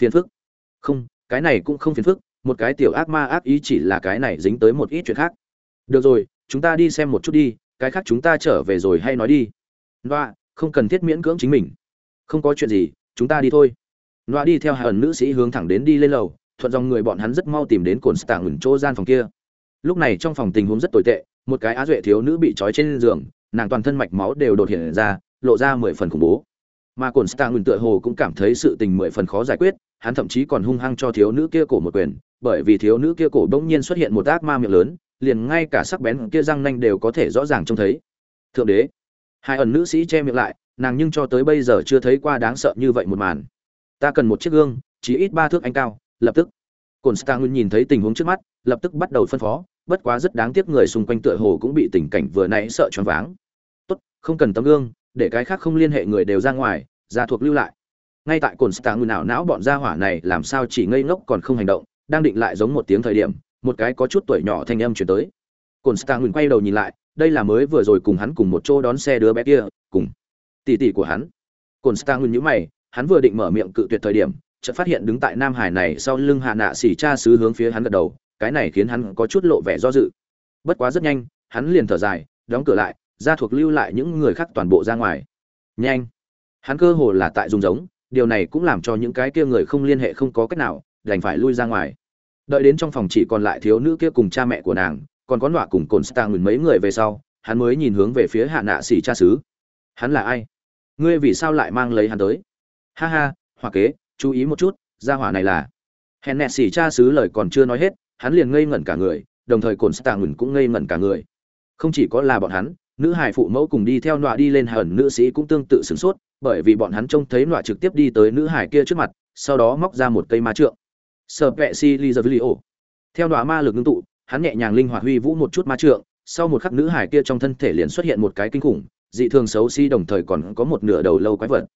phiền phức. Không, cái này cũng không phiền phức, một cái tiểu ác ma ác ý chỉ là cái này dính tới một ít chuyện khác. Được rồi, chúng ta đi xem một chút đi, cái khác chúng ta trở về rồi hay nói đi. Loa không cần thiết miễn cưỡng chính mình. Không có chuyện gì, chúng ta đi thôi. Loa đi theo hai ẩn nữ sĩ hướng thẳng đến đi lên lầu, thuận dòng người bọn hắn rất mau tìm đến cồn stạng ngừng chỗ gian phòng kia. Lúc này trong phòng tình huống rất tồi tệ, một cái á duệ thiếu nữ bị trói trên giường, nàng toàn thân mạch máu đều đột hiện ra, lộ ra mười phần khủng bố mà cồn stạ nguyên tựa hồ cũng cảm thấy sự tình mười phần khó giải quyết, hắn thậm chí còn hung hăng cho thiếu nữ kia cổ một quyền, bởi vì thiếu nữ kia cổ bỗng nhiên xuất hiện một ác ma miệng lớn, liền ngay cả sắc bén kia răng nanh đều có thể rõ ràng trông thấy. Thượng đế, hai ẩn nữ sĩ che miệng lại, nàng nhưng cho tới bây giờ chưa thấy qua đáng sợ như vậy một màn. Ta cần một chiếc gương chỉ ít ba thước anh cao, lập tức. Cồn nguyên nhìn thấy tình huống trước mắt, lập tức bắt đầu phân phó, bất quá rất đáng tiếc người xung quanh tựa hồ cũng bị tình cảnh vừa nãy sợ choáng váng. Tốt, không cần tấm gương để cái khác không liên hệ người đều ra ngoài, ra thuộc lưu lại. Ngay tại cồn stang nào não bọn gia hỏa này làm sao chỉ ngây ngốc còn không hành động, đang định lại giống một tiếng thời điểm, một cái có chút tuổi nhỏ thanh âm chuyển tới. Cồn stang quay đầu nhìn lại, đây là mới vừa rồi cùng hắn cùng một chỗ đón xe đứa bé kia, cùng tỷ tỷ của hắn. Cồn stang nhíu mày, hắn vừa định mở miệng cự tuyệt thời điểm, chợt phát hiện đứng tại nam hải này sau lưng hạ nạ xỉ cha sứ hướng phía hắn gật đầu, cái này khiến hắn có chút lộ vẻ do dự. Bất quá rất nhanh, hắn liền thở dài, đóng cửa lại ra thuộc lưu lại những người khác toàn bộ ra ngoài. Nhanh. Hắn cơ hồ là tại dùng giống, điều này cũng làm cho những cái kia người không liên hệ không có cách nào, đành phải lui ra ngoài. Đợi đến trong phòng chỉ còn lại thiếu nữ kia cùng cha mẹ của nàng, còn có nọa cùng cồn stang ngừng mấy người về sau, hắn mới nhìn hướng về phía hạ nạ xỉ cha xứ. Hắn là ai? Ngươi vì sao lại mang lấy hắn tới? Ha ha, hoa kế, chú ý một chút, gia hỏa này là. Hèn nẹt xỉ cha xứ lời còn chưa nói hết, hắn liền ngây ngẩn cả người, đồng thời cồn stang ngừng cũng ngây ngẩn cả người. Không chỉ có là bọn hắn nữ hải phụ mẫu cùng đi theo nọa đi lên hởn nữ sĩ cũng tương tự sửng sốt, bởi vì bọn hắn trông thấy nọa trực tiếp đi tới nữ hải kia trước mặt, sau đó móc ra một cây ma trượng. Sờ vệ si li giờ vi ô. Theo nọa ma lực ngưng tụ, hắn nhẹ nhàng linh hoạt huy vũ một chút ma trượng, sau một khắc nữ hải kia trong thân thể liền xuất hiện một cái kinh khủng, dị thường xấu xí si đồng thời còn có một nửa đầu lâu quái vật.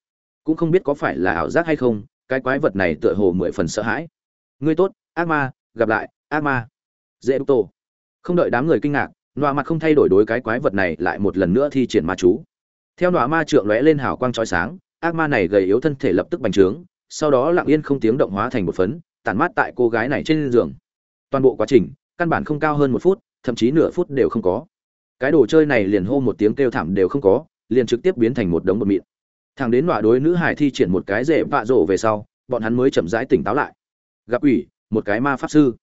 Cũng không biết có phải là ảo giác hay không, cái quái vật này tựa hồ mười phần sợ hãi. Ngươi tốt, ác ma, gặp lại, ác ma. Dễ tô không đợi đám người kinh ngạc nọa mặt không thay đổi đối cái quái vật này lại một lần nữa thi triển ma chú. Theo nọa ma trượng lóe lên hào quang trói sáng, ác ma này gầy yếu thân thể lập tức bành trướng, sau đó lặng yên không tiếng động hóa thành một phấn, tản mát tại cô gái này trên giường. Toàn bộ quá trình, căn bản không cao hơn một phút, thậm chí nửa phút đều không có. Cái đồ chơi này liền hô một tiếng kêu thảm đều không có, liền trực tiếp biến thành một đống bột mịn. Thằng đến nọa đối nữ hải thi triển một cái rễ vạ rộ về sau, bọn hắn mới chậm rãi tỉnh táo lại. Gặp ủy, một cái ma pháp sư.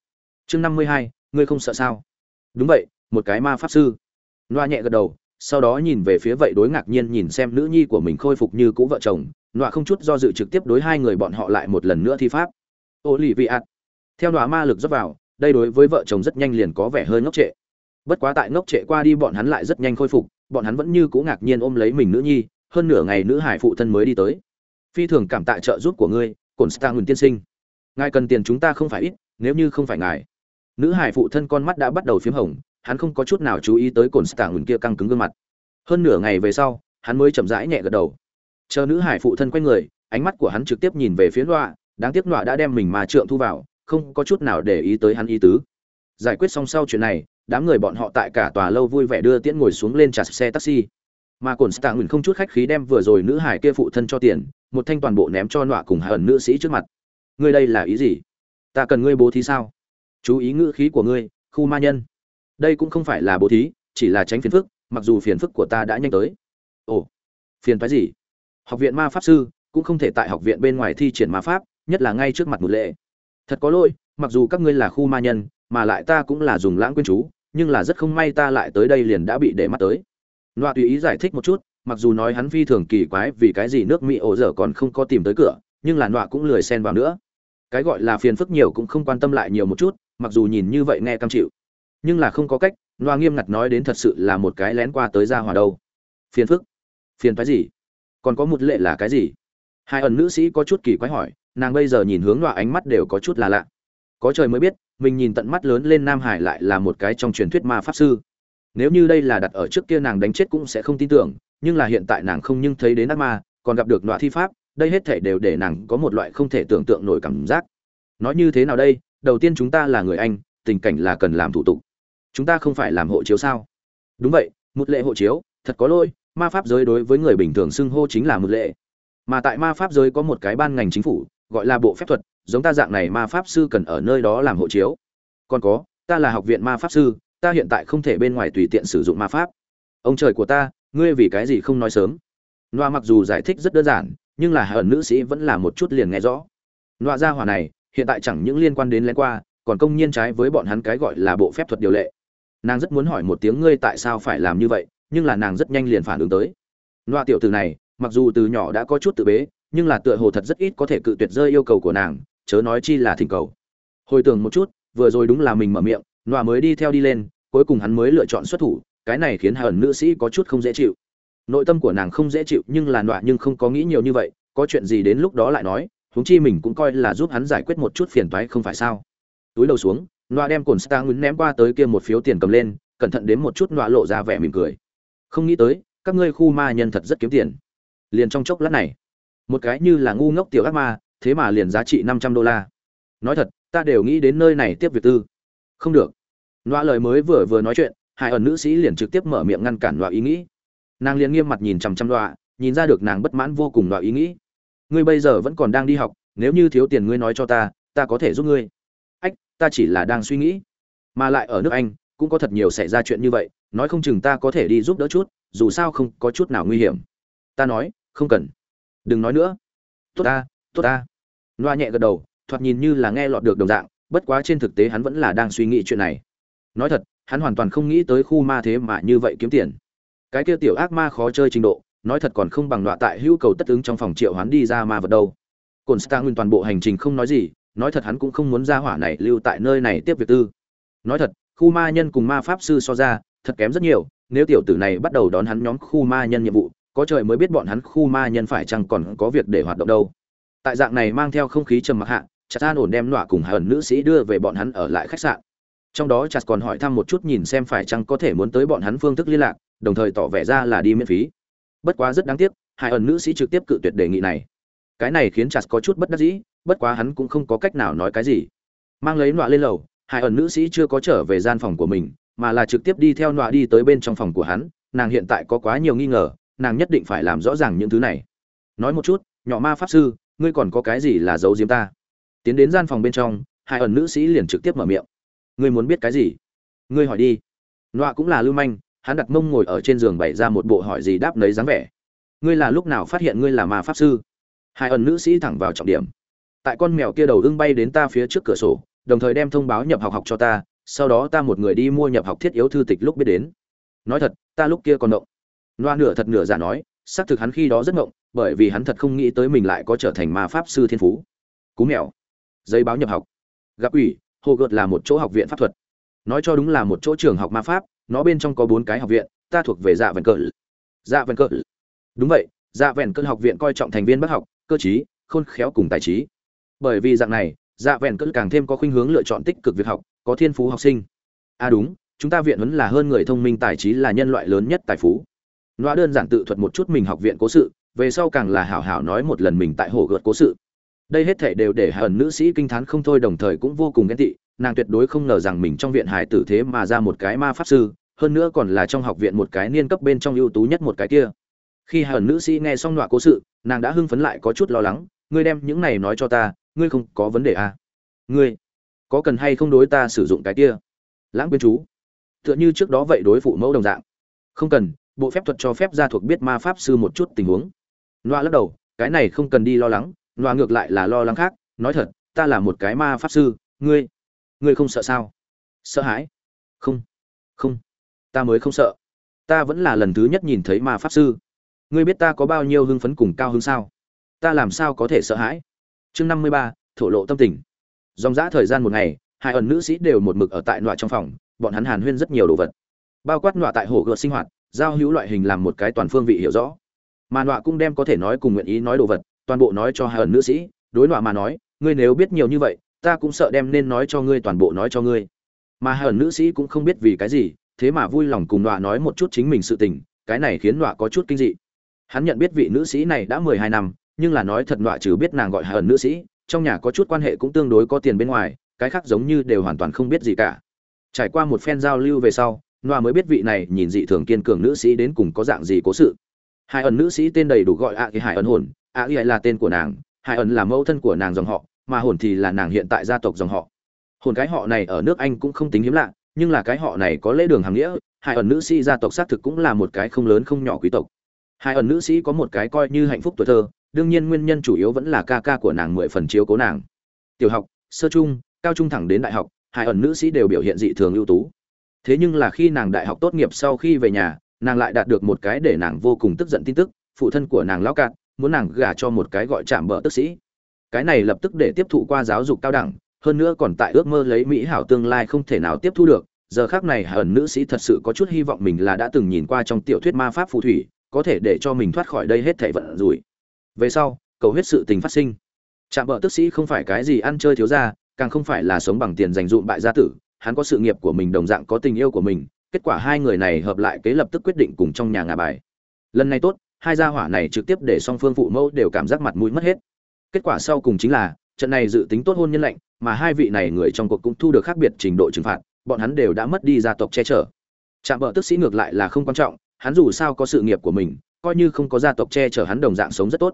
Chương năm mươi hai, ngươi không sợ sao? Đúng vậy một cái ma pháp sư. Loa nhẹ gật đầu, sau đó nhìn về phía vậy đối ngạc nhiên nhìn xem nữ nhi của mình khôi phục như cũ vợ chồng. Loa không chút do dự trực tiếp đối hai người bọn họ lại một lần nữa thi pháp. Ô lì vị ạt theo loa ma lực dốc vào, đây đối với vợ chồng rất nhanh liền có vẻ hơi ngốc trệ. Bất quá tại ngốc trệ qua đi bọn hắn lại rất nhanh khôi phục, bọn hắn vẫn như cũ ngạc nhiên ôm lấy mình nữ nhi, hơn nửa ngày nữ hải phụ thân mới đi tới. Phi thường cảm tạ trợ giúp của ngươi cổn star nguyền tiên sinh. Ngài cần tiền chúng ta không phải ít, nếu như không phải ngài. Nữ hải phụ thân con mắt đã bắt đầu p h í m hồng hắn không có chút nào chú ý tới cồn stạng ngừng kia căng cứng gương mặt. Hơn nửa ngày về sau, hắn mới chậm rãi nhẹ gật đầu. Chờ nữ hải phụ thân quay người, ánh mắt của hắn trực tiếp nhìn về phía nọa, đáng tiếc nọa đã đem mình mà trượng thu vào, không có chút nào để ý tới hắn ý tứ. Giải quyết xong sau chuyện này, đám người bọn họ tại cả tòa lâu vui vẻ đưa tiễn ngồi xuống lên chặt xe taxi. Mà cồn stạng ngừng không chút khách khí đem vừa rồi nữ hải kia phụ thân cho tiền, một thanh toàn bộ ném cho nọa cùng hận nữ sĩ trước mặt. Ngươi đây là ý gì? Ta cần ngươi bố thí sao? Chú ý ngữ khí của ngươi, khu ma nhân đây cũng không phải là bố thí, chỉ là tránh phiền phức, mặc dù phiền phức của ta đã nhanh tới. Ồ, phiền phái gì? Học viện ma pháp sư cũng không thể tại học viện bên ngoài thi triển ma pháp, nhất là ngay trước mặt một lệ. Thật có lỗi, mặc dù các ngươi là khu ma nhân, mà lại ta cũng là dùng lãng quên chú, nhưng là rất không may ta lại tới đây liền đã bị để mắt tới. Loa tùy ý giải thích một chút, mặc dù nói hắn phi thường kỳ quái vì cái gì nước mỹ ổ dở còn không có tìm tới cửa, nhưng là nọa cũng lười xen vào nữa. Cái gọi là phiền phức nhiều cũng không quan tâm lại nhiều một chút, mặc dù nhìn như vậy nghe cam chịu nhưng là không có cách loa nghiêm ngặt nói đến thật sự là một cái lén qua tới ra hòa đâu. Phiền phức. Phiền phái gì? Còn có một lệ là cái gì? Hai ẩn nữ sĩ có chút kỳ quái hỏi, nàng bây giờ nhìn hướng loa ánh mắt đều có chút là lạ. Có trời mới biết, mình nhìn tận mắt lớn lên nam hải lại là một cái trong truyền thuyết ma pháp sư. Nếu như đây là đặt ở trước kia nàng đánh chết cũng sẽ không tin tưởng, nhưng là hiện tại nàng không nhưng thấy đến ác ma, còn gặp được loại thi pháp, đây hết thể đều để nàng có một loại không thể tưởng tượng nổi cảm giác. Nói như thế nào đây? Đầu tiên chúng ta là người anh, tình cảnh là cần làm thủ tục chúng ta không phải làm hộ chiếu sao? Đúng vậy, một lệ hộ chiếu, thật có lỗi, ma pháp giới đối với người bình thường xưng hô chính là một lệ. Mà tại ma pháp giới có một cái ban ngành chính phủ, gọi là bộ phép thuật, giống ta dạng này ma pháp sư cần ở nơi đó làm hộ chiếu. Còn có, ta là học viện ma pháp sư, ta hiện tại không thể bên ngoài tùy tiện sử dụng ma pháp. Ông trời của ta, ngươi vì cái gì không nói sớm? Loa mặc dù giải thích rất đơn giản, nhưng là hờn nữ sĩ vẫn là một chút liền nghe rõ. Loa gia hỏa này, hiện tại chẳng những liên quan đến lén qua, còn công nhiên trái với bọn hắn cái gọi là bộ phép thuật điều lệ nàng rất muốn hỏi một tiếng ngươi tại sao phải làm như vậy, nhưng là nàng rất nhanh liền phản ứng tới. Loa tiểu tử này, mặc dù từ nhỏ đã có chút tự bế, nhưng là tựa hồ thật rất ít có thể cự tuyệt rơi yêu cầu của nàng, chớ nói chi là thỉnh cầu. Hồi tưởng một chút, vừa rồi đúng là mình mở miệng, loa mới đi theo đi lên, cuối cùng hắn mới lựa chọn xuất thủ, cái này khiến hờn nữ sĩ có chút không dễ chịu. Nội tâm của nàng không dễ chịu, nhưng là loa nhưng không có nghĩ nhiều như vậy, có chuyện gì đến lúc đó lại nói, huống chi mình cũng coi là giúp hắn giải quyết một chút phiền toái không phải sao. Túi đầu xuống nọa đem cồn stang ném qua tới kia một phiếu tiền cầm lên, cẩn thận đến một chút nọa lộ ra vẻ mỉm cười. Không nghĩ tới, các ngươi khu ma nhân thật rất kiếm tiền. Liền trong chốc lát này, một cái như là ngu ngốc tiểu ác ma, thế mà liền giá trị năm trăm đô la. Nói thật, ta đều nghĩ đến nơi này tiếp việc tư. Không được. Nọa lời mới vừa vừa nói chuyện, hai ẩn nữ sĩ liền trực tiếp mở miệng ngăn cản nọa ý nghĩ. Nàng liền nghiêm mặt nhìn chằm chằm nọa, nhìn ra được nàng bất mãn vô cùng nọa ý nghĩ. Ngươi bây giờ vẫn còn đang đi học, nếu như thiếu tiền ngươi nói cho ta ta có thể giúp ngươi ta chỉ là đang suy nghĩ. Mà lại ở nước anh, cũng có thật nhiều xảy ra chuyện như vậy, nói không chừng ta có thể đi giúp đỡ chút, dù sao không có chút nào nguy hiểm. Ta nói, không cần. Đừng nói nữa. Tốt ta tốt ta. Loa nhẹ gật đầu, thoạt nhìn như là nghe lọt được đồng dạng, bất quá trên thực tế hắn vẫn là đang suy nghĩ chuyện này. Nói thật, hắn hoàn toàn không nghĩ tới khu ma thế mà như vậy kiếm tiền. Cái kia tiểu ác ma khó chơi trình độ, nói thật còn không bằng đọa tại hữu cầu tất ứng trong phòng triệu hắn đi ra ma vật đâu. Cồn star nguyên toàn bộ hành trình không nói gì nói thật hắn cũng không muốn ra hỏa này lưu tại nơi này tiếp việc tư. Nói thật, khu ma nhân cùng ma pháp sư so ra, thật kém rất nhiều, nếu tiểu tử này bắt đầu đón hắn nhóm khu ma nhân nhiệm vụ, có trời mới biết bọn hắn khu ma nhân phải chăng còn có việc để hoạt động đâu. Tại dạng này mang theo không khí trầm mặc hạ chặt an ổn đem nọa cùng hờn nữ sĩ đưa về bọn hắn ở lại khách sạn. Trong đó chặt còn hỏi thăm một chút nhìn xem phải chăng có thể muốn tới bọn hắn phương thức liên lạc, đồng thời tỏ vẻ ra là đi miễn phí. Bất quá rất đáng tiếc, hai ẩn nữ sĩ trực tiếp cự tuyệt đề nghị này. Cái này khiến chặt có chút bất đắc dĩ bất quá hắn cũng không có cách nào nói cái gì. Mang lấy nọa lên lầu, hai ẩn nữ sĩ chưa có trở về gian phòng của mình, mà là trực tiếp đi theo nọa đi tới bên trong phòng của hắn, nàng hiện tại có quá nhiều nghi ngờ, nàng nhất định phải làm rõ ràng những thứ này. Nói một chút, nhỏ ma pháp sư, ngươi còn có cái gì là giấu diếm ta? Tiến đến gian phòng bên trong, hai ẩn nữ sĩ liền trực tiếp mở miệng. Ngươi muốn biết cái gì? Ngươi hỏi đi. Nọa cũng là lưu manh, hắn đặt mông ngồi ở trên giường bày ra một bộ hỏi gì đáp nấy dáng vẻ. Ngươi là lúc nào phát hiện ngươi là ma pháp sư? Hai ẩn nữ sĩ thẳng vào trọng điểm tại con mèo kia đầu ưng bay đến ta phía trước cửa sổ, đồng thời đem thông báo nhập học học cho ta, sau đó ta một người đi mua nhập học thiết yếu thư tịch lúc biết đến. Nói thật, ta lúc kia còn động. Loa nửa thật nửa giả nói, xác thực hắn khi đó rất ngộng bởi vì hắn thật không nghĩ tới mình lại có trở thành ma pháp sư thiên phú. Cú mèo. Giấy báo nhập học. Gặp ủy hồ gợt là một chỗ học viện pháp thuật. Nói cho đúng là một chỗ trường học ma pháp, nó bên trong có bốn cái học viện, ta thuộc về dạ vẹn cỡ dạ vẹn cỡ đúng vậy dạ vẹn cỡ học viện coi trọng thành viên bác học, cơ trí, khôn khéo cùng tài trí bởi vì dạng này dạ vẹn cỡ càng thêm có khuynh hướng lựa chọn tích cực việc học có thiên phú học sinh à đúng chúng ta viện huấn là hơn người thông minh tài trí là nhân loại lớn nhất tài phú Nóa đơn giản tự thuật một chút mình học viện cố sự, về sau càng là hảo hảo nói một lần mình tại hồ gợt cố sự. Đây hết thể đều để hận nữ sĩ kinh thán không thôi đồng thời cũng vô cùng ghen tị, nàng tuyệt đối không ngờ rằng mình trong viện hải tử thế mà ra một cái ma pháp sư, hơn nữa còn là trong học viện một cái niên cấp bên trong ưu tú nhất một cái kia. Khi hận nữ sĩ nghe xong nọa cố sự, nàng đã hưng phấn lại có chút lo lắng, ngươi đem những này nói cho ta, ngươi không có vấn đề à? Ngươi có cần hay không đối ta sử dụng cái kia? Lãng quên chú. Tựa như trước đó vậy đối phụ mẫu đồng dạng. Không cần, bộ phép thuật cho phép gia thuộc biết ma pháp sư một chút tình huống loa lắc đầu cái này không cần đi lo lắng loa ngược lại là lo lắng khác nói thật ta là một cái ma pháp sư ngươi ngươi không sợ sao sợ hãi không không ta mới không sợ ta vẫn là lần thứ nhất nhìn thấy ma pháp sư ngươi biết ta có bao nhiêu hưng phấn cùng cao hứng sao ta làm sao có thể sợ hãi chương năm mươi ba, thổ lộ tâm tình. Dòng dã thời gian một ngày, hai ẩn nữ sĩ đều một mực ở tại nọa trong phòng, bọn hắn hàn huyên rất nhiều đồ vật. Bao quát nọa tại hồ gợt sinh hoạt, giao hữu loại hình làm một cái toàn phương vị hiểu rõ. Mà nọa cũng đem có thể nói cùng nguyện ý nói đồ vật, toàn bộ nói cho hai ẩn nữ sĩ, đối nọa mà nói, ngươi nếu biết nhiều như vậy, ta cũng sợ đem nên nói cho ngươi toàn bộ nói cho ngươi. Mà hai ẩn nữ sĩ cũng không biết vì cái gì, thế mà vui lòng cùng nọa nói một chút chính mình sự tình, cái này khiến nọa có chút kinh dị. Hắn nhận biết vị nữ sĩ này đã mười hai năm nhưng là nói thật nọa trừ biết nàng gọi hờn nữ sĩ trong nhà có chút quan hệ cũng tương đối có tiền bên ngoài cái khác giống như đều hoàn toàn không biết gì cả. Trải qua một phen giao lưu về sau Noa mới biết vị này nhìn dị thường kiên cường nữ sĩ đến cùng có dạng gì cố sự. Hai ẩn nữ sĩ tên đầy đủ gọi A Kỳ Hải ẩn hồn, A Kỳ là tên của nàng, hải ẩn là mẫu thân của nàng dòng họ mà hồn thì là nàng hiện tại gia tộc dòng họ. Hồn cái họ này ở nước anh cũng không tính hiếm lạ nhưng là cái họ này có lễ đường hàng nghĩa hải ẩn nữ sĩ gia tộc xác thực cũng là một cái không lớn không nhỏ quý tộc. Hải ẩn nữ sĩ có một cái coi như hạnh phúc tuổi thơ đương nhiên nguyên nhân chủ yếu vẫn là ca ca của nàng mười phần chiếu cố nàng. Tiểu học, sơ trung, cao trung thẳng đến đại học, hai ẩn nữ sĩ đều biểu hiện dị thường ưu tú. Thế nhưng là khi nàng đại học tốt nghiệp sau khi về nhà, nàng lại đạt được một cái để nàng vô cùng tức giận tin tức, phụ thân của nàng lão cạn, muốn nàng gả cho một cái gọi chạm bờ tức sĩ. Cái này lập tức để tiếp thụ qua giáo dục cao đẳng, hơn nữa còn tại ước mơ lấy mỹ hảo tương lai không thể nào tiếp thu được. Giờ khác này hờn nữ sĩ thật sự có chút hy vọng mình là đã từng nhìn qua trong tiểu thuyết ma pháp phù thủy, có thể để cho mình thoát khỏi đây hết thảy vận rủi về sau, cầu huyết sự tình phát sinh. Chạm vợ tức sĩ không phải cái gì ăn chơi thiếu ra càng không phải là sống bằng tiền dành dụm bại gia tử, hắn có sự nghiệp của mình đồng dạng có tình yêu của mình, kết quả hai người này hợp lại kế lập tức quyết định cùng trong nhà ngà bài. Lần này tốt, hai gia hỏa này trực tiếp để song phương phụ mẫu đều cảm giác mặt mũi mất hết. Kết quả sau cùng chính là, trận này dự tính tốt hôn nhân lệnh mà hai vị này người trong cuộc cũng thu được khác biệt trình độ trừng phạt, bọn hắn đều đã mất đi gia tộc che chở. Chạm vợ tức sĩ ngược lại là không quan trọng, hắn dù sao có sự nghiệp của mình, coi như không có gia tộc che chở hắn đồng dạng sống rất tốt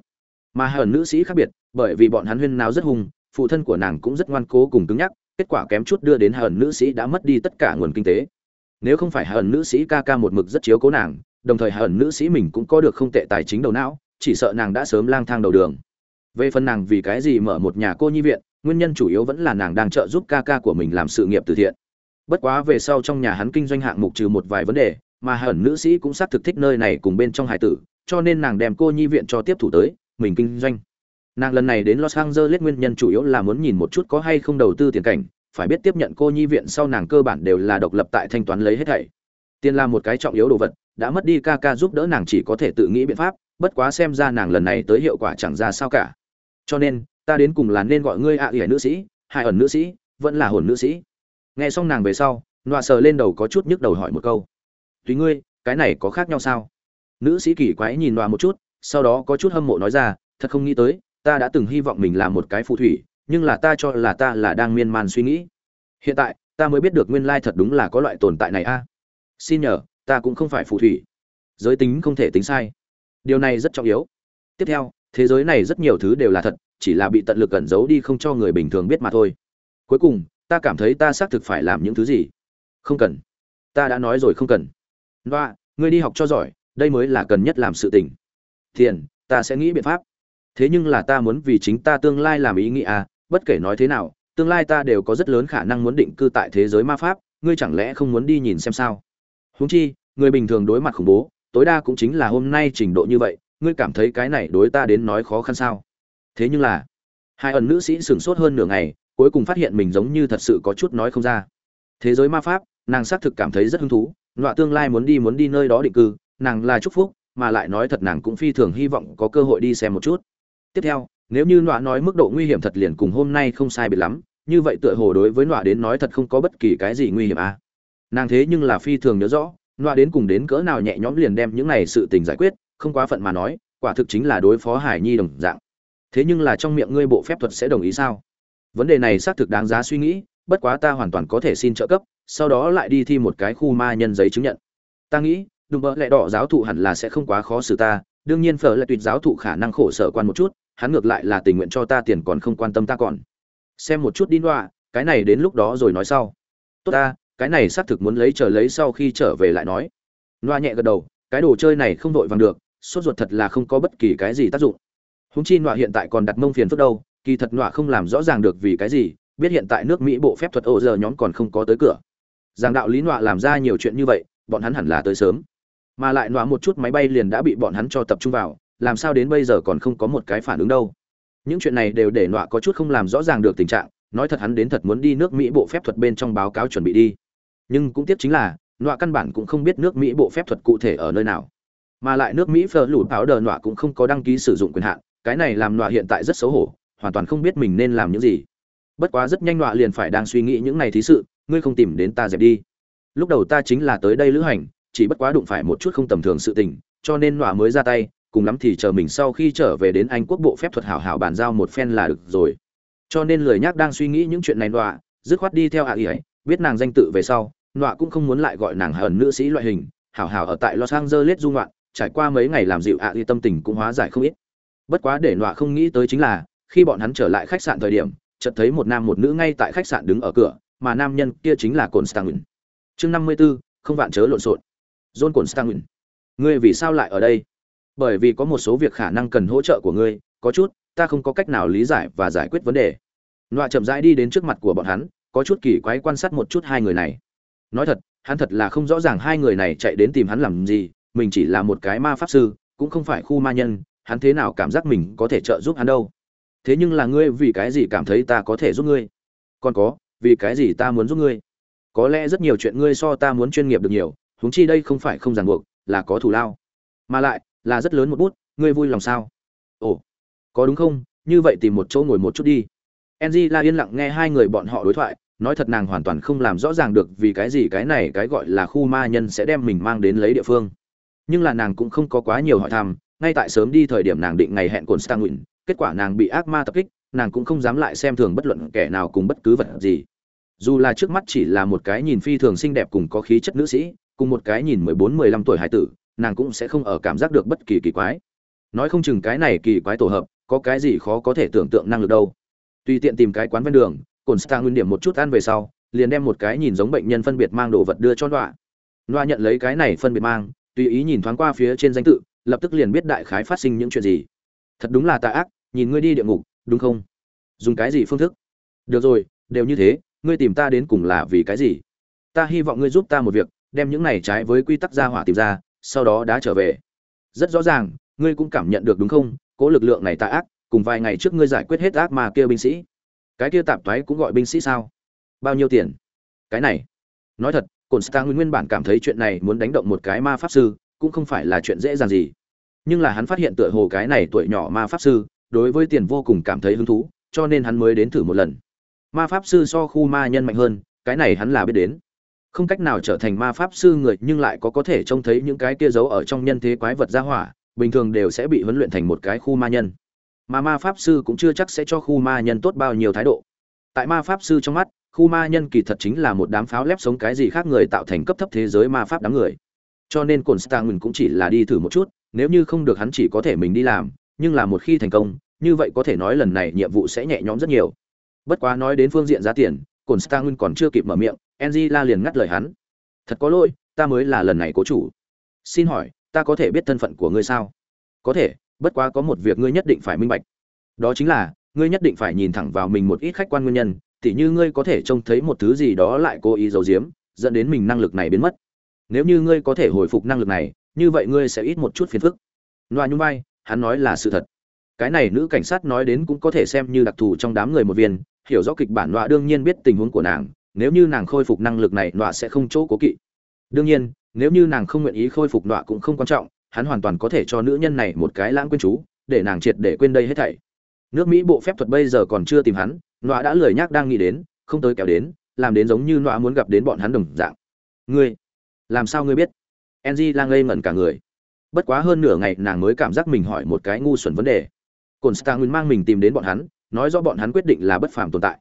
mà hờn nữ sĩ khác biệt, bởi vì bọn hắn huyên náo rất hung, phụ thân của nàng cũng rất ngoan cố cùng cứng nhắc, kết quả kém chút đưa đến hờn nữ sĩ đã mất đi tất cả nguồn kinh tế. Nếu không phải hờn nữ sĩ ca ca một mực rất chiếu cố nàng, đồng thời hờn nữ sĩ mình cũng có được không tệ tài chính đầu não, chỉ sợ nàng đã sớm lang thang đầu đường. Về phần nàng vì cái gì mở một nhà cô nhi viện, nguyên nhân chủ yếu vẫn là nàng đang trợ giúp ca ca của mình làm sự nghiệp từ thiện. Bất quá về sau trong nhà hắn kinh doanh hạng mục trừ một vài vấn đề, mà hờn nữ sĩ cũng xác thực thích nơi này cùng bên trong hải tử, cho nên nàng đem cô nhi viện cho tiếp thủ tới mình kinh doanh. Nàng lần này đến los angeles nguyên nhân chủ yếu là muốn nhìn một chút có hay không đầu tư tiền cảnh, phải biết tiếp nhận cô nhi viện sau nàng cơ bản đều là độc lập tại thanh toán lấy hết thảy. Tiền là một cái trọng yếu đồ vật, đã mất đi ca ca giúp đỡ nàng chỉ có thể tự nghĩ biện pháp, bất quá xem ra nàng lần này tới hiệu quả chẳng ra sao cả. Cho nên, ta đến cùng là nên gọi ngươi ạ à nữ sĩ, hai ẩn nữ sĩ, vẫn là hồn nữ sĩ. Nghe xong nàng về sau, nọa sờ lên đầu có chút nhức đầu hỏi một câu. Tùy ngươi, cái này có khác nhau sao? Nữ sĩ kỳ quái nhìn nọa một chút sau đó có chút hâm mộ nói ra, thật không nghĩ tới, ta đã từng hy vọng mình là một cái phù thủy, nhưng là ta cho là ta là đang miên man suy nghĩ. Hiện tại, ta mới biết được nguyên lai thật đúng là có loại tồn tại này a. À. Xin nhờ, ta cũng không phải phù thủy. Giới tính không thể tính sai. Điều này rất trọng yếu. Tiếp theo, thế giới này rất nhiều thứ đều là thật, chỉ là bị tận lực cẩn giấu đi không cho người bình thường biết mà thôi. Cuối cùng, ta cảm thấy ta xác thực phải làm những thứ gì? Không cần. Ta đã nói rồi không cần. Và ngươi đi học cho giỏi, đây mới là cần nhất làm sự tình tiền, ta sẽ nghĩ biện pháp. Thế nhưng là ta muốn vì chính ta tương lai làm ý nghĩa à bất kể nói thế nào, tương lai ta đều có rất lớn khả năng muốn định cư tại thế giới ma pháp, ngươi chẳng lẽ không muốn đi nhìn xem sao? Huống chi, người bình thường đối mặt khủng bố, tối đa cũng chính là hôm nay trình độ như vậy, ngươi cảm thấy cái này đối ta đến nói khó khăn sao? Thế nhưng là, hai ẩn nữ sĩ sửng sốt hơn nửa ngày, cuối cùng phát hiện mình giống như thật sự có chút nói không ra. Thế giới ma pháp, nàng xác thực cảm thấy rất hứng thú, nọa tương lai muốn đi muốn đi nơi đó định cư, nàng là chúc phúc mà lại nói thật nàng cũng phi thường hy vọng có cơ hội đi xem một chút. Tiếp theo, nếu như nọa nói mức độ nguy hiểm thật liền cùng hôm nay không sai biệt lắm, như vậy tựa hồ đối với nọa đến nói thật không có bất kỳ cái gì nguy hiểm à. Nàng thế nhưng là phi thường nhớ rõ, nọa đến cùng đến cỡ nào nhẹ nhõm liền đem những này sự tình giải quyết, không quá phận mà nói, quả thực chính là đối phó hải nhi đồng dạng. Thế nhưng là trong miệng ngươi bộ phép thuật sẽ đồng ý sao? Vấn đề này xác thực đáng giá suy nghĩ, bất quá ta hoàn toàn có thể xin trợ cấp, sau đó lại đi thi một cái khu ma nhân giấy chứng nhận. Ta nghĩ đùm bỡ lẽ đỏ giáo thụ hẳn là sẽ không quá khó xử ta, đương nhiên phở lại tuyệt giáo thụ khả năng khổ sở quan một chút, hắn ngược lại là tình nguyện cho ta tiền còn không quan tâm ta còn. Xem một chút đi loa cái này đến lúc đó rồi nói sau. Tốt ta, cái này xác thực muốn lấy chờ lấy sau khi trở về lại nói. Loa nhẹ gật đầu, cái đồ chơi này không vội vàng được, sốt ruột thật là không có bất kỳ cái gì tác dụng. Húng chi nọa hiện tại còn đặt mông phiền phức đâu, kỳ thật nọa không làm rõ ràng được vì cái gì, biết hiện tại nước mỹ bộ phép thuật ổ giờ nhóm còn không có tới cửa. Giảng đạo lý nọa làm ra nhiều chuyện như vậy, bọn hắn hẳn là tới sớm mà lại nọa một chút máy bay liền đã bị bọn hắn cho tập trung vào, làm sao đến bây giờ còn không có một cái phản ứng đâu. Những chuyện này đều để nọa có chút không làm rõ ràng được tình trạng, nói thật hắn đến thật muốn đi nước mỹ bộ phép thuật bên trong báo cáo chuẩn bị đi. Nhưng cũng tiếc chính là, nọa căn bản cũng không biết nước mỹ bộ phép thuật cụ thể ở nơi nào. Mà lại nước mỹ phở lụt báo đờ nọa cũng không có đăng ký sử dụng quyền hạn, cái này làm nọa hiện tại rất xấu hổ, hoàn toàn không biết mình nên làm những gì. Bất quá rất nhanh nọa liền phải đang suy nghĩ những này thí sự, ngươi không tìm đến ta dẹp đi. Lúc đầu ta chính là tới đây lữ hành chỉ bất quá đụng phải một chút không tầm thường sự tình, cho nên nọa mới ra tay, cùng lắm thì chờ mình sau khi trở về đến anh quốc bộ phép thuật hảo hảo bàn giao một phen là được rồi. Cho nên lời nhắc đang suy nghĩ những chuyện này nọa, dứt khoát đi theo ạ ý ấy biết nàng danh tự về sau, nọa cũng không muốn lại gọi nàng hờn nữ sĩ loại hình, hảo hảo ở tại los angeles du ngoạn, trải qua mấy ngày làm dịu ạ à tâm tình cũng hóa giải không ít. Bất quá để nọa không nghĩ tới chính là, khi bọn hắn trở lại khách sạn thời điểm, chợt thấy một nam một nữ ngay tại khách sạn đứng ở cửa, mà nam nhân kia chính là Constantine. chương năm mươi b ố không vạn chớ lộn xộn john Constantine, ngươi vì sao lại ở đây? Bởi vì có một số việc khả năng cần hỗ trợ của ngươi có chút ta không có cách nào lý giải và giải quyết vấn đề. Nọa chậm rãi đi đến trước mặt của bọn hắn có chút kỳ quái quan sát một chút hai người này. Nói thật hắn thật là không rõ ràng hai người này chạy đến tìm hắn làm gì mình chỉ là một cái ma pháp sư cũng không phải khu ma nhân hắn thế nào cảm giác mình có thể trợ giúp hắn đâu? Thế nhưng là ngươi vì cái gì cảm thấy ta có thể giúp ngươi? Còn có vì cái gì ta muốn giúp ngươi? Có lẽ rất nhiều chuyện ngươi so ta muốn chuyên nghiệp được nhiều huống chi đây không phải không ràng buộc là có thù lao. Mà lại là rất lớn một bút ngươi vui lòng sao? Ồ có đúng không? Như vậy tìm một chỗ ngồi một chút đi. Enji la yên lặng nghe hai người bọn họ đối thoại nói thật nàng hoàn toàn không làm rõ ràng được vì cái gì cái này cái gọi là khu ma nhân sẽ đem mình mang đến lấy địa phương. Nhưng là nàng cũng không có quá nhiều hỏi thăm ngay tại sớm đi thời điểm nàng định ngày hẹn cồn Stanwin, kết quả nàng bị ác ma tập kích nàng cũng không dám lại xem thường bất luận kẻ nào cùng bất cứ vật gì. Dù là trước mắt chỉ là một cái nhìn phi thường xinh đẹp cùng có khí chất nữ sĩ cùng một cái nhìn mười bốn, mười lăm tuổi hải tử, nàng cũng sẽ không ở cảm giác được bất kỳ kỳ quái. Nói không chừng cái này kỳ quái tổ hợp, có cái gì khó có thể tưởng tượng năng lực đâu. Tùy tiện tìm cái quán ven đường, cồn star nguyên điểm một chút ăn về sau, liền đem một cái nhìn giống bệnh nhân phân biệt mang đồ vật đưa cho đoạ loa nhận lấy cái này phân biệt mang, tùy ý nhìn thoáng qua phía trên danh tự, lập tức liền biết đại khái phát sinh những chuyện gì. Thật đúng là tà ác, nhìn ngươi đi địa ngục, đúng không? Dùng cái gì phương thức? Được rồi, đều như thế, ngươi tìm ta đến cùng là vì cái gì? Ta hy vọng ngươi giúp ta một việc đem những này trái với quy tắc ra hỏa tìm ra, sau đó đã trở về. Rất rõ ràng, ngươi cũng cảm nhận được đúng không? Cố lực lượng này tà ác, cùng vài ngày trước ngươi giải quyết hết ác mà kia binh sĩ. Cái kia tạp thoái cũng gọi binh sĩ sao? Bao nhiêu tiền? Cái này. Nói thật cồn star nguyên nguyên bản cảm thấy chuyện này muốn đánh động một cái ma pháp sư, cũng không phải là chuyện dễ dàng gì. Nhưng là hắn phát hiện tựa hồ cái này tuổi nhỏ ma pháp sư, đối với tiền vô cùng cảm thấy hứng thú, cho nên hắn mới đến thử một lần. Ma pháp sư so khu ma nhân mạnh hơn, cái này hắn là biết đến không cách nào trở thành ma pháp sư người, nhưng lại có có thể trông thấy những cái kia giấu ở trong nhân thế quái vật ra hỏa, bình thường đều sẽ bị huấn luyện thành một cái khu ma nhân. Mà ma pháp sư cũng chưa chắc sẽ cho khu ma nhân tốt bao nhiêu thái độ. Tại ma pháp sư trong mắt, khu ma nhân kỳ thật chính là một đám pháo lép sống cái gì khác người tạo thành cấp thấp thế giới ma pháp đám người. Cho nên cồn stang cũng chỉ là đi thử một chút, nếu như không được hắn chỉ có thể mình đi làm, nhưng là một khi thành công, như vậy có thể nói lần này nhiệm vụ sẽ nhẹ nhõm rất nhiều. Bất quá nói đến phương diện giá tiền cồn stang còn chưa kịp mở miệng angela liền ngắt lời hắn. Thật có lỗi, ta mới là lần này cố chủ. Xin hỏi, ta có thể biết thân phận của ngươi sao? Có thể, bất quá có một việc ngươi nhất định phải minh bạch. Đó chính là, ngươi nhất định phải nhìn thẳng vào mình một ít khách quan nguyên nhân, tỉ như ngươi có thể trông thấy một thứ gì đó lại cố ý giấu giếm, dẫn đến mình năng lực này biến mất. Nếu như ngươi có thể hồi phục năng lực này, như vậy ngươi sẽ ít một chút phiền phức. Loa nhung vai, hắn nói là sự thật. Cái này nữ cảnh sát nói đến cũng có thể xem như đặc thù trong đám người một viên, hiểu rõ kịch bản loa đương nhiên biết tình huống của nàng nếu như nàng khôi phục năng lực này, nọa sẽ không chỗ cố kỵ. Đương nhiên, nếu như nàng không nguyện ý khôi phục, nọa cũng không quan trọng, hắn hoàn toàn có thể cho nữ nhân này một cái lãng quên chú, để nàng triệt để quên đây hết thảy. Nước mỹ bộ phép thuật bây giờ còn chưa tìm hắn, nọa đã lười nhác đang nghĩ đến, không tới kéo đến, làm đến giống như nọa muốn gặp đến bọn hắn đồng dạng. Ngươi, làm sao ngươi biết? Enzy lang ngây ngẩn cả người. Bất quá hơn nửa ngày, nàng mới cảm giác mình hỏi một cái ngu xuẩn vấn đề. Cồn nguyên mang mình tìm đến bọn hắn, nói rõ bọn hắn quyết định là bất phàm tồn tại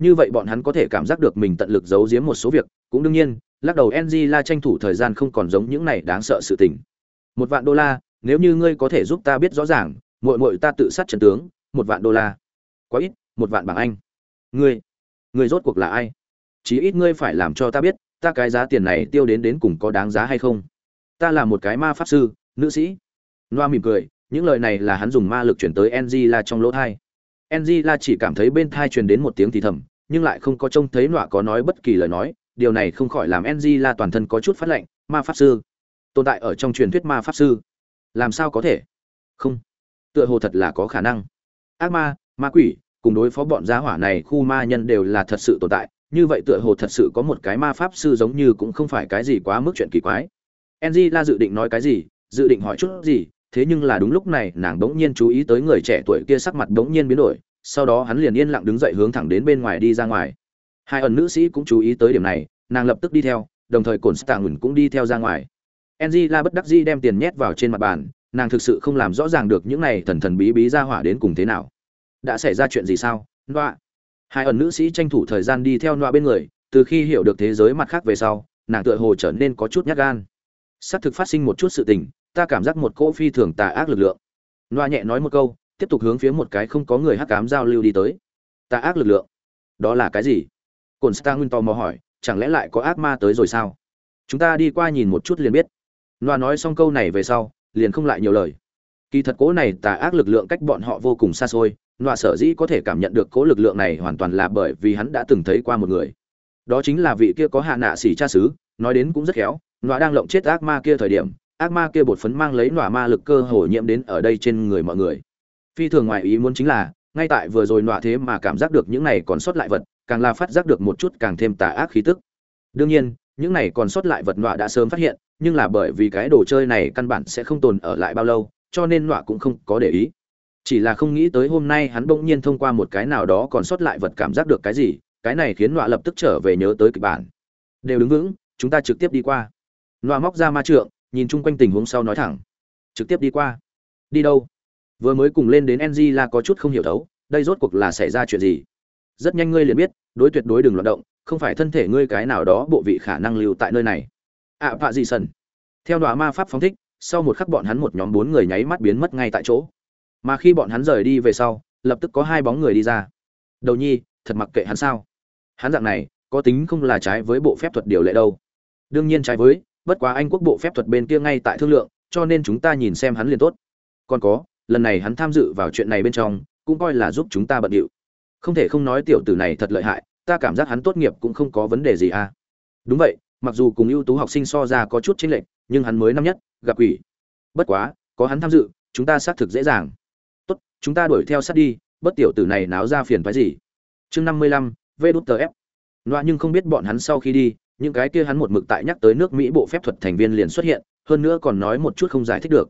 như vậy bọn hắn có thể cảm giác được mình tận lực giấu giếm một số việc, cũng đương nhiên, lắc đầu ng la tranh thủ thời gian không còn giống những này đáng sợ sự tình. Một vạn đô la, nếu như ngươi có thể giúp ta biết rõ ràng, muội muội ta tự sát trần tướng, một vạn đô la. Quá ít, một vạn bảng anh. Ngươi ngươi rốt cuộc là ai? Chí ít ngươi phải làm cho ta biết, ta cái giá tiền này tiêu đến đến cùng có đáng giá hay không? Ta là một cái ma pháp sư, nữ sĩ. Noa mỉm cười, những lời này là hắn dùng ma lực chuyển tới Angela trong lỗ thai. Angela chỉ cảm thấy bên thai truyền đến một tiếng thì thầm nhưng lại không có trông thấy nọa có nói bất kỳ lời nói, điều này không khỏi làm Angela toàn thân có chút phát lạnh, ma pháp sư, tồn tại ở trong truyền thuyết ma pháp sư, làm sao có thể? Không, tựa hồ thật là có khả năng. Ác ma ma quỷ, cùng đối phó bọn giá hỏa này khu ma nhân đều là thật sự tồn tại, như vậy tựa hồ thật sự có một cái ma pháp sư giống như cũng không phải cái gì quá mức chuyện kỳ quái. Enzy la dự định nói cái gì, dự định hỏi chút gì, thế nhưng là đúng lúc này nàng đ ố n g nhiên chú ý tới người trẻ tuổi kia sắc mặt đ ố n g nhiên biến đổi sau đó hắn liền yên lặng đứng dậy hướng thẳng đến bên ngoài đi ra ngoài. Hai ẩn nữ sĩ cũng chú ý tới điểm này, nàng lập tức đi theo, đồng thời cồn stạng cũng đi theo ra ngoài. Enzy la bất đắc dĩ đem tiền nhét vào trên mặt bàn, nàng thực sự không làm rõ ràng được những này thần thần bí bí ra hỏa đến cùng thế nào. Đã xảy ra chuyện gì sao? Noa hai ẩn nữ sĩ tranh thủ thời gian đi theo noa bên người, từ khi hiểu được thế giới mặt khác về sau, nàng tựa hồ trở nên có chút nhát gan. Xác thực phát sinh một chút sự tình, ta cảm giác một cỗ phi thường tà ác lực lượng. Noa nhẹ nói một câu tiếp tục hướng phía một cái không có người hắc cám giao lưu đi tới. Tà ác lực lượng. Đó là cái gì? Cồn star nguyên tò mò hỏi, chẳng lẽ lại có ác ma tới rồi sao? Chúng ta đi qua nhìn một chút liền biết. Loa nói xong câu này về sau, liền không lại nhiều lời. Kỳ thật cố này tà ác lực lượng cách bọn họ vô cùng xa xôi, loa sở dĩ có thể cảm nhận được cố lực lượng này hoàn toàn là bởi vì hắn đã từng thấy qua một người. Đó chính là vị kia có hạ nạ xỉ cha xứ, nói đến cũng rất khéo, loa đang lộng chết ác ma kia thời điểm, ác ma kia bột phấn mang lấy nọa ma lực cơ hồ nhiễm đến ở đây trên người mọi người phi thường ngoài ý muốn chính là, ngay tại vừa rồi nọa thế mà cảm giác được những này còn sót lại vật, càng là phát giác được một chút càng thêm tà ác khí tức. Đương nhiên, những này còn sót lại vật nọa đã sớm phát hiện, nhưng là bởi vì cái đồ chơi này căn bản sẽ không tồn ở lại bao lâu, cho nên nọa cũng không có để ý. Chỉ là không nghĩ tới hôm nay hắn bỗng nhiên thông qua một cái nào đó còn sót lại vật cảm giác được cái gì, cái này khiến nọa lập tức trở về nhớ tới kịch bản. Đều đứng vững, chúng ta trực tiếp đi qua. Nọa móc ra ma trượng, nhìn chung quanh tình huống sau nói thẳng. Trực tiếp đi qua. Đi đâu? Vừa mới cùng lên đến ng là có chút không hiểu thấu đây rốt cuộc là xảy ra chuyện gì? Rất nhanh ngươi liền biết đối tuyệt đối đừng loạt động không phải thân thể ngươi cái nào đó bộ vị khả năng lưu tại nơi này. Ạ à, vạ dị sần? Theo đọa ma pháp phóng thích sau một khắc bọn hắn một nhóm bốn người nháy mắt biến mất ngay tại chỗ. Mà khi bọn hắn rời đi về sau lập tức có hai bóng người đi ra. Đầu nhi thật mặc kệ hắn sao? Hắn dạng này có tính không là trái với bộ phép thuật điều lệ đâu. Đương nhiên trái với bất quá anh quốc bộ phép thuật bên kia ngay tại thương lượng cho nên chúng ta nhìn xem hắn liền tốt. Còn có lần này hắn tham dự vào chuyện này bên trong, cũng coi là giúp chúng ta bận điệu. Không thể không nói tiểu tử này thật lợi hại, ta cảm giác hắn tốt nghiệp cũng không có vấn đề gì à. Đúng vậy, mặc dù cùng ưu tú học sinh so ra có chút chênh lệch, nhưng hắn mới năm nhất, gặp quỷ. Bất quá, có hắn tham dự, chúng ta xác thực dễ dàng. Tốt, chúng ta đuổi theo sát đi, bất tiểu tử này náo ra phiền phái gì. Chương năm mươi lăm vê đút tờ ép loa nhưng không biết bọn hắn sau khi đi, những cái kia hắn một mực tại nhắc tới nước mỹ bộ phép thuật thành viên liền xuất hiện, hơn nữa còn nói một chút không giải thích được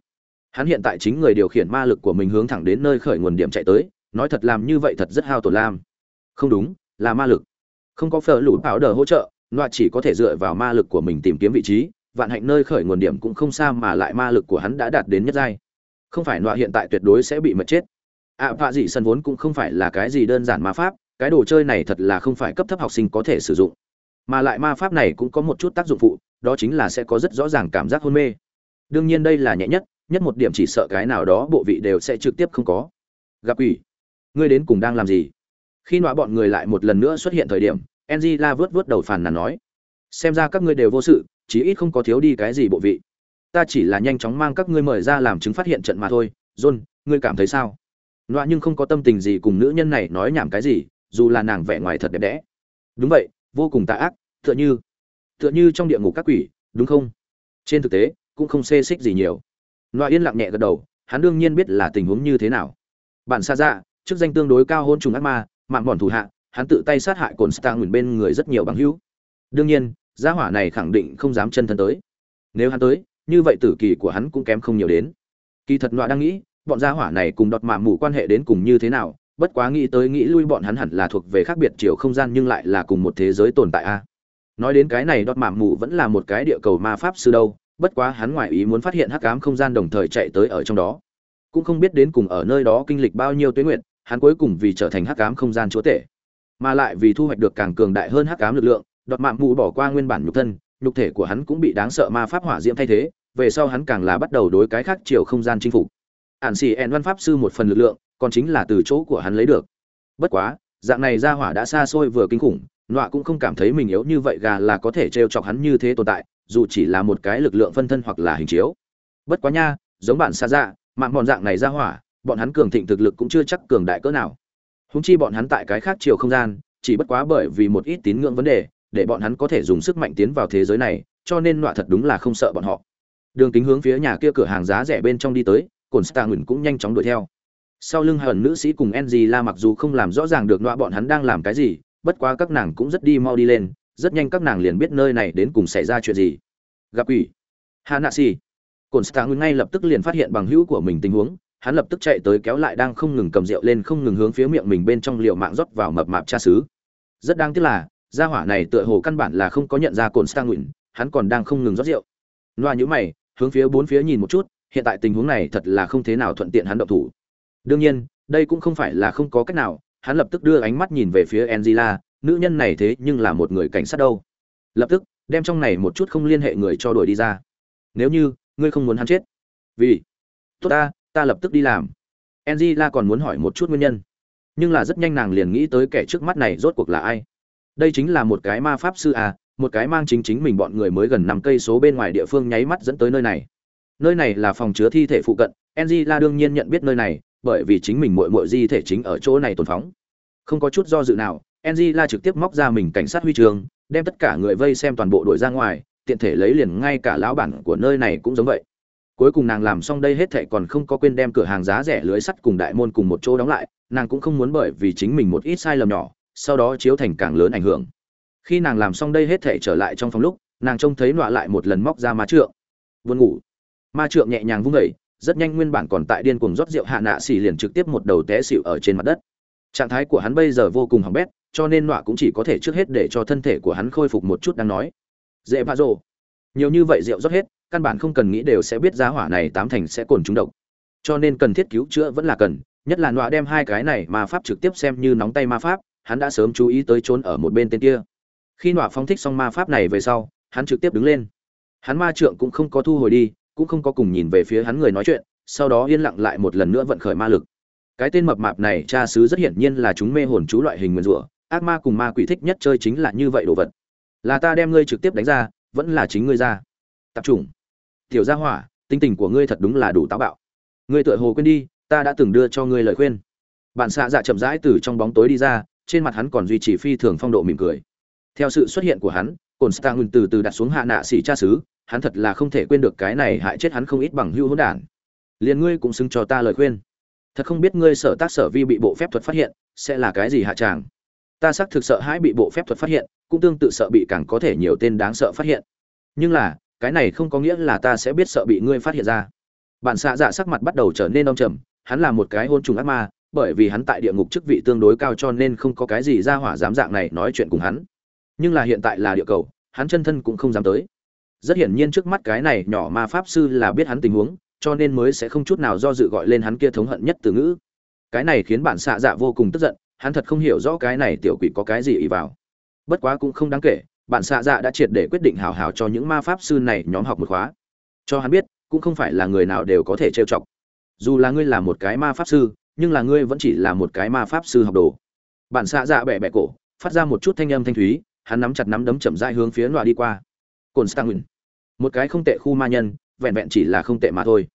hắn hiện tại chính người điều khiển ma lực của mình hướng thẳng đến nơi khởi nguồn điểm chạy tới nói thật làm như vậy thật rất hao tổn lam. Không đúng là ma lực. Không có phở lũ bảo đờ hỗ trợ loa chỉ có thể dựa vào ma lực của mình tìm kiếm vị trí vạn hạnh nơi khởi nguồn điểm cũng không xa mà lại ma lực của hắn đã đạt đến nhất giai. Không phải loa hiện tại tuyệt đối sẽ bị mật chết. Ạ à, vạ dị sân vốn cũng không phải là cái gì đơn giản ma pháp cái đồ chơi này thật là không phải cấp thấp học sinh có thể sử dụng. Mà lại ma pháp này cũng có một chút tác dụng phụ đó chính là sẽ có rất rõ ràng cảm giác hôn mê. Đương nhiên đây là nhẹ nhất nhất một điểm chỉ sợ cái nào đó bộ vị đều sẽ trực tiếp không có. Gặp quỷ. Ngươi đến cùng đang làm gì? Khi nọa bọn người lại một lần nữa xuất hiện thời điểm, angela vớt vớt đầu phàn nàn nói, xem ra các ngươi đều vô sự, chí ít không có thiếu đi cái gì bộ vị. Ta chỉ là nhanh chóng mang các ngươi mời ra làm chứng phát hiện trận mà thôi. John, ngươi cảm thấy sao? Nọa nhưng không có tâm tình gì cùng nữ nhân này nói nhảm cái gì, dù là nàng vẻ ngoài thật đẹp đẽ. Đúng vậy, vô cùng tà ác, tựa như tựa như trong địa ngục các quỷ, đúng không? Trên thực tế, cũng không xê xích gì nhiều loại yên lặng nhẹ gật đầu, hắn đương nhiên biết là tình huống như thế nào. Bản xa dạ chức danh tương đối cao hôn trùng ác ma, mạng bọn thủ hạ, hắn tự tay sát hại cồn stang nguyền bên người rất nhiều bằng hữu. Đương nhiên, gia hỏa này khẳng định không dám chân thân tới. Nếu hắn tới, như vậy tử kỳ của hắn cũng kém không nhiều đến. Kỳ thật loại đang nghĩ, bọn gia hỏa này cùng đọt mạ mù quan hệ đến cùng như thế nào, bất quá nghĩ tới nghĩ lui bọn hắn hẳn là thuộc về khác biệt chiều không gian nhưng lại là cùng một thế giới tồn tại a. Nói đến cái này đọt mạ mù vẫn là một cái địa cầu ma pháp sư đâu bất quá hắn ngoại ý muốn phát hiện hắc ám không gian đồng thời chạy tới ở trong đó. Cũng không biết đến cùng ở nơi đó kinh lịch bao nhiêu tuyến nguyện hắn cuối cùng vì trở thành hắc ám không gian chúa tể. Mà lại vì thu hoạch được càng cường đại hơn hắc ám lực lượng đọt mạng mù bỏ qua nguyên bản nhục thân, nhục thể của hắn cũng bị đáng sợ ma pháp hỏa diễm thay thế, về sau hắn càng là bắt đầu đối cái khác chiều không gian chinh phục. Ản xì ẹn văn pháp sư một phần lực lượng, còn chính là từ chỗ của hắn lấy được. Bất quá, dạng này ra hỏa đã xa xôi vừa kinh khủng, nọa cũng không cảm thấy mình yếu như vậy gà là có thể t chọc hắn như thế tồn tại dù chỉ là một cái lực lượng phân thân hoặc là hình chiếu. Bất quá nha, giống bạn xa dạ mạng bọn dạng này ra hỏa, bọn hắn cường thịnh thực lực cũng chưa chắc cường đại cỡ nào. Húng chi bọn hắn tại cái khác chiều không gian, chỉ bất quá bởi vì một ít tín ngưỡng vấn đề, để bọn hắn có thể dùng sức mạnh tiến vào thế giới này, cho nên nọa thật đúng là không sợ bọn họ. Đường kính hướng phía nhà kia cửa hàng giá rẻ bên trong đi tới cồn star nguyền cũng nhanh chóng đuổi theo. Sau lưng hờn nữ sĩ cùng ng la mặc dù không làm rõ ràng được nọa bọn hắn đang làm cái gì, bất quá các nàng cũng rất đi mau đi lên rất nhanh các nàng liền biết nơi này đến cùng xảy ra chuyện gì. Gặp quỷ. Hà nạ xì. Cồn stạng ngay lập tức liền phát hiện bằng hữu của mình tình huống, hắn lập tức chạy tới kéo lại đang không ngừng cầm rượu lên không ngừng hướng phía miệng mình bên trong liệu mạng rót vào mập mạp cha xứ. Rất đáng tiếc là, gia hỏa này tựa hồ căn bản là không có nhận ra cồn stạng hắn còn đang không ngừng rót rượu. Loa nhữ mày, hướng phía bốn phía nhìn một chút, hiện tại tình huống này thật là không thế nào thuận tiện hắn động thủ. Đương nhiên, đây cũng không phải là không có cách nào, hắn lập tức đưa ánh mắt nhìn về phía angela nữ nhân này thế nhưng là một người cảnh sát đâu. Lập tức, đem trong này một chút không liên hệ người cho đuổi đi ra. Nếu như, ngươi không muốn hắn chết. Vì, tốt ta ta lập tức đi làm. Angela còn muốn hỏi một chút nguyên nhân. Nhưng là rất nhanh nàng liền nghĩ tới kẻ trước mắt này rốt cuộc là ai. Đây chính là một cái ma pháp sư à một cái mang chính chính mình bọn người mới gần năm cây số bên ngoài địa phương nháy mắt dẫn tới nơi này. Nơi này là phòng chứa thi thể phụ cận, angela đương nhiên nhận biết nơi này, bởi vì chính mình muội muội di thể chính ở chỗ này tồn phóng. Không có chút do dự nào angela trực tiếp móc ra mình cảnh sát huy trường đem tất cả người vây xem toàn bộ đội ra ngoài tiện thể lấy liền ngay cả lão bản của nơi này cũng giống vậy. Cuối cùng nàng làm xong đây hết thảy còn không có quên đem cửa hàng giá rẻ lưới sắt cùng đại môn cùng một chỗ đóng lại nàng cũng không muốn bởi vì chính mình một ít sai lầm nhỏ sau đó chiếu thành càng lớn ảnh hưởng. Khi nàng làm xong đây hết thảy trở lại trong phòng lúc nàng trông thấy nọa lại một lần móc ra ma trượng. Buồn ngủ. Ma trượng nhẹ nhàng vung dậy, rất nhanh nguyên bản còn tại điên cuồng rót rượu hạ nạ xỉ liền trực tiếp một đầu té xỉu ở trên mặt đất. Trạng thái của hắn bây giờ vô cùng hỏng bét cho nên nọa cũng chỉ có thể trước hết để cho thân thể của hắn khôi phục một chút đang nói. Dễ vạ rồ. Nhiều như vậy rượu rót hết, căn bản không cần nghĩ đều sẽ biết giá hỏa này tám thành sẽ cồn trúng độc. Cho nên cần thiết cứu chữa vẫn là cần, nhất là nọa đem hai cái này ma pháp trực tiếp xem như nóng tay ma pháp, hắn đã sớm chú ý tới trốn ở một bên tên kia. Khi nọa phóng thích xong ma pháp này về sau, hắn trực tiếp đứng lên. Hắn ma trượng cũng không có thu hồi đi, cũng không có cùng nhìn về phía hắn người nói chuyện, sau đó yên lặng lại một lần nữa vận khởi ma lực. Cái tên mập mạp này, cha xứ rất hiển nhiên là chúng mê hồn chú loại hình nguyên rủa ác ma cùng ma quỷ thích nhất chơi chính là như vậy đồ vật. Là ta đem ngươi trực tiếp đánh ra, vẫn là chính ngươi ra. Tập trung tiểu gia hỏa tinh tình của ngươi thật đúng là đủ táo bạo. Ngươi tựa hồ quên đi, ta đã từng đưa cho ngươi lời khuyên. Bạn xạ dạ chậm rãi từ trong bóng tối đi ra, trên mặt hắn còn duy trì phi thường phong độ mỉm cười. Theo sự xuất hiện của hắn, cồn stagun từ từ đặt xuống hạ nạ xỉ cha xứ, hắn thật là không thể quên được cái này hại chết hắn không ít bằng hưu hỗn đản. Liền ngươi cũng xứng cho ta lời khuyên. Thật không biết ngươi sở tác sở vi bị bộ phép thuật phát hiện, sẽ là cái gì hạ tràng ta xác thực sợ hãi bị bộ phép thuật phát hiện, cũng tương tự sợ bị càng có thể nhiều tên đáng sợ phát hiện. Nhưng là, cái này không có nghĩa là ta sẽ biết sợ bị ngươi phát hiện ra. Bản xạ dạ sắc mặt bắt đầu trở nên đông trầm, hắn là một cái hôn trùng ác ma, bởi vì hắn tại địa ngục chức vị tương đối cao cho nên không có cái gì ra hỏa dám dạng này nói chuyện cùng hắn. Nhưng là hiện tại là địa cầu, hắn chân thân cũng không dám tới. Rất hiển nhiên trước mắt cái này nhỏ ma pháp sư là biết hắn tình huống, cho nên mới sẽ không chút nào do dự gọi lên hắn kia thống hận nhất từ ngữ. Cái này khiến bản xạ dạ vô cùng tức giận hắn thật không hiểu rõ cái này tiểu quỷ có cái gì ý vào. Bất quá cũng không đáng kể bản xạ dạ đã triệt để quyết định hào hào cho những ma pháp sư này nhóm học một khóa. Cho hắn biết, cũng không phải là người nào đều có thể trêu chọc. Dù là ngươi là một cái ma pháp sư, nhưng là ngươi vẫn chỉ là một cái ma pháp sư học đồ. Bản xạ dạ bẻ bẻ cổ, phát ra một chút thanh âm thanh thúy, hắn nắm chặt nắm đấm chậm rãi hướng phía loa đi qua. Cồn stangin một cái không tệ khu ma nhân, vẹn vẹn chỉ là không tệ mà thôi.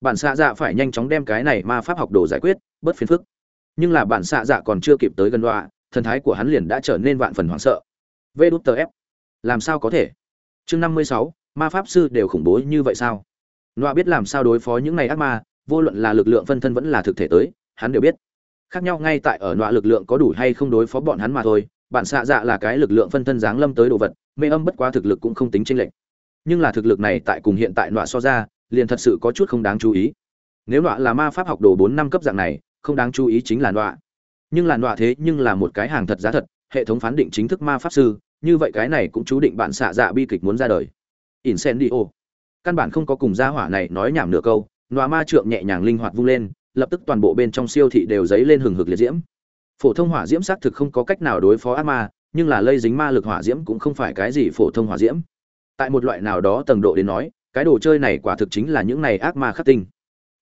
Bản xạ dạ phải nhanh chóng đem cái này ma pháp học đồ giải quyết, bớt phiền phức nhưng là bản xạ dạ còn chưa kịp tới gần đoạ, thần thái của hắn liền đã trở nên vạn phần hoảng sợ. Vê đút tờ ép. Làm sao có thể? Chương năm mươi sáu, ma pháp sư đều khủng bố như vậy sao? Đoạ biết làm sao đối phó những này ác ma, vô luận là lực lượng phân thân vẫn là thực thể tới, hắn đều biết. Khác nhau ngay tại ở đoạ lực lượng có đủ hay không đối phó bọn hắn mà thôi bản xạ dạ là cái lực lượng phân thân giáng lâm tới đồ vật, mê âm bất quá thực lực cũng không tính chênh lệch. Nhưng là thực lực này tại cùng hiện tại đoạ so ra, liền thật sự có chút không đáng chú ý. Nếu đoạ là ma pháp học đồ bốn năm cấp dạng này không đáng chú ý chính là nọa. Nhưng là nọa thế nhưng là một cái hàng thật giá thật, hệ thống phán định chính thức ma pháp sư, như vậy cái này cũng chú định bạn xạ dạ bi kịch muốn ra đời. Incendio. Căn bản không có cùng gia hỏa này nói nhảm nửa câu, nọa ma trượng nhẹ nhàng linh hoạt vung lên, lập tức toàn bộ bên trong siêu thị đều dấy lên hừng hực liệt diễm. Phổ thông hỏa diễm xác thực không có cách nào đối phó ác ma, nhưng là lây dính ma lực hỏa diễm cũng không phải cái gì phổ thông hỏa diễm. Tại một loại nào đó tầng độ đến nói, cái đồ chơi này quả thực chính là những này ác ma khắc tinh.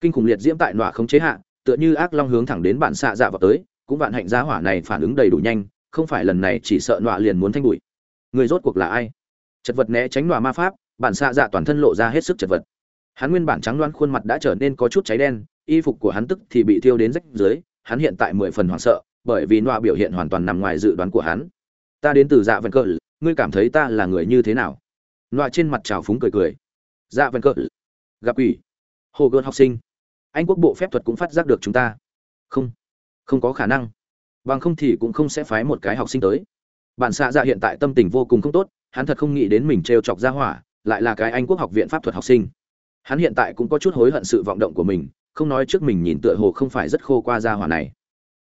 Kinh khủng liệt diễm tại nọa không chế hạ tựa như ác long hướng thẳng đến bản xạ dạ vào tới, cũng vạn hạnh giá hỏa này phản ứng đầy đủ nhanh, không phải lần này chỉ sợ nọa liền muốn thanh bụi người rốt cuộc là ai? Chật vật né tránh nọa ma pháp bản xạ dạ toàn thân lộ ra hết sức chật vật. Hắn nguyên bản trắng loan khuôn mặt đã trở nên có chút cháy đen, y phục của hắn tức thì bị thiêu đến rách dưới hắn hiện tại mười phần hoảng sợ, bởi vì nọa biểu hiện hoàn toàn nằm ngoài dự đoán của hắn. Ta đến từ dạ vân cờ, ngươi cảm thấy ta là người như thế nào? Nọa trên mặt trào phúng cười cười. Dạ vân cờ, gặp ủy hồ gợn học sinh anh quốc bộ phép thuật cũng phát giác được chúng ta. Không không có khả năng. Bằng không thì cũng không sẽ phái một cái học sinh tới. Bản xạ dạ hiện tại tâm tình vô cùng không tốt, hắn thật không nghĩ đến mình t r e o chọc ra hỏa, lại là cái anh quốc học viện pháp thuật học sinh. Hắn hiện tại cũng có chút hối hận sự vọng động của mình, không nói trước mình nhìn tựa hồ không phải rất khô qua ra hỏa này.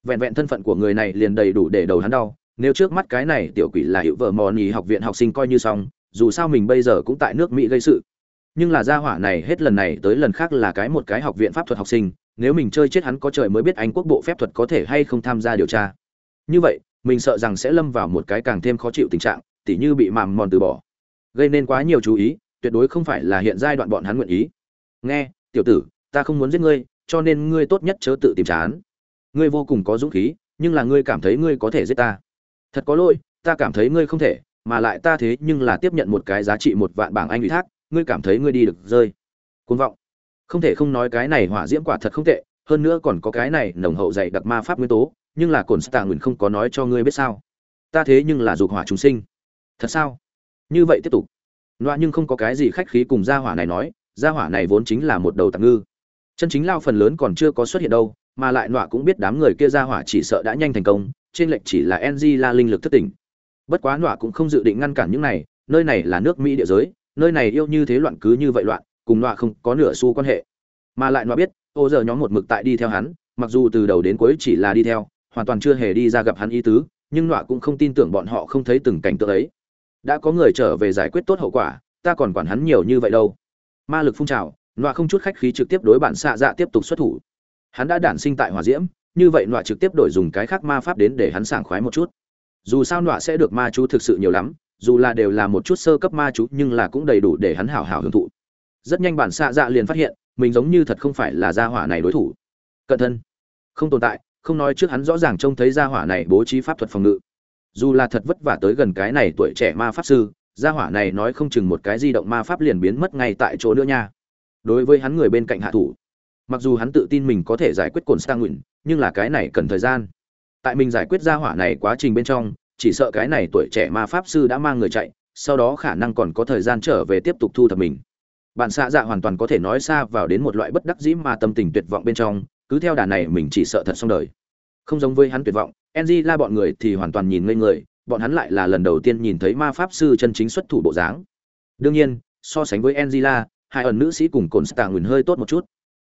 Vẹn vẹn thân phận của người này liền đầy đủ để đầu hắn đau, nếu trước mắt cái này tiểu quỷ là hiệu vợ mò nhì học viện học sinh coi như xong, dù sao mình bây giờ cũng tại nước mỹ gây sự nhưng là gia hỏa này hết lần này tới lần khác là cái một cái học viện pháp thuật học sinh, nếu mình chơi chết hắn có trời mới biết anh quốc bộ phép thuật có thể hay không tham gia điều tra. Như vậy, mình sợ rằng sẽ lâm vào một cái càng thêm khó chịu tình trạng, tỉ như bị màm mòn từ bỏ. Gây nên quá nhiều chú ý, tuyệt đối không phải là hiện giai đoạn bọn hắn nguyện ý. Nghe, tiểu tử, ta không muốn giết ngươi, cho nên ngươi tốt nhất chớ tự tìm chán. Ngươi vô cùng có dũng khí, nhưng là ngươi cảm thấy ngươi có thể giết ta. Thật có lỗi, ta cảm thấy ngươi không thể, mà lại ta thế nhưng là tiếp nhận một cái giá trị một vạn bảng anh ủy thác ngươi cảm thấy ngươi đi được rơi. Côn vọng. Không thể không nói cái này hỏa diễm quả thật không tệ, hơn nữa còn có cái này nồng hậu dày đặc ma pháp nguyên tố, nhưng là cồn stạ nguyền không có nói cho ngươi biết sao. Ta thế nhưng là dục hỏa chúng sinh. Thật sao? Như vậy tiếp tục. Loa nhưng không có cái gì khách khí cùng gia hỏa này nói, gia hỏa này vốn chính là một đầu tạm ngư. Chân chính lao phần lớn còn chưa có xuất hiện đâu, mà lại loa cũng biết đám người kia gia hỏa chỉ sợ đã nhanh thành công, trên lệnh chỉ là ng la linh lực thất tỉnh. Bất quá loa cũng không dự định ngăn cản những này, nơi này là nước mỹ địa giới nơi này yêu như thế loạn cứ như vậy loạn, cùng loạ không có nửa xu quan hệ. Mà lại loạ biết, ô giờ nhóm một mực tại đi theo hắn, mặc dù từ đầu đến cuối chỉ là đi theo, hoàn toàn chưa hề đi ra gặp hắn ý tứ, nhưng loạ cũng không tin tưởng bọn họ không thấy từng cảnh tượng ấy. Đã có người trở về giải quyết tốt hậu quả, ta còn quản hắn nhiều như vậy đâu. Ma lực phun trào loạ không chút khách khí trực tiếp đối bản xạ dạ tiếp tục xuất thủ. Hắn đã đản sinh tại hỏa diễm, như vậy loạ trực tiếp đổi dùng cái khác ma pháp đến để hắn sảng khoái một chút. Dù sao loạ sẽ được ma chú thực sự nhiều lắm dù là đều là một chút sơ cấp ma chú, nhưng là cũng đầy đủ để hắn hảo hảo hưởng thụ. Rất nhanh bản xạ dạ liền phát hiện, mình giống như thật không phải là gia hỏa này đối thủ. Cận thân không tồn tại, không nói trước hắn rõ ràng trông thấy gia hỏa này bố trí pháp thuật phòng ngự. Dù là thật vất vả tới gần cái này tuổi trẻ ma pháp sư, gia hỏa này nói không chừng một cái di động ma pháp liền biến mất ngay tại chỗ nữa nha. Đối với hắn người bên cạnh hạ thủ, mặc dù hắn tự tin mình có thể giải quyết cồn sang nguyện nhưng là cái này cần thời gian. Tại mình giải quyết gia hỏa này quá trình bên trong chỉ sợ cái này tuổi trẻ ma pháp sư đã mang người chạy, sau đó khả năng còn có thời gian trở về tiếp tục thu thập mình. Bạn xạ dạ hoàn toàn có thể nói xa vào đến một loại bất đắc dĩ mà tâm tình tuyệt vọng bên trong, cứ theo đà này mình chỉ sợ thật xong đời. Không giống với hắn tuyệt vọng enzy la bọn người thì hoàn toàn nhìn ngây người, bọn hắn lại là lần đầu tiên nhìn thấy ma pháp sư chân chính xuất thủ bộ dáng. Đương nhiên, so sánh với enzy la, hai ẩn nữ sĩ cùng cồn stà nguyền hơi tốt một chút.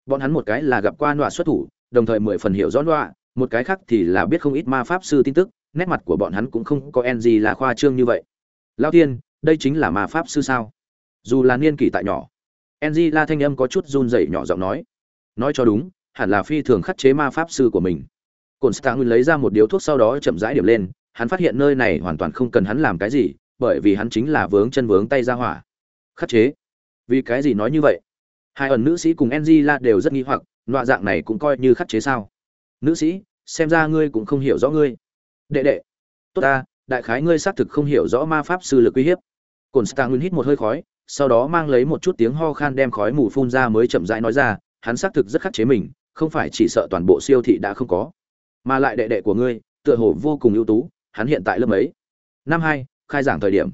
Bọn hắn một cái là gặp qua nọa xuất thủ, đồng thời mười phần hiểu rõ nọa, một cái khác thì là biết không ít ma pháp sư tin tức nét mặt của bọn hắn cũng không có en gì là khoa trương như vậy. Lao tiên đây chính là ma pháp sư sao? Dù là niên kỷ tại nhỏ Enji la thanh âm có chút run rẩy nhỏ giọng nói. Nói cho đúng, hẳn là phi thường khắc chế ma pháp sư của mình. Cồn stạng lấy ra một điếu thuốc sau đó chậm rãi điểm lên, hắn phát hiện nơi này hoàn toàn không cần hắn làm cái gì, bởi vì hắn chính là vướng chân vướng tay ra hỏa. Khắc chế? Vì cái gì nói như vậy? Hai ẩn nữ sĩ cùng Enji la đều rất nghi hoặc loại dạng này cũng coi như khắc chế sao? Nữ sĩ, xem ra ngươi cũng không hiểu rõ ngươi đệ đệ. Tốt ta, đại khái ngươi xác thực không hiểu rõ ma pháp sư lực uy hiếp. Cồn stang hít một hơi khói, sau đó mang lấy một chút tiếng ho khan đem khói mù phun ra mới chậm rãi nói ra, hắn xác thực rất khắc chế mình, không phải chỉ sợ toàn bộ siêu thị đã không có. Mà lại đệ đệ của ngươi, tựa hồ vô cùng ưu tú, hắn hiện tại lớp mấy? Năm hai, khai giảng thời điểm.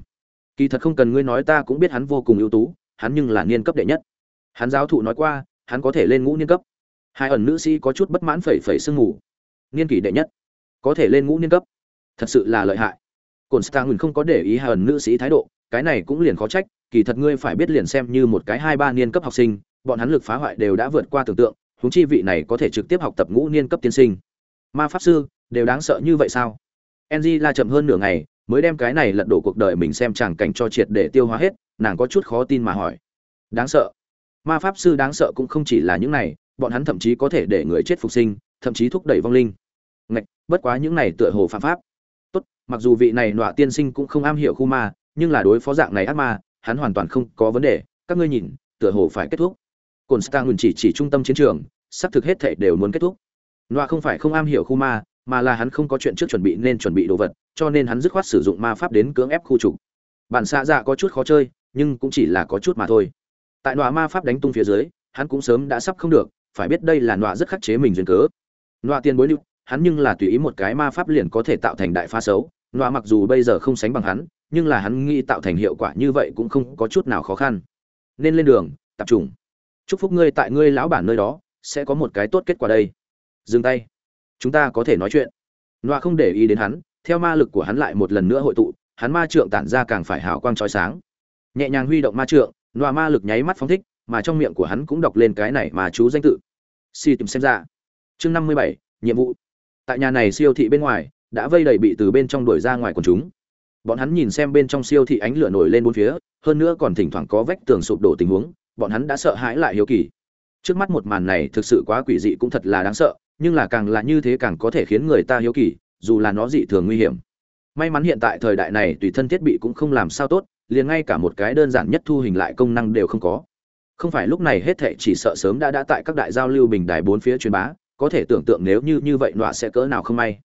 Kỳ thật không cần ngươi nói ta cũng biết hắn vô cùng ưu tú, hắn nhưng là niên cấp đệ nhất. Hắn giáo thụ nói qua, hắn có thể lên ngũ niên cấp. Hai ẩn nữ sĩ có chút bất mãn phẩy phẩy sương ngủ niên kỷ đệ nhất có thể lên ngũ niên cấp. Thật sự là lợi hại. Cồn stang không có để ý hai ẩn nữ sĩ thái độ, cái này cũng liền khó trách, kỳ thật ngươi phải biết liền xem như một cái hai ba niên cấp học sinh, bọn hắn lực phá hoại đều đã vượt qua tưởng tượng, huống chi vị này có thể trực tiếp học tập ngũ niên cấp tiên sinh. Ma pháp sư, đều đáng sợ như vậy sao? Enzy la chậm hơn nửa ngày, mới đem cái này lật đổ cuộc đời mình xem chẳng cảnh cho triệt để tiêu hóa hết, nàng có chút khó tin mà hỏi. Đáng sợ. Ma pháp sư đáng sợ cũng không chỉ là những này, bọn hắn thậm chí có thể để người chết phục sinh, thậm chí thúc đẩy vong linh. Ngạch bất quá những này tựa hồ phạm pháp. Tốt, mặc dù vị này nọa tiên sinh cũng không am hiểu khu ma, nhưng là đối phó dạng này ác ma, hắn hoàn toàn không có vấn đề. Các ngươi nhìn, tựa hồ phải kết thúc. Cồn stang chỉ chỉ trung tâm chiến trường, sắp thực hết thảy đều muốn kết thúc. Nọa không phải không am hiểu khu ma, mà là hắn không có chuyện trước chuẩn bị nên chuẩn bị đồ vật, cho nên hắn dứt khoát sử dụng ma pháp đến cưỡng ép khu trục. Bản xạ dạ có chút khó chơi, nhưng cũng chỉ là có chút mà thôi. Tại nọa ma pháp đánh tung phía dưới, hắn cũng sớm đã sắp không được, phải biết đây là nọa rất khắc chế mình duyên cớ. Nọa tiền bối lưu hắn nhưng là tùy ý một cái ma pháp liền có thể tạo thành đại pha xấu nọa mặc dù bây giờ không sánh bằng hắn, nhưng là hắn nghĩ tạo thành hiệu quả như vậy cũng không có chút nào khó khăn. Nên lên đường, tập trung. Chúc phúc ngươi tại ngươi lão bản nơi đó, sẽ có một cái tốt kết quả đây. Dừng tay. Chúng ta có thể nói chuyện. Nọa không để ý đến hắn, theo ma lực của hắn lại một lần nữa hội tụ, hắn ma trượng tản ra càng phải hào quang trói sáng. Nhẹ nhàng huy động ma trượng nọa ma lực nháy mắt phóng thích, mà trong miệng của hắn cũng đọc lên cái này mà chú danh tự. Si tìm xem ra. Chương năm mươi bảy, nhiệm vụ tại nhà này siêu thị bên ngoài, đã vây đầy bị từ bên trong đuổi ra ngoài quần chúng. Bọn hắn nhìn xem bên trong siêu thị ánh lửa nổi lên bốn phía, hơn nữa còn thỉnh thoảng có vách tường sụp đổ tình huống, bọn hắn đã sợ hãi lại hiếu kỳ. Trước mắt một màn này thực sự quá quỷ dị cũng thật là đáng sợ, nhưng là càng là như thế càng có thể khiến người ta hiếu kỳ, dù là nó dị thường nguy hiểm. May mắn hiện tại thời đại này tùy thân thiết bị cũng không làm sao tốt, liền ngay cả một cái đơn giản nhất thu hình lại công năng đều không có. Không phải lúc này hết thệ chỉ sợ sớm đã đã tại các đại giao lưu bình đài bốn phía truyền bá có thể tưởng tượng nếu như như vậy nọa sẽ cỡ nào không may.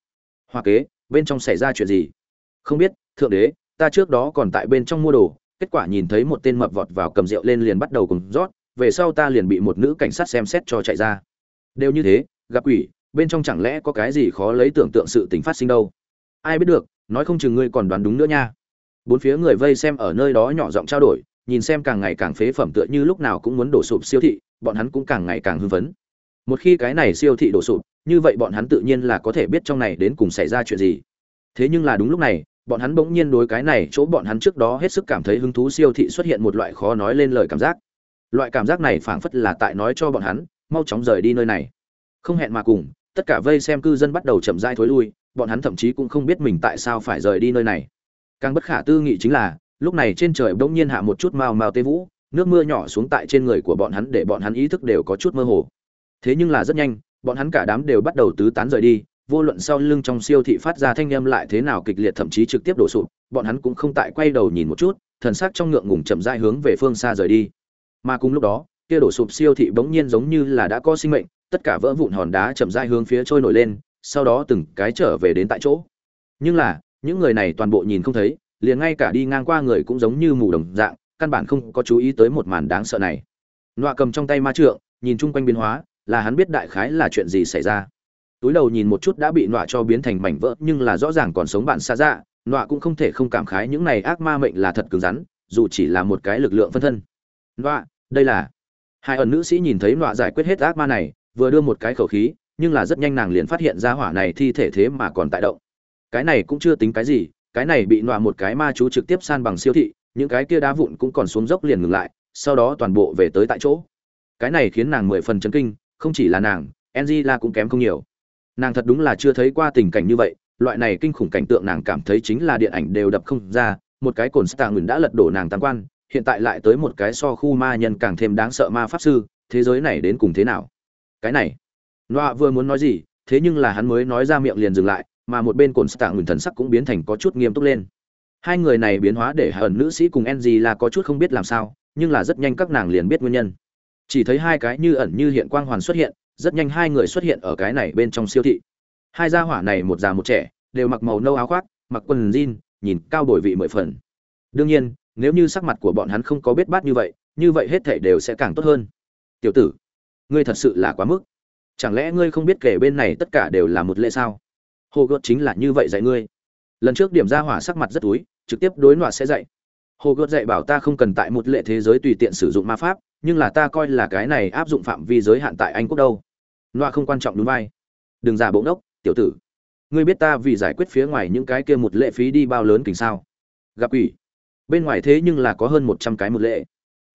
Hoa kế, bên trong xảy ra chuyện gì? Không biết, thượng đế, ta trước đó còn tại bên trong mua đồ, kết quả nhìn thấy một tên mập vọt vào cầm rượu lên liền bắt đầu cùng rót, về sau ta liền bị một nữ cảnh sát xem xét cho chạy ra. Đều như thế, gặp quỷ, bên trong chẳng lẽ có cái gì khó lấy tưởng tượng sự tình phát sinh đâu? Ai biết được, nói không chừng ngươi còn đoán đúng nữa nha. Bốn phía người vây xem ở nơi đó nhỏ giọng trao đổi, nhìn xem càng ngày càng phế phẩm tựa như lúc nào cũng muốn đổ sụp siêu thị, bọn hắn cũng càng ngày càng hưng phấn một khi cái này siêu thị đổ sụp, như vậy bọn hắn tự nhiên là có thể biết trong này đến cùng xảy ra chuyện gì. Thế nhưng là đúng lúc này, bọn hắn bỗng nhiên đối cái này chỗ bọn hắn trước đó hết sức cảm thấy hứng thú siêu thị xuất hiện một loại khó nói lên lời cảm giác. Loại cảm giác này phảng phất là tại nói cho bọn hắn, mau chóng rời đi nơi này. Không hẹn mà cùng, tất cả vây xem cư dân bắt đầu chậm rãi thối lui, bọn hắn thậm chí cũng không biết mình tại sao phải rời đi nơi này. Càng bất khả tư nghị chính là, lúc này trên trời bỗng nhiên hạ một chút mao mao tê vũ, nước mưa nhỏ xuống tại trên người của bọn hắn để bọn hắn ý thức đều có chút mơ hồ thế nhưng là rất nhanh, bọn hắn cả đám đều bắt đầu tứ tán rời đi, vô luận sau lưng trong siêu thị phát ra thanh âm lại thế nào kịch liệt thậm chí trực tiếp đổ sụp, bọn hắn cũng không tại quay đầu nhìn một chút, thần sắc trong ngượng ngùng chậm rãi hướng về phương xa rời đi. Mà cùng lúc đó, kia đổ sụp siêu thị bỗng nhiên giống như là đã có sinh mệnh, tất cả vỡ vụn hòn đá chậm rãi hướng phía trôi nổi lên, sau đó từng cái trở về đến tại chỗ. Nhưng là, những người này toàn bộ nhìn không thấy, liền ngay cả đi ngang qua người cũng giống như mù đồng dạng, căn bản không có chú ý tới một màn đáng sợ này. Nọa cầm trong tay ma trượng, nhìn chung quanh biến hóa là hắn biết đại khái là chuyện gì xảy ra. Túi đầu nhìn một chút đã bị nọa cho biến thành mảnh vỡ, nhưng là rõ ràng còn sống bạn xa dạ nọa cũng không thể không cảm khái những này ác ma mệnh là thật cứng rắn, dù chỉ là một cái lực lượng phân thân. Nọa, đây là. Hai ẩn nữ sĩ nhìn thấy nọa giải quyết hết ác ma này, vừa đưa một cái khẩu khí, nhưng là rất nhanh nàng liền phát hiện ra hỏa này thi thể thế mà còn tại động. Cái này cũng chưa tính cái gì, cái này bị nọa một cái ma chú trực tiếp san bằng siêu thị, những cái kia đá vụn cũng còn xuống dốc liền ngừng lại, sau đó toàn bộ về tới tại chỗ. Cái này khiến nàng mười phần chấn kinh không chỉ là nàng, angela cũng kém không nhiều. Nàng thật đúng là chưa thấy qua tình cảnh như vậy, loại này kinh khủng cảnh tượng nàng cảm thấy chính là điện ảnh đều đập không ra, một cái cồn stạng ngừng đã lật đổ nàng tam quan, hiện tại lại tới một cái so khu ma nhân càng thêm đáng sợ ma pháp sư, thế giới này đến cùng thế nào? Cái này noa vừa muốn nói gì, thế nhưng là hắn mới nói ra miệng liền dừng lại, mà một bên cồn stạng ngừng thần sắc cũng biến thành có chút nghiêm túc lên. Hai người này biến hóa để hờn nữ sĩ cùng enzy là có chút không biết làm sao, nhưng là rất nhanh các nàng liền biết nguyên nhân chỉ thấy hai cái như ẩn như hiện quang hoàn xuất hiện, rất nhanh hai người xuất hiện ở cái này bên trong siêu thị. Hai gia hỏa này một già một trẻ, đều mặc màu nâu áo khoác, mặc quần jean, nhìn cao đổi vị mười phần. Đương nhiên, nếu như sắc mặt của bọn hắn không có biết bát như vậy như vậy hết thể đều sẽ càng tốt hơn. Tiểu tử, ngươi thật sự là quá mức. Chẳng lẽ ngươi không biết kể bên này tất cả đều là một lễ sao? Hồ gợt chính là như vậy dạy ngươi. Lần trước điểm ra hỏa sắc mặt rất túi, trực tiếp đối loạt sẽ dạy. Hồ gợt dạy bảo ta không cần tại một lệ thế giới tùy tiện sử dụng ma pháp nhưng là ta coi là cái này áp dụng phạm vi giới hạn tại anh quốc đâu. Loa không quan trọng đúng vai. Đừng giả bộ đốc tiểu tử. Ngươi biết ta vì giải quyết phía ngoài những cái kia một lệ phí đi bao lớn kính sao? Gặp ủy. Bên ngoài thế nhưng là có hơn một trăm cái một lệ.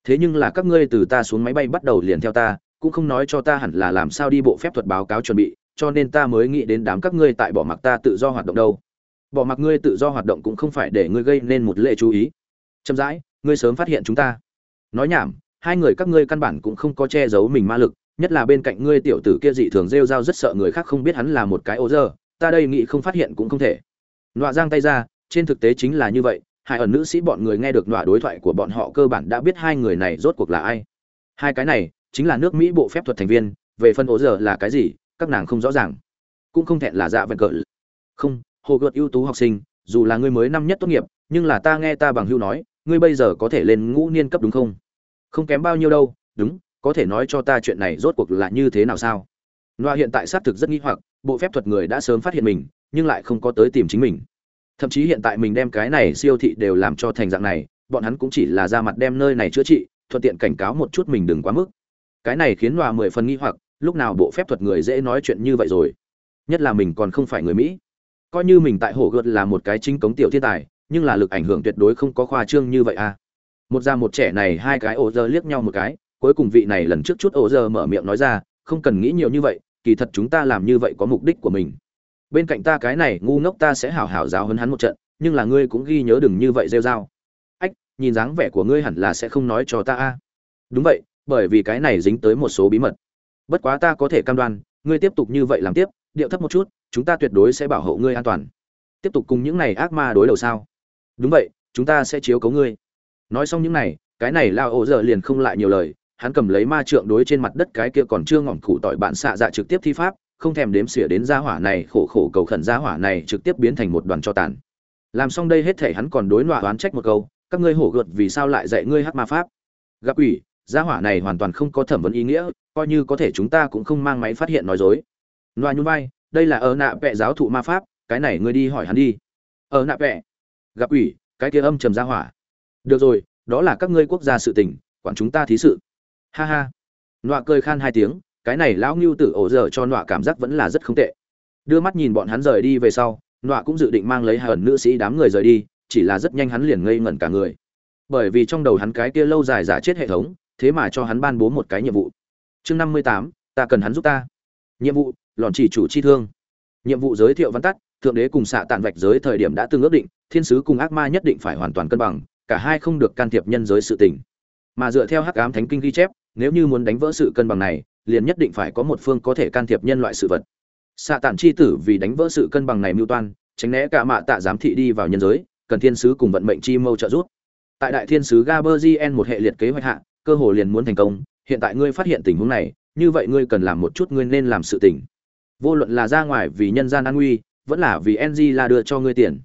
Thế nhưng là các ngươi từ ta xuống máy bay bắt đầu liền theo ta, cũng không nói cho ta hẳn là làm sao đi bộ phép thuật báo cáo chuẩn bị, cho nên ta mới nghĩ đến đám các ngươi tại bỏ mặc ta tự do hoạt động đâu. Bỏ mặc ngươi tự do hoạt động cũng không phải để ngươi gây nên một lệ chú ý. Chậm rãi, ngươi sớm phát hiện chúng ta. Nói nhảm hai người các ngươi căn bản cũng không có che giấu mình ma lực, nhất là bên cạnh ngươi tiểu tử kia dị thường rêu rao rất sợ người khác không biết hắn là một cái ô dơ, ta đây nghĩ không phát hiện cũng không thể. Nọa giang tay ra, trên thực tế chính là như vậy, hai ẩn nữ sĩ bọn người nghe được nọa đối thoại của bọn họ cơ bản đã biết hai người này rốt cuộc là ai. Hai cái này, chính là nước mỹ bộ phép thuật thành viên, về phân ố dơ là cái gì, các nàng không rõ ràng. Cũng không thẹn là dạ vẹn cỡ. Không, hồ gợt ưu tú học sinh, dù là ngươi mới năm nhất tốt nghiệp, nhưng là ta nghe ta bằng hưu nói, ngươi bây giờ có thể lên ngũ niên cấp đúng không? Không kém bao nhiêu đâu, đúng, có thể nói cho ta chuyện này rốt cuộc là như thế nào sao? Loa hiện tại xác thực rất nghi hoặc, bộ phép thuật người đã sớm phát hiện mình, nhưng lại không có tới tìm chính mình. Thậm chí hiện tại mình đem cái này siêu thị đều làm cho thành dạng này, bọn hắn cũng chỉ là ra mặt đem nơi này chữa trị, thuận tiện cảnh cáo một chút mình đừng quá mức. Cái này khiến loa mười phần nghi hoặc, lúc nào bộ phép thuật người dễ nói chuyện như vậy rồi? Nhất là mình còn không phải người mỹ. Coi như mình tại hồ gợt là một cái chính cống tiểu thiên tài, nhưng là lực ảnh hưởng tuyệt đối không có khoa trương như vậy à? Một già một trẻ này hai cái ổ giờ liếc nhau một cái, cuối cùng vị này lần trước chút ổ giờ mở miệng nói ra, không cần nghĩ nhiều như vậy, kỳ thật chúng ta làm như vậy có mục đích của mình. Bên cạnh ta cái này, ngu ngốc ta sẽ hảo hảo giáo hấn hắn một trận, nhưng là ngươi cũng ghi nhớ đừng như vậy rêu dao ách, nhìn dáng vẻ của ngươi hẳn là sẽ không nói cho ta a. Đúng vậy, bởi vì cái này dính tới một số bí mật. Bất quá ta có thể cam đoan, ngươi tiếp tục như vậy làm tiếp, điệu thấp một chút, chúng ta tuyệt đối sẽ bảo hộ ngươi an toàn. Tiếp tục cùng những này ác ma đối đầu sao? Đúng vậy, chúng ta sẽ chiếu cấu ngươi nói xong những này, cái này lao ổ giờ liền không lại nhiều lời, hắn cầm lấy ma trượng đối trên mặt đất cái kia còn chưa ngỏm củ tỏi bạn xạ dạ trực tiếp thi pháp, không thèm đếm xỉa đến gia hỏa này, khổ khổ cầu khẩn gia hỏa này trực tiếp biến thành một đoàn cho tàn. Làm xong đây hết thể hắn còn đối nọa oán trách một câu, các ngươi hổ gợt vì sao lại dạy ngươi hát ma pháp? Gặp ủy gia hỏa này hoàn toàn không có thẩm vấn ý nghĩa, coi như có thể chúng ta cũng không mang máy phát hiện nói dối. Nọa nhún vai, đây là ở nạ vẽ giáo thụ ma pháp, cái này ngươi đi hỏi hắn đi. Ở nạ vẽ gặp ủy cái kia âm trầm gia hỏa được rồi, đó là các ngươi quốc gia sự tình, quản chúng ta thí sự. Ha ha. Nọa cười khan hai tiếng, cái này lão ngưu tử ổ dở cho nọa cảm giác vẫn là rất không tệ. Đưa mắt nhìn bọn hắn rời đi về sau, nọa cũng dự định mang lấy hờn nữ sĩ đám người rời đi, chỉ là rất nhanh hắn liền ngây ngẩn cả người. Bởi vì trong đầu hắn cái kia lâu dài giả chết hệ thống, thế mà cho hắn ban bố một cái nhiệm vụ. Chương năm mươi tám, ta cần hắn giúp ta. Nhiệm vụ lòn chỉ chủ chi thương. Nhiệm vụ giới thiệu văn tắt, thượng đế cùng xạ tàn vạch giới thời điểm đã từng ước định, thiên sứ cùng ác ma nhất định phải hoàn toàn cân bằng cả hai không được can thiệp nhân giới sự tình. Mà dựa theo hắc ám thánh kinh ghi chép, nếu như muốn đánh vỡ sự cân bằng này, liền nhất định phải có một phương có thể can thiệp nhân loại sự vật. Xạ tản chi tử vì đánh vỡ sự cân bằng này mưu toan, tránh né cả mạ tạ giám thị đi vào nhân giới, cần thiên sứ cùng vận mệnh chi mâu trợ giúp. Tại đại thiên sứ gaberzien một hệ liệt kế hoạch hạ, cơ hồ liền muốn thành công, hiện tại ngươi phát hiện tình huống này, như vậy ngươi cần làm một chút ngươi nên làm sự tình. Vô luận là ra ngoài vì nhân gian an nguy, vẫn là vì ng là đưa cho ngươi tiền.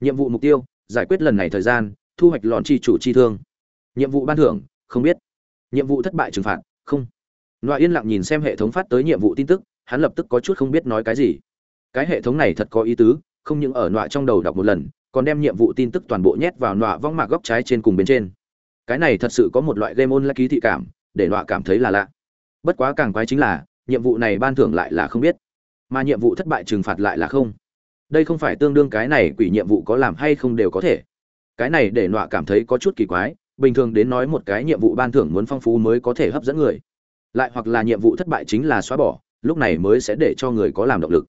Nhiệm vụ mục tiêu, giải quyết lần này thời gian thu hoạch lọn chi chủ chi thương. Nhiệm vụ ban thưởng, không biết. Nhiệm vụ thất bại trừng phạt, không. Loại yên lặng nhìn xem hệ thống phát tới nhiệm vụ tin tức, hắn lập tức có chút không biết nói cái gì. Cái hệ thống này thật có ý tứ, không những ở nọa trong đầu đọc một lần, còn đem nhiệm vụ tin tức toàn bộ nhét vào nọa vong mạc góc trái trên cùng bên trên. Cái này thật sự có một loại game online ký thị cảm, để nọa cảm thấy là lạ. Bất quá càng quái chính là, nhiệm vụ này ban thưởng lại là không biết. Mà nhiệm vụ thất bại trừng phạt lại là không. Đây không phải tương đương cái này quỷ nhiệm vụ có làm hay không đều có thể cái này để nọa cảm thấy có chút kỳ quái, bình thường đến nói một cái nhiệm vụ ban thưởng muốn phong phú mới có thể hấp dẫn người. Lại hoặc là nhiệm vụ thất bại chính là xóa bỏ, lúc này mới sẽ để cho người có làm động lực.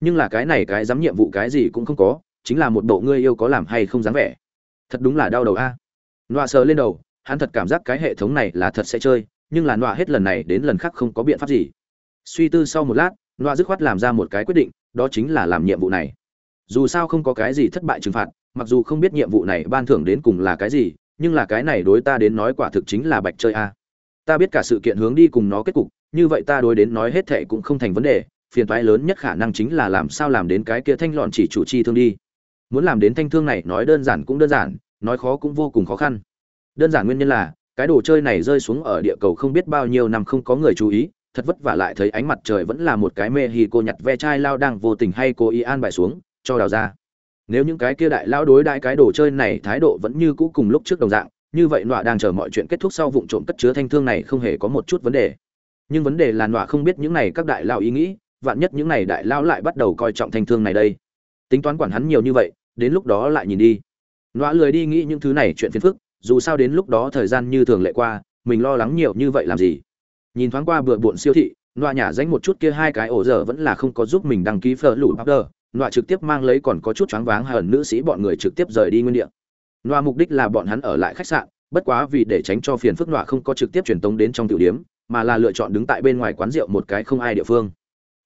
Nhưng là cái này cái dám nhiệm vụ cái gì cũng không có, chính là một bộ ngươi yêu có làm hay không dám vẻ. Thật đúng là đau đầu a. Nọa sờ lên đầu, hắn thật cảm giác cái hệ thống này là thật sẽ chơi, nhưng là nọa hết lần này đến lần khác không có biện pháp gì. Suy tư sau một lát, nọa dứt khoát làm ra một cái quyết định, đó chính là làm nhiệm vụ này. Dù sao không có cái gì thất bại trừng phạt mặc dù không biết nhiệm vụ này ban thưởng đến cùng là cái gì, nhưng là cái này đối ta đến nói quả thực chính là bạch chơi a. Ta biết cả sự kiện hướng đi cùng nó kết cục, như vậy ta đối đến nói hết thệ cũng không thành vấn đề, phiền toái lớn nhất khả năng chính là làm sao làm đến cái kia thanh lọn chỉ chủ chi thương đi. Muốn làm đến thanh thương này nói đơn giản cũng đơn giản, nói khó cũng vô cùng khó khăn. Đơn giản nguyên nhân là, cái đồ chơi này rơi xuống ở địa cầu không biết bao nhiêu năm không có người chú ý, thật vất vả lại thấy ánh mặt trời vẫn là một cái mê hì cô nhặt ve chai lao đang vô tình hay cô ý an bài xuống, cho đào ra nếu những cái kia đại lao đối đại cái đồ chơi này thái độ vẫn như cũ cùng lúc trước đồng dạng, như vậy nọa đang chờ mọi chuyện kết thúc sau vụ trộm cất chứa thanh thương này không hề có một chút vấn đề. Nhưng vấn đề là nọa không biết những này các đại lao ý nghĩ, vạn nhất những này đại lao lại bắt đầu coi trọng thanh thương này đây. Tính toán quản hắn nhiều như vậy, đến lúc đó lại nhìn đi. Nọa lười đi nghĩ những thứ này chuyện phiền phức, dù sao đến lúc đó thời gian như thường lệ qua, mình lo lắng nhiều như vậy làm gì? Nhìn thoáng qua bừa bộn siêu thị, nọa nhả danh một chút kia hai cái ổ giờ vẫn là không có giúp mình đăng ký phở lủ powder nọa trực tiếp mang lấy còn có chút choáng váng hờn nữ sĩ bọn người trực tiếp rời đi nguyên địa. Nọa mục đích là bọn hắn ở lại khách sạn, bất quá vì để tránh cho phiền phức nọa không có trực tiếp truyền tống đến trong tiểu điếm mà là lựa chọn đứng tại bên ngoài quán rượu một cái không ai địa phương.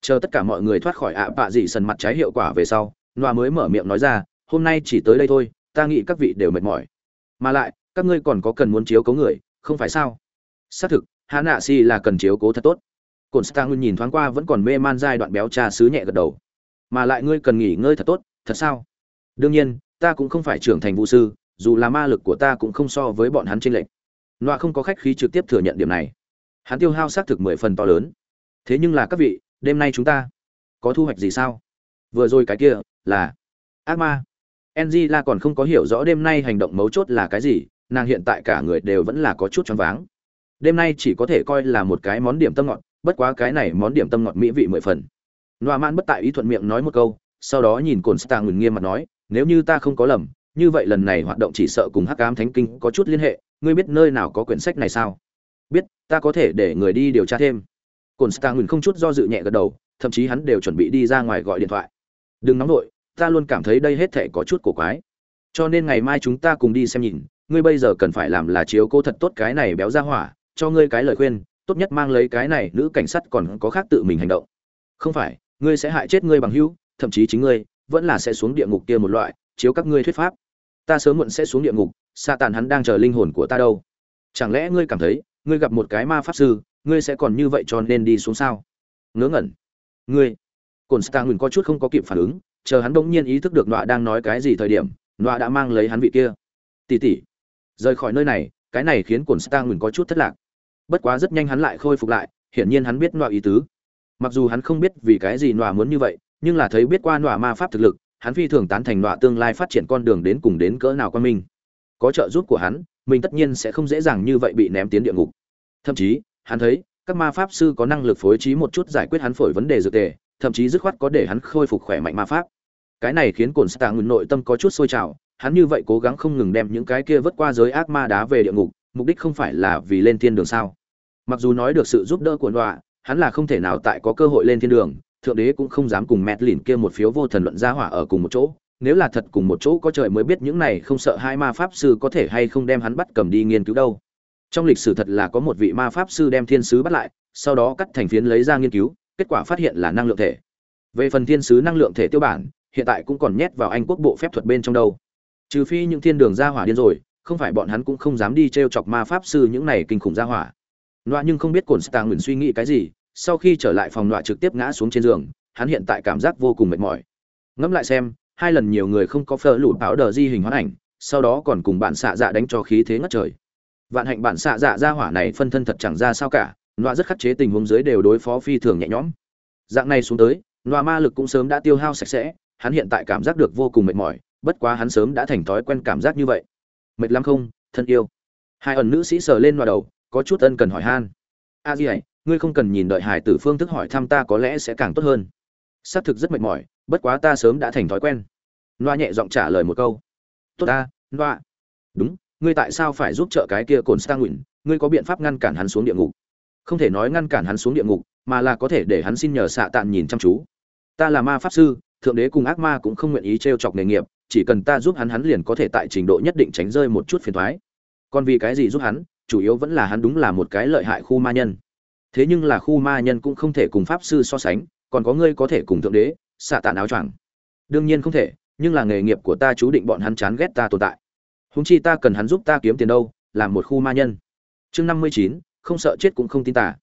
Chờ tất cả mọi người thoát khỏi ạ bạ dị sần mặt trái hiệu quả về sau, nọa mới mở miệng nói ra, hôm nay chỉ tới đây thôi, ta nghĩ các vị đều mệt mỏi. Mà lại, các ngươi còn có cần muốn chiếu cố người, không phải sao? Xác thực, hạ nạ si là cần chiếu cố thật tốt. Cồn stang nhìn thoáng qua vẫn còn mê man giai đoạn béo cha sứ nhẹ gật đầu mà lại ngươi cần nghỉ ngơi thật tốt, thật sao? Đương nhiên, ta cũng không phải trưởng thành vũ sư, dù là ma lực của ta cũng không so với bọn hắn tranh lệch. Nọa không có khách khí trực tiếp thừa nhận điểm này. Hắn tiêu hao xác thực mười phần to lớn. Thế nhưng là các vị, đêm nay chúng ta có thu hoạch gì sao? Vừa rồi cái kia là ác ma. Enzy la còn không có hiểu rõ đêm nay hành động mấu chốt là cái gì, nàng hiện tại cả người đều vẫn là có chút choáng váng. Đêm nay chỉ có thể coi là một cái món điểm tâm ngọt, bất quá cái này món điểm tâm ngọt mỹ vị mười phần. Noa Man bất tại ý thuận miệng nói một câu, sau đó nhìn Cổn Stang ngừng nghiêm mặt nói, nếu như ta không có lầm, như vậy lần này hoạt động chỉ sợ cùng Hắc Ám Thánh Kinh có chút liên hệ, ngươi biết nơi nào có quyển sách này sao? Biết, ta có thể để người đi điều tra thêm. Cổn Stang ngừng không chút do dự nhẹ gật đầu, thậm chí hắn đều chuẩn bị đi ra ngoài gọi điện thoại. Đừng nóng nội, ta luôn cảm thấy đây hết thảy có chút cổ quái. Cho nên ngày mai chúng ta cùng đi xem nhìn, ngươi bây giờ cần phải làm là chiếu cố thật tốt cái này béo ra hỏa, cho ngươi cái lời khuyên, tốt nhất mang lấy cái này nữ cảnh sát còn có khác tự mình hành động. Không phải, ngươi sẽ hại chết ngươi bằng hữu, thậm chí chính ngươi, vẫn là sẽ xuống địa ngục kia một loại, chiếu các ngươi thuyết pháp. Ta sớm muộn sẽ xuống địa ngục sa tàn hắn đang chờ linh hồn của ta đâu. Chẳng lẽ ngươi cảm thấy, ngươi gặp một cái ma pháp sư, ngươi sẽ còn như vậy cho nên đi xuống sao? Ngớ ngẩn. Ngươi. Cồn stang ngừng có chút không có kịp phản ứng, chờ hắn bỗng nhiên ý thức được nọa đang nói cái gì thời điểm nọa đã mang lấy hắn vị kia. Tỉ tỉ. Rời khỏi nơi này, cái này khiến cồn stang ngừng có chút thất lạc. Bất quá rất nhanh hắn lại khôi phục lại, hiển nhiên hắn biết nọa ý tứ mặc dù hắn không biết vì cái gì nọa muốn như vậy, nhưng là thấy biết qua nọa ma pháp thực lực, hắn phi thường tán thành nọa tương lai phát triển con đường đến cùng đến cỡ nào quan minh. Có trợ giúp của hắn, mình tất nhiên sẽ không dễ dàng như vậy bị ném tiến địa ngục. Thậm chí, hắn thấy, các ma pháp sư có năng lực phối trí một chút giải quyết hắn phổi vấn đề dược tề, thậm chí dứt khoát có để hắn khôi phục khỏe mạnh ma pháp. Cái này khiến cồn stạng nội tâm có chút sôi trào, hắn như vậy cố gắng không ngừng đem những cái kia vớt qua giới ác ma đá về địa ngục, mục đích không phải là vì lên thiên đường sao? Mặc dù nói được sự giúp đỡ của nọa hắn là không thể nào tại có cơ hội lên thiên đường, thượng đế cũng không dám cùng mẹt lìn kia một phiếu vô thần luận ra hỏa ở cùng một chỗ. Nếu là thật cùng một chỗ có trời mới biết những này không sợ hai ma pháp sư có thể hay không đem hắn bắt cầm đi nghiên cứu đâu. Trong lịch sử thật là có một vị ma pháp sư đem thiên sứ bắt lại, sau đó cắt thành phiến lấy ra nghiên cứu, kết quả phát hiện là năng lượng thể. Về phần thiên sứ năng lượng thể tiêu bản, hiện tại cũng còn nhét vào anh quốc bộ phép thuật bên trong đâu. Trừ phi những thiên đường ra hỏa điên rồi, không phải bọn hắn cũng không dám đi t r e o chọc ma pháp sư những này kinh khủng ra hỏa nọa nhưng không biết cồn stang Nguyễn suy nghĩ cái gì, sau khi trở lại phòng nọa trực tiếp ngã xuống trên giường, hắn hiện tại cảm giác vô cùng mệt mỏi. Ngẫm lại xem, hai lần nhiều người không có phở lụt báo đờ di hình hoán ảnh, sau đó còn cùng bạn xạ dạ đánh cho khí thế ngất trời. Vạn hạnh bạn xạ dạ ra hỏa này phân thân thật chẳng ra sao cả, nọa rất khắc chế tình huống dưới đều đối phó phi thường nhẹ nhõm. Dạng này xuống tới, nọa ma lực cũng sớm đã tiêu hao sạch sẽ, hắn hiện tại cảm giác được vô cùng mệt mỏi, bất quá hắn sớm đã thành thói quen cảm giác như vậy. Mệt lắm không? Thân yêu. Hai ẩn nữ sĩ sờ lên nọa đầu có chút ân cần hỏi han. A di ấy ngươi không cần nhìn đợi hải tử phương thức hỏi thăm ta có lẽ sẽ càng tốt hơn. Xác thực rất mệt mỏi bất quá ta sớm đã thành thói quen. Loa nhẹ giọng trả lời một câu. Tốt ta loa đúng ngươi tại sao phải giúp trợ cái kia cồn stang nguyện? Ngươi có biện pháp ngăn cản hắn xuống địa ngục? Không thể nói ngăn cản hắn xuống địa ngục, mà là có thể để hắn xin nhờ xạ tạn nhìn chăm chú. Ta là ma pháp sư, thượng đế cùng ác ma cũng không nguyện ý trêu chọc nghề nghiệp, chỉ cần ta giúp hắn hắn liền có thể tại trình độ nhất định tránh rơi một chút phiền toái. Còn vì cái gì giúp hắn, chủ yếu vẫn là hắn đúng là một cái lợi hại khu ma nhân. Thế nhưng là khu ma nhân cũng không thể cùng pháp sư so sánh, còn có ngươi có thể cùng thượng đế, xạ tạn áo choàng. Đương nhiên không thể, nhưng là nghề nghiệp của ta chú định bọn hắn chán ghét ta tồn tại húng chi ta cần hắn giúp ta kiếm tiền đâu làm một khu ma nhân chương năm mươi chín không sợ chết cũng không tin tả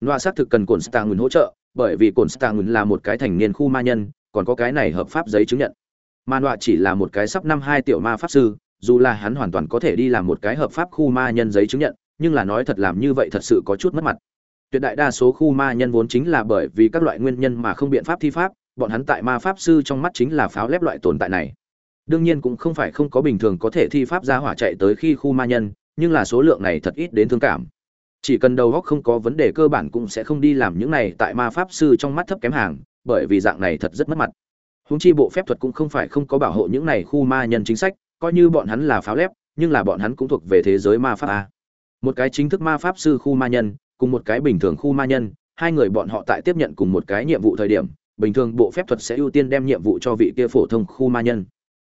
loa xác thực cần cồn stang hỗ trợ bởi vì cồn stang là một cái thành niên khu ma nhân còn có cái này hợp pháp giấy chứng nhận ma loa chỉ là một cái sắp năm hai tiểu ma pháp sư dù là hắn hoàn toàn có thể đi làm một cái hợp pháp khu ma nhân giấy chứng nhận, nhưng là nói thật làm như vậy thật sự có chút mất mặt. Tuyệt đại đa số khu ma nhân vốn chính là bởi vì các loại nguyên nhân mà không biện pháp thi pháp, bọn hắn tại ma pháp sư trong mắt chính là pháo lép loại tồn tại này. Đương nhiên cũng không phải không có bình thường có thể thi pháp ra hỏa chạy tới khi khu ma nhân, nhưng là số lượng này thật ít đến thương cảm. Chỉ cần đầu góc không có vấn đề cơ bản cũng sẽ không đi làm những này tại ma pháp sư trong mắt thấp kém hàng, bởi vì dạng này thật rất mất mặt. Húng chi bộ phép thuật cũng không phải không có bảo hộ những này khu ma nhân chính sách coi như bọn hắn là pháo lép, nhưng là bọn hắn cũng thuộc về thế giới ma pháp a. Một cái chính thức ma pháp sư khu ma nhân, cùng một cái bình thường khu ma nhân, hai người bọn họ tại tiếp nhận cùng một cái nhiệm vụ thời điểm, bình thường bộ phép thuật sẽ ưu tiên đem nhiệm vụ cho vị kia phổ thông khu ma nhân.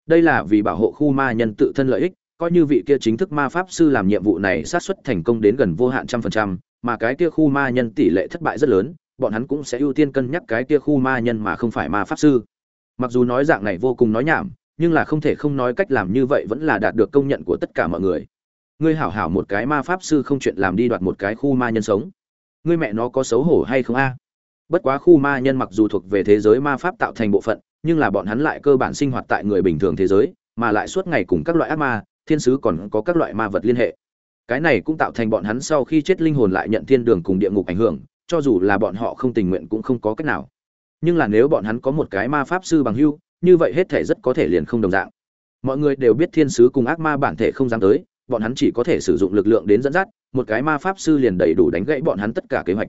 Đây là vì bảo hộ khu ma nhân tự thân lợi ích, coi như vị kia chính thức ma pháp sư làm nhiệm vụ này sát xuất thành công đến gần vô hạn trăm phần trăm, mà cái kia khu ma nhân tỷ lệ thất bại rất lớn, bọn hắn cũng sẽ ưu tiên cân nhắc cái kia khu ma nhân mà không phải ma pháp sư. Mặc dù nói dạng này vô cùng nói nhảm nhưng là không thể không nói cách làm như vậy vẫn là đạt được công nhận của tất cả mọi người ngươi hảo hảo một cái ma pháp sư không chuyện làm đi đoạt một cái khu ma nhân sống ngươi mẹ nó có xấu hổ hay không a bất quá khu ma nhân mặc dù thuộc về thế giới ma pháp tạo thành bộ phận nhưng là bọn hắn lại cơ bản sinh hoạt tại người bình thường thế giới, mà lại suốt ngày cùng các loại ác ma, thiên sứ còn có các loại ma vật liên hệ. Cái này cũng tạo thành bọn hắn sau khi chết linh hồn lại nhận thiên đường cùng địa ngục ảnh hưởng, cho dù là bọn họ không tình nguyện cũng không có cách nào. Nhưng là nếu bọn hắn có một cái ma pháp sư bằng hữu, như vậy hết thể rất có thể liền không đồng dạng. Mọi người đều biết thiên sứ cùng ác ma bản thể không dám tới, bọn hắn chỉ có thể sử dụng lực lượng đến dẫn dắt, một cái ma pháp sư liền đầy đủ đánh gãy bọn hắn tất cả kế hoạch.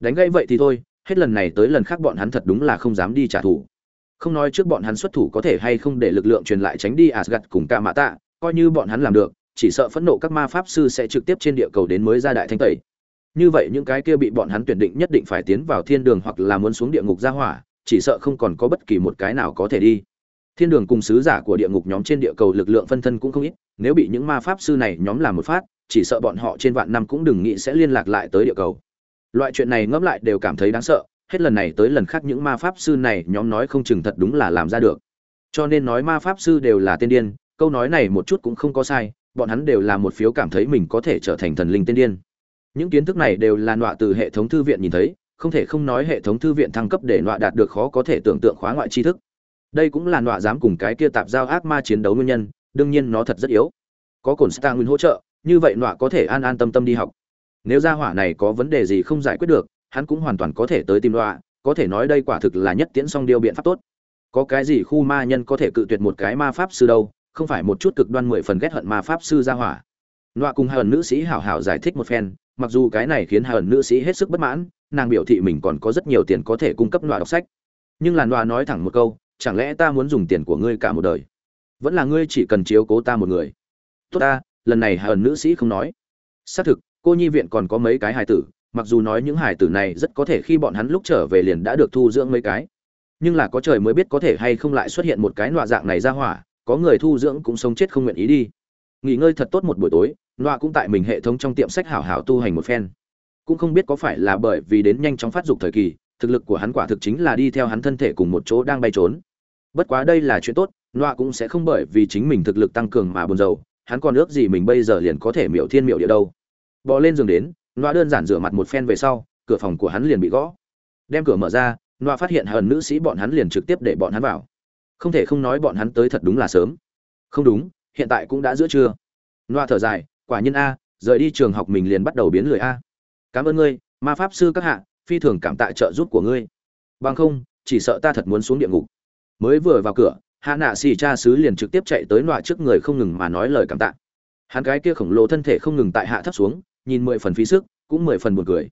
Đánh gãy vậy thì thôi, hết lần này tới lần khác bọn hắn thật đúng là không dám đi trả thù. Không nói trước bọn hắn xuất thủ có thể hay không để lực lượng truyền lại tránh đi asgad cùng ca Mã Tạ, coi như bọn hắn làm được, chỉ sợ phẫn nộ các ma pháp sư sẽ trực tiếp trên địa cầu đến mới ra đại thanh tẩy. Như vậy những cái kia bị bọn hắn tuyển định nhất định phải tiến vào thiên đường hoặc là muốn xuống địa ngục ra hỏa, chỉ sợ không còn có bất kỳ một cái nào có thể đi. Thiên đường cùng sứ giả của địa ngục nhóm trên địa cầu lực lượng phân thân cũng không ít, nếu bị những ma pháp sư này nhóm làm một phát, chỉ sợ bọn họ trên vạn năm cũng đừng nghĩ sẽ liên lạc lại tới địa cầu. Loại chuyện này ngẫm lại đều cảm thấy đáng sợ, hết lần này tới lần khác những ma pháp sư này nhóm nói không chừng thật đúng là làm ra được cho nên nói ma pháp sư đều là tên điên câu nói này một chút cũng không có sai bọn hắn đều là một phiếu cảm thấy mình có thể trở thành thần linh tên điên những kiến thức này đều là nọa từ hệ thống thư viện nhìn thấy không thể không nói hệ thống thư viện thăng cấp để nọa đạt được khó có thể tưởng tượng khóa ngoại tri thức. Đây cũng là nọa dám cùng cái kia tạp giao ác ma chiến đấu nguyên nhân, đương nhiên nó thật rất yếu. Có cồn star nguyên hỗ trợ, như vậy nọa có thể an an tâm tâm đi học. Nếu gia hỏa này có vấn đề gì không giải quyết được, hắn cũng hoàn toàn có thể tới tìm nọa, có thể nói đây quả thực là nhất tiễn song điều biện pháp tốt. Có cái gì khu ma nhân có thể cự tuyệt một cái ma pháp sư đâu, không phải một chút cực đoan mười phần ghét hận ma pháp sư gia hỏa. Nọa cùng hai ẩn nữ sĩ hảo hảo giải thích một phen, mặc dù cái này khiến hai ẩn nữ sĩ hết sức bất mãn nàng biểu thị mình còn có rất nhiều tiền có thể cung cấp nọa đọc sách. Nhưng là nọa nói thẳng một câu, chẳng lẽ ta muốn dùng tiền của ngươi cả một đời? Vẫn là ngươi chỉ cần chiếu cố ta một người. Tốt ta, lần này hai ẩn nữ sĩ không nói. Xác thực, cô nhi viện còn có mấy cái hài tử, mặc dù nói những hài tử này rất có thể khi bọn hắn lúc trở về liền đã được thu dưỡng mấy cái. Nhưng là có trời mới biết có thể hay không lại xuất hiện một cái nọa dạng này ra hỏa, có người thu dưỡng cũng sống chết không nguyện ý đi. Nghỉ ngơi thật tốt một buổi tối nọa cũng tại mình hệ thống trong tiệm sách hảo hảo tu hành một phen cũng không biết có phải là bởi vì đến nhanh chóng phát dục thời kỳ, thực lực của hắn quả thực chính là đi theo hắn thân thể cùng một chỗ đang bay trốn. Bất quá đây là chuyện tốt nọa cũng sẽ không bởi vì chính mình thực lực tăng cường mà buồn rầu, hắn còn ước gì mình bây giờ liền có thể miểu thiên miểu địa đâu. Bò lên giường đến nọa đơn giản rửa mặt một phen về sau, cửa phòng của hắn liền bị gõ. Đem cửa mở ra nọa phát hiện hờn nữ sĩ bọn hắn liền trực tiếp để bọn hắn vào. Không thể không nói bọn hắn tới thật đúng là sớm. Không đúng, hiện tại cũng đã giữa trưa. Nọa thở dài, quả nhiên a, rời đi trường học mình liền bắt đầu biến lười a cảm ơn ngươi, ma pháp sư các hạ, phi thường cảm tạ trợ giúp của ngươi. Bằng không, chỉ sợ ta thật muốn xuống địa ngục. Mới vừa vào cửa, hạ nạ xì cha sứ liền trực tiếp chạy tới nọa trước người không ngừng mà nói lời cảm tạ. Hắn cái kia khổng lồ thân thể không ngừng tại hạ thấp xuống, nhìn mười phần phí sức, cũng mười phần buồn cười.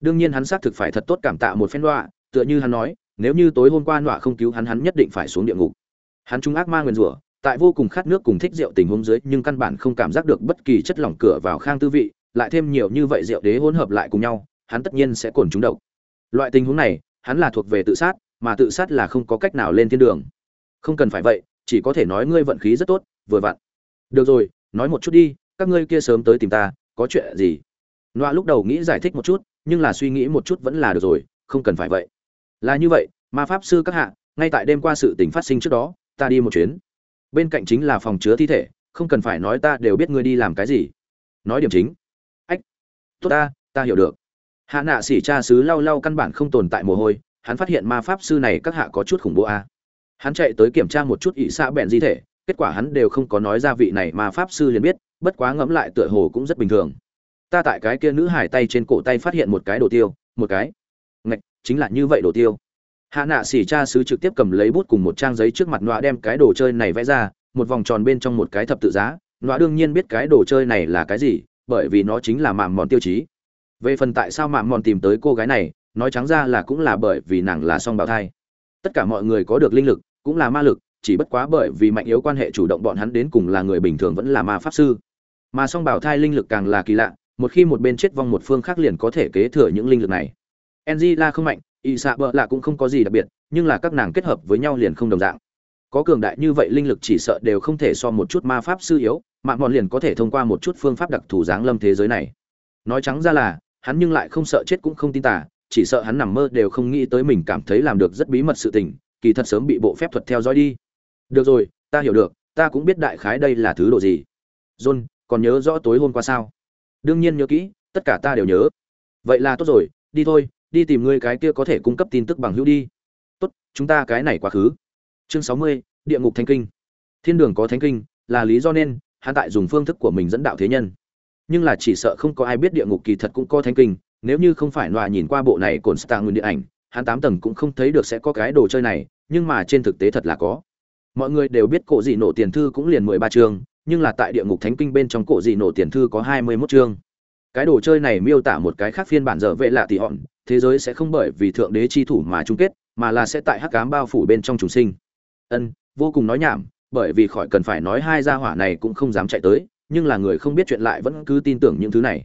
Đương nhiên hắn xác thực phải thật tốt cảm tạ một phen nọa, tựa như hắn nói, nếu như tối hôm qua nọa không cứu hắn hắn nhất định phải xuống địa ngục. Hắn trung ác ma nguyền rủa, tại vô cùng khát nước cùng thích rượu tình huống dưới, nhưng căn bản không cảm giác được bất kỳ chất lỏng cửa vào khang tư vị lại thêm nhiều như vậy rượu đế hỗn hợp lại cùng nhau, hắn tất nhiên sẽ cồn trúng độc. Loại tình huống này, hắn là thuộc về tự sát, mà tự sát là không có cách nào lên thiên đường. Không cần phải vậy, chỉ có thể nói ngươi vận khí rất tốt, vừa vặn. Được rồi, nói một chút đi, các ngươi kia sớm tới tìm ta, có chuyện gì? Loa lúc đầu nghĩ giải thích một chút, nhưng là suy nghĩ một chút vẫn là được rồi, không cần phải vậy. Là như vậy, ma pháp sư các hạ, ngay tại đêm qua sự tình phát sinh trước đó, ta đi một chuyến. Bên cạnh chính là phòng chứa thi thể, không cần phải nói ta đều biết ngươi đi làm cái gì. Nói điểm chính tốt ta ta hiểu được. Hạ nạ xỉ cha sứ lau lau căn bản không tồn tại mồ hôi, hắn phát hiện ma pháp sư này các hạ có chút khủng bố a. Hắn chạy tới kiểm tra một chút ỵ xạ bẹn di thể, kết quả hắn đều không có nói ra vị này mà pháp sư liền biết, bất quá ngẫm lại tựa hồ cũng rất bình thường. Ta tại cái kia nữ hải tay trên cổ tay phát hiện một cái đồ tiêu, một cái. Ngạch, chính là như vậy đồ tiêu. Hạ nạ xỉ cha sứ trực tiếp cầm lấy bút cùng một trang giấy trước mặt nọa đem cái đồ chơi này vẽ ra, một vòng tròn bên trong một cái thập tự giá, nọa đương nhiên biết cái đồ chơi này là cái gì bởi vì nó chính là mạm mòn tiêu chí. Về phần tại sao mạm mòn tìm tới cô gái này, nói trắng ra là cũng là bởi vì nàng là song bào thai. Tất cả mọi người có được linh lực, cũng là ma lực, chỉ bất quá bởi vì mạnh yếu quan hệ chủ động bọn hắn đến cùng là người bình thường vẫn là ma pháp sư. Mà song bảo thai linh lực càng là kỳ lạ, một khi một bên chết vong một phương khác liền có thể kế thừa những linh lực này. Angela không mạnh y xạ bợ lạ cũng không có gì đặc biệt, nhưng là các nàng kết hợp với nhau liền không đồng dạng có cường đại như vậy linh lực chỉ sợ đều không thể so một chút ma pháp sư yếu mạng mòn liền có thể thông qua một chút phương pháp đặc thù giáng lâm thế giới này. Nói trắng ra là, hắn nhưng lại không sợ chết cũng không tin tả chỉ sợ hắn nằm mơ đều không nghĩ tới mình cảm thấy làm được rất bí mật sự tình, kỳ thật sớm bị bộ phép thuật theo dõi đi. Được rồi, ta hiểu được, ta cũng biết đại khái đây là thứ độ gì. John, còn nhớ rõ tối hôm qua sao? Đương nhiên nhớ kỹ, tất cả ta đều nhớ. Vậy là tốt rồi, đi thôi, đi tìm ngươi cái kia có thể cung cấp tin tức bằng hữu đi. Tốt, chúng ta cái này quá khứ chương sáu mươi, địa ngục thánh kinh. Thiên đường có thánh kinh, là lý do nên, hắn tại dùng phương thức của mình dẫn đạo thế nhân. Nhưng là chỉ sợ không có ai biết địa ngục kỳ thật cũng có thánh kinh, nếu như không phải loà nhìn qua bộ này cồn star nguyên điện ảnh, hắn tám tầng cũng không thấy được sẽ có cái đồ chơi này, nhưng mà trên thực tế thật là có. Mọi người đều biết cổ dị nổ tiền thư cũng liền mười ba chương, nhưng là tại địa ngục thánh kinh bên trong cổ dị nổ tiền thư có hai mươi mốt chương. Cái đồ chơi này miêu tả một cái khác phiên bản dở vệ lạ tỷ hòn, thế giới sẽ không bởi vì thượng đế chi thủ mà chung kết, mà là sẽ tại hắc cám bao phủ bên trong trùng sinh ân, vô cùng nói nhảm, bởi vì khỏi cần phải nói hai gia hỏa này cũng không dám chạy tới, nhưng là người không biết chuyện lại vẫn cứ tin tưởng những thứ này.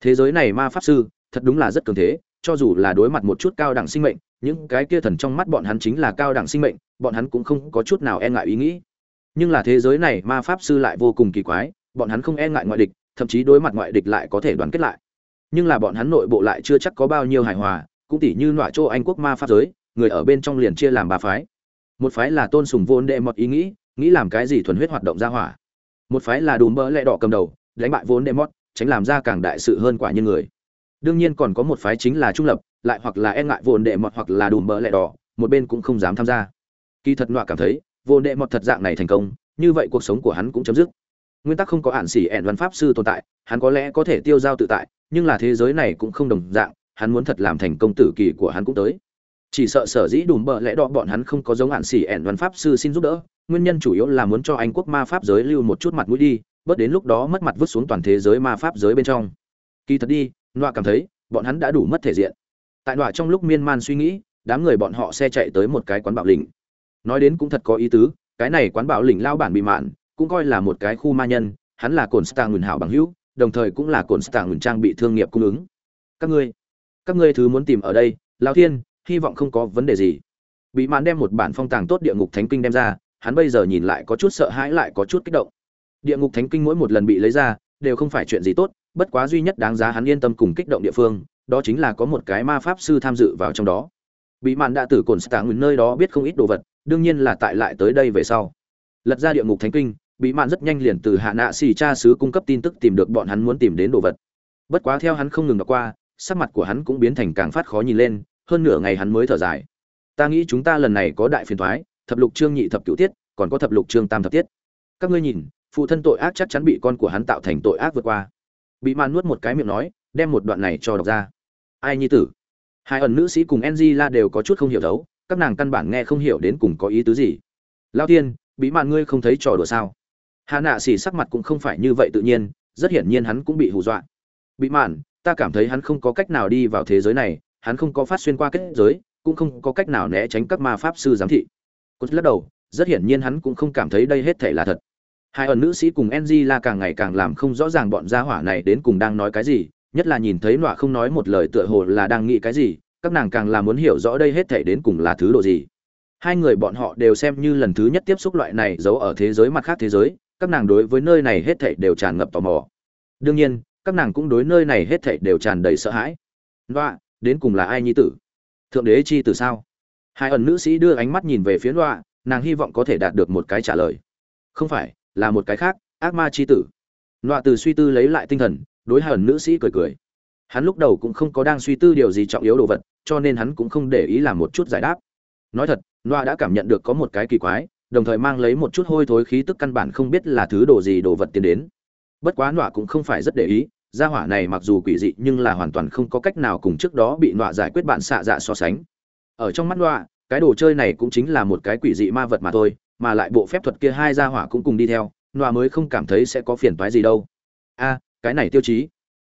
Thế giới này ma pháp sư, thật đúng là rất cường thế, cho dù là đối mặt một chút cao đẳng sinh mệnh, những cái kia thần trong mắt bọn hắn chính là cao đẳng sinh mệnh, bọn hắn cũng không có chút nào e ngại ý nghĩ. Nhưng là thế giới này ma pháp sư lại vô cùng kỳ quái, bọn hắn không e ngại ngoại địch, thậm chí đối mặt ngoại địch lại có thể đoàn kết lại. Nhưng là bọn hắn nội bộ lại chưa chắc có bao nhiêu hài hòa, cũng tỉ như nọa châu anh quốc ma pháp giới, người ở bên trong liền chia làm ba phái một phái là tôn sùng vô đệ mọt ý nghĩ nghĩ làm cái gì thuần huyết hoạt động ra hỏa. Một phái là đùm bỡ lẹ đỏ cầm đầu, đánh bại vốn đệ mọt, tránh làm ra càng đại sự hơn quả như người. Đương nhiên còn có một phái chính là trung lập, lại hoặc là e ngại vốn đệ mọt hoặc là đùm bỡ lẹ đỏ, một bên cũng không dám tham gia. Kỳ thật nọa cảm thấy vốn đệ mọt thật dạng này thành công, như vậy cuộc sống của hắn cũng chấm dứt. Nguyên tắc không có ản xỉ ẻn văn pháp sư tồn tại, hắn có lẽ có thể tiêu giao tự tại, nhưng là thế giới này cũng không đồng dạng, hắn muốn thật làm thành công tử kỳ của hắn cũng tới chỉ sợ sở dĩ đùm bợ lẽ đỏ bọn hắn không có giống hạn xỉ ẻn văn pháp sư xin giúp đỡ, nguyên nhân chủ yếu là muốn cho anh quốc ma pháp giới lưu một chút mặt mũi đi, bớt đến lúc đó mất mặt vứt xuống toàn thế giới ma pháp giới bên trong. Kỳ thật đi, nọa cảm thấy, bọn hắn đã đủ mất thể diện. Tại nọa trong lúc miên man suy nghĩ, đám người bọn họ xe chạy tới một cái quán bạo lĩnh. Nói đến cũng thật có ý tứ, cái này quán bạo lĩnh lao bản bị mạn, cũng coi là một cái khu ma nhân, hắn là cồn stang nguyền hảo bằng hữu, đồng thời cũng là cồn stang nguyền trang bị thương nghiệp cung ứng. Các ngươi các ngươi thứ muốn tìm ở đây, lao thiên hy vọng không có vấn đề gì. Bị mạn đem một bản phong tàng tốt địa ngục thánh kinh đem ra, hắn bây giờ nhìn lại có chút sợ hãi lại có chút kích động. Địa ngục thánh kinh mỗi một lần bị lấy ra, đều không phải chuyện gì tốt, bất quá duy nhất đáng giá hắn yên tâm cùng kích động địa phương, đó chính là có một cái ma pháp sư tham dự vào trong đó. Bị mạn đã từ cồn nguyên nơi đó biết không ít đồ vật, đương nhiên là tại lại tới đây về sau. Lật ra địa ngục thánh kinh bị mạn rất nhanh liền từ hạ nạ xì cha sứ cung cấp tin tức tìm được bọn hắn muốn tìm đến đồ vật. Bất quá theo hắn không ngừng đọc qua, sắc mặt của hắn cũng biến thành càng phát khó nhìn lên hơn nửa ngày hắn mới thở dài. Ta nghĩ chúng ta lần này có đại phiền thoái, thập lục chương nhị thập cửu tiết, còn có thập lục chương tam thập tiết. Các ngươi nhìn, phụ thân tội ác chắc chắn bị con của hắn tạo thành tội ác vượt qua. Bị mạn nuốt một cái miệng nói, đem một đoạn này cho đọc ra. Ai nhi tử? Hai ẩn nữ sĩ cùng angela đều có chút không hiểu đấu các nàng căn bản nghe không hiểu đến cùng có ý tứ gì. Lao tiên bị mạn ngươi không thấy trò đùa sao? Hà nạ xỉ sắc mặt cũng không phải như vậy tự nhiên, rất hiển nhiên hắn cũng bị hù dọa. Bị mạn ta cảm thấy hắn không có cách nào đi vào thế giới này hắn không có phát xuyên qua kết giới, cũng không có cách nào né tránh các ma pháp sư giám thị. Cốt lắc đầu, rất hiển nhiên hắn cũng không cảm thấy đây hết thảy là thật. Hai ẩn nữ sĩ cùng ng là càng ngày càng làm không rõ ràng bọn gia hỏa này đến cùng đang nói cái gì, nhất là nhìn thấy nọa không nói một lời tựa hồ là đang nghĩ cái gì, các nàng càng là muốn hiểu rõ đây hết thảy đến cùng là thứ độ gì. Hai người bọn họ đều xem như lần thứ nhất tiếp xúc loại này giấu ở thế giới mặt khác thế giới, các nàng đối với nơi này hết thảy đều tràn ngập tò mò. Đương nhiên, các nàng cũng đối nơi này hết thảy đều tràn đầy sợ hãi. Nọa đến cùng là ai nhi tử? Thượng đế chi tử sao? Hai ẩn nữ sĩ đưa ánh mắt nhìn về phía loạ nàng hy vọng có thể đạt được một cái trả lời. Không phải, là một cái khác, ác ma chi tử. Loạ từ suy tư lấy lại tinh thần, đối hai ẩn nữ sĩ cười cười. Hắn lúc đầu cũng không có đang suy tư điều gì trọng yếu đồ vật, cho nên hắn cũng không để ý làm một chút giải đáp. Nói thật, loa đã cảm nhận được có một cái kỳ quái, đồng thời mang lấy một chút hôi thối khí tức căn bản không biết là thứ đồ gì đồ vật tiến đến. Bất quá nọa cũng không phải rất để ý gia hỏa này mặc dù quỷ dị nhưng là hoàn toàn không có cách nào cùng trước đó bị nọa giải quyết bạn xạ dạ so sánh. Ở trong mắt nọa, cái đồ chơi này cũng chính là một cái quỷ dị ma vật mà thôi, mà lại bộ phép thuật kia hai gia hỏa cũng cùng đi theo, nọa mới không cảm thấy sẽ có phiền toái gì đâu. A, cái này tiêu chí.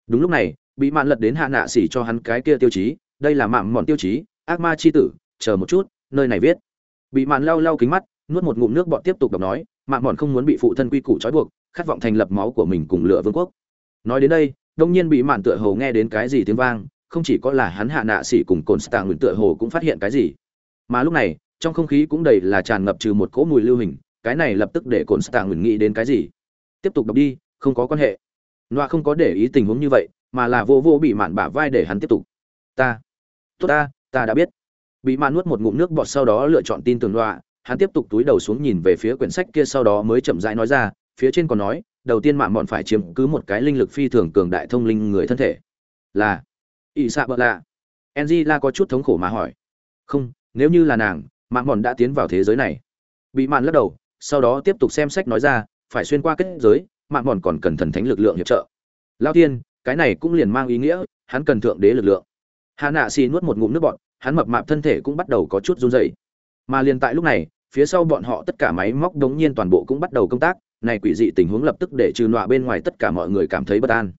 Đúng lúc này, bị mạn lật đến hạ nạ xỉ cho hắn cái kia tiêu chí, đây là mạng mòn tiêu chí, ác ma chi tử, chờ một chút, nơi này viết. Bị mạn lau lau kính mắt, nuốt một ngụm nước bọn tiếp tục đọc nói mạng mòn không muốn bị phụ thân quy củ trói buộc, khát vọng thành lập máu của mình cùng lựa vương quốc nói đến đây, đông nhiên bị mạn tựa hồ nghe đến cái gì tiếng vang, không chỉ có là hắn hạ nạ xỉ cùng cồn stạng nguyện tựa hồ cũng phát hiện cái gì. Mà lúc này, trong không khí cũng đầy là tràn ngập trừ một cỗ mùi lưu hình, cái này lập tức để cồn stạng nguyện nghĩ đến cái gì. Tiếp tục đọc đi, không có quan hệ. Loa không có để ý tình huống như vậy, mà là vô vô bị mạn bả vai để hắn tiếp tục. Ta, tốt ta ta đã biết. Bị mạn nuốt một ngụm nước bọt sau đó lựa chọn tin tưởng loa hắn tiếp tục túi đầu xuống nhìn về phía quyển sách kia sau đó mới chậm rãi nói ra, phía trên còn nói đầu tiên mạng bọn phải chiếm cứ một cái linh lực phi thường cường đại thông linh người thân thể. Là ỵ xạ bợ lạ enzy la có chút thống khổ mà hỏi. Không, nếu như là nàng, mạng bọn đã tiến vào thế giới này. Bị mạn lắc đầu, sau đó tiếp tục xem sách nói ra, phải xuyên qua kết giới, mạng bọn còn cần thần thánh lực lượng hiệp trợ. Lao tiên cái này cũng liền mang ý nghĩa, hắn cần thượng đế lực lượng. Hà nạ xì nuốt một ngụm nước bọn hắn mập mạp thân thể cũng bắt đầu có chút run rẩy. Mà liền tại lúc này, phía sau bọn họ tất cả máy móc đống nhiên toàn bộ cũng bắt đầu công tác này quỷ dị tình huống lập tức để trừ nọa bên ngoài tất cả mọi người cảm thấy bất an.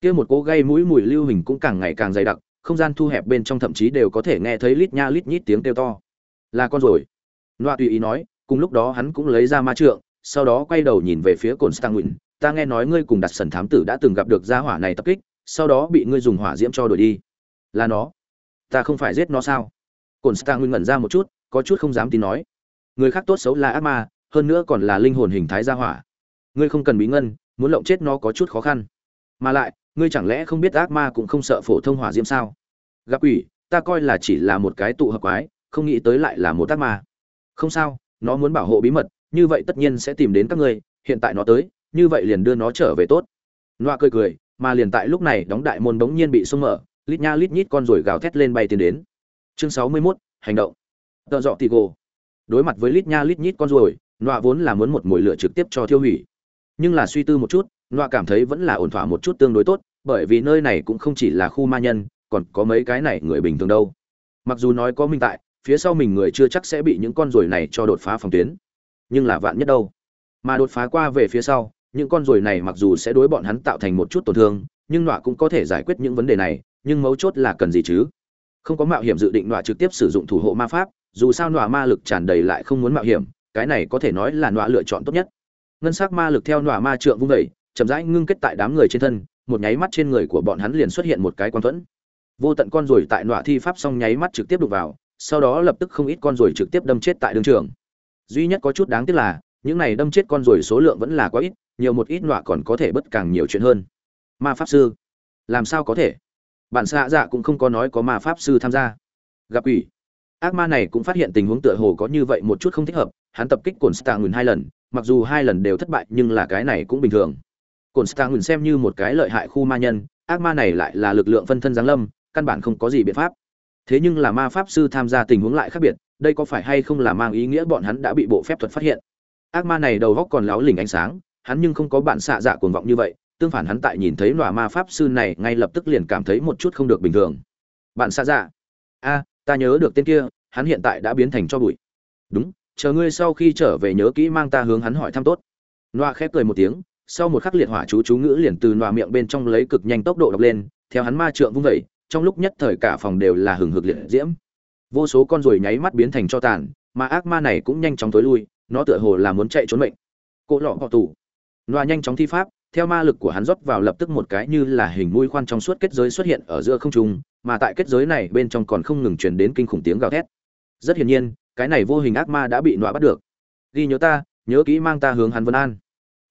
Kia một cỗ gây mũi mùi lưu hình cũng càng ngày càng dày đặc, không gian thu hẹp bên trong thậm chí đều có thể nghe thấy lít nha lít nhít tiếng kêu to. Là con rồi. Nọa tùy ý nói, cùng lúc đó hắn cũng lấy ra ma trượng, sau đó quay đầu nhìn về phía cồn stanguin ta nghe nói ngươi cùng đặt sần thám tử đã từng gặp được gia hỏa này tập kích, sau đó bị ngươi dùng hỏa diễm cho đuổi đi. Là nó. Ta không phải giết nó sao? Cồn stanguin ngẩn ra một chút, có chút không dám tin nói. Người khác tốt xấu là ác ma hơn nữa còn là linh hồn hình thái gia hỏa. Ngươi không cần bí ngân muốn lộng chết nó có chút khó khăn. Mà lại ngươi chẳng lẽ không biết ác ma cũng không sợ phổ thông hỏa diễm sao? Gặp quỷ ta coi là chỉ là một cái tụ hợp quái không nghĩ tới lại là một ác ma. Không sao nó muốn bảo hộ bí mật như vậy tất nhiên sẽ tìm đến các ngươi hiện tại nó tới như vậy liền đưa nó trở về tốt. Loa cười cười mà liền tại lúc này đóng đại môn bỗng nhiên bị xông mở lít nha lít nhít con rồi gào thét lên bay tiến đến. Chương sáu mươi 61, hành động. Tợ dọ tì gồ đối mặt với lít nha lít nhít con ruồi nọa vốn là muốn một mồi lửa trực tiếp cho thiêu hủy. Nhưng là suy tư một chút, nọa cảm thấy vẫn là ổn thỏa một chút tương đối tốt, bởi vì nơi này cũng không chỉ là khu ma nhân, còn có mấy cái này người bình thường đâu. Mặc dù nói có minh tại, phía sau mình người chưa chắc sẽ bị những con ruồi này cho đột phá phòng tuyến. Nhưng là vạn nhất đâu? Mà đột phá qua về phía sau, những con ruồi này mặc dù sẽ đối bọn hắn tạo thành một chút tổn thương, nhưng nọa cũng có thể giải quyết những vấn đề này, nhưng mấu chốt là cần gì chứ? Không có mạo hiểm dự định nọa trực tiếp sử dụng thủ hộ ma pháp, dù sao nọa ma lực tràn đầy lại không muốn mạo hiểm cái này có thể nói là nọa lựa chọn tốt nhất. Ngân sắc ma lực theo nọa ma trượng vung vẩy chậm rãi ngưng kết tại đám người trên thân, một nháy mắt trên người của bọn hắn liền xuất hiện một cái quan thuẫn. Vô tận con rồi tại nọa thi pháp xong nháy mắt trực tiếp đục vào, sau đó lập tức không ít con rồi trực tiếp đâm chết tại đường trường. Duy nhất có chút đáng tiếc là, những này đâm chết con rồi số lượng vẫn là quá ít, nhiều một ít nọa còn có thể bất càng nhiều chuyện hơn. Ma pháp sư, làm sao có thể? Bản xạ dạ cũng không có nói có ma pháp sư tham gia. Gặp ủy ác ma này cũng phát hiện tình huống tựa hồ có như vậy một chút không thích hợp hắn tập kích cồn stạng hai lần, mặc dù hai lần đều thất bại, nhưng là cái này cũng bình thường. Cồn stạng xem như một cái lợi hại khu ma nhân, ác ma này lại là lực lượng phân thân giáng lâm, căn bản không có gì biện pháp. Thế nhưng là ma pháp sư tham gia tình huống lại khác biệt, đây có phải hay không là mang ý nghĩa bọn hắn đã bị bộ phép thuật phát hiện? Ác ma này đầu góc còn láo lỉnh ánh sáng, hắn nhưng không có bản xạ dạ cuồng vọng như vậy, tương phản hắn tại nhìn thấy nọa ma pháp sư này ngay lập tức liền cảm thấy một chút không được bình thường. Bạn xạ dạ. A, ta nhớ được tên kia, hắn hiện tại đã biến thành cho bụi. Đúng chờ ngươi sau khi trở về nhớ kỹ mang ta hướng hắn hỏi thăm tốt. Nọa khép cười một tiếng sau một khắc liệt hỏa chú chú ngữ liền từ nọa miệng bên trong lấy cực nhanh tốc độ đọc lên theo hắn ma trượng vung vẩy trong lúc nhất thời cả phòng đều là hừng hực liệt diễm. Vô số con ruồi nháy mắt biến thành cho tàn mà ác ma này cũng nhanh chóng tối lui nó tựa hồ là muốn chạy trốn mệnh. Cỗ lọ họ tù. Nọa nhanh chóng thi pháp theo ma lực của hắn rót vào lập tức một cái như là hình mũi khoan trong suốt kết giới xuất hiện ở giữa không trung, mà tại kết giới này bên trong còn không ngừng truyền đến kinh khủng tiếng gào thét. Rất hiển nhiên, cái này vô hình ác ma đã bị nọa bắt được. Ghi nhớ ta, nhớ kỹ mang ta hướng hắn Vân An.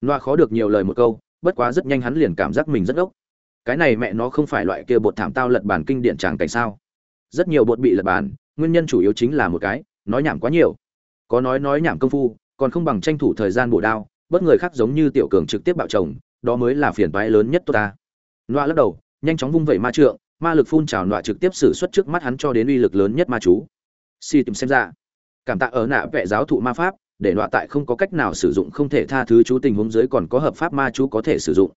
Nọa khó được nhiều lời một câu, bất quá rất nhanh hắn liền cảm giác mình rất ốc. Cái này mẹ nó không phải loại kia bột thảm tao lật bản kinh điển tràng cảnh sao? Rất nhiều bột bị lật bản, nguyên nhân chủ yếu chính là một cái, nói nhảm quá nhiều. Có nói nói nhảm công phu, còn không bằng tranh thủ thời gian bổ đao, bất người khác giống như tiểu cường trực tiếp bạo chồng, đó mới là phiền toái lớn nhất tôi ta nọa lắc đầu nhanh chóng vung vẩy ma trượng ma lực phun trào nọa trực tiếp xử xuất trước mắt hắn cho đến uy lực lớn nhất ma chú si tìm xem ra cảm tạ ở nạ vệ giáo thụ ma pháp, để đọa tại không có cách nào sử dụng, không thể tha thứ chú tình huống dưới còn có hợp pháp ma chú có thể sử dụng.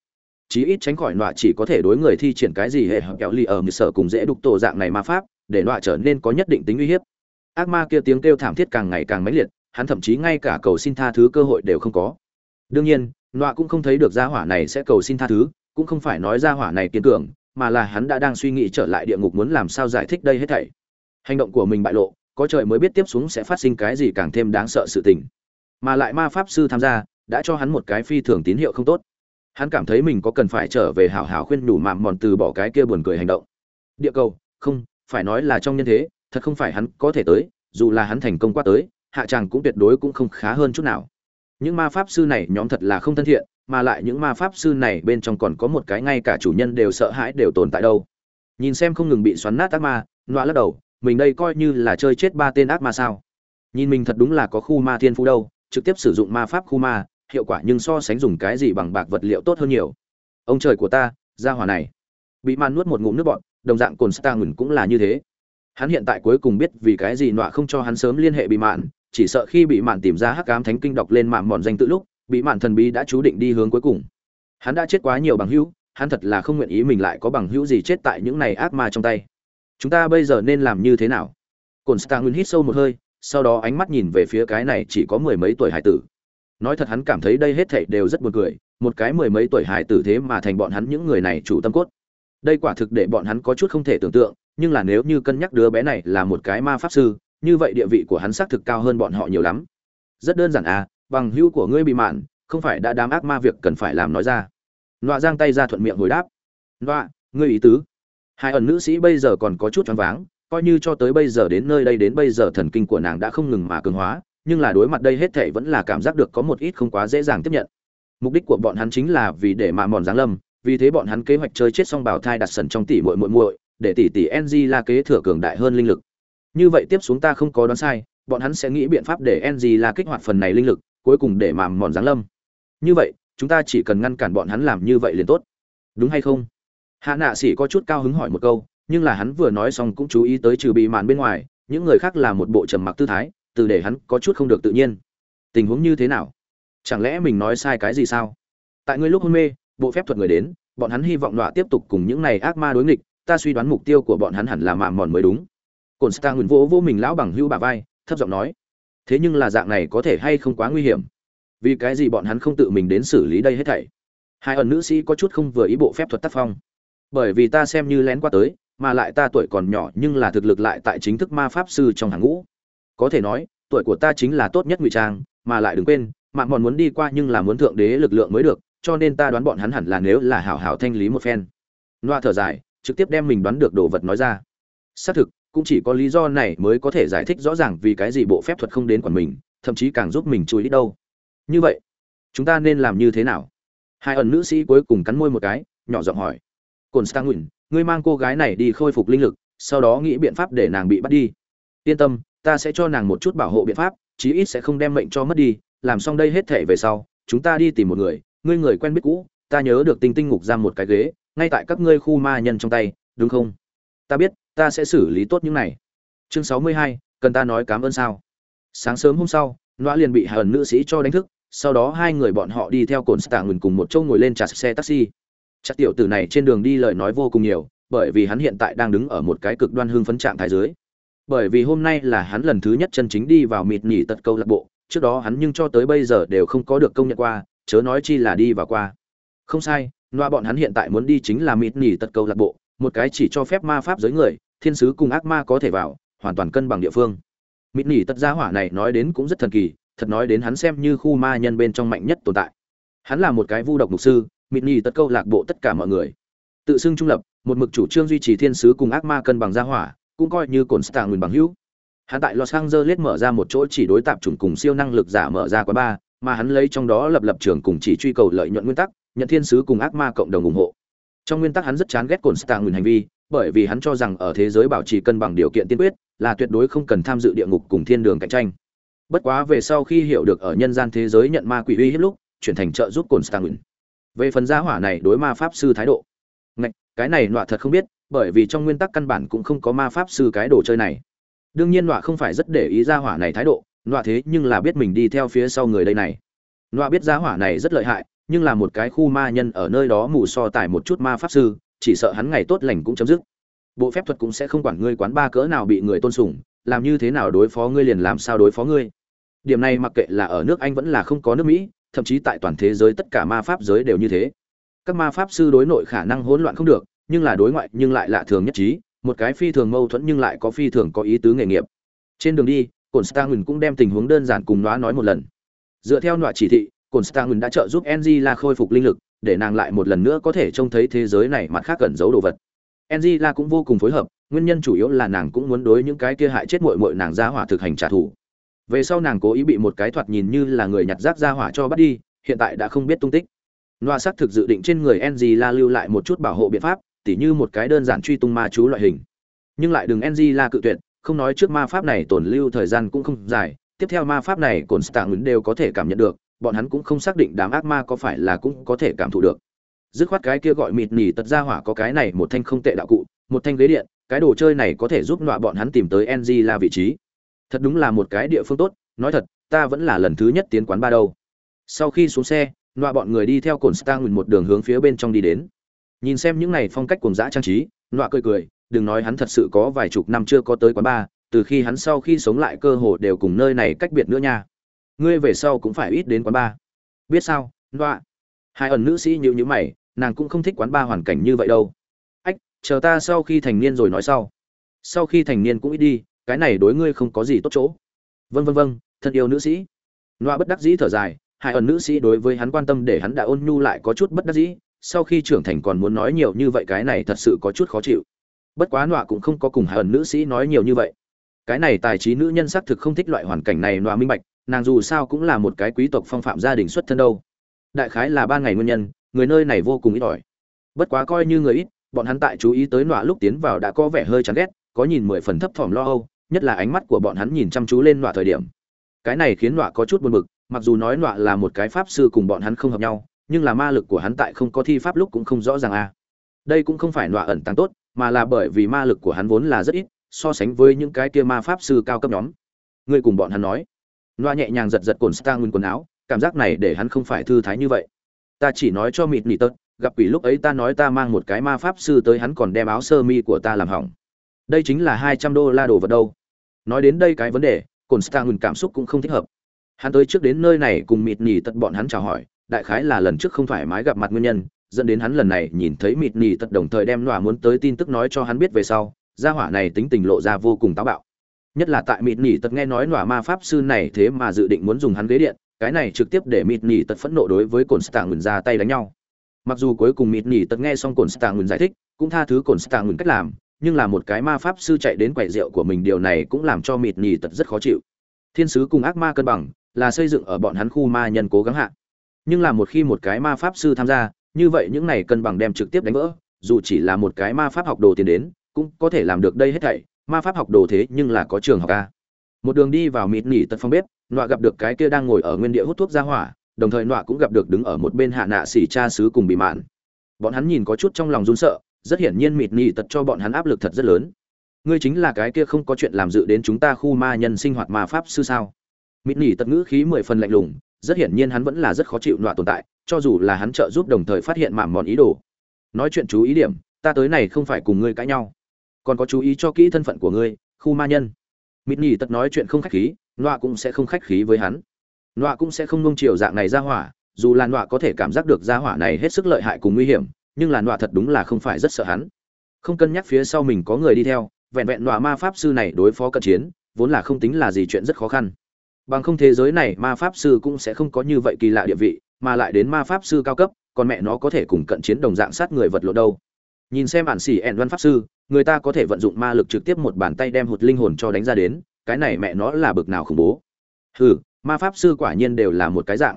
Chí ít tránh khỏi đọa chỉ có thể đối người thi triển cái gì hệ hợp kéo ly ở sở cùng dễ đục tổ dạng này ma pháp, để đọa trở nên có nhất định tính uy hiếp. Ác ma kia tiếng kêu thảm thiết càng ngày càng mãnh liệt, hắn thậm chí ngay cả cầu xin tha thứ cơ hội đều không có. Đương nhiên đọa cũng không thấy được gia hỏa này sẽ cầu xin tha thứ, cũng không phải nói gia hỏa này kiên cường, mà là hắn đã đang suy nghĩ trở lại địa ngục muốn làm sao giải thích đây hết thảy. Hành động của mình bại lộ có trời mới biết tiếp xuống sẽ phát sinh cái gì càng thêm đáng sợ sự tình. Mà lại ma pháp sư tham gia, đã cho hắn một cái phi thường tín hiệu không tốt. Hắn cảm thấy mình có cần phải trở về hảo hảo khuyên đủ mạm mòn từ bỏ cái kia buồn cười hành động. Địa cầu, không, phải nói là trong nhân thế, thật không phải hắn có thể tới, dù là hắn thành công qua tới, hạ tràng cũng tuyệt đối cũng không khá hơn chút nào. Những ma pháp sư này nhóm thật là không thân thiện, mà lại những ma pháp sư này bên trong còn có một cái ngay cả chủ nhân đều sợ hãi đều tồn tại đâu. Nhìn xem không ngừng bị xoắn nát ác ma, nọa lắc đầu mình đây coi như là chơi chết ba tên ác ma sao? Nhìn mình thật đúng là có khu ma thiên phú đâu, trực tiếp sử dụng ma pháp khu ma, hiệu quả nhưng so sánh dùng cái gì bằng bạc vật liệu tốt hơn nhiều. Ông trời của ta ra hỏa này. Bị man nuốt một ngụm nước bọn đồng dạng cồn star ngừng cũng là như thế. Hắn hiện tại cuối cùng biết vì cái gì nọa không cho hắn sớm liên hệ bị mạn, chỉ sợ khi bị mạn tìm ra hắc ám thánh kinh đọc lên mạng mòn danh tự lúc, bị mạn thần bí đã chú định đi hướng cuối cùng. Hắn đã chết quá nhiều bằng hữu, hắn thật là không nguyện ý mình lại có bằng hữu gì chết tại những này ác ma trong tay chúng ta bây giờ nên làm như thế nào? Cồn star nguyên hít sâu một hơi, sau đó ánh mắt nhìn về phía cái này chỉ có mười mấy tuổi hải tử. Nói thật hắn cảm thấy đây hết thảy đều rất buồn cười, một cái mười mấy tuổi hải tử thế mà thành bọn hắn những người này chủ tâm cốt. Đây quả thực để bọn hắn có chút không thể tưởng tượng, nhưng là nếu như cân nhắc đứa bé này là một cái ma pháp sư, như vậy địa vị của hắn xác thực cao hơn bọn họ nhiều lắm. Rất đơn giản à bằng hữu của ngươi bị mạn, không phải đã đám ác ma việc cần phải làm nói ra. Loạ giang tay ra thuận miệng hồi đáp. Loạ ngươi ý tứ hai ẩn nữ sĩ bây giờ còn có chút choáng váng, coi như cho tới bây giờ đến nơi đây đến bây giờ thần kinh của nàng đã không ngừng mà cường hóa, nhưng là đối mặt đây hết thảy vẫn là cảm giác được có một ít không quá dễ dàng tiếp nhận. Mục đích của bọn hắn chính là vì để mà mòn giáng lâm, vì thế bọn hắn kế hoạch chơi chết xong bảo thai đặt sần trong tỷ muội muội muội, để tỷ tỷ ng là kế thừa cường đại hơn linh lực. Như vậy tiếp xuống ta không có đoán sai, bọn hắn sẽ nghĩ biện pháp để ng là kích hoạt phần này linh lực, cuối cùng để mà mòn giáng lâm. Như vậy, chúng ta chỉ cần ngăn cản bọn hắn làm như vậy liền tốt. Đúng hay không? Hạ nạ sĩ có chút cao hứng hỏi một câu, nhưng là hắn vừa nói xong cũng chú ý tới trừ bị màn bên ngoài, những người khác là một bộ trầm mặc tư thái, từ để hắn có chút không được tự nhiên. Tình huống như thế nào? Chẳng lẽ mình nói sai cái gì sao? Tại ngươi lúc hôn mê, bộ phép thuật người đến, bọn hắn hy vọng đọa tiếp tục cùng những này ác ma đối nghịch, ta suy đoán mục tiêu của bọn hắn hẳn là mạ mòn mới đúng. Cồn star nguyền vỗ vô mình lão bằng hưu bà vai, thấp giọng nói, thế nhưng là dạng này có thể hay không quá nguy hiểm? Vì cái gì bọn hắn không tự mình đến xử lý đây hết thảy? Hai ẩn nữ sĩ có chút không vừa ý bộ phép thuật tác phong bởi vì ta xem như lén qua tới, mà lại ta tuổi còn nhỏ nhưng là thực lực lại tại chính thức ma pháp sư trong hàng ngũ. Có thể nói, tuổi của ta chính là tốt nhất ngụy trang, mà lại đừng quên, mạng mòn muốn đi qua nhưng là muốn thượng đế lực lượng mới được, cho nên ta đoán bọn hắn hẳn là nếu là hảo hảo thanh lý một phen. Loa thở dài, trực tiếp đem mình đoán được đồ vật nói ra. Xác thực, cũng chỉ có lý do này mới có thể giải thích rõ ràng vì cái gì bộ phép thuật không đến quản mình, thậm chí càng giúp mình chui ít đâu. Như vậy, chúng ta nên làm như thế nào? Hai ẩn nữ sĩ cuối cùng cắn môi một cái, nhỏ giọng hỏi cồn stangwin ngươi mang cô gái này đi khôi phục linh lực, sau đó nghĩ biện pháp để nàng bị bắt đi. Yên tâm, ta sẽ cho nàng một chút bảo hộ biện pháp, chí ít sẽ không đem mệnh cho mất đi, làm xong đây hết thể về sau, chúng ta đi tìm một người, ngươi người quen biết cũ, ta nhớ được tinh tinh ngục giam một cái ghế, ngay tại các ngươi khu ma nhân trong tay, đúng không? Ta biết, ta sẽ xử lý tốt những này. Chương sáu mươi hai, cần ta nói cảm ơn sao? Sáng sớm hôm sau, nọa liền bị hạ ẩn nữ sĩ cho đánh thức, sau đó hai người bọn họ đi theo cồn Stang ngừng cùng một châu ngồi lên trả xe taxi chắc tiểu tử này trên đường đi lời nói vô cùng nhiều, bởi vì hắn hiện tại đang đứng ở một cái cực đoan hương phấn trạng thái dưới. Bởi vì hôm nay là hắn lần thứ nhất chân chính đi vào mịt nhỉ tật câu lạc bộ, trước đó hắn nhưng cho tới bây giờ đều không có được công nhận qua, chớ nói chi là đi và qua. Không sai, loa bọn hắn hiện tại muốn đi chính là mịt nhỉ tật câu lạc bộ, một cái chỉ cho phép ma pháp giới người, thiên sứ cùng ác ma có thể vào, hoàn toàn cân bằng địa phương. Mịt nhỉ tật gia hỏa này nói đến cũng rất thần kỳ, thật nói đến hắn xem như khu ma nhân bên trong mạnh nhất tồn tại. Hắn là một cái vu độc mục sư mịt nhì tất câu lạc bộ tất cả mọi người. Tự xưng trung lập, một mực chủ trương duy trì thiên sứ cùng ác ma cân bằng gia hỏa, cũng coi như cồn stạng nguyên bằng hữu. Hắn tại los angeles mở ra một chỗ chỉ đối tạp chủng cùng siêu năng lực giả mở ra quán bar, mà hắn lấy trong đó lập lập trường cùng chỉ truy cầu lợi nhuận nguyên tắc, nhận thiên sứ cùng ác ma cộng đồng ủng hộ. Trong nguyên tắc hắn rất chán ghét cồn stạng nguyên hành vi, bởi vì hắn cho rằng ở thế giới bảo trì cân bằng điều kiện tiên quyết, là tuyệt đối không cần tham dự địa ngục cùng thiên đường cạnh tranh. Bất quá về sau khi hiểu được ở nhân gian thế giới nhận ma quỷ uy hết lúc, chuyển thành trợ giúp cồn stạng nguyên về phần gia hỏa này đối ma pháp sư thái độ. Ngạch, cái này nọa thật không biết, bởi vì trong nguyên tắc căn bản cũng không có ma pháp sư cái đồ chơi này. Đương nhiên nọa không phải rất để ý gia hỏa này thái độ, nọa thế nhưng là biết mình đi theo phía sau người đây này. Nọa biết gia hỏa này rất lợi hại, nhưng là một cái khu ma nhân ở nơi đó mù so tài một chút ma pháp sư, chỉ sợ hắn ngày tốt lành cũng chấm dứt. Bộ phép thuật cũng sẽ không quản ngươi quán ba cỡ nào bị người tôn sùng, làm như thế nào đối phó ngươi liền làm sao đối phó ngươi. Điểm này mặc kệ là ở nước anh vẫn là không có nước mỹ thậm chí tại toàn thế giới tất cả ma pháp giới đều như thế. Các ma pháp sư đối nội khả năng hỗn loạn không được, nhưng là đối ngoại nhưng lại lạ thường nhất trí, một cái phi thường mâu thuẫn nhưng lại có phi thường có ý tứ nghề nghiệp. Trên đường đi, constantin cũng đem tình huống đơn giản cùng nó nói một lần. Dựa theo nọa chỉ thị, constantin đã trợ giúp enzy là khôi phục linh lực, để nàng lại một lần nữa có thể trông thấy thế giới này mặt khác cẩn giấu đồ vật. Enzy là cũng vô cùng phối hợp, nguyên nhân chủ yếu là nàng cũng muốn đối những cái kia hại chết muội muội nàng ra hỏa thực hành trả thù về sau nàng cố ý bị một cái thoạt nhìn như là người nhặt rác ra hỏa cho bắt đi hiện tại đã không biết tung tích loa xác thực dự định trên người NG La lưu lại một chút bảo hộ biện pháp, tỉ như một cái đơn giản truy tung ma chú loại hình. Nhưng lại đừng NG La cự tuyệt, không nói trước ma pháp này tồn lưu thời gian cũng không dài, tiếp theo ma pháp này cồn Stạng đều có thể cảm nhận được, bọn hắn cũng không xác định đám ác ma có phải là cũng có thể cảm thụ được. Dứt khoát cái kia gọi mịt nỉ tật ra hỏa có cái này một thanh không tệ đạo cụ, một thanh ghế điện, cái đồ chơi này có thể giúp nọa bọn hắn tìm tới NG La vị trí. Thật đúng là một cái địa phương tốt, nói thật, ta vẫn là lần thứ nhất tiến quán ba đâu. Sau khi xuống xe, nọa bọn người đi theo cồn stang một đường hướng phía bên trong đi đến nhìn xem những này phong cách cuồng dã trang trí nọa cười cười đừng nói hắn thật sự có vài chục năm chưa có tới quán ba. từ khi hắn sau khi sống lại cơ hồ đều cùng nơi này cách biệt nữa nha ngươi về sau cũng phải ít đến quán ba. biết sao nọa hai ẩn nữ sĩ như nhữ mày nàng cũng không thích quán ba hoàn cảnh như vậy đâu ách chờ ta sau khi thành niên rồi nói sau sau khi thành niên cũng ít đi cái này đối ngươi không có gì tốt chỗ. Vân vân vân thân yêu nữ sĩ. Loa bất đắc dĩ thở dài, hai ẩn nữ sĩ đối với hắn quan tâm để hắn đã ôn nhu lại có chút bất đắc dĩ, sau khi trưởng thành còn muốn nói nhiều như vậy cái này thật sự có chút khó chịu. Bất quá nọa cũng không có cùng hai ẩn nữ sĩ nói nhiều như vậy. Cái này tài trí nữ nhân xác thực không thích loại hoàn cảnh này, nọa minh bạch, nàng dù sao cũng là một cái quý tộc phong phạm gia đình xuất thân đâu. Đại khái là ba ngày nguyên nhân, người nơi này vô cùng ít ỏi. Bất quá coi như người ít, bọn hắn tại chú ý tới nọa lúc tiến vào đã có vẻ hơi chán ghét, có nhìn mười phần thấp thỏm lo âu nhất là ánh mắt của bọn hắn nhìn chăm chú lên nọa thời điểm. Cái này khiến nọa có chút buồn bực, mặc dù nói nọa là một cái pháp sư cùng bọn hắn không hợp nhau, nhưng là ma lực của hắn tại không có thi pháp lúc cũng không rõ ràng a. À. đây cũng không phải nọa ẩn tăng tốt, mà là bởi vì ma lực của hắn vốn là rất ít, so sánh với những cái kia ma pháp sư cao cấp nhóm. Ngươi cùng bọn hắn nói. Nọa nhẹ nhàng giật giật cồn stang nguyên quần áo, cảm giác này để hắn không phải thư thái như vậy. Ta chỉ nói cho mịt nỉ tật, gặp quỷ lúc ấy ta nói ta mang một cái ma pháp sư tới hắn còn đem áo sơ mi của ta làm hỏng đây chính là hai trăm đô la đồ vật đâu. Nói đến đây cái vấn đề cồn stang cảm xúc cũng không thích hợp. Hắn tới trước đến nơi này cùng mịt nỉ tật bọn hắn chào hỏi, đại khái là lần trước không thoải mái gặp mặt nguyên nhân, dẫn đến hắn lần này nhìn thấy mịt nỉ tật đồng thời đem nọa muốn tới tin tức nói cho hắn biết về sau, gia hỏa này tính tình lộ ra vô cùng táo bạo. Nhất là tại mịt nỉ tật nghe nói nọa ma pháp sư này thế mà dự định muốn dùng hắn ghế điện, cái này trực tiếp để mịt nỉ tật phẫn nộ đối với cồn stạng ra tay đánh nhau. Mặc dù cuối cùng mịt nỉ tật nghe xong cồn stạng giải thích, cũng tha thứ cồn stạng cách làm nhưng là một cái ma pháp sư chạy đến quầy rượu của mình, điều này cũng làm cho mịt nhì tật rất khó chịu. Thiên sứ cùng ác ma cân bằng, là xây dựng ở bọn hắn khu ma nhân cố gắng hạ. Nhưng là một khi một cái ma pháp sư tham gia, như vậy những này cân bằng đem trực tiếp đánh vỡ, dù chỉ là một cái ma pháp học đồ tiền đến, cũng có thể làm được đây hết thảy. Ma pháp học đồ thế nhưng là có trường học a. Một đường đi vào mịt nỉ tật phong bếp, nọa gặp được cái kia đang ngồi ở nguyên địa hút thuốc ra hỏa, đồng thời nọa cũng gặp được đứng ở một bên hạ nạ xỉ cha xứ cùng bị mạn. Bọn hắn nhìn có chút trong lòng run sợ rất hiển nhiên mịt nỉ tật cho bọn hắn áp lực thật rất lớn. Ngươi chính là cái kia không có chuyện làm dự đến chúng ta khu ma nhân sinh hoạt ma pháp sư sao? Mịt nỉ tật ngữ khí mười phần lạnh lùng, rất hiển nhiên hắn vẫn là rất khó chịu nọa tồn tại, cho dù là hắn trợ giúp đồng thời phát hiện mảm mòn ý đồ. Nói chuyện chú ý điểm, ta tới này không phải cùng ngươi cãi nhau. Còn có chú ý cho kỹ thân phận của ngươi, khu ma nhân. Mịt nhì tật nói chuyện không khách khí, nọa cũng sẽ không khách khí với hắn. Nọa cũng sẽ không nung chiều dạng này ra hỏa, dù là nọa có thể cảm giác được ra hỏa này hết sức lợi hại cùng nguy hiểm nhưng là nọa thật đúng là không phải rất sợ hắn. Không cân nhắc phía sau mình có người đi theo, vẹn vẹn nọa ma pháp sư này đối phó cận chiến, vốn là không tính là gì chuyện rất khó khăn. Bằng không thế giới này ma pháp sư cũng sẽ không có như vậy kỳ lạ địa vị, mà lại đến ma pháp sư cao cấp, còn mẹ nó có thể cùng cận chiến đồng dạng sát người vật lộn đâu. Nhìn xem bản xỉ ẹn văn pháp sư, người ta có thể vận dụng ma lực trực tiếp một bàn tay đem hụt linh hồn cho đánh ra đến, cái này mẹ nó là bực nào khủng bố. Hừ, ma pháp sư quả nhiên đều là một cái dạng.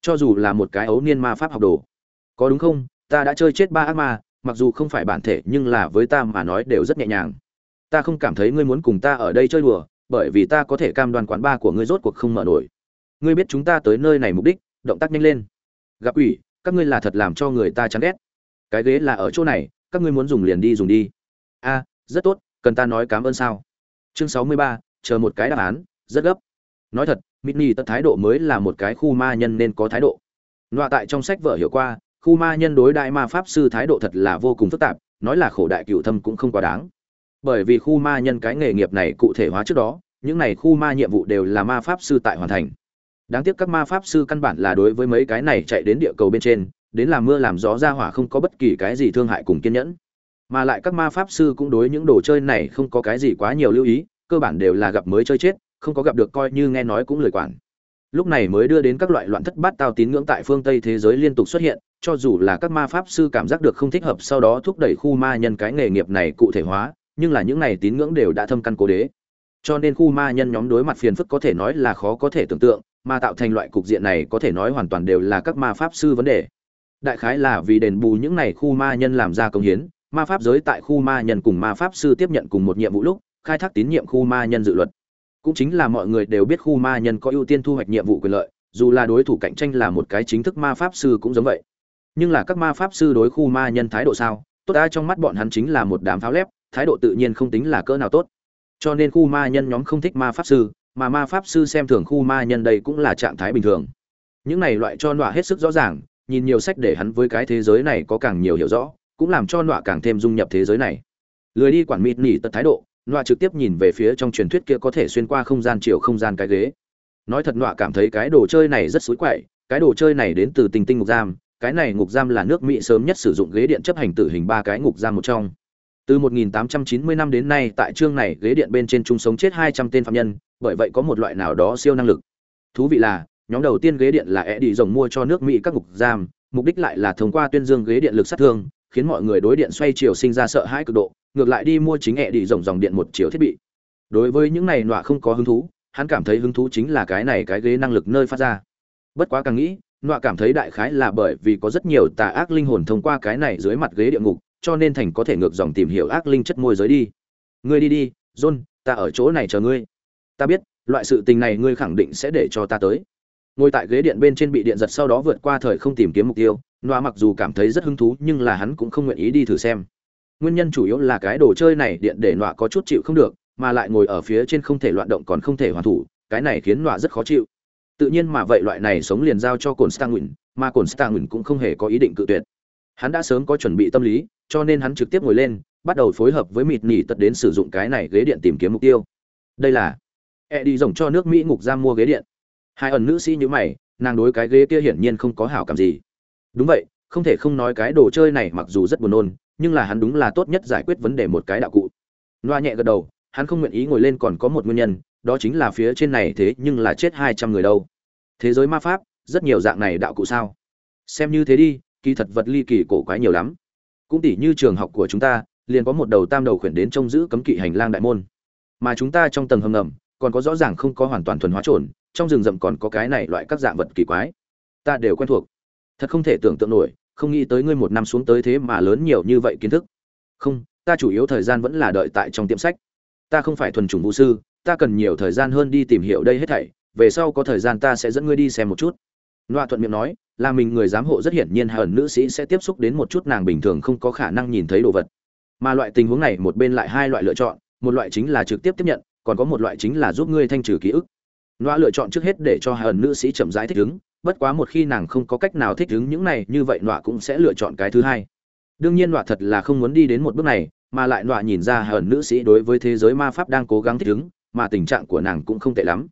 Cho dù là một cái ấu niên ma pháp học đồ. Có đúng không? Ta đã chơi chết ba ác ma, mặc dù không phải bản thể nhưng là với ta mà nói đều rất nhẹ nhàng. Ta không cảm thấy ngươi muốn cùng ta ở đây chơi đùa, bởi vì ta có thể cam đoan quán ba của ngươi rốt cuộc không mở nổi. Ngươi biết chúng ta tới nơi này mục đích, động tác nhanh lên. Gặp ủy các ngươi là thật làm cho người ta chán ghét. Cái ghế là ở chỗ này, các ngươi muốn dùng liền đi dùng đi. A, rất tốt, cần ta nói cảm ơn sao? Chương sáu mươi ba, chờ một cái đáp án, rất gấp. Nói thật Mitni tất thái độ mới là một cái khu ma nhân nên có thái độ. Nọa tại trong sách vở hiểu qua khu ma nhân đối đại ma pháp sư thái độ thật là vô cùng phức tạp, nói là khổ đại cựu thâm cũng không quá đáng. Bởi vì khu ma nhân cái nghề nghiệp này cụ thể hóa trước đó, những này khu ma nhiệm vụ đều là ma pháp sư tại hoàn thành. Đáng tiếc các ma pháp sư căn bản là đối với mấy cái này chạy đến địa cầu bên trên, đến làm mưa làm gió ra hỏa không có bất kỳ cái gì thương hại cùng kiên nhẫn. Mà lại các ma pháp sư cũng đối những đồ chơi này không có cái gì quá nhiều lưu ý, cơ bản đều là gặp mới chơi chết, không có gặp được coi như nghe nói cũng lời quản lúc này mới đưa đến các loại loạn thất bát tao tín ngưỡng tại phương tây thế giới liên tục xuất hiện, cho dù là các ma pháp sư cảm giác được không thích hợp sau đó thúc đẩy khu ma nhân cái nghề nghiệp này cụ thể hóa, nhưng là những này tín ngưỡng đều đã thâm căn cố đế. Cho nên khu ma nhân nhóm đối mặt phiền phức có thể nói là khó có thể tưởng tượng, mà tạo thành loại cục diện này có thể nói hoàn toàn đều là các ma pháp sư vấn đề. Đại khái là vì đền bù những này khu ma nhân làm ra công hiến, ma pháp giới tại khu ma nhân cùng ma pháp sư tiếp nhận cùng một nhiệm vụ lúc, khai thác tín nhiệm khu ma nhân dự luật cũng chính là mọi người đều biết khu ma nhân có ưu tiên thu hoạch nhiệm vụ quyền lợi, dù là đối thủ cạnh tranh là một cái chính thức ma pháp sư cũng giống vậy. Nhưng là các ma pháp sư đối khu ma nhân thái độ sao? Tốt đa trong mắt bọn hắn chính là một đám pháo lép, thái độ tự nhiên không tính là cỡ nào tốt. Cho nên khu ma nhân nhóm không thích ma pháp sư, mà ma pháp sư xem thường khu ma nhân đây cũng là trạng thái bình thường. Những này loại cho nọa hết sức rõ ràng, nhìn nhiều sách để hắn với cái thế giới này có càng nhiều hiểu rõ, cũng làm cho nọa càng thêm dung nhập thế giới này. Lười đi quản mịt nỉ tật thái độ nọa trực tiếp nhìn về phía trong truyền thuyết kia có thể xuyên qua không gian chiều không gian cái ghế. Nói thật, nọa cảm thấy cái đồ chơi này rất xối quậy, cái đồ chơi này đến từ tình tinh ngục giam, cái này ngục giam là nước mỹ sớm nhất sử dụng ghế điện chấp hành tử hình ba cái ngục giam một trong. Từ 1890 năm đến nay, tại chương này, ghế điện bên trên chung sống chết 200 tên phạm nhân, bởi vậy có một loại nào đó siêu năng lực. Thú vị là, nhóm đầu tiên ghế điện là e đi rồng mua cho nước mỹ các ngục giam, mục đích lại là thông qua tuyên dương ghế điện lực sát thương, khiến mọi người đối điện xoay chiều sinh ra sợ hãi cực độ ngược lại đi mua chính ẹ đi rồng dòng điện một chiều thiết bị. Đối với những này nọa không có hứng thú, hắn cảm thấy hứng thú chính là cái này cái ghế năng lực nơi phát ra. Bất quá càng nghĩ, nọa cảm thấy đại khái là bởi vì có rất nhiều tà ác linh hồn thông qua cái này dưới mặt ghế địa ngục, cho nên thành có thể ngược dòng tìm hiểu ác linh chất môi giới đi. Ngươi đi đi, john, ta ở chỗ này chờ ngươi. Ta biết, loại sự tình này ngươi khẳng định sẽ để cho ta tới. Ngồi tại ghế điện bên trên bị điện giật sau đó vượt qua thời không tìm kiếm mục tiêu, nọa mặc dù cảm thấy rất hứng thú nhưng là hắn cũng không nguyện ý đi thử xem nguyên nhân chủ yếu là cái đồ chơi này điện để nọa có chút chịu không được, mà lại ngồi ở phía trên không thể loạn động còn không thể hoàn thủ, cái này khiến nọa rất khó chịu. Tự nhiên mà vậy loại này sống liền giao cho cồn stanguin mà cồn stanguin cũng không hề có ý định cự tuyệt. Hắn đã sớm có chuẩn bị tâm lý, cho nên hắn trực tiếp ngồi lên, bắt đầu phối hợp với mịt nỉ tật đến sử dụng cái này ghế điện tìm kiếm mục tiêu. Đây là e đi rồng cho nước mỹ ngục giam mua ghế điện. Hai ẩn nữ sĩ như mày, nàng đối cái ghế kia hiển nhiên không có hảo cảm gì. Đúng vậy, không thể không nói cái đồ chơi này mặc dù rất buồn nôn nhưng là hắn đúng là tốt nhất giải quyết vấn đề một cái đạo cụ. Loa nhẹ gật đầu, hắn không nguyện ý ngồi lên còn có một nguyên nhân, đó chính là phía trên này thế nhưng là chết hai trăm người đâu. Thế giới ma pháp, rất nhiều dạng này đạo cụ sao? Xem như thế đi, kỳ thật vật ly kỳ cổ quái nhiều lắm. Cũng tỉ như trường học của chúng ta, liền có một đầu tam đầu khuyển đến trông giữ cấm kỵ hành lang đại môn. Mà chúng ta trong tầng hầm ngầm, còn có rõ ràng không có hoàn toàn thuần hóa trồn, trong rừng rậm còn có cái này loại các dạng vật kỳ quái. Ta đều quen thuộc. Thật không thể tưởng tượng nổi không nghĩ tới ngươi một năm xuống tới thế mà lớn nhiều như vậy kiến thức. Không, ta chủ yếu thời gian vẫn là đợi tại trong tiệm sách. Ta không phải thuần chủng vũ sư, ta cần nhiều thời gian hơn đi tìm hiểu đây hết thảy, về sau có thời gian ta sẽ dẫn ngươi đi xem một chút. Loa thuận miệng nói, là mình người giám hộ rất hiển nhiên hờn nữ sĩ sẽ tiếp xúc đến một chút nàng bình thường không có khả năng nhìn thấy đồ vật. Mà loại tình huống này một bên lại hai loại lựa chọn, một loại chính là trực tiếp tiếp nhận, còn có một loại chính là giúp ngươi thanh trừ ký ức. Loa lựa chọn trước hết để cho hờn nữ sĩ chậm rãi thích ứng bất quá một khi nàng không có cách nào thích ứng những này, như vậy nọa cũng sẽ lựa chọn cái thứ hai. Đương nhiên nọa thật là không muốn đi đến một bước này, mà lại nọa nhìn ra hờn nữ sĩ đối với thế giới ma pháp đang cố gắng thích ứng, mà tình trạng của nàng cũng không tệ lắm.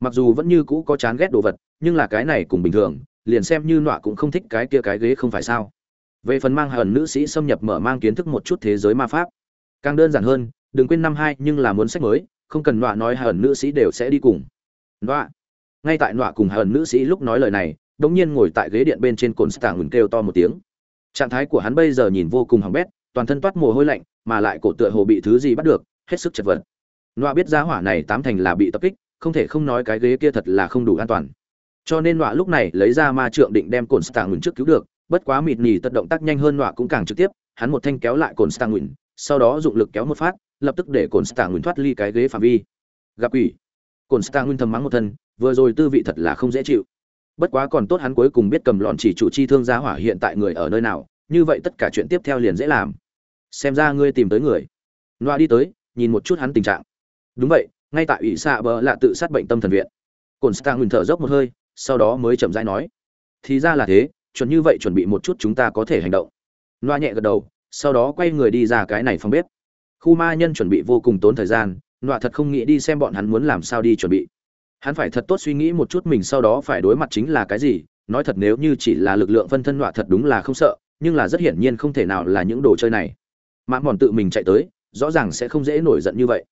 Mặc dù vẫn như cũ có chán ghét đồ vật, nhưng là cái này cũng bình thường, liền xem như nọa cũng không thích cái kia cái ghế không phải sao. Về phần mang hờn nữ sĩ xâm nhập mở mang kiến thức một chút thế giới ma pháp, càng đơn giản hơn, đừng quên năm hai nhưng là muốn sách mới, không cần nọa nói hờn nữ sĩ đều sẽ đi cùng. Nọa ngay tại nọa cùng hờn nữ sĩ lúc nói lời này, đống nhiên ngồi tại ghế điện bên trên cồn stạng ngừng kêu to một tiếng. Trạng thái của hắn bây giờ nhìn vô cùng hỏng bét, toàn thân toát mồ hôi lạnh, mà lại cổ tựa hồ bị thứ gì bắt được, hết sức chật vật. Nọa biết giá hỏa này tám thành là bị tập kích, không thể không nói cái ghế kia thật là không đủ an toàn. Cho nên nọa lúc này lấy ra ma trượng định đem cồn stạng ngừng trước cứu được, bất quá mịt nhì tật động tác nhanh hơn nọa cũng càng trực tiếp, hắn một thanh kéo lại cồn stạng ngừng, sau đó dụng lực kéo một phát, lập tức để cồn stạng ngừng thoát ly cái ghế phạm vi. Gặp ủy cồn stạng ngừng thầm mắng một thân vừa rồi tư vị thật là không dễ chịu. Bất quá còn tốt hắn cuối cùng biết cầm lọn chỉ chủ chi thương gia hỏa hiện tại người ở nơi nào, như vậy tất cả chuyện tiếp theo liền dễ làm. Xem ra ngươi tìm tới người. Loa đi tới, nhìn một chút hắn tình trạng. Đúng vậy, ngay tại ủy xạ bờ lạ tự sát bệnh tâm thần viện. Cồn stang ngừng thở dốc một hơi, sau đó mới chậm rãi nói. Thì ra là thế, chuẩn như vậy chuẩn bị một chút chúng ta có thể hành động. Loa nhẹ gật đầu, sau đó quay người đi ra cái này phòng bếp. Khu ma nhân chuẩn bị vô cùng tốn thời gian, loa thật không nghĩ đi xem bọn hắn muốn làm sao đi chuẩn bị hắn phải thật tốt suy nghĩ một chút mình sau đó phải đối mặt chính là cái gì. Nói thật nếu như chỉ là lực lượng phân thân nọa thật đúng là không sợ, nhưng là rất hiển nhiên không thể nào là những đồ chơi này. Mã mòn tự mình chạy tới, rõ ràng sẽ không dễ nổi giận như vậy.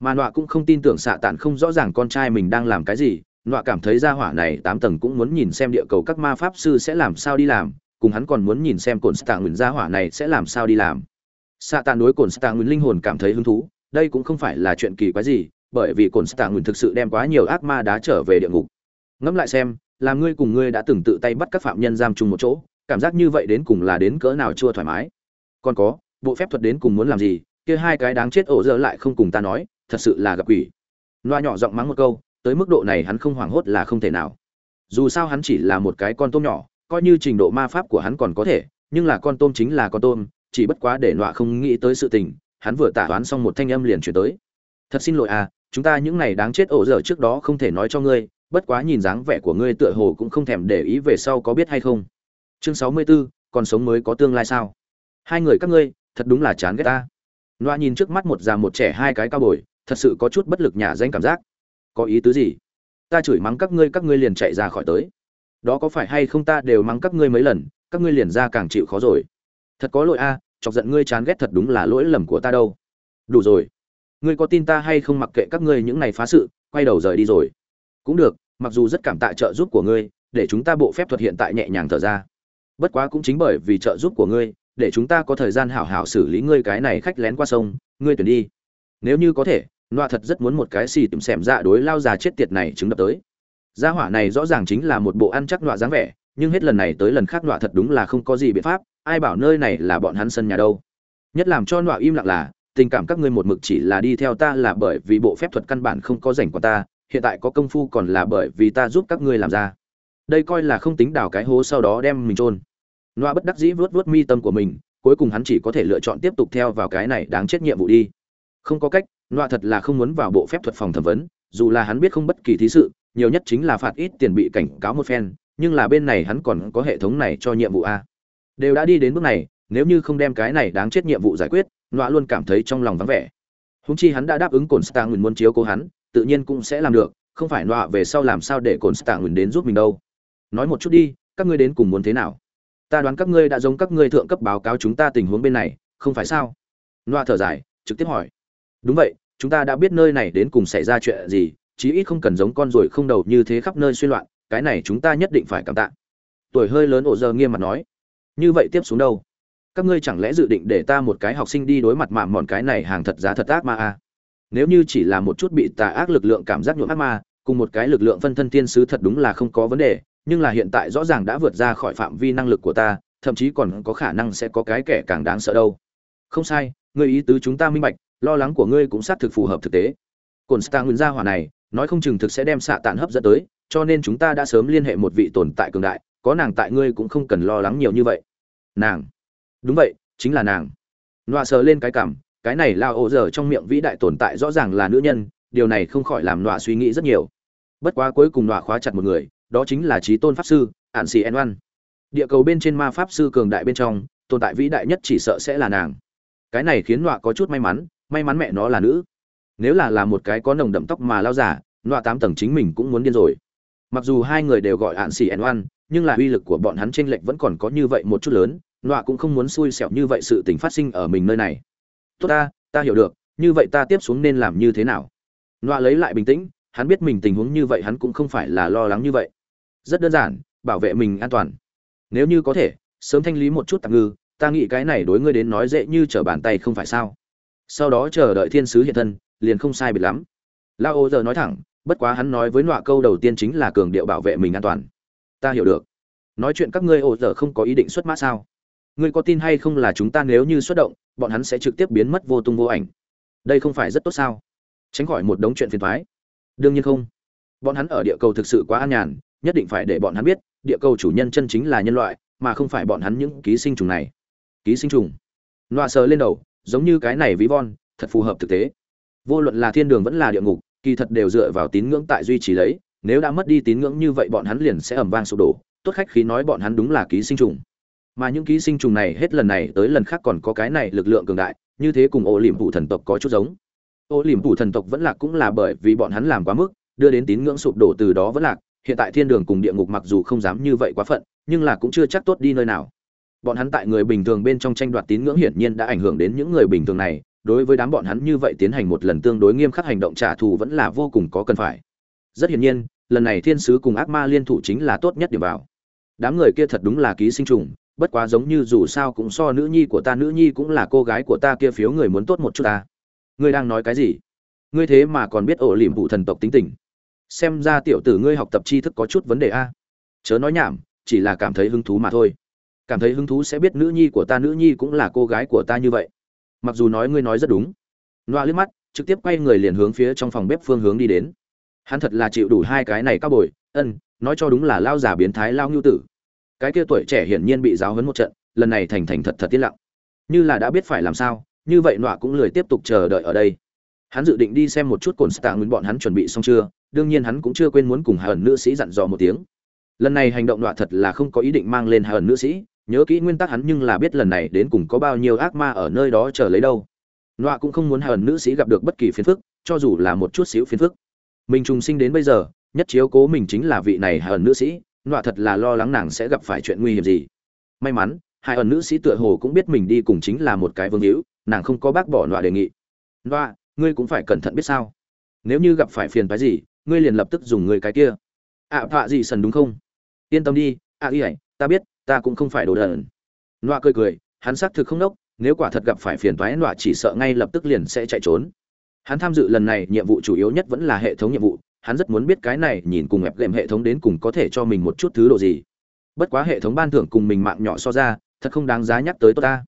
Mà nọa cũng không tin tưởng xạ tản không rõ ràng con trai mình đang làm cái gì, nọa cảm thấy ra hỏa này tám tầng cũng muốn nhìn xem địa cầu các ma pháp sư sẽ làm sao đi làm, cùng hắn còn muốn nhìn xem cồn stạng nguyền ra hỏa này sẽ làm sao đi làm. Xạ tản đối cồn stạng nguyền linh hồn cảm thấy hứng thú, đây cũng không phải là chuyện kỳ quái gì bởi vì cồn stạ nguyền thực sự đem quá nhiều ác ma đá trở về địa ngục. Ngẫm lại xem, là ngươi cùng ngươi đã từng tự tay bắt các phạm nhân giam chung một chỗ, cảm giác như vậy đến cùng là đến cỡ nào chưa thoải mái? Còn có, bộ phép thuật đến cùng muốn làm gì, kia hai cái đáng chết ổ dơ lại không cùng ta nói, thật sự là gặp quỷ. Loa nhỏ giọng mắng một câu, tới mức độ này hắn không hoảng hốt là không thể nào. Dù sao hắn chỉ là một cái con tôm nhỏ, coi như trình độ ma pháp của hắn còn có thể, nhưng là con tôm chính là con tôm, chỉ bất quá để loa không nghĩ tới sự tình, hắn vừa tả toán xong một thanh âm liền chuyển tới thật xin lỗi à chúng ta những này đáng chết ổ dở trước đó không thể nói cho ngươi bất quá nhìn dáng vẻ của ngươi tựa hồ cũng không thèm để ý về sau có biết hay không. Chương sáu mươi 64, còn sống mới có tương lai sao? Hai người các ngươi thật đúng là chán ghét ta. Loa nhìn trước mắt một già một trẻ hai cái cao bồi thật sự có chút bất lực nhả danh cảm giác. Có ý tứ gì? Ta chửi mắng các ngươi các ngươi liền chạy ra khỏi tới. Đó có phải hay không ta đều mắng các ngươi mấy lần các ngươi liền ra càng chịu khó rồi. Thật có lỗi a chọc giận ngươi chán ghét thật đúng là lỗi lầm của ta đâu. Đủ rồi ngươi có tin ta hay không mặc kệ các ngươi những này phá sự, quay đầu rời đi rồi. Cũng được, mặc dù rất cảm tạ trợ giúp của ngươi, để chúng ta bộ phép thuật hiện tại nhẹ nhàng thở ra. Bất quá cũng chính bởi vì trợ giúp của ngươi, để chúng ta có thời gian hảo hảo xử lý ngươi cái này khách lén qua sông, ngươi tuyển đi. Nếu như có thể, loa thật rất muốn một cái xì tìm xẻm dạ đối lao già chết tiệt này chứng đập tới. Gia hỏa này rõ ràng chính là một bộ ăn chắc loa dáng vẻ, nhưng hết lần này tới lần khác loa thật đúng là không có gì biện pháp, ai bảo nơi này là bọn hắn sân nhà đâu. Nhất làm cho loa im lặng là tình cảm các ngươi một mực chỉ là đi theo ta là bởi vì bộ phép thuật căn bản không có rảnh của ta, hiện tại có công phu còn là bởi vì ta giúp các ngươi làm ra. Đây coi là không tính đào cái hố sau đó đem mình trôn loa bất đắc dĩ vớt vớt mi tâm của mình, cuối cùng hắn chỉ có thể lựa chọn tiếp tục theo vào cái này đáng chết nhiệm vụ đi. Không có cách loa thật là không muốn vào bộ phép thuật phòng thẩm vấn, dù là hắn biết không bất kỳ thí sự, nhiều nhất chính là phạt ít tiền bị cảnh cáo một phen, nhưng là bên này hắn còn có hệ thống này cho nhiệm vụ a. Đều đã đi đến bước này, nếu như không đem cái này đáng chết nhiệm vụ giải quyết nọa luôn cảm thấy trong lòng vắng vẻ. Húng chi hắn đã đáp ứng cồn stang muốn chiếu cố hắn, tự nhiên cũng sẽ làm được, không phải nọa về sau làm sao để cồn stang đến giúp mình đâu. Nói một chút đi, các ngươi đến cùng muốn thế nào? Ta đoán các ngươi đã giống các ngươi thượng cấp báo cáo chúng ta tình huống bên này, không phải sao? Nọa thở dài, trực tiếp hỏi. Đúng vậy, chúng ta đã biết nơi này đến cùng xảy ra chuyện gì, chí ít không cần giống con ruồi không đầu như thế khắp nơi xuyên loạn, cái này chúng ta nhất định phải cảm tạ. Tuổi hơi lớn ổ giờ nghiêm mặt nói. Như vậy tiếp xuống đâu? Các ngươi chẳng lẽ dự định để ta một cái học sinh đi đối mặt mạm mòn cái này hàng thật giá thật ác ma à? nếu như chỉ là một chút bị tà ác lực lượng cảm giác nhuộm ác ma, cùng một cái lực lượng phân thân thiên sứ thật đúng là không có vấn đề, nhưng là hiện tại rõ ràng đã vượt ra khỏi phạm vi năng lực của ta, thậm chí còn có khả năng sẽ có cái kẻ càng đáng sợ đâu. Không sai, ngươi ý tứ chúng ta minh bạch, lo lắng của ngươi cũng xác thực phù hợp thực tế. Cồn star nguyên gia hỏa này, nói không chừng thực sẽ đem xạ tàn hấp dẫn tới, cho nên chúng ta đã sớm liên hệ một vị tồn tại cường đại, có nàng tại ngươi cũng không cần lo lắng nhiều như vậy. Nàng đúng vậy, chính là nàng. Nọa sờ lên cái cảm, cái này lao ô giờ trong miệng vĩ đại tồn tại rõ ràng là nữ nhân, điều này không khỏi làm nọa suy nghĩ rất nhiều. Bất quá cuối cùng nọa khóa chặt một người, đó chính là trí tôn pháp sư ạn xì en oan. Địa cầu bên trên ma pháp sư cường đại bên trong, tồn tại vĩ đại nhất chỉ sợ sẽ là nàng. Cái này khiến nọa có chút may mắn may mắn mẹ nó là nữ. Nếu là là một cái có nồng đậm tóc mà lao giả, nọa tám tầng chính mình cũng muốn điên rồi. Mặc dù hai người đều gọi ạn xì en oan, nhưng là uy lực của bọn hắn tranh lệch vẫn còn có như vậy một chút lớn loa cũng không muốn xui xẻo như vậy sự tình phát sinh ở mình nơi này. Tốt ta ta hiểu được, như vậy ta tiếp xuống nên làm như thế nào? Loa lấy lại bình tĩnh, hắn biết mình tình huống như vậy hắn cũng không phải là lo lắng như vậy. Rất đơn giản, bảo vệ mình an toàn. Nếu như có thể, sớm thanh lý một chút tạm ngư, ta nghĩ cái này đối ngươi đến nói dễ như trở bàn tay không phải sao? Sau đó chờ đợi thiên sứ hiện thân, liền không sai biệt lắm. La ô giờ nói thẳng, bất quá hắn nói với nọa câu đầu tiên chính là cường điệu bảo vệ mình an toàn. Ta hiểu được. Nói chuyện các ngươi ô giờ không có ý định xuất mã sao? Ngươi có tin hay không là chúng ta nếu như xuất động, bọn hắn sẽ trực tiếp biến mất vô tung vô ảnh. Đây không phải rất tốt sao? Tránh khỏi một đống chuyện phiền thoái đương nhiên không. Bọn hắn ở địa cầu thực sự quá an nhàn, nhất định phải để bọn hắn biết, địa cầu chủ nhân chân chính là nhân loại, mà không phải bọn hắn những ký sinh trùng này. Ký sinh trùng? Loa sờ lên đầu, giống như cái này ví von, thật phù hợp thực tế. Vô luận là thiên đường vẫn là địa ngục, kỳ thật đều dựa vào tín ngưỡng tại duy trì lấy, nếu đã mất đi tín ngưỡng như vậy bọn hắn liền sẽ ẩm vang sụp đổ, tốt khách khí nói bọn hắn đúng là ký sinh trùng mà những ký sinh trùng này hết lần này tới lần khác còn có cái này lực lượng cường đại, như thế cùng ô liềm phủ thần tộc có chút giống. Ô liềm phủ thần tộc vẫn lạc cũng là bởi vì bọn hắn làm quá mức, đưa đến tín ngưỡng sụp đổ từ đó vẫn lạc. Hiện tại thiên đường cùng địa ngục mặc dù không dám như vậy quá phận, nhưng là cũng chưa chắc tốt đi nơi nào. Bọn hắn tại người bình thường bên trong tranh đoạt tín ngưỡng hiển nhiên đã ảnh hưởng đến những người bình thường này, đối với đám bọn hắn như vậy tiến hành một lần tương đối nghiêm khắc hành động trả thù vẫn là vô cùng có cần phải. Rất hiển nhiên, lần này thiên sứ cùng ác ma liên thủ chính là tốt nhất điểm vào. Đám người kia thật đúng là ký sinh trùng bất quá giống như dù sao cũng so nữ nhi của ta, nữ nhi cũng là cô gái của ta kia phiếu người muốn tốt một chút ta. Ngươi đang nói cái gì? Ngươi thế mà còn biết ổ liềm vụ thần tộc tính tình. Xem ra tiểu tử ngươi học tập tri thức có chút vấn đề a. Chớ nói nhảm, chỉ là cảm thấy hứng thú mà thôi. Cảm thấy hứng thú sẽ biết nữ nhi của ta, nữ nhi cũng là cô gái của ta như vậy. Mặc dù nói ngươi nói rất đúng. Loa liếc mắt, trực tiếp quay người liền hướng phía trong phòng bếp phương hướng đi đến. Hắn thật là chịu đủ hai cái này cao bồi. Ân, nói cho đúng là lao giả biến thái lao ngưu tử cái kia tuổi trẻ hiển nhiên bị giáo huấn một trận, lần này thành thành thật thật tiết lặng. Như là đã biết phải làm sao, như vậy nọa cũng lười tiếp tục chờ đợi ở đây. Hắn dự định đi xem một chút cồn stạ nguyên bọn hắn chuẩn bị xong chưa, đương nhiên hắn cũng chưa quên muốn cùng hà ẩn nữ sĩ dặn dò một tiếng. Lần này hành động nọa thật là không có ý định mang lên hà ẩn nữ sĩ, nhớ kỹ nguyên tắc hắn nhưng là biết lần này đến cùng có bao nhiêu ác ma ở nơi đó chờ lấy đâu. Nọa cũng không muốn hà ẩn nữ sĩ gặp được bất kỳ phiền phức, cho dù là một chút xíu phiền phức. Mình trùng sinh đến bây giờ, nhất chiếu cố mình chính là vị này hà ẩn nữ sĩ nọa thật là lo lắng nàng sẽ gặp phải chuyện nguy hiểm gì. May mắn hai ẩn nữ sĩ tựa hồ cũng biết mình đi cùng chính là một cái vương hữu nàng không có bác bỏ nọa đề nghị. Nọa ngươi cũng phải cẩn thận biết sao. Nếu như gặp phải phiền phái gì ngươi liền lập tức dùng người cái kia. Ạ à, vạ gì sần đúng không? Yên tâm đi ạ à, y ta biết ta cũng không phải đồ đần. Nọa cười cười hắn xác thực không đốc nếu quả thật gặp phải phiền toái nọa chỉ sợ ngay lập tức liền sẽ chạy trốn. Hắn tham dự lần này nhiệm vụ chủ yếu nhất vẫn là hệ thống nhiệm vụ hắn rất muốn biết cái này nhìn cùng ép lệm hệ thống đến cùng có thể cho mình một chút thứ độ gì. Bất quá hệ thống ban thưởng cùng mình mạng nhỏ so ra, thật không đáng giá nhắc tới tôi ta.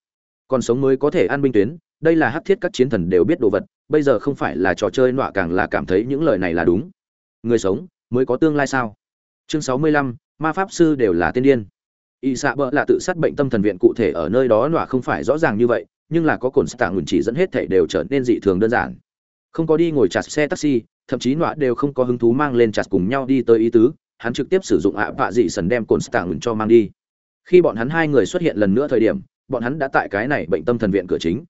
Còn sống mới có thể an binh tuyến, đây là hắc thiết các chiến thần đều biết đồ vật, bây giờ không phải là trò chơi nọa càng là cảm thấy những lời này là đúng. Người sống, mới có tương lai sao? Chương sáu mươi lăm, ma pháp sư đều là tiên điên. Y xạ bợ là tự sát bệnh tâm thần viện cụ thể ở nơi đó nọa không phải rõ ràng như vậy, nhưng là có cồn stạng ngừng chỉ dẫn hết thể đều trở nên dị thường đơn giản. Không có đi ngồi chặt xe taxi thậm chí nọa đều không có hứng thú mang lên chặt cùng nhau đi tới ý tứ, hắn trực tiếp sử dụng ạ vạ dị sần đem cồn stạng ngừng cho mang đi. Khi bọn hắn hai người xuất hiện lần nữa thời điểm, bọn hắn đã tại cái này bệnh tâm thần viện cửa chính.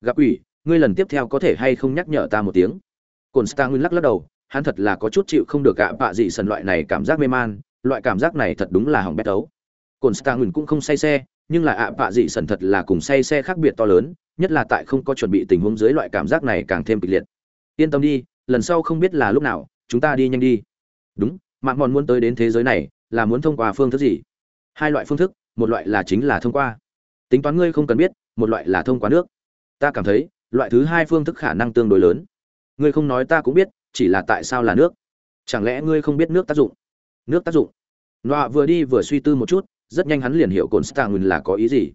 Gặp ủy, ngươi lần tiếp theo có thể hay không nhắc nhở ta một tiếng? Cồn stạng ngừng lắc lắc đầu, hắn thật là có chút chịu không được ạ vạ dị sần loại này cảm giác mê man, loại cảm giác này thật đúng là hỏng bét tấu. Cồn stạng cũng không say xe, nhưng là ạ vạ dị sần thật là cùng say xe khác biệt to lớn, nhất là tại không có chuẩn bị tình huống dưới loại cảm giác này càng thêm kịch liệt. Yên tâm đi lần sau không biết là lúc nào, chúng ta đi nhanh đi. Đúng mạng mòn muốn tới đến thế giới này, là muốn thông qua phương thức gì? Hai loại phương thức, một loại là chính là thông qua. Tính toán ngươi không cần biết, một loại là thông qua nước. Ta cảm thấy, loại thứ hai phương thức khả năng tương đối lớn. Ngươi không nói ta cũng biết, chỉ là tại sao là nước? Chẳng lẽ ngươi không biết nước tác dụng? Nước tác dụng. Nọa vừa đi vừa suy tư một chút, rất nhanh hắn liền hiểu cồn stạng là có ý gì.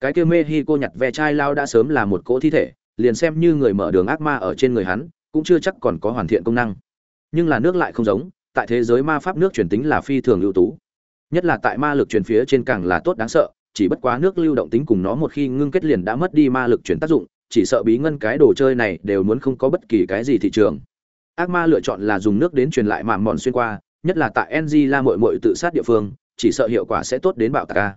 Cái kia mê hi cô nhặt ve chai lao đã sớm là một cỗ thi thể, liền xem như người mở đường ác ma ở trên người hắn cũng chưa chắc còn có hoàn thiện công năng. Nhưng là nước lại không giống, tại thế giới ma pháp nước truyền tính là phi thường ưu tú. Nhất là tại ma lực truyền phía trên càng là tốt đáng sợ, chỉ bất quá nước lưu động tính cùng nó một khi ngưng kết liền đã mất đi ma lực truyền tác dụng, chỉ sợ bí ngân cái đồ chơi này đều muốn không có bất kỳ cái gì thị trường. Ác ma lựa chọn là dùng nước đến truyền lại mạm mòn xuyên qua, nhất là tại ng la mội mội tự sát địa phương, chỉ sợ hiệu quả sẽ tốt đến bạo tạc ca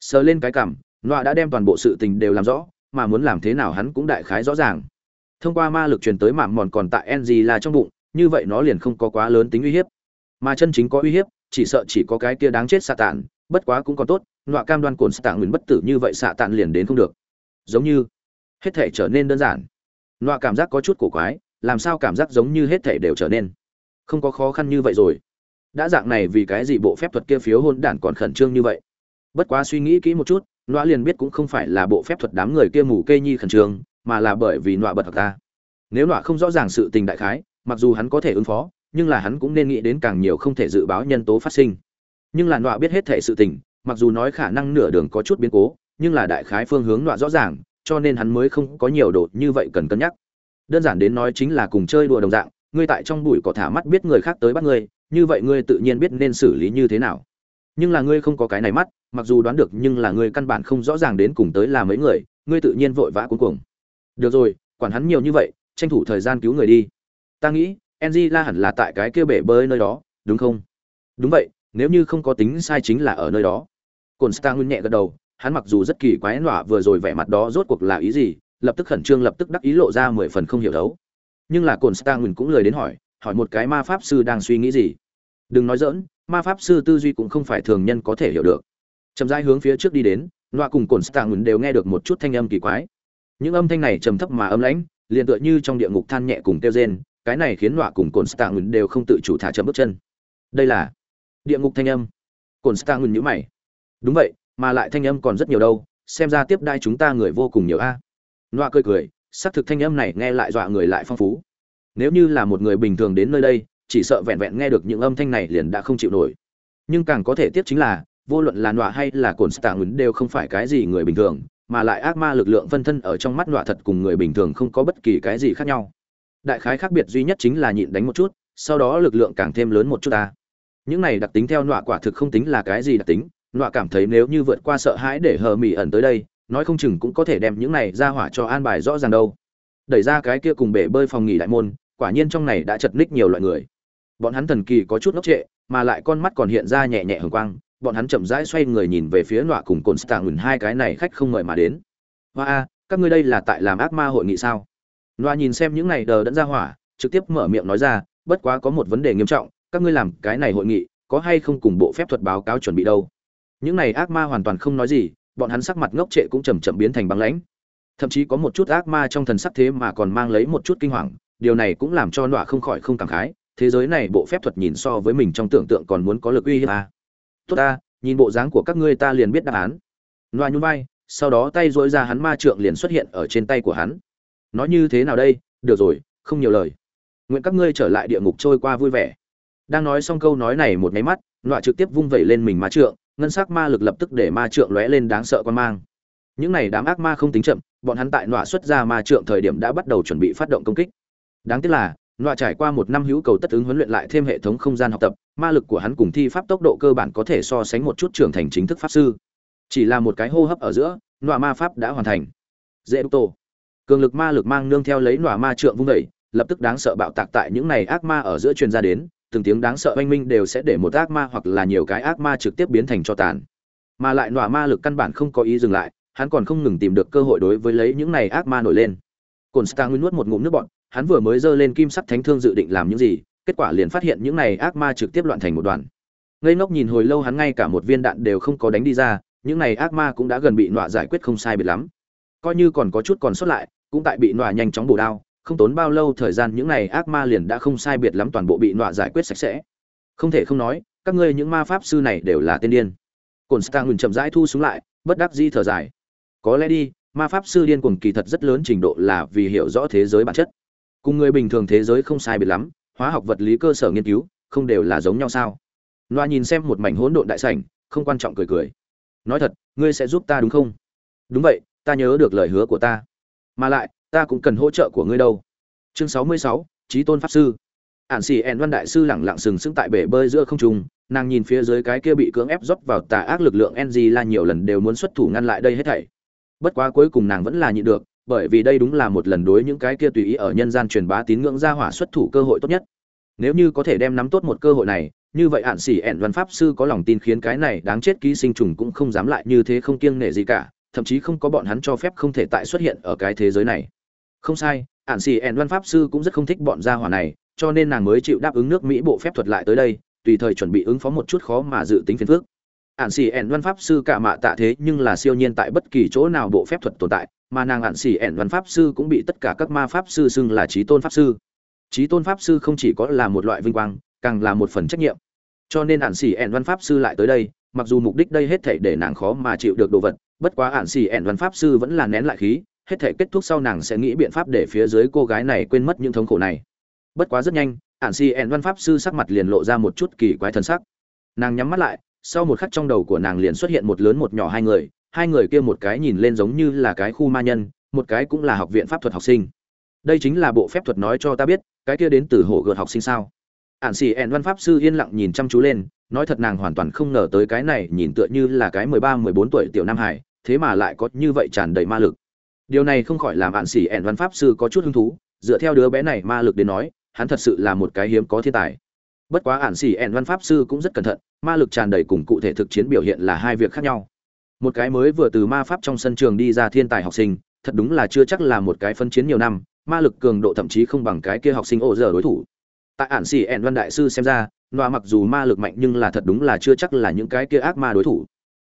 sờ lên cái cảm loa đã đem toàn bộ sự tình đều làm rõ, mà muốn làm thế nào hắn cũng đại khái rõ ràng thông qua ma lực truyền tới mạm mòn còn tại ng là trong bụng, như vậy nó liền không có quá lớn tính uy hiếp. Mà chân chính có uy hiếp, chỉ sợ chỉ có cái kia đáng chết xạ tản bất quá cũng còn tốt, nọa cam đoan cồn xạ tản nguyền bất tử như vậy xạ tản liền đến không được. Giống như, hết thể trở nên đơn giản. Nọa cảm giác có chút cổ quái, làm sao cảm giác giống như hết thể đều trở nên. Không có khó khăn như vậy rồi. Đã dạng này vì cái gì bộ phép thuật kia phiếu hôn đản còn khẩn trương như vậy? Bất quá suy nghĩ kỹ một chút, nọa liền biết cũng không phải là bộ phép thuật đám người kia mù kê nhi khẩn trương mà là bởi vì nọa bật thật ta nếu nọa không rõ ràng sự tình đại khái, mặc dù hắn có thể ứng phó, nhưng là hắn cũng nên nghĩ đến càng nhiều không thể dự báo nhân tố phát sinh. Nhưng là nọa biết hết thể sự tình, mặc dù nói khả năng nửa đường có chút biến cố, nhưng là đại khái phương hướng nọa rõ ràng, cho nên hắn mới không có nhiều độ như vậy cần cân nhắc. Đơn giản đến nói chính là cùng chơi đùa đồng dạng, ngươi tại trong bụi cỏ thả mắt biết người khác tới bắt ngươi, như vậy ngươi tự nhiên biết nên xử lý như thế nào. Nhưng là ngươi không có cái này mắt, mặc dù đoán được nhưng là ngươi căn bản không rõ ràng đến cùng tới là mấy người, ngươi tự nhiên vội vã cuối cùng được rồi quản hắn nhiều như vậy tranh thủ thời gian cứu người đi ta nghĩ Angela hẳn là tại cái kia bể bơi nơi đó, đúng không? Đúng vậy, nếu như không có tính sai chính là ở nơi đó. Constant nhẹ gật đầu, hắn mặc dù rất kỳ quái nọa vừa rồi vẻ mặt đó rốt cuộc là ý gì, lập tức khẩn trương lập tức đắc ý lộ ra mười phần không hiểu đấu. Nhưng là Constant cũng lời đến hỏi, hỏi một cái ma pháp sư đang suy nghĩ gì. Đừng nói dỡn, ma pháp sư tư duy cũng không phải thường nhân có thể hiểu được. Chậm rãi hướng phía trước đi đến, nọa cùng Constant đều nghe được một chút thanh âm kỳ quái. Những âm thanh này trầm thấp mà âm lãnh, liền tựa như trong địa ngục than nhẹ cùng kêu rên, cái này khiến nọa cùng cồn stạng đều không tự chủ thả chậm bước chân. Đây là địa ngục thanh âm. Cồn stạng nhíu mày. Đúng vậy mà lại thanh âm còn rất nhiều đâu xem ra tiếp đai chúng ta người vô cùng nhiều a. À. nọa cười cười xác thực thanh âm này nghe lại dọa người lại phong phú. Nếu như là một người bình thường đến nơi đây chỉ sợ vẹn vẹn nghe được những âm thanh này liền đã không chịu nổi. Nhưng càng có thể tiếp chính là vô luận là nọa hay là cồn stạng đều không phải cái gì người bình thường mà lại ác ma lực lượng phân thân ở trong mắt nọa thật cùng người bình thường không có bất kỳ cái gì khác nhau. Đại khái khác biệt duy nhất chính là nhịn đánh một chút, sau đó lực lượng càng thêm lớn một chút ta. Những này đặc tính theo nọa quả thực không tính là cái gì đặc tính, nọa cảm thấy nếu như vượt qua sợ hãi để hờ mỹ ẩn tới đây, nói không chừng cũng có thể đem những này ra hỏa cho an bài rõ ràng đâu. Đẩy ra cái kia cùng bể bơi phòng nghỉ đại môn, quả nhiên trong này đã chật ních nhiều loại người. Bọn hắn thần kỳ có chút ngốc trệ, mà lại con mắt còn hiện ra nhẹ nhẹ hồng quang bọn hắn chậm rãi xoay người nhìn về phía nọa cùng cồn stạng hai cái này khách không mời mà đến hoa a các ngươi đây là tại làm ác ma hội nghị sao Noa nhìn xem những này đờ đẫn ra hỏa, trực tiếp mở miệng nói ra, bất quá có một vấn đề nghiêm trọng, các ngươi làm cái này hội nghị, có hay không cùng bộ phép thuật báo cáo chuẩn bị đâu? Những này ác ma hoàn toàn không nói gì, bọn hắn sắc mặt ngốc trệ cũng chậm chậm biến thành băng lãnh. Thậm chí có một chút ác ma trong thần sắc thế mà còn mang lấy một chút kinh hoàng, điều này cũng làm cho Noa không khỏi không cảm khái, thế giới này bộ phép thuật nhìn so với mình trong tưởng tượng còn muốn có lực uy hiếp à. Tốt ta, nhìn bộ dáng của các ngươi ta liền biết đáp án. loa nhún vai, sau đó tay duỗi ra hắn ma trượng liền xuất hiện ở trên tay của hắn. Nói như thế nào đây? Được rồi không nhiều lời. Nguyện các ngươi trở lại địa ngục trôi qua vui vẻ. Đang nói xong câu nói này một nháy mắt loa trực tiếp vung vẩy lên mình ma trượng ngân sắc ma lực lập tức để ma trượng lóe lên đáng sợ quan mang. Những này đám ác ma không tính chậm bọn hắn tại loa xuất ra ma trượng thời điểm đã bắt đầu chuẩn bị phát động công kích. Đáng tiếc là Nọa trải qua một năm hữu cầu tất ứng huấn luyện lại thêm hệ thống không gian học tập, ma lực của hắn cùng thi pháp tốc độ cơ bản có thể so sánh một chút trưởng thành chính thức pháp sư. Chỉ là một cái hô hấp ở giữa, nọa ma pháp đã hoàn thành. Dễ tổ. Cường lực ma lực mang nương theo lấy nọa ma trượng vung đẩy, lập tức đáng sợ bạo tạc tại những này ác ma ở giữa truyền ra đến, từng tiếng đáng sợ oanh minh đều sẽ để một ác ma hoặc là nhiều cái ác ma trực tiếp biến thành cho tàn. Mà lại nọa ma lực căn bản không có ý dừng lại, hắn còn không ngừng tìm được cơ hội đối với lấy những này ác ma nổi lên. Cổn Stang nuốt một ngụm nước bọt, hắn vừa mới giơ lên kim sắc thánh thương dự định làm những gì, kết quả liền phát hiện những này ác ma trực tiếp loạn thành một đoàn. Ngây ngốc nhìn hồi lâu hắn ngay cả một viên đạn đều không có đánh đi ra, những này ác ma cũng đã gần bị nọa giải quyết không sai biệt lắm. Coi như còn có chút còn sót lại, cũng tại bị nọa nhanh chóng bổ đao, không tốn bao lâu thời gian những này ác ma liền đã không sai biệt lắm toàn bộ bị nọa giải quyết sạch sẽ. Không thể không nói, các ngươi những ma pháp sư này đều là tên điên. Cổn chậm rãi thu xuống lại, bất đắc dĩ thở dài. Có lẽ đi, ma pháp sư điên cuồng kỳ thật rất lớn trình độ là vì hiểu rõ thế giới bản chất cùng người bình thường thế giới không sai biệt lắm, hóa học vật lý cơ sở nghiên cứu, không đều là giống nhau sao? Loa nhìn xem một mảnh hỗn độn đại sảnh, không quan trọng cười cười. Nói thật, ngươi sẽ giúp ta đúng không? Đúng vậy, ta nhớ được lời hứa của ta. Mà lại, ta cũng cần hỗ trợ của ngươi đâu. Chương sáu mươi sáu trí tôn pháp sư. Ản xì ẹn văn đại sư lẳng lặng sừng sững tại bể bơi giữa không trung, nàng nhìn phía dưới cái kia bị cưỡng ép rót vào tà ác lực lượng ng là nhiều lần đều muốn xuất thủ ngăn lại đây hết thảy. Bất quá cuối cùng nàng vẫn là nhịn được bởi vì đây đúng là một lần đối những cái kia tùy ý ở nhân gian truyền bá tín ngưỡng ra hỏa xuất thủ cơ hội tốt nhất. Nếu như có thể đem nắm tốt một cơ hội này, như vậy hạn xỉ ẹn văn pháp sư có lòng tin khiến cái này đáng chết ký sinh trùng cũng không dám lại như thế không kiêng nể gì cả, thậm chí không có bọn hắn cho phép không thể tại xuất hiện ở cái thế giới này. Không sai hạn xỉ ẹn văn pháp sư cũng rất không thích bọn gia hỏa này, cho nên nàng mới chịu đáp ứng nước mỹ bộ phép thuật lại tới đây, tùy thời chuẩn bị ứng phó một chút khó mà dự tính phiền phước ạn xỉ ẻn văn pháp sư cả mạ tạ thế nhưng là siêu nhiên tại bất kỳ chỗ nào bộ phép thuật tồn tại mà nàng ạn xỉ ẻn văn pháp sư cũng bị tất cả các ma pháp sư xưng là trí tôn pháp sư. Trí tôn pháp sư không chỉ có là một loại vinh quang, càng là một phần trách nhiệm. Cho nên ạn xỉ ẻn văn pháp sư lại tới đây, mặc dù mục đích đây hết thể để nàng khó mà chịu được đồ vật, bất quá ạn xỉ ẻn văn pháp sư vẫn là nén lại khí, hết thể kết thúc sau nàng sẽ nghĩ biện pháp để phía dưới cô gái này quên mất những thống khổ này. Bất quá rất nhanh, ạn xỉ ẹn văn pháp sư sắc mặt liền lộ ra một chút kỳ quái thân sắc. Nàng nhắm mắt lại, sau một khắc trong đầu của nàng liền xuất hiện một lớn một nhỏ hai người hai người kia một cái nhìn lên giống như là cái khu ma nhân, một cái cũng là học viện pháp thuật học sinh. Đây chính là bộ phép thuật nói cho ta biết, cái kia đến từ hổ gợt học sinh sao? Ản xì ẹn văn pháp sư yên lặng nhìn chăm chú lên, nói thật nàng hoàn toàn không ngờ tới cái này nhìn tựa như là cái mười ba, mười bốn tuổi tiểu nam hải, thế mà lại có như vậy tràn đầy ma lực. Điều này không khỏi làm ạn xỉ ẹn văn pháp sư có chút hứng thú, dựa theo đứa bé này ma lực đến nói, hắn thật sự là một cái hiếm có thiên tài. Bất quá ạn xỉ ẹn văn pháp sư cũng rất cẩn thận, ma lực tràn đầy cùng cụ thể thực chiến biểu hiện là hai việc khác nhau một cái mới vừa từ ma pháp trong sân trường đi ra thiên tài học sinh, thật đúng là chưa chắc là một cái phân chiến nhiều năm, ma lực cường độ thậm chí không bằng cái kia học sinh ổ giờ đối thủ. Tại ản xỉ ẹn văn đại sư xem ra loa mặc dù ma lực mạnh nhưng là thật đúng là chưa chắc là những cái kia ác ma đối thủ.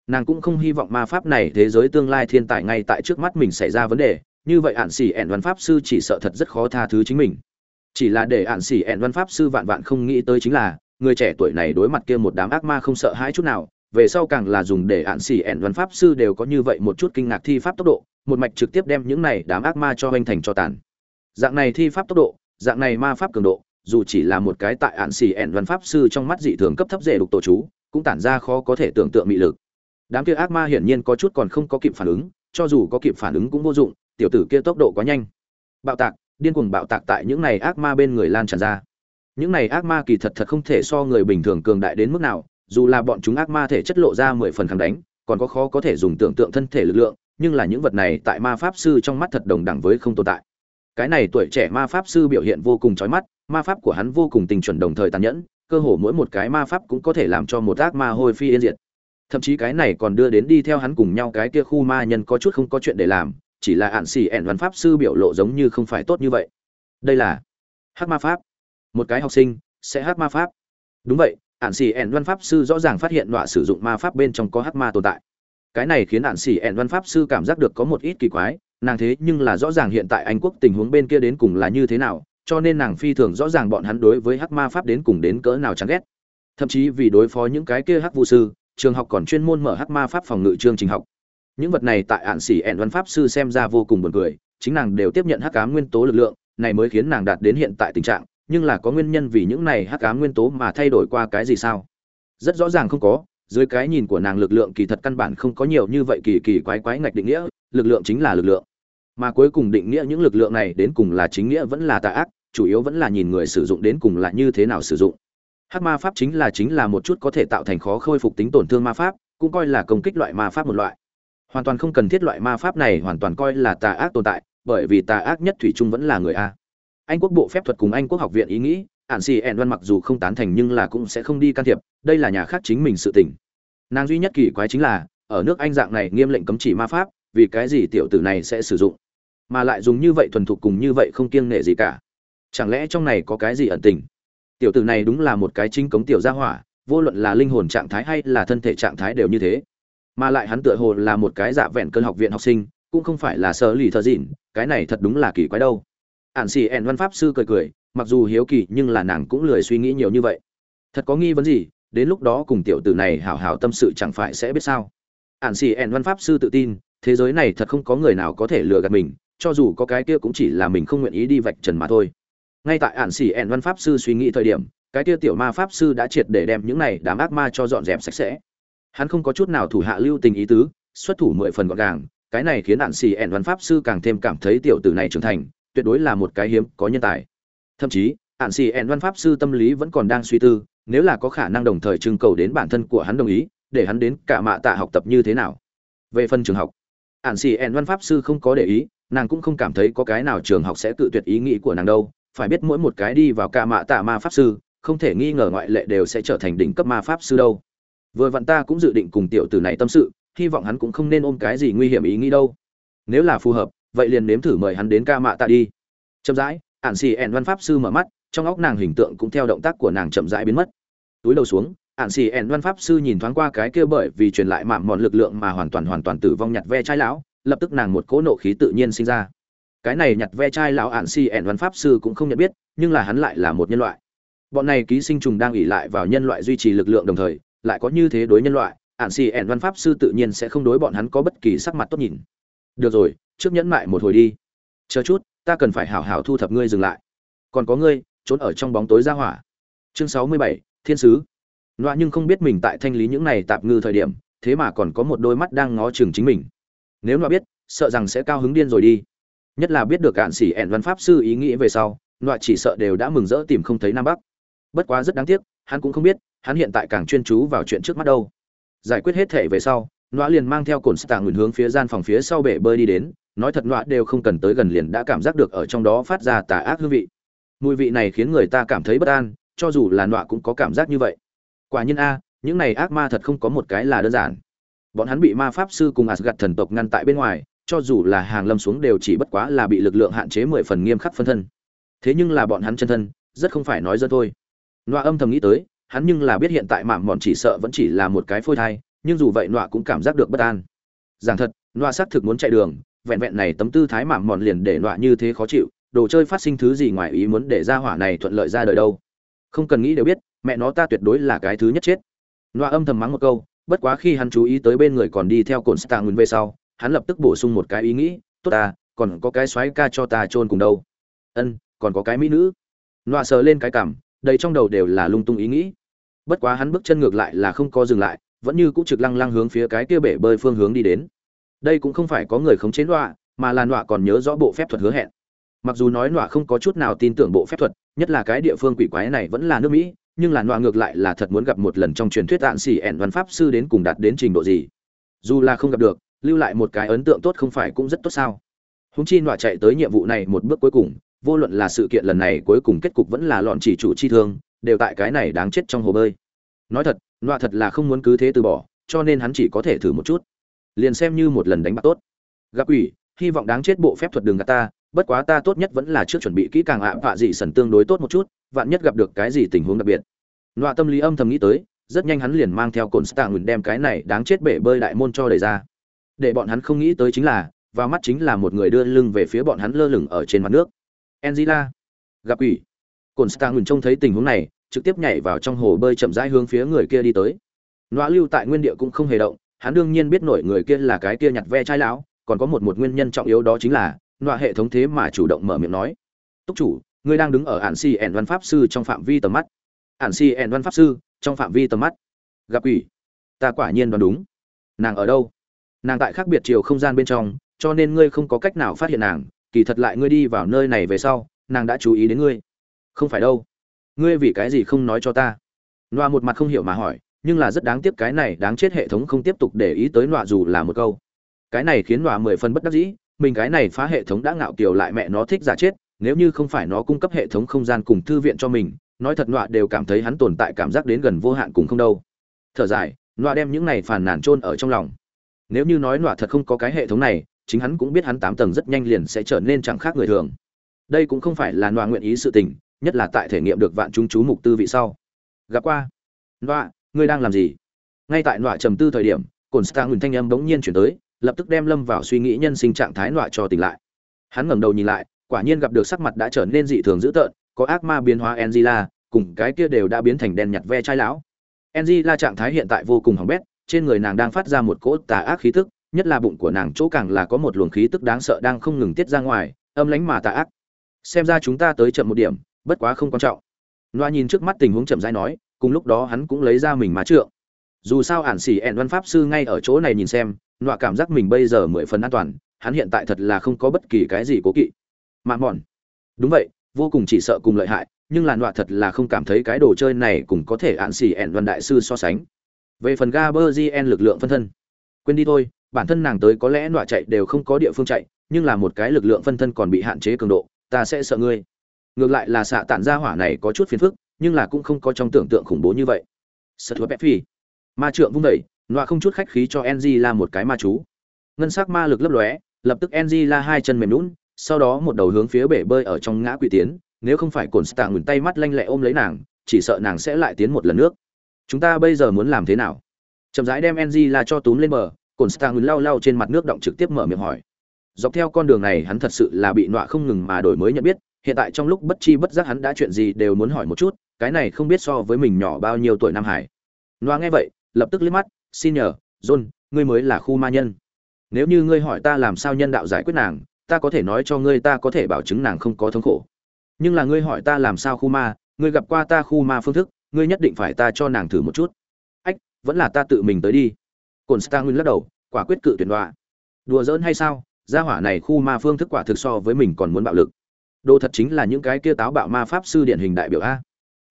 Nàng cũng không hy vọng ma pháp này thế giới tương lai thiên tài ngay tại trước mắt mình xảy ra vấn đề, như vậy ạn xỉ ẹn văn pháp sư chỉ sợ thật rất khó tha thứ chính mình. Chỉ là để ạn xỉ ẹn văn pháp sư vạn vạn không nghĩ tới chính là, người trẻ tuổi này đối mặt kia một đám ác ma không sợ hãi chút nào về sau càng là dùng để ạn xỉ ẻn văn pháp sư đều có như vậy một chút kinh ngạc thi pháp tốc độ, một mạch trực tiếp đem những này đám ác ma cho hoành thành cho tàn. Dạng này thi pháp tốc độ, dạng này ma pháp cường độ, dù chỉ là một cái tại ạn xỉ ẻn văn pháp sư trong mắt dị thường cấp thấp dễ đục tổ chú, cũng tản ra khó có thể tưởng tượng mị lực. Đám kia ác ma hiển nhiên có chút còn không có kịp phản ứng, cho dù có kịp phản ứng cũng vô dụng, tiểu tử kia tốc độ quá nhanh. Bạo tạc, điên cuồng bạo tạc tại những này ác ma bên người lan tràn ra. Những này ác ma kỳ thật thật không thể so người bình thường cường đại đến mức nào dù là bọn chúng ác ma thể chất lộ ra mười phần kháng đánh, còn có khó có thể dùng tưởng tượng thân thể lực lượng, nhưng là những vật này tại ma pháp sư trong mắt thật đồng đẳng với không tồn tại. Cái này tuổi trẻ ma pháp sư biểu hiện vô cùng chói mắt, ma pháp của hắn vô cùng tình chuẩn đồng thời tàn nhẫn, cơ hồ mỗi một cái ma pháp cũng có thể làm cho một ác ma hôi phi yên diệt. Thậm chí cái này còn đưa đến đi theo hắn cùng nhau cái kia khu ma nhân có chút không có chuyện để làm, chỉ là hạn xỉ ẻn văn pháp sư biểu lộ giống như không phải tốt như vậy. Đây là hát ma pháp. Một cái học sinh sẽ hát ma pháp. Đúng vậy ạn xỉ ẻn văn pháp sư rõ ràng phát hiện nọa sử dụng ma pháp bên trong có hắc ma tồn tại. Cái này khiến ạn xỉ ẻn văn pháp sư cảm giác được có một ít kỳ quái, nàng thế nhưng là rõ ràng hiện tại anh quốc tình huống bên kia đến cùng là như thế nào, cho nên nàng phi thường rõ ràng bọn hắn đối với hắc ma pháp đến cùng đến cỡ nào chán ghét. Thậm chí vì đối phó những cái kia hắc vũ sư, trường học còn chuyên môn mở hắc ma pháp phòng ngự chương trình học. Những vật này tại ạn xỉ ẻn văn pháp sư xem ra vô cùng buồn cười, chính nàng đều tiếp nhận hắc ám nguyên tố lực lượng, này mới khiến nàng đạt đến hiện tại tình trạng nhưng là có nguyên nhân vì những này hắc ám nguyên tố mà thay đổi qua cái gì sao? Rất rõ ràng không có, dưới cái nhìn của nàng lực lượng kỳ thật căn bản không có nhiều như vậy kỳ kỳ quái quái ngạch định nghĩa, lực lượng chính là lực lượng. Mà cuối cùng định nghĩa những lực lượng này đến cùng là chính nghĩa vẫn là tà ác, chủ yếu vẫn là nhìn người sử dụng đến cùng là như thế nào sử dụng. Hắc ma pháp chính là chính là một chút có thể tạo thành khó khôi phục tính tổn thương ma pháp, cũng coi là công kích loại ma pháp một loại. Hoàn toàn không cần thiết loại ma pháp này hoàn toàn coi là tà ác tồn tại, bởi vì tà ác nhất thủy chung vẫn là người a anh quốc bộ phép thuật cùng anh quốc học viện ý nghĩ ạn xì ẹn văn mặc dù không tán thành nhưng là cũng sẽ không đi can thiệp, đây là nhà khác chính mình sự tình. Nàng duy nhất kỳ quái chính là, ở nước anh dạng này nghiêm lệnh cấm chỉ ma pháp, vì cái gì tiểu tử này sẽ sử dụng? Mà lại dùng như vậy thuần thục cùng như vậy không kiêng nệ gì cả. Chẳng lẽ trong này có cái gì ẩn tình? Tiểu tử này đúng là một cái chính cống tiểu gia hỏa, vô luận là linh hồn trạng thái hay là thân thể trạng thái đều như thế. Mà lại hắn tựa hồ là một cái dạ vẹn cơn học viện học sinh, cũng không phải là sơ lì thợ dịn, cái này thật đúng là kỳ quái đâu ạn xì ẹn văn pháp sư cười cười, mặc dù hiếu kỳ nhưng là nàng cũng lười suy nghĩ nhiều như vậy. Thật có nghi vấn gì, đến lúc đó cùng tiểu tử này hảo hảo tâm sự chẳng phải sẽ biết sao? Ạn xì ẹn văn pháp sư tự tin, thế giới này thật không có người nào có thể lừa gạt mình, cho dù có cái kia cũng chỉ là mình không nguyện ý đi vạch trần mà thôi. Ngay tại ạn xì ẹn văn pháp sư suy nghĩ thời điểm, cái kia tiểu ma pháp sư đã triệt để đem những này đám ác ma cho dọn dẹp sạch sẽ. Hắn không có chút nào thủ hạ lưu tình ý tứ, xuất thủ mười phần gọn gàng, cái này khiến ạn xì ẹn văn pháp sư càng thêm cảm thấy tiểu tử này trưởng thành tuyệt đối là một cái hiếm có nhân tài. Thậm chí ạn xì ẹn văn pháp sư tâm lý vẫn còn đang suy tư, nếu là có khả năng đồng thời trưng cầu đến bản thân của hắn đồng ý, để hắn đến cả mạ tạ học tập như thế nào. Về phần trường học ạn xì ẹn văn pháp sư không có để ý, nàng cũng không cảm thấy có cái nào trường học sẽ tự tuyệt ý nghĩ của nàng đâu. Phải biết mỗi một cái đi vào cả mạ tạ ma pháp sư, không thể nghi ngờ ngoại lệ đều sẽ trở thành đỉnh cấp ma pháp sư đâu. Vừa vặn ta cũng dự định cùng tiểu tử này tâm sự, hy vọng hắn cũng không nên ôm cái gì nguy hiểm ý nghĩ đâu. Nếu là phù hợp vậy liền nếm thử mời hắn đến ca mạ tạ đi. Chậm rãi ạn xì ẹn văn pháp sư mở mắt, trong óc nàng hình tượng cũng theo động tác của nàng chậm rãi biến mất. Túi đầu xuống ạn xì ẹn văn pháp sư nhìn thoáng qua cái kia bởi vì truyền lại mạng mòn lực lượng mà hoàn toàn hoàn toàn tử vong nhặt ve chai lão, lập tức nàng một cỗ nộ khí tự nhiên sinh ra. Cái này nhặt ve chai lão ạn xì ẹn văn pháp sư cũng không nhận biết, nhưng là hắn lại là một nhân loại. Bọn này ký sinh trùng đang ỉ lại vào nhân loại duy trì lực lượng đồng thời, lại có như thế đối nhân loại ạn xì ẹn văn pháp sư tự nhiên sẽ không đối bọn hắn có bất kỳ sắc mặt tốt nhìn. Được rồi trước nhẫn mại một hồi đi. Chờ chút, ta cần phải hảo hảo thu thập ngươi dừng lại. Còn có ngươi, trốn ở trong bóng tối ra hỏa. Chương sáu mươi bảy, thiên sứ. Loa nhưng không biết mình tại thanh lý những này tạp ngư thời điểm, thế mà còn có một đôi mắt đang ngó chừng chính mình. Nếu loa biết, sợ rằng sẽ cao hứng điên rồi đi. Nhất là biết được cạn xỉ ẹn văn pháp sư ý nghĩ về sau, loa chỉ sợ đều đã mừng rỡ tìm không thấy nam bắc. Bất quá rất đáng tiếc, hắn cũng không biết, hắn hiện tại càng chuyên chú vào chuyện trước mắt đâu. Giải quyết hết thể về sau, loa liền mang theo cồn stạng nguyền hướng phía gian phòng phía sau bể bơi đi đến nói thật nọa đều không cần tới gần liền đã cảm giác được ở trong đó phát ra tà ác hương vị. Mùi vị này khiến người ta cảm thấy bất an, cho dù là nọa cũng có cảm giác như vậy. Quả nhiên a, những này ác ma thật không có một cái là đơn giản. Bọn hắn bị ma pháp sư cùng asgad thần tộc ngăn tại bên ngoài, cho dù là hàng lâm xuống đều chỉ bất quá là bị lực lượng hạn chế mười phần nghiêm khắc phân thân. Thế nhưng là bọn hắn chân thân, rất không phải nói dân thôi. Nọa âm thầm nghĩ tới, hắn nhưng là biết hiện tại mạng bọn chỉ sợ vẫn chỉ là một cái phôi thai, nhưng dù vậy nọa cũng cảm giác được bất an. Giảng thật, nọa xác thực muốn chạy đường vẹn vẹn này tấm tư thái mạm mòn liền để nọa như thế khó chịu, đồ chơi phát sinh thứ gì ngoài ý muốn để ra hỏa này thuận lợi ra đời đâu. Không cần nghĩ đều biết, mẹ nó ta tuyệt đối là cái thứ nhất chết. Nọa âm thầm mắng một câu, bất quá khi hắn chú ý tới bên người còn đi theo cồn stạng nguyên về sau, hắn lập tức bổ sung một cái ý nghĩ, tốt ta, còn có cái xoáy ca cho ta chôn cùng đâu. Ân, còn có cái mỹ nữ. Nọa sờ lên cái cảm, đầy trong đầu đều là lung tung ý nghĩ. Bất quá hắn bước chân ngược lại là không có dừng lại, vẫn như cũ trực lăng lăng hướng phía cái kia bể bơi phương hướng đi đến đây cũng không phải có người khống chế nọa, mà là nọa còn nhớ rõ bộ phép thuật hứa hẹn. Mặc dù nói nọa không có chút nào tin tưởng bộ phép thuật, nhất là cái địa phương quỷ quái này vẫn là nước mỹ, nhưng là nọa ngược lại là thật muốn gặp một lần trong truyền thuyết tạn xỉ ẻn văn pháp sư đến cùng đạt đến trình độ gì. Dù là không gặp được, lưu lại một cái ấn tượng tốt không phải cũng rất tốt sao? Húng chi nọa chạy tới nhiệm vụ này một bước cuối cùng, vô luận là sự kiện lần này cuối cùng kết cục vẫn là lọn chỉ chủ chi thương, đều tại cái này đáng chết trong hồ bơi. Nói thật, nọa thật là không muốn cứ thế từ bỏ, cho nên hắn chỉ có thể thử một chút liền xem như một lần đánh bạc tốt. Gặp ủy hy vọng đáng chết bộ phép thuật đường gạt ta, bất quá ta tốt nhất vẫn là trước chuẩn bị kỹ càng ạ, vạ dị sần tương đối tốt một chút, vạn nhất gặp được cái gì tình huống đặc biệt. Nọa tâm lý âm thầm nghĩ tới, rất nhanh hắn liền mang theo cồn stạng đem cái này đáng chết bể bơi đại môn cho đẩy ra. Để bọn hắn không nghĩ tới chính là và mắt chính là một người đưa lưng về phía bọn hắn lơ lửng ở trên mặt nước. Angela, gặp ủy cồn stạng trông thấy tình huống này, trực tiếp nhảy vào trong hồ bơi chậm rãi hướng phía người kia đi tới. Nọa lưu tại nguyên địa cũng không hề động hắn đương nhiên biết nổi người kia là cái kia nhặt ve trai lão còn có một một nguyên nhân trọng yếu đó chính là loại hệ thống thế mà chủ động mở miệng nói. Túc chủ ngươi đang đứng ở ản si ẻn văn pháp sư trong phạm vi tầm mắt. Ản si ẻn văn pháp sư trong phạm vi tầm mắt. Gặp quỷ, ta quả nhiên đoán đúng. Nàng ở đâu? Nàng tại khác biệt chiều không gian bên trong cho nên ngươi không có cách nào phát hiện nàng. Kỳ thật lại ngươi đi vào nơi này về sau nàng đã chú ý đến ngươi. Không phải đâu. Ngươi vì cái gì không nói cho ta? Loa một mặt không hiểu mà hỏi nhưng là rất đáng tiếc cái này đáng chết hệ thống không tiếp tục để ý tới nọa dù là một câu. Cái này khiến nọa mười phân bất đắc dĩ, mình cái này phá hệ thống đã ngạo kiều lại mẹ nó thích giả chết, nếu như không phải nó cung cấp hệ thống không gian cùng thư viện cho mình, nói thật nọa đều cảm thấy hắn tồn tại cảm giác đến gần vô hạn cùng không đâu. Thở dài, nọa đem những này phàn nàn chôn ở trong lòng. Nếu như nói nọa thật không có cái hệ thống này, chính hắn cũng biết hắn tám tầng rất nhanh liền sẽ trở nên chẳng khác người thường. Đây cũng không phải là nọa nguyện ý sự tình, nhất là tại thể nghiệm được vạn chúng chú mục tư vị sau. Gặp qua. Nọa ngươi đang làm gì? Ngay tại nọa trầm tư thời điểm, cồn star ngừng thanh âm bỗng nhiên chuyển tới, lập tức đem lâm vào suy nghĩ nhân sinh trạng thái nọa cho tỉnh lại. Hắn ngẩng đầu nhìn lại, quả nhiên gặp được sắc mặt đã trở nên dị thường dữ tợn, có ác ma biến hóa angela, cùng cái kia đều đã biến thành đen nhặt ve chai lão. Angela trạng thái hiện tại vô cùng hỏng bét, trên người nàng đang phát ra một cỗ tà ác khí tức, nhất là bụng của nàng chỗ càng là có một luồng khí tức đáng sợ đang không ngừng tiết ra ngoài, âm lánh mà tà ác. Xem ra chúng ta tới chậm một điểm, bất quá không quan trọng. Loa nhìn trước mắt tình huống chậm rãi nói cùng lúc đó hắn cũng lấy ra mình má trượng. Dù sao ản xỉ ẹn văn pháp sư ngay ở chỗ này nhìn xem, nọa cảm giác mình bây giờ mười phần an toàn, hắn hiện tại thật là không có bất kỳ cái gì cố kỵ. Mạn mòn. Đúng vậy, vô cùng chỉ sợ cùng lợi hại, nhưng là nọa thật là không cảm thấy cái đồ chơi này cũng có thể ản xỉ ẹn văn đại sư so sánh. Về phần gaberzien lực lượng phân thân. Quên đi thôi, bản thân nàng tới có lẽ nọa chạy đều không có địa phương chạy, nhưng là một cái lực lượng phân thân còn bị hạn chế cường độ, ta sẽ sợ ngươi. Ngược lại là xạ tản ra hỏa này có chút phiền phức nhưng là cũng không có trong tưởng tượng khủng bố như vậy. Sợ thua phi ma trượng vung đẩy, loa không chút khách khí cho ng la một cái ma chú. Ngân sắc ma lực lấp lóe, lập tức ng la hai chân mềm lún sau đó một đầu hướng phía bể bơi ở trong ngã quỷ tiến, nếu không phải cồn stạ ngừng tay mắt lanh lẹ ôm lấy nàng, chỉ sợ nàng sẽ lại tiến một lần nước. Chúng ta bây giờ muốn làm thế nào? Chậm rãi đem ng la cho túm lên bờ, cồn stạ ngừng lau lau trên mặt nước động trực tiếp mở miệng hỏi. Dọc theo con đường này hắn thật sự là bị nọa không ngừng mà đổi mới nhận biết, hiện tại trong lúc bất chi bất giác hắn đã chuyện gì đều muốn hỏi một chút cái này không biết so với mình nhỏ bao nhiêu tuổi nam hải. Noa nghe vậy, lập tức liếc mắt, xin nhờ, john, ngươi mới là khu ma nhân. Nếu như ngươi hỏi ta làm sao nhân đạo giải quyết nàng, ta có thể nói cho ngươi ta có thể bảo chứng nàng không có thống khổ. Nhưng là ngươi hỏi ta làm sao khu ma, ngươi gặp qua ta khu ma phương thức, ngươi nhất định phải ta cho nàng thử một chút. Ách, vẫn là ta tự mình tới đi. Cồn star nguyên lắc đầu, quả quyết cự tuyển đoạ đùa giỡn hay sao? Gia hỏa này khu ma phương thức quả thực so với mình còn muốn bạo lực. Đồ thật chính là những cái kia táo bạo ma pháp sư điển hình đại biểu a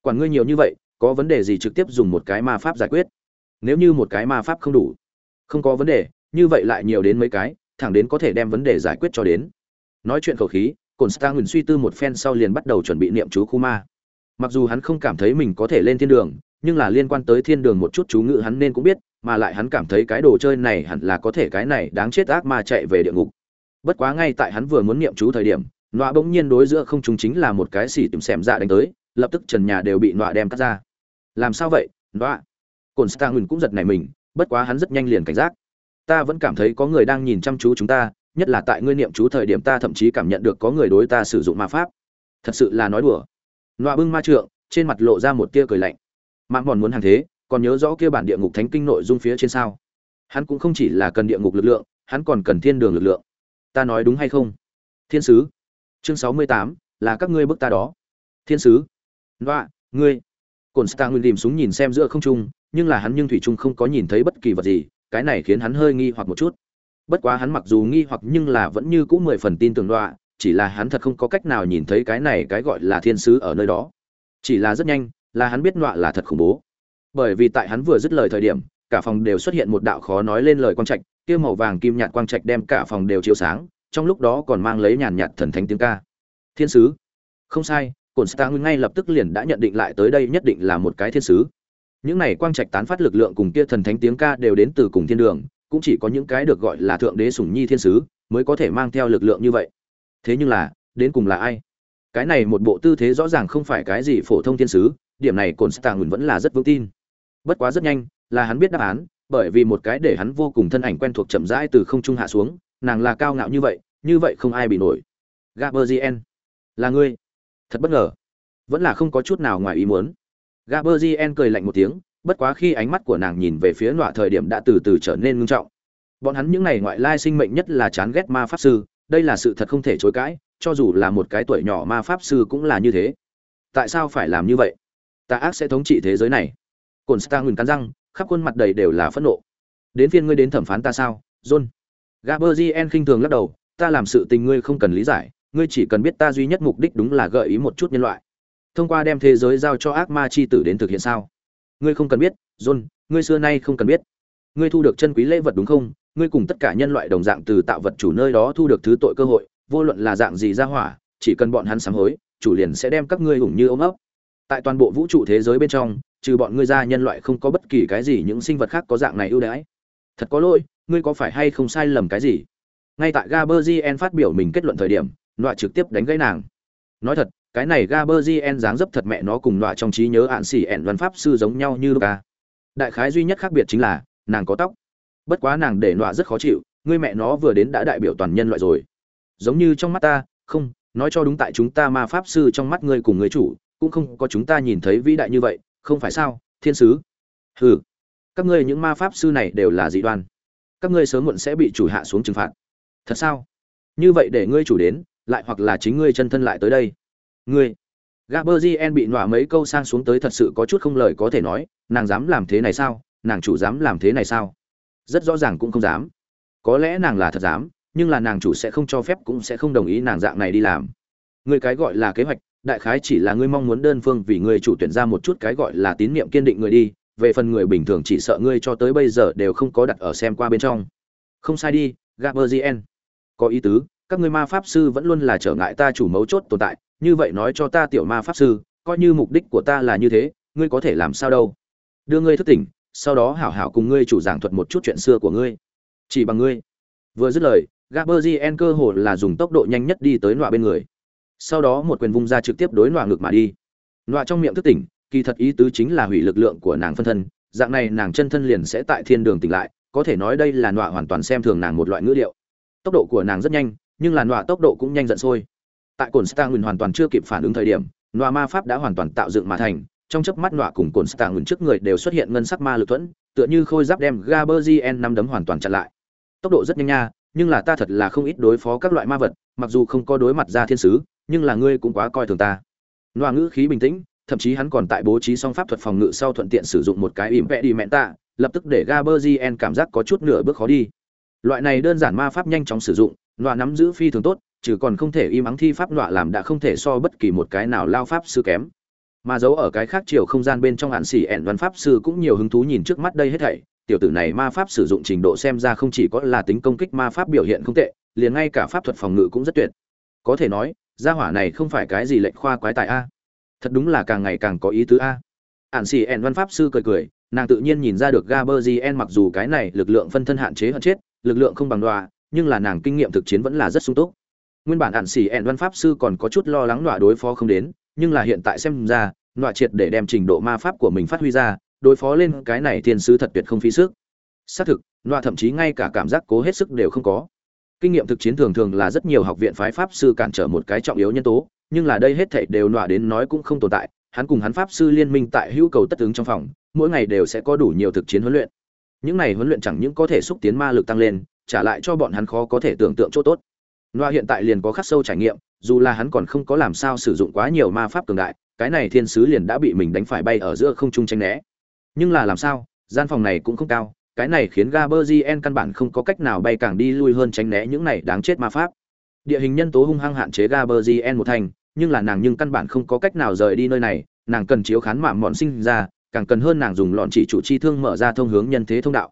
quản ngươi nhiều như vậy, có vấn đề gì trực tiếp dùng một cái ma pháp giải quyết? Nếu như một cái ma pháp không đủ, không có vấn đề, như vậy lại nhiều đến mấy cái, thẳng đến có thể đem vấn đề giải quyết cho đến. Nói chuyện khẩu khí cồn star ngừng suy tư một phen sau liền bắt đầu chuẩn bị niệm chú khu ma mặc dù hắn không cảm thấy mình có thể lên thiên đường, nhưng là liên quan tới thiên đường một chút chú ngữ hắn nên cũng biết, mà lại hắn cảm thấy cái đồ chơi này hẳn là có thể cái này đáng chết ác ma chạy về địa ngục. Bất quá ngay tại hắn vừa muốn niệm chú thời điểm nọa bỗng nhiên đối giữa không chúng chính là một cái xỉ tìm xẻm dạ đánh tới lập tức trần nhà đều bị nọa đem cắt ra. Làm sao vậy, nọa? Cồn stagin cũng giật nảy mình, bất quá hắn rất nhanh liền cảnh giác. Ta vẫn cảm thấy có người đang nhìn chăm chú chúng ta, nhất là tại ngươi niệm chú thời điểm ta thậm chí cảm nhận được có người đối ta sử dụng ma pháp. Thật sự là nói đùa. Nọa bưng ma trượng, trên mặt lộ ra một tia cười lạnh. Mạng mòn muốn hàng thế, còn nhớ rõ kia bản địa ngục thánh kinh nội dung phía trên sao? Hắn cũng không chỉ là cần địa ngục lực lượng, hắn còn cần thiên đường lực lượng. Ta nói đúng hay không? Thiên sứ. Chương sáu mươi tám, là các ngươi bức ta đó. Thiên sứ loa ngươi. Cồn star nguyên tìm súng nhìn xem giữa không trung nhưng là hắn nhưng thủy trung không có nhìn thấy bất kỳ vật gì cái này khiến hắn hơi nghi hoặc một chút. Bất quá hắn mặc dù nghi hoặc nhưng là vẫn như cũ mười phần tin tưởng đoạ, chỉ là hắn thật không có cách nào nhìn thấy cái này cái gọi là thiên sứ ở nơi đó. Chỉ là rất nhanh là hắn biết đoạ là thật khủng bố. Bởi vì tại hắn vừa dứt lời thời điểm cả phòng đều xuất hiện một đạo khó nói lên lời quang trạch kia màu vàng kim nhạt quang trạch đem cả phòng đều chiếu sáng trong lúc đó còn mang lấy nhàn nhạt thần thánh tiếng ca. Thiên sứ. Không sai cồn star ngay lập tức liền đã nhận định lại tới đây nhất định là một cái thiên sứ. Những này quang trạch tán phát lực lượng cùng kia thần thánh tiếng ca đều đến từ cùng thiên đường, cũng chỉ có những cái được gọi là thượng đế sủng nhi thiên sứ mới có thể mang theo lực lượng như vậy. Thế nhưng là, đến cùng là ai? Cái này một bộ tư thế rõ ràng không phải cái gì phổ thông thiên sứ, điểm này cồn stạng vẫn là rất vững tin. Bất quá rất nhanh, là hắn biết đáp án, bởi vì một cái để hắn vô cùng thân ảnh quen thuộc chậm rãi từ không trung hạ xuống, nàng là cao ngạo như vậy như vậy không ai bị nổi. Gaberzien là ngươi thật bất ngờ. Vẫn là không có chút nào ngoài ý muốn. Gaberzien cười lạnh một tiếng, bất quá khi ánh mắt của nàng nhìn về phía nọa thời điểm đã từ từ trở nên ngưng trọng. Bọn hắn những này ngoại lai sinh mệnh nhất là chán ghét ma pháp sư, đây là sự thật không thể chối cãi, cho dù là một cái tuổi nhỏ ma pháp sư cũng là như thế. Tại sao phải làm như vậy? Tà ác sẽ thống trị thế giới này. Cồn star ngừng cắn răng, khắp khuôn mặt đầy đều là phẫn nộ. Đến phiên ngươi đến thẩm phán ta sao, john? Gaberzien khinh thường lắc đầu, ta làm sự tình ngươi không cần lý giải ngươi chỉ cần biết ta duy nhất mục đích đúng là gợi ý một chút nhân loại. Thông qua đem thế giới giao cho ác ma chi tử đến thực hiện sao? Ngươi không cần biết, john, ngươi xưa nay không cần biết. Ngươi thu được chân quý lễ vật đúng không? Ngươi cùng tất cả nhân loại đồng dạng từ tạo vật chủ nơi đó thu được thứ tội cơ hội, vô luận là dạng gì ra hỏa, chỉ cần bọn hắn sám hối, chủ liền sẽ đem các ngươi ủng như ôm ấp. Tại toàn bộ vũ trụ thế giới bên trong, trừ bọn ngươi ra nhân loại không có bất kỳ cái gì những sinh vật khác có dạng này ưu đãi. Thật có lỗi, ngươi có phải hay không sai lầm cái gì? Ngay tại gaberzien phát biểu mình kết luận thời điểm nọa trực tiếp đánh gãy nàng. Nói thật, cái này gaberzien dáng dấp thật mẹ nó cùng nọa trong trí nhớ ạn xỉ ẹn văn pháp sư giống nhau như luka đại khái duy nhất khác biệt chính là, nàng có tóc. Bất quá nàng để nọa rất khó chịu, ngươi mẹ nó vừa đến đã đại biểu toàn nhân loại rồi. Giống như trong mắt ta, không, nói cho đúng tại chúng ta ma pháp sư trong mắt ngươi cùng người chủ, cũng không có chúng ta nhìn thấy vĩ đại như vậy, không phải sao, thiên sứ? Hừ. Các ngươi những ma pháp sư này đều là dị đoan. Các ngươi sớm muộn sẽ bị chủ hạ xuống trừng phạt. Thật sao? Như vậy để ngươi chủ đến lại hoặc là chính ngươi chân thân lại tới đây. Ngươi gaberzien bị nọa mấy câu sang xuống tới thật sự có chút không lời có thể nói, nàng dám làm thế này sao? Nàng chủ dám làm thế này sao? Rất rõ ràng cũng không dám. Có lẽ nàng là thật dám, nhưng là nàng chủ sẽ không cho phép cũng sẽ không đồng ý nàng dạng này đi làm. Người cái gọi là kế hoạch, đại khái chỉ là ngươi mong muốn đơn phương vì ngươi chủ tuyển ra một chút cái gọi là tín nhiệm kiên định người đi, về phần người bình thường chỉ sợ ngươi cho tới bây giờ đều không có đặt ở xem qua bên trong. Không sai đi gaberzien có ý tứ các ngươi ma pháp sư vẫn luôn là trở ngại ta chủ mấu chốt tồn tại, như vậy nói cho ta tiểu ma pháp sư, coi như mục đích của ta là như thế, ngươi có thể làm sao đâu. Đưa ngươi thức tỉnh, sau đó hảo hảo cùng ngươi chủ giảng thuật một chút chuyện xưa của ngươi. Chỉ bằng ngươi. Vừa dứt lời gaberzien cơ hồ là dùng tốc độ nhanh nhất đi tới nọa bên người. Sau đó một quyền vung ra trực tiếp đối nọa ngược mà đi. Nọa trong miệng thức tỉnh, kỳ thật ý tứ chính là hủy lực lượng của nàng phân thân, dạng này nàng chân thân liền sẽ tại thiên đường tỉnh lại, có thể nói đây là nọa hoàn toàn xem thường nàng một loại ngữ liệu tốc độ của nàng rất nhanh nhưng là nọa tốc độ cũng nhanh giận sôi. Tại cồn stang hoàn toàn chưa kịp phản ứng thời điểm, nọa ma pháp đã hoàn toàn tạo dựng mà thành. Trong chớp mắt nọa cùng cồn stang trước người đều xuất hiện ngân sắc ma lực thuẫn, tựa như khôi giáp đem gaberzien năm đấm hoàn toàn chặn lại. Tốc độ rất nhanh nha, nhưng là ta thật là không ít đối phó các loại ma vật, mặc dù không có đối mặt ra thiên sứ, nhưng là ngươi cũng quá coi thường ta. Nọa ngữ khí bình tĩnh, thậm chí hắn còn tại bố trí song pháp thuật phòng ngự sau thuận tiện sử dụng một cái ỉm vẽ đi mẹn tạ, lập tức để gaberzien cảm giác có chút nửa bước khó đi. Loại này đơn giản ma pháp nhanh chóng sử dụng nọa nắm giữ phi thường tốt, trừ còn không thể im ắng thi pháp nọa làm đã không thể so bất kỳ một cái nào lao pháp sư kém. Mà giấu ở cái khác chiều không gian bên trong hạn xỉ ẹn văn pháp sư cũng nhiều hứng thú nhìn trước mắt đây hết thảy. Tiểu tử này ma pháp sử dụng trình độ xem ra không chỉ có là tính công kích ma pháp biểu hiện không tệ, liền ngay cả pháp thuật phòng ngự cũng rất tuyệt. Có thể nói, gia hỏa này không phải cái gì lệnh khoa quái tài a. Thật đúng là càng ngày càng có ý tứ a. Ạn xì ẹn văn pháp sư cười cười, nàng tự nhiên nhìn ra được gaberzien mặc dù cái này lực lượng phân thân hạn chế hơn chết, lực lượng không bằng đoà nhưng là nàng kinh nghiệm thực chiến vẫn là rất sung túc. Nguyên bản ạn xì ẹn văn pháp sư còn có chút lo lắng nọa đối phó không đến, nhưng là hiện tại xem ra, nọa triệt để đem trình độ ma pháp của mình phát huy ra, đối phó lên cái này thiên sứ thật tuyệt không phí sức. Xác thực, nọa thậm chí ngay cả cảm giác cố hết sức đều không có. Kinh nghiệm thực chiến thường thường là rất nhiều học viện phái pháp sư cản trở một cái trọng yếu nhân tố, nhưng là đây hết thảy đều nọa đến nói cũng không tồn tại, hắn cùng hắn pháp sư liên minh tại hữu cầu tất ứng trong phòng, mỗi ngày đều sẽ có đủ nhiều thực chiến huấn luyện. Những này huấn luyện chẳng những có thể xúc tiến ma lực tăng lên trả lại cho bọn hắn khó có thể tưởng tượng chỗ tốt nọa hiện tại liền có khắc sâu trải nghiệm dù là hắn còn không có làm sao sử dụng quá nhiều ma pháp cường đại cái này thiên sứ liền đã bị mình đánh phải bay ở giữa không trung tranh né nhưng là làm sao gian phòng này cũng không cao cái này khiến Gaberzien căn bản không có cách nào bay càng đi lui hơn tránh né những này đáng chết ma pháp. Địa hình nhân tố hung hăng hạn chế Gaberzien một thành, nhưng là nàng nhưng căn bản không có cách nào rời đi nơi này, nàng cần chiếu khán mạm mọn sinh ra, càng cần hơn nàng dùng lọn chỉ chủ chi thương mở ra thông hướng nhân thế thông đạo.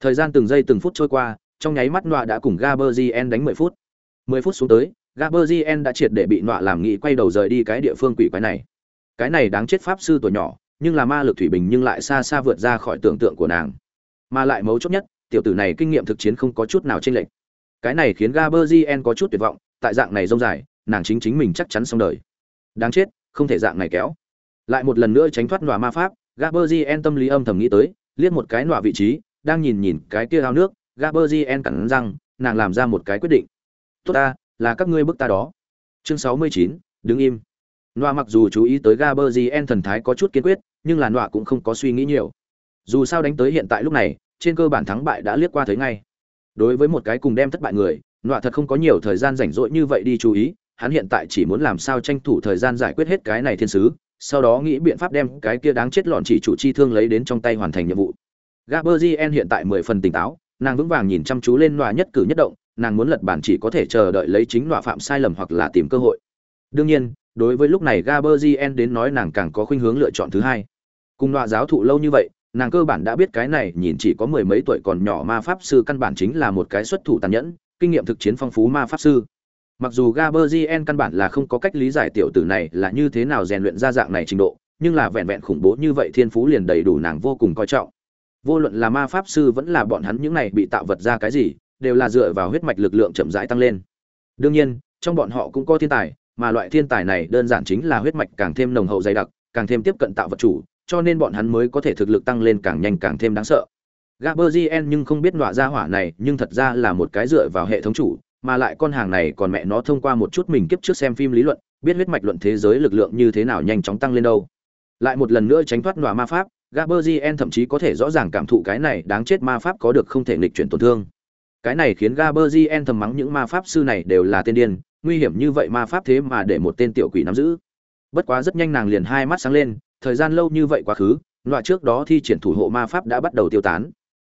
Thời gian từng giây từng phút trôi qua, trong nháy mắt nọa đã cùng Gaberzien đánh 10 phút. 10 phút xuống tới, Gaberzien đã triệt để bị nọa làm nghĩ quay đầu rời đi cái địa phương quỷ quái này. Cái này đáng chết pháp sư tuổi nhỏ, nhưng là ma lực thủy bình nhưng lại xa xa vượt ra khỏi tưởng tượng của nàng mà lại mấu chốt nhất tiểu tử này kinh nghiệm thực chiến không có chút nào chênh lệch cái này khiến Gaberzien có chút tuyệt vọng tại dạng này rông dài nàng chính chính mình chắc chắn xong đời đáng chết không thể dạng này kéo lại một lần nữa tránh thoát nọa ma pháp Gaberzien tâm lý âm thầm nghĩ tới liếc một cái nọa vị trí đang nhìn nhìn cái kia ao nước Gaberzien cắn răng, nàng làm ra một cái quyết định. Tốt ta, là các ngươi bức ta đó. Chương sáu mươi chín, đứng im. Nọa mặc dù chú ý tới Gaberzien thần thái có chút kiên quyết, nhưng là nọa cũng không có suy nghĩ nhiều. Dù sao đánh tới hiện tại lúc này, trên cơ bản thắng bại đã liếc qua thấy ngay. Đối với một cái cùng đem thất bại người, nọa thật không có nhiều thời gian rảnh rỗi như vậy đi chú ý, hắn hiện tại chỉ muốn làm sao tranh thủ thời gian giải quyết hết cái này thiên sứ, sau đó nghĩ biện pháp đem cái kia đáng chết lọn chỉ chủ chi thương lấy đến trong tay hoàn thành nhiệm vụ. Gaberzien hiện tại mười phần tỉnh táo nàng vững vàng nhìn chăm chú lên nọa nhất cử nhất động, nàng muốn lật bản chỉ có thể chờ đợi lấy chính nọa phạm sai lầm hoặc là tìm cơ hội. Đương nhiên, đối với lúc này gaberzien đến nói nàng càng có khuynh hướng lựa chọn thứ hai. Cùng nọa giáo thụ lâu như vậy, nàng cơ bản đã biết cái này nhìn chỉ có mười mấy tuổi còn nhỏ ma pháp sư căn bản chính là một cái xuất thủ tàn nhẫn, kinh nghiệm thực chiến phong phú ma pháp sư. Mặc dù gaberzien căn bản là không có cách lý giải tiểu tử này là như thế nào rèn luyện ra dạng này trình độ, nhưng là vẹn vẹn khủng bố như vậy thiên phú liền đầy đủ nàng vô cùng coi trọng vô luận là ma pháp sư vẫn là bọn hắn những này bị tạo vật ra cái gì, đều là dựa vào huyết mạch lực lượng chậm rãi tăng lên. Đương nhiên, trong bọn họ cũng có thiên tài, mà loại thiên tài này đơn giản chính là huyết mạch càng thêm nồng hậu dày đặc, càng thêm tiếp cận tạo vật chủ, cho nên bọn hắn mới có thể thực lực tăng lên càng nhanh càng thêm đáng sợ. Gaberzien nhưng không biết nọa ra hỏa này, nhưng thật ra là một cái dựa vào hệ thống chủ, mà lại con hàng này còn mẹ nó thông qua một chút mình kiếp trước xem phim lý luận, biết huyết mạch luận thế giới lực lượng như thế nào nhanh chóng tăng lên đâu. Lại một lần nữa tránh thoát nọa ma pháp Gaberzien thậm chí có thể rõ ràng cảm thụ cái này đáng chết ma pháp có được không thể nghịch chuyển tổn thương. Cái này khiến Gaberzien thầm mắng những ma pháp sư này đều là tên điên, nguy hiểm như vậy ma pháp thế mà để một tên tiểu quỷ nắm giữ. Bất quá rất nhanh nàng liền hai mắt sáng lên, thời gian lâu như vậy quá khứ, loại trước đó thi triển thủ hộ ma pháp đã bắt đầu tiêu tán.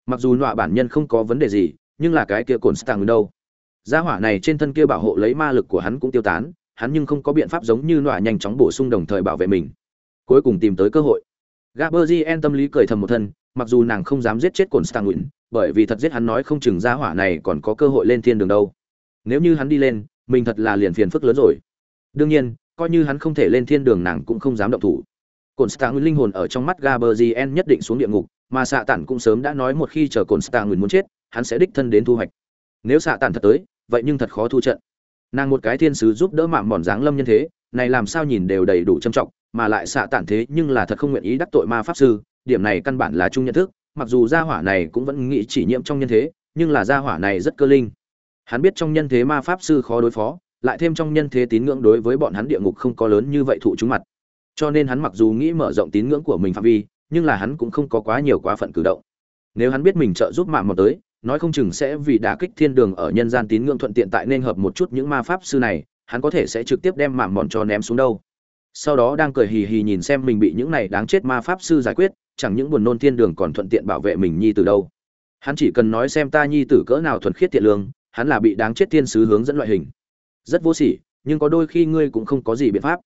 Mặc dù loại bản nhân không có vấn đề gì, nhưng là cái kia cồn stang đâu? Gia hỏa này trên thân kia bảo hộ lấy ma lực của hắn cũng tiêu tán, hắn nhưng không có biện pháp giống như loại nhanh chóng bổ sung đồng thời bảo vệ mình. Cuối cùng tìm tới cơ hội Gaberzien tâm lý cười thầm một thân, mặc dù nàng không dám giết chết Constantine, bởi vì thật giết hắn nói không chừng gia hỏa này còn có cơ hội lên thiên đường đâu. Nếu như hắn đi lên, mình thật là liền phiền phức lớn rồi. Đương nhiên, coi như hắn không thể lên thiên đường nàng cũng không dám động thủ. Constantine linh hồn ở trong mắt Gaberzien nhất định xuống địa ngục, mà xạ tản cũng sớm đã nói một khi chờ Constantine muốn chết, hắn sẽ đích thân đến thu hoạch. Nếu xạ tản thật tới, vậy nhưng thật khó thu trận. Nàng một cái thiên sứ giúp đỡ mạm mòn dáng lâm nhân thế, này làm sao nhìn đều đầy đủ trâm trọng, mà lại xạ tản thế nhưng là thật không nguyện ý đắc tội ma pháp sư, điểm này căn bản là chung nhận thức, mặc dù gia hỏa này cũng vẫn nghĩ chỉ nhiễm trong nhân thế, nhưng là gia hỏa này rất cơ linh. Hắn biết trong nhân thế ma pháp sư khó đối phó, lại thêm trong nhân thế tín ngưỡng đối với bọn hắn địa ngục không có lớn như vậy thụ chúng mặt. Cho nên hắn mặc dù nghĩ mở rộng tín ngưỡng của mình phạm vi, nhưng là hắn cũng không có quá nhiều quá phận cử động. Nếu hắn biết mình trợ giúp mạng một tới, nói không chừng sẽ vì đã kích thiên đường ở nhân gian tín ngưỡng thuận tiện tại nên hợp một chút những ma pháp sư này, hắn có thể sẽ trực tiếp đem mạng mòn cho ném xuống đâu sau đó đang cười hì hì nhìn xem mình bị những này đáng chết ma pháp sư giải quyết, chẳng những buồn nôn thiên đường còn thuận tiện bảo vệ mình nhi từ đâu. Hắn chỉ cần nói xem ta nhi tử cỡ nào thuần khiết thiện lương, hắn là bị đáng chết thiên sứ hướng dẫn loại hình. Rất vô sỉ, nhưng có đôi khi ngươi cũng không có gì biện pháp.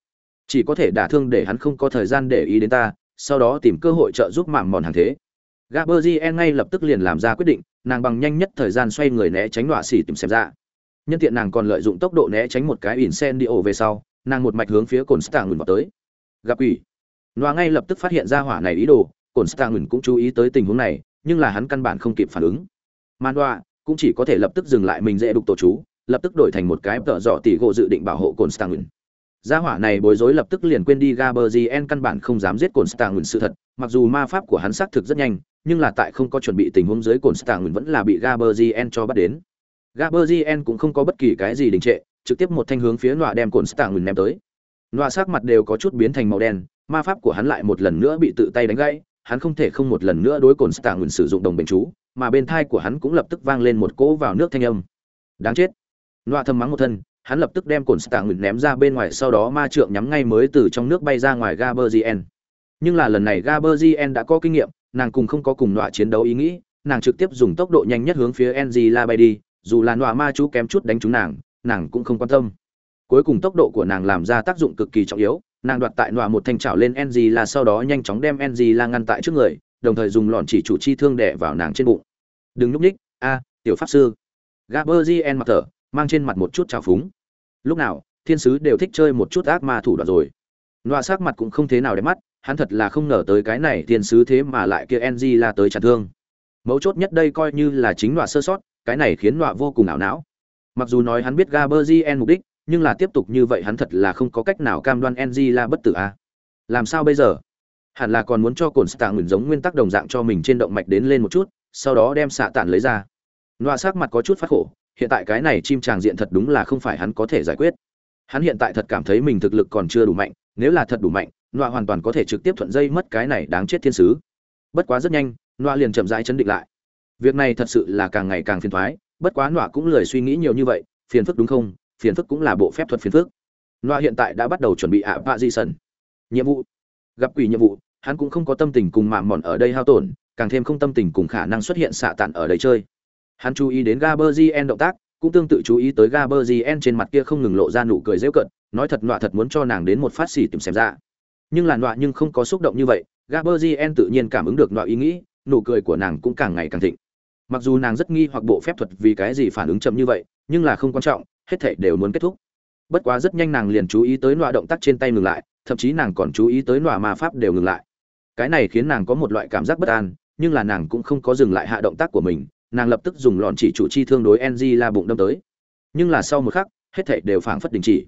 Chỉ có thể đả thương để hắn không có thời gian để ý đến ta, sau đó tìm cơ hội trợ giúp mạng mòn hàng thế. Gaberzien ngay lập tức liền làm ra quyết định, nàng bằng nhanh nhất thời gian xoay người né tránh đọa xỉ tìm xem ra. Nhân tiện nàng còn lợi dụng tốc độ né tránh một cái ỉn sen đi ổ về sau nàng một mạch hướng phía cồn stạng ngừng vào tới. Gặp quỷ. Noa ngay lập tức phát hiện ra hỏa này ý đồ cồn stạng ngừng cũng chú ý tới tình huống này, nhưng là hắn căn bản không kịp phản ứng. Man đoa cũng chỉ có thể lập tức dừng lại mình dễ đục tổ chú, lập tức đổi thành một cái tợ dọ tỷ gỗ dự định bảo hộ cồn stạng ngừng gia hỏa này bối rối lập tức liền quên đi gaberzien căn bản không dám giết cồn stạng ngừng sự thật, mặc dù ma pháp của hắn xác thực rất nhanh, nhưng là tại không có chuẩn bị tình huống dưới cồn stạng ngừng vẫn là bị gaberzien cho bắt đến. Gaberzien cũng không có bất kỳ cái gì đình trệ trực tiếp một thanh hướng phía nọa đem cồn stạng ngừng ném tới. Nọa sắc mặt đều có chút biến thành màu đen ma pháp của hắn lại một lần nữa bị tự tay đánh gãy hắn không thể không một lần nữa đối cồn stạng ngừng sử dụng đồng bệnh chú mà bên thai của hắn cũng lập tức vang lên một cỗ vào nước thanh âm. Đáng chết. Nọa thầm mắng một thân hắn lập tức đem cồn stạng ngừng ném ra bên ngoài sau đó ma trượng nhắm ngay mới từ trong nước bay ra ngoài gaberzien nhưng là lần này gaberzien đã có kinh nghiệm nàng cùng không có cùng nọa chiến đấu ý nghĩ nàng trực tiếp dùng tốc độ nhanh nhất hướng phía Angela bay đi, dù là nọa ma chú kém chút đánh trúng nàng, nàng cũng không quan tâm. Cuối cùng tốc độ của nàng làm ra tác dụng cực kỳ trọng yếu, nàng đoạt tại nọa một thanh chảo lên ng là sau đó nhanh chóng đem ng là ngăn tại trước người, đồng thời dùng lọn chỉ chủ chi thương đẻ vào nàng trên bụng. Đừng lúc ních a, tiểu pháp sư. Gaberzien mặt thở, mang trên mặt một chút trào phúng. Lúc nào, thiên sứ đều thích chơi một chút ác ma thủ đoạn rồi. Nọa sắc mặt cũng không thế nào đẹp mắt, hắn thật là không ngờ tới cái này thiên sứ thế mà lại kia ng là tới chặt thương. Mấu chốt nhất đây coi như là chính nọa sơ sót, cái này khiến nọa vô cùng ảo não. Mặc dù nói hắn biết Gaberzien mục đích, nhưng là tiếp tục như vậy hắn thật là không có cách nào cam đoan là bất tử a. À? Làm sao bây giờ? Hẳn là còn muốn cho Cổn Stạng nguyên giống nguyên tắc đồng dạng cho mình trên động mạch đến lên một chút, sau đó đem xạ tản lấy ra. Loa sắc mặt có chút phát khổ, hiện tại cái này chim tràng diện thật đúng là không phải hắn có thể giải quyết. Hắn hiện tại thật cảm thấy mình thực lực còn chưa đủ mạnh, nếu là thật đủ mạnh, Loa hoàn toàn có thể trực tiếp thuận dây mất cái này đáng chết thiên sứ. Bất quá rất nhanh, Loa liền chậm rãi chấn định lại. Việc này thật sự là càng ngày càng phiền toái, bất quá nọa cũng lười suy nghĩ nhiều như vậy phiền phức đúng không? Phiền phức cũng là bộ phép thuật phiền phức. Nọa hiện tại đã bắt đầu chuẩn bị ạ vạ di sần. Nhiệm vụ. Gặp quỷ nhiệm vụ hắn cũng không có tâm tình cùng mạng mòn ở đây hao tổn càng thêm không tâm tình cùng khả năng xuất hiện xạ tàn ở đây chơi. Hắn chú ý đến gaberzien động tác cũng tương tự chú ý tới Gaberzien trên mặt kia không ngừng lộ ra nụ cười dễu cận nói thật nọa thật muốn cho nàng đến một phát xỉ tìm xem ra. Nhưng là nọa nhưng không có xúc động như vậy, Gaberzien tự nhiên cảm ứng được nọa ý nghĩ, nụ cười của nàng cũng càng ngày càng thịnh. Mặc dù nàng rất nghi hoặc bộ phép thuật vì cái gì phản ứng chậm như vậy, nhưng là không quan trọng, hết thảy đều muốn kết thúc. Bất quá rất nhanh nàng liền chú ý tới nọa động tác trên tay ngừng lại, thậm chí nàng còn chú ý tới nọa ma pháp đều ngừng lại. Cái này khiến nàng có một loại cảm giác bất an, nhưng là nàng cũng không có dừng lại hạ động tác của mình, nàng lập tức dùng lọn chỉ chủ chi thương đối ng la bụng đâm tới nhưng là sau một khắc hết thảy đều phảng phất đình chỉ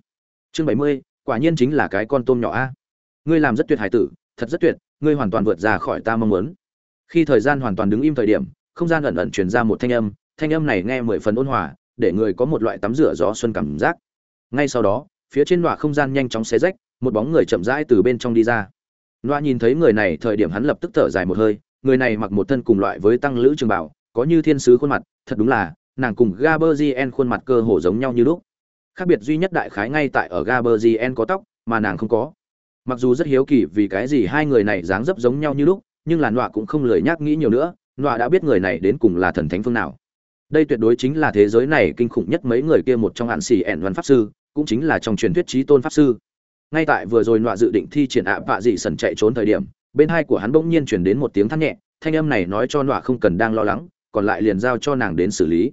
chương bảy mươi quả nhiên chính là cái con tôm nhỏ a ngươi làm rất tuyệt hải tử thật rất tuyệt ngươi hoàn toàn vượt ra khỏi ta mong muốn khi thời gian hoàn toàn đứng im thời điểm không gian ẩn ẩn truyền ra một thanh âm thanh âm này nghe mười phần ôn hòa để người có một loại tắm rửa gió xuân cảm giác ngay sau đó phía trên nọa không gian nhanh chóng xé rách một bóng người chậm rãi từ bên trong đi ra nọa nhìn thấy người này thời điểm hắn lập tức thở dài một hơi người này mặc một thân cùng loại với tăng lữ trường bảo có như thiên sứ khuôn mặt, thật đúng là, nàng cùng Gaberzien khuôn mặt cơ hồ giống nhau như lúc. Khác biệt duy nhất đại khái ngay tại ở Gaberzien có tóc, mà nàng không có. Mặc dù rất hiếu kỳ vì cái gì hai người này dáng dấp giống nhau như lúc, nhưng là Nọa cũng không lười nhắc nghĩ nhiều nữa, Nọa đã biết người này đến cùng là thần thánh phương nào. Đây tuyệt đối chính là thế giới này kinh khủng nhất mấy người kia một trong hạn xì ẻn văn pháp sư, cũng chính là trong truyền thuyết trí tôn pháp sư. Ngay tại vừa rồi Nọa dự định thi triển ạ vạ dị sần chạy trốn thời điểm, bên hai của hắn bỗng nhiên truyền đến một tiếng than nhẹ, thanh âm này nói cho Nọa không cần đang lo lắng, còn lại liền giao cho nàng đến xử lý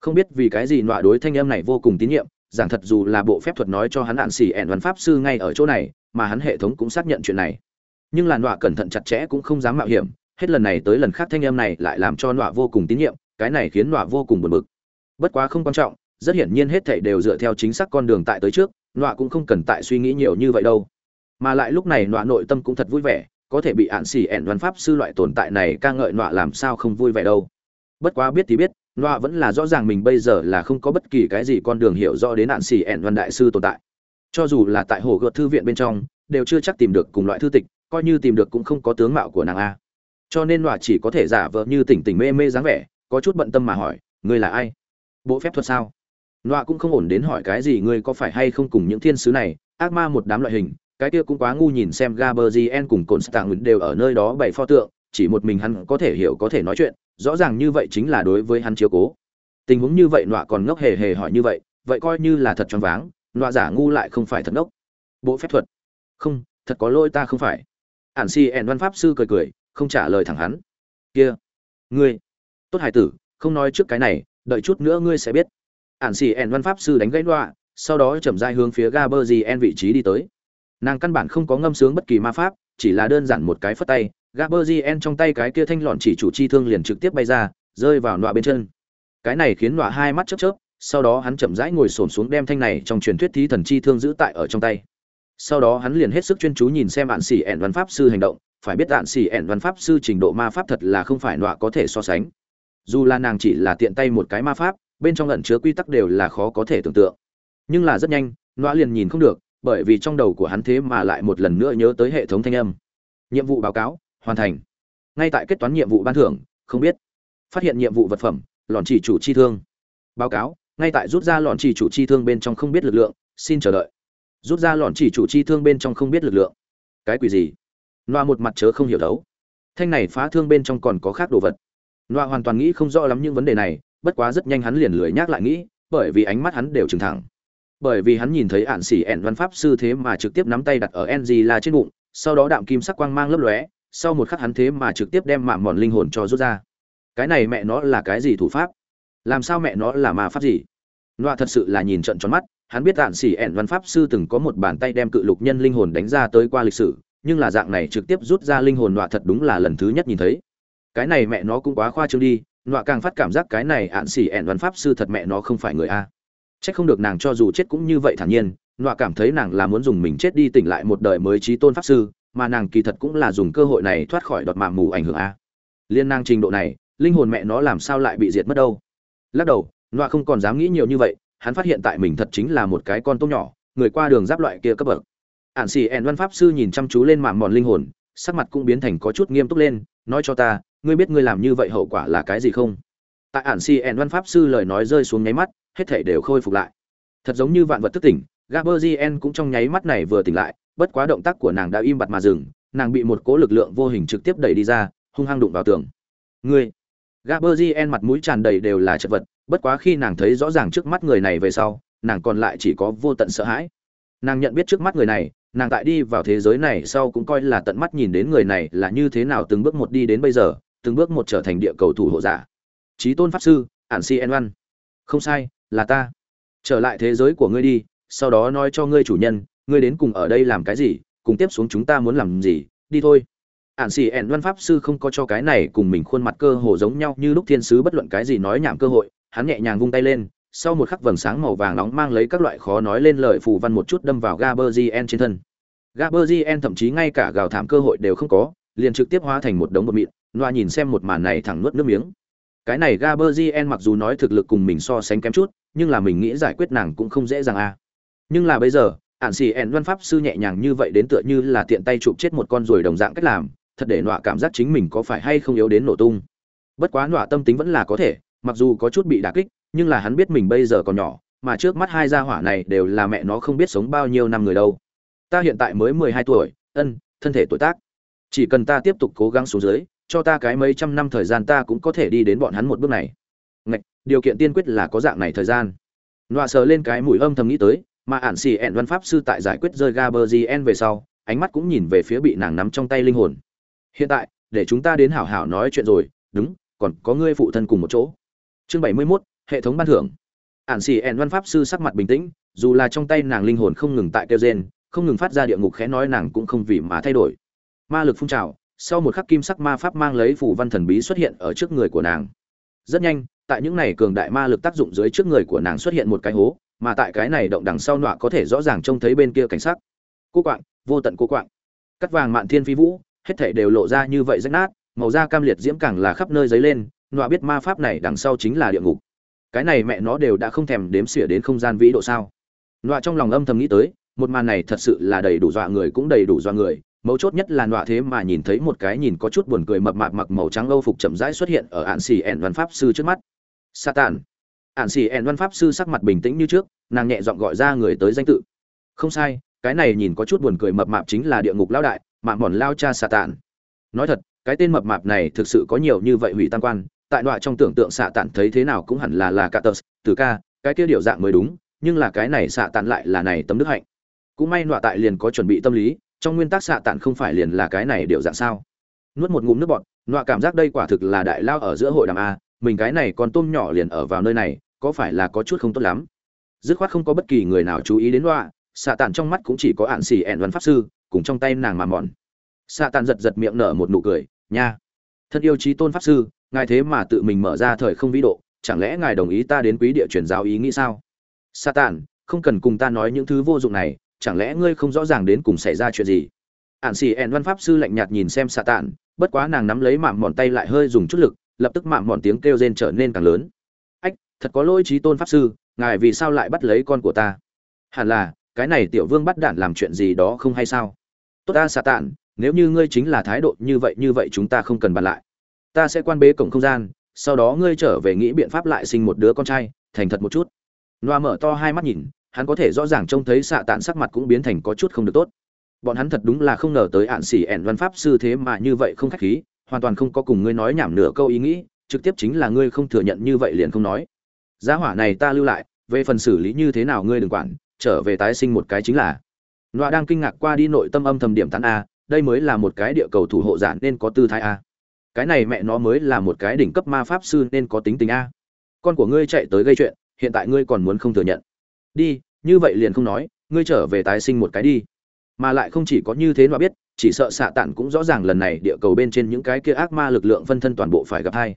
không biết vì cái gì nọa đối thanh âm này vô cùng tín nhiệm giảng thật dù là bộ phép thuật nói cho hắn hạn xì ẻn văn pháp sư ngay ở chỗ này mà hắn hệ thống cũng xác nhận chuyện này nhưng là nọa cẩn thận chặt chẽ cũng không dám mạo hiểm hết lần này tới lần khác thanh em này lại làm cho nọa vô cùng tín nhiệm, cái này khiến nọa vô cùng buồn bực. Bất quá không quan trọng, rất hiển nhiên hết thảy đều dựa theo chính xác con đường tại tới trước, nọa cũng không cần tại suy nghĩ nhiều như vậy đâu. Mà lại lúc này nọa nội tâm cũng thật vui vẻ, có thể bị ạn xỉ ẹn văn pháp sư loại tồn tại này ca ngợi nọa làm sao không vui vẻ đâu. Bất quá biết thì biết, nọa vẫn là rõ ràng mình bây giờ là không có bất kỳ cái gì con đường hiểu rõ đến ạn xỉ ẹn văn đại sư tồn tại. Cho dù là tại hồ gợt thư viện bên trong, đều chưa chắc tìm được cùng loại thư tịch, coi như tìm được cũng không có tướng mạo của nàng a cho nên nọa chỉ có thể giả vờ như tỉnh tỉnh mê mê dáng vẻ có chút bận tâm mà hỏi ngươi là ai? Bộ phép thuật sao? Nọa cũng không ổn đến hỏi cái gì ngươi có phải hay không cùng những thiên sứ này ác ma một đám loại hình? Cái kia cũng quá ngu nhìn xem Gaberzien cùng Constant đều ở nơi đó bày pho tượng, chỉ một mình hắn có thể hiểu có thể nói chuyện, rõ ràng như vậy chính là đối với hắn chiếu cố. Tình huống như vậy nọa còn ngốc hề hề hỏi như vậy vậy coi như là thật choáng váng nọa giả ngu lại không phải thật ngốc. Bộ phép thuật? Không thật có lỗi ta không phải. Ản si ẻn văn pháp sư cười cười không trả lời thẳng hắn kia ngươi tốt hải tử không nói trước cái này đợi chút nữa ngươi sẽ biết ản si ẻn văn pháp sư đánh gãy đọa sau đó chậm rãi hướng phía ga bơ gì en vị trí đi tới nàng căn bản không có ngâm sướng bất kỳ ma pháp chỉ là đơn giản một cái phất tay Gaberzien trong tay cái kia thanh lọn chỉ chủ chi thương liền trực tiếp bay ra, rơi vào nọa bên chân. Cái này khiến nọa hai mắt chớp chớp, sau đó hắn chậm rãi ngồi xổm xuống đem thanh này trong truyền thuyết thí thần chi thương giữ tại ở trong tay. Sau đó hắn liền hết sức chuyên chú nhìn xem bạn sĩ ẻn văn pháp sư hành động, phải biết đạn xì ẻn văn pháp sư trình độ ma pháp thật là không phải nọa có thể so sánh. Dù là nàng chỉ là tiện tay một cái ma pháp, bên trong ẩn chứa quy tắc đều là khó có thể tưởng tượng. Nhưng là rất nhanh, nọa liền nhìn không được, bởi vì trong đầu của hắn thế mà lại một lần nữa nhớ tới hệ thống thanh âm. Nhiệm vụ báo cáo, hoàn thành ngay tại kết toán nhiệm vụ ban thưởng không biết phát hiện nhiệm vụ vật phẩm lòn chỉ chủ chi thương báo cáo ngay tại rút ra lòn chỉ chủ chi thương bên trong không biết lực lượng xin chờ đợi rút ra lòn chỉ chủ chi thương bên trong không biết lực lượng cái quỷ gì loa một mặt chớ không hiểu đấu. Thanh này phá thương bên trong còn có khác đồ vật. Loa hoàn toàn nghĩ không rõ lắm những vấn đề này, bất quá rất nhanh hắn liền lười nhác lại nghĩ, bởi vì ánh mắt hắn đều trừng thẳng. Bởi vì hắn nhìn thấy ạn xỉ ẻn văn pháp sư thế mà trực tiếp nắm tay đặt ở en là trên bụng, sau đó đạm kim sắc quang mang lấp lóe, sau một khắc hắn thế mà trực tiếp đem mạng mòn linh hồn cho rút ra. Cái này mẹ nó là cái gì thủ pháp? Làm sao mẹ nó là ma pháp gì? Loa thật sự là nhìn trận tròn mắt, hắn biết ản xỉ ẻn văn pháp sư từng có một bàn tay đem cự lục nhân linh hồn đánh ra tới qua lịch sử nhưng là dạng này trực tiếp rút ra linh hồn nọa thật đúng là lần thứ nhất nhìn thấy. Cái này mẹ nó cũng quá khoa trương đi nọa càng phát cảm giác cái này ạn xỉ ẹn văn pháp sư thật mẹ nó không phải người a. Chắc không được nàng cho dù chết cũng như vậy thản nhiên, Nọa cảm thấy nàng là muốn dùng mình chết đi tỉnh lại một đời mới trí tôn pháp sư, mà nàng kỳ thật cũng là dùng cơ hội này thoát khỏi đọt mạng mù ảnh hưởng a. Liên năng trình độ này linh hồn mẹ nó làm sao lại bị diệt mất đâu? Lắc đầu nọa không còn dám nghĩ nhiều như vậy hắn phát hiện tại mình thật chính là một cái con tôm nhỏ người qua đường giáp loại kia cấp bậc ạn xì ẻn văn pháp sư nhìn chăm chú lên mạng mòn linh hồn, sắc mặt cũng biến thành có chút nghiêm túc lên, nói cho ta, ngươi biết ngươi làm như vậy hậu quả là cái gì không? Tại ạn xì ẻn văn pháp sư lời nói rơi xuống nháy mắt, hết thể đều khôi phục lại. Thật giống như vạn vật thức tỉnh gaberzien cũng trong nháy mắt này vừa tỉnh lại, bất quá động tác của nàng đã im bặt mà dừng, nàng bị một cố lực lượng vô hình trực tiếp đẩy đi ra, hung hăng đụng vào tường. Ngươi! Gaberzien mặt mũi tràn đầy đều là chật vật, bất quá khi nàng thấy rõ ràng trước mắt người này về sau, nàng còn lại chỉ có vô tận sợ hãi. Nàng nhận biết trước mắt người này nàng tại đi vào thế giới này sau cũng coi là tận mắt nhìn đến người này là như thế nào từng bước một đi đến bây giờ, từng bước một trở thành địa cầu thủ hộ giả. Trí tôn pháp sư, ản si en văn không sai, là ta. Trở lại thế giới của ngươi đi, sau đó nói cho ngươi chủ nhân, ngươi đến cùng ở đây làm cái gì, cùng tiếp xuống chúng ta muốn làm gì, đi thôi. Ản xì ẻn văn pháp sư không có cho cái này cùng mình khuôn mặt cơ hồ giống nhau như lúc thiên sứ bất luận cái gì nói nhảm cơ hội, hắn nhẹ nhàng vung tay lên sau một khắc vầng sáng màu vàng nóng mang lấy các loại khó nói lên lời phù văn một chút đâm vào Gaberzien trên thân. Gaberzien thậm chí ngay cả gào thảm cơ hội đều không có, liền trực tiếp hóa thành một đống bột mịn, Noa nhìn xem một màn này thẳng nuốt nước miếng. Cái này Gaberzien mặc dù nói thực lực cùng mình so sánh kém chút, nhưng là mình nghĩ giải quyết nàng cũng không dễ dàng a. À. Nhưng là bây giờ, ản xì ẻn văn pháp sư nhẹ nhàng như vậy đến tựa như là tiện tay chụp chết một con ruồi đồng dạng cách làm, thật để Noa cảm giác chính mình có phải hay không yếu đến nổ tung. Bất quá Noa tâm tính vẫn là có thể, mặc dù có chút bị đả kích, nhưng là hắn biết mình bây giờ còn nhỏ, mà trước mắt hai gia hỏa này đều là mẹ nó không biết sống bao nhiêu năm người đâu. Ta hiện tại mới mười hai tuổi, ân, thân thể tuổi tác. Chỉ cần ta tiếp tục cố gắng xuống dưới, cho ta cái mấy trăm năm thời gian ta cũng có thể đi đến bọn hắn một bước này. Ngạch, điều kiện tiên quyết là có dạng này thời gian. Nọa sờ lên cái mũi âm thầm nghĩ tới, mà ản xì ẹn văn pháp sư tại giải quyết rơi Gaberzien về sau, ánh mắt cũng nhìn về phía bị nàng nắm trong tay linh hồn. Hiện tại, để chúng ta đến hảo hảo nói chuyện rồi, đúng, còn có ngươi phụ thân cùng một chỗ. Chương bảy mươi mốt hệ thống ban thưởng. Ản xì ẹn văn pháp sư sắc mặt bình tĩnh, dù là trong tay nàng linh hồn không ngừng tại kêu gen không ngừng phát ra địa ngục khẽ nói nàng cũng không vì mà thay đổi. Ma lực phun trào, sau một khắc kim sắc ma pháp mang lấy phủ văn thần bí xuất hiện ở trước người của nàng. Rất nhanh, tại những này cường đại ma lực tác dụng dưới trước người của nàng xuất hiện một cái hố, mà tại cái này động đằng sau nọa có thể rõ ràng trông thấy bên kia cảnh sắc. Cô quạng, vô tận cô quạng. Cắt vàng mạn thiên phi vũ, hết thảy đều lộ ra như vậy rách nát, màu da cam liệt diễm càng là khắp nơi dấy lên, nọa biết ma pháp này đằng sau chính là địa ngục cái này mẹ nó đều đã không thèm đếm xỉa đến không gian vĩ độ sao? Nọa trong lòng âm thầm nghĩ tới, một màn này thật sự là đầy đủ dọa người cũng đầy đủ dọa người, mấu chốt nhất là nọa thế mà nhìn thấy một cái nhìn có chút buồn cười mập mạp mặc màu trắng âu phục chậm rãi xuất hiện ở ạn xì ẻn văn pháp sư trước mắt. Satan. Ạn xì ẻn văn pháp sư sắc mặt bình tĩnh như trước, nàng nhẹ giọng gọi ra người tới danh tự. Không sai, cái này nhìn có chút buồn cười mập mạp chính là địa ngục lao đại mạm mòn lao cha satan. Nói thật, cái tên mập mạp này thực sự có nhiều như vậy hủy tam quan tại đoạn trong tưởng tượng xạ tản thấy thế nào cũng hẳn là là cả tờ từ ca, cái kia điều dạng mới đúng, nhưng là cái này xạ tản lại là này tấm đức hạnh. Cũng may nọa tại liền có chuẩn bị tâm lý, trong nguyên tắc xạ tản không phải liền là cái này điều dạng sao. Nuốt một ngụm nước bọt, nọa cảm giác đây quả thực là đại lao ở giữa hội đàm a, mình cái này còn tôm nhỏ liền ở vào nơi này, có phải là có chút không tốt lắm? Dứt khoát không có bất kỳ người nào chú ý đến nọa, xạ tản trong mắt cũng chỉ có ạn xì ẹn văn pháp sư, cùng trong tay nàng mà mòn. Xạ tản giật giật miệng nở một nụ cười, nha, thân yêu trí tôn pháp sư ngài thế mà tự mình mở ra thời không vĩ độ, chẳng lẽ ngài đồng ý ta đến quý địa truyền giáo ý nghĩ sao? Satan, không cần cùng ta nói những thứ vô dụng này, chẳng lẽ ngươi không rõ ràng đến cùng xảy ra chuyện gì? Ạn xì ẹn văn pháp sư lạnh nhạt nhìn xem satan, bất quá nàng nắm lấy mạm mòn tay lại hơi dùng chút lực, lập tức mạm mòn tiếng kêu rên trở nên càng lớn. Ách, thật có lỗi trí tôn pháp sư, ngài vì sao lại bắt lấy con của ta? Hẳn là, cái này tiểu vương bắt đạn làm chuyện gì đó không hay sao? Tốt ta, satan, nếu như ngươi chính là thái độ như vậy như vậy chúng ta không cần bàn lại ta sẽ quan bế cổng không gian, sau đó ngươi trở về nghĩ biện pháp lại sinh một đứa con trai, thành thật một chút. Noa mở to hai mắt nhìn, hắn có thể rõ ràng trông thấy xạ tàn sắc mặt cũng biến thành có chút không được tốt. Bọn hắn thật đúng là không ngờ tới ạn xỉ ẻn văn pháp sư thế mà như vậy không khách khí, hoàn toàn không có cùng ngươi nói nhảm nửa câu ý nghĩ, trực tiếp chính là ngươi không thừa nhận như vậy liền không nói. Giá hỏa này ta lưu lại, về phần xử lý như thế nào ngươi đừng quản, trở về tái sinh một cái chính là. Noa đang kinh ngạc qua đi nội tâm âm thầm điểm tán a, đây mới là một cái địa cầu thủ hộ giản nên có tư thái a cái này mẹ nó mới là một cái đỉnh cấp ma pháp sư nên có tính tình a. Con của ngươi chạy tới gây chuyện, hiện tại ngươi còn muốn không thừa nhận. Đi, như vậy liền không nói, ngươi trở về tái sinh một cái đi. Mà lại không chỉ có như thế mà biết, chỉ sợ xạ tản cũng rõ ràng lần này địa cầu bên trên những cái kia ác ma lực lượng phân thân toàn bộ phải gặp hai.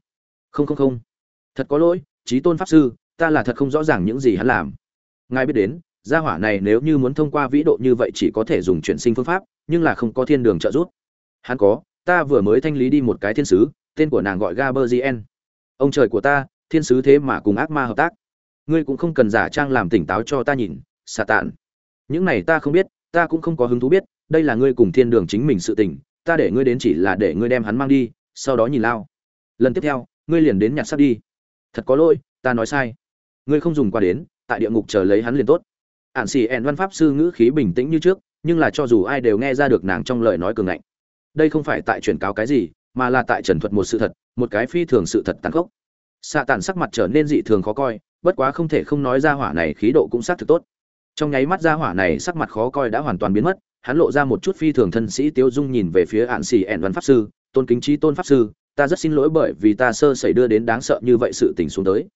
Không không không. Thật có lỗi trí tôn pháp sư, ta là thật không rõ ràng những gì hắn làm. Ngài biết đến, gia hỏa này nếu như muốn thông qua vĩ độ như vậy chỉ có thể dùng chuyển sinh phương pháp, nhưng là không có thiên đường trợ giúp. Hắn có ta vừa mới thanh lý đi một cái thiên sứ, tên của nàng gọi gaberzien ông trời của ta, thiên sứ thế mà cùng ác ma hợp tác. Ngươi cũng không cần giả trang làm tỉnh táo cho ta nhìn, xà tản những này ta không biết, ta cũng không có hứng thú biết, đây là ngươi cùng thiên đường chính mình sự tình, ta để ngươi đến chỉ là để ngươi đem hắn mang đi, sau đó nhìn lao. Lần tiếp theo, ngươi liền đến nhặt sắt đi. Thật có lỗi, ta nói sai. Ngươi không dùng qua đến, tại địa ngục chờ lấy hắn liền tốt. Ạn xì ẹn văn pháp sư ngữ khí bình tĩnh như trước, nhưng là cho dù ai đều nghe ra được nàng trong lời nói cường ngạnh đây không phải tại truyền cáo cái gì, mà là tại trần thuật một sự thật, một cái phi thường sự thật tàn khốc. Xạ tàn sắc mặt trở nên dị thường khó coi, bất quá không thể không nói ra hỏa này khí độ cũng xác thực tốt. Trong nháy mắt ra hỏa này sắc mặt khó coi đã hoàn toàn biến mất, hắn lộ ra một chút phi thường thân sĩ tiêu dung nhìn về phía ạn xì ẻn văn pháp sư, tôn kính trí tôn pháp sư, ta rất xin lỗi bởi vì ta sơ sẩy đưa đến đáng sợ như vậy sự tình xuống tới.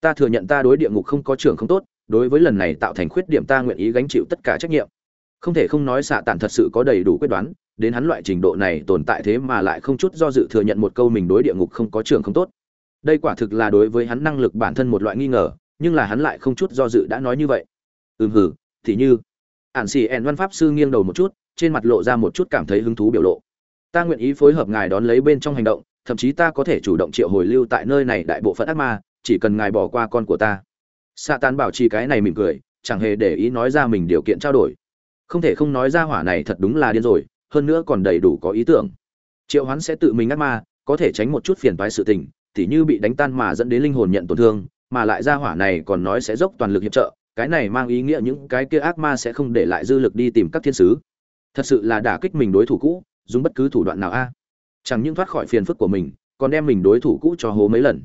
Ta thừa nhận ta đối địa ngục không có trưởng không tốt, đối với lần này tạo thành khuyết điểm ta nguyện ý gánh chịu tất cả trách nhiệm. Không thể không nói xạ tản thật sự có đầy đủ quyết đoán đến hắn loại trình độ này tồn tại thế mà lại không chút do dự thừa nhận một câu mình đối địa ngục không có trường không tốt. Đây quả thực là đối với hắn năng lực bản thân một loại nghi ngờ, nhưng là hắn lại không chút do dự đã nói như vậy. Ừm hử, thì như, ản xì en văn pháp sư nghiêng đầu một chút, trên mặt lộ ra một chút cảm thấy hứng thú biểu lộ. Ta nguyện ý phối hợp ngài đón lấy bên trong hành động, thậm chí ta có thể chủ động triệu hồi lưu tại nơi này đại bộ phận ác ma, chỉ cần ngài bỏ qua con của ta. Sa tan bảo trì cái này mỉm cười, chẳng hề để ý nói ra mình điều kiện trao đổi. Không thể không nói ra hỏa này thật đúng là điên rồi hơn nữa còn đầy đủ có ý tưởng. Triệu hoán sẽ tự mình ngắt ma, có thể tránh một chút phiền toái sự tình, tỉ như bị đánh tan mà dẫn đến linh hồn nhận tổn thương, mà lại ra hỏa này còn nói sẽ dốc toàn lực hiệp trợ, cái này mang ý nghĩa những cái kia ác ma sẽ không để lại dư lực đi tìm các thiên sứ. Thật sự là đả kích mình đối thủ cũ, dùng bất cứ thủ đoạn nào a. Chẳng những thoát khỏi phiền phức của mình, còn đem mình đối thủ cũ cho hố mấy lần.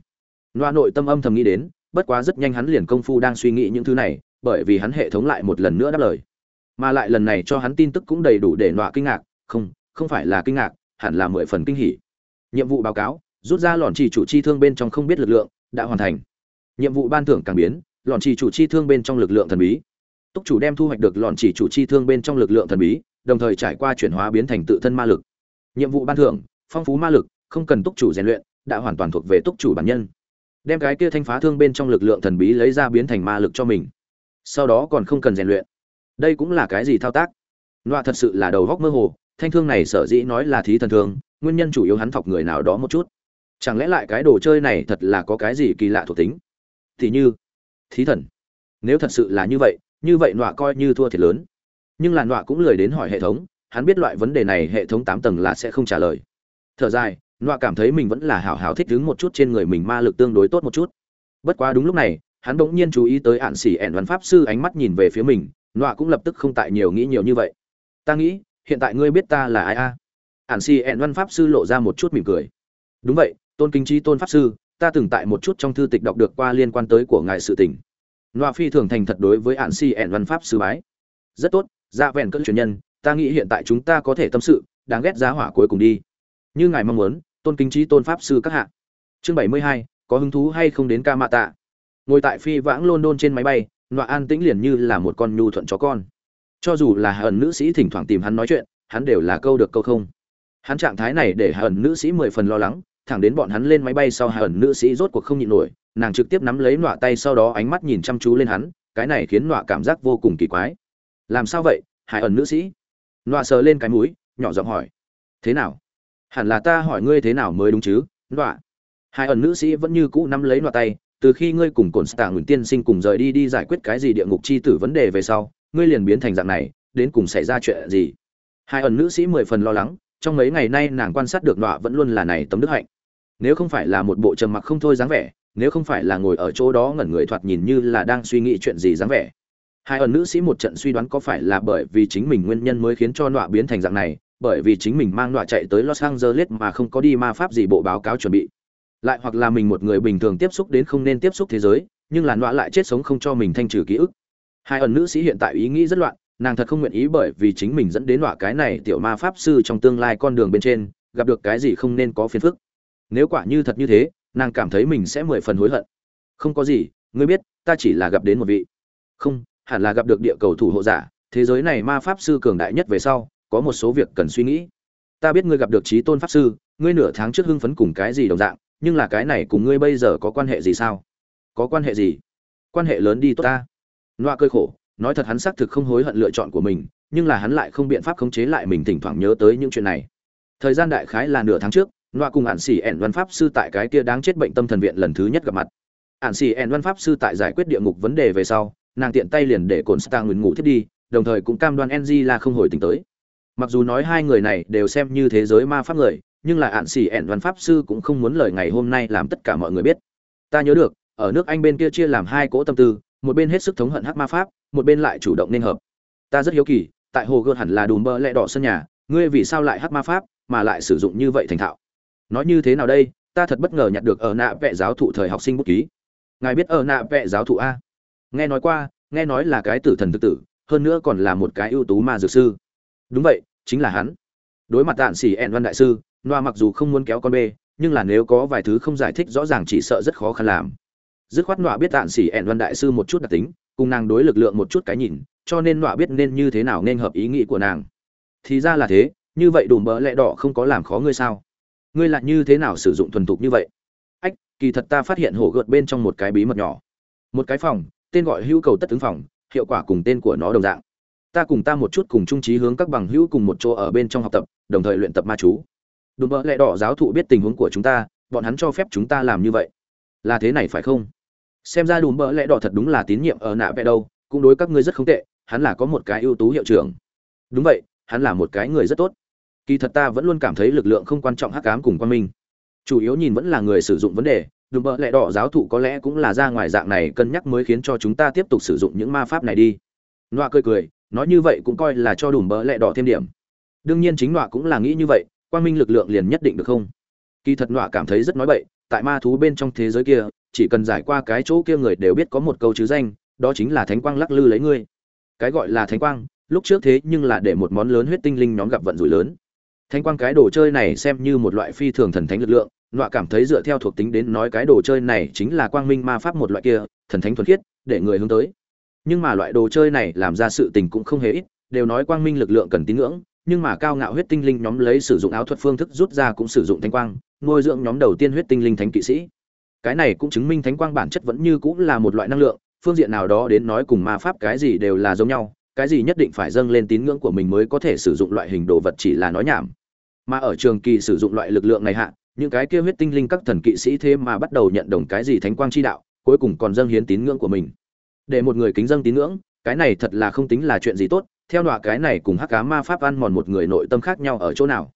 Loa nội tâm âm thầm nghĩ đến, bất quá rất nhanh hắn liền công phu đang suy nghĩ những thứ này, bởi vì hắn hệ thống lại một lần nữa đáp lời. Mà lại lần này cho hắn tin tức cũng đầy đủ để nọa kinh ngạc không không phải là kinh ngạc, hẳn là mười phần kinh hỉ. Nhiệm vụ báo cáo, rút ra lòn chỉ chủ chi thương bên trong không biết lực lượng, đã hoàn thành. Nhiệm vụ ban thưởng càng biến lòn chỉ chủ chi thương bên trong lực lượng thần bí. Túc chủ đem thu hoạch được lòn chỉ chủ chi thương bên trong lực lượng thần bí, đồng thời trải qua chuyển hóa biến thành tự thân ma lực. Nhiệm vụ ban thưởng, phong phú ma lực, không cần túc chủ rèn luyện, đã hoàn toàn thuộc về túc chủ bản nhân. Đem cái kia thanh phá thương bên trong lực lượng thần bí lấy ra biến thành ma lực cho mình. Sau đó còn không cần rèn luyện. Đây cũng là cái gì thao tác? Loa thật sự là đầu góc mơ hồ thanh thương này sở dĩ nói là thí thần thương, nguyên nhân chủ yếu hắn thọc người nào đó một chút. Chẳng lẽ lại cái đồ chơi này thật là có cái gì kỳ lạ thuộc tính? Thì như, thí thần. Nếu thật sự là như vậy như vậy nọa coi như thua thiệt lớn. Nhưng là nọa cũng lười đến hỏi hệ thống, hắn biết loại vấn đề này hệ thống tám tầng là sẽ không trả lời. Thở dài, nọa cảm thấy mình vẫn là hảo hảo thích đứng một chút trên người mình ma lực tương đối tốt một chút. Bất quá đúng lúc này, hắn bỗng nhiên chú ý tới ạn xỉ ẻn văn pháp sư ánh mắt nhìn về phía mình, nọa cũng lập tức không tại nhiều nghĩ nhiều như vậy. Ta nghĩ hiện tại ngươi biết ta là ai a? Ản xì ẹn văn pháp sư lộ ra một chút mỉm cười. Đúng vậy, tôn kính trí tôn pháp sư, ta từng tại một chút trong thư tịch đọc được qua liên quan tới của ngài sự tình. Loa phi thường thành thật đối với ản xì ẹn văn pháp sư bái. Rất tốt ra vẹn cơn truyền nhân, ta nghĩ hiện tại chúng ta có thể tâm sự, đáng ghét giá hỏa cuối cùng đi. Như ngài mong muốn, tôn kính trí tôn pháp sư các hạ. Chương bảy mươi hai, có hứng thú hay không đến ca mạ tạ ngồi tại phi vãng london trên máy bay nọa an tĩnh liền như là một con nhu thuận chó con cho dù là hận nữ sĩ thỉnh thoảng tìm hắn nói chuyện, hắn đều là câu được câu không. Hắn trạng thái này để hận nữ sĩ mười phần lo lắng, thẳng đến bọn hắn lên máy bay sau hận nữ sĩ rốt cuộc không nhịn nổi, nàng trực tiếp nắm lấy nọa tay sau đó ánh mắt nhìn chăm chú lên hắn, cái này khiến nọa cảm giác vô cùng kỳ quái. Làm sao vậy hải ẩn nữ sĩ? Nọa sờ lên cái mũi, nhỏ giọng hỏi. Thế nào? Hẳn là ta hỏi ngươi thế nào mới đúng chứ, nọa? Hai ẩn nữ sĩ vẫn như cũ nắm lấy nọa tay, từ khi ngươi cùng cồn stạ nguyễn tiên sinh cùng rời đi đi giải quyết cái gì địa ngục chi tử vấn đề về sau ngươi liền biến thành dạng này, đến cùng xảy ra chuyện gì? Hai ẩn nữ sĩ mười phần lo lắng, trong mấy ngày nay nàng quan sát được nọa vẫn luôn là này tấm đức hạnh. Nếu không phải là một bộ trầm mặc không thôi dáng vẻ, nếu không phải là ngồi ở chỗ đó ngẩn người thoạt nhìn như là đang suy nghĩ chuyện gì dáng vẻ. Hai ẩn nữ sĩ một trận suy đoán có phải là bởi vì chính mình nguyên nhân mới khiến cho nọa biến thành dạng này, bởi vì chính mình mang nọa chạy tới los angeles mà không có đi ma pháp gì bộ báo cáo chuẩn bị. Lại hoặc là mình một người bình thường tiếp xúc đến không nên tiếp xúc thế giới, nhưng là nọa lại chết sống không cho mình thanh trừ ký ức hai ẩn nữ sĩ hiện tại ý nghĩ rất loạn, nàng thật không nguyện ý bởi vì chính mình dẫn đến nọa cái này tiểu ma pháp sư trong tương lai con đường bên trên, gặp được cái gì không nên có phiền phức. Nếu quả như thật như thế, nàng cảm thấy mình sẽ mười phần hối hận. Không có gì, ngươi biết, ta chỉ là gặp đến một vị. Không, hẳn là gặp được địa cầu thủ hộ giả, thế giới này ma pháp sư cường đại nhất về sau, có một số việc cần suy nghĩ. Ta biết ngươi gặp được trí tôn pháp sư, ngươi nửa tháng trước hưng phấn cùng cái gì đồng dạng, nhưng là cái này cùng ngươi bây giờ có quan hệ gì sao? Có quan hệ gì? Quan hệ lớn đi tốt ta loa cơi khổ, nói thật hắn xác thực không hối hận lựa chọn của mình, nhưng là hắn lại không biện pháp khống chế lại mình thỉnh thoảng nhớ tới những chuyện này. Thời gian đại khái là nửa tháng trước loa cùng Ản xỉ ẻn văn pháp sư tại cái kia đáng chết bệnh tâm thần viện lần thứ nhất gặp mặt. Ản xỉ ẻn văn pháp sư tại giải quyết địa ngục vấn đề về sau, nàng tiện tay liền để cồn stang ngừng ngủ thiết đi, đồng thời cũng cam đoan ng là không hồi tỉnh tới. Mặc dù nói hai người này đều xem như thế giới ma pháp người, nhưng là Ản xỉ ẻn văn pháp sư cũng không muốn lời ngày hôm nay làm tất cả mọi người biết. Ta nhớ được, ở nước anh bên kia chia làm hai cỗ tâm tư một bên hết sức thống hận hắc ma pháp, một bên lại chủ động nên hợp. Ta rất hiếu kỳ, tại hồ gươm hẳn là đùm bơ lẹ đỏ sân nhà, ngươi vì sao lại hắc ma pháp, mà lại sử dụng như vậy thành thạo? Nói như thế nào đây, ta thật bất ngờ nhặt được ở nạ vẽ giáo thụ thời học sinh bút ký. Ngài biết ở nạ vẽ giáo thụ a? Nghe nói qua, nghe nói là cái tử thần tự tử, hơn nữa còn là một cái ưu tú ma dược sư. Đúng vậy, chính là hắn. Đối mặt tạn xỉ ẹn văn đại sư, noa mặc dù không muốn kéo con bê, nhưng là nếu có vài thứ không giải thích rõ ràng chỉ sợ rất khó khăn làm dứt khoát nọa biết tạn xỉ ẹn văn đại sư một chút đặc tính, cùng nàng đối lực lượng một chút cái nhìn, cho nên nọa biết nên như thế nào nên hợp ý nghĩ của nàng. Thì ra là thế, như vậy đùm bỡ lẽ đỏ không có làm khó ngươi sao? Ngươi lại như thế nào sử dụng thuần thục như vậy? Ách, kỳ thật ta phát hiện hổ gợt bên trong một cái bí mật nhỏ. Một cái phòng, tên gọi hữu cầu tất ứng phòng, hiệu quả cùng tên của nó đồng dạng. Ta cùng ta một chút cùng trung trí hướng các bằng hữu cùng một chỗ ở bên trong học tập, đồng thời luyện tập ma chú. Đùm bỡ lẽ đỏ giáo thụ biết tình huống của chúng ta, bọn hắn cho phép chúng ta làm như vậy. Là thế này phải không? Xem ra đùm bỡ lẽ đỏ thật đúng là tín nhiệm ở nạ vẽ đâu, cũng đối các ngươi rất không tệ, hắn là có một cái ưu tú hiệu trưởng. Đúng vậy, hắn là một cái người rất tốt. Kỳ thật ta vẫn luôn cảm thấy lực lượng không quan trọng hắc ám cùng quan minh. Chủ yếu nhìn vẫn là người sử dụng vấn đề, đùm bỡ lẽ đỏ giáo thụ có lẽ cũng là ra ngoài dạng này cân nhắc mới khiến cho chúng ta tiếp tục sử dụng những ma pháp này đi. Noa cười cười, nói như vậy cũng coi là cho đùm bỡ lẽ đỏ thêm điểm. Đương nhiên chính noa cũng là nghĩ như vậy quan minh lực lượng liền nhất định được không? Kỳ thật noa cảm thấy rất nói bậy, tại ma thú bên trong thế giới kia chỉ cần giải qua cái chỗ kia người đều biết có một câu chứ danh, đó chính là thánh quang lắc lư lấy ngươi. Cái gọi là thánh quang, lúc trước thế nhưng là để một món lớn huyết tinh linh nhóm gặp vận rủi lớn. Thánh quang cái đồ chơi này xem như một loại phi thường thần thánh lực lượng, nọa cảm thấy dựa theo thuộc tính đến nói cái đồ chơi này chính là quang minh ma pháp một loại kia, thần thánh thuần khiết, để người hướng tới. Nhưng mà loại đồ chơi này làm ra sự tình cũng không hề ít, đều nói quang minh lực lượng cần tín ngưỡng, nhưng mà cao ngạo huyết tinh linh nhóm lấy sử dụng áo thuật phương thức rút ra cũng sử dụng thánh quang, nuôi dưỡng nhóm đầu tiên huyết tinh linh thánh kỵ sĩ cái này cũng chứng minh thánh quang bản chất vẫn như cũng là một loại năng lượng, phương diện nào đó đến nói cùng ma pháp cái gì đều là giống nhau, cái gì nhất định phải dâng lên tín ngưỡng của mình mới có thể sử dụng loại hình đồ vật chỉ là nói nhảm. Mà ở trường kỳ sử dụng loại lực lượng này hạ, những cái kia huyết tinh linh các thần kỵ sĩ thế mà bắt đầu nhận đồng cái gì thánh quang chi đạo, cuối cùng còn dâng hiến tín ngưỡng của mình. Để một người kính dâng tín ngưỡng, cái này thật là không tính là chuyện gì tốt, theo đọa cái này cùng hắc cá ma pháp ăn mòn một người nội tâm khác nhau ở chỗ nào.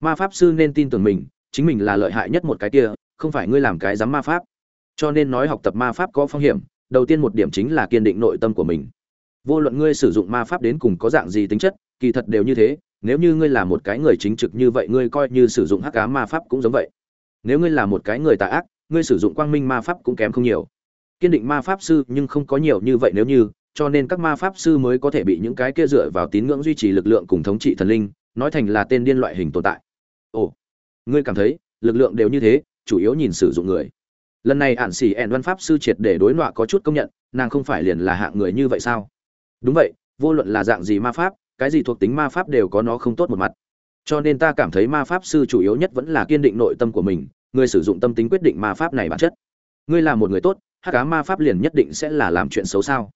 Ma pháp sư nên tin tưởng mình, chính mình là lợi hại nhất một cái kia không phải ngươi làm cái dám ma pháp. Cho nên nói học tập ma pháp có phong hiểm, đầu tiên một điểm chính là kiên định nội tâm của mình. Vô luận ngươi sử dụng ma pháp đến cùng có dạng gì tính chất, kỳ thật đều như thế, nếu như ngươi là một cái người chính trực như vậy, ngươi coi như sử dụng hắc cá ma pháp cũng giống vậy. Nếu ngươi là một cái người tà ác, ngươi sử dụng quang minh ma pháp cũng kém không nhiều. Kiên định ma pháp sư nhưng không có nhiều như vậy nếu như, cho nên các ma pháp sư mới có thể bị những cái kia dựa vào tín ngưỡng duy trì lực lượng cùng thống trị thần linh, nói thành là tên điên loại hình tồn tại. Ồ, ngươi cảm thấy lực lượng đều như thế? Chủ yếu nhìn sử dụng người. Lần này ạn xỉ ẹn văn pháp sư triệt để đối nọa có chút công nhận, nàng không phải liền là hạng người như vậy sao? Đúng vậy, vô luận là dạng gì ma pháp, cái gì thuộc tính ma pháp đều có nó không tốt một mặt. Cho nên ta cảm thấy ma pháp sư chủ yếu nhất vẫn là kiên định nội tâm của mình, người sử dụng tâm tính quyết định ma pháp này bản chất. Ngươi là một người tốt, hát cá ma pháp liền nhất định sẽ là làm chuyện xấu sao?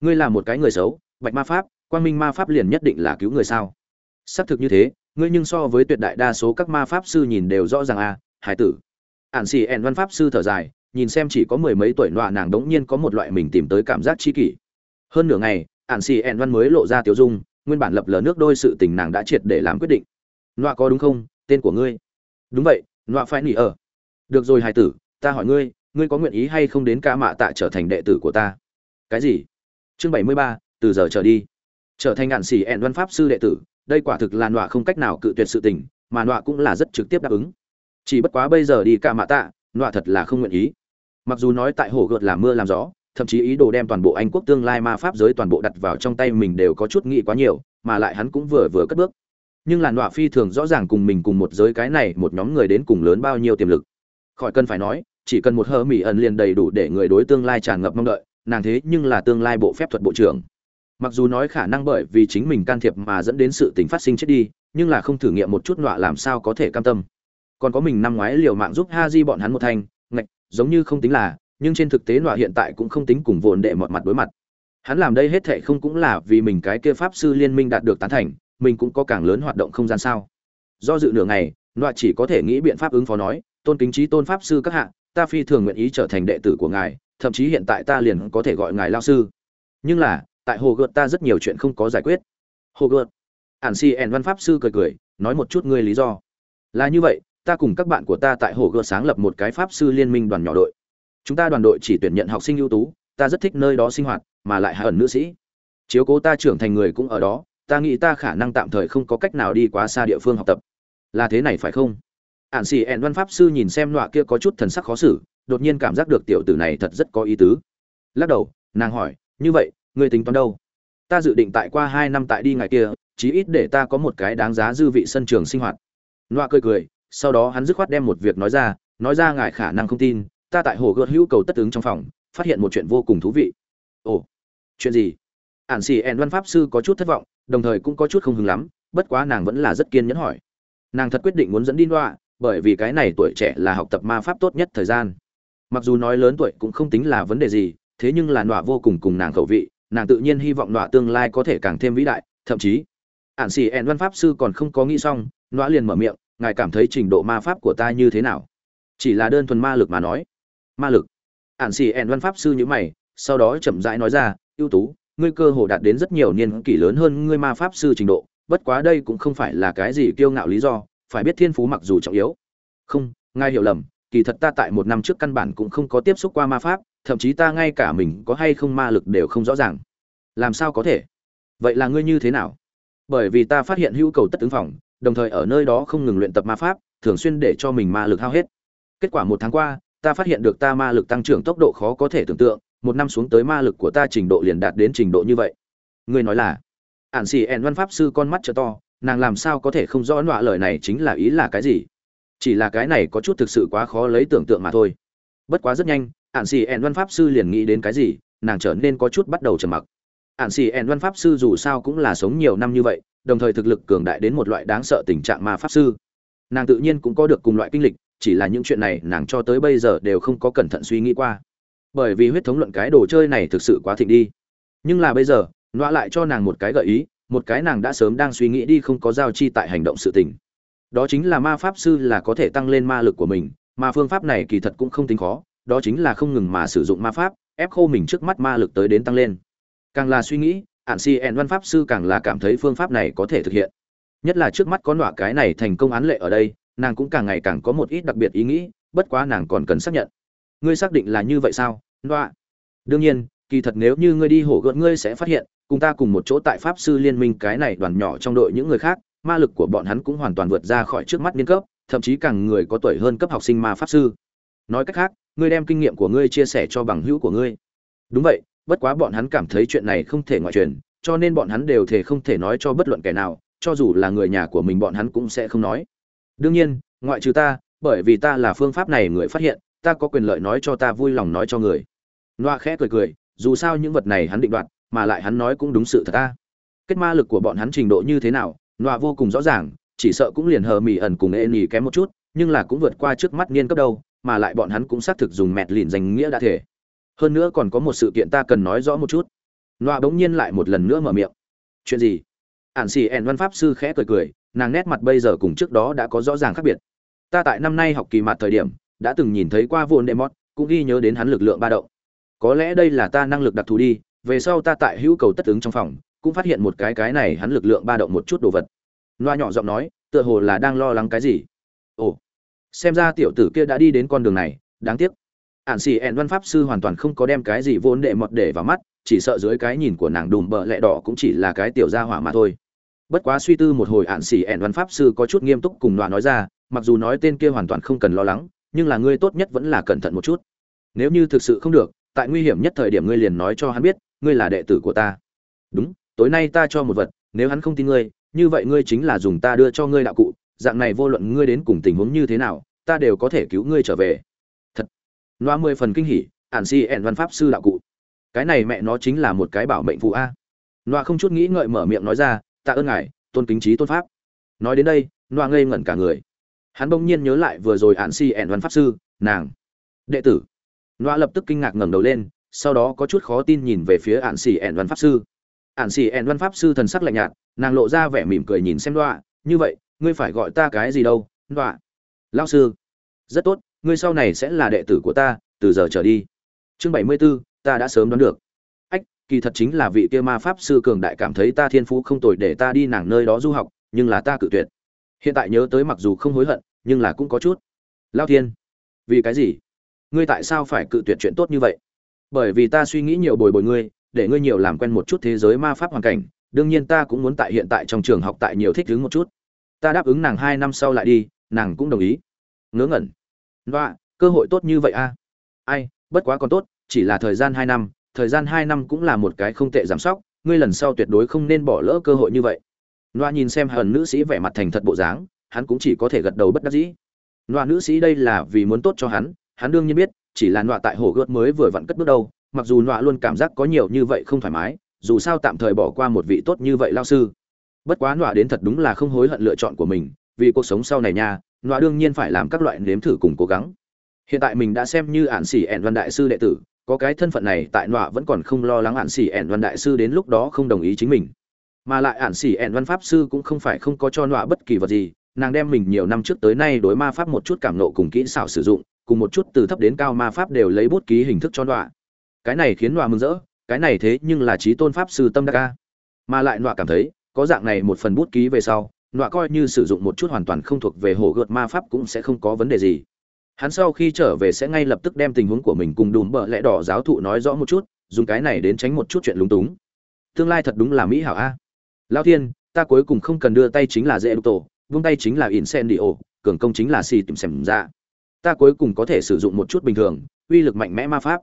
Ngươi là một cái người xấu, bạch ma pháp, quang minh ma pháp liền nhất định là cứu người sao? Xác thực như thế, ngươi nhưng so với tuyệt đại đa số các ma pháp sư nhìn đều rõ ràng à hải tử ản xì ẹn văn pháp sư thở dài, nhìn xem chỉ có mười mấy tuổi nọa nàng đống nhiên có một loại mình tìm tới cảm giác chi kỷ. Hơn nửa ngày, ản xì ẹn văn mới lộ ra tiểu dung, nguyên bản lập lờ nước đôi sự tình nàng đã triệt để làm quyết định. Nọa có đúng không? Tên của ngươi. Đúng vậy, nọa phải nghỉ ở. Được rồi hài tử, ta hỏi ngươi ngươi có nguyện ý hay không đến ca mạ tạ trở thành đệ tử của ta? Cái gì? Chương bảy mươi ba, từ giờ trở đi. Trở thành ngạn xỉ ẹn văn pháp sư đệ tử, đây quả thực là nọa không cách nào cự tuyệt sự tình, mà nọa cũng là rất trực tiếp đáp ứng chỉ bất quá bây giờ đi cả mạ tạ, nọa thật là không nguyện ý. Mặc dù nói tại hồ gợt làm mưa làm gió, thậm chí ý đồ đem toàn bộ anh quốc tương lai ma pháp giới toàn bộ đặt vào trong tay mình đều có chút nghĩ quá nhiều, mà lại hắn cũng vừa vừa cất bước. Nhưng là nọa phi thường rõ ràng cùng mình cùng một giới cái này, một nhóm người đến cùng lớn bao nhiêu tiềm lực. Khỏi cần phải nói, chỉ cần một hơ mỹ ẩn liền đầy đủ để người đối tương lai tràn ngập mong đợi, nàng thế nhưng là tương lai bộ phép thuật bộ trưởng. Mặc dù nói khả năng bởi vì chính mình can thiệp mà dẫn đến sự tình phát sinh chết đi, nhưng là không thử nghiệm một chút nọa làm sao có thể cam tâm còn có mình năm ngoái liều mạng giúp ha di bọn hắn một thành, ngạch giống như không tính là nhưng trên thực tế nọa hiện tại cũng không tính cùng vồn đệ một mặt đối mặt. Hắn làm đây hết thệ không cũng là vì mình cái kia pháp sư liên minh đạt được tán thành mình cũng có càng lớn hoạt động không gian sao. Do dự nửa ngày nọa chỉ có thể nghĩ biện pháp ứng phó nói tôn kính trí tôn pháp sư các hạ ta phi thường nguyện ý trở thành đệ tử của ngài thậm chí hiện tại ta liền có thể gọi ngài lao sư. Nhưng là tại hồ gợt ta rất nhiều chuyện không có giải quyết. Hồ gợt. Ản si ẻn văn pháp sư cười cười nói một chút ngươi lý do. Là như vậy ta cùng các bạn của ta tại hồ gươm sáng lập một cái pháp sư liên minh đoàn nhỏ đội. Chúng ta đoàn đội chỉ tuyển nhận học sinh ưu tú, ta rất thích nơi đó sinh hoạt, mà lại hạ ẩn nữ sĩ. Chiếu cố ta trưởng thành người cũng ở đó, ta nghĩ ta khả năng tạm thời không có cách nào đi quá xa địa phương học tập. Là thế này phải không? Ạn xì ẹn văn pháp sư nhìn xem nọa kia có chút thần sắc khó xử, đột nhiên cảm giác được tiểu tử này thật rất có ý tứ. Lắc đầu, nàng hỏi, như vậy, ngươi tính toán đâu? Ta dự định tại qua hai năm tại đi ngày kia, chí ít để ta có một cái đáng giá dư vị sân trường sinh hoạt. Nọa cười cười sau đó hắn dứt khoát đem một việc nói ra nói ra ngài khả năng không tin, ta tại hồ gợt hữu cầu tất ứng trong phòng, phát hiện một chuyện vô cùng thú vị. Ồ, chuyện gì? Ản xì ẹn văn pháp sư có chút thất vọng, đồng thời cũng có chút không hứng lắm, bất quá nàng vẫn là rất kiên nhẫn hỏi. Nàng thật quyết định muốn dẫn đi đoạ bởi vì cái này tuổi trẻ là học tập ma pháp tốt nhất thời gian. Mặc dù nói lớn tuổi cũng không tính là vấn đề gì, thế nhưng là nọa vô cùng cùng nàng khẩu vị, nàng tự nhiên hy vọng nọa tương lai có thể càng thêm vĩ đại, thậm chí, ản xì ẹn văn pháp sư còn không có nghĩ xong nọa liền mở miệng ngài cảm thấy trình độ ma pháp của ta như thế nào? Chỉ là đơn thuần ma lực mà nói. Ma lực. Ản xì ẹn văn pháp sư như mày, sau đó chậm rãi nói ra, ưu tú, ngươi cơ hồ đạt đến rất nhiều niên kỷ lớn hơn ngươi ma pháp sư trình độ, bất quá đây cũng không phải là cái gì kiêu ngạo lý do, phải biết thiên phú mặc dù trọng yếu. Không, ngài hiểu lầm, kỳ thật ta tại một năm trước căn bản cũng không có tiếp xúc qua ma pháp, thậm chí ta ngay cả mình có hay không ma lực đều không rõ ràng. Làm sao có thể? Vậy là ngươi như thế nào? Bởi vì ta phát hiện hữu cầu tất ứng phòng đồng thời ở nơi đó không ngừng luyện tập ma pháp, thường xuyên để cho mình ma lực hao hết. Kết quả một tháng qua, ta phát hiện được ta ma lực tăng trưởng tốc độ khó có thể tưởng tượng, một năm xuống tới ma lực của ta trình độ liền đạt đến trình độ như vậy. Ngươi nói là, ản xì ẹn văn pháp sư con mắt t to, nàng làm sao có thể không rõ nọa lời này chính là ý là cái gì? Chỉ là cái này có chút thực sự quá khó lấy tưởng tượng mà thôi. Bất quá rất nhanh, ản xì ẹn văn pháp sư liền nghĩ đến cái gì, nàng trở nên có chút bắt đầu trầm mặc. Ản xì ẹn văn pháp sư dù sao cũng là sống nhiều năm như vậy đồng thời thực lực cường đại đến một loại đáng sợ tình trạng ma pháp sư. Nàng tự nhiên cũng có được cùng loại kinh lịch, chỉ là những chuyện này nàng cho tới bây giờ đều không có cẩn thận suy nghĩ qua. Bởi vì huyết thống luận cái đồ chơi này thực sự quá thịnh đi. Nhưng là bây giờ, nọa lại cho nàng một cái gợi ý, một cái nàng đã sớm đang suy nghĩ đi không có giao chi tại hành động sự tình. Đó chính là ma pháp sư là có thể tăng lên ma lực của mình, mà phương pháp này kỳ thật cũng không tính khó, đó chính là không ngừng mà sử dụng ma pháp, ép khô mình trước mắt ma lực tới đến tăng lên. Càng là suy nghĩ ạn si ẹn văn pháp sư càng là cảm thấy phương pháp này có thể thực hiện. Nhất là trước mắt có nọa cái này thành công án lệ ở đây, nàng cũng càng ngày càng có một ít đặc biệt ý nghĩ, bất quá nàng còn cần xác nhận. Ngươi xác định là như vậy sao, nọa? Đương nhiên, kỳ thật nếu như ngươi đi hổ gợn ngươi sẽ phát hiện, cùng ta cùng một chỗ tại pháp sư liên minh cái này đoàn nhỏ trong đội những người khác, ma lực của bọn hắn cũng hoàn toàn vượt ra khỏi trước mắt niên cấp, thậm chí càng người có tuổi hơn cấp học sinh ma pháp sư. Nói cách khác, ngươi đem kinh nghiệm của ngươi chia sẻ cho bằng hữu của ngươi. Đúng vậy bất quá bọn hắn cảm thấy chuyện này không thể ngoại truyền, cho nên bọn hắn đều thể không thể nói cho bất luận kẻ nào, cho dù là người nhà của mình bọn hắn cũng sẽ không nói. Đương nhiên, ngoại trừ ta, bởi vì ta là phương pháp này người phát hiện, ta có quyền lợi nói cho ta vui lòng nói cho người. Noa khẽ cười cười, dù sao những vật này hắn định đoạt, mà lại hắn nói cũng đúng sự thật ta. Kết ma lực của bọn hắn trình độ như thế nào, noa vô cùng rõ ràng, chỉ sợ cũng liền hờ mỉ ẩn cùng Eni nhì kém một chút, nhưng là cũng vượt qua trước mắt niên cấp đâu, mà lại bọn hắn cũng xác thực dùng mẹt lìn danh nghĩa đã thể hơn nữa còn có một sự kiện ta cần nói rõ một chút. Loa bỗng nhiên lại một lần nữa mở miệng. Chuyện gì? Ản xì ẻn văn pháp sư khẽ cười cười, nàng nét mặt bây giờ cùng trước đó đã có rõ ràng khác biệt. Ta tại năm nay học kỳ mặt thời điểm, đã từng nhìn thấy qua vồn đệ mót cũng ghi nhớ đến hắn lực lượng ba động. Có lẽ đây là ta năng lực đặc thù đi, về sau ta tại hữu cầu tất ứng trong phòng, cũng phát hiện một cái cái này hắn lực lượng ba động một chút đồ vật. Loa nhỏ giọng nói, tựa hồ là đang lo lắng cái gì. Ồ, xem ra tiểu tử kia đã đi đến con đường này, đáng tiếc ạn xì ẹn văn pháp sư hoàn toàn không có đem cái gì vốn đệ mọt để vào mắt, chỉ sợ dưới cái nhìn của nàng đùm bợ lẹ đỏ cũng chỉ là cái tiểu gia hỏa mà thôi. Bất quá suy tư một hồi ạn xì ẹn văn pháp sư có chút nghiêm túc cùng đoạn nói ra, mặc dù nói tên kia hoàn toàn không cần lo lắng, nhưng là ngươi tốt nhất vẫn là cẩn thận một chút. Nếu như thực sự không được, tại nguy hiểm nhất thời điểm ngươi liền nói cho hắn biết, ngươi là đệ tử của ta. Đúng, tối nay ta cho một vật, nếu hắn không tin ngươi, như vậy ngươi chính là dùng ta đưa cho ngươi đạo cụ, dạng này vô luận ngươi đến cùng tình huống như thế nào, ta đều có thể cứu ngươi trở về loa mười phần kinh hỉ, ản si ẹn văn pháp sư đạo cụ. Cái này mẹ nó chính là một cái bảo mệnh phụ a. Loa không chút nghĩ ngợi mở miệng nói ra, tạ ơn ngài, tôn kính trí tôn pháp. Nói đến đây loa ngây ngẩn cả người. Hắn bỗng nhiên nhớ lại vừa rồi ản si ẹn văn pháp sư, nàng. Đệ tử. Loa lập tức kinh ngạc ngẩng đầu lên, sau đó có chút khó tin nhìn về phía ản xì ẻn văn pháp sư. Ản xì ẻn văn pháp sư thần sắc lạnh nhạt, nàng lộ ra vẻ mỉm cười nhìn xem loa như vậy, ngươi phải gọi ta cái gì đâu loa lao sư. Rất tốt ngươi sau này sẽ là đệ tử của ta từ giờ trở đi. Chương bảy mươi 74, ta đã sớm đoán được. Ách kỳ thật chính là vị kia ma pháp sư cường đại cảm thấy ta thiên phú không tồi để ta đi nàng nơi đó du học nhưng là ta cự tuyệt. Hiện tại nhớ tới mặc dù không hối hận nhưng là cũng có chút. Lao thiên vì cái gì? Ngươi tại sao phải cự tuyệt chuyện tốt như vậy? Bởi vì ta suy nghĩ nhiều bồi bồi ngươi để ngươi nhiều làm quen một chút thế giới ma pháp hoàn cảnh đương nhiên ta cũng muốn tại hiện tại trong trường học tại nhiều thích ứng một chút. Ta đáp ứng nàng hai năm sau lại đi nàng cũng đồng ý. Ngớ ngẩn loa, cơ hội tốt như vậy a. Ai, bất quá còn tốt, chỉ là thời gian hai năm, thời gian hai năm cũng là một cái không tệ giảm sóc, ngươi lần sau tuyệt đối không nên bỏ lỡ cơ hội như vậy. Loa nhìn xem hận nữ sĩ vẻ mặt thành thật bộ dáng, hắn cũng chỉ có thể gật đầu bất đắc dĩ. Loa nữ sĩ đây là vì muốn tốt cho hắn hắn đương nhiên biết, chỉ là loa tại hồ gợt mới vừa vặn cất bước đâu, mặc dù loa luôn cảm giác có nhiều như vậy không thoải mái, dù sao tạm thời bỏ qua một vị tốt như vậy lao sư. Bất quá loa đến thật đúng là không hối hận lựa chọn của mình, vì cuộc sống sau này nha loa đương nhiên phải làm các loại nếm thử cùng cố gắng. Hiện tại mình đã xem như ản xỉ ẻn văn đại sư đệ tử, có cái thân phận này tại nọa vẫn còn không lo lắng ản xỉ ẻn văn đại sư đến lúc đó không đồng ý chính mình. Mà lại ản xỉ ẻn văn pháp sư cũng không phải không có cho nọa bất kỳ vật gì, nàng đem mình nhiều năm trước tới nay đối ma pháp một chút cảm nộ cùng kỹ xảo sử dụng, cùng một chút từ thấp đến cao ma pháp đều lấy bút ký hình thức cho nọa. Cái này khiến nọa mừng rỡ, cái này thế nhưng là trí tôn pháp sư tâm đắc ca mà lại nọa cảm thấy, có dạng này một phần bút ký về sau nọa coi như sử dụng một chút hoàn toàn không thuộc về hổ gợt ma pháp cũng sẽ không có vấn đề gì. Hắn sau khi trở về sẽ ngay lập tức đem tình huống của mình cùng đùm bợ lẽ đỏ giáo thụ nói rõ một chút, dùng cái này đến tránh một chút chuyện lúng túng. Tương lai thật đúng là mỹ hảo a. Lao thiên, ta cuối cùng không cần đưa tay chính là dễ tổ, vung tay chính là incendio, cường công chính là xì tìm xem ra ta cuối cùng có thể sử dụng một chút bình thường, uy lực mạnh mẽ ma pháp.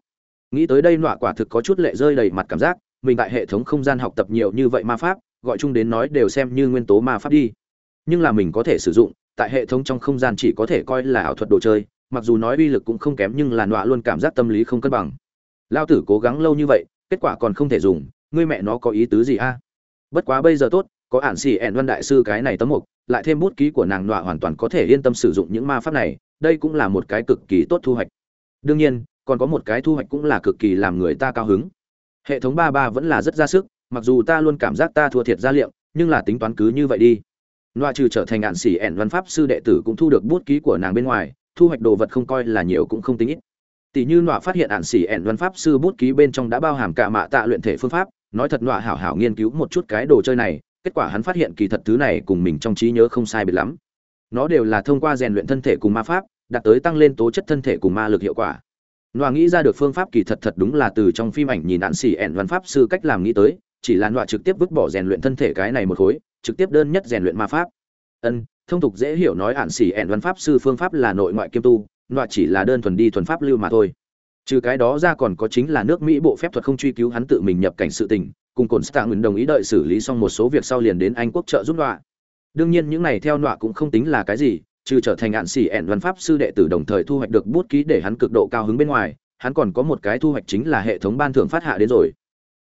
Nghĩ tới đây nọa quả thực có chút lệ rơi đầy mặt cảm giác, mình tại hệ thống không gian học tập nhiều như vậy ma pháp, gọi chung đến nói đều xem như nguyên tố ma pháp đi nhưng là mình có thể sử dụng, tại hệ thống trong không gian chỉ có thể coi là ảo thuật đồ chơi, mặc dù nói uy lực cũng không kém nhưng là nọa luôn cảm giác tâm lý không cân bằng. Lao tử cố gắng lâu như vậy, kết quả còn không thể dùng, ngươi mẹ nó có ý tứ gì a? Bất quá bây giờ tốt, có ản xì ẹn văn đại sư cái này tấm mục, lại thêm bút ký của nàng nọa hoàn toàn có thể yên tâm sử dụng những ma pháp này, đây cũng là một cái cực kỳ tốt thu hoạch. Đương nhiên, còn có một cái thu hoạch cũng là cực kỳ làm người ta cao hứng. Hệ thống ba ba vẫn là rất ra sức, mặc dù ta luôn cảm giác ta thua thiệt ra liệu nhưng là tính toán cứ như vậy đi loa trừ trở thành ngạn sĩ ẻn văn pháp sư đệ tử cũng thu được bút ký của nàng bên ngoài, thu hoạch đồ vật không coi là nhiều cũng không tính ít. Tỷ như loa phát hiện ạn sĩ ẻn văn pháp sư bút ký bên trong đã bao hàm cả mạ tạ luyện thể phương pháp, nói thật loa hảo hảo nghiên cứu một chút cái đồ chơi này, kết quả hắn phát hiện kỳ thật thứ này cùng mình trong trí nhớ không sai biệt lắm. Nó đều là thông qua rèn luyện thân thể cùng ma pháp, đạt tới tăng lên tố chất thân thể cùng ma lực hiệu quả. Noa nghĩ ra được phương pháp kỳ thật thật đúng là từ trong phim ảnh nhìn ạn sĩ ẻn văn pháp sư cách làm nghĩ tới, chỉ là Noa trực tiếp vứt bỏ rèn luyện thân thể cái này một khối, trực tiếp đơn nhất rèn luyện ma pháp. Ân, thông tục dễ hiểu nói ạn xỉ ẹn văn pháp sư phương pháp là nội ngoại kiêm tu loại chỉ là đơn thuần đi thuần pháp lưu mà thôi. Trừ cái đó ra còn có chính là nước mỹ bộ phép thuật không truy cứu hắn tự mình nhập cảnh sự tình, cùng cồn stạng nguyện đồng ý đợi xử lý xong một số việc sau liền đến anh quốc trợ giúp đọa đương nhiên những này theo đọa cũng không tính là cái gì, trừ trở thành ạn xỉ ẹn văn pháp sư đệ tử đồng thời thu hoạch được bút ký để hắn cực độ cao hứng bên ngoài, hắn còn có một cái thu hoạch chính là hệ thống ban thưởng phát hạ đến rồi.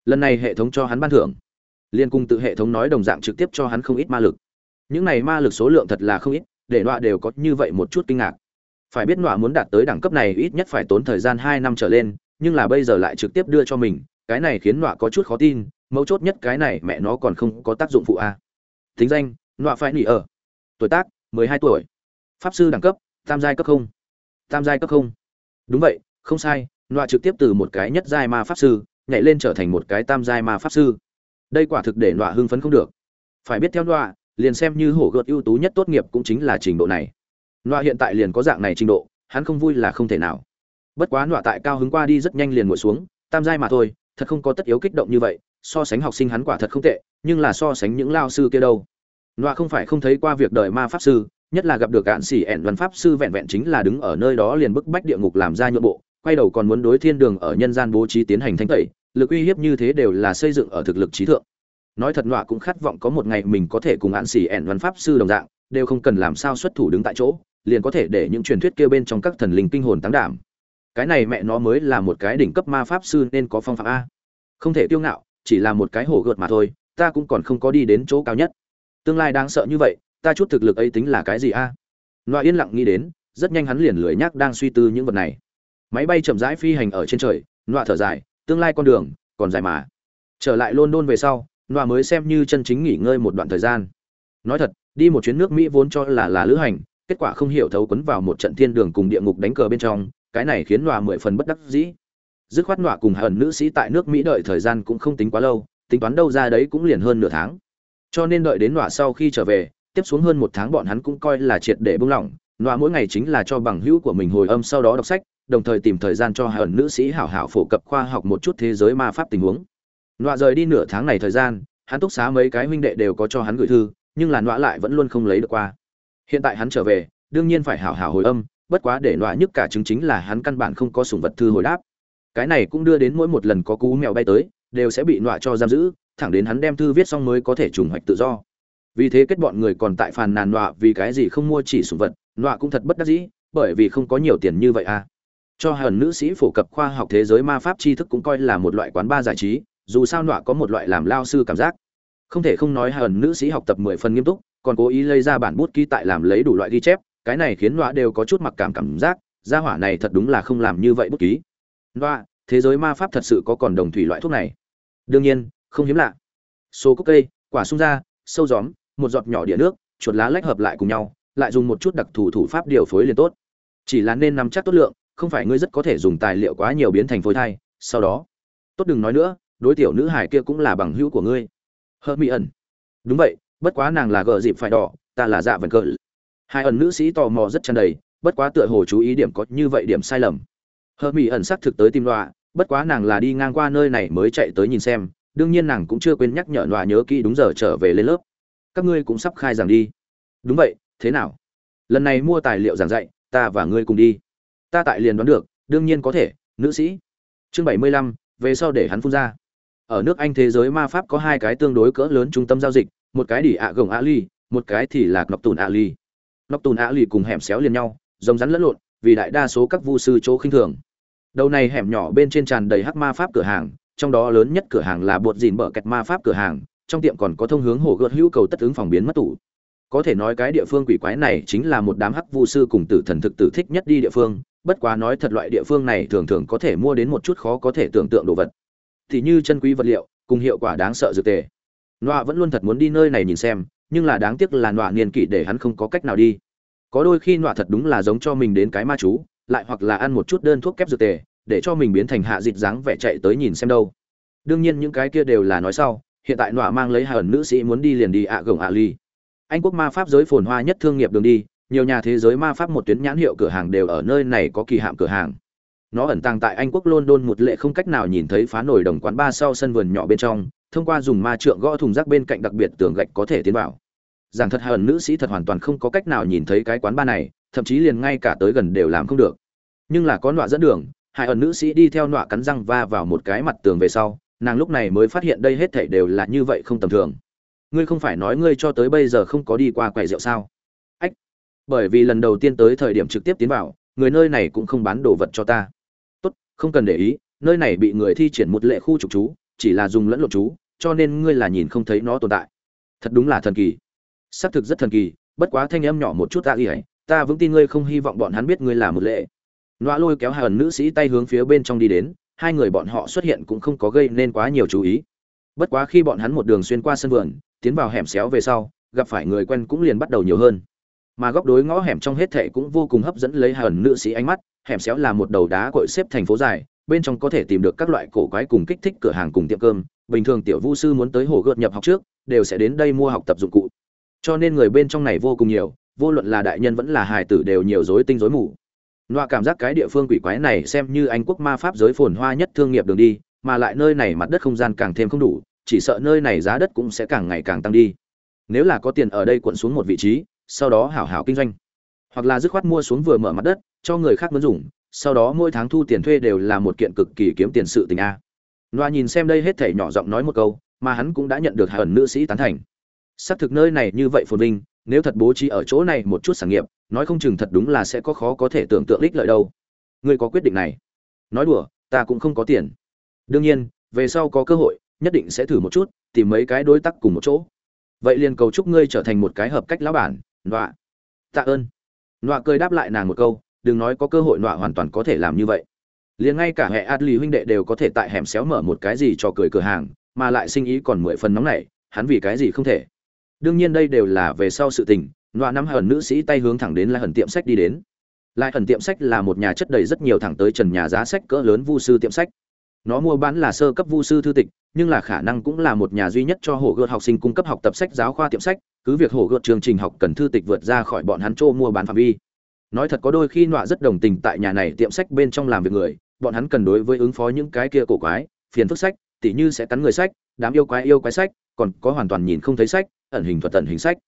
Lần này hệ thống cho hắn ban thưởng liên cung tự hệ thống nói đồng dạng trực tiếp cho hắn không ít ma lực. Những này ma lực số lượng thật là không ít, để nọa đều có như vậy một chút kinh ngạc. Phải biết nọa muốn đạt tới đẳng cấp này ít nhất phải tốn thời gian hai năm trở lên, nhưng là bây giờ lại trực tiếp đưa cho mình, cái này khiến nọa có chút khó tin, mấu chốt nhất cái này mẹ nó còn không có tác dụng phụ a à. thính danh, nọa phải nỉ ở. Tuổi tác, mười hai tuổi. Pháp sư đẳng cấp, tam giai cấp không. Tam giai cấp không. Đúng vậy, không sai, nọa trực tiếp từ một cái nhất giai ma pháp sư, nhảy lên trở thành một cái tam giai ma pháp sư đây quả thực để nọa hưng phấn không được. Phải biết theo nọa, liền xem như hổ gợt ưu tú nhất tốt nghiệp cũng chính là trình độ này. Nọa hiện tại liền có dạng này trình độ, hắn không vui là không thể nào. Bất quá nọa tại cao hứng qua đi rất nhanh liền ngồi xuống, tam giai mà thôi, thật không có tất yếu kích động như vậy, so sánh học sinh hắn quả thật không tệ, nhưng là so sánh những lao sư kia đâu. Nọa không phải không thấy qua việc đời ma pháp sư, nhất là gặp được cạn xỉ ẻn văn pháp sư vẹn vẹn chính là đứng ở nơi đó liền bức bách địa ngục làm ra nhượng bộ, quay đầu còn muốn đối thiên đường ở nhân gian bố trí tiến hành thanh tẩy lực uy hiếp như thế đều là xây dựng ở thực lực trí thượng. Nói thật nọa cũng khát vọng có một ngày mình có thể cùng hạn xỉ ẻn văn pháp sư đồng dạng, đều không cần làm sao xuất thủ đứng tại chỗ, liền có thể để những truyền thuyết kêu bên trong các thần linh kinh hồn tăng đảm. Cái này mẹ nó mới là một cái đỉnh cấp ma pháp sư nên có phong phạm a. Không thể tiêu ngạo, chỉ là một cái hổ gợt mà thôi, ta cũng còn không có đi đến chỗ cao nhất. Tương lai đáng sợ như vậy, ta chút thực lực ấy tính là cái gì a? À? yên lặng nghĩ đến, rất nhanh hắn liền lười nhác đang suy tư những vật này. Máy bay chậm rãi phi hành ở trên trời, nọa thở dài tương lai con đường còn dài mà. Trở lại london về sau nọa mới xem như chân chính nghỉ ngơi một đoạn thời gian. Nói thật, đi một chuyến nước mỹ vốn cho là là lữ hành, kết quả không hiểu thấu quấn vào một trận thiên đường cùng địa ngục đánh cờ bên trong, cái này khiến nọa mười phần bất đắc dĩ. Dứt khoát nọa cùng hận nữ sĩ tại nước mỹ đợi thời gian cũng không tính quá lâu, tính toán đâu ra đấy cũng liền hơn nửa tháng. Cho nên đợi đến nọa sau khi trở về, tiếp xuống hơn một tháng bọn hắn cũng coi là triệt để buông lỏng. Nọa mỗi ngày chính là cho bằng hữu của mình hồi âm sau đó đọc sách đồng thời tìm thời gian cho hận nữ sĩ hảo hảo phổ cập khoa học một chút thế giới ma pháp tình huống. Nọa rời đi nửa tháng này thời gian, hắn túc xá mấy cái huynh đệ đều có cho hắn gửi thư, nhưng là nọa lại vẫn luôn không lấy được qua. Hiện tại hắn trở về, đương nhiên phải hảo hảo hồi âm, bất quá để nọa nhức cả chứng chính là hắn căn bản không có sủng vật thư hồi đáp. Cái này cũng đưa đến mỗi một lần có cú mèo bay tới, đều sẽ bị nọa cho giam giữ, thẳng đến hắn đem thư viết xong mới có thể trùng hoạch tự do. Vì thế kết bọn người còn tại phàn nàn nọa vì cái gì không mua chỉ sủng vật, nọa cũng thật bất đắc dĩ, bởi vì không có nhiều tiền như vậy à cho hẳn nữ sĩ phổ cập khoa học thế giới ma pháp tri thức cũng coi là một loại quán ba giải trí, dù sao nọa có một loại làm lao sư cảm giác. Không thể không nói hẳn nữ sĩ học tập mười phần nghiêm túc, còn cố ý lấy ra bản bút ký tại làm lấy đủ loại ghi chép, cái này khiến nọa đều có chút mặc cảm cảm giác, gia hỏa này thật đúng là không làm như vậy bút ký. Nọa, thế giới ma pháp thật sự có còn đồng thủy loại thuốc này? Đương nhiên, không hiếm lạ. Số cúc cây, quả sung ra sâu gióm, một giọt nhỏ địa nước, chuột lá lách hợp lại cùng nhau, lại dùng một chút đặc thù thủ pháp điều phối liền tốt. Chỉ là nên nắm chắc tốt lượng không phải ngươi rất có thể dùng tài liệu quá nhiều biến thành phôi thai, sau đó. Tốt đừng nói nữa, đối tiểu nữ hải kia cũng là bằng hữu của ngươi. Hơ mỹ ẩn. Đúng vậy, bất quá nàng là gờ dịp phải đỏ, ta là dạ vần cỡ hai ẩn nữ sĩ tò mò rất chăn đầy, bất quá tựa hồ chú ý điểm có như vậy điểm sai lầm. Hơ mỹ ẩn xác thực tới tìm đọa bất quá nàng là đi ngang qua nơi này mới chạy tới nhìn xem, đương nhiên nàng cũng chưa quên nhắc nhở đọa nhớ kỹ đúng giờ trở về lên lớp. Các ngươi cũng sắp khai giảng đi. Đúng vậy, thế nào? Lần này mua tài liệu giảng dạy, ta và ngươi cùng đi ta tại liền đoán được, đương nhiên có thể, nữ sĩ. Chương bảy mươi lăm, về sau để hắn phun ra. Ở nước anh thế giới ma pháp có hai cái tương đối cỡ lớn trung tâm giao dịch, một cái đỉ ạ gồng ali một cái thì là ngọc tùn ali ngọc tùn ali cùng hẻm xéo liền nhau, rồng rắn lẫn lộn, vì đại đa số các vu sư chỗ khinh thường. Đầu này hẻm nhỏ bên trên tràn đầy hắc ma pháp cửa hàng, trong đó lớn nhất cửa hàng là bột dìn bở kẹt ma pháp cửa hàng, trong tiệm còn có thông hướng hồ gợt hữu cầu tất ứng phòng biến mất tủ. Có thể nói cái địa phương quỷ quái này chính là một đám hắc vu sư cùng tử thần thực tử thích nhất đi địa phương bất quá nói thật loại địa phương này thường thường có thể mua đến một chút khó có thể tưởng tượng đồ vật. Thì như chân quý vật liệu, cùng hiệu quả đáng sợ dược tề. Nọa vẫn luôn thật muốn đi nơi này nhìn xem, nhưng là đáng tiếc là nọa niên kỷ để hắn không có cách nào đi. Có đôi khi nọa thật đúng là giống cho mình đến cái ma chú, lại hoặc là ăn một chút đơn thuốc kép dược tề, để cho mình biến thành hạ dịch dáng vẻ chạy tới nhìn xem đâu. Đương nhiên những cái kia đều là nói sau, hiện tại nọa mang lấy hờn nữ sĩ muốn đi liền đi ạ gồng ạ ly. Anh quốc ma pháp giới phồn hoa nhất thương nghiệp đường đi nhiều nhà thế giới ma pháp một tuyến nhãn hiệu cửa hàng đều ở nơi này có kỳ hạm cửa hàng. Nó ẩn tàng tại anh quốc london một lệ không cách nào nhìn thấy phá nổi đồng quán ba sau sân vườn nhỏ bên trong, thông qua dùng ma trượng gõ thùng rác bên cạnh đặc biệt tường gạch có thể tiến vào. Giảng thật hờn nữ sĩ thật hoàn toàn không có cách nào nhìn thấy cái quán ba này, thậm chí liền ngay cả tới gần đều làm không được. Nhưng là có nọa dẫn đường, hai ẩn nữ sĩ đi theo nọa cắn răng va vào một cái mặt tường về sau, nàng lúc này mới phát hiện đây hết thảy đều là như vậy không tầm thường. Ngươi không phải nói ngươi cho tới bây giờ không có đi qua quầy rượu sao? Bởi vì lần đầu tiên tới thời điểm trực tiếp tiến vào, người nơi này cũng không bán đồ vật cho ta. Tốt, không cần để ý, nơi này bị người thi triển một lệ khu trục chú, chỉ là dùng lẫn lộn chú, cho nên ngươi là nhìn không thấy nó tồn tại. Thật đúng là thần kỳ. Xác thực rất thần kỳ, bất quá thanh em nhỏ một chút ta ghi ấy ta vững tin ngươi không hy vọng bọn hắn biết ngươi là một lệ. Nọa lôi kéo hai ẩn nữ sĩ tay hướng phía bên trong đi đến, hai người bọn họ xuất hiện cũng không có gây nên quá nhiều chú ý. Bất quá khi bọn hắn một đường xuyên qua sân vườn, tiến vào hẻm xéo về sau, gặp phải người quen cũng liền bắt đầu nhiều hơn mà góc đối ngõ hẻm trong hết thệ cũng vô cùng hấp dẫn lấy hờn nữ sĩ ánh mắt hẻm xéo là một đầu đá cội xếp thành phố dài bên trong có thể tìm được các loại cổ quái cùng kích thích cửa hàng cùng tiệm cơm bình thường tiểu vu sư muốn tới hồ gợt nhập học trước đều sẽ đến đây mua học tập dụng cụ cho nên người bên trong này vô cùng nhiều vô luận là đại nhân vẫn là hài tử đều nhiều rối tinh rối mù loa cảm giác cái địa phương quỷ quái này xem như Anh quốc ma pháp giới phồn hoa nhất thương nghiệp đường đi, mà lại nơi này mặt đất không gian càng thêm không đủ, chỉ sợ nơi này giá đất cũng sẽ càng ngày càng tăng đi. Nếu là có tiền ở đây cuộn xuống một vị trí, sau đó hảo hảo kinh doanh, hoặc là dứt khoát mua xuống vừa mở mặt đất, cho người khác muốn dùng, sau đó mỗi tháng thu tiền thuê đều là một kiện cực kỳ kiếm tiền sự tình a. loa nhìn xem đây hết thảy nhỏ giọng nói một câu, mà hắn cũng đã nhận được hờn nữ sĩ tán thành. Xác thực nơi này như vậy phồn vinh, nếu thật bố trí ở chỗ này một chút sản nghiệp, nói không chừng thật đúng là sẽ có khó có thể tưởng tượng ích lợi đâu. Ngươi có quyết định này. Nói đùa ta cũng không có tiền. Đương nhiên về sau có cơ hội nhất định sẽ thử một chút tìm mấy cái đối tác cùng một chỗ. Vậy liền cầu chúc ngươi trở thành một cái hợp cách lão bản nọa. Tạ ơn. Nọa cười đáp lại nàng một câu, đừng nói có cơ hội nọa hoàn toàn có thể làm như vậy. Liền ngay cả hệ adli huynh đệ đều có thể tại hẻm xéo mở một cái gì cho cười cửa hàng, mà lại sinh ý còn mười phần nóng này hắn vì cái gì không thể? Đương nhiên đây đều là về sau sự tình, nọa năm hờn nữ sĩ tay hướng thẳng đến lại hần tiệm sách đi đến. Lại hần tiệm sách là một nhà chất đầy rất nhiều thẳng tới trần nhà giá sách cỡ lớn vu sư tiệm sách. Nó mua bán là sơ cấp vu sư thư tịch, nhưng là khả năng cũng là một nhà duy nhất cho hồ gợt học sinh cung cấp học tập sách giáo khoa tiệm sách cứ việc hổ gợt chương trình học cần thư tịch vượt ra khỏi bọn hắn chỗ mua bán phạm vi. Nói thật có đôi khi nọa rất đồng tình tại nhà này tiệm sách bên trong làm việc người, bọn hắn cần đối với ứng phó những cái kia cổ quái, phiền phức sách, tỉ như sẽ cắn người sách, đám yêu quái yêu quái sách, còn có hoàn toàn nhìn không thấy sách, ẩn hình thuật ẩn hình sách.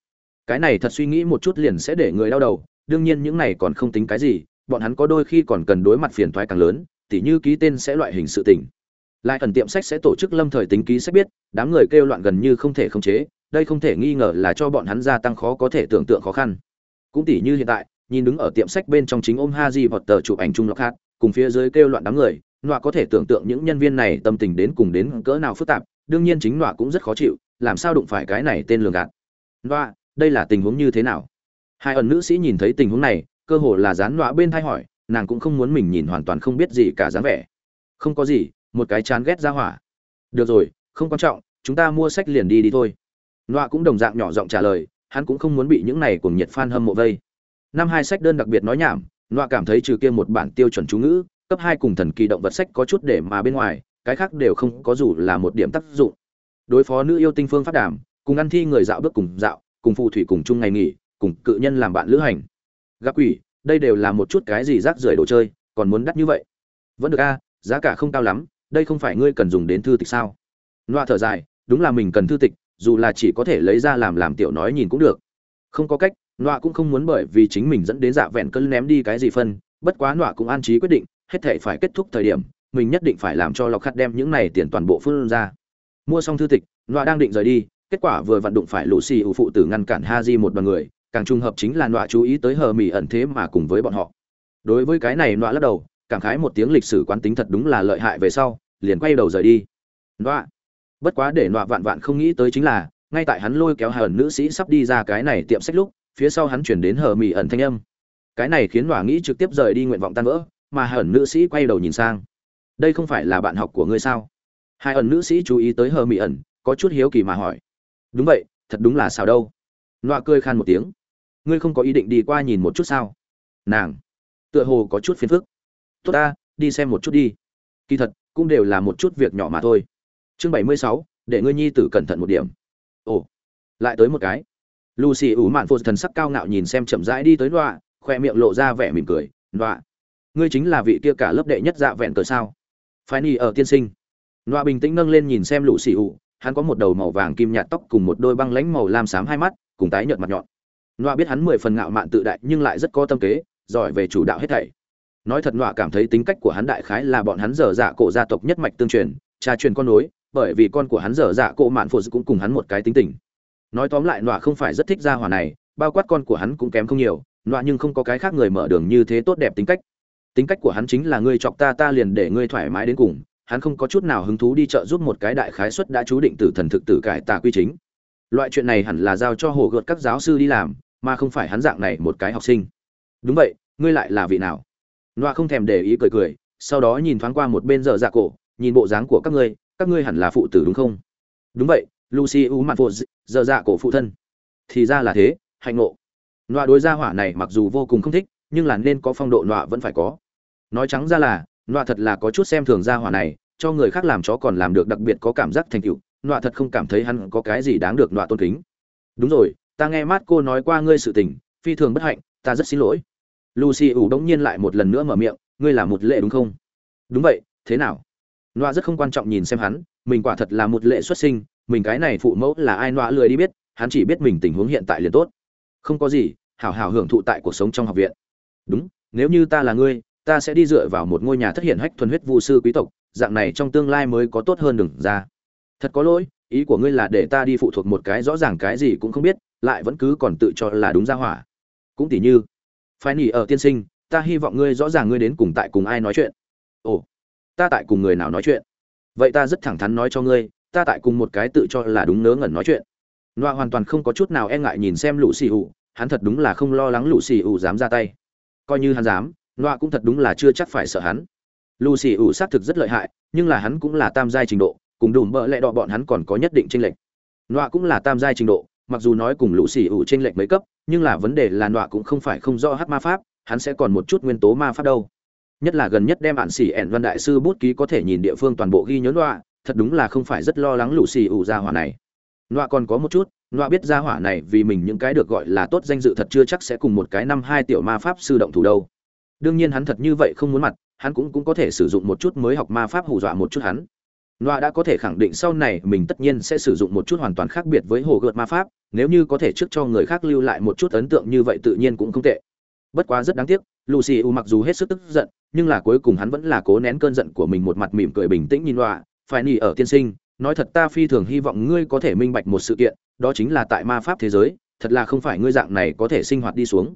Cái này thật suy nghĩ một chút liền sẽ để người đau đầu, đương nhiên những này còn không tính cái gì, bọn hắn có đôi khi còn cần đối mặt phiền toái càng lớn, tỉ như ký tên sẽ loại hình sự tình. Lại ẩn tiệm sách sẽ tổ chức lâm thời tính ký sách biết, đám người kêu loạn gần như không thể khống chế đây không thể nghi ngờ là cho bọn hắn gia tăng khó có thể tưởng tượng khó khăn. Cũng tỉ như hiện tại, nhìn đứng ở tiệm sách bên trong chính ôm ha di vọt tờ chụp ảnh chung lọc hát cùng phía dưới kêu loạn đám người, nọa có thể tưởng tượng những nhân viên này tâm tình đến cùng đến cỡ nào phức tạp, đương nhiên chính nọa cũng rất khó chịu, làm sao đụng phải cái này tên lường gạt. Nọa, đây là tình huống như thế nào? Hai ẩn nữ sĩ nhìn thấy tình huống này, cơ hồ là dán nọa bên thay hỏi, nàng cũng không muốn mình nhìn hoàn toàn không biết gì cả dáng vẻ. Không có gì, một cái chán ghét ra hỏa. Được rồi, không quan trọng, chúng ta mua sách liền đi đi thôi nọa cũng đồng dạng nhỏ giọng trả lời, hắn cũng không muốn bị những này cuồng nhiệt fan hâm mộ vây. Năm hai sách đơn đặc biệt nói nhảm nọa cảm thấy trừ kia một bản tiêu chuẩn chú ngữ, cấp hai cùng thần kỳ động vật sách có chút để mà bên ngoài, cái khác đều không có dù là một điểm tác dụng. Đối phó nữ yêu tinh phương phát đàm, cùng ăn thi người dạo bước cùng dạo, cùng phù thủy cùng chung ngày nghỉ, cùng cự nhân làm bạn lữ hành. Gặp quỷ, đây đều là một chút cái gì rác rưởi đồ chơi, còn muốn đắt như vậy? Vẫn được a, giá cả không cao lắm, đây không phải ngươi cần dùng đến thư tịch sao? Loa thở dài, đúng là mình cần thư tịch dù là chỉ có thể lấy ra làm làm tiểu nói nhìn cũng được. Không có cách, nọa cũng không muốn bởi vì chính mình dẫn đến dạ vẹn cơn ném đi cái gì phân, bất quá nọa cũng an trí quyết định, hết thể phải kết thúc thời điểm, mình nhất định phải làm cho lọc khắt đem những này tiền toàn bộ phương ra. Mua xong thư tịch, nọa đang định rời đi, kết quả vừa vận động phải lũ xì ủ phụ tử ngăn cản ha di một đoàn người, càng trùng hợp chính là nọa chú ý tới hờ mỹ ẩn thế mà cùng với bọn họ. Đối với cái này nọa lắc đầu, cảm khái một tiếng lịch sử quán tính thật đúng là lợi hại về sau, liền quay đầu rời đi. Nọa bất quá để nọa vạn vạn không nghĩ tới chính là, ngay tại hắn lôi kéo hờn nữ sĩ sắp đi ra cái này tiệm sách lúc, phía sau hắn chuyển đến hờ mỹ ẩn thanh âm. Cái này khiến nọa nghĩ trực tiếp rời đi nguyện vọng tan vỡ, mà hờn nữ sĩ quay đầu nhìn sang. Đây không phải là bạn học của ngươi sao? Hai ẩn nữ sĩ chú ý tới hờ mỹ ẩn, có chút hiếu kỳ mà hỏi. Đúng vậy, thật đúng là sao đâu? Nọa cười khan một tiếng. Ngươi không có ý định đi qua nhìn một chút sao? Nàng, tựa hồ có chút phiền phức. Tốt ta, đi xem một chút đi. Kỳ thật, cũng đều là một chút việc nhỏ mà thôi chương bảy mươi sáu, để ngươi nhi tử cẩn thận một điểm. Ồ, lại tới một cái. Lucy ủ mạn phô thần sắc cao ngạo nhìn xem chậm rãi đi tới loa khoe miệng lộ ra vẻ mỉm cười. Loa ngươi chính là vị kia cả lớp đệ nhất dạ vẹn cờ sao? Phái ni ở tiên sinh. Loa bình tĩnh nâng lên nhìn xem lũ xì ủ, hắn có một đầu màu vàng kim nhạt tóc cùng một đôi băng lãnh màu lam xám hai mắt, cùng tái nhợt mặt nhọn. Loa biết hắn mười phần ngạo mạn tự đại nhưng lại rất có tâm kế, giỏi về chủ đạo hết thảy. Nói thật loa cảm thấy tính cách của hắn đại khái là bọn hắn dở dạ cổ gia tộc nhất mạch tương truyền, cha truyền con nối bởi vì con của hắn dở dạ cộ mạn phụ cũng cùng hắn một cái tính tình. Nói tóm lại, nọa không phải rất thích gia hỏa này, bao quát con của hắn cũng kém không nhiều, nọa nhưng không có cái khác người mở đường như thế tốt đẹp tính cách. Tính cách của hắn chính là ngươi chọc ta ta liền để ngươi thoải mái đến cùng, hắn không có chút nào hứng thú đi chợ giúp một cái đại khái suất đã chú định từ thần thực tử cải tà quy chính. Loại chuyện này hẳn là giao cho hồ gợt các giáo sư đi làm, mà không phải hắn dạng này một cái học sinh. Đúng vậy, ngươi lại là vị nào? Nọa không thèm để ý cười cười, sau đó nhìn thoáng qua một bên giờ dạ cổ, nhìn bộ dáng của các ngươi các ngươi hẳn là phụ tử đúng không? Đúng vậy, lucy u mặt phụ dơ dạ cổ phụ thân. Thì ra là thế, hạnh ngộ. Nọa đối gia hỏa này mặc dù vô cùng không thích, nhưng là nên có phong độ nọa vẫn phải có. Nói trắng ra là, nọa thật là có chút xem thường gia hỏa này, cho người khác làm chó còn làm được đặc biệt có cảm giác thành tựu, nọa thật không cảm thấy hắn có cái gì đáng được nọa tôn kính. Đúng rồi, ta nghe mát cô nói qua ngươi sự tình, phi thường bất hạnh, ta rất xin lỗi. Lucy ủ đống nhiên lại một lần nữa mở miệng, ngươi là một lệ đúng không? Đúng vậy, thế nào? Noa rất không quan trọng nhìn xem hắn, mình quả thật là một lệ xuất sinh, mình cái này phụ mẫu là ai Noa lười đi biết, hắn chỉ biết mình tình huống hiện tại liền tốt. Không có gì, hảo hảo hưởng thụ tại cuộc sống trong học viện. Đúng, nếu như ta là ngươi, ta sẽ đi dựa vào một ngôi nhà thất hiện hách thuần huyết vu sư quý tộc, dạng này trong tương lai mới có tốt hơn đừng ra. Thật có lỗi, ý của ngươi là để ta đi phụ thuộc một cái rõ ràng cái gì cũng không biết, lại vẫn cứ còn tự cho là đúng ra hỏa. Cũng tỉ như, phái nỉ ở tiên sinh, ta hy vọng ngươi rõ ràng ngươi đến cùng tại cùng ai nói chuyện. Ồ ta tại cùng người nào nói chuyện vậy ta rất thẳng thắn nói cho ngươi ta tại cùng một cái tự cho là đúng nớ ngẩn nói chuyện noa hoàn toàn không có chút nào e ngại nhìn xem lũ xì ủ hắn thật đúng là không lo lắng lũ xì ủ dám ra tay coi như hắn dám noa cũng thật đúng là chưa chắc phải sợ hắn. Lũ xì ủ xác thực rất lợi hại, nhưng là hắn cũng là tam giai trình độ, cùng đùm bợ lẽ đọ bọn hắn còn có nhất định tranh lệch. noa cũng là tam giai trình độ, mặc dù nói cùng lũ xì ủ tranh lệch mấy cấp, nhưng là vấn đề là noa cũng không phải không rõ hắc ma pháp, hắn sẽ còn một chút nguyên tố ma pháp đâu. Nhất là gần nhất đem bạn xỉ ẻn văn đại sư bút ký có thể nhìn địa phương toàn bộ ghi nhớ Nọa, thật đúng là không phải rất lo lắng lũ xì ủ ra hỏa này. Nọa còn có một chút, Nọa biết ra hỏa này vì mình những cái được gọi là tốt danh dự thật chưa chắc sẽ cùng một cái năm hai tiểu ma pháp sư động thủ đâu đương nhiên hắn thật như vậy không muốn mặt hắn cũng cũng có thể sử dụng một chút mới học ma pháp hù dọa một chút hắn Noa đã có thể khẳng định sau này mình tất nhiên sẽ sử dụng một chút hoàn toàn khác biệt với hồ gợt ma pháp, nếu như có thể trước cho người khác lưu lại một chút ấn tượng như vậy tự nhiên cũng không tệ bất quá rất đáng tiếc, lucy u mặc dù hết sức tức giận, nhưng là cuối cùng hắn vẫn là cố nén cơn giận của mình một mặt mỉm cười bình tĩnh nhìn loạ phải nỉ ở tiên sinh, nói thật ta phi thường hy vọng ngươi có thể minh bạch một sự kiện, đó chính là tại ma pháp thế giới, thật là không phải ngươi dạng này có thể sinh hoạt đi xuống.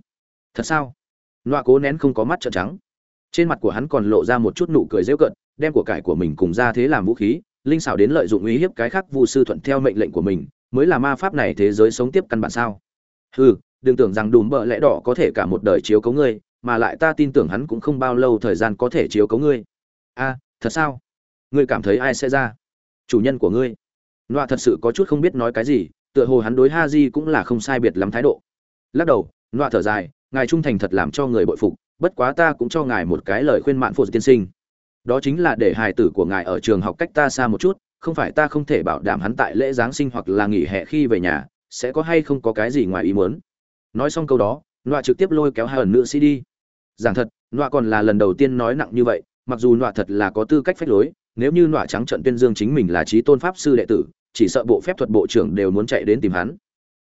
Thật sao? Loạ cố nén không có mắt trợn trắng. Trên mặt của hắn còn lộ ra một chút nụ cười rêu cận đem của cải của mình cùng ra thế làm vũ khí, linh xảo đến lợi dụng uy hiếp cái khác vu sư thuận theo mệnh lệnh của mình, mới là ma pháp này thế giới sống tiếp căn bản sao? Hừ đừng tưởng rằng đùm bợ lẽ đỏ có thể cả một đời chiếu cấu ngươi, mà lại ta tin tưởng hắn cũng không bao lâu thời gian có thể chiếu cấu ngươi. A, thật sao? Ngươi cảm thấy ai sẽ ra? Chủ nhân của ngươi. Nọa thật sự có chút không biết nói cái gì, tựa hồ hắn đối ha di cũng là không sai biệt lắm thái độ. Lắc đầu, nọa thở dài, ngài trung thành thật làm cho người bội phục, bất quá ta cũng cho ngài một cái lời khuyên mạn phụ tiên sinh. Đó chính là để hài tử của ngài ở trường học cách ta xa một chút, không phải ta không thể bảo đảm hắn tại lễ giáng sinh hoặc là nghỉ hè khi về nhà, sẽ có hay không có cái gì ngoài ý muốn nói xong câu đó, nọa trực tiếp lôi kéo hai ẩn nữ sĩ đi. Giảng thật, nọa còn là lần đầu tiên nói nặng như vậy, mặc dù nọa thật là có tư cách phách lối, nếu như nọa trắng trận tuyên dương chính mình là trí tôn pháp sư đệ tử, chỉ sợ bộ phép thuật bộ trưởng đều muốn chạy đến tìm hắn.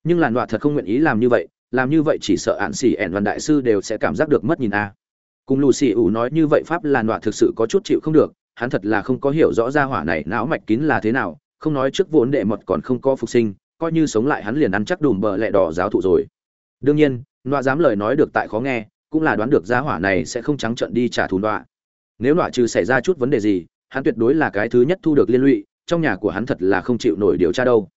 Nhưng là nọa thật không nguyện ý làm như vậy, làm như vậy chỉ sợ ạn xỉ ẻn văn đại sư đều sẽ cảm giác được mất nhìn a. Cùng lù xì ủ nói như vậy pháp là nọa thực sự có chút chịu không được, hắn thật là không có hiểu rõ ra hỏa này não mạch kín là thế nào, không nói trước vốn đệ mật còn không có phục sinh, coi như sống lại hắn liền ăn chắc đùm bờ lẹ đỏ giáo thụ rồi đương nhiên, nọa dám lời nói được tại khó nghe, cũng là đoán được gia hỏa này sẽ không trắng trận đi trả thù nọa. Nếu nọa trừ xảy ra chút vấn đề gì, hắn tuyệt đối là cái thứ nhất thu được liên lụy, trong nhà của hắn thật là không chịu nổi điều tra đâu.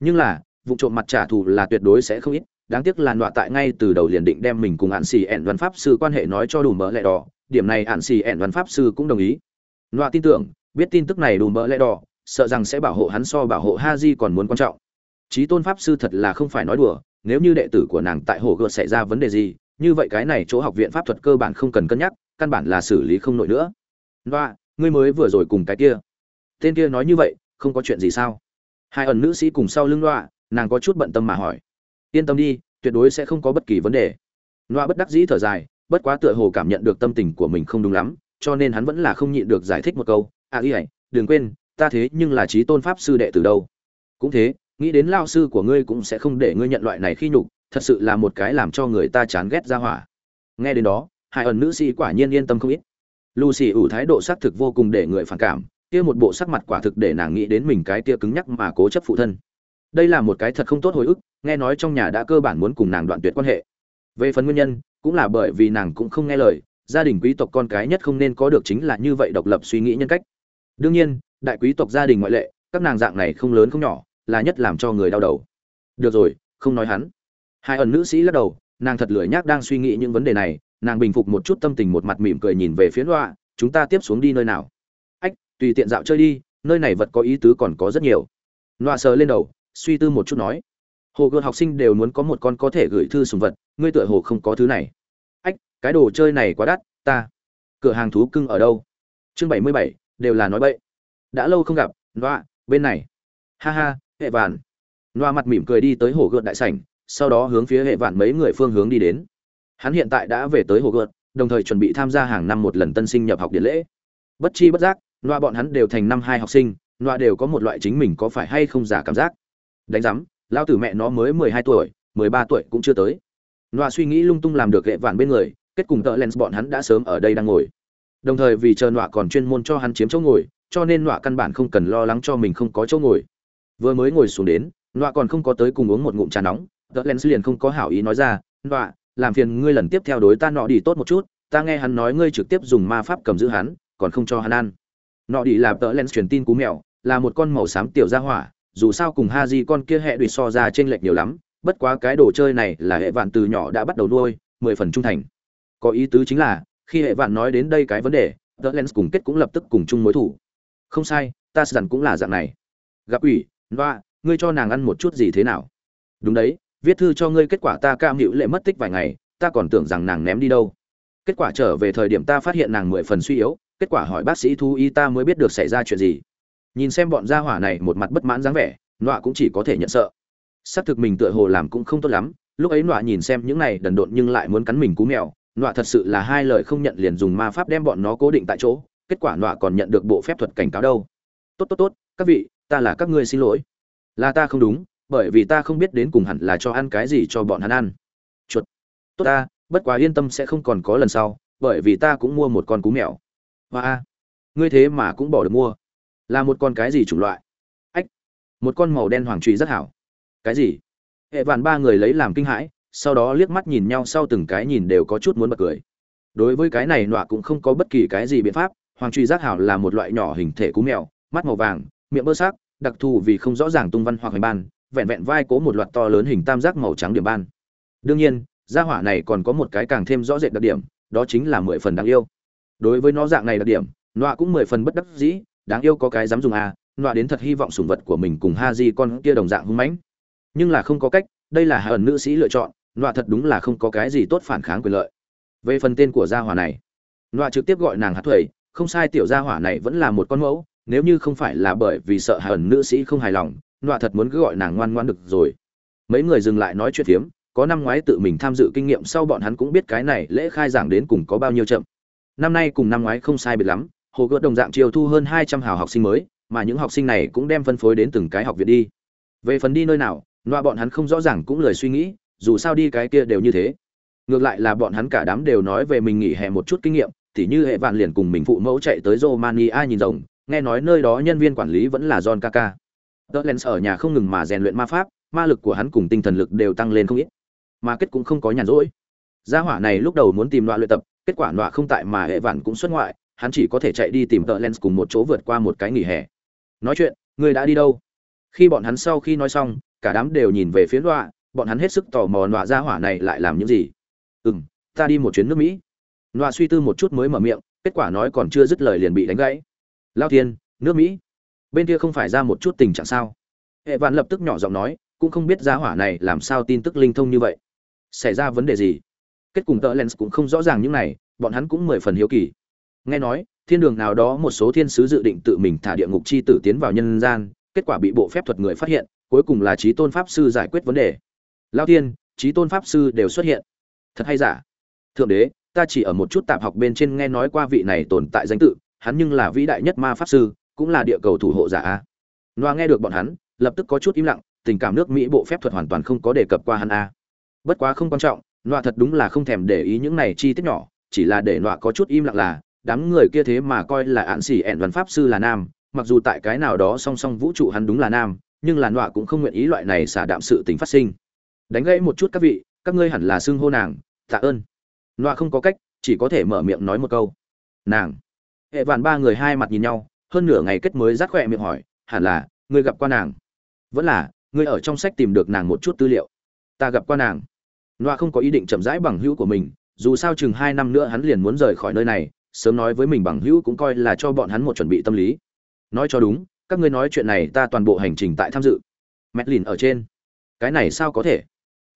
Nhưng là, vụ trộm mặt trả thù là tuyệt đối sẽ không ít, đáng tiếc là nọa tại ngay từ đầu liền định đem mình cùng hạn xì ẻn văn pháp sư quan hệ nói cho đủ mỡ lẹ đỏ, điểm này hạn xì ẻn văn pháp sư cũng đồng ý. Nọa tin tưởng, biết tin tức này đủ mỡ lẹ đỏ, sợ rằng sẽ bảo hộ hắn so bảo hộ ha di còn muốn quan trọng. Trí tôn pháp sư thật là không phải nói đùa nếu như đệ tử của nàng tại hồ gợt xảy ra vấn đề gì, như vậy cái này chỗ học viện pháp thuật cơ bản không cần cân nhắc, căn bản là xử lý không nổi nữa. Và ngươi mới vừa rồi cùng cái kia. Tên kia nói như vậy, không có chuyện gì sao? Hai ẩn nữ sĩ cùng sau lưng nọa nàng có chút bận tâm mà hỏi. Yên tâm đi, tuyệt đối sẽ không có bất kỳ vấn đề. Nọa bất đắc dĩ thở dài, bất quá tựa hồ cảm nhận được tâm tình của mình không đúng lắm, cho nên hắn vẫn là không nhịn được giải thích một câu. À ý ải đừng quên, ta thế nhưng là trí tôn pháp sư đệ từ đâu. Cũng thế nghĩ đến lao sư của ngươi cũng sẽ không để ngươi nhận loại này khi nhục, thật sự là một cái làm cho người ta chán ghét ra hỏa. Nghe đến đó, hai ẩn nữ sĩ quả nhiên yên tâm không ít. Lucy ủ thái độ xác thực vô cùng để người phản cảm, kia một bộ sắc mặt quả thực để nàng nghĩ đến mình cái kia cứng nhắc mà cố chấp phụ thân. Đây là một cái thật không tốt hồi ức, nghe nói trong nhà đã cơ bản muốn cùng nàng đoạn tuyệt quan hệ. Về phần nguyên nhân, cũng là bởi vì nàng cũng không nghe lời, gia đình quý tộc con cái nhất không nên có được chính là như vậy độc lập suy nghĩ nhân cách. Đương nhiên, đại quý tộc gia đình ngoại lệ, các nàng dạng này không lớn không nhỏ là nhất làm cho người đau đầu. Được rồi, không nói hắn. Hai ẩn nữ sĩ lắc đầu, nàng thật lười nhác đang suy nghĩ những vấn đề này, nàng bình phục một chút tâm tình một mặt mỉm cười nhìn về phía loa, chúng ta tiếp xuống đi nơi nào? Ách, tùy tiện dạo chơi đi, nơi này vật có ý tứ còn có rất nhiều. Loa sờ lên đầu, suy tư một chút nói, hồ gươm học sinh đều muốn có một con có thể gửi thư sùng vật, ngươi tựa hồ không có thứ này. Ách, cái đồ chơi này quá đắt, ta. Cửa hàng thú cưng ở đâu? Chương bảy mươi bảy, đều là nói bậy. Đã lâu không gặp, loa, bên này. Ha ha hệ vạn. Loa mặt mỉm cười đi tới hồ gươm đại sảnh, sau đó hướng phía hệ vạn mấy người phương hướng đi đến. Hắn hiện tại đã về tới hồ gươm đồng thời chuẩn bị tham gia hàng năm một lần tân sinh nhập học điện lễ. Bất chi bất giác loa bọn hắn đều thành năm hai học sinh loa đều có một loại chính mình có phải hay không giả cảm giác. Đánh giám lao tử mẹ nó mới mười hai tuổi, mười ba tuổi cũng chưa tới. Loa suy nghĩ lung tung làm được hệ vạn bên người, kết cùng tợ lens bọn hắn đã sớm ở đây đang ngồi. Đồng thời vì chờ nọa còn chuyên môn cho hắn chiếm chỗ ngồi, cho nên nọa căn bản không cần lo lắng cho mình không có chỗ ngồi vừa mới ngồi xuống đến, nọa còn không có tới cùng uống một ngụm trà nóng. Tớ lenz liền không có hảo ý nói ra, nọa, làm phiền ngươi lần tiếp theo đối ta nọ đi tốt một chút, ta nghe hắn nói ngươi trực tiếp dùng ma pháp cầm giữ hắn, còn không cho hắn ăn. Nọ đi làm tớ lenz truyền tin cú mèo, là một con màu xám tiểu gia hỏa, dù sao cùng ha di con kia hệ đuổi so ra trên lệch nhiều lắm, bất quá cái đồ chơi này là hệ vạn từ nhỏ đã bắt đầu nuôi, mười phần trung thành. Có ý tứ chính là, khi hệ vạn nói đến đây cái vấn đề, tớ lenz cùng kết cũng lập tức cùng chung mối thủ. Không sai, ta sẵn cũng là dạng này. Gặp ủy loa, ngươi cho nàng ăn một chút gì thế nào? Đúng đấy, viết thư cho ngươi kết quả ta cam hữu lệ mất tích vài ngày, ta còn tưởng rằng nàng ném đi đâu. Kết quả trở về thời điểm ta phát hiện nàng mười phần suy yếu, kết quả hỏi bác sĩ thú y ta mới biết được xảy ra chuyện gì. Nhìn xem bọn gia hỏa này một mặt bất mãn dáng vẻ nọa cũng chỉ có thể nhận sợ. Xác thực mình tựa hồ làm cũng không tốt lắm, lúc ấy nọa nhìn xem những này đần độn nhưng lại muốn cắn mình cú mèo nọa thật sự là hai lời không nhận liền dùng ma pháp đem bọn nó cố định tại chỗ, kết quả nọa còn nhận được bộ phép thuật cảnh cáo đâu. Tốt tốt tốt, các vị ta là các ngươi xin lỗi. Là ta không đúng, bởi vì ta không biết đến cùng hẳn là cho ăn cái gì cho bọn hắn ăn. Chuột. Tốt ta, bất quá yên tâm sẽ không còn có lần sau, bởi vì ta cũng mua một con cú mèo. Và a. Ngươi thế mà cũng bỏ được mua. Là một con cái gì chủng loại? Ách. Một con màu đen hoàng truy rất hảo. Cái gì? Hệ vạn ba người lấy làm kinh hãi, sau đó liếc mắt nhìn nhau sau từng cái nhìn đều có chút muốn bật cười. Đối với cái này nọa cũng không có bất kỳ cái gì biện pháp, hoàng truy giác hảo là một loại nhỏ hình thể cú mèo, mắt màu vàng miệng bơ sắc đặc thù vì không rõ ràng tung văn hoặc hành ban, vẹn vẹn vai cố một loạt to lớn hình tam giác màu trắng điểm ban. Đương nhiên, gia hỏa này còn có một cái càng thêm rõ rệt đặc điểm, đó chính là mười phần đáng yêu. Đối với nó dạng này đặc điểm, nọa cũng mười phần bất đắc dĩ, đáng yêu có cái dám dùng à nọa đến thật hy vọng sủng vật của mình cùng ha di con kia đồng dạng hung mãnh. Nhưng là không có cách, đây là hạ ẩn nữ sĩ lựa chọn, nọa thật đúng là không có cái gì tốt phản kháng quyền lợi. Về phần tên của gia hỏa này, nọa trực tiếp gọi nàng hát thuẩy không sai tiểu gia hỏa này vẫn là một con mẫu nếu như không phải là bởi vì sợ hờn nữ sĩ không hài lòng, nọa thật muốn cứ gọi nàng ngoan ngoan được rồi. Mấy người dừng lại nói chuyện phiếm, có năm ngoái tự mình tham dự kinh nghiệm sau bọn hắn cũng biết cái này lễ khai giảng đến cùng có bao nhiêu chậm. Năm nay cùng năm ngoái không sai biệt lắm, hồ gợt đồng dạng chiều thu hơn hai trăm hào học sinh mới, mà những học sinh này cũng đem phân phối đến từng cái học viện đi. Về phần đi nơi nào, nọa bọn hắn không rõ ràng cũng lời suy nghĩ, dù sao đi cái kia đều như thế. Ngược lại là bọn hắn cả đám đều nói về mình nghỉ hè một chút kinh nghiệm thì như hệ vạn liền cùng mình phụ mẫu chạy tới romania nhìn rồng nghe nói nơi đó nhân viên quản lý vẫn là john kaka. Tớ ở nhà không ngừng mà rèn luyện ma pháp ma lực của hắn cùng tinh thần lực đều tăng lên không ít. Mà kết cũng không có nhàn rỗi. Gia hỏa này lúc đầu muốn tìm loại luyện tập kết quả loại không tại mà hệ vạn cũng xuất ngoại hắn chỉ có thể chạy đi tìm tợ cùng một chỗ vượt qua một cái nghỉ hè. Nói chuyện người đã đi đâu? Khi bọn hắn sau khi nói xong cả đám đều nhìn về phía loại, bọn hắn hết sức tò mò nọa gia hỏa này lại làm những gì. Ừ ta đi một chuyến nước mỹ. Nọa suy tư một chút mới mở miệng kết quả nói còn chưa dứt lời liền bị đánh gãy lao thiên, nước mỹ. Bên kia không phải ra một chút tình trạng sao? Hệ vạn lập tức nhỏ giọng nói, cũng không biết giá hỏa này làm sao tin tức linh thông như vậy. Xảy ra vấn đề gì? Kết cùng tờ lens cũng không rõ ràng những này, bọn hắn cũng mười phần hiếu kỳ. Nghe nói, thiên đường nào đó một số thiên sứ dự định tự mình thả địa ngục chi tử tiến vào nhân gian, kết quả bị bộ phép thuật người phát hiện, cuối cùng là trí tôn pháp sư giải quyết vấn đề. Lao tiên trí tôn pháp sư đều xuất hiện. Thật hay giả? Thượng đế, ta chỉ ở một chút tạp học bên trên nghe nói qua vị này tồn tại danh tự hắn nhưng là vĩ đại nhất ma pháp sư, cũng là địa cầu thủ hộ giả a. Loa nghe được bọn hắn, lập tức có chút im lặng, tình cảm nước mỹ bộ phép thuật hoàn toàn không có đề cập qua hắn a. Bất quá không quan trọng loa thật đúng là không thèm để ý những này chi tiết nhỏ, chỉ là để loa có chút im lặng là, đám người kia thế mà coi là ạn xỉ ẹn văn pháp sư là nam, mặc dù tại cái nào đó song song vũ trụ hắn đúng là nam, nhưng là nọa cũng không nguyện ý loại này xả đạm sự tình phát sinh. Đánh gãy một chút các vị, các ngươi hẳn là xưng hô nàng, tạ ơn. Nọa không có cách, chỉ có thể mở miệng nói một câu. Nàng hệ vạn ba người hai mặt nhìn nhau, hơn nửa ngày kết mới rát khỏe miệng hỏi, hẳn là, ngươi gặp qua nàng? Vẫn là, ngươi ở trong sách tìm được nàng một chút tư liệu. Ta gặp qua nàng. Noa không có ý định chậm rãi bằng hữu của mình, dù sao chừng hai năm nữa hắn liền muốn rời khỏi nơi này, sớm nói với mình bằng hữu cũng coi là cho bọn hắn một chuẩn bị tâm lý. Nói cho đúng, các ngươi nói chuyện này ta toàn bộ hành trình tại tham dự. Mẹt lìn ở trên. Cái này sao có thể?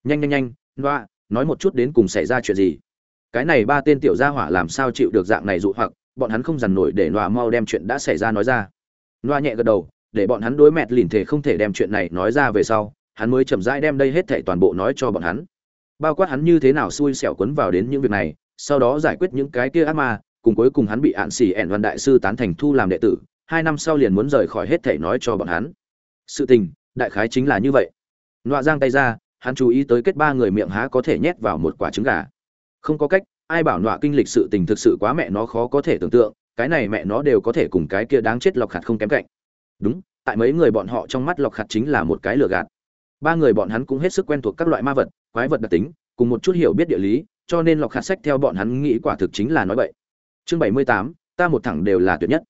Nhanh nhanh nhanh loa nói một chút đến cùng xảy ra chuyện gì? Cái này ba tên tiểu gia hỏa làm sao chịu được dạng này dụ hoặc? Bọn hắn không dằn nổi để loa mau đem chuyện đã xảy ra nói ra. Loa nhẹ gật đầu, để bọn hắn đối mẹt lìn thể không thể đem chuyện này nói ra về sau, hắn mới chậm rãi đem đây hết thảy toàn bộ nói cho bọn hắn. Bao quát hắn như thế nào xui xẻo quấn vào đến những việc này, sau đó giải quyết những cái kia ác ma, cùng cuối cùng hắn bị hạn xỉ ẹn văn đại sư tán thành thu làm đệ tử, hai năm sau liền muốn rời khỏi hết thể nói cho bọn hắn. Sự tình, đại khái chính là như vậy. Nọa giang tay ra, hắn chú ý tới kết ba người miệng há có thể nhét vào một quả trứng gà. Không có cách ai bảo nọa kinh lịch sự tình thực sự quá mẹ nó khó có thể tưởng tượng, cái này mẹ nó đều có thể cùng cái kia đáng chết lọc khặt không kém cạnh. Đúng, tại mấy người bọn họ trong mắt lọc khặt chính là một cái lừa gạt. Ba người bọn hắn cũng hết sức quen thuộc các loại ma vật, quái vật đặc tính, cùng một chút hiểu biết địa lý, cho nên lọc khặt sách theo bọn hắn nghĩ quả thực chính là nói vậy chương bảy mươi tám, ta một thẳng đều là tuyệt nhất.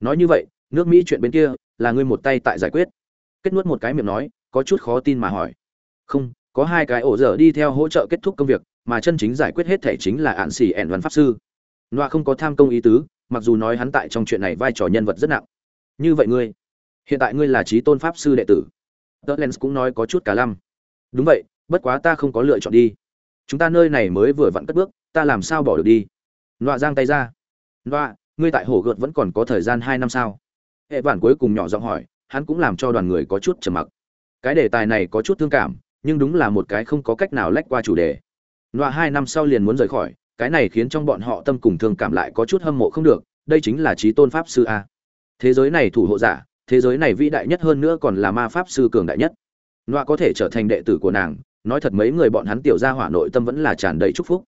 Nói như vậy, nước mỹ chuyện bên kia, là ngươi một tay tại giải quyết. Kết nuốt một cái miệng nói, có chút khó tin mà hỏi. Không, có hai cái ổ dở đi theo hỗ trợ kết thúc công việc mà chân chính giải quyết hết thể chính là ạn xỉ ẻn văn pháp sư. Noa không có tham công ý tứ, mặc dù nói hắn tại trong chuyện này vai trò nhân vật rất nặng. Như vậy ngươi, hiện tại ngươi là trí tôn pháp sư đệ tử. Tớ lens cũng nói có chút cả lăm. Đúng vậy, bất quá ta không có lựa chọn đi. Chúng ta nơi này mới vừa vặn cất bước, ta làm sao bỏ được đi? Noa giang tay ra. Noa ngươi tại hồ gợt vẫn còn có thời gian hai năm sao? Hệ vản cuối cùng nhỏ giọng hỏi, hắn cũng làm cho đoàn người có chút trầm mặc. Cái đề tài này có chút thương cảm, nhưng đúng là một cái không có cách nào lách qua chủ đề nọa hai năm sau liền muốn rời khỏi, cái này khiến trong bọn họ tâm cùng thương cảm lại có chút hâm mộ không được, đây chính là trí tôn pháp sư a. Thế giới này thủ hộ giả, thế giới này vĩ đại nhất hơn nữa còn là ma pháp sư cường đại nhất. Nọa có thể trở thành đệ tử của nàng, nói thật mấy người bọn hắn tiểu gia hỏa nội tâm vẫn là tràn đầy chúc phúc.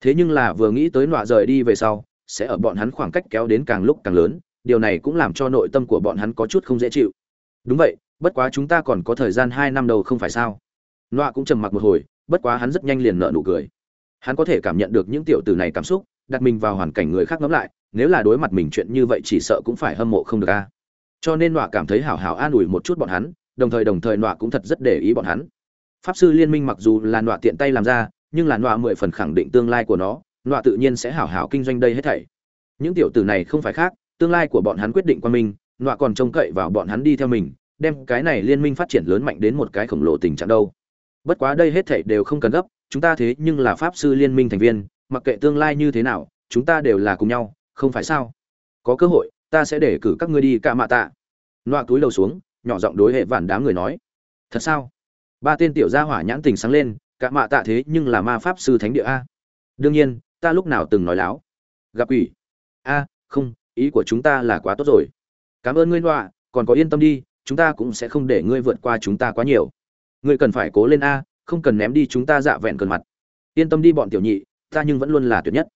Thế nhưng là vừa nghĩ tới nọa rời đi về sau, sẽ ở bọn hắn khoảng cách kéo đến càng lúc càng lớn, điều này cũng làm cho nội tâm của bọn hắn có chút không dễ chịu. Đúng vậy, bất quá chúng ta còn có thời gian hai năm đầu không phải sao? Nọa cũng trầm mặc một hồi bất quá hắn rất nhanh liền nợ nụ cười. Hắn có thể cảm nhận được những tiểu tử này cảm xúc, đặt mình vào hoàn cảnh người khác ngẫm lại, nếu là đối mặt mình chuyện như vậy chỉ sợ cũng phải hâm mộ không được a. Cho nên nọa cảm thấy hảo hảo an ủi một chút bọn hắn, đồng thời đồng thời nọa cũng thật rất để ý bọn hắn. Pháp sư liên minh mặc dù là nọa tiện tay làm ra, nhưng là nọa mười phần khẳng định tương lai của nó, nọa tự nhiên sẽ hảo hảo kinh doanh đây hết thảy. Những tiểu tử này không phải khác, tương lai của bọn hắn quyết định qua mình, nọa còn trông cậy vào bọn hắn đi theo mình, đem cái này liên minh phát triển lớn mạnh đến một cái khổng lồ tình trạng đâu bất quá đây hết thảy đều không cần gấp, chúng ta thế nhưng là pháp sư liên minh thành viên, mặc kệ tương lai như thế nào, chúng ta đều là cùng nhau, không phải sao? Có cơ hội, ta sẽ để cử các ngươi đi cạ mạ tạ. Nọa túi đầu xuống, nhỏ giọng đối hệ vản đám người nói. Thật sao? Ba tên tiểu gia hỏa nhãn tình sáng lên, cạ mạ tạ thế nhưng là ma pháp sư thánh địa a. Đương nhiên, ta lúc nào từng nói láo. Gặp ủy a, không, ý của chúng ta là quá tốt rồi. Cảm ơn ngươi, nọa. Còn có yên tâm đi, chúng ta cũng sẽ không để ngươi vượt qua chúng ta quá nhiều ngươi cần phải cố lên a, không cần ném đi chúng ta dạ vẹn cơn mặt. Yên tâm đi bọn tiểu nhị, ta nhưng vẫn luôn là tuyệt nhất.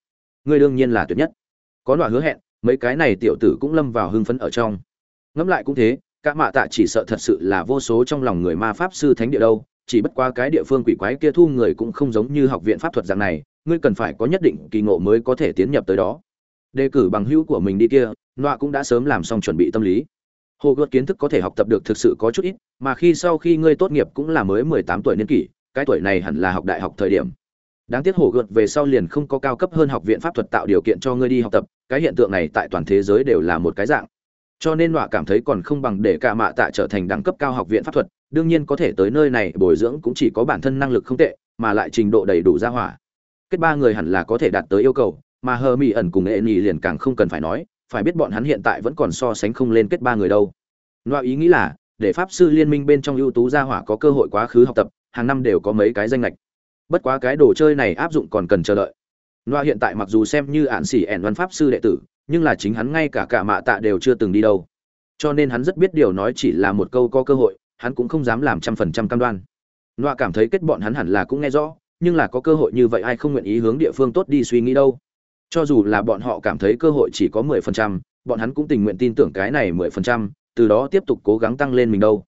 Ngươi đương nhiên là tuyệt nhất. Có loại hứa hẹn, mấy cái này tiểu tử cũng lâm vào hưng phấn ở trong. Ngẫm lại cũng thế, cả mạ tạ chỉ sợ thật sự là vô số trong lòng người ma pháp sư thánh địa đâu, chỉ bất qua cái địa phương quỷ quái kia thu người cũng không giống như học viện pháp thuật dạng này, ngươi cần phải có nhất định kỳ ngộ mới có thể tiến nhập tới đó. Đề cử bằng hữu của mình đi kia, nọa cũng đã sớm làm xong chuẩn bị tâm lý hồ gợt kiến thức có thể học tập được thực sự có chút ít, mà khi sau khi ngươi tốt nghiệp cũng là mới mười tám tuổi niên kỷ, cái tuổi này hẳn là học đại học thời điểm. Đáng tiếc hồ gợt về sau liền không có cao cấp hơn học viện pháp thuật tạo điều kiện cho ngươi đi học tập, cái hiện tượng này tại toàn thế giới đều là một cái dạng. Cho nên họa cảm thấy còn không bằng để cả mạ tạ trở thành đẳng cấp cao học viện pháp thuật, đương nhiên có thể tới nơi này bồi dưỡng cũng chỉ có bản thân năng lực không tệ, mà lại trình độ đầy đủ ra hỏa. Kết ba người hẳn là có thể đạt tới yêu cầu, mà hờ mỹ ẩn cùng nghệ nhì liền càng không cần phải nói phải biết bọn hắn hiện tại vẫn còn so sánh không lên kết ba người đâu. Nọa ý nghĩ là, để pháp sư liên minh bên trong ưu tú gia hỏa có cơ hội quá khứ học tập, hàng năm đều có mấy cái danh lệch bất quá cái đồ chơi này áp dụng còn cần chờ đợi. Nọa hiện tại mặc dù xem như ạn xỉ ẻn văn pháp sư đệ tử, nhưng là chính hắn ngay cả cả mạ tạ đều chưa từng đi đâu. Cho nên hắn rất biết điều nói chỉ là một câu có cơ hội, hắn cũng không dám làm trăm phần trăm cam đoan. Nọa cảm thấy kết bọn hắn hẳn là cũng nghe rõ, nhưng là có cơ hội như vậy ai không nguyện ý hướng địa phương tốt đi suy nghĩ đâu cho dù là bọn họ cảm thấy cơ hội chỉ có mười phần trăm, bọn hắn cũng tình nguyện tin tưởng cái này mười phần trăm, từ đó tiếp tục cố gắng tăng lên mình đâu.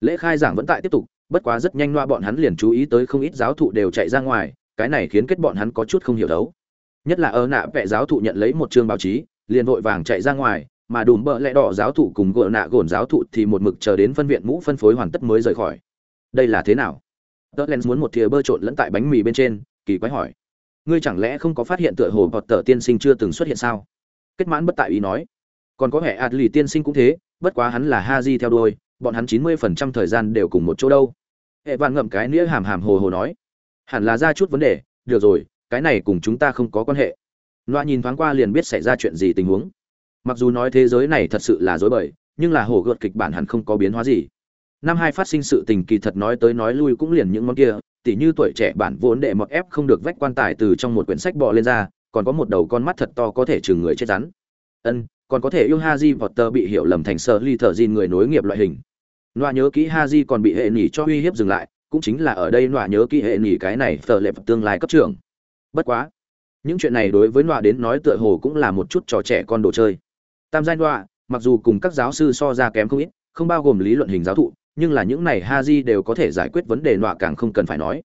Lễ khai giảng vẫn tại tiếp tục, bất quá rất nhanh loa bọn hắn liền chú ý tới không ít giáo thụ đều chạy ra ngoài, cái này khiến kết bọn hắn có chút không hiểu đấu. Nhất là ở nạ vẽ giáo thụ nhận lấy một chương báo chí, liền vội vàng chạy ra ngoài, mà đùm bợ lẽ đỏ giáo thụ cùng gỡ nạ gồn giáo thụ thì một mực chờ đến phân viện mũ phân phối hoàn tất mới rời khỏi. Đây là thế nào? Tớ len muốn một thìa bơ trộn lẫn tại bánh mì bên trên, kỳ quái hỏi ngươi chẳng lẽ không có phát hiện tựa hồ bọt tờ tiên sinh chưa từng xuất hiện sao? Kết mãn bất tại ý nói. Còn có hệ ạt lì tiên sinh cũng thế, bất quá hắn là ha di theo đuôi bọn hắn chín mươi phần trăm thời gian đều cùng một chỗ đâu. Hệ vạn ngậm cái nĩa hàm hàm hồ hồ nói. Hẳn là ra chút vấn đề, được rồi, cái này cùng chúng ta không có quan hệ. Loa nhìn thoáng qua liền biết xảy ra chuyện gì tình huống. Mặc dù nói thế giới này thật sự là dối bời, nhưng là hồ gợt kịch bản hẳn không có biến hóa gì. Năm hai phát sinh sự tình kỳ thật nói tới nói lui cũng liền những món kia tỉ như tuổi trẻ bản vốn đệ mọt ép không được vách quan tài từ trong một quyển sách bò lên ra còn có một đầu con mắt thật to có thể chừng người chết rắn ân còn có thể yêu Haji Potter bị hiểu lầm thành sợ Ly thở gìn người nối nghiệp loại hình. Loa nhớ kỹ Haji còn bị hệ nỉ cho uy hiếp dừng lại, cũng chính là ở đây loa nhớ kỹ hệ nỉ cái này tờ lệ tương lai cấp trưởng. Bất quá, những chuyện này đối với loa đến nói tựa hồ cũng là một chút trò trẻ con đồ chơi. Tam giai loa, mặc dù cùng các giáo sư so ra kém không ít, không bao gồm lý luận hình giáo thụ, nhưng là những này Haji đều có thể giải quyết vấn đề Nọa càng không cần phải nói.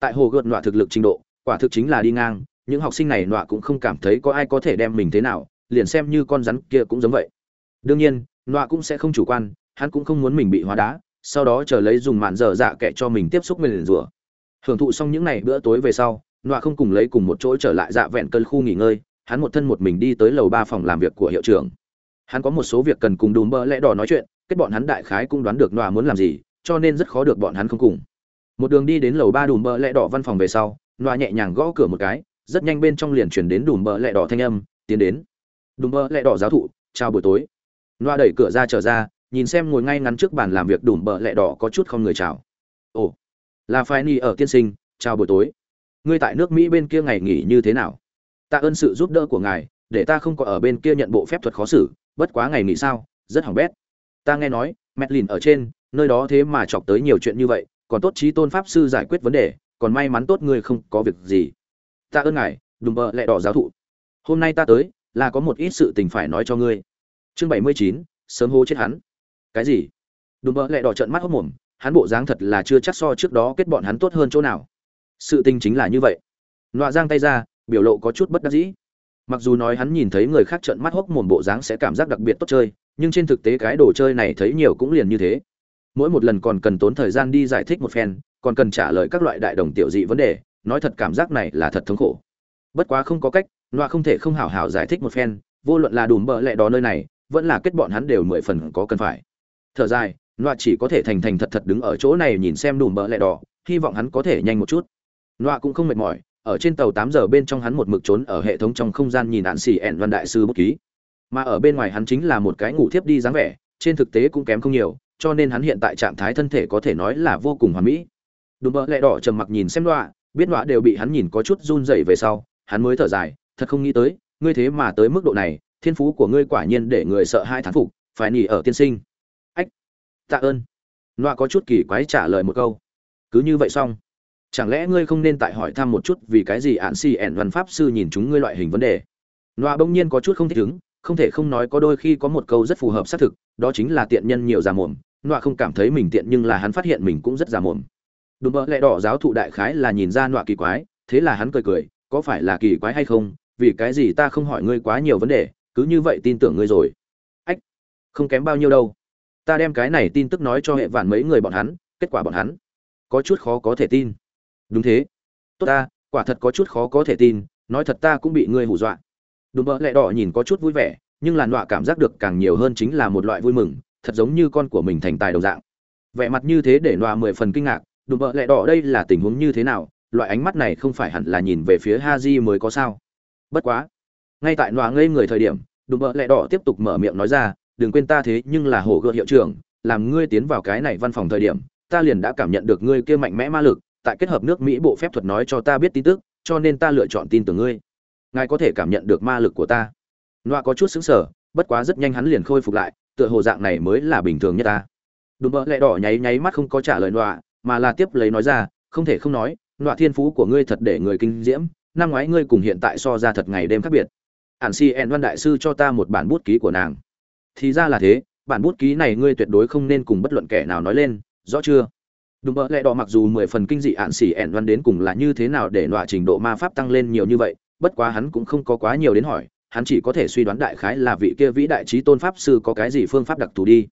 Tại hồ gợt Nọa thực lực trình độ, quả thực chính là đi ngang, những học sinh này Nọa cũng không cảm thấy có ai có thể đem mình thế nào, liền xem như con rắn kia cũng giống vậy. Đương nhiên nọa cũng sẽ không chủ quan hắn cũng không muốn mình bị hóa đá sau đó chờ lấy dùng mạn dở dạ kệ cho mình tiếp xúc mình rủa. Hưởng thụ xong những ngày bữa tối về sau nọa không cùng lấy cùng một chỗ trở lại dạ vẹn cơn khu nghỉ ngơi hắn một thân một mình đi tới lầu ba phòng làm việc của hiệu trưởng. Hắn có một số việc cần cùng đùm bơ lẽ đỏ nói chuyện kết bọn hắn đại khái cũng đoán được nọa muốn làm gì, cho nên rất khó được bọn hắn không cùng. Một đường đi đến lầu ba đùm bợ lẹ đỏ văn phòng về sau nọa nhẹ nhàng gõ cửa một cái, rất nhanh bên trong liền chuyển đến đùm bợ lẹ đỏ thanh âm, tiến đến. Đùm bợ lẹ đỏ giáo thụ, chào buổi tối. Loa đẩy cửa ra trở ra, nhìn xem ngồi ngay ngắn trước bàn làm việc đùm bợ lẹ đỏ có chút không người chào. Ồ, là phai ni ở tiên sinh, chào buổi tối. Ngươi tại nước mỹ bên kia ngày nghỉ như thế nào? Tạ ơn sự giúp đỡ của ngài, để ta không có ở bên kia nhận bộ phép thuật khó xử, bất quá ngày nghỉ sao, rất hỏng bét ta nghe nói mẹt lìn ở trên, nơi đó thế mà chọc tới nhiều chuyện như vậy, còn tốt trí tôn pháp sư giải quyết vấn đề, còn may mắn tốt ngươi không có việc gì. Tạ ơn ngài, đùm bợ lẹ đỏ giáo thụ. Hôm nay ta tới, là có một ít sự tình phải nói cho ngươi. Chương bảy mươi chín, sớm hô chết hắn. Cái gì? Đùm bợ lẹ đỏ trợn mắt hốc mồm, hắn bộ dáng thật là chưa chắc so trước đó kết bọn hắn tốt hơn chỗ nào. Sự tình chính là như vậy. Nọa giang tay ra, biểu lộ có chút bất đắc dĩ. Mặc dù nói hắn nhìn thấy người khác trợn mắt hốc mồm bộ dáng sẽ cảm giác đặc biệt tốt chơi nhưng trên thực tế cái đồ chơi này thấy nhiều cũng liền như thế. Mỗi một lần còn cần tốn thời gian đi giải thích một phen, còn cần trả lời các loại đại đồng tiểu dị vấn đề, nói thật cảm giác này là thật thống khổ. Bất quá không có cách, loa không thể không hảo hảo giải thích một phen, vô luận là đùm bợ lẹ đó nơi này, vẫn là kết bọn hắn đều mười phần có cần phải. Thở dài, loa chỉ có thể thành thành thật thật đứng ở chỗ này nhìn xem đùm bợ lẹ đỏ hy vọng hắn có thể nhanh một chút. Loa cũng không mệt mỏi, ở trên tàu tám giờ bên trong hắn một mực trốn ở hệ thống trong không gian nhìn ạn xì ẹn văn đại sư bút ký mà ở bên ngoài hắn chính là một cái ngủ thiếp đi dáng vẻ, trên thực tế cũng kém không nhiều, cho nên hắn hiện tại trạng thái thân thể có thể nói là vô cùng hoàn mỹ. Đùm bợ lẹ đỏ trầm mặc nhìn xem đọa biết đọa đều bị hắn nhìn có chút run rẩy về sau, hắn mới thở dài, thật không nghĩ tới, ngươi thế mà tới mức độ này, thiên phú của ngươi quả nhiên để người sợ hai thán phục, phải nỉ ở tiên sinh. Ách, tạ ơn. Đọa có chút kỳ quái trả lời một câu. Cứ như vậy xong, chẳng lẽ ngươi không nên tại hỏi thăm một chút vì cái gì ạn si ẻn văn pháp sư nhìn chúng ngươi loại hình vấn đề? Nọa bỗng nhiên có chút không thích ứng không thể không nói có đôi khi có một câu rất phù hợp xác thực đó chính là tiện nhân nhiều già mồm nọa không cảm thấy mình tiện nhưng là hắn phát hiện mình cũng rất già mồm. Đùm vậy, lẽ đỏ giáo thụ đại khái là nhìn ra nọa kỳ quái thế là hắn cười cười có phải là kỳ quái hay không? Vì cái gì ta không hỏi ngươi quá nhiều vấn đề cứ như vậy tin tưởng ngươi rồi. Ách không kém bao nhiêu đâu. Ta đem cái này tin tức nói cho hệ vạn mấy người bọn hắn kết quả bọn hắn có chút khó có thể tin. Đúng thế. Tốt ta quả thật có chút khó có thể tin nói thật ta cũng bị ngươi hù dọa đùm bợ lẹ đỏ nhìn có chút vui vẻ, nhưng làn đọa cảm giác được càng nhiều hơn chính là một loại vui mừng, thật giống như con của mình thành tài đồng dạng. Vẻ mặt như thế để đọa mười phần kinh ngạc, đùm bợ lẹ đỏ đây là tình huống như thế nào, loại ánh mắt này không phải hẳn là nhìn về phía ha di mới có sao? Bất quá, ngay tại đọa ngây người thời điểm, đùm bợ lẹ đỏ tiếp tục mở miệng nói ra, đừng quên ta thế, nhưng là hổ gợt hiệu trưởng, làm ngươi tiến vào cái này văn phòng thời điểm, ta liền đã cảm nhận được ngươi kia mạnh mẽ ma lực, tại kết hợp nước mỹ bộ phép thuật nói cho ta biết tin tức, cho nên ta lựa chọn tin tưởng ngươi ngài có thể cảm nhận được ma lực của ta. Loa có chút xứng sở bất quá rất nhanh hắn liền khôi phục lại, tựa hồ dạng này mới là bình thường nhất ta. Đùm bợ lẹ đỏ nháy nháy mắt không có trả lời loa mà là tiếp lấy nói ra, không thể không nói loa thiên phú của ngươi thật để người kinh diễm, năm ngoái ngươi cùng hiện tại so ra thật ngày đêm khác biệt. Ản si en văn đại sư cho ta một bản bút ký của nàng. Thì ra là thế, bản bút ký này ngươi tuyệt đối không nên cùng bất luận kẻ nào nói lên, rõ chưa? Đùm bợ lẹ đỏ mặc dù mười phần kinh dị ạn xỉ ẻn văn đến cùng là như thế nào để nọa trình độ ma pháp tăng lên nhiều như vậy bất quá hắn cũng không có quá nhiều đến hỏi, hắn chỉ có thể suy đoán đại khái là vị kia vĩ đại trí tôn pháp sư có cái gì phương pháp đặc thù đi.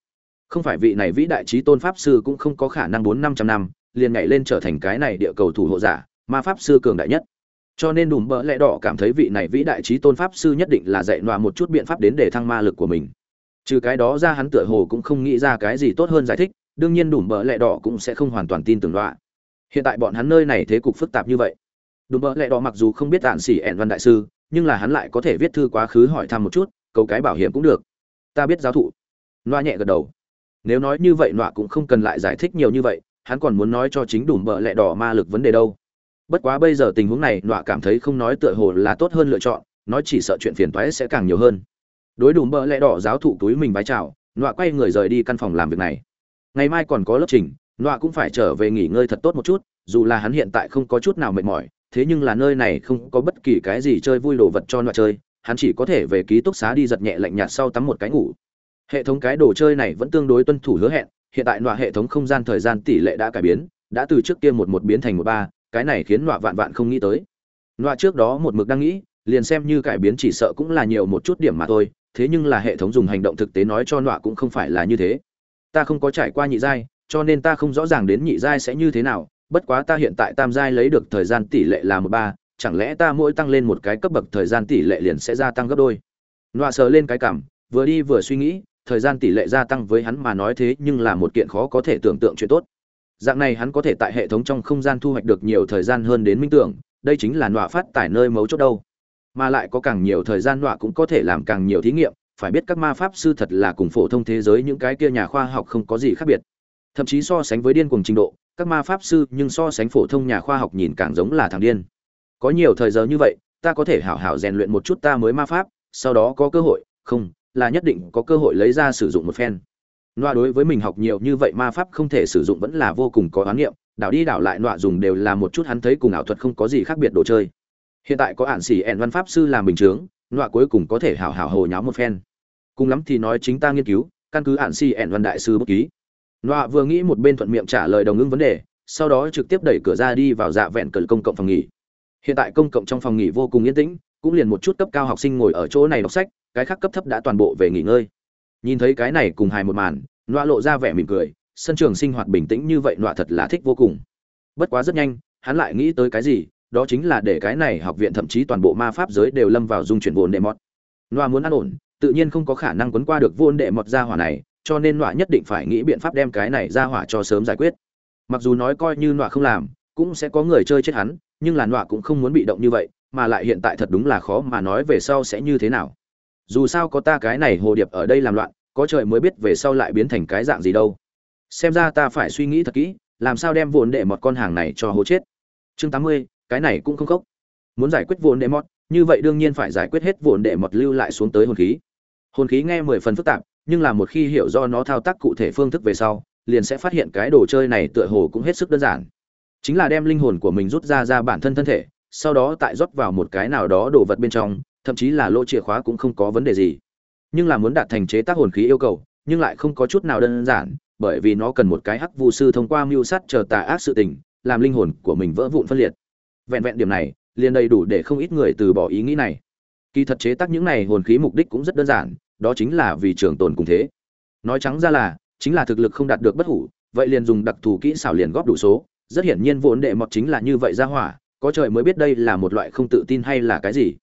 Không phải vị này vĩ đại trí tôn pháp sư cũng không có khả năng bốn năm trăm năm, liền nhảy lên trở thành cái này địa cầu thủ hộ giả ma pháp sư cường đại nhất. Cho nên đùm bỡ lẽ đỏ cảm thấy vị này vĩ đại trí tôn pháp sư nhất định là dạy nọa một chút biện pháp đến để thăng ma lực của mình. Trừ cái đó ra hắn tựa hồ cũng không nghĩ ra cái gì tốt hơn giải thích, đương nhiên đùm bỡ lẽ đỏ cũng sẽ không hoàn toàn tin tưởng đọa hiện tại bọn hắn nơi này thế cục phức tạp như vậy đùm bợ lẹ đỏ mặc dù không biết tạn xỉ ẹn văn đại sư, nhưng là hắn lại có thể viết thư quá khứ hỏi thăm một chút, cầu cái bảo hiểm cũng được. Ta biết giáo thụ. Loa nhẹ gật đầu. Nếu nói như vậy, nọa cũng không cần lại giải thích nhiều như vậy, hắn còn muốn nói cho chính đùm bợ lẹ đỏ ma lực vấn đề đâu. Bất quá bây giờ tình huống này, nọa cảm thấy không nói tựa hồ là tốt hơn lựa chọn, nói chỉ sợ chuyện phiền toái sẽ càng nhiều hơn. Đối đùm bợ lẹ đỏ giáo thụ túi mình vái chào, nọa quay người rời đi căn phòng làm việc này. Ngày mai còn có lớp trình, nọa cũng phải trở về nghỉ ngơi thật tốt một chút, dù là hắn hiện tại không có chút nào mệt mỏi thế nhưng là nơi này không có bất kỳ cái gì chơi vui đồ vật cho loại chơi, hắn chỉ có thể về ký túc xá đi giật nhẹ lạnh nhạt sau tắm một cái ngủ. Hệ thống cái đồ chơi này vẫn tương đối tuân thủ hứa hẹn, hiện tại loại hệ thống không gian thời gian tỷ lệ đã cải biến, đã từ trước kia một một biến thành một ba, cái này khiến loại vạn vạn không nghĩ tới. Loại trước đó một mực đang nghĩ, liền xem như cải biến chỉ sợ cũng là nhiều một chút điểm mà thôi, thế nhưng là hệ thống dùng hành động thực tế nói cho loại cũng không phải là như thế. Ta không có trải qua nhị giai, cho nên ta không rõ ràng đến nhị giai sẽ như thế nào bất quá ta hiện tại tam giai lấy được thời gian tỷ lệ là một ba, chẳng lẽ ta mỗi tăng lên một cái cấp bậc thời gian tỷ lệ liền sẽ gia tăng gấp đôi? Nọa sờ lên cái cảm, vừa đi vừa suy nghĩ, thời gian tỷ lệ gia tăng với hắn mà nói thế nhưng là một kiện khó có thể tưởng tượng chuyện tốt. Dạng này hắn có thể tại hệ thống trong không gian thu hoạch được nhiều thời gian hơn đến minh tưởng, đây chính là nọa phát tải nơi mấu chốt đâu. Mà lại có càng nhiều thời gian nọa cũng có thể làm càng nhiều thí nghiệm, phải biết các ma pháp sư thật là cùng phổ thông thế giới những cái kia nhà khoa học không có gì khác biệt. Thậm chí so sánh với điên cuồng trình độ các ma pháp sư nhưng so sánh phổ thông nhà khoa học nhìn càng giống là thằng điên. Có nhiều thời giờ như vậy ta có thể hảo hảo rèn luyện một chút ta mới ma pháp sau đó có cơ hội không là nhất định có cơ hội lấy ra sử dụng một phen. Loa đối với mình học nhiều như vậy ma pháp không thể sử dụng vẫn là vô cùng có oán niệm, đảo đi đảo lại loa dùng đều là một chút hắn thấy cùng ảo thuật không có gì khác biệt đồ chơi. hiện tại có ạn xỉ ẹn văn pháp sư làm bình chướng loa cuối cùng có thể hảo hảo hồ nháo một phen. Cùng lắm thì nói chính ta nghiên cứu căn cứ ạn xỉ ẹn văn đại sư bất ký nọa vừa nghĩ một bên thuận miệng trả lời đồng ứng vấn đề, sau đó trực tiếp đẩy cửa ra đi vào dạ vẹn cờ công cộng phòng nghỉ. Hiện tại công cộng trong phòng nghỉ vô cùng yên tĩnh, cũng liền một chút cấp cao học sinh ngồi ở chỗ này đọc sách, cái khác cấp thấp đã toàn bộ về nghỉ ngơi. Nhìn thấy cái này cùng hài một màn, nọa lộ ra vẻ mỉm cười, sân trường sinh hoạt bình tĩnh như vậy nọa thật là thích vô cùng. Bất quá rất nhanh, hắn lại nghĩ tới cái gì, đó chính là để cái này học viện thậm chí toàn bộ ma pháp giới đều lâm vào dung chuyển vốn đệ mọt. Nọa muốn an ổn, tự nhiên không có khả năng quấn qua được vốn đệ mọt ra hỏa này cho nên nọa nhất định phải nghĩ biện pháp đem cái này ra hỏa cho sớm giải quyết. Mặc dù nói coi như nọa không làm, cũng sẽ có người chơi chết hắn, nhưng là nọa cũng không muốn bị động như vậy, mà lại hiện tại thật đúng là khó mà nói về sau sẽ như thế nào. Dù sao có ta cái này hồ điệp ở đây làm loạn, có trời mới biết về sau lại biến thành cái dạng gì đâu. Xem ra ta phải suy nghĩ thật kỹ, làm sao đem vốn đệ một con hàng này cho hố chết. Chương tám mươi, cái này cũng không khóc muốn giải quyết vốn đệ mọt, như vậy đương nhiên phải giải quyết hết vốn đệ mọt lưu lại xuống tới hồn khí. Hồn khí nghe mười phần phức tạp nhưng là một khi hiểu do nó thao tác cụ thể phương thức về sau, liền sẽ phát hiện cái đồ chơi này tựa hồ cũng hết sức đơn giản. Chính là đem linh hồn của mình rút ra ra bản thân thân thể, sau đó tại rót vào một cái nào đó đồ vật bên trong, thậm chí là lỗ chìa khóa cũng không có vấn đề gì. Nhưng là muốn đạt thành chế tác hồn khí yêu cầu, nhưng lại không có chút nào đơn giản, bởi vì nó cần một cái hắc vu sư thông qua mưu sát chờ tà ác sự tình, làm linh hồn của mình vỡ vụn phân liệt. Vẹn vẹn điểm này, liền đầy đủ để không ít người từ bỏ ý nghĩ này. Kỳ thật chế tác những này hồn khí mục đích cũng rất đơn giản đó chính là vì trường tồn cùng thế. Nói trắng ra là, chính là thực lực không đạt được bất hủ, vậy liền dùng đặc thù kỹ xảo liền góp đủ số. Rất hiển nhiên vốn đệ mọt chính là như vậy ra hỏa, có trời mới biết đây là một loại không tự tin hay là cái gì.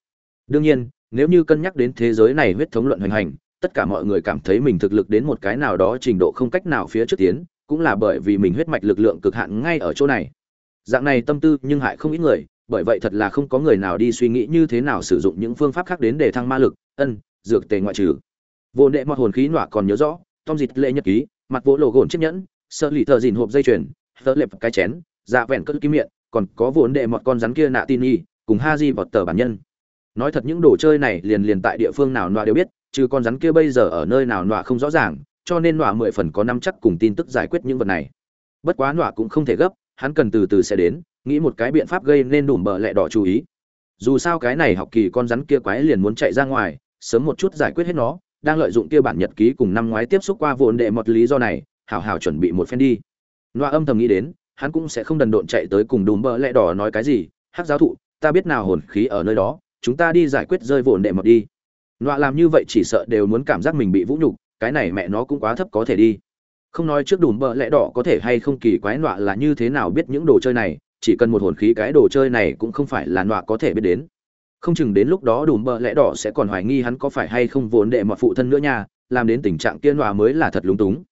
Đương nhiên, nếu như cân nhắc đến thế giới này huyết thống luận hoành hành, tất cả mọi người cảm thấy mình thực lực đến một cái nào đó trình độ không cách nào phía trước tiến, cũng là bởi vì mình huyết mạch lực lượng cực hạn ngay ở chỗ này. Dạng này tâm tư nhưng hại không ít người, bởi vậy thật là không có người nào đi suy nghĩ như thế nào sử dụng những phương pháp khác đến để thăng ma lực, ân dược tề ngoại trừ. Vô đệ mọt hồn khí nọa còn nhớ rõ, tom dịt lệ nhật ký, mặt vỗ lộ gồn chiếc nhẫn sợ lì thợ dìn hộp dây chuyền thợ lệp cái chén dạ vẹn cất kim miệng, còn có vốn đệ mọt con rắn kia nạ tin y, cùng ha di vọt tờ bản nhân. Nói thật những đồ chơi này liền liền tại địa phương nào nọa đều biết, trừ con rắn kia bây giờ ở nơi nào nọa không rõ ràng, cho nên nọa mười phần có năm chắc cùng tin tức giải quyết những vật này. Bất quá nọa cũng không thể gấp, hắn cần từ từ sẽ đến, nghĩ một cái biện pháp gây nên đủ mở lẹ đỏ chú ý. Dù sao cái này học kỳ con rắn kia quái liền muốn chạy ra ngoài sớm một chút giải quyết hết nó, đang lợi dụng kia bản nhật ký cùng năm ngoái tiếp xúc qua vụn đệ một lý do này, hảo hảo chuẩn bị một phen đi. Loa âm thầm nghĩ đến, hắn cũng sẽ không đần độn chạy tới cùng đùm bỡ lẹ đỏ nói cái gì, hắc giáo thụ, ta biết nào hồn khí ở nơi đó, chúng ta đi giải quyết rơi vụn đệ một đi. Loa làm như vậy chỉ sợ đều muốn cảm giác mình bị vũ nhục, cái này mẹ nó cũng quá thấp có thể đi. Không nói trước đùm bờ lẽ đỏ có thể hay không kỳ quái nọa là như thế nào biết những đồ chơi này, chỉ cần một hồn khí cái đồ chơi này cũng không phải là nọa có thể biết đến không chừng đến lúc đó đùm bợ lẽ đỏ sẽ còn hoài nghi hắn có phải hay không vốn đệ mọt phụ thân nữa nha, làm đến tình trạng kia nọa mới là thật lúng túng.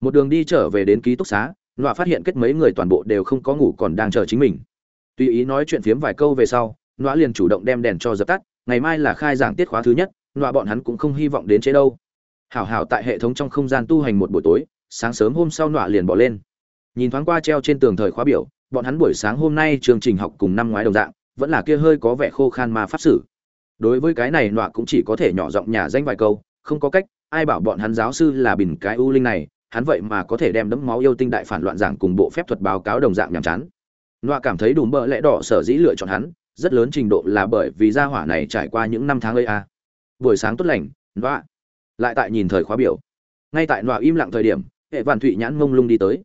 Một đường đi trở về đến ký túc xá, nọa phát hiện kết mấy người toàn bộ đều không có ngủ còn đang chờ chính mình. Tùy ý nói chuyện phiếm vài câu về sau, nọa liền chủ động đem đèn cho dập tắt, ngày mai là khai giảng tiết khóa thứ nhất, nọa bọn hắn cũng không hy vọng đến chế đâu. Hảo hảo tại hệ thống trong không gian tu hành một buổi tối, sáng sớm hôm sau nọa liền bỏ lên. Nhìn thoáng qua treo trên tường thời khóa biểu, bọn hắn buổi sáng hôm nay chương trình học cùng năm ngoái đồng dạng vẫn là kia hơi có vẻ khô khan mà pháp sử. Đối với cái này nọa cũng chỉ có thể nhỏ giọng nhà danh vài câu, không có cách, ai bảo bọn hắn giáo sư là bình cái ưu linh này, hắn vậy mà có thể đem đấm máu yêu tinh đại phản loạn giảng cùng bộ phép thuật báo cáo đồng dạng nhàm chán. Nọa cảm thấy đủ bợ lẽ đỏ sở dĩ lựa chọn hắn, rất lớn trình độ là bởi vì gia hỏa này trải qua những năm tháng ấy a. À. buổi sáng tốt lành, nọa. Lại tại nhìn thời khóa biểu. Ngay tại nọa im lặng thời điểm, hệ vạn thụy nhãn ngông lung đi tới.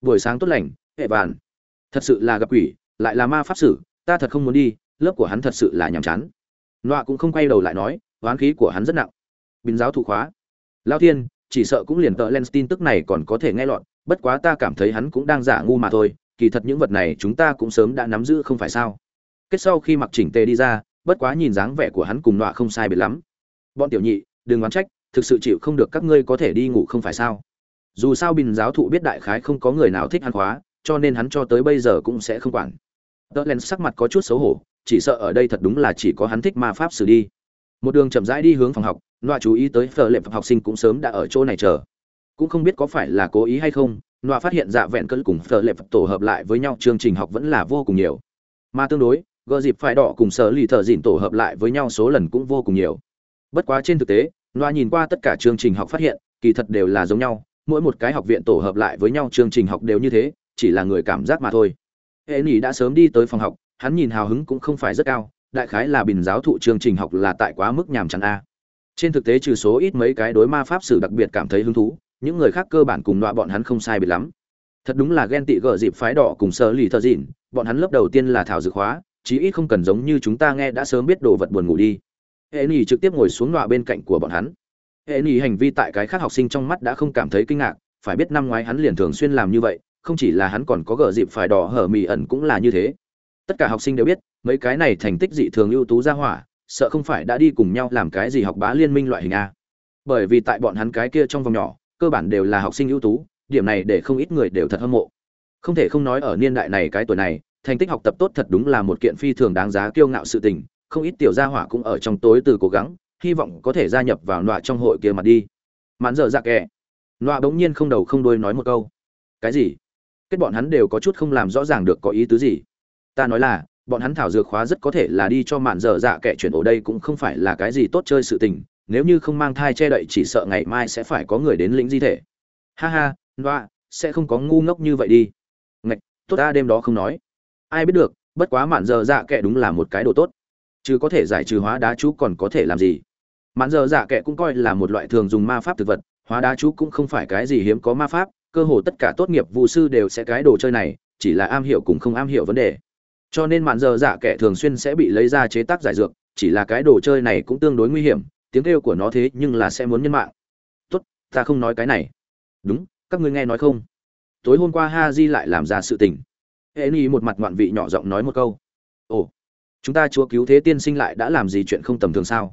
Buổi sáng tốt lành, hệ vạn. Thật sự là gặp quỷ, lại là ma pháp sử ta thật không muốn đi, lớp của hắn thật sự là nhàm chán. Nọa cũng không quay đầu lại nói, oán khí của hắn rất nặng. Bình giáo thụ khóa. Lao thiên, chỉ sợ cũng liền tợ len tin tức này còn có thể nghe lọt, bất quá ta cảm thấy hắn cũng đang giả ngu mà thôi, kỳ thật những vật này chúng ta cũng sớm đã nắm giữ không phải sao. Kết sau khi mặc chỉnh tề đi ra, bất quá nhìn dáng vẻ của hắn cùng nọa không sai biệt lắm. Bọn tiểu nhị, đừng oán trách, thực sự chịu không được các ngươi có thể đi ngủ không phải sao. Dù sao bình giáo thụ biết đại khái không có người nào thích hắn khóa, cho nên hắn cho tới bây giờ cũng sẽ không quản tớ len sắc mặt có chút xấu hổ, chỉ sợ ở đây thật đúng là chỉ có hắn thích ma pháp xử đi. Một đường chậm rãi đi hướng phòng học, nọa chú ý tới phở lệm học sinh cũng sớm đã ở chỗ này chờ. Cũng không biết có phải là cố ý hay không, nọa phát hiện dạ vẹn cỡ cùng phở lệm tổ hợp lại với nhau, chương trình học vẫn là vô cùng nhiều. Mà tương đối, gờ dịp phải đỏ cùng sở lì thợ dịn tổ hợp lại với nhau số lần cũng vô cùng nhiều. Bất quá trên thực tế, nọa nhìn qua tất cả chương trình học phát hiện, kỳ thật đều là giống nhau, mỗi một cái học viện tổ hợp lại với nhau, chương trình học đều như thế, chỉ là người cảm giác mà thôi hệ nỉ đã sớm đi tới phòng học, hắn nhìn hào hứng cũng không phải rất cao, đại khái là bình giáo thụ chương trình học là tại quá mức nhàm chán a. Trên thực tế trừ số ít mấy cái đối ma pháp sử đặc biệt cảm thấy hứng thú, những người khác cơ bản cùng loại bọn hắn không sai biệt lắm. Thật đúng là ghen tị gợ dịp phái đỏ cùng sơ lì thợ dịn, bọn hắn lớp đầu tiên là thảo dược hóa, chí ít không cần giống như chúng ta nghe đã sớm biết đồ vật buồn ngủ đi. Hệ nỉ trực tiếp ngồi xuống đọa bên cạnh của bọn hắn. Hệ nỉ hành vi tại cái khác học sinh trong mắt đã không cảm thấy kinh ngạc, phải biết năm ngoái hắn liền thường xuyên làm như vậy không chỉ là hắn còn có gở dịp phải đỏ hở mì ẩn cũng là như thế. Tất cả học sinh đều biết, mấy cái này thành tích dị thường ưu tú ra hỏa, sợ không phải đã đi cùng nhau làm cái gì học bá liên minh loại hình a. Bởi vì tại bọn hắn cái kia trong vòng nhỏ, cơ bản đều là học sinh ưu tú, điểm này để không ít người đều thật hâm mộ. Không thể không nói ở niên đại này cái tuổi này, thành tích học tập tốt thật đúng là một kiện phi thường đáng giá kiêu ngạo sự tình, không ít tiểu gia hỏa cũng ở trong tối từ cố gắng, hy vọng có thể gia nhập vào nọa trong hội kia mặt đi. Mãn giờ dạ kệ nọa bỗng nhiên không đầu không đuôi nói một câu. Cái gì? Kết bọn hắn đều có chút không làm rõ ràng được có ý tứ gì. Ta nói là, bọn hắn thảo dược khóa rất có thể là đi cho mạn dở dạ kẻ chuyển ổ đây cũng không phải là cái gì tốt chơi sự tình, nếu như không mang thai che đậy chỉ sợ ngày mai sẽ phải có người đến lĩnh di thể. Ha ha, loa, sẽ không có ngu ngốc như vậy đi. Ngạch, tốt ta đêm đó không nói. Ai biết được, bất quá mạn dở dạ kẻ đúng là một cái đồ tốt. Chứ có thể giải trừ hóa đá chú còn có thể làm gì? Mạn dở dạ kẻ cũng coi là một loại thường dùng ma pháp thực vật, hóa đá chú cũng không phải cái gì hiếm có ma pháp cơ hồ tất cả tốt nghiệp vụ sư đều sẽ cái đồ chơi này, chỉ là am hiểu cùng không am hiểu vấn đề. Cho nên mạn dơ dạ kẻ thường xuyên sẽ bị lấy ra chế tác giải dược, chỉ là cái đồ chơi này cũng tương đối nguy hiểm, tiếng kêu của nó thế nhưng là sẽ muốn nhân mạng. Tốt, ta không nói cái này. Đúng, các ngươi nghe nói không? Tối hôm qua ha di lại làm ra sự tình. Hệ ni một mặt ngoạn vị nhỏ giọng nói một câu. Ồ, chúng ta chúa cứu thế tiên sinh lại đã làm gì chuyện không tầm thường sao?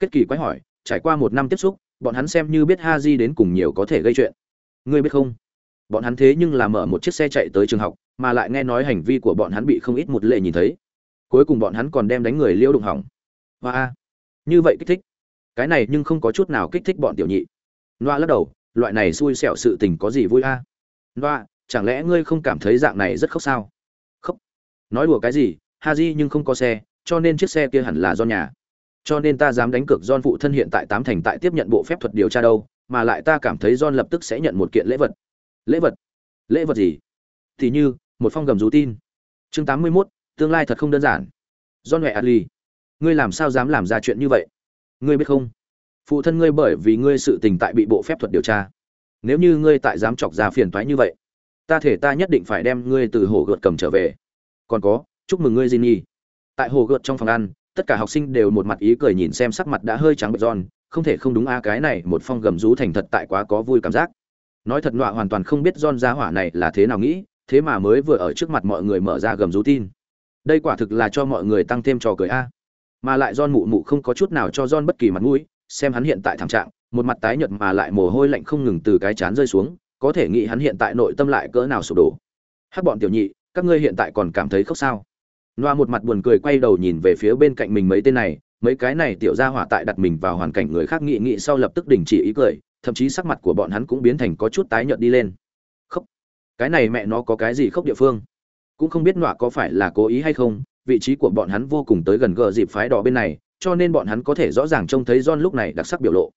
Kết kỳ quái hỏi, trải qua một năm tiếp xúc, bọn hắn xem như biết ha di đến cùng nhiều có thể gây chuyện ngươi biết không? Bọn hắn thế nhưng là mở một chiếc xe chạy tới trường học mà lại nghe nói hành vi của bọn hắn bị không ít một lệ nhìn thấy. Cuối cùng bọn hắn còn đem đánh người liêu đụng hỏng. A, như vậy kích thích. Cái này nhưng không có chút nào kích thích bọn tiểu nhị. Loa lắc đầu loại này xui xẻo sự tình có gì vui a? À? loa chẳng lẽ ngươi không cảm thấy dạng này rất khóc sao? Khóc nói đùa cái gì ha di nhưng không có xe cho nên chiếc xe kia hẳn là do nhà. Cho nên ta dám đánh cược don phụ thân hiện tại tám thành tại tiếp nhận bộ phép thuật điều tra đâu mà lại ta cảm thấy John lập tức sẽ nhận một kiện lễ vật. Lễ vật? Lễ vật gì? Thì như một phong gầm rú tin. Chương 81, tương lai thật không đơn giản. John hỏi Ali, ngươi làm sao dám làm ra chuyện như vậy? Ngươi biết không? Phụ thân ngươi bởi vì ngươi sự tình tại bị bộ phép thuật điều tra. Nếu như ngươi tại dám chọc ra phiền toái như vậy ta thể ta nhất định phải đem ngươi từ hồ gợt cầm trở về. Còn có chúc mừng ngươi Jinny. tại hồ gợt trong phòng ăn tất cả học sinh đều một mặt ý cười nhìn xem sắc mặt đã hơi trắng bệch John không thể không đúng a cái này một phong gầm rú thành thật tại quá có vui cảm giác. Nói thật nọa hoàn toàn không biết don gia hỏa này là thế nào nghĩ thế mà mới vừa ở trước mặt mọi người mở ra gầm rú tin. Đây quả thực là cho mọi người tăng thêm trò cười a. Mà lại don mụ mụ không có chút nào cho don bất kỳ mặt mũi xem hắn hiện tại thảm trạng một mặt tái nhợt mà lại mồ hôi lạnh không ngừng từ cái chán rơi xuống có thể nghĩ hắn hiện tại nội tâm lại cỡ nào sụp đổ. Hát bọn tiểu nhị các ngươi hiện tại còn cảm thấy khóc sao? Noa một mặt buồn cười quay đầu nhìn về phía bên cạnh mình mấy tên này, mấy cái này tiểu gia hỏa tại đặt mình vào hoàn cảnh người khác nghị nghị sau lập tức đình chỉ ý cười, thậm chí sắc mặt của bọn hắn cũng biến thành có chút tái nhợt đi lên. Khóc. Cái này mẹ nó có cái gì khóc địa phương? Cũng không biết Noa có phải là cố ý hay không, vị trí của bọn hắn vô cùng tới gần gờ dịp phái đỏ bên này, cho nên bọn hắn có thể rõ ràng trông thấy John lúc này đặc sắc biểu lộ.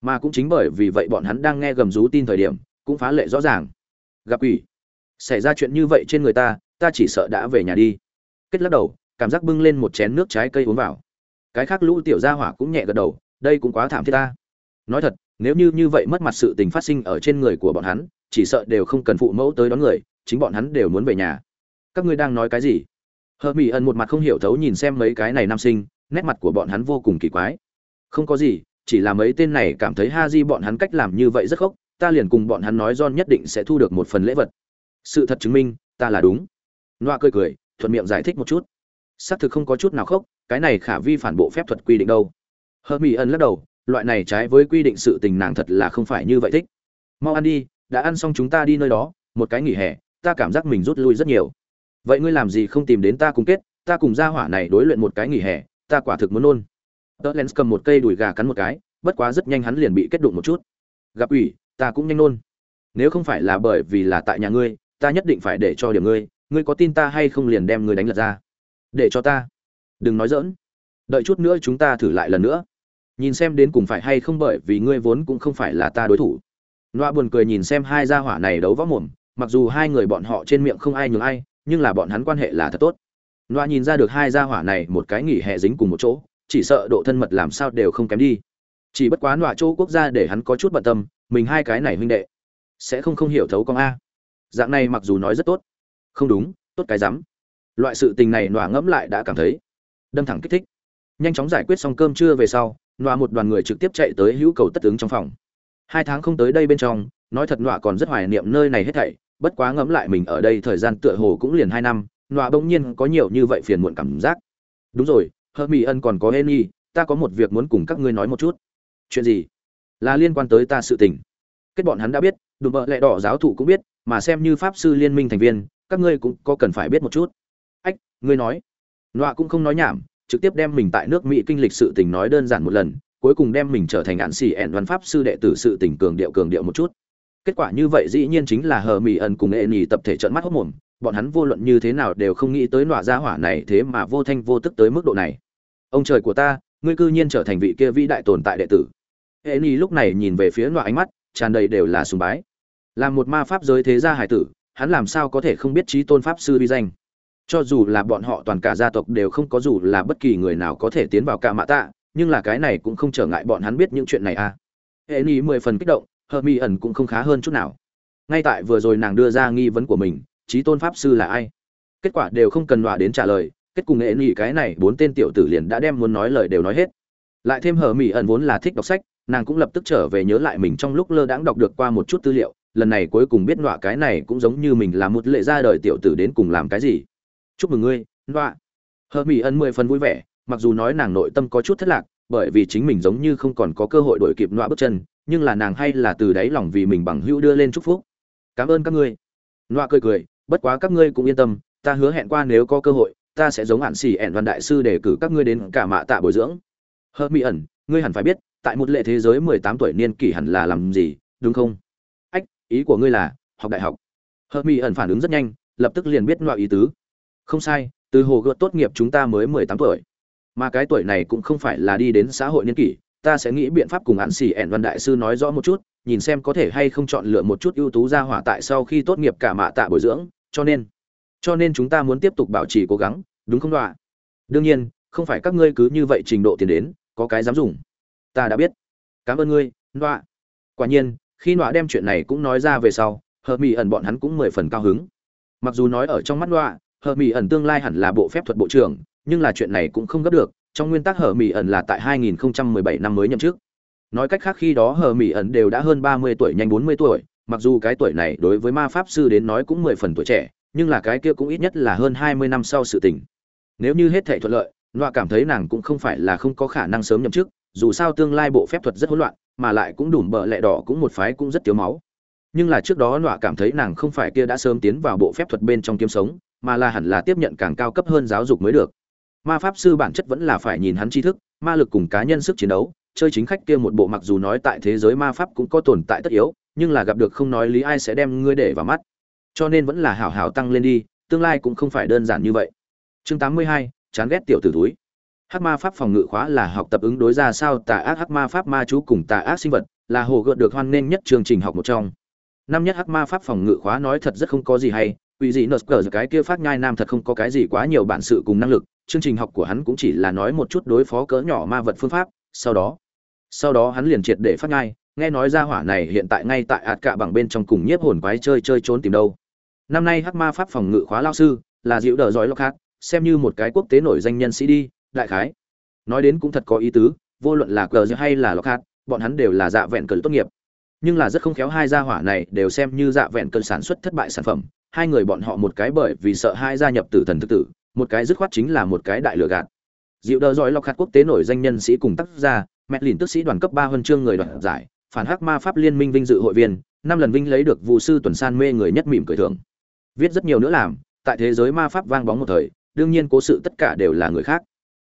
Mà cũng chính bởi vì vậy bọn hắn đang nghe gầm rú tin thời điểm, cũng phá lệ rõ ràng. Gặp quỷ. Xảy ra chuyện như vậy trên người ta, ta chỉ sợ đã về nhà đi kết lắc đầu cảm giác bưng lên một chén nước trái cây uống vào cái khác lũ tiểu gia hỏa cũng nhẹ gật đầu, đây cũng quá thảm thiết ta. Nói thật, nếu như như vậy mất mặt sự tình phát sinh ở trên người của bọn hắn, chỉ sợ đều không cần phụ mẫu tới đón người, chính bọn hắn đều muốn về nhà. Các ngươi đang nói cái gì? Hờ mỹ ẩn một mặt không hiểu thấu nhìn xem mấy cái này nam sinh, nét mặt của bọn hắn vô cùng kỳ quái. Không có gì, chỉ là mấy tên này cảm thấy ha di bọn hắn cách làm như vậy rất khóc ta liền cùng bọn hắn nói john nhất định sẽ thu được một phần lễ vật. Sự thật chứng minh, ta là đúng. Loa cười cười, thuận miệng giải thích một chút. Xác thực không có chút nào khốc cái này khả vi phản bộ phép thuật quy định đâu? Hơ mỹ ẩn lắc đầu, loại này trái với quy định sự tình nàng thật là không phải như vậy thích. Mau ăn đi, đã ăn xong chúng ta đi nơi đó, một cái nghỉ hè, ta cảm giác mình rút lui rất nhiều. Vậy ngươi làm gì không tìm đến ta cùng kết, ta cùng gia hỏa này đối luyện một cái nghỉ hè, ta quả thực muốn nôn. Tớ lens cầm một cây đùi gà cắn một cái, bất quá rất nhanh hắn liền bị kết đụng một chút. Gặp ủy, ta cũng nhanh nôn. Nếu không phải là bởi vì là tại nhà ngươi, ta nhất định phải để cho điểm ngươi ngươi có tin ta hay không liền đem ngươi đánh lật ra. Để cho ta đừng nói dỡn đợi chút nữa chúng ta thử lại lần nữa. Nhìn xem đến cùng phải hay không bởi vì ngươi vốn cũng không phải là ta đối thủ. Loa buồn cười nhìn xem hai gia hỏa này đấu võ mồm, mặc dù hai người bọn họ trên miệng không ai nhường ai, nhưng là bọn hắn quan hệ là thật tốt. Loa nhìn ra được hai gia hỏa này một cái nghỉ hè dính cùng một chỗ, chỉ sợ độ thân mật làm sao đều không kém đi. Chỉ bất quá loa chỗ quốc gia để hắn có chút bận tâm, mình hai cái này huynh đệ sẽ không không hiểu thấu con a. Dạng này mặc dù nói rất tốt. Không đúng, tốt cái rắm. Loại sự tình này nọa ngẫm lại đã cảm thấy đâm thẳng kích thích. Nhanh chóng giải quyết xong cơm trưa về sau, nọa một đoàn người trực tiếp chạy tới hữu cầu tất ứng trong phòng. Hai tháng không tới đây bên trong, nói thật nọa còn rất hoài niệm nơi này hết thảy, bất quá ngẫm lại mình ở đây thời gian tựa hồ cũng liền hai năm, nọa bỗng nhiên có nhiều như vậy phiền muộn cảm giác. Đúng rồi hơ mỹ ân còn có hên y ta có một việc muốn cùng các ngươi nói một chút. Chuyện gì? Là liên quan tới ta sự tình. Kết bọn hắn đã biết, đùm bợ lẹ đỏ giáo thụ cũng biết, mà xem như pháp sư liên minh thành viên, các ngươi cũng có cần phải biết một chút. Ách, ngươi nói nọa cũng không nói nhảm, trực tiếp đem mình tại nước mỹ kinh lịch sự tình nói đơn giản một lần, cuối cùng đem mình trở thành ạn xì ẹn văn pháp sư đệ tử sự tình cường điệu cường điệu một chút. Kết quả như vậy dĩ nhiên chính là hờ mỹ ẩn cùng ệ nhì tập thể trận mắt hốc mồm, bọn hắn vô luận như thế nào đều không nghĩ tới nọa gia hỏa này thế mà vô thanh vô tức tới mức độ này. Ông trời của ta, ngươi cư nhiên trở thành vị kia vĩ đại tồn tại đệ tử. Ệ nhì lúc này nhìn về phía nọa ánh mắt, tràn đầy đều là sùng bái. Làm một ma pháp giới thế gia hải tử, hắn làm sao có thể không biết trí tôn pháp sư vi danh? Cho dù là bọn họ toàn cả gia tộc đều không có dù là bất kỳ người nào có thể tiến vào cả mạ tạ, nhưng là cái này cũng không trở ngại bọn hắn biết những chuyện này à. Hệ ni mười phần kích động hợp mi ẩn cũng không khá hơn chút nào. Ngay tại vừa rồi nàng đưa ra nghi vấn của mình trí tôn pháp sư là ai? Kết quả đều không cần đọa đến trả lời, kết cùng hệ ni cái này bốn tên tiểu tử liền đã đem muốn nói lời đều nói hết. Lại thêm hờ mỹ ẩn vốn là thích đọc sách, nàng cũng lập tức trở về nhớ lại mình trong lúc lơ đãng đọc được qua một chút tư liệu, lần này cuối cùng biết nọa cái này cũng giống như mình là một lệ ra đời tiểu tử đến cùng làm cái gì chúc mừng ngươi loạ hờ mỹ ân mười phần vui vẻ, mặc dù nói nàng nội tâm có chút thất lạc, bởi vì chính mình giống như không còn có cơ hội đổi kịp loạ bước chân, nhưng là nàng hay là từ đáy lòng vì mình bằng hữu đưa lên chúc phúc. Cảm ơn các ngươi. Loạ cười cười, bất quá các ngươi cũng yên tâm, ta hứa hẹn qua nếu có cơ hội, ta sẽ giống hạn xỉ ẹn văn đại sư để cử các ngươi đến cả mạ tạ bồi dưỡng. Hờ mỹ ẩn ngươi hẳn phải biết, tại một lệ thế giới mười tám tuổi niên kỷ hẳn là làm gì, đúng không? Ách, ý của ngươi là học đại học. Hờ mỹ ẩn phản ứng rất nhanh, lập tức liền biết loại ý tứ không sai, từ hồ gợt tốt nghiệp chúng ta mới mười tám tuổi. Mà cái tuổi này cũng không phải là đi đến xã hội niên kỷ, ta sẽ nghĩ biện pháp cùng hạn xỉ ẻn văn đại sư nói rõ một chút, nhìn xem có thể hay không chọn lựa một chút ưu tú ra hỏa tại sau khi tốt nghiệp cả mạ tạ bồi dưỡng, cho nên cho nên chúng ta muốn tiếp tục bảo trì cố gắng, đúng không đọa đương nhiên, không phải các ngươi cứ như vậy trình độ tiền đến, có cái dám dùng. Ta đã biết. Cảm ơn ngươi đọa quả nhiên, khi đọa đem chuyện này cũng nói ra về sau, hợp mỹ ẩn bọn hắn cũng mười phần cao hứng. Mặc dù nói ở trong mắt đọa hờ mỹ ẩn tương lai hẳn là bộ phép thuật bộ trưởng, nhưng là chuyện này cũng không gấp được, trong nguyên tắc hờ mỹ ẩn là tại 2017 năm mới nhậm chức. Nói cách khác khi đó hờ mỹ ẩn đều đã hơn 30 tuổi, nhanh 40 tuổi, mặc dù cái tuổi này đối với ma pháp sư đến nói cũng mười phần tuổi trẻ, nhưng là cái kia cũng ít nhất là hơn 20 năm sau sự tình. Nếu như hết thể thuận lợi loa cảm thấy nàng cũng không phải là không có khả năng sớm nhậm chức, dù sao tương lai bộ phép thuật rất hỗn loạn, mà lại cũng đủ bợ lẹ đỏ cũng một phái cũng rất thiếu máu. Nhưng là trước đó nọa cảm thấy nàng không phải kia đã sớm tiến vào bộ phép thuật bên trong kiếm sống mà là hẳn là tiếp nhận càng cao cấp hơn giáo dục mới được. Ma pháp sư bản chất vẫn là phải nhìn hắn tri thức ma lực cùng cá nhân sức chiến đấu chơi chính khách kia một bộ mặc dù nói tại thế giới ma pháp cũng có tồn tại tất yếu nhưng là gặp được không nói lý ai sẽ đem ngươi để vào mắt. Cho nên vẫn là hảo hảo tăng lên đi tương lai cũng không phải đơn giản như vậy. Chương 82, chán ghét tiểu tử túi hắc ma pháp phòng ngự khóa là học tập ứng đối ra sao tà ác hắc ma pháp ma chú cùng tà ác sinh vật là hồ gợt được hoan nghênh nhất chương trình học một trong. Năm nhất hắc ma pháp phòng ngự khóa nói thật rất không có gì hay Quỷ dị nợt cờ cái kia phát nhai nam thật không có cái gì quá nhiều bản sự cùng năng lực, chương trình học của hắn cũng chỉ là nói một chút đối phó cỡ nhỏ ma vật phương pháp, sau đó, sau đó hắn liền triệt để phát nhai, nghe nói ra hỏa này hiện tại ngay tại ạt cạ bằng bên trong cùng nhiếp hồn quái chơi chơi trốn tìm đâu. Năm nay hắc ma pháp phòng ngự khóa lao sư là dịu đờ giỏi khác, xem như một cái quốc tế nổi danh nhân sĩ đi, đại khái. Nói đến cũng thật có ý tứ, vô luận là cờ hay là Lockhart, bọn hắn đều là dạ vẹn cờ tốt nghiệp. Nhưng là rất không khéo hai gia hỏa này đều xem như dạ vẹn cơn sản xuất thất bại sản phẩm, hai người bọn họ một cái bởi vì sợ hai gia nhập tử thần thực tử một cái dứt khoát chính là một cái đại lừa gạt. Dịu đờ giỏi lọc hạt quốc tế nổi danh nhân sĩ cùng tác gia mẹ lìn tức sĩ đoàn cấp ba huân chương người đoạt giải phản hắc ma pháp liên minh vinh dự hội viên năm lần vinh lấy được vụ sư tuần san mê người nhất mỉm cười thưởng. Viết rất nhiều nữa làm tại thế giới ma pháp vang bóng một thời đương nhiên cố sự tất cả đều là người khác.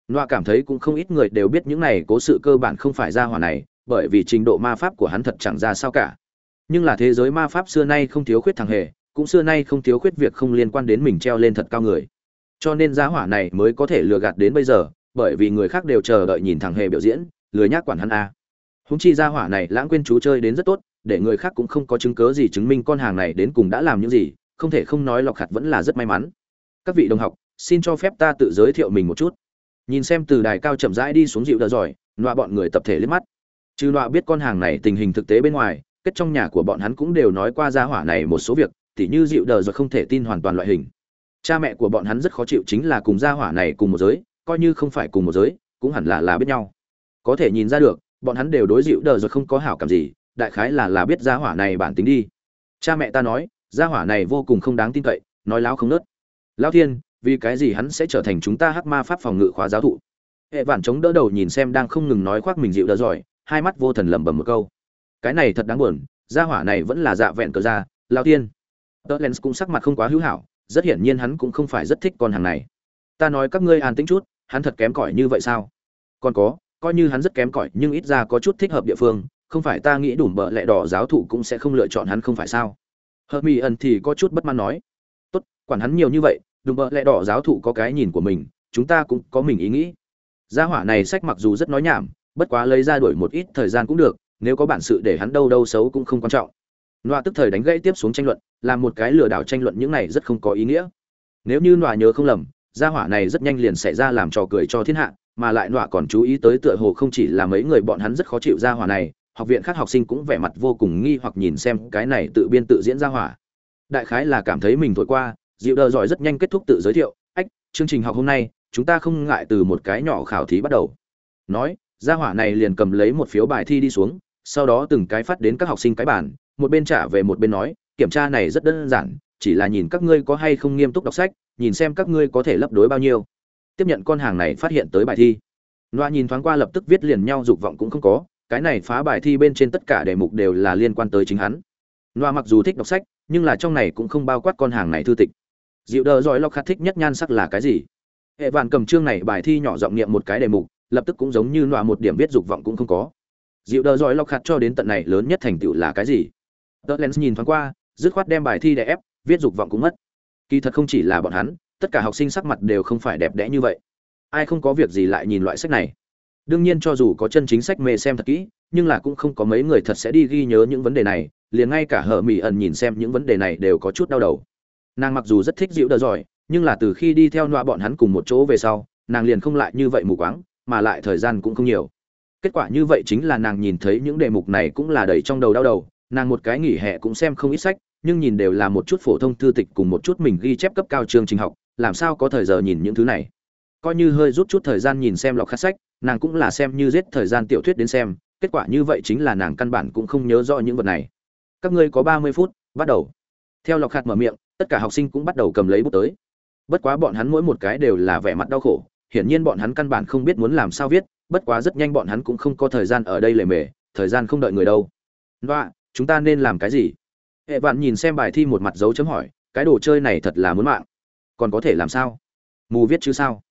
Noa cảm thấy cũng không ít người đều biết những này cố sự cơ bản không phải ra hỏa này, bởi vì trình độ ma pháp của hắn thật chẳng ra sao cả. Nhưng là thế giới ma pháp xưa nay không thiếu khuyết thằng hề, cũng xưa nay không thiếu khuyết việc không liên quan đến mình treo lên thật cao người. Cho nên giá hỏa này mới có thể lừa gạt đến bây giờ, bởi vì người khác đều chờ đợi nhìn thằng hề biểu diễn lừa nhác quản hắn a. Húng chi giá hỏa này lãng quên chú chơi đến rất tốt, để người khác cũng không có chứng cớ gì chứng minh con hàng này đến cùng đã làm những gì, không thể không nói lọc hạt vẫn là rất may mắn. Các vị đồng học, xin cho phép ta tự giới thiệu mình một chút. Nhìn xem từ đài cao chậm rãi đi xuống dịu đỡ giỏi nọa bọn người tập thể liếc mắt. Chứ nọa biết con hàng này tình hình thực tế bên ngoài, kết trong nhà của bọn hắn cũng đều nói qua gia hỏa này một số việc tỉ như dịu đờ rồi không thể tin hoàn toàn loại hình. Cha mẹ của bọn hắn rất khó chịu chính là cùng gia hỏa này cùng một giới, coi như không phải cùng một giới, cũng hẳn là là biết nhau. Có thể nhìn ra được, bọn hắn đều đối dịu đờ rồi không có hảo cảm gì, đại khái là là biết gia hỏa này bản tính đi. Cha mẹ ta nói, gia hỏa này vô cùng không đáng tin cậy, nói láo không nớt. Lao thiên, vì cái gì hắn sẽ trở thành chúng ta hắc ma pháp phòng ngự khóa giáo thụ? Hệ vạn chống đỡ đầu nhìn xem đang không ngừng nói khoác mình dịu đỡ giỏi hai mắt vô thần lẩm bẩm một câu. Cái này thật đáng buồn, gia hỏa này vẫn là dạ vẹn cờ ra lao tiên tớ lens cũng sắc mặt không quá hữu hảo, rất hiển nhiên hắn cũng không phải rất thích con hàng này. Ta nói các ngươi an tĩnh chút, hắn thật kém cỏi như vậy sao? Còn có, coi như hắn rất kém cỏi nhưng ít ra có chút thích hợp địa phương, không phải ta nghĩ đủ bợ lẹ đỏ giáo thụ cũng sẽ không lựa chọn hắn không phải sao? Hợp mỹ ẩn thì có chút bất mãn nói. Tốt, quản hắn nhiều như vậy, đùm bợ lẹ đỏ giáo thụ có cái nhìn của mình, chúng ta cũng có mình ý nghĩ. Gia hỏa này sách mặc dù rất nói nhảm, bất quá lấy ra đuổi một ít thời gian cũng được, nếu có bản sự để hắn đâu đâu xấu cũng không quan trọng nọa tức thời đánh gãy tiếp xuống tranh luận, làm một cái lừa đảo tranh luận những này rất không có ý nghĩa. Nếu như nọa nhớ không lầm, gia hỏa này rất nhanh liền xảy ra làm trò cười cho thiên hạ, mà lại nọa còn chú ý tới tựa hồ không chỉ là mấy người bọn hắn rất khó chịu gia hỏa này, học viện khác học sinh cũng vẻ mặt vô cùng nghi hoặc nhìn xem cái này tự biên tự diễn gia hỏa. Đại khái là cảm thấy mình thổi qua dịu đờ giỏi rất nhanh kết thúc tự giới thiệu, ách, chương trình học hôm nay, chúng ta không ngại từ một cái nhỏ khảo thí bắt đầu. Nói, gia hỏa này liền cầm lấy một phiếu bài thi đi xuống, sau đó từng cái phát đến các học sinh cái bản một bên trả về một bên nói, kiểm tra này rất đơn giản, chỉ là nhìn các ngươi có hay không nghiêm túc đọc sách, nhìn xem các ngươi có thể lấp đối bao nhiêu. Tiếp nhận con hàng này phát hiện tới bài thi. Loa nhìn thoáng qua lập tức viết liền nhau, dục vọng cũng không có, cái này phá bài thi bên trên tất cả đề mục đều là liên quan tới chính hắn. Loa mặc dù thích đọc sách, nhưng là trong này cũng không bao quát con hàng này thư tịch. Dịu đờ giỏi lọc khát thích nhất nhan sắc là cái gì? Hệ vạn cầm chương này bài thi nhỏ giọng niệm một cái đề mục, lập tức cũng giống như loa một điểm viết dục vọng cũng không có. Dịu đờ giỏi lọc khát cho đến tận này lớn nhất thành tựu là cái gì? Tơ lens nhìn thoáng qua, dứt khoát đem bài thi để ép, viết dục vọng cũng mất. Kỳ thật không chỉ là bọn hắn, tất cả học sinh sắc mặt đều không phải đẹp đẽ như vậy. Ai không có việc gì lại nhìn loại sách này? Đương nhiên cho dù có chân chính sách mê xem thật kỹ, nhưng là cũng không có mấy người thật sẽ đi ghi nhớ những vấn đề này, liền ngay cả hờ mỹ ẩn nhìn xem những vấn đề này đều có chút đau đầu. Nàng mặc dù rất thích dịu đỡ giỏi, nhưng là từ khi đi theo nọa bọn hắn cùng một chỗ về sau, nàng liền không lại như vậy mù quáng, mà lại thời gian cũng không nhiều. Kết quả như vậy chính là nàng nhìn thấy những đề mục này cũng là đầy trong đầu đau đầu nàng một cái nghỉ hè cũng xem không ít sách, nhưng nhìn đều là một chút phổ thông thư tịch cùng một chút mình ghi chép cấp cao chương trình học, làm sao có thời giờ nhìn những thứ này. Coi như hơi rút chút thời gian nhìn xem lọc khát sách, nàng cũng là xem như giết thời gian tiểu thuyết đến xem, kết quả như vậy chính là nàng căn bản cũng không nhớ rõ những vật này. Các ngươi có ba mươi phút, bắt đầu. Theo lọc khát mở miệng, tất cả học sinh cũng bắt đầu cầm lấy bút tới. Bất quá bọn hắn mỗi một cái đều là vẻ mặt đau khổ, hiển nhiên bọn hắn căn bản không biết muốn làm sao viết, bất quá rất nhanh bọn hắn cũng không có thời gian ở đây lề mề, thời gian không đợi người đâu. Và chúng ta nên làm cái gì? Hệ vạn nhìn xem bài thi một mặt dấu chấm hỏi, cái đồ chơi này thật là muốn mạng. Còn có thể làm sao? Mù viết chứ sao?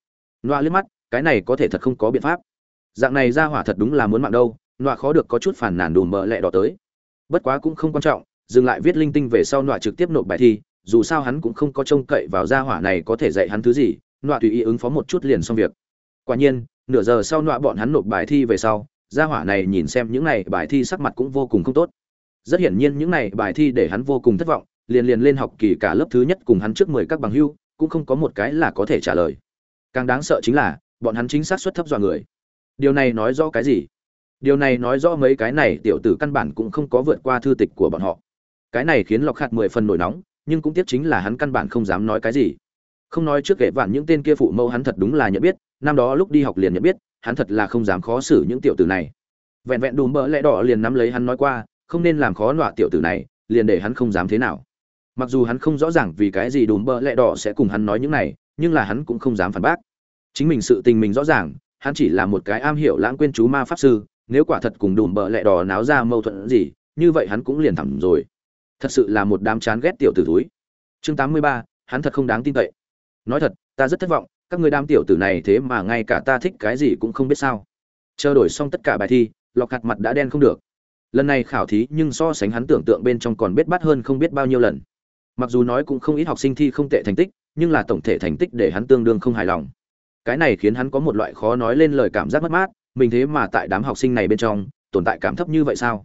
Loa liếc mắt, cái này có thể thật không có biện pháp. Dạng này ra hỏa thật đúng là muốn mạng đâu loa khó được có chút phản nản đùm bợ lẹ đỏ tới. Bất quá cũng không quan trọng, dừng lại viết linh tinh về sau loa trực tiếp nộp bài thi, dù sao hắn cũng không có trông cậy vào gia hỏa này có thể dạy hắn thứ gì loa tùy ý ứng phó một chút liền xong việc. Quả nhiên, nửa giờ sau loa bọn hắn nộp bài thi về sau gia hỏa này nhìn xem những này bài thi sắc mặt cũng vô cùng không tốt rất hiển nhiên những này bài thi để hắn vô cùng thất vọng, liền liền lên học kỳ cả lớp thứ nhất cùng hắn trước mười các bằng hưu, cũng không có một cái là có thể trả lời. Càng đáng sợ chính là, bọn hắn chính xác suất thấp dọa người. Điều này nói rõ cái gì? Điều này nói rõ mấy cái này tiểu tử căn bản cũng không có vượt qua thư tịch của bọn họ. Cái này khiến lọc khạt mười phần nổi nóng, nhưng cũng tiếc chính là hắn căn bản không dám nói cái gì. Không nói trước kể vạn những tên kia phụ mẫu hắn thật đúng là nhận biết, năm đó lúc đi học liền nhận biết, hắn thật là không dám khó xử những tiểu tử này. Vẹn vẹn đùm bỡ lẽ đỏ liền nắm lấy hắn nói qua không nên làm khó nọa tiểu tử này, liền để hắn không dám thế nào. Mặc dù hắn không rõ ràng vì cái gì đùm bơ lẹ đỏ sẽ cùng hắn nói những này, nhưng là hắn cũng không dám phản bác. Chính mình sự tình mình rõ ràng, hắn chỉ là một cái am hiểu lãng quên chú ma pháp sư, nếu quả thật cùng đùm bỡ lẹ đỏ náo ra mâu thuẫn gì, như vậy hắn cũng liền thẳng rồi. Thật sự là một đám chán ghét tiểu tử túi chương tám mươi ba, hắn thật không đáng tin cậy. Nói thật, ta rất thất vọng, các người đám tiểu tử này thế mà ngay cả ta thích cái gì cũng không biết sao. Chờ đổi xong tất cả bài thi, lọc hạt mặt đã đen không được lần này khảo thí nhưng so sánh hắn tưởng tượng bên trong còn biết bắt hơn không biết bao nhiêu lần. Mặc dù nói cũng không ít học sinh thi không tệ thành tích, nhưng là tổng thể thành tích để hắn tương đương không hài lòng. Cái này khiến hắn có một loại khó nói lên lời cảm giác mất mát, mình thế mà tại đám học sinh này bên trong, tồn tại cảm thấp như vậy sao?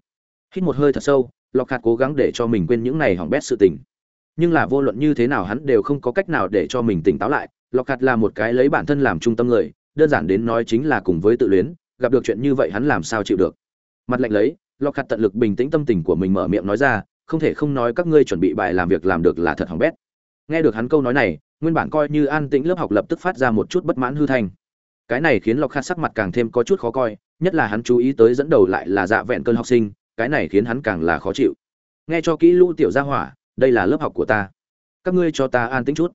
Hít một hơi thật sâu lọc hạt cố gắng để cho mình quên những này hỏng bét sự tình. Nhưng là vô luận như thế nào hắn đều không có cách nào để cho mình tỉnh táo lại lọc hạt là một cái lấy bản thân làm trung tâm người, đơn giản đến nói chính là cùng với tự luyến, gặp được chuyện như vậy hắn làm sao chịu được? Mặt lạnh lấy lọc khặt tận lực bình tĩnh tâm tình của mình mở miệng nói ra, không thể không nói các ngươi chuẩn bị bài làm việc làm được là thật hỏng bét. Nghe được hắn câu nói này, nguyên bản coi như an tĩnh lớp học lập tức phát ra một chút bất mãn hư thành cái này khiến lọc hạt sắc mặt càng thêm có chút khó coi, nhất là hắn chú ý tới dẫn đầu lại là dạ vẹn cơn học sinh, cái này khiến hắn càng là khó chịu. Nghe cho kỹ lũ tiểu gia hỏa, đây là lớp học của ta. Các ngươi cho ta an tĩnh chút.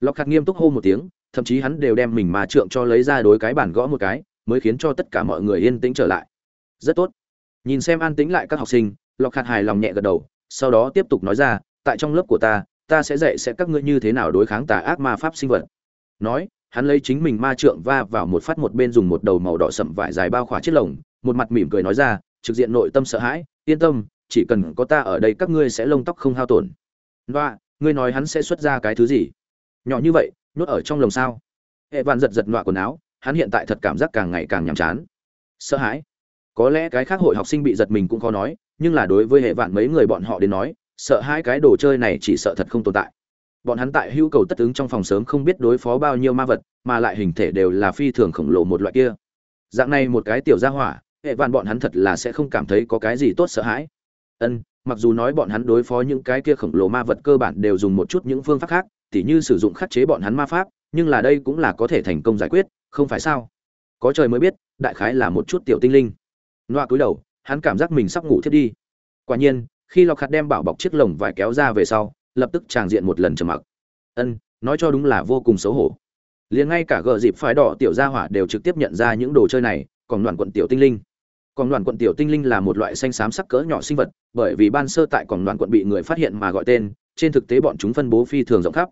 Lọc hạt nghiêm túc hô một tiếng, thậm chí hắn đều đem mình mà trượng cho lấy ra đối cái bản gõ một cái, mới khiến cho tất cả mọi người yên tĩnh trở lại. Rất tốt nhìn xem an tĩnh lại các học sinh lọc hạt hài lòng nhẹ gật đầu, sau đó tiếp tục nói ra, tại trong lớp của ta ta sẽ dạy sẽ các ngươi như thế nào đối kháng tà ác ma pháp sinh vật. Nói, hắn lấy chính mình ma trượng va vào một phát một bên dùng một đầu màu đỏ sậm vải dài bao khỏa chiếc lồng, một mặt mỉm cười nói ra, trực diện nội tâm sợ hãi, yên tâm, chỉ cần có ta ở đây các ngươi sẽ lông tóc không hao tổn. Và ngươi nói hắn sẽ xuất ra cái thứ gì? Nhỏ như vậy, nhốt ở trong lồng sao? Hệ vạn giật giật nọa quần áo, hắn hiện tại thật cảm giác càng ngày càng nhàm chán. Sợ hãi có lẽ cái khác hội học sinh bị giật mình cũng khó nói, nhưng là đối với hệ vạn mấy người bọn họ đến nói, sợ hai cái đồ chơi này chỉ sợ thật không tồn tại. Bọn hắn tại hữu cầu tất ứng trong phòng sớm không biết đối phó bao nhiêu ma vật, mà lại hình thể đều là phi thường khổng lồ một loại kia. Dạng này một cái tiểu gia hỏa, hệ vạn bọn hắn thật là sẽ không cảm thấy có cái gì tốt sợ hãi. Ân, mặc dù nói bọn hắn đối phó những cái kia khổng lồ ma vật cơ bản đều dùng một chút những phương pháp khác, tỉ như sử dụng khắc chế bọn hắn ma pháp, nhưng là đây cũng là có thể thành công giải quyết, không phải sao? Có trời mới biết, đại khái là một chút tiểu tinh linh loa cúi đầu, hắn cảm giác mình sắp ngủ thiết đi. Quả nhiên, khi lọc hạt đem bảo bọc chiếc lồng vải kéo ra về sau, lập tức tràng diện một lần trầm mặc. Ân, nói cho đúng là vô cùng xấu hổ. Liền ngay cả gờ dịp phái đỏ tiểu gia hỏa đều trực tiếp nhận ra những đồ chơi này, còn đoàn quận tiểu tinh linh. Còn đoàn quận tiểu tinh linh là một loại xanh xám sắc cỡ nhỏ sinh vật, bởi vì ban sơ tại còn đoàn quận bị người phát hiện mà gọi tên, trên thực tế bọn chúng phân bố phi thường rộng khắp.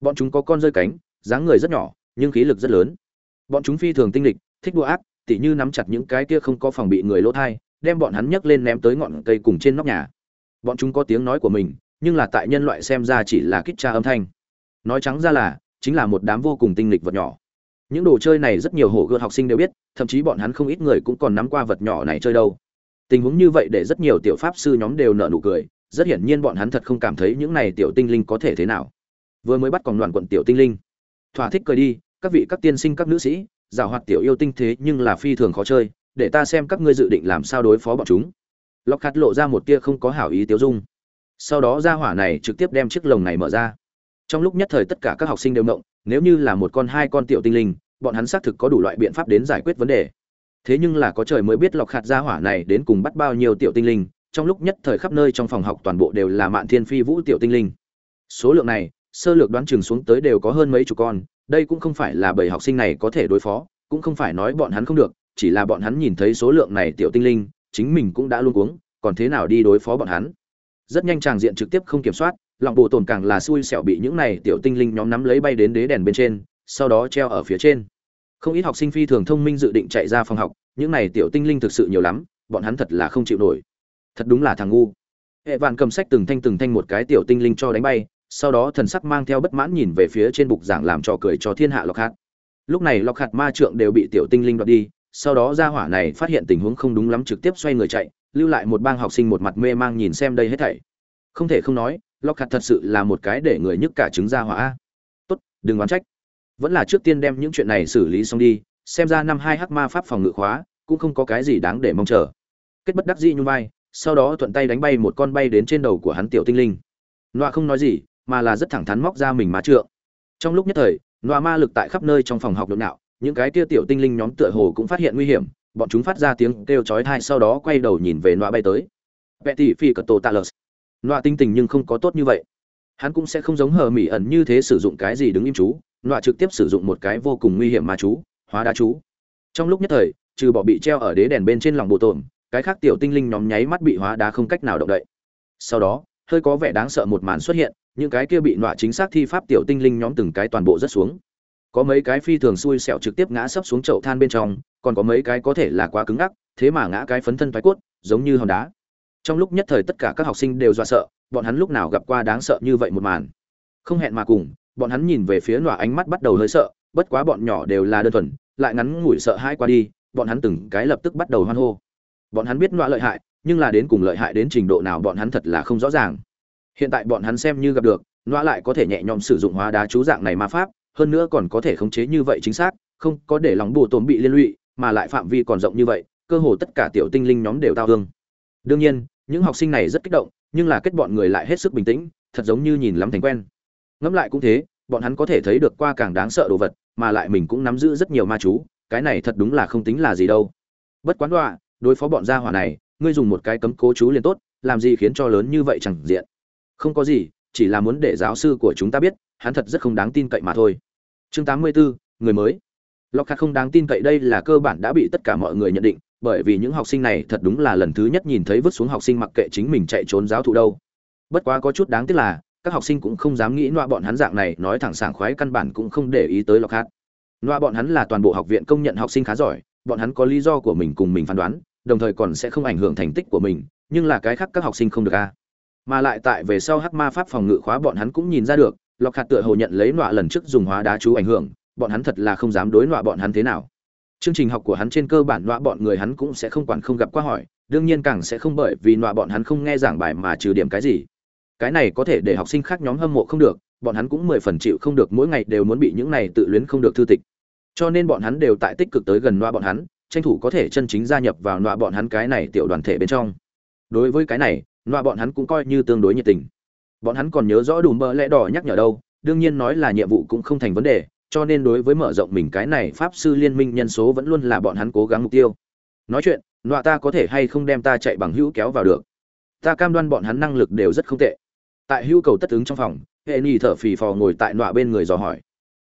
Bọn chúng có con rơi cánh, dáng người rất nhỏ, nhưng khí lực rất lớn. Bọn chúng phi thường tinh lịch, thích đua ác tỉ như nắm chặt những cái kia không có phòng bị người lỗ thai, đem bọn hắn nhấc lên ném tới ngọn cây cùng trên nóc nhà. Bọn chúng có tiếng nói của mình, nhưng là tại nhân loại xem ra chỉ là kích tra âm thanh. Nói trắng ra là, chính là một đám vô cùng tinh lịch vật nhỏ. Những đồ chơi này rất nhiều hổ gợt học sinh đều biết, thậm chí bọn hắn không ít người cũng còn nắm qua vật nhỏ này chơi đâu. Tình huống như vậy để rất nhiều tiểu pháp sư nhóm đều nợ nụ cười, rất hiển nhiên bọn hắn thật không cảm thấy những này tiểu tinh linh có thể thế nào. Vừa mới bắt còn đoàn quận tiểu tinh linh. Thỏa thích cười đi, các vị các tiên sinh các nữ sĩ giảo hoạt tiểu yêu tinh thế nhưng là phi thường khó chơi, để ta xem các ngươi dự định làm sao đối phó bọn chúng. Lộc khát lộ ra một tia không có hảo ý tiêu dung. Sau đó ra hỏa này trực tiếp đem chiếc lồng này mở ra. Trong lúc nhất thời tất cả các học sinh đều động, nếu như là một con, hai con tiểu tinh linh, bọn hắn xác thực có đủ loại biện pháp đến giải quyết vấn đề. Thế nhưng là có trời mới biết Lộc khát ra hỏa này đến cùng bắt bao nhiêu tiểu tinh linh, trong lúc nhất thời khắp nơi trong phòng học toàn bộ đều là mạn thiên phi vũ tiểu tinh linh. Số lượng này, sơ lược đoán chừng xuống tới đều có hơn mấy chục con đây cũng không phải là bầy học sinh này có thể đối phó, cũng không phải nói bọn hắn không được, chỉ là bọn hắn nhìn thấy số lượng này tiểu tinh linh, chính mình cũng đã luôn cuống, còn thế nào đi đối phó bọn hắn. Rất nhanh tràng diện trực tiếp không kiểm soát, lòng bộ tồn càng là xui xẻo bị những này tiểu tinh linh nhóm nắm lấy bay đến đế đèn bên trên, sau đó treo ở phía trên. Không ít học sinh phi thường thông minh dự định chạy ra phòng học, những này tiểu tinh linh thực sự nhiều lắm, bọn hắn thật là không chịu nổi. Thật đúng là thằng ngu. Hệ vạn cầm sách từng thanh từng thanh một cái tiểu tinh linh cho đánh bay sau đó thần sắc mang theo bất mãn nhìn về phía trên bục giảng làm trò cười cho thiên hạ lọc hạt. Lúc này lọc hạt ma trượng đều bị tiểu tinh linh đoạt đi, sau đó ra hỏa này phát hiện tình huống không đúng lắm trực tiếp xoay người chạy, lưu lại một bang học sinh một mặt mê mang nhìn xem đây hết thảy. Không thể không nói lọc hạt thật sự là một cái để người nhức cả trứng ra hỏa tốt, đừng oán trách. Vẫn là trước tiên đem những chuyện này xử lý xong đi, xem ra năm hai hắc ma pháp phòng ngự khóa cũng không có cái gì đáng để mong chờ. Kết bất đắc dĩ nhung vai, sau đó thuận tay đánh bay một con bay đến trên đầu của hắn tiểu tinh linh. Loa không nói gì mà là rất thẳng thắn móc ra mình má trượng. Trong lúc nhất thời, nọa ma lực tại khắp nơi trong phòng học đột nạo những cái kia tiểu tinh linh nhóm tựa hồ cũng phát hiện nguy hiểm, bọn chúng phát ra tiếng kêu chói tai sau đó quay đầu nhìn về nọa bay tới. Vẹ tỷ phi cật tổ talus nọa tinh tình nhưng không có tốt như vậy. Hắn cũng sẽ không giống hờ mỹ ẩn như thế sử dụng cái gì đứng im chú, nọa trực tiếp sử dụng một cái vô cùng nguy hiểm ma chú, hóa đá chú. Trong lúc nhất thời, trừ bỏ bị treo ở đế đèn bên trên lòng bộ tổn, cái khác tiểu tinh linh nhóm nháy mắt bị hóa đá không cách nào động đậy. Sau đó hơi có vẻ đáng sợ một màn xuất hiện, những cái kia bị nọa chính xác thi pháp tiểu tinh linh nhóm từng cái toàn bộ rất xuống. Có mấy cái phi thường xui xẹo trực tiếp ngã sấp xuống chậu than bên trong, còn có mấy cái có thể là quá cứng ngắc, thế mà ngã cái phấn thân thoái cốt, giống như hòn đá. Trong lúc nhất thời tất cả các học sinh đều do sợ, bọn hắn lúc nào gặp qua đáng sợ như vậy một màn. Không hẹn mà cùng, bọn hắn nhìn về phía nọa ánh mắt bắt đầu hơi sợ, bất quá bọn nhỏ đều là đơn thuần, lại ngắn ngủi sợ hai qua đi, bọn hắn từng cái lập tức bắt đầu hoan hô. Bọn hắn biết nọa lợi hại nhưng là đến cùng lợi hại đến trình độ nào bọn hắn thật là không rõ ràng. Hiện tại bọn hắn xem như gặp được nọa lại có thể nhẹ nhõm sử dụng hóa đá chú dạng này ma pháp, hơn nữa còn có thể khống chế như vậy chính xác, không có để lòng bù tổm bị liên lụy, mà lại phạm vi còn rộng như vậy, cơ hồ tất cả tiểu tinh linh nhóm đều tao hương đương nhiên, những học sinh này rất kích động, nhưng là kết bọn người lại hết sức bình tĩnh, thật giống như nhìn lắm thành quen. Ngẫm lại cũng thế, bọn hắn có thể thấy được qua càng đáng sợ đồ vật, mà lại mình cũng nắm giữ rất nhiều ma chú, cái này thật đúng là không tính là gì đâu. Bất quán đọa đối phó bọn gia hỏa này ngươi dùng một cái cấm cố chú liền tốt làm gì khiến cho lớn như vậy chẳng diện. Không có gì chỉ là muốn để giáo sư của chúng ta biết hắn thật rất không đáng tin cậy mà thôi. Chương 84, người mới. Lọc khắc không đáng tin cậy đây là cơ bản đã bị tất cả mọi người nhận định bởi vì những học sinh này thật đúng là lần thứ nhất nhìn thấy vứt xuống học sinh mặc kệ chính mình chạy trốn giáo thụ đâu. Bất quá có chút đáng tiếc là các học sinh cũng không dám nghĩ loa bọn hắn dạng này nói thẳng sảng khoái căn bản cũng không để ý tới lọc hát loa bọn hắn là toàn bộ học viện công nhận học sinh khá giỏi bọn hắn có lý do của mình cùng mình phán đoán đồng thời còn sẽ không ảnh hưởng thành tích của mình, nhưng là cái khác các học sinh không được a. Mà lại tại về sau hắc ma pháp phòng ngự khóa bọn hắn cũng nhìn ra được lọc hạt tựa hồ nhận lấy nọa lần trước dùng hóa đá chú ảnh hưởng, bọn hắn thật là không dám đối nọa bọn hắn thế nào. Chương trình học của hắn trên cơ bản nọa bọn người hắn cũng sẽ không quản không gặp qua hỏi, đương nhiên càng sẽ không bởi vì nọa bọn hắn không nghe giảng bài mà trừ điểm cái gì. Cái này có thể để học sinh khác nhóm hâm mộ không được, bọn hắn cũng mười phần chịu không được, mỗi ngày đều muốn bị những này tự luyến không được thư tịch. Cho nên bọn hắn đều tại tích cực tới gần nọa bọn hắn tranh thủ có thể chân chính gia nhập vào nọa bọn hắn cái này tiểu đoàn thể bên trong. Đối với cái này, nọa bọn hắn cũng coi như tương đối nhiệt tình. Bọn hắn còn nhớ rõ đủ mơ lẽ đỏ nhắc nhở đâu, đương nhiên nói là nhiệm vụ cũng không thành vấn đề, cho nên đối với mở rộng mình cái này pháp sư liên minh nhân số vẫn luôn là bọn hắn cố gắng mục tiêu. Nói chuyện, nọa ta có thể hay không đem ta chạy bằng hữu kéo vào được? Ta cam đoan bọn hắn năng lực đều rất không tệ. Tại hữu cầu tất ứng trong phòng, hệ nhi thở phì phò ngồi tại nọa bên người dò hỏi.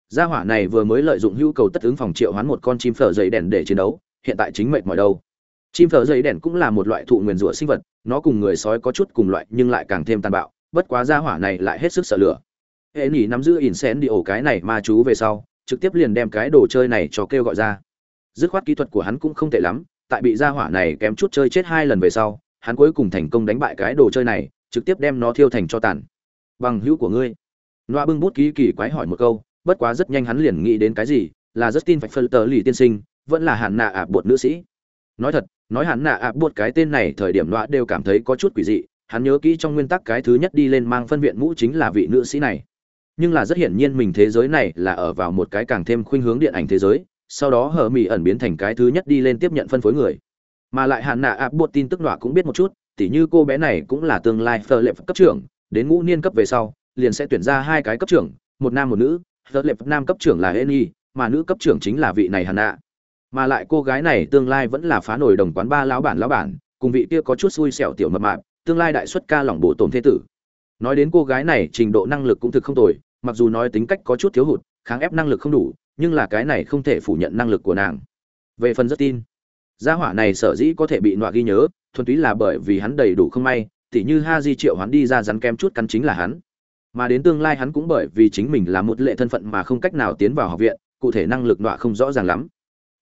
Gia hỏa này vừa mới lợi dụng hữu cầu tất ứng phòng triệu hoán một con chim phở dày đèn để chiến đấu hiện tại chính mệnh mỏi đâu. Chim phở giấy đèn cũng là một loại thụ nguyền rủa sinh vật, nó cùng người sói có chút cùng loại nhưng lại càng thêm tàn bạo, bất quá gia hỏa này lại hết sức sợ lửa. Hệ nỉ nắm giữ ỉn xén đi ổ cái này ma chú về sau, trực tiếp liền đem cái đồ chơi này cho kêu gọi ra. Dứt khoát kỹ thuật của hắn cũng không tệ lắm, tại bị gia hỏa này kém chút chơi chết hai lần về sau, hắn cuối cùng thành công đánh bại cái đồ chơi này, trực tiếp đem nó thiêu thành cho tàn. Bằng hữu của ngươi. Noa bưng bút ký kỳ quái hỏi một câu, bất quá rất nhanh hắn liền nghĩ đến cái gì, là rất tin phải phân tờ lì tiên sinh vẫn là hạn nạ ạp bột nữ sĩ. Nói thật, nói hạn nạ ạp bột cái tên này thời điểm noa đều cảm thấy có chút quỷ dị, hắn nhớ kỹ trong nguyên tắc cái thứ nhất đi lên mang phân viện mũ chính là vị nữ sĩ này. Nhưng là rất hiển nhiên mình thế giới này là ở vào một cái càng thêm khuynh hướng điện ảnh thế giới, sau đó hờ mỹ ẩn biến thành cái thứ nhất đi lên tiếp nhận phân phối người. Mà lại hạn nạ áp bột tin tức nọa cũng biết một chút, tỉ như cô bé này cũng là tương lai phờ lệp cấp trưởng, đến ngũ niên cấp về sau, liền sẽ tuyển ra hai cái cấp trưởng, một nam một nữ, phờ lệp nam cấp trưởng là eni mà nữ cấp trưởng chính là vị này hạn nạ mà lại cô gái này tương lai vẫn là phá nổi đồng quán ba lão bản lão bản, cùng vị kia có chút xui xẻo tiểu mập mạp, tương lai đại xuất ca lỏng bộ tổn thế tử. Nói đến cô gái này, trình độ năng lực cũng thực không tồi, mặc dù nói tính cách có chút thiếu hụt, kháng ép năng lực không đủ, nhưng là cái này không thể phủ nhận năng lực của nàng. Về phần rất tin, gia hỏa này sở dĩ có thể bị nọa ghi nhớ, thuần túy là bởi vì hắn đầy đủ không may, tỉ như ha di triệu hắn đi ra rắn kem chút cắn chính là hắn. Mà đến tương lai hắn cũng bởi vì chính mình là một lệ thân phận mà không cách nào tiến vào học viện, cụ thể năng lực nọa không rõ ràng lắm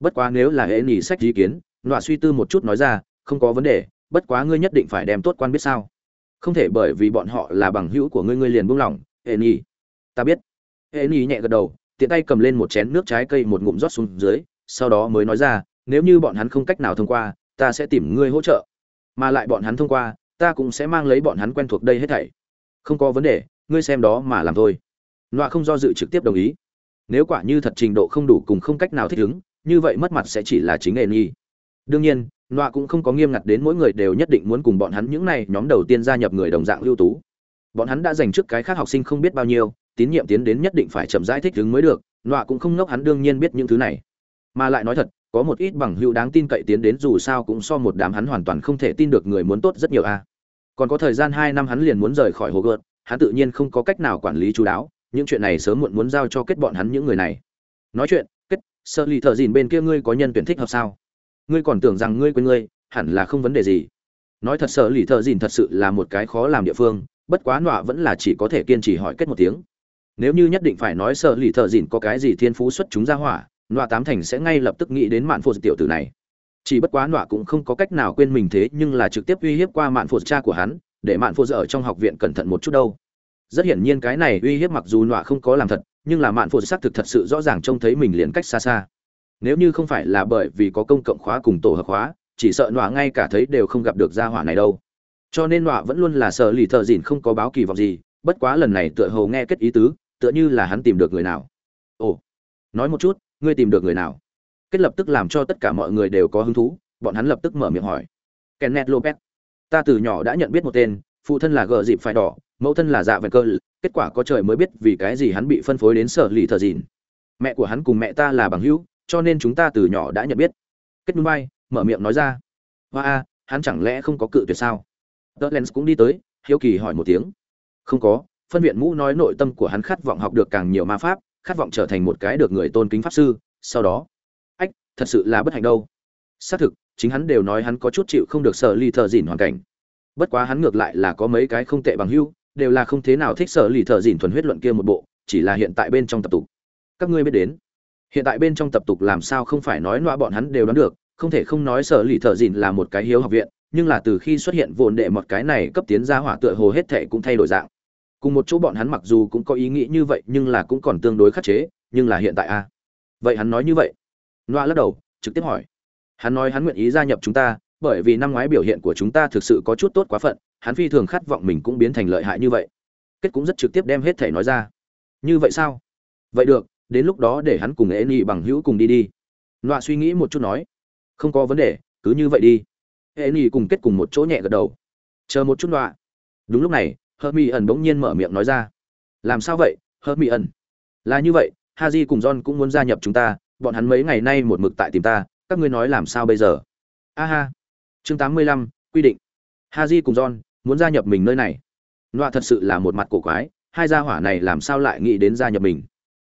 bất quá nếu là hệ nhì sách ý kiến, nọa suy tư một chút nói ra, không có vấn đề, bất quá ngươi nhất định phải đem tốt quan biết sao. Không thể bởi vì bọn họ là bằng hữu của ngươi ngươi liền buông lỏng, hệ nhì ta biết. Hệ nhì nhẹ gật đầu, tiện tay cầm lên một chén nước trái cây một ngụm rót xuống dưới, sau đó mới nói ra, nếu như bọn hắn không cách nào thông qua, ta sẽ tìm ngươi hỗ trợ. Mà lại bọn hắn thông qua, ta cũng sẽ mang lấy bọn hắn quen thuộc đây hết thảy. Không có vấn đề, ngươi xem đó mà làm thôi. Nọa không do dự trực tiếp đồng ý. Nếu quả như thật trình độ không đủ cùng không cách nào thích ứng như vậy mất mặt sẽ chỉ là chính nghề nghi đương nhiên nọa cũng không có nghiêm ngặt đến mỗi người đều nhất định muốn cùng bọn hắn những này nhóm đầu tiên gia nhập người đồng dạng ưu tú. Bọn hắn đã dành trước cái khác học sinh không biết bao nhiêu, tín nhiệm tiến đến nhất định phải chậm rãi thích ứng mới được nọa cũng không ngốc hắn đương nhiên biết những thứ này. Mà lại nói thật, có một ít bằng hữu đáng tin cậy tiến đến dù sao cũng so một đám hắn hoàn toàn không thể tin được người muốn tốt rất nhiều a. Còn có thời gian hai năm hắn liền muốn rời khỏi hồ gợt, hắn tự nhiên không có cách nào quản lý chú đáo, những chuyện này sớm muộn muốn giao cho kết bọn hắn những người này. Nói chuyện sợ lì thợ dìn bên kia ngươi có nhân tuyển thích hợp sao? Ngươi còn tưởng rằng ngươi quên ngươi, hẳn là không vấn đề gì. Nói thật sợ lì thợ dìn thật sự là một cái khó làm địa phương, bất quá nọa vẫn là chỉ có thể kiên trì hỏi kết một tiếng. Nếu như nhất định phải nói sợ lì thợ dìn có cái gì thiên phú xuất chúng ra hỏa, nọa tám thành sẽ ngay lập tức nghĩ đến mạn phô tiểu tử này. Chỉ bất quá nọa cũng không có cách nào quên mình thế, nhưng là trực tiếp uy hiếp qua mạn phô cha của hắn, để mạn phô ở trong học viện cẩn thận một chút đâu. Rất hiển nhiên cái này uy hiếp mặc dù nọa không có làm thật nhưng là mạn phụ xác thực thật sự rõ ràng trông thấy mình liền cách xa xa. Nếu như không phải là bởi vì có công cộng khóa cùng tổ hợp khóa, chỉ sợ nọa ngay cả thấy đều không gặp được gia hỏa này đâu. Cho nên nọa vẫn luôn là sợ lì thợ dìn không có báo kỳ vọng gì, bất quá lần này tựa hồ nghe kết ý tứ, tựa như là hắn tìm được người nào. Ồ, nói một chút, ngươi tìm được người nào? Kết lập tức làm cho tất cả mọi người đều có hứng thú, bọn hắn lập tức mở miệng hỏi. Kenneth lopez. Ta từ nhỏ đã nhận biết một tên, phụ thân là gờ dịp phải đỏ, mẫu thân là dạ vẹn cơ kết quả có trời mới biết vì cái gì hắn bị phân phối đến sở lì thờ dìn. Mẹ của hắn cùng mẹ ta là bằng hữu, cho nên chúng ta từ nhỏ đã nhận biết. Kết núi bay mở miệng nói ra. Hoa a, hắn chẳng lẽ không có cự tuyệt sao? Tớ lens cũng đi tới, hiếu kỳ hỏi một tiếng. Không có, phân viện mũ nói nội tâm của hắn khát vọng học được càng nhiều ma pháp, khát vọng trở thành một cái được người tôn kính pháp sư, sau đó. Ách, thật sự là bất hạnh đâu. Xác thực, chính hắn đều nói hắn có chút chịu không được sở ly thợ dìn hoàn cảnh. Bất quá hắn ngược lại là có mấy cái không tệ bằng hưu đều là không thế nào thích sở lì thợ dìn thuần huyết luận kia một bộ, chỉ là hiện tại bên trong tập tục. Các ngươi biết đến, hiện tại bên trong tập tục làm sao không phải nói loa bọn hắn đều đoán được, không thể không nói sở lì thợ dìn là một cái hiếu học viện, nhưng là từ khi xuất hiện vồn đệ một cái này cấp tiến ra hỏa tựa hồ hết thể cũng thay đổi dạng. Cùng một chỗ bọn hắn mặc dù cũng có ý nghĩ như vậy, nhưng là cũng còn tương đối khắc chế, nhưng là hiện tại a. Vậy hắn nói như vậy? Loa lắc đầu, trực tiếp hỏi. Hắn nói hắn nguyện ý gia nhập chúng ta bởi vì năm ngoái biểu hiện của chúng ta thực sự có chút tốt quá phận, hắn phi thường khát vọng mình cũng biến thành lợi hại như vậy. Kết cũng rất trực tiếp đem hết thể nói ra. Như vậy sao? Vậy được, đến lúc đó để hắn cùng ế nị bằng hữu cùng đi đi. Nọa suy nghĩ một chút nói. Không có vấn đề, cứ như vậy đi. Ế nị cùng kết cùng một chỗ nhẹ gật đầu. Chờ một chút nọa. Đúng lúc này hơ mi ẩn bỗng nhiên mở miệng nói ra. Làm sao vậy hơ mi ẩn là như vậy ha j cùng john cũng muốn gia nhập chúng ta, bọn hắn mấy ngày nay một mực tại tìm ta, các ngươi nói làm sao bây giờ? A ha chương tám mươi lăm, quy định. Ha j cùng john muốn gia nhập mình nơi này. Nọa thật sự là một mặt cổ quái, hai gia hỏa này làm sao lại nghĩ đến gia nhập mình?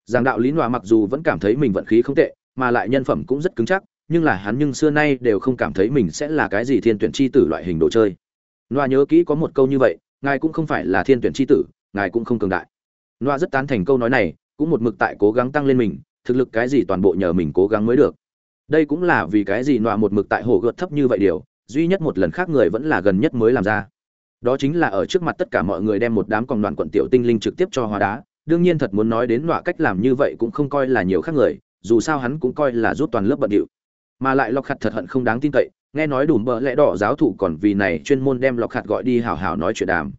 Giảng đạo lý nọa mặc dù vẫn cảm thấy mình vận khí không tệ, mà lại nhân phẩm cũng rất cứng chắc, nhưng là hắn nhưng xưa nay đều không cảm thấy mình sẽ là cái gì thiên tuyển chi tử loại hình đồ chơi. Nọa nhớ kỹ có một câu như vậy, ngài cũng không phải là thiên tuyển chi tử, ngài cũng không cường đại. Nọa rất tán thành câu nói này, cũng một mực tại cố gắng tăng lên mình, thực lực cái gì toàn bộ nhờ mình cố gắng mới được. Đây cũng là vì cái gì nọa một mực tại hồ gợt thấp như vậy điều duy nhất một lần khác người vẫn là gần nhất mới làm ra. Đó chính là ở trước mặt tất cả mọi người đem một đám còn đoàn quận tiểu tinh linh trực tiếp cho hóa đá. Đương nhiên thật muốn nói đến nọa cách làm như vậy cũng không coi là nhiều khác người, dù sao hắn cũng coi là rút toàn lớp bận điệu. Mà lại lọc khặt thật hận không đáng tin cậy, nghe nói đủ bợ lẽ đỏ giáo thụ còn vì này chuyên môn đem lọc khặt gọi đi hào hào nói chuyện đàm.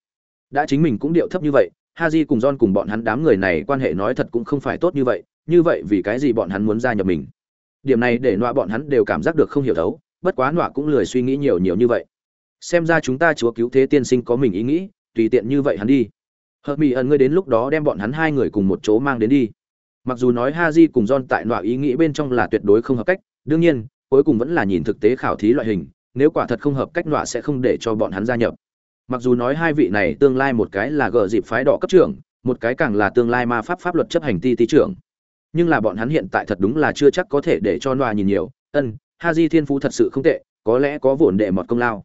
Đã chính mình cũng điệu thấp như vậy, ha di cùng don cùng bọn hắn đám người này quan hệ nói thật cũng không phải tốt như vậy như vậy vì cái gì bọn hắn muốn gia nhập mình? Điểm này để nọa bọn hắn đều cảm giác được không hiểu thấu bất quá nọa cũng lười suy nghĩ nhiều nhiều như vậy. Xem ra chúng ta chúa cứu thế tiên sinh có mình ý nghĩ, tùy tiện như vậy hắn đi. Hợp mỹ ẩn ngươi đến lúc đó đem bọn hắn hai người cùng một chỗ mang đến đi. Mặc dù nói ha di cùng don tại nọa ý nghĩ bên trong là tuyệt đối không hợp cách, đương nhiên, cuối cùng vẫn là nhìn thực tế khảo thí loại hình, nếu quả thật không hợp cách nọa sẽ không để cho bọn hắn gia nhập. Mặc dù nói hai vị này tương lai một cái là gờ dịp phái đỏ cấp trưởng, một cái càng là tương lai ma pháp pháp luật chấp hành ti ti trưởng. Nhưng là bọn hắn hiện tại thật đúng là chưa chắc có thể để cho nọa nhìn nhiều, ân ha di thiên phú thật sự không tệ, có lẽ có vốn đệ mọt công lao.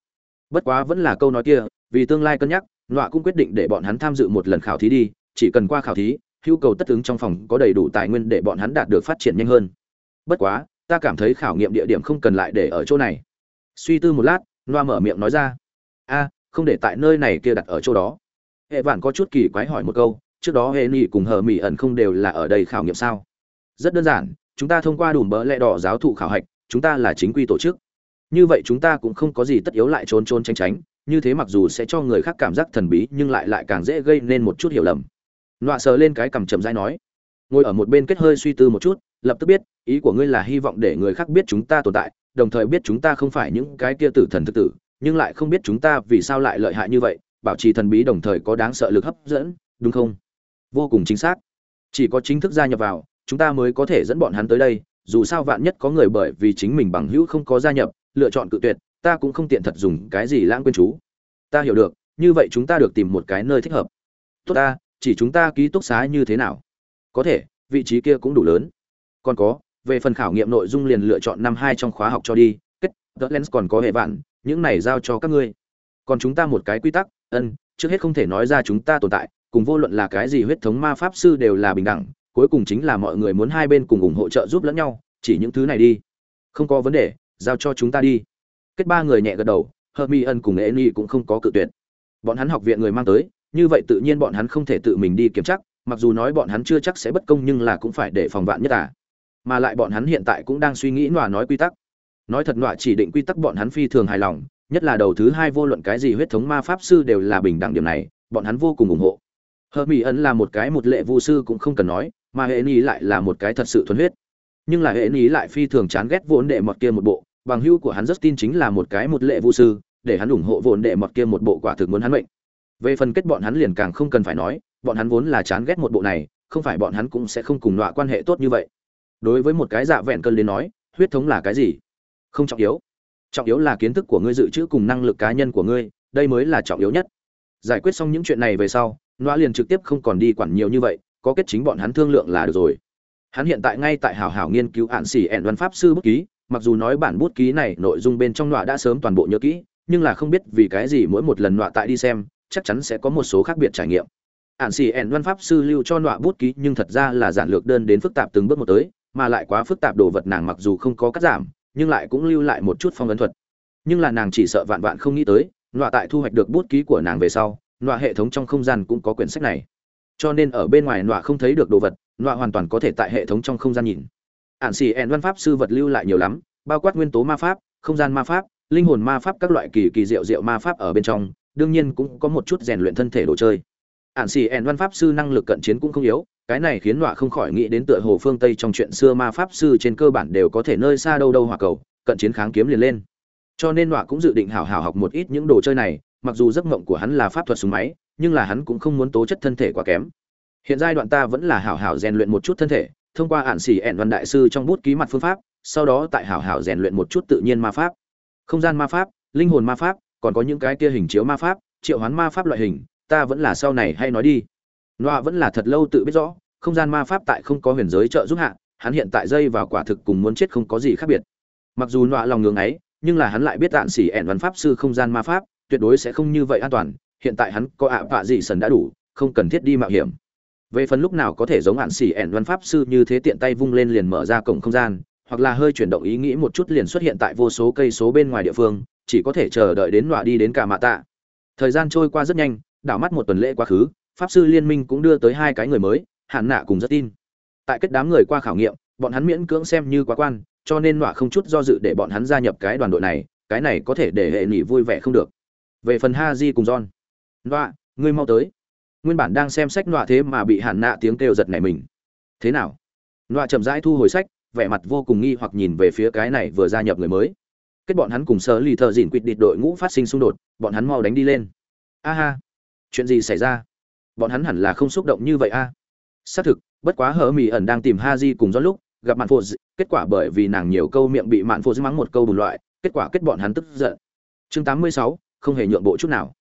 Bất quá vẫn là câu nói kia, vì tương lai cân nhắc, nọa cũng quyết định để bọn hắn tham dự một lần khảo thí đi, chỉ cần qua khảo thí, hữu cầu tất ứng trong phòng có đầy đủ tài nguyên để bọn hắn đạt được phát triển nhanh hơn. Bất quá, ta cảm thấy khảo nghiệm địa điểm không cần lại để ở chỗ này. Suy tư một lát, nọa mở miệng nói ra. A, không để tại nơi này kia đặt ở chỗ đó. Hệ vạn có chút kỳ quái hỏi một câu, trước đó hệ nỉ cùng hờ mỹ ẩn không đều là ở đây khảo nghiệm sao? Rất đơn giản, chúng ta thông qua đủ bỡ lẽ đỏ giáo thụ khảo hạch chúng ta là chính quy tổ chức. Như vậy chúng ta cũng không có gì tất yếu lại trốn trốn tránh tránh, như thế mặc dù sẽ cho người khác cảm giác thần bí, nhưng lại lại càng dễ gây nên một chút hiểu lầm. Nọa sờ lên cái cằm chậm dai nói. Ngồi ở một bên kết hơi suy tư một chút, lập tức biết, ý của ngươi là hy vọng để người khác biết chúng ta tồn tại, đồng thời biết chúng ta không phải những cái kia tử thần thực tử, nhưng lại không biết chúng ta vì sao lại lợi hại như vậy, bảo trì thần bí đồng thời có đáng sợ lực hấp dẫn, đúng không? Vô cùng chính xác. Chỉ có chính thức gia nhập vào, chúng ta mới có thể dẫn bọn hắn tới đây dù sao vạn nhất có người bởi vì chính mình bằng hữu không có gia nhập, lựa chọn cự tuyệt, ta cũng không tiện thật dùng cái gì lãng quên chú. Ta hiểu được, như vậy chúng ta được tìm một cái nơi thích hợp. Tốt ta, chỉ chúng ta ký túc xá như thế nào? Có thể, vị trí kia cũng đủ lớn. Còn có, về phần khảo nghiệm nội dung liền lựa chọn năm hai trong khóa học cho đi, kết the lens còn có hệ vạn, những này giao cho các ngươi. Còn chúng ta một cái quy tắc, ân, trước hết không thể nói ra chúng ta tồn tại, cùng vô luận là cái gì huyết thống ma pháp sư đều là bình đẳng cuối cùng chính là mọi người muốn hai bên cùng ủng hộ trợ giúp lẫn nhau, chỉ những thứ này đi. Không có vấn đề, giao cho chúng ta đi. Kết ba người nhẹ gật đầu hợp mi ân cùng eni cũng không có cự tuyệt. Bọn hắn học viện người mang tới, như vậy tự nhiên bọn hắn không thể tự mình đi kiểm chắc mặc dù nói bọn hắn chưa chắc sẽ bất công nhưng là cũng phải để phòng vạn nhất à. Mà lại bọn hắn hiện tại cũng đang suy nghĩ nọa nói quy tắc. Nói thật nọa chỉ định quy tắc bọn hắn phi thường hài lòng, nhất là đầu thứ hai vô luận cái gì huyết thống ma pháp sư đều là bình đẳng điểm này, bọn hắn vô cùng ủng hộ. Hờ mỹ ẩn là một cái một lệ vu sư cũng không cần nói mà hệ ý lại là một cái thật sự thuần huyết. Nhưng là hệ ý lại phi thường chán ghét vốn đệ mọt kia một bộ, bằng hữu của hắn rất tin chính là một cái một lệ vũ sư, để hắn ủng hộ vốn đệ mọt kia một bộ quả thực muốn hắn mệnh. Về phần kết bọn hắn liền càng không cần phải nói, bọn hắn vốn là chán ghét một bộ này, không phải bọn hắn cũng sẽ không cùng nọa quan hệ tốt như vậy. Đối với một cái dạ vẹn cơn đến nói, huyết thống là cái gì? Không trọng yếu. Trọng yếu là kiến thức của ngươi dự trữ cùng năng lực cá nhân của ngươi, đây mới là trọng yếu nhất. Giải quyết xong những chuyện này về sau, nọa liền trực tiếp không còn đi quản nhiều như vậy có kết chính bọn hắn thương lượng là được rồi. Hắn hiện tại ngay tại hảo hảo nghiên cứu ạn xỉ ẹn văn pháp sư bút ký, mặc dù nói bản bút ký này nội dung bên trong nọa đã sớm toàn bộ nhớ kỹ, nhưng là không biết vì cái gì mỗi một lần nọa tại đi xem, chắc chắn sẽ có một số khác biệt trải nghiệm. Ạn xỉ ẹn văn pháp sư lưu cho nọa bút ký nhưng thật ra là giản lược đơn đến phức tạp từng bước một tới, mà lại quá phức tạp đồ vật nàng mặc dù không có cắt giảm, nhưng lại cũng lưu lại một chút phong ấn thuật. Nhưng là nàng chỉ sợ vạn vạn không nghĩ tới, nọa tại thu hoạch được bút ký của nàng về sau, nọa hệ thống trong không gian cũng có quyển sách này cho nên ở bên ngoài nọa không thấy được đồ vật, nọa hoàn toàn có thể tại hệ thống trong không gian nhìn. Ạn xì ẹn văn pháp sư vật lưu lại nhiều lắm, bao quát nguyên tố ma pháp, không gian ma pháp, linh hồn ma pháp các loại kỳ kỳ diệu diệu ma pháp ở bên trong, đương nhiên cũng có một chút rèn luyện thân thể đồ chơi. Ạn xì ẹn văn pháp sư năng lực cận chiến cũng không yếu, cái này khiến nọa không khỏi nghĩ đến tựa hồ phương tây trong chuyện xưa ma pháp sư trên cơ bản đều có thể nơi xa đâu đâu hòa cầu, cận chiến kháng kiếm liền lên. Cho nên nọa cũng dự định hảo hảo học một ít những đồ chơi này, mặc dù giấc mộng của hắn là pháp thuật súng máy nhưng là hắn cũng không muốn tố chất thân thể quá kém. Hiện giai đoạn ta vẫn là hảo hảo rèn luyện một chút thân thể thông qua ạn xỉ ẹn văn đại sư trong bút ký mặt phương pháp sau đó tại hảo hảo rèn luyện một chút tự nhiên ma pháp. Không gian ma pháp linh hồn ma pháp còn có những cái kia hình chiếu ma pháp triệu hoán ma pháp loại hình ta vẫn là sau này hay nói đi. Loa vẫn là thật lâu tự biết rõ, không gian ma pháp tại không có huyền giới trợ giúp hạ, hắn hiện tại dây vào quả thực cùng muốn chết không có gì khác biệt. Mặc dù loa lòng ngưỡng ấy, nhưng là hắn lại biết tạn sĩ ẹn văn pháp sư không gian ma pháp, tuyệt đối sẽ không như vậy an toàn, hiện tại hắn có ạ vạ gì sần đã đủ, không cần thiết đi mạo hiểm. Về phần lúc nào có thể giống hạn xỉ ẻn văn pháp sư như thế tiện tay vung lên liền mở ra cổng không gian, hoặc là hơi chuyển động ý nghĩ một chút liền xuất hiện tại vô số cây số bên ngoài địa phương, chỉ có thể chờ đợi đến nọa đi đến cả mạ tạ. Thời gian trôi qua rất nhanh, đảo mắt một tuần lễ quá khứ, pháp sư liên minh cũng đưa tới hai cái người mới hạn nạ cùng rất tin tại kết đám người qua khảo nghiệm bọn hắn miễn cưỡng xem như quá quan cho nên nọa không chút do dự để bọn hắn gia nhập cái đoàn đội này cái này có thể để hệ nghỉ vui vẻ không được về phần ha di cùng john nọa, ngươi mau tới. Nguyên bản đang xem sách nọa thế mà bị hạn nạ tiếng kêu giật này mình. Thế nào? Nọa chậm rãi thu hồi sách, vẻ mặt vô cùng nghi hoặc nhìn về phía cái này vừa gia nhập người mới. Kết bọn hắn cùng sơ lì thợ dỉn quỵt địch đội ngũ phát sinh xung đột, bọn hắn mau đánh đi lên. A ha. Chuyện gì xảy ra? Bọn hắn hẳn là không xúc động như vậy a. Xác thực, bất quá hở mỹ ẩn đang tìm ha di cùng do lúc, gặp mạn phô kết quả bởi vì nàng nhiều câu miệng bị mạn phô mắng một câu bùn loại, kết quả kết bọn hắn tức giận. Chương tám mươi sáu, không hề nhượng bộ chút nào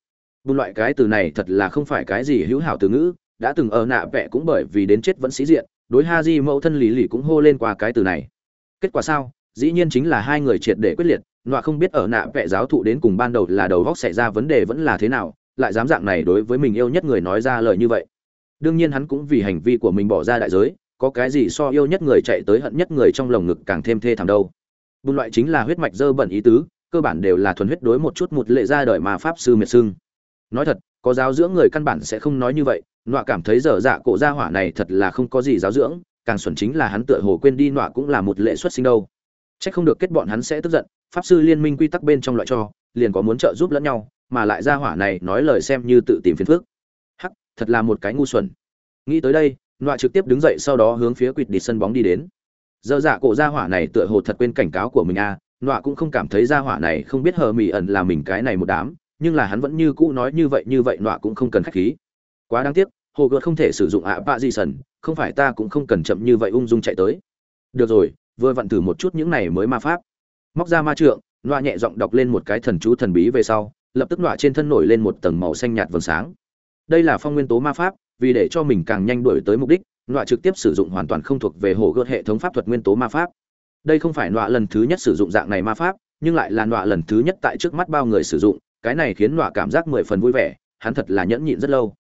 bùn loại cái từ này thật là không phải cái gì hữu hảo từ ngữ, đã từng ở nạ vẽ cũng bởi vì đến chết vẫn sĩ diện, đối ha di mẫu thân lý lì cũng hô lên qua cái từ này. Kết quả sao? Dĩ nhiên chính là hai người triệt để quyết liệt, nọa không biết ở nạ vẽ giáo thụ đến cùng ban đầu là đầu góc xảy ra vấn đề vẫn là thế nào, lại dám dạng này đối với mình yêu nhất người nói ra lời như vậy. Đương nhiên hắn cũng vì hành vi của mình bỏ ra đại giới, có cái gì so yêu nhất người chạy tới hận nhất người trong lồng ngực càng thêm thê thảm đâu. Bùn loại chính là huyết mạch dơ bẩn ý tứ, cơ bản đều là thuần huyết đối một chút một lệ ra đời mà pháp sư miệt sưng nói thật có giáo dưỡng người căn bản sẽ không nói như vậy nọa cảm thấy dở dạ cổ gia hỏa này thật là không có gì giáo dưỡng càng xuẩn chính là hắn tựa hồ quên đi nọa cũng là một lệ xuất sinh đâu. Chắc không được kết bọn hắn sẽ tức giận pháp sư liên minh quy tắc bên trong loại cho liền có muốn trợ giúp lẫn nhau mà lại gia hỏa này nói lời xem như tự tìm phiền phức. Hắc thật là một cái ngu xuẩn. Nghĩ tới đây nọa trực tiếp đứng dậy sau đó hướng phía quỵt đi sân bóng đi đến. Dơ dạ cổ gia hỏa này tựa hồ thật quên cảnh cáo của mình a à, nọa cũng không cảm thấy gia hỏa này không biết hờ mỉ ẩn là mình cái này một đám nhưng là hắn vẫn như cũ nói như vậy như vậy nọa cũng không cần khách khí. Quá đáng tiếc, hồ gợt không thể sử dụng ạ bạ di sần, không phải ta cũng không cần chậm như vậy ung dung chạy tới. Được rồi, vừa vặn thử một chút những này mới ma pháp. Móc ra ma trượng, nọa nhẹ giọng đọc lên một cái thần chú thần bí về sau, lập tức nọa trên thân nổi lên một tầng màu xanh nhạt vầng sáng. Đây là phong nguyên tố ma pháp, vì để cho mình càng nhanh đuổi tới mục đích, nọa trực tiếp sử dụng hoàn toàn không thuộc về hồ gợt hệ thống pháp thuật nguyên tố ma pháp. Đây không phải nọa lần thứ nhất sử dụng dạng này ma pháp, nhưng lại là nọa lần thứ nhất tại trước mắt bao người sử dụng cái này khiến nọa cảm giác mười phần vui vẻ, hắn thật là nhẫn nhịn rất lâu.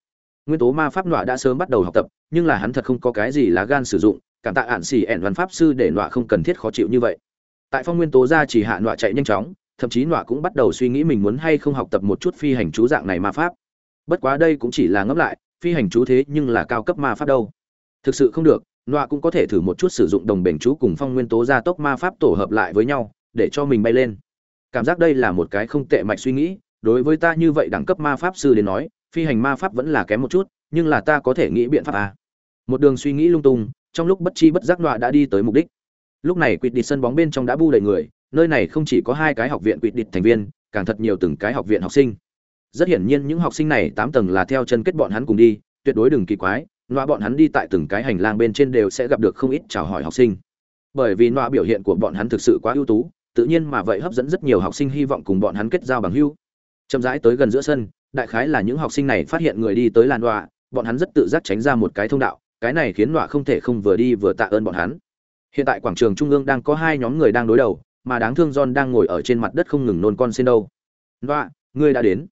Nguyên tố ma pháp nọa đã sớm bắt đầu học tập, nhưng là hắn thật không có cái gì lá gan sử dụng, cảm tạ ạn xì ẻn văn pháp sư để nọa không cần thiết khó chịu như vậy. Tại phong nguyên tố ra chỉ hạ nọa chạy nhanh chóng, thậm chí nọa cũng bắt đầu suy nghĩ mình muốn hay không học tập một chút phi hành chú dạng này ma pháp. Bất quá đây cũng chỉ là ngẫm lại, phi hành chú thế nhưng là cao cấp ma pháp đâu. Thực sự không được, nọa cũng có thể thử một chút sử dụng đồng bền chú cùng phong nguyên tố gia tốc ma pháp tổ hợp lại với nhau, để cho mình bay lên. Cảm giác đây là một cái không tệ mạch suy nghĩ đối với ta như vậy đẳng cấp ma pháp sư đến nói, phi hành ma pháp vẫn là kém một chút, nhưng là ta có thể nghĩ biện pháp à. một đường suy nghĩ lung tung, trong lúc bất chi bất giác đọa đã đi tới mục đích. Lúc này quỵt địch sân bóng bên trong đã bu đầy người, nơi này không chỉ có hai cái học viện quỵt địch thành viên, càng thật nhiều từng cái học viện học sinh. Rất hiển nhiên những học sinh này tám tầng là theo chân kết bọn hắn cùng đi, tuyệt đối đừng kỳ quái nọa bọn hắn đi tại từng cái hành lang bên trên đều sẽ gặp được không ít chào hỏi học sinh. Bởi vì nọa biểu hiện của bọn hắn thực sự quá ưu tú, tự nhiên mà vậy hấp dẫn rất nhiều học sinh hy vọng cùng bọn hắn kết giao bằng hữu chậm rãi tới gần giữa sân, đại khái là những học sinh này phát hiện người đi tới làn đọa, bọn hắn rất tự giác tránh ra một cái thông đạo, cái này khiến đọa không thể không vừa đi vừa tạ ơn bọn hắn. Hiện tại quảng trường trung ương đang có hai nhóm người đang đối đầu, mà đáng thương john đang ngồi ở trên mặt đất không ngừng nôn con xin đâu. Đọa, ngươi đã đến.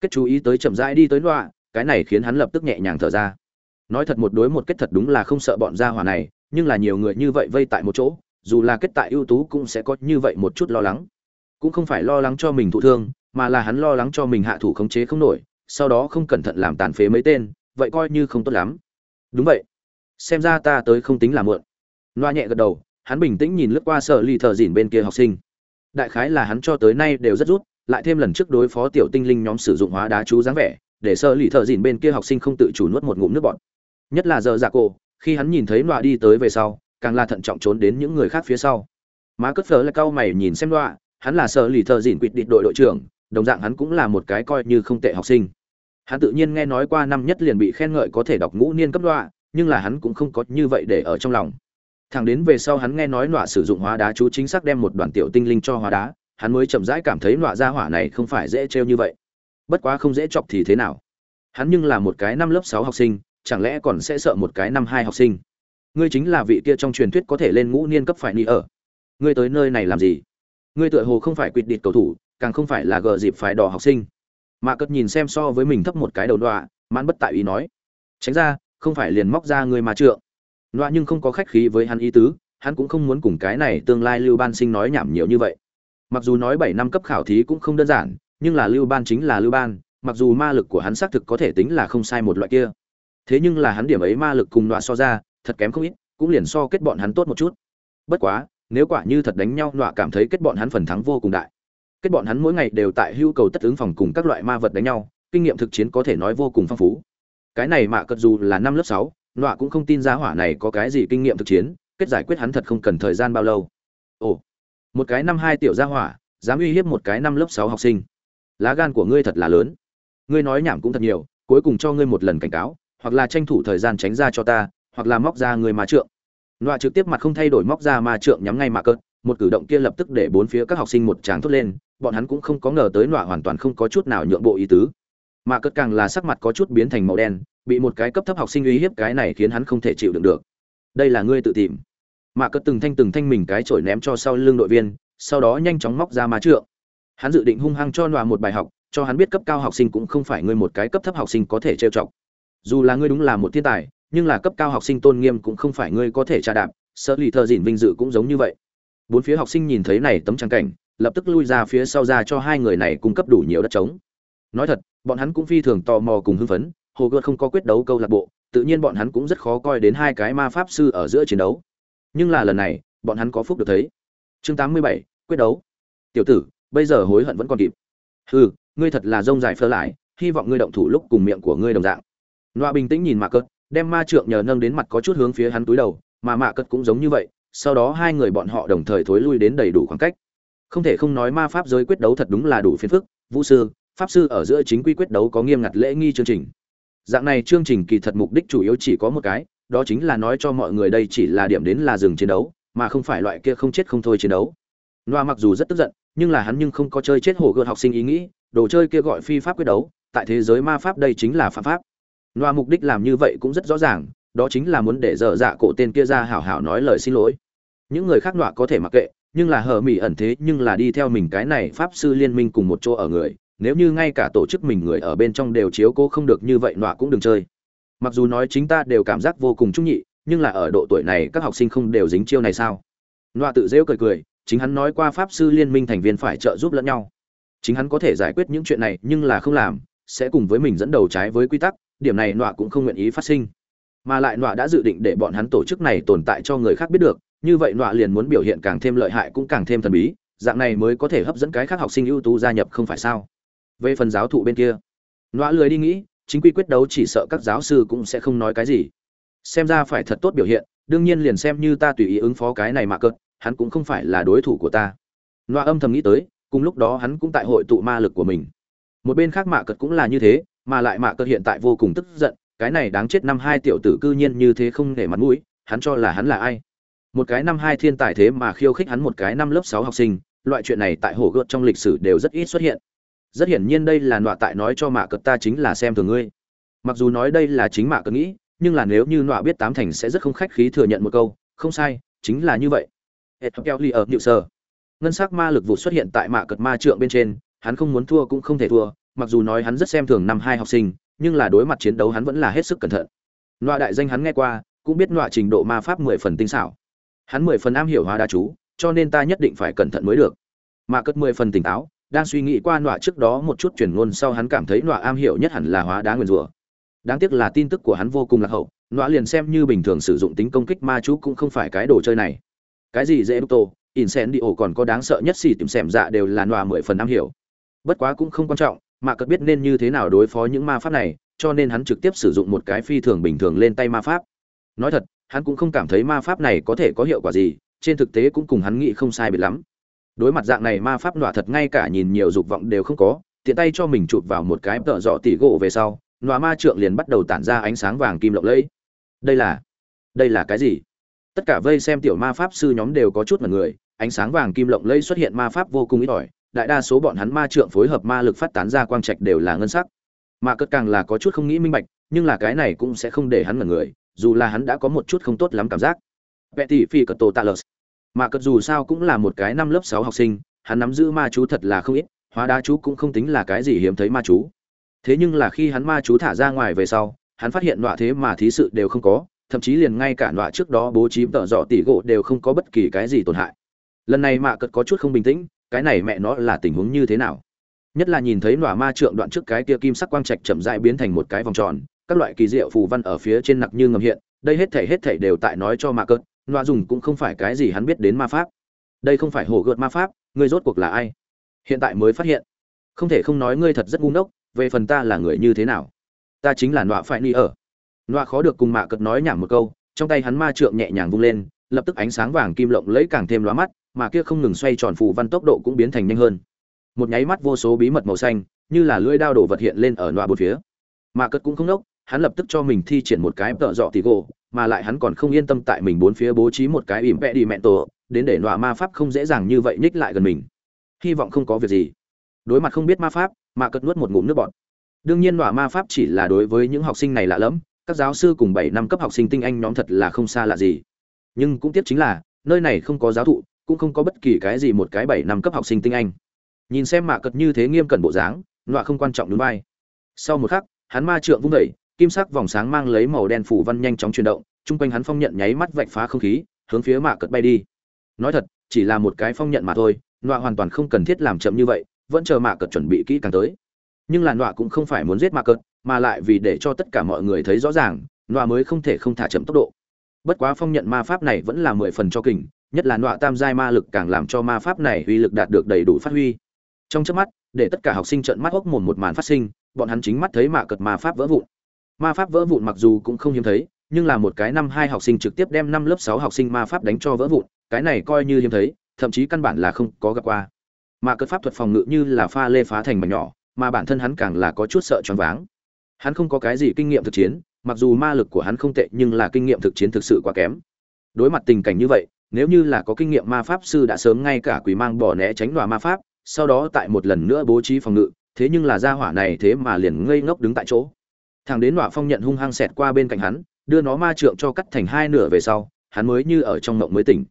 Kết chú ý tới chậm rãi đi tới đọa, cái này khiến hắn lập tức nhẹ nhàng thở ra. Nói thật một đối một kết thật đúng là không sợ bọn gia hỏa này, nhưng là nhiều người như vậy vây tại một chỗ, dù là kết tại ưu tú cũng sẽ có như vậy một chút lo lắng cũng không phải lo lắng cho mình thụ thương, mà là hắn lo lắng cho mình hạ thủ khống chế không nổi, sau đó không cẩn thận làm tàn phế mấy tên, vậy coi như không tốt lắm. Đúng vậy. Xem ra ta tới không tính là muộn. Loa nhẹ gật đầu, hắn bình tĩnh nhìn lướt qua sợ ly thợ dỉn bên kia học sinh. Đại khái là hắn cho tới nay đều rất rút, lại thêm lần trước đối phó tiểu tinh linh nhóm sử dụng hóa đá chú dáng vẻ, để sợ lì thợ dỉn bên kia học sinh không tự chủ nuốt một ngụm nước bọt. Nhất là giờ dạ cổ, khi hắn nhìn thấy loa đi tới về sau, càng là thận trọng trốn đến những người khác phía sau. Má cất phở là cau mày nhìn xem loa hắn là sở lì thợ dỉn quỵt địch đội đội trưởng đồng dạng hắn cũng là một cái coi như không tệ học sinh. Hắn tự nhiên nghe nói qua năm nhất liền bị khen ngợi có thể đọc ngũ niên cấp đoạ, nhưng là hắn cũng không có như vậy để ở trong lòng. Thẳng đến về sau hắn nghe nói nọa sử dụng hóa đá chú chính xác đem một đoàn tiểu tinh linh cho hóa đá hắn mới chậm rãi cảm thấy nọa ra hỏa này không phải dễ trêu như vậy. Bất quá không dễ chọc thì thế nào? Hắn nhưng là một cái năm lớp sáu học sinh chẳng lẽ còn sẽ sợ một cái năm hai học sinh? Ngươi chính là vị kia trong truyền thuyết có thể lên ngũ niên cấp phải ni ở. Ngươi tới nơi này làm gì? Ngươi tựa hồ không phải quyết địch cầu thủ, càng không phải là gờ dịp phải đỏ học sinh. Mà cất nhìn xem so với mình thấp một cái đầu đọa, mãn bất tại ý nói. Tránh ra, không phải liền móc ra người mà trượng. Loa nhưng không có khách khí với hắn ý tứ, hắn cũng không muốn cùng cái này tương lai lưu ban sinh nói nhảm nhiều như vậy. Mặc dù nói bảy năm cấp khảo thí cũng không đơn giản, nhưng là lưu ban chính là lưu ban, mặc dù ma lực của hắn xác thực có thể tính là không sai một loại kia. Thế nhưng là hắn điểm ấy ma lực cùng đọa so ra, thật kém không ít, cũng liền so kết bọn hắn tốt một chút. Bất quá nếu quả như thật đánh nhau, nọa cảm thấy kết bọn hắn phần thắng vô cùng đại. Kết bọn hắn mỗi ngày đều tại hưu cầu tất ứng phòng cùng các loại ma vật đánh nhau, kinh nghiệm thực chiến có thể nói vô cùng phong phú. Cái này mạ cật dù là năm lớp sáu, nọa cũng không tin giá hỏa này có cái gì kinh nghiệm thực chiến, kết giải quyết hắn thật không cần thời gian bao lâu. Ồ, một cái năm hai tiểu gia hỏa, dám uy hiếp một cái năm lớp sáu học sinh. Lá gan của ngươi thật là lớn. Ngươi nói nhảm cũng thật nhiều, cuối cùng cho ngươi một lần cảnh cáo, hoặc là tranh thủ thời gian tránh ra cho ta, hoặc là móc ra người mà trượng nọa trực tiếp mặt không thay đổi móc ra ma trượng nhắm ngay mạ cợt, một cử động kia lập tức để bốn phía các học sinh một tràng thốt lên, bọn hắn cũng không có ngờ tới nọa hoàn toàn không có chút nào nhượng bộ ý tứ. Mạc cất càng là sắc mặt có chút biến thành màu đen, bị một cái cấp thấp học sinh uy hiếp cái này khiến hắn không thể chịu đựng được. Đây là ngươi tự tìm. Mạ cất từng thanh từng thanh mình cái chổi ném cho sau lưng đội viên, sau đó nhanh chóng móc ra ma trượng. Hắn dự định hung hăng cho nọa một bài học, cho hắn biết cấp cao học sinh cũng không phải ngươi một cái cấp thấp học sinh có thể trêu chọc. Dù là ngươi đúng là một thiên tài nhưng là cấp cao học sinh tôn nghiêm cũng không phải ngươi có thể tra đạp, sợ lì thợ dỉn vinh dự cũng giống như vậy. Bốn phía học sinh nhìn thấy này tấm trang cảnh, lập tức lui ra phía sau ra cho hai người này cung cấp đủ nhiều đất trống. Nói thật, bọn hắn cũng phi thường tò mò cùng hưng phấn, hồ gợt không có quyết đấu câu lạc bộ, tự nhiên bọn hắn cũng rất khó coi đến hai cái ma pháp sư ở giữa chiến đấu. Nhưng là lần này, bọn hắn có phúc được thấy. Chương tám mươi bảy, quyết đấu. Tiểu tử, bây giờ hối hận vẫn còn kịp. Hừ, ngươi thật là rông dài phơ lại, hy vọng ngươi động thủ lúc cùng miệng của ngươi đồng dạng. Loa bình tĩnh nhìn mạc cất đem ma trượng nhờ nâng đến mặt có chút hướng phía hắn túi đầu, mà mạ cất cũng giống như vậy, sau đó hai người bọn họ đồng thời thối lui đến đầy đủ khoảng cách. Không thể không nói ma pháp giới quyết đấu thật đúng là đủ phiền phức, vũ sư, pháp sư ở giữa chính quy quyết đấu có nghiêm ngặt lễ nghi chương trình. Dạng này chương trình kỳ thật mục đích chủ yếu chỉ có một cái, đó chính là nói cho mọi người đây chỉ là điểm đến là dừng chiến đấu, mà không phải loại kia không chết không thôi chiến đấu. Noa mặc dù rất tức giận, nhưng là hắn nhưng không có chơi chết hồ gợt học sinh ý nghĩ, đồ chơi kia gọi phi pháp quyết đấu, tại thế giới ma pháp đây chính là phạm pháp noa mục đích làm như vậy cũng rất rõ ràng, đó chính là muốn để dở dạ cổ tên kia ra hảo hảo nói lời xin lỗi. Những người khác loa có thể mặc kệ, nhưng là hờ mỹ ẩn thế nhưng là đi theo mình cái này pháp sư liên minh cùng một chỗ ở người, nếu như ngay cả tổ chức mình người ở bên trong đều chiếu cố không được như vậy nọa cũng đừng chơi. Mặc dù nói chính ta đều cảm giác vô cùng trung nhị, nhưng là ở độ tuổi này các học sinh không đều dính chiêu này sao? Nọa tự rêu cười cười, chính hắn nói qua pháp sư liên minh thành viên phải trợ giúp lẫn nhau. Chính hắn có thể giải quyết những chuyện này nhưng là không làm, sẽ cùng với mình dẫn đầu trái với quy tắc điểm này nọa cũng không nguyện ý phát sinh. Mà lại nọa đã dự định để bọn hắn tổ chức này tồn tại cho người khác biết được, như vậy nọa liền muốn biểu hiện càng thêm lợi hại cũng càng thêm thần bí, dạng này mới có thể hấp dẫn cái khác học sinh ưu tú gia nhập không phải sao? Về phần giáo thụ bên kia, nọa lười đi nghĩ, chính quy quyết đấu chỉ sợ các giáo sư cũng sẽ không nói cái gì. Xem ra phải thật tốt biểu hiện, đương nhiên liền xem như ta tùy ý ứng phó cái này mạ cợt, hắn cũng không phải là đối thủ của ta. Nọa âm thầm nghĩ tới, cùng lúc đó hắn cũng tại hội tụ ma lực của mình. Một bên khác mạ cật cũng là như thế mà lại mạ cợt hiện tại vô cùng tức giận, cái này đáng chết năm hai tiểu tử cư nhiên như thế không để mặt mũi, hắn cho là hắn là ai? Một cái năm hai thiên tài thế mà khiêu khích hắn một cái năm lớp sáu học sinh, loại chuyện này tại hồ gợt trong lịch sử đều rất ít xuất hiện. Rất hiển nhiên đây là nọa tại nói cho mạ cợt ta chính là xem thường ngươi. Mặc dù nói đây là chính mạ cợt nghĩ, nhưng là nếu như nọa biết tám thành sẽ rất không khách khí thừa nhận một câu, không sai, chính là như vậy. Hết keo ly ở sơ. Ngân sắc ma lực vụ xuất hiện tại mạ cợt ma trượng bên trên, hắn không muốn thua cũng không thể thua mặc dù nói hắn rất xem thường năm hai học sinh, nhưng là đối mặt chiến đấu hắn vẫn là hết sức cẩn thận. Nọa đại danh hắn nghe qua, cũng biết nọa trình độ ma pháp mười phần tinh xảo. Hắn mười phần am hiểu hóa đa chú, cho nên ta nhất định phải cẩn thận mới được. Mà cất mười phần tỉnh táo, đang suy nghĩ qua nọa trước đó một chút chuyển ngôn sau hắn cảm thấy nọa am hiểu nhất hẳn là hóa đá nguyền rủa. Đáng tiếc là tin tức của hắn vô cùng lạc hậu, nọa liền xem như bình thường sử dụng tính công kích ma chú cũng không phải cái đồ chơi này. Cái gì dễ đúc tô in đi ổ còn có đáng sợ nhất xì tìm xẻm dạ đều là nọa mười phần am hiểu. Bất quá cũng không quan trọng mà cất biết nên như thế nào đối phó những ma pháp này, cho nên hắn trực tiếp sử dụng một cái phi thường bình thường lên tay ma pháp. Nói thật, hắn cũng không cảm thấy ma pháp này có thể có hiệu quả gì, trên thực tế cũng cùng hắn nghĩ không sai biệt lắm. Đối mặt dạng này ma pháp nọa thật ngay cả nhìn nhiều dục vọng đều không có, tiện tay cho mình chụp vào một cái tợ dọ tỉ gỗ về sau, nọa ma trượng liền bắt đầu tản ra ánh sáng vàng kim lộng lẫy. Đây là đây là cái gì? Tất cả vây xem tiểu ma pháp sư nhóm đều có chút mật người, ánh sáng vàng kim lộng lẫy xuất hiện ma pháp vô cùng ít ỏi đại đa số bọn hắn ma trượng phối hợp ma lực phát tán ra quang trạch đều là ngân sắc. Mà cất càng là có chút không nghĩ minh bạch, nhưng là cái này cũng sẽ không để hắn là người, dù là hắn đã có một chút không tốt lắm cảm giác. Vẹn tỷ phi cật tổ tạ talus mà cất dù sao cũng là một cái năm lớp sáu học sinh, hắn nắm giữ ma chú thật là không ít, hóa đá chú cũng không tính là cái gì hiếm thấy ma chú. Thế nhưng là khi hắn ma chú thả ra ngoài về sau, hắn phát hiện nọa thế mà thí sự đều không có, thậm chí liền ngay cả nọa trước đó bố trí tợ dọ tỉ gỗ đều không có bất kỳ cái gì tổn hại. Lần này mạ cật có chút không bình tĩnh cái này mẹ nó là tình huống như thế nào? Nhất là nhìn thấy nỏa ma trượng đoạn trước cái kia kim sắc quang trạch chậm rãi biến thành một cái vòng tròn, các loại kỳ diệu phù văn ở phía trên nặc như ngầm hiện, đây hết thảy hết thảy đều tại nói cho mạ cất nọa dùng cũng không phải cái gì hắn biết đến ma pháp. Đây không phải hổ gợt ma pháp, ngươi rốt cuộc là ai? Hiện tại mới phát hiện. Không thể không nói ngươi thật rất ngu ngốc, về phần ta là người như thế nào? Ta chính là nọa phải ni ở. Nọa khó được cùng mạ cật nói nhảm một câu, trong tay hắn ma trượng nhẹ nhàng vung lên, lập tức ánh sáng vàng kim lộng lẫy càng thêm lóa mắt mà kia không ngừng xoay tròn phù văn tốc độ cũng biến thành nhanh hơn. Một nháy mắt vô số bí mật màu xanh, như là lưỡi đao đổ vật hiện lên ở nọa bốn phía. Mà cật cũng không nốc, hắn lập tức cho mình thi triển một cái tợ dọ tì gỗ, mà lại hắn còn không yên tâm tại mình bốn phía bố trí một cái ỉm vẽ đi mẹ tổ, đến để nọa ma pháp không dễ dàng như vậy nhích lại gần mình. Hy vọng không có việc gì. Đối mặt không biết ma pháp, mà cất nuốt một ngụm nước bọt. Đương nhiên nọa ma pháp chỉ là đối với những học sinh này lạ lẫm, các giáo sư cùng bảy năm cấp học sinh tinh anh nhóm thật là không xa lạ gì. Nhưng cũng tiếc chính là, nơi này không có giáo thụ cũng không có bất kỳ cái gì một cái bảy năm cấp học sinh tinh anh. Nhìn xem mạ cật như thế nghiêm cẩn bộ dáng, nọa không quan trọng núi bay sau một khắc, hắn ma trượng vung đẩy kim sắc vòng sáng mang lấy màu đen phủ văn nhanh chóng chuyển động, chung quanh hắn phong nhận nháy mắt vạch phá không khí, hướng phía mạ cật bay đi. Nói thật, chỉ là một cái phong nhận mà thôi, nọa hoàn toàn không cần thiết làm chậm như vậy, vẫn chờ mạ cật chuẩn bị kỹ càng tới. Nhưng là nọa cũng không phải muốn giết mạ cật, mà lại vì để cho tất cả mọi người thấy rõ ràng, nọa mới không thể không thả chậm tốc độ. Bất quá phong nhận ma pháp này vẫn là mười phần cho kình nhất là nọa tam giai ma lực càng làm cho ma pháp này uy lực đạt được đầy đủ phát huy. Trong chớp mắt, để tất cả học sinh trợn mắt hốc mồm một màn phát sinh, bọn hắn chính mắt thấy mạ cật ma pháp vỡ vụn. Ma pháp vỡ vụn mặc dù cũng không hiếm thấy, nhưng là một cái năm hai học sinh trực tiếp đem năm lớp sáu học sinh ma pháp đánh cho vỡ vụn, cái này coi như hiếm thấy, thậm chí căn bản là không có gặp qua. Mà cất pháp thuật phòng ngự như là pha lê phá thành mảnh nhỏ, mà bản thân hắn càng là có chút sợ choáng váng. Hắn không có cái gì kinh nghiệm thực chiến, mặc dù ma lực của hắn không tệ nhưng là kinh nghiệm thực chiến thực sự quá kém. Đối mặt tình cảnh như vậy nếu như là có kinh nghiệm ma pháp sư đã sớm ngay cả quỷ mang bỏ né tránh đòa ma pháp, sau đó tại một lần nữa bố trí phòng ngự, thế nhưng là gia hỏa này thế mà liền ngây ngốc đứng tại chỗ. Thằng đến đọa phong nhận hung hăng xẹt qua bên cạnh hắn, đưa nó ma trượng cho cắt thành hai nửa về sau, hắn mới như ở trong mộng mới tỉnh.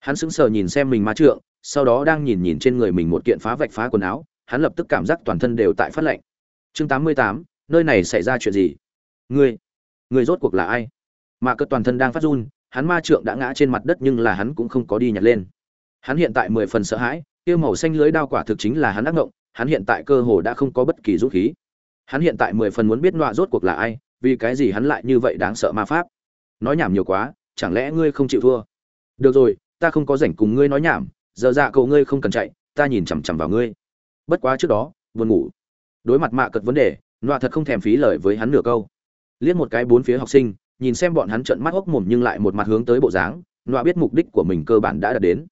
Hắn sững sờ nhìn xem mình ma trượng, sau đó đang nhìn nhìn trên người mình một kiện phá vạch phá quần áo, hắn lập tức cảm giác toàn thân đều tại phát lạnh. Chương tám mươi tám, nơi này xảy ra chuyện gì? Ngươi ngươi rốt cuộc là ai? Mà cất toàn thân đang phát run hắn ma trượng đã ngã trên mặt đất nhưng là hắn cũng không có đi nhặt lên. Hắn hiện tại mười phần sợ hãi tiêu màu xanh lưới đao quả thực chính là hắn ác ngộng, hắn hiện tại cơ hồ đã không có bất kỳ dũng khí. Hắn hiện tại mười phần muốn biết nọa rốt cuộc là ai, vì cái gì hắn lại như vậy đáng sợ ma pháp. Nói nhảm nhiều quá, chẳng lẽ ngươi không chịu thua? Được rồi, ta không có rảnh cùng ngươi nói nhảm, giờ dạ cậu ngươi không cần chạy, ta nhìn chằm chằm vào ngươi. Bất quá trước đó, buồn ngủ. Đối mặt mạ cật vấn đề, nọa thật không thèm phí lời với hắn nửa câu. Liếc một cái bốn phía học sinh nhìn xem bọn hắn trợn mắt hốc mồm nhưng lại một mặt hướng tới bộ dáng, nọa biết mục đích của mình cơ bản đã đạt đến.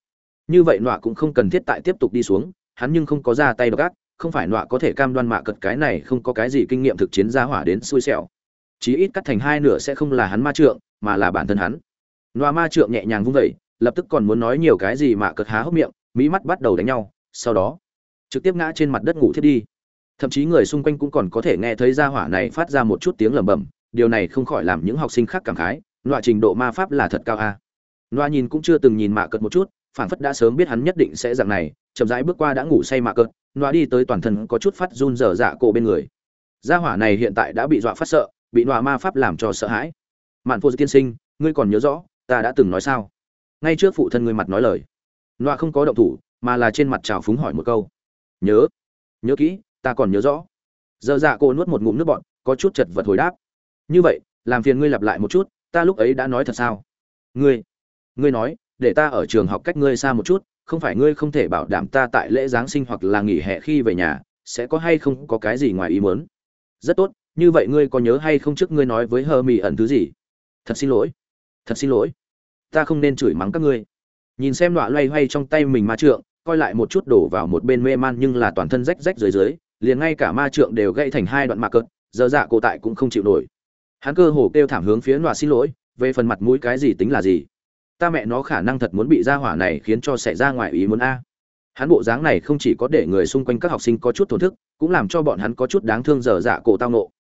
Như vậy nọa cũng không cần thiết tại tiếp tục đi xuống, hắn nhưng không có ra tay độc ác, không phải nọa có thể cam đoan mạ cật cái này không có cái gì kinh nghiệm thực chiến ra hỏa đến xui xẻo. Chí ít cắt thành hai nửa sẽ không là hắn ma trượng, mà là bản thân hắn. Nọa ma trượng nhẹ nhàng vung vẩy lập tức còn muốn nói nhiều cái gì mà cật há hốc miệng, mỹ mắt bắt đầu đánh nhau, sau đó, trực tiếp ngã trên mặt đất ngủ thiết đi. Thậm chí người xung quanh cũng còn có thể nghe thấy ra hỏa này phát ra một chút tiếng lẩm bẩm điều này không khỏi làm những học sinh khác cảm khái loại trình độ ma pháp là thật cao a. À. loa nhìn cũng chưa từng nhìn mạ cợt một chút phản phất đã sớm biết hắn nhất định sẽ dạng này, chậm rãi bước qua đã ngủ say mạ cợt loa đi tới toàn thân có chút phát run dở dạ cổ bên người. Gia hỏa này hiện tại đã bị dọa phát sợ, bị loa ma pháp làm cho sợ hãi. Mạn phô tiên sinh, ngươi còn nhớ rõ, ta đã từng nói sao? Ngay trước phụ thân ngươi mặt nói lời. Loa không có động thủ, mà là trên mặt trào phúng hỏi một câu. Nhớ. Nhớ kỹ, ta còn nhớ rõ. Giờ dạ cô nuốt một ngụm nước bọn có chút chật vật hồi đáp như vậy, làm phiền ngươi lặp lại một chút, ta lúc ấy đã nói thật sao? Ngươi ngươi nói, để ta ở trường học cách ngươi xa một chút, không phải ngươi không thể bảo đảm ta tại lễ giáng sinh hoặc là nghỉ hè khi về nhà, sẽ có hay không có cái gì ngoài ý muốn? Rất tốt, như vậy ngươi có nhớ hay không trước ngươi nói với hơ mì ẩn thứ gì? Thật xin lỗi, thật xin lỗi. Ta không nên chửi mắng các ngươi. Nhìn xem đoạn loay hoay trong tay mình ma trượng, coi lại một chút đổ vào một bên mê man nhưng là toàn thân rách rách dưới dưới, liền ngay cả ma trượng đều gãy thành hai đoạn mạc cợt, giờ dạ cổ tại cũng không chịu nổi hắn cơ hồ kêu thảm hướng phía nọa xin lỗi, về phần mặt mũi cái gì tính là gì? Ta mẹ nó khả năng thật muốn bị ra hỏa này khiến cho xảy ra ngoài ý muốn a. Hắn bộ dáng này không chỉ có để người xung quanh các học sinh có chút thổn thức, cũng làm cho bọn hắn có chút đáng thương dở dạ cổ tao nộ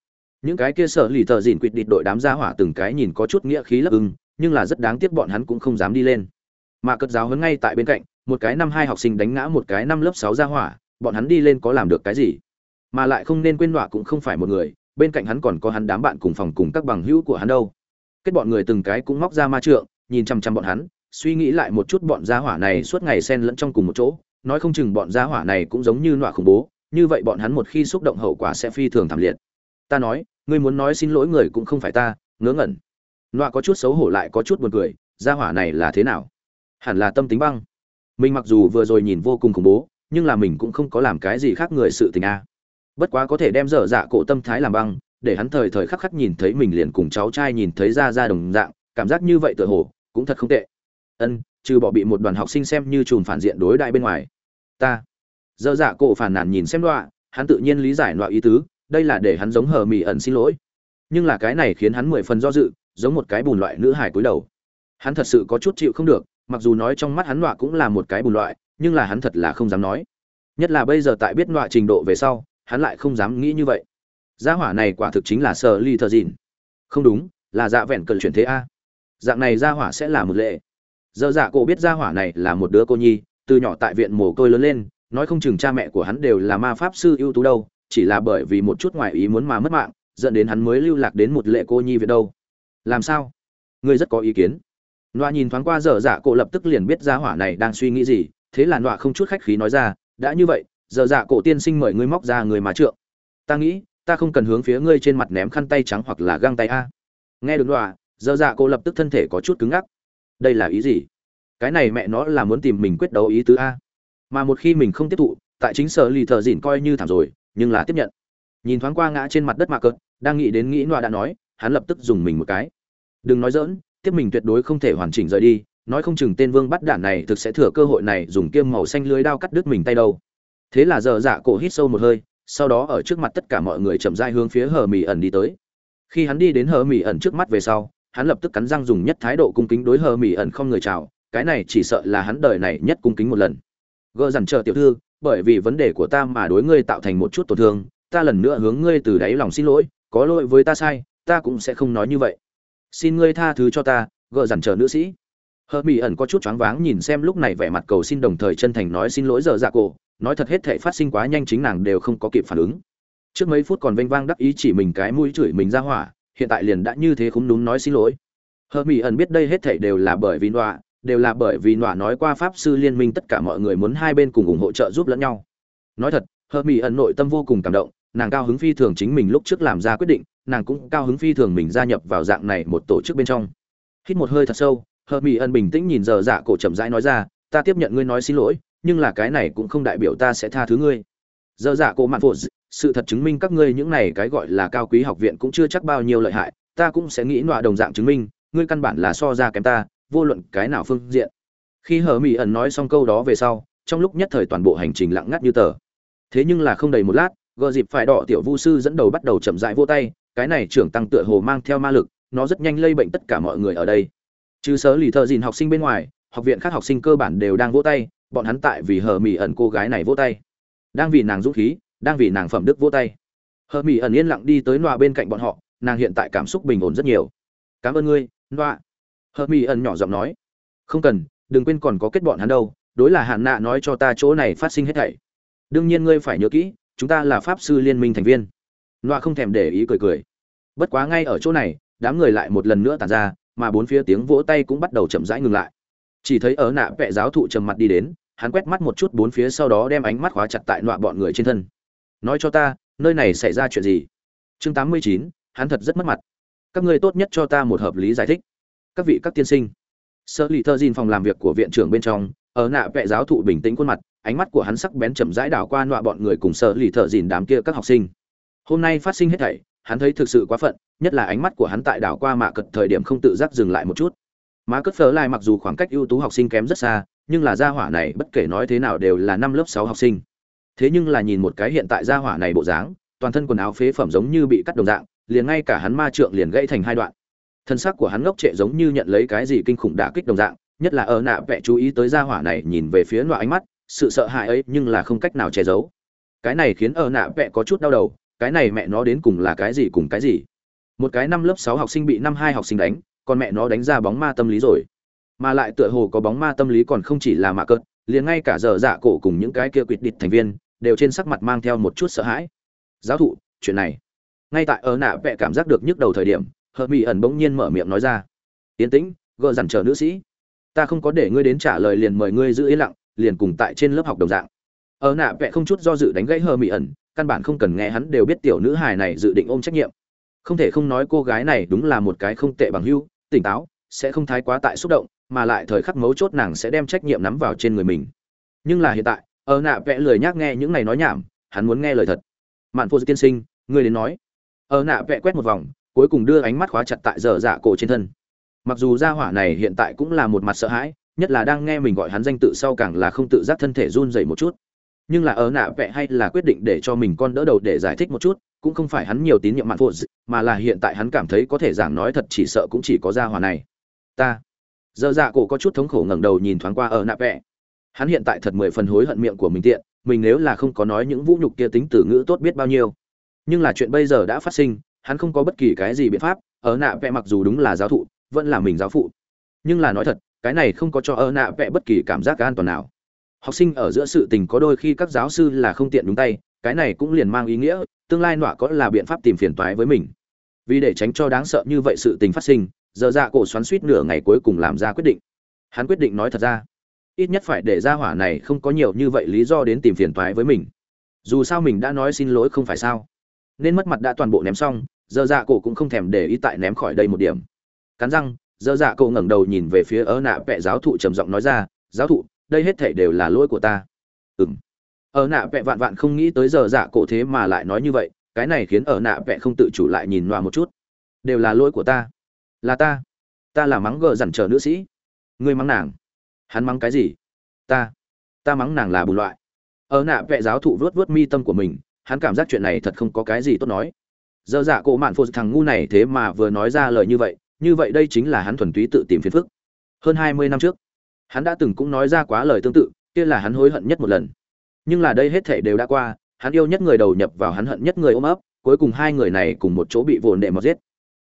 những cái kia sợ lì tờ dìn quỵt địt đội đám gia hỏa từng cái nhìn có chút nghĩa khí lấp ưng, nhưng là rất đáng tiếc bọn hắn cũng không dám đi lên. Mà cất giáo hấn ngay tại bên cạnh, một cái năm hai học sinh đánh ngã một cái năm lớp sáu gia hỏa, bọn hắn đi lên có làm được cái gì? Mà lại không nên quên đọa cũng không phải một người bên cạnh hắn còn có hắn đám bạn cùng phòng cùng các bằng hữu của hắn đâu. Kết bọn người từng cái cũng móc ra ma trượng, nhìn chăm chăm bọn hắn, suy nghĩ lại một chút bọn gia hỏa này suốt ngày xen lẫn trong cùng một chỗ, nói không chừng bọn gia hỏa này cũng giống như nọa khủng bố, như vậy bọn hắn một khi xúc động hậu quả sẽ phi thường thảm liệt. Ta nói, ngươi muốn nói xin lỗi người cũng không phải ta, ngớ ngẩn. Nọa có chút xấu hổ lại có chút buồn cười, gia hỏa này là thế nào? Hẳn là tâm tính băng. Mình mặc dù vừa rồi nhìn vô cùng khủng bố, nhưng là mình cũng không có làm cái gì khác người sự tình a bất quá có thể đem dở dạ cổ tâm thái làm băng, để hắn thời thời khắc khắc nhìn thấy mình liền cùng cháu trai nhìn thấy ra ra đồng dạng, cảm giác như vậy tựa hồ, cũng thật không tệ. Ân, trừ bỏ bị một đoàn học sinh xem như chùm phản diện đối đại bên ngoài. Ta. Dở dạ cổ phản nản nhìn xem đọa hắn tự nhiên lý giải loại ý tứ, đây là để hắn giống hờ mị ẩn xin lỗi. Nhưng là cái này khiến hắn mười phần do dự, giống một cái bùn loại nữ hải cúi đầu. Hắn thật sự có chút chịu không được, mặc dù nói trong mắt hắn loạ cũng là một cái bùn loại, nhưng là hắn thật là không dám nói. Nhất là bây giờ tại biết loạ trình độ về sau hắn lại không dám nghĩ như vậy. Gia hỏa này quả thực chính là sợ ly thờ dìn không đúng là dạ vẹn cần chuyển thế a. Dạng này gia hỏa sẽ là một lệ. Giờ dạ cổ biết gia hỏa này là một đứa cô nhi từ nhỏ tại viện mồ côi lớn lên nói không chừng cha mẹ của hắn đều là ma pháp sư ưu tú đâu chỉ là bởi vì một chút ngoại ý muốn mà mất mạng dẫn đến hắn mới lưu lạc đến một lệ cô nhi viện đâu. Làm sao? Ngươi rất có ý kiến. Nọa nhìn thoáng qua dở dạ cổ lập tức liền biết gia hỏa này đang suy nghĩ gì, thế là Nọa không chút khách khí nói ra, đã như vậy, giờ dạ cổ tiên sinh mời ngươi móc ra người mà trượng. Ta nghĩ, ta không cần hướng phía ngươi trên mặt ném khăn tay trắng hoặc là găng tay a. Nghe được đọa giờ dạ cổ lập tức thân thể có chút cứng ngắc. Đây là ý gì? Cái này mẹ nó là muốn tìm mình quyết đấu ý tứ a. Mà một khi mình không tiếp thụ, tại chính sở lì thợ dỉn coi như thảm rồi, nhưng là tiếp nhận. Nhìn thoáng qua ngã trên mặt đất mạ cợt, đang nghĩ đến nghĩ Nọa đã nói, hắn lập tức dùng mình một cái. Đừng nói dỡn, tiếp mình tuyệt đối không thể hoàn chỉnh rời đi nói không chừng tên vương bắt đản này thực sẽ thừa cơ hội này dùng kiêm màu xanh lưới đao cắt đứt mình tay đâu thế là giờ dạ cổ hít sâu một hơi, sau đó ở trước mặt tất cả mọi người chậm rãi hướng phía hờ mỹ ẩn đi tới. Khi hắn đi đến hờ mỹ ẩn trước mắt về sau, hắn lập tức cắn răng dùng nhất thái độ cung kính đối hờ mỹ ẩn không người chào, cái này chỉ sợ là hắn đời này nhất cung kính một lần. Gỡ dằn chờ tiểu thư, bởi vì vấn đề của ta mà đối ngươi tạo thành một chút tổn thương, ta lần nữa hướng ngươi từ đáy lòng xin lỗi, có lỗi với ta sai, ta cũng sẽ không nói như vậy. Xin ngươi tha thứ cho ta gỡ dằn chờ nữ sĩ. Hờ mỹ ẩn có chút choáng váng nhìn xem lúc này vẻ mặt cầu xin đồng thời chân thành nói xin lỗi giờ dạ cổ nói thật hết thể phát sinh quá nhanh chính nàng đều không có kịp phản ứng. Trước mấy phút còn vênh vang đắc ý chỉ mình cái mũi chửi mình ra hỏa, hiện tại liền đã như thế không đúng nói xin lỗi. Hờ mỹ ẩn biết đây hết thể đều là bởi vì nọa, đều là bởi vì nọa nói qua pháp sư liên minh tất cả mọi người muốn hai bên cùng ủng hộ trợ giúp lẫn nhau. Nói thật hờ mỹ ẩn nội tâm vô cùng cảm động, nàng cao hứng phi thường chính mình lúc trước làm ra quyết định, nàng cũng cao hứng phi thường mình gia nhập vào dạng này một tổ chức bên trong. Hít một hơi thật sâu hờ mỹ ẩn bình tĩnh nhìn giờ dạ cổ chậm rãi nói ra, ta tiếp nhận ngươi nói xin lỗi nhưng là cái này cũng không đại biểu ta sẽ tha thứ ngươi. Giờ dạ cổ mạn phụ sự thật chứng minh các ngươi những này cái gọi là cao quý học viện cũng chưa chắc bao nhiêu lợi hại, ta cũng sẽ nghĩ nọa đồng dạng chứng minh, ngươi căn bản là so ra kém ta, vô luận cái nào phương diện. Khi hờ mỹ ẩn nói xong câu đó về sau, trong lúc nhất thời toàn bộ hành trình lặng ngắt như tờ. Thế nhưng là không đầy một lát gợ dịp phải đỏ tiểu vu sư dẫn đầu bắt đầu chậm rãi vô tay, cái này trưởng tăng tựa hồ mang theo ma lực, nó rất nhanh lây bệnh tất cả mọi người ở đây. Trừ sớ lì thợ dìn học sinh bên ngoài, học viện khác học sinh cơ bản đều đang vỗ tay bọn hắn tại vì hờ mỹ ẩn cô gái này vỗ tay. Đang vì nàng dũng khí, đang vì nàng phẩm đức vỗ tay. Hờ mỹ ẩn yên lặng đi tới nọa bên cạnh bọn họ, nàng hiện tại cảm xúc bình ổn rất nhiều. Cảm ơn ngươi nọa hờ mỹ ẩn nhỏ giọng nói. Không cần, đừng quên còn có kết bọn hắn đâu, đối là hạn nạ nói cho ta chỗ này phát sinh hết thảy. Đương nhiên ngươi phải nhớ kỹ, chúng ta là pháp sư liên minh thành viên. Nọa không thèm để ý cười cười. Bất quá ngay ở chỗ này, đám người lại một lần nữa tàn ra, mà bốn phía tiếng vỗ tay cũng bắt đầu chậm rãi ngừng lại. Chỉ thấy ở nạ vẽ giáo thụ trầm mặt đi đến hắn quét mắt một chút bốn phía sau đó đem ánh mắt khóa chặt tại nọa bọn người trên thân. Nói cho ta, nơi này xảy ra chuyện gì? Chương tám mươi chín, hắn thật rất mất mặt. Các ngươi tốt nhất cho ta một hợp lý giải thích. Các vị, các tiên sinh. Sơ lì thơ dìn phòng làm việc của viện trưởng bên trong, ở nạ vẽ giáo thụ bình tĩnh khuôn mặt, ánh mắt của hắn sắc bén chậm rãi đảo qua nọa bọn người cùng sơ lì thợ dìn đám kia các học sinh. Hôm nay phát sinh hết thảy, hắn thấy thực sự quá phận, nhất là ánh mắt của hắn tại đảo qua mạ cật thời điểm không tự giác dừng lại một chút. Má cất phớ lại mặc dù khoảng cách ưu tú học sinh kém rất xa nhưng là gia hỏa này bất kể nói thế nào đều là năm lớp sáu học sinh. Thế nhưng là nhìn một cái hiện tại gia hỏa này bộ dáng, toàn thân quần áo phế phẩm giống như bị cắt đồng dạng, liền ngay cả hắn ma trượng liền gãy thành hai đoạn. Thân xác của hắn ngốc trệ giống như nhận lấy cái gì kinh khủng đả kích đồng dạng, nhất là ở nạ vẽ chú ý tới gia hỏa này nhìn về phía loại ánh mắt, sự sợ hãi ấy nhưng là không cách nào che giấu. Cái này khiến ở nạ vẽ có chút đau đầu, cái này mẹ nó đến cùng là cái gì cùng cái gì? Một cái năm lớp sáu học sinh bị năm hai học sinh đánh, còn mẹ nó đánh ra bóng ma tâm lý rồi mà lại tựa hồ có bóng ma tâm lý còn không chỉ là mạ cợt, liền ngay cả giờ dạ cổ cùng những cái kia quỵt địch thành viên đều trên sắc mặt mang theo một chút sợ hãi. Giáo thụ, chuyện này. Ngay tại ở nạ vẽ cảm giác được nhức đầu thời điểm, hờ mỹ ẩn bỗng nhiên mở miệng nói ra. Yên tĩnh gợ dằn chờ nữ sĩ. Ta không có để ngươi đến trả lời liền mời ngươi giữ yên lặng, liền cùng tại trên lớp học đồng dạng. Ở nạ vẽ không chút do dự đánh gãy hờ mỹ ẩn, căn bản không cần nghe hắn đều biết tiểu nữ hài này dự định ôm trách nhiệm. Không thể không nói cô gái này đúng là một cái không tệ bằng hưu, tỉnh táo, sẽ không thái quá tại xúc động mà lại thời khắc mấu chốt nàng sẽ đem trách nhiệm nắm vào trên người mình. Nhưng là hiện tại, ở nạ vẽ lười nhắc nghe những này nói nhảm, hắn muốn nghe lời thật. Mạn phô tiên sinh, ngươi đến nói. Ở nạ vẽ quét một vòng, cuối cùng đưa ánh mắt khóa chặt tại dở dạ cổ trên thân. Mặc dù gia hỏa này hiện tại cũng là một mặt sợ hãi, nhất là đang nghe mình gọi hắn danh tự sau càng là không tự giác thân thể run dậy một chút. Nhưng là ở nạ vẽ hay là quyết định để cho mình con đỡ đầu để giải thích một chút, cũng không phải hắn nhiều tín nhiệm mạn phụ mà là hiện tại hắn cảm thấy có thể giảng nói thật chỉ sợ cũng chỉ có gia hỏa này. Ta giờ dạ cổ có chút thống khổ ngẩng đầu nhìn thoáng qua ở nạ vẽ hắn hiện tại thật mười phần hối hận miệng của mình tiện, mình nếu là không có nói những vũ nhục kia tính từ ngữ tốt biết bao nhiêu. Nhưng là chuyện bây giờ đã phát sinh, hắn không có bất kỳ cái gì biện pháp, ở nạ vẽ mặc dù đúng là giáo thụ, vẫn là mình giáo phụ. Nhưng là nói thật, cái này không có cho ở nạ vẽ bất kỳ cảm giác an toàn nào. Học sinh ở giữa sự tình có đôi khi các giáo sư là không tiện đúng tay, cái này cũng liền mang ý nghĩa, tương lai nọa có là biện pháp tìm phiền toái với mình. Vì để tránh cho đáng sợ như vậy sự tình phát sinh giờ ra cổ xoắn suýt nửa ngày cuối cùng làm ra quyết định. Hắn quyết định nói thật ra, ít nhất phải để ra hỏa này không có nhiều như vậy lý do đến tìm phiền toái với mình. Dù sao mình đã nói xin lỗi không phải sao. Nên mất mặt đã toàn bộ ném xong, giờ dạ cổ cũng không thèm để ý tại ném khỏi đây một điểm. Cắn răng, giờ dạ cổ ngẩng đầu nhìn về phía ớ nạ vẹ giáo thụ trầm giọng nói ra, giáo thụ, đây hết thể đều là lỗi của ta. Ừng ở nạ vẹ vạn vạn không nghĩ tới giờ dạ cổ thế mà lại nói như vậy, cái này khiến ở nạ vẹ không tự chủ lại nhìn loa một chút. Đều là lỗi của ta là ta. Ta là mắng gờ dằn chờ nữ sĩ. Ngươi mắng nàng. Hắn mắng cái gì? Ta. Ta mắng nàng là bùn loại. Ở nạ, vệ giáo thụ vớt vớt mi tâm của mình, hắn cảm giác chuyện này thật không có cái gì tốt nói. Dơ dạ cổ mạn phô thằng ngu này thế mà vừa nói ra lời như vậy như vậy đây chính là hắn thuần túy tự tìm phiền phức. Hơn hai mươi năm trước, hắn đã từng cũng nói ra quá lời tương tự, kia là hắn hối hận nhất một lần. Nhưng là đây hết thể đều đã qua, hắn yêu nhất người đầu nhập vào hắn hận nhất người ôm ấp, cuối cùng hai người này cùng một chỗ bị vồn đệ mọt giết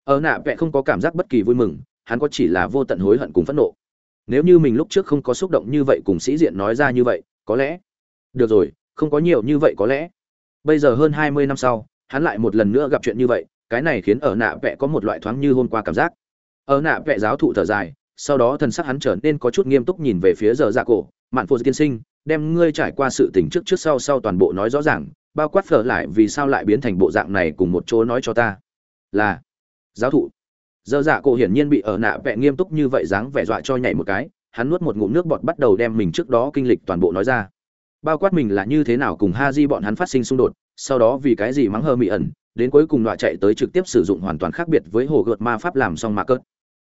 ở nạ vẽ không có cảm giác bất kỳ vui mừng, hắn có chỉ là vô tận hối hận cùng phẫn nộ. Nếu như mình lúc trước không có xúc động như vậy cùng sĩ diện nói ra như vậy, có lẽ được rồi, không có nhiều như vậy có lẽ. Bây giờ hơn hai mươi năm sau, hắn lại một lần nữa gặp chuyện như vậy, cái này khiến ở nạ vẽ có một loại thoáng như hôm qua cảm giác. Ở nạ vẽ giáo thụ thở dài, sau đó thần sắc hắn trở nên có chút nghiêm túc nhìn về phía giờ dạ cổ, mạn phô tiên sinh, đem ngươi trải qua sự tình trước trước sau sau toàn bộ nói rõ ràng, bao quát phở lại vì sao lại biến thành bộ dạng này cùng một chỗ nói cho ta? Là giáo thụ. Giờ dạ cổ hiển nhiên bị ở nạ vẹ nghiêm túc như vậy dáng vẻ dọa cho nhảy một cái, hắn nuốt một ngụm nước bọt bắt đầu đem mình trước đó kinh lịch toàn bộ nói ra. Bao quát mình là như thế nào cùng ha di bọn hắn phát sinh xung đột, sau đó vì cái gì mắng hơ mị ẩn, đến cuối cùng nọa chạy tới trực tiếp sử dụng hoàn toàn khác biệt với hồ gợt ma pháp làm xong ma cớt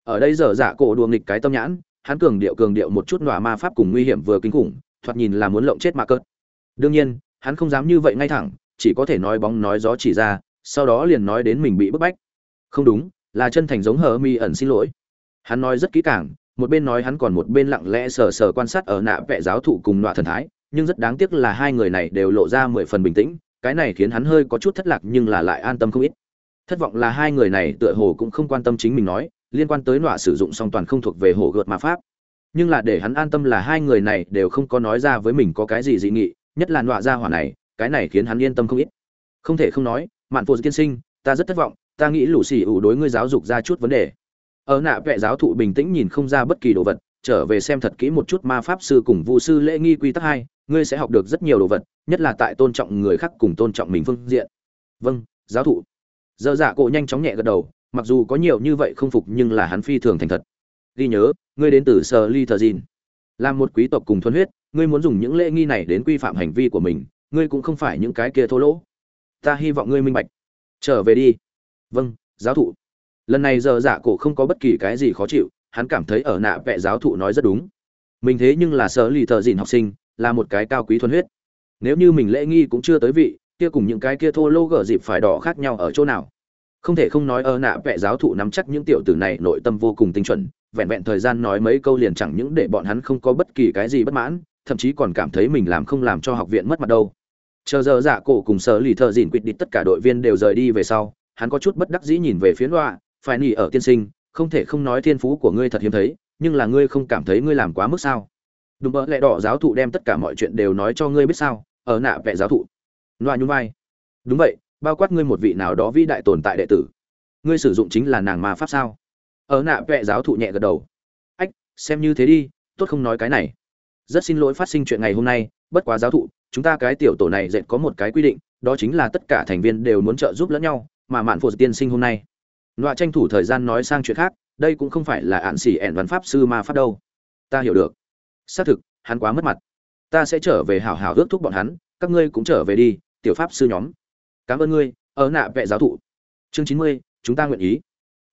ở đây giờ giả dạ cổ đùa nghịch cái tâm nhãn, hắn cường điệu cường điệu một chút nọa ma pháp cùng nguy hiểm vừa kinh khủng, thoạt nhìn là muốn lộng chết ma cớt đương nhiên, hắn không dám như vậy ngay thẳng, chỉ có thể nói bóng nói gió chỉ ra, sau đó liền nói đến mình bị bức bách không đúng, là chân thành giống hờ mi ẩn xin lỗi. Hắn nói rất kỹ càng, một bên nói hắn còn một bên lặng lẽ sờ sờ quan sát ở nạ vẽ giáo thụ cùng nọa thần thái, nhưng rất đáng tiếc là hai người này đều lộ ra mười phần bình tĩnh, cái này khiến hắn hơi có chút thất lạc nhưng là lại an tâm không ít. Thất vọng là hai người này tựa hồ cũng không quan tâm chính mình nói, liên quan tới nọa sử dụng song toàn không thuộc về hồ gợt ma pháp. Nhưng là để hắn an tâm là hai người này đều không có nói ra với mình có cái gì dị nghị, nhất là nọa ra hỏa này, cái này khiến hắn yên tâm không ít. Không thể không nói, mạn phụ tiên sinh, ta rất thất vọng ta nghĩ lũ xì ủ đối ngươi giáo dục ra chút vấn đề. Ở nạ vệ giáo thụ bình tĩnh nhìn không ra bất kỳ đồ vật, trở về xem thật kỹ một chút ma pháp sư cùng vu sư lễ nghi quy tắc hai, ngươi sẽ học được rất nhiều đồ vật, nhất là tại tôn trọng người khác cùng tôn trọng mình phương diện. Vâng giáo thụ. Dơ dạ cộ nhanh chóng nhẹ gật đầu, mặc dù có nhiều như vậy không phục nhưng là hắn phi thường thành thật. Ghi nhớ, ngươi đến từ sơ ly thờ dìn. Làm một quý tộc cùng thuần huyết, ngươi muốn dùng những lễ nghi này đến quy phạm hành vi của mình, ngươi cũng không phải những cái kia thô lỗ. Ta hy vọng ngươi minh bạch. Trở về đi vâng giáo thụ. Lần này giờ dạ cổ không có bất kỳ cái gì khó chịu, hắn cảm thấy ở nạ vẽ giáo thụ nói rất đúng. Mình thế nhưng là sở lì thợ dìn học sinh, là một cái cao quý thuần huyết. Nếu như mình lễ nghi cũng chưa tới vị, kia cùng những cái kia thô lô gở dịp phải đỏ khác nhau ở chỗ nào? Không thể không nói ở nạ vẽ giáo thụ nắm chắc những tiểu tử này nội tâm vô cùng tinh chuẩn, vẹn vẹn thời gian nói mấy câu liền chẳng những để bọn hắn không có bất kỳ cái gì bất mãn, thậm chí còn cảm thấy mình làm không làm cho học viện mất mặt đâu. Chờ giờ dạ cổ cùng sở lì thợ dìn quyết định tất cả đội viên đều rời đi về sau hắn có chút bất đắc dĩ nhìn về phía loa, phải nỉ ở tiên sinh, không thể không nói thiên phú của ngươi thật hiếm thấy, nhưng là ngươi không cảm thấy ngươi làm quá mức sao? Đúng bỡ lẽ đỏ giáo thụ đem tất cả mọi chuyện đều nói cho ngươi biết sao, ở nạ vẽ giáo thụ. Loa nhún vai. Đúng vậy, bao quát ngươi một vị nào đó vĩ đại tồn tại đệ tử. Ngươi sử dụng chính là nàng ma pháp sao? Ở nạ vẽ giáo thụ nhẹ gật đầu. Ách, xem như thế đi, tốt không nói cái này. Rất xin lỗi phát sinh chuyện ngày hôm nay, bất quá giáo thụ, chúng ta cái tiểu tổ này dệt có một cái quy định, đó chính là tất cả thành viên đều muốn trợ giúp lẫn nhau mà mạn phụ tiên sinh hôm nay. Nọa tranh thủ thời gian nói sang chuyện khác, đây cũng không phải là ạn xỉ ẻn văn pháp sư ma pháp đâu. Ta hiểu được. Xác thực, hắn quá mất mặt. Ta sẽ trở về hảo hảo ước thúc bọn hắn, các ngươi cũng trở về đi, tiểu pháp sư nhóm. Cảm ơn ngươi, ở nạ vệ giáo thụ. Chương chín mươi, chúng ta nguyện ý.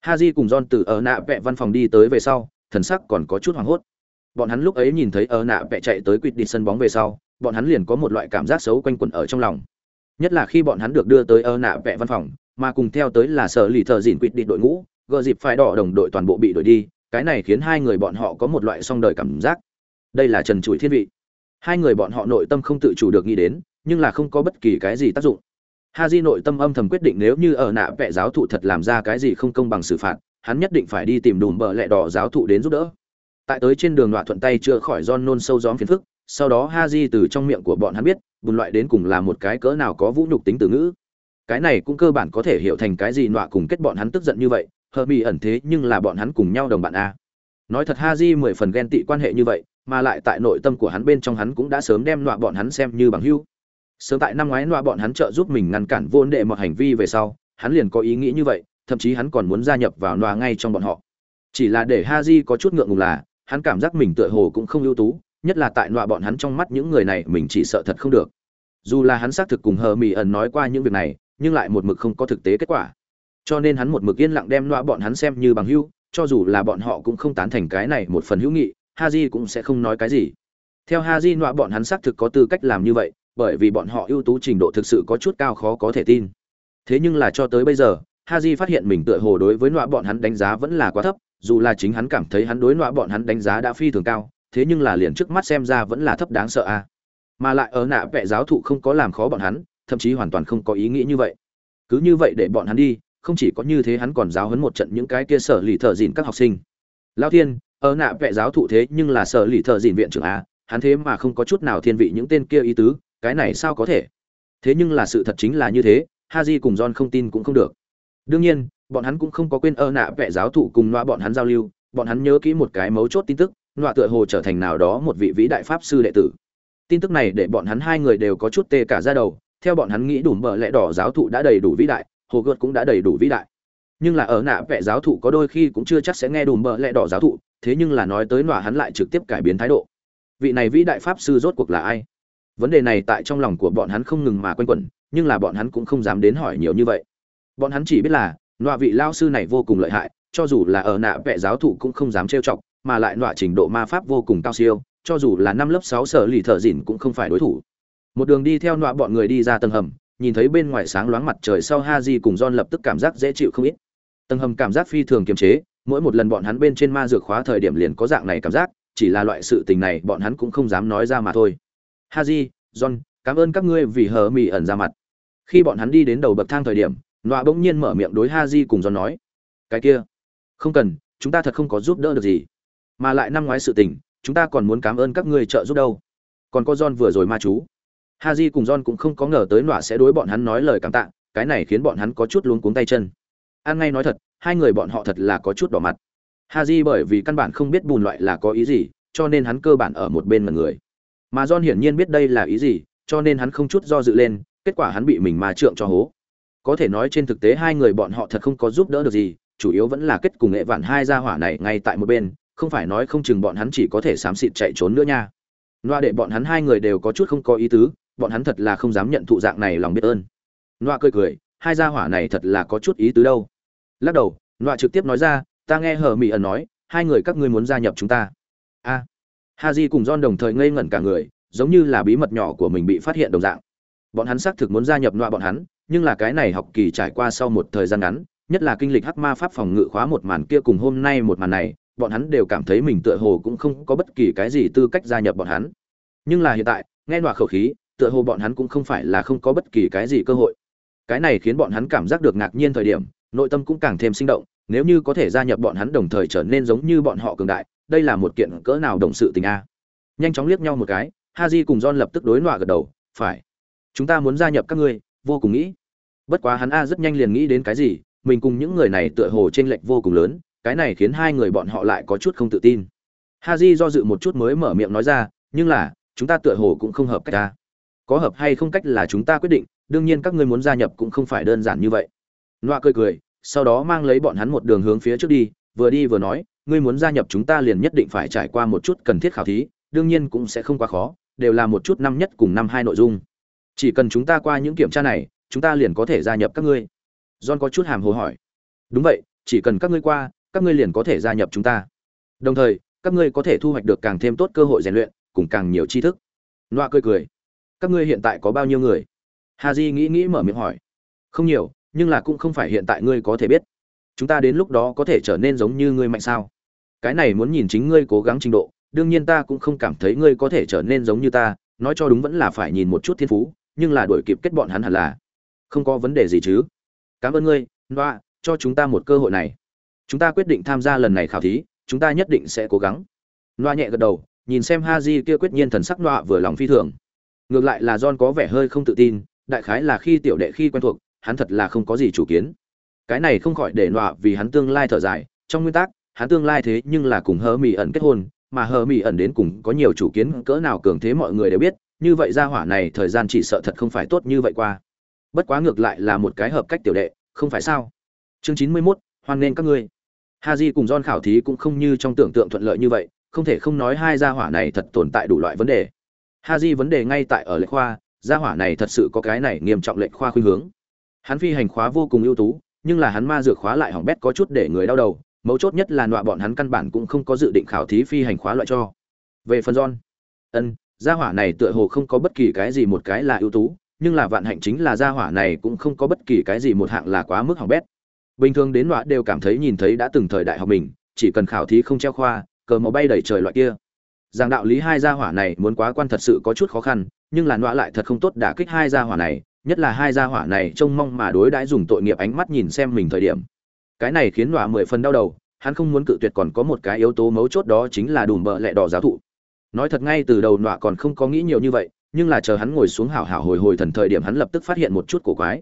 Ha j cùng don từ ở nạ vệ văn phòng đi tới về sau, thần sắc còn có chút hoảng hốt. Bọn hắn lúc ấy nhìn thấy ở nạ vệ chạy tới quỵt đi sân bóng về sau, bọn hắn liền có một loại cảm giác xấu quanh quẩn ở trong lòng. Nhất là khi bọn hắn được đưa tới ở nạ vẽ văn phòng mà cùng theo tới là sở lì thợ dìn quyết đi đội ngũ, gờ dịp phải đỏ đồng đội toàn bộ bị đổi đi, cái này khiến hai người bọn họ có một loại song đời cảm giác. Đây là trần trụi thiên vị. Hai người bọn họ nội tâm không tự chủ được nghĩ đến, nhưng là không có bất kỳ cái gì tác dụng. Ha di nội tâm âm thầm quyết định nếu như ở nạ vẽ giáo thụ thật làm ra cái gì không công bằng xử phạt, hắn nhất định phải đi tìm đùm bờ lẹ đỏ giáo thụ đến giúp đỡ. Tại tới trên đường đoạn thuận tay chữa khỏi don nôn sâu gióm phiền phức, sau đó ha di từ trong miệng của bọn hắn biết, bùn loại đến cùng là một cái cỡ nào có vũ nhục tính từ ngữ cái này cũng cơ bản có thể hiểu thành cái gì nọa cùng kết bọn hắn tức giận như vậy, hờ mỹ ẩn thế nhưng là bọn hắn cùng nhau đồng bạn a. Nói thật ha di mười phần ghen tị quan hệ như vậy, mà lại tại nội tâm của hắn bên trong hắn cũng đã sớm đem nọa bọn hắn xem như bằng hữu. Sớm tại năm ngoái nọa bọn hắn trợ giúp mình ngăn cản vô đệ một hành vi về sau, hắn liền có ý nghĩ như vậy, thậm chí hắn còn muốn gia nhập vào nọa ngay trong bọn họ. Chỉ là để ha di có chút ngượng ngùng là, hắn cảm giác mình tựa hồ cũng không ưu tú, nhất là tại nọa bọn hắn trong mắt những người này mình chỉ sợ thật không được. Dù là hắn xác thực cùng hờ mỹ ẩn nói qua những việc này nhưng lại một mực không có thực tế kết quả. Cho nên hắn một mực yên lặng đem loa bọn hắn xem như bằng hữu, cho dù là bọn họ cũng không tán thành cái này một phần hữu nghị, haji cũng sẽ không nói cái gì. Theo haji, loa bọn hắn xác thực có tư cách làm như vậy, bởi vì bọn họ ưu tú trình độ thực sự có chút cao khó có thể tin. Thế nhưng là cho tới bây giờ, haji phát hiện mình tựa hồ đối với loa bọn hắn đánh giá vẫn là quá thấp, dù là chính hắn cảm thấy hắn đối loa bọn hắn đánh giá đã phi thường cao, thế nhưng là liền trước mắt xem ra vẫn là thấp đáng sợ a. Mà lại ở nạ vẽ giáo thụ không có làm khó bọn hắn thậm chí hoàn toàn không có ý nghĩ như vậy. Cứ như vậy để bọn hắn đi, không chỉ có như thế hắn còn giáo huấn một trận những cái kia sở lì thợ dìn các học sinh. Lao thiên ở nạ vệ giáo thụ thế nhưng là sở lì thợ dìn viện trưởng a, hắn thế mà không có chút nào thiên vị những tên kia ý tứ, cái này sao có thể? Thế nhưng là sự thật chính là như thế, haji cùng john không tin cũng không được. Đương nhiên, bọn hắn cũng không có quên ơ nạ vệ giáo thụ cùng loa bọn hắn giao lưu, bọn hắn nhớ kỹ một cái mấu chốt tin tức loa tựa hồ trở thành nào đó một vị vĩ đại pháp sư đệ tử. Tin tức này để bọn hắn hai người đều có chút tê cả ra đầu theo bọn hắn nghĩ đủ bờ lẽ đỏ giáo thụ đã đầy đủ vĩ đại, hồ gợt cũng đã đầy đủ vĩ đại. Nhưng là ở nạ vẽ giáo thụ có đôi khi cũng chưa chắc sẽ nghe đủ bờ lẽ đỏ giáo thụ, thế nhưng là nói tới nọa hắn lại trực tiếp cải biến thái độ. Vị này vĩ đại pháp sư rốt cuộc là ai? Vấn đề này tại trong lòng của bọn hắn không ngừng mà quanh quẩn, nhưng là bọn hắn cũng không dám đến hỏi nhiều như vậy. Bọn hắn chỉ biết là, nọa vị lao sư này vô cùng lợi hại, cho dù là ở nạ vẽ giáo thụ cũng không dám trêu chọc, mà lại nọa trình độ ma pháp vô cùng cao siêu, cho dù là năm lớp sáu sở lì thợ dỉn cũng không phải đối thủ một đường đi theo nọa bọn người đi ra tầng hầm, nhìn thấy bên ngoài sáng loáng mặt trời sau ha di cùng don lập tức cảm giác dễ chịu không ít. Tầng hầm cảm giác phi thường kiềm chế, mỗi một lần bọn hắn bên trên ma dược khóa thời điểm liền có dạng này cảm giác, chỉ là loại sự tình này bọn hắn cũng không dám nói ra mà thôi. Ha di, john, cảm ơn các ngươi vì hờ mì ẩn ra mặt. Khi bọn hắn đi đến đầu bậc thang thời điểm, nọa bỗng nhiên mở miệng đối ha di cùng john nói, cái kia, không cần, chúng ta thật không có giúp đỡ được gì. Mà lại năm ngoái sự tình, chúng ta còn muốn cảm ơn các ngươi trợ giúp đâu. Còn có john vừa rồi ma chú. Haji cùng john cũng không có ngờ tới nọa sẽ đối bọn hắn nói lời cảm tạ, cái này khiến bọn hắn có chút luống cuống tay chân. An ngay nói thật, hai người bọn họ thật là có chút đỏ mặt. Haji bởi vì căn bản không biết bùn loại là có ý gì, cho nên hắn cơ bản ở một bên mà người. Mà john hiển nhiên biết đây là ý gì, cho nên hắn không chút do dự lên, kết quả hắn bị mình mà trượng cho hố. Có thể nói trên thực tế hai người bọn họ thật không có giúp đỡ được gì, chủ yếu vẫn là kết cùng nghệ vạn hai gia hỏa này ngay tại một bên, không phải nói không chừng bọn hắn chỉ có thể xám xịt chạy trốn nữa nha. Loa để bọn hắn hai người đều có chút không có ý tứ bọn hắn thật là không dám nhận thụ dạng này lòng biết ơn. Nọa cười cười hai gia hỏa này thật là có chút ý tứ đâu. Lắc đầu nọa trực tiếp nói ra ta nghe hờ mỹ ẩn nói hai người các ngươi muốn gia nhập chúng ta. A. À, ha di cùng don đồng thời ngây ngẩn cả người giống như là bí mật nhỏ của mình bị phát hiện đồng dạng. Bọn hắn xác thực muốn gia nhập nọa bọn hắn nhưng là cái này học kỳ trải qua sau một thời gian ngắn nhất là kinh lịch hắc ma pháp phòng ngự khóa một màn kia cùng hôm nay một màn này bọn hắn đều cảm thấy mình tựa hồ cũng không có bất kỳ cái gì tư cách gia nhập bọn hắn. Nhưng là hiện tại nghe nọa khẩu khí tựa hồ bọn hắn cũng không phải là không có bất kỳ cái gì cơ hội. Cái này khiến bọn hắn cảm giác được ngạc nhiên thời điểm, nội tâm cũng càng thêm sinh động, nếu như có thể gia nhập bọn hắn đồng thời trở nên giống như bọn họ cường đại, đây là một kiện cỡ nào đồng sự tình a. Nhanh chóng liếc nhau một cái, haji cùng john lập tức đối nọa gật đầu, phải. Chúng ta muốn gia nhập các ngươi, vô cùng nghĩ. Bất quá hắn a rất nhanh liền nghĩ đến cái gì, mình cùng những người này tựa hồ t r ê n lệch vô cùng lớn, cái này khiến hai người bọn họ lại có chút không tự tin. Ha j do dự một chút mới mở miệng nói ra, nhưng là, chúng ta tựa hồ cũng không hợp cách ta có hợp hay không cách là chúng ta quyết định, đương nhiên các ngươi muốn gia nhập cũng không phải đơn giản như vậy. Loa cười cười, sau đó mang lấy bọn hắn một đường hướng phía trước đi, vừa đi vừa nói, ngươi muốn gia nhập chúng ta liền nhất định phải trải qua một chút cần thiết khảo thí, đương nhiên cũng sẽ không quá khó, đều là một chút năm nhất cùng năm hai nội dung. Chỉ cần chúng ta qua những kiểm tra này, chúng ta liền có thể gia nhập các ngươi. John có chút hàm hồ hỏi. Đúng vậy, chỉ cần các ngươi qua, các ngươi liền có thể gia nhập chúng ta. Đồng thời, các ngươi có thể thu hoạch được càng thêm tốt cơ hội rèn luyện, cùng càng nhiều tri thức. Loa cười cười các ngươi hiện tại có bao nhiêu người? Hà di nghĩ nghĩ mở miệng hỏi. Không nhiều, nhưng là cũng không phải hiện tại ngươi có thể biết. Chúng ta đến lúc đó có thể trở nên giống như ngươi mạnh sao? Cái này muốn nhìn chính ngươi cố gắng trình độ, đương nhiên ta cũng không cảm thấy ngươi có thể trở nên giống như ta, nói cho đúng vẫn là phải nhìn một chút thiên phú, nhưng là đổi kịp kết bọn hắn hẳn là không có vấn đề gì chứ. Cảm ơn ngươi, noa, cho chúng ta một cơ hội này. Chúng ta quyết định tham gia lần này khảo thí, chúng ta nhất định sẽ cố gắng. Noa nhẹ gật đầu, nhìn xem ha di kia quyết nhiên thần sắc noa vừa lòng phi thường ngược lại là john có vẻ hơi không tự tin đại khái là khi tiểu đệ khi quen thuộc hắn thật là không có gì chủ kiến. Cái này không khỏi để nọa vì hắn tương lai thở dài trong nguyên tắc hắn tương lai thế nhưng là cùng hờ mỹ ẩn kết hôn mà hờ mỹ ẩn đến cùng có nhiều chủ kiến cỡ nào cường thế mọi người đều biết như vậy ra hỏa này thời gian chỉ sợ thật không phải tốt như vậy qua. Bất quá ngược lại là một cái hợp cách tiểu đệ không phải sao? Chương chín mươi 91, hoan nghênh các ngươi. Ha di cùng don khảo thí cũng không như trong tưởng tượng thuận lợi như vậy không thể không nói hai gia hỏa này thật tồn tại đủ loại vấn đề ha di vấn đề ngay tại ở lệ khoa gia hỏa này thật sự có cái này nghiêm trọng lệnh khoa khuynh hướng. Hắn phi hành khóa vô cùng ưu tú nhưng là hắn ma dược khóa lại hỏng bét có chút để người đau đầu mấu chốt nhất là nọa bọn hắn căn bản cũng không có dự định khảo thí phi hành khóa loại cho. Về phần John, ân gia hỏa này tựa hồ không có bất kỳ cái gì một cái là ưu tú nhưng là vạn hạnh chính là gia hỏa này cũng không có bất kỳ cái gì một hạng là quá mức hỏng bét. Bình thường đến nọa đều cảm thấy nhìn thấy đã từng thời đại học mình chỉ cần khảo thí không treo khoa cờ máu bay đầy trời loại kia rằng đạo lý hai gia hỏa này muốn quá quan thật sự có chút khó khăn, nhưng là nọa lại thật không tốt đả kích hai gia hỏa này, nhất là hai gia hỏa này trông mong mà đối đãi dùng tội nghiệp ánh mắt nhìn xem mình thời điểm. Cái này khiến nọa mười phần đau đầu, hắn không muốn cự tuyệt còn có một cái yếu tố mấu chốt đó chính là đùm bợ lẹ đỏ giáo thụ. Nói thật ngay từ đầu nọa còn không có nghĩ nhiều như vậy, nhưng là chờ hắn ngồi xuống hảo hảo hồi hồi thần thời điểm hắn lập tức phát hiện một chút cổ quái.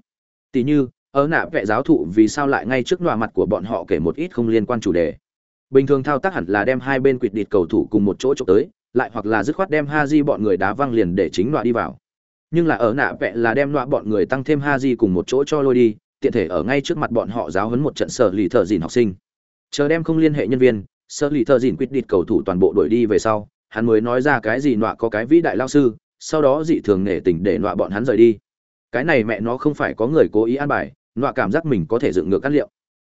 Tỉ như, ở nạ vệ giáo thụ vì sao lại ngay trước nọa mặt của bọn họ kể một ít không liên quan chủ đề bình thường thao tác hẳn là đem hai bên quỵt địt cầu thủ cùng một chỗ chụp tới, lại hoặc là dứt khoát đem ha bọn người đá văng liền để chính loại đi vào. Nhưng là ở nạ vẽ là đem loại bọn người tăng thêm ha cùng một chỗ cho lôi đi, tiện thể ở ngay trước mặt bọn họ giáo huấn một trận sở lì thợ dìn học sinh. Chờ đem không liên hệ nhân viên, sở lì thợ dìn quỵt địt cầu thủ toàn bộ đuổi đi về sau, hắn mới nói ra cái gì nọa có cái vĩ đại lao sư, sau đó dị thường nể tình để nọa bọn hắn rời đi. Cái này mẹ nó không phải có người cố ý an bài, nọa cảm giác mình có thể dựng ngược cát liệu.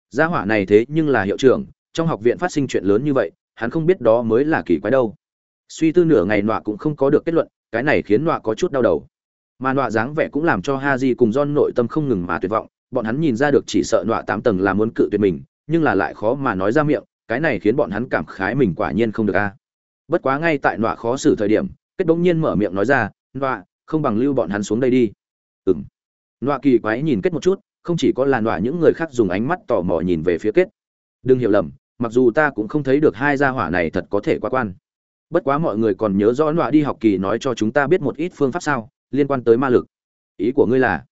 Gia hỏa này thế nhưng là hiệu trưởng trong học viện phát sinh chuyện lớn như vậy, hắn không biết đó mới là kỳ quái đâu. Suy tư nửa ngày nọa cũng không có được kết luận, cái này khiến nọa có chút đau đầu. Mà nọa dáng vẻ cũng làm cho ha di cùng don nội tâm không ngừng mà tuyệt vọng, bọn hắn nhìn ra được chỉ sợ nọa tám tầng là muốn cự tuyệt mình, nhưng là lại khó mà nói ra miệng, cái này khiến bọn hắn cảm khái mình quả nhiên không được a. Bất quá ngay tại nọa khó xử thời điểm, kết bỗng nhiên mở miệng nói ra, nọa, không bằng lưu bọn hắn xuống đây đi. Ừng nọa kỳ quái nhìn kết một chút, không chỉ có là nọa những người khác dùng ánh mắt tò mò nhìn về phía kết đừng hiểu lầm, mặc dù ta cũng không thấy được hai gia hỏa này thật có thể qua quan. Bất quá mọi người còn nhớ rõ nọa đi học kỳ nói cho chúng ta biết một ít phương pháp sao, liên quan tới ma lực. Ý của ngươi là,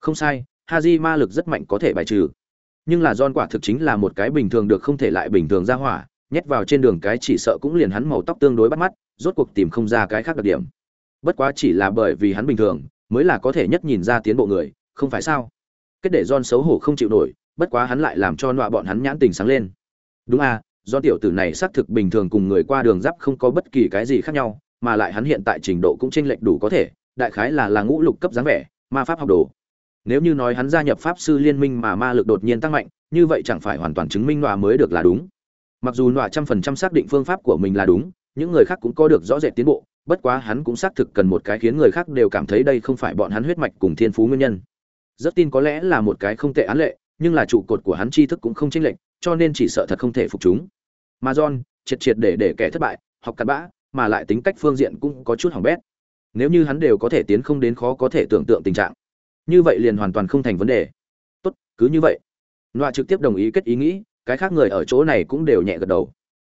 không sai ha di ma lực rất mạnh có thể bài trừ. Nhưng là don quả thực chính là một cái bình thường được không thể lại bình thường ra hỏa, nhét vào trên đường cái chỉ sợ cũng liền hắn màu tóc tương đối bắt mắt, rốt cuộc tìm không ra cái khác đặc điểm. Bất quá chỉ là bởi vì hắn bình thường, mới là có thể nhất nhìn ra tiến bộ người, không phải sao? Kết để don xấu hổ không chịu nổi bất quá hắn lại làm cho nọa bọn hắn nhãn tình sáng lên. Đúng à do tiểu tử này xác thực bình thường cùng người qua đường giáp không có bất kỳ cái gì khác nhau, mà lại hắn hiện tại trình độ cũng chênh lệch đủ có thể, đại khái là là ngũ lục cấp dáng vẻ, ma pháp học đồ. Nếu như nói hắn gia nhập pháp sư liên minh mà ma lực đột nhiên tăng mạnh, như vậy chẳng phải hoàn toàn chứng minh nọa mới được là đúng. Mặc dù nọa trăm phần trăm xác định phương pháp của mình là đúng, những người khác cũng có được rõ rệt tiến bộ, bất quá hắn cũng xác thực cần một cái khiến người khác đều cảm thấy đây không phải bọn hắn huyết mạch cùng thiên phú nguyên nhân. Rất tin có lẽ là một cái không tệ án lệ nhưng là trụ cột của hắn tri thức cũng không chênh lệch, cho nên chỉ sợ thật không thể phục chúng. Mà john, triệt triệt để để kẻ thất bại, học cặn bã, mà lại tính cách phương diện cũng có chút hỏng bét. Nếu như hắn đều có thể tiến không đến khó có thể tưởng tượng tình trạng, như vậy liền hoàn toàn không thành vấn đề. Tốt, cứ như vậy. Nọa trực tiếp đồng ý kết ý nghĩ, cái khác người ở chỗ này cũng đều nhẹ gật đầu.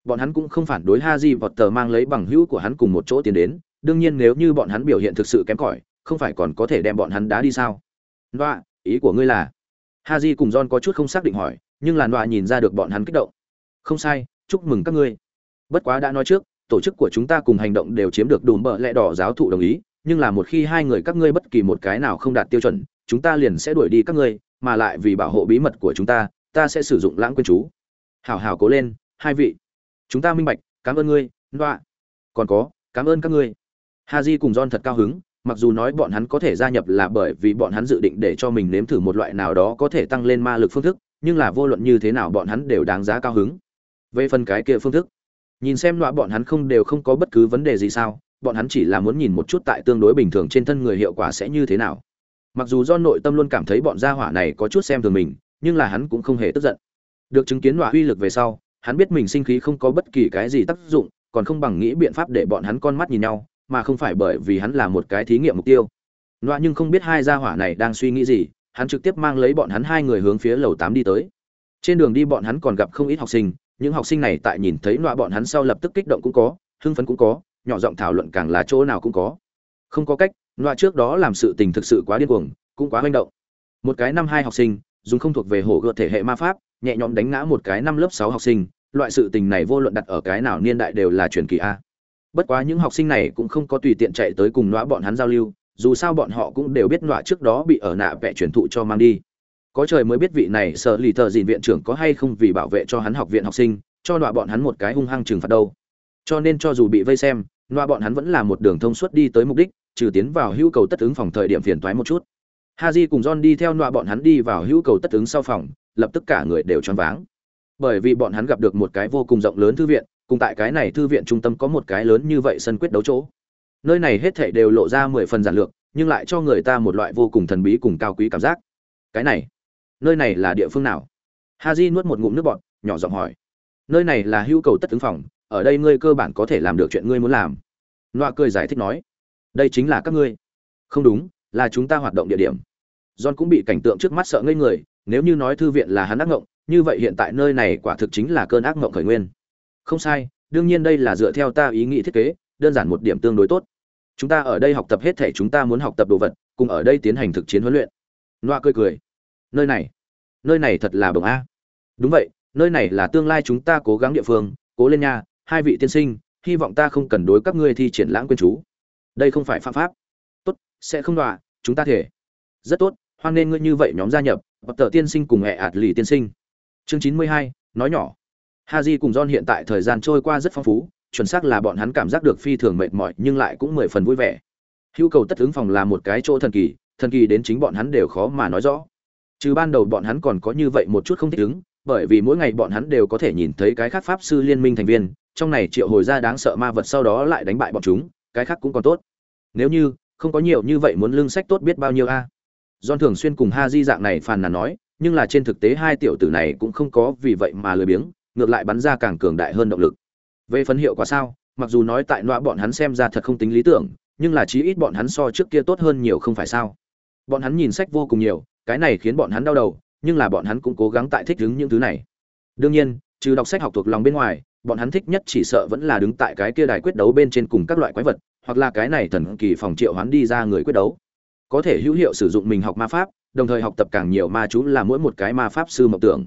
Bọn hắn cũng không phản đối ha di vọt tờ mang lấy bằng hữu của hắn cùng một chỗ tiến đến, đương nhiên nếu như bọn hắn biểu hiện thực sự kém cỏi, không phải còn có thể đem bọn hắn đá đi sao? Nọa, ý của ngươi là ha cùng john có chút không xác định hỏi, nhưng làn đọa nhìn ra được bọn hắn kích động. Không sai, chúc mừng các ngươi. Bất quá đã nói trước, tổ chức của chúng ta cùng hành động đều chiếm được đùm bợ lẽ đỏ giáo thụ đồng ý, nhưng là một khi hai người các ngươi bất kỳ một cái nào không đạt tiêu chuẩn, chúng ta liền sẽ đuổi đi các ngươi, mà lại vì bảo hộ bí mật của chúng ta ta sẽ sử dụng lãng quên chú. Hảo hảo cố lên, hai vị. Chúng ta minh bạch, cảm ơn ngươi, đọa. còn có, cảm ơn các ngươi. Ha j cùng john thật cao hứng mặc dù nói bọn hắn có thể gia nhập là bởi vì bọn hắn dự định để cho mình nếm thử một loại nào đó có thể tăng lên ma lực phương thức, nhưng là vô luận như thế nào bọn hắn đều đáng giá cao hứng. Về phần cái kia phương thức, nhìn xem loại bọn hắn không đều không có bất cứ vấn đề gì sao, bọn hắn chỉ là muốn nhìn một chút tại tương đối bình thường trên thân người hiệu quả sẽ như thế nào. Mặc dù do nội tâm luôn cảm thấy bọn gia hỏa này có chút xem thường mình, nhưng là hắn cũng không hề tức giận. Được chứng kiến loại uy lực về sau, hắn biết mình sinh khí không có bất kỳ cái gì tác dụng, còn không bằng nghĩ biện pháp để bọn hắn con mắt nhìn nhau mà không phải bởi vì hắn là một cái thí nghiệm mục tiêu. Loa nhưng không biết hai gia hỏa này đang suy nghĩ gì, hắn trực tiếp mang lấy bọn hắn hai người hướng phía lầu tám đi tới. Trên đường đi bọn hắn còn gặp không ít học sinh, những học sinh này tại nhìn thấy loa bọn hắn sau lập tức kích động cũng có, hưng phấn cũng có, nhỏ giọng thảo luận càng là chỗ nào cũng có. Không có cách loa trước đó làm sự tình thực sự quá điên cuồng, cũng quá manh động. Một cái năm hai học sinh, dùng không thuộc về hổ gợt thể hệ ma pháp, nhẹ nhõm đánh ngã một cái năm lớp sáu học sinh, loại sự tình này vô luận đặt ở cái nào niên đại đều là truyền kỳ a bất quá những học sinh này cũng không có tùy tiện chạy tới cùng nọa bọn hắn giao lưu, dù sao bọn họ cũng đều biết nọa trước đó bị ở nạ vẽ truyền thụ cho mang đi. Có trời mới biết vị này sợ lì thợ dìn viện trưởng có hay không vì bảo vệ cho hắn học viện học sinh, cho nọa bọn hắn một cái hung hăng trừng phạt đâu. Cho nên cho dù bị vây xem, nọa bọn hắn vẫn là một đường thông suốt đi tới mục đích, trừ tiến vào hữu cầu tất ứng phòng thời điểm phiền toái một chút. Haji cùng john đi theo nọa bọn hắn đi vào hữu cầu tất ứng sau phòng, lập tức cả người đều choáng váng. Bởi vì bọn hắn gặp được một cái vô cùng rộng lớn thư viện cùng tại cái này thư viện trung tâm có một cái lớn như vậy sân quyết đấu chỗ. Nơi này hết thảy đều lộ ra mười phần giản lược, nhưng lại cho người ta một loại vô cùng thần bí cùng cao quý cảm giác. Cái này, nơi này là địa phương nào? Haji nuốt một ngụm nước bọt, nhỏ giọng hỏi. Nơi này là hưu cầu tất ứng phòng, ở đây ngươi cơ bản có thể làm được chuyện ngươi muốn làm. Noa cười giải thích nói. Đây chính là các ngươi. Không đúng, là chúng ta hoạt động địa điểm. John cũng bị cảnh tượng trước mắt sợ ngây người, nếu như nói thư viện là hắn ác ngộng, như vậy hiện tại nơi này quả thực chính là cơn ác ngộng khởi nguyên không sai, đương nhiên đây là dựa theo ta ý nghĩ thiết kế, đơn giản một điểm tương đối tốt. Chúng ta ở đây học tập hết thể chúng ta muốn học tập đồ vật, cùng ở đây tiến hành thực chiến huấn luyện. Noa cười cười. Nơi này nơi này thật là bồng a. Đúng vậy, nơi này là tương lai chúng ta cố gắng địa phương, cố lên nha, hai vị tiên sinh, hy vọng ta không cần đối các ngươi thi triển lãng quên chú. Đây không phải phạm pháp. Tốt, sẽ không đọa chúng ta thể. Rất tốt, hoan nên ngươi như vậy nhóm gia nhập hoặc tờ tiên sinh cùng hệ ạt lì tiên sinh. Chương chín mươi hai, nói nhỏ. Haji cùng John hiện tại thời gian trôi qua rất phong phú, chuẩn xác là bọn hắn cảm giác được phi thường mệt mỏi nhưng lại cũng mười phần vui vẻ. Hưu cầu tất ứng phòng là một cái chỗ thần kỳ, thần kỳ đến chính bọn hắn đều khó mà nói rõ. trừ ban đầu bọn hắn còn có như vậy một chút không thích ứng bởi vì mỗi ngày bọn hắn đều có thể nhìn thấy cái khác pháp sư liên minh thành viên trong này triệu hồi ra đáng sợ ma vật sau đó lại đánh bại bọn chúng cái khác cũng còn tốt nếu như không có nhiều như vậy muốn lương sách tốt biết bao nhiêu a John thường xuyên cùng Ha dạng này phàn nàn nói, nhưng là trên thực tế hai tiểu tử này cũng không có vì vậy mà lười biếng, ngược lại bắn ra càng cường đại hơn động lực. Về phần hiệu quả sao, mặc dù nói tại nọa bọn hắn xem ra thật không tính lý tưởng, nhưng là chí ít bọn hắn so trước kia tốt hơn nhiều không phải sao? Bọn hắn nhìn sách vô cùng nhiều, cái này khiến bọn hắn đau đầu, nhưng là bọn hắn cũng cố gắng tại thích ứng những thứ này. Đương nhiên, trừ đọc sách học thuộc lòng bên ngoài, bọn hắn thích nhất chỉ sợ vẫn là đứng tại cái kia đài quyết đấu bên trên cùng các loại quái vật, hoặc là cái này thần kỳ phòng triệu hoán đi ra người quyết đấu có thể hữu hiệu sử dụng mình học ma pháp đồng thời học tập càng nhiều ma chú là mỗi một cái ma pháp sư mộng tưởng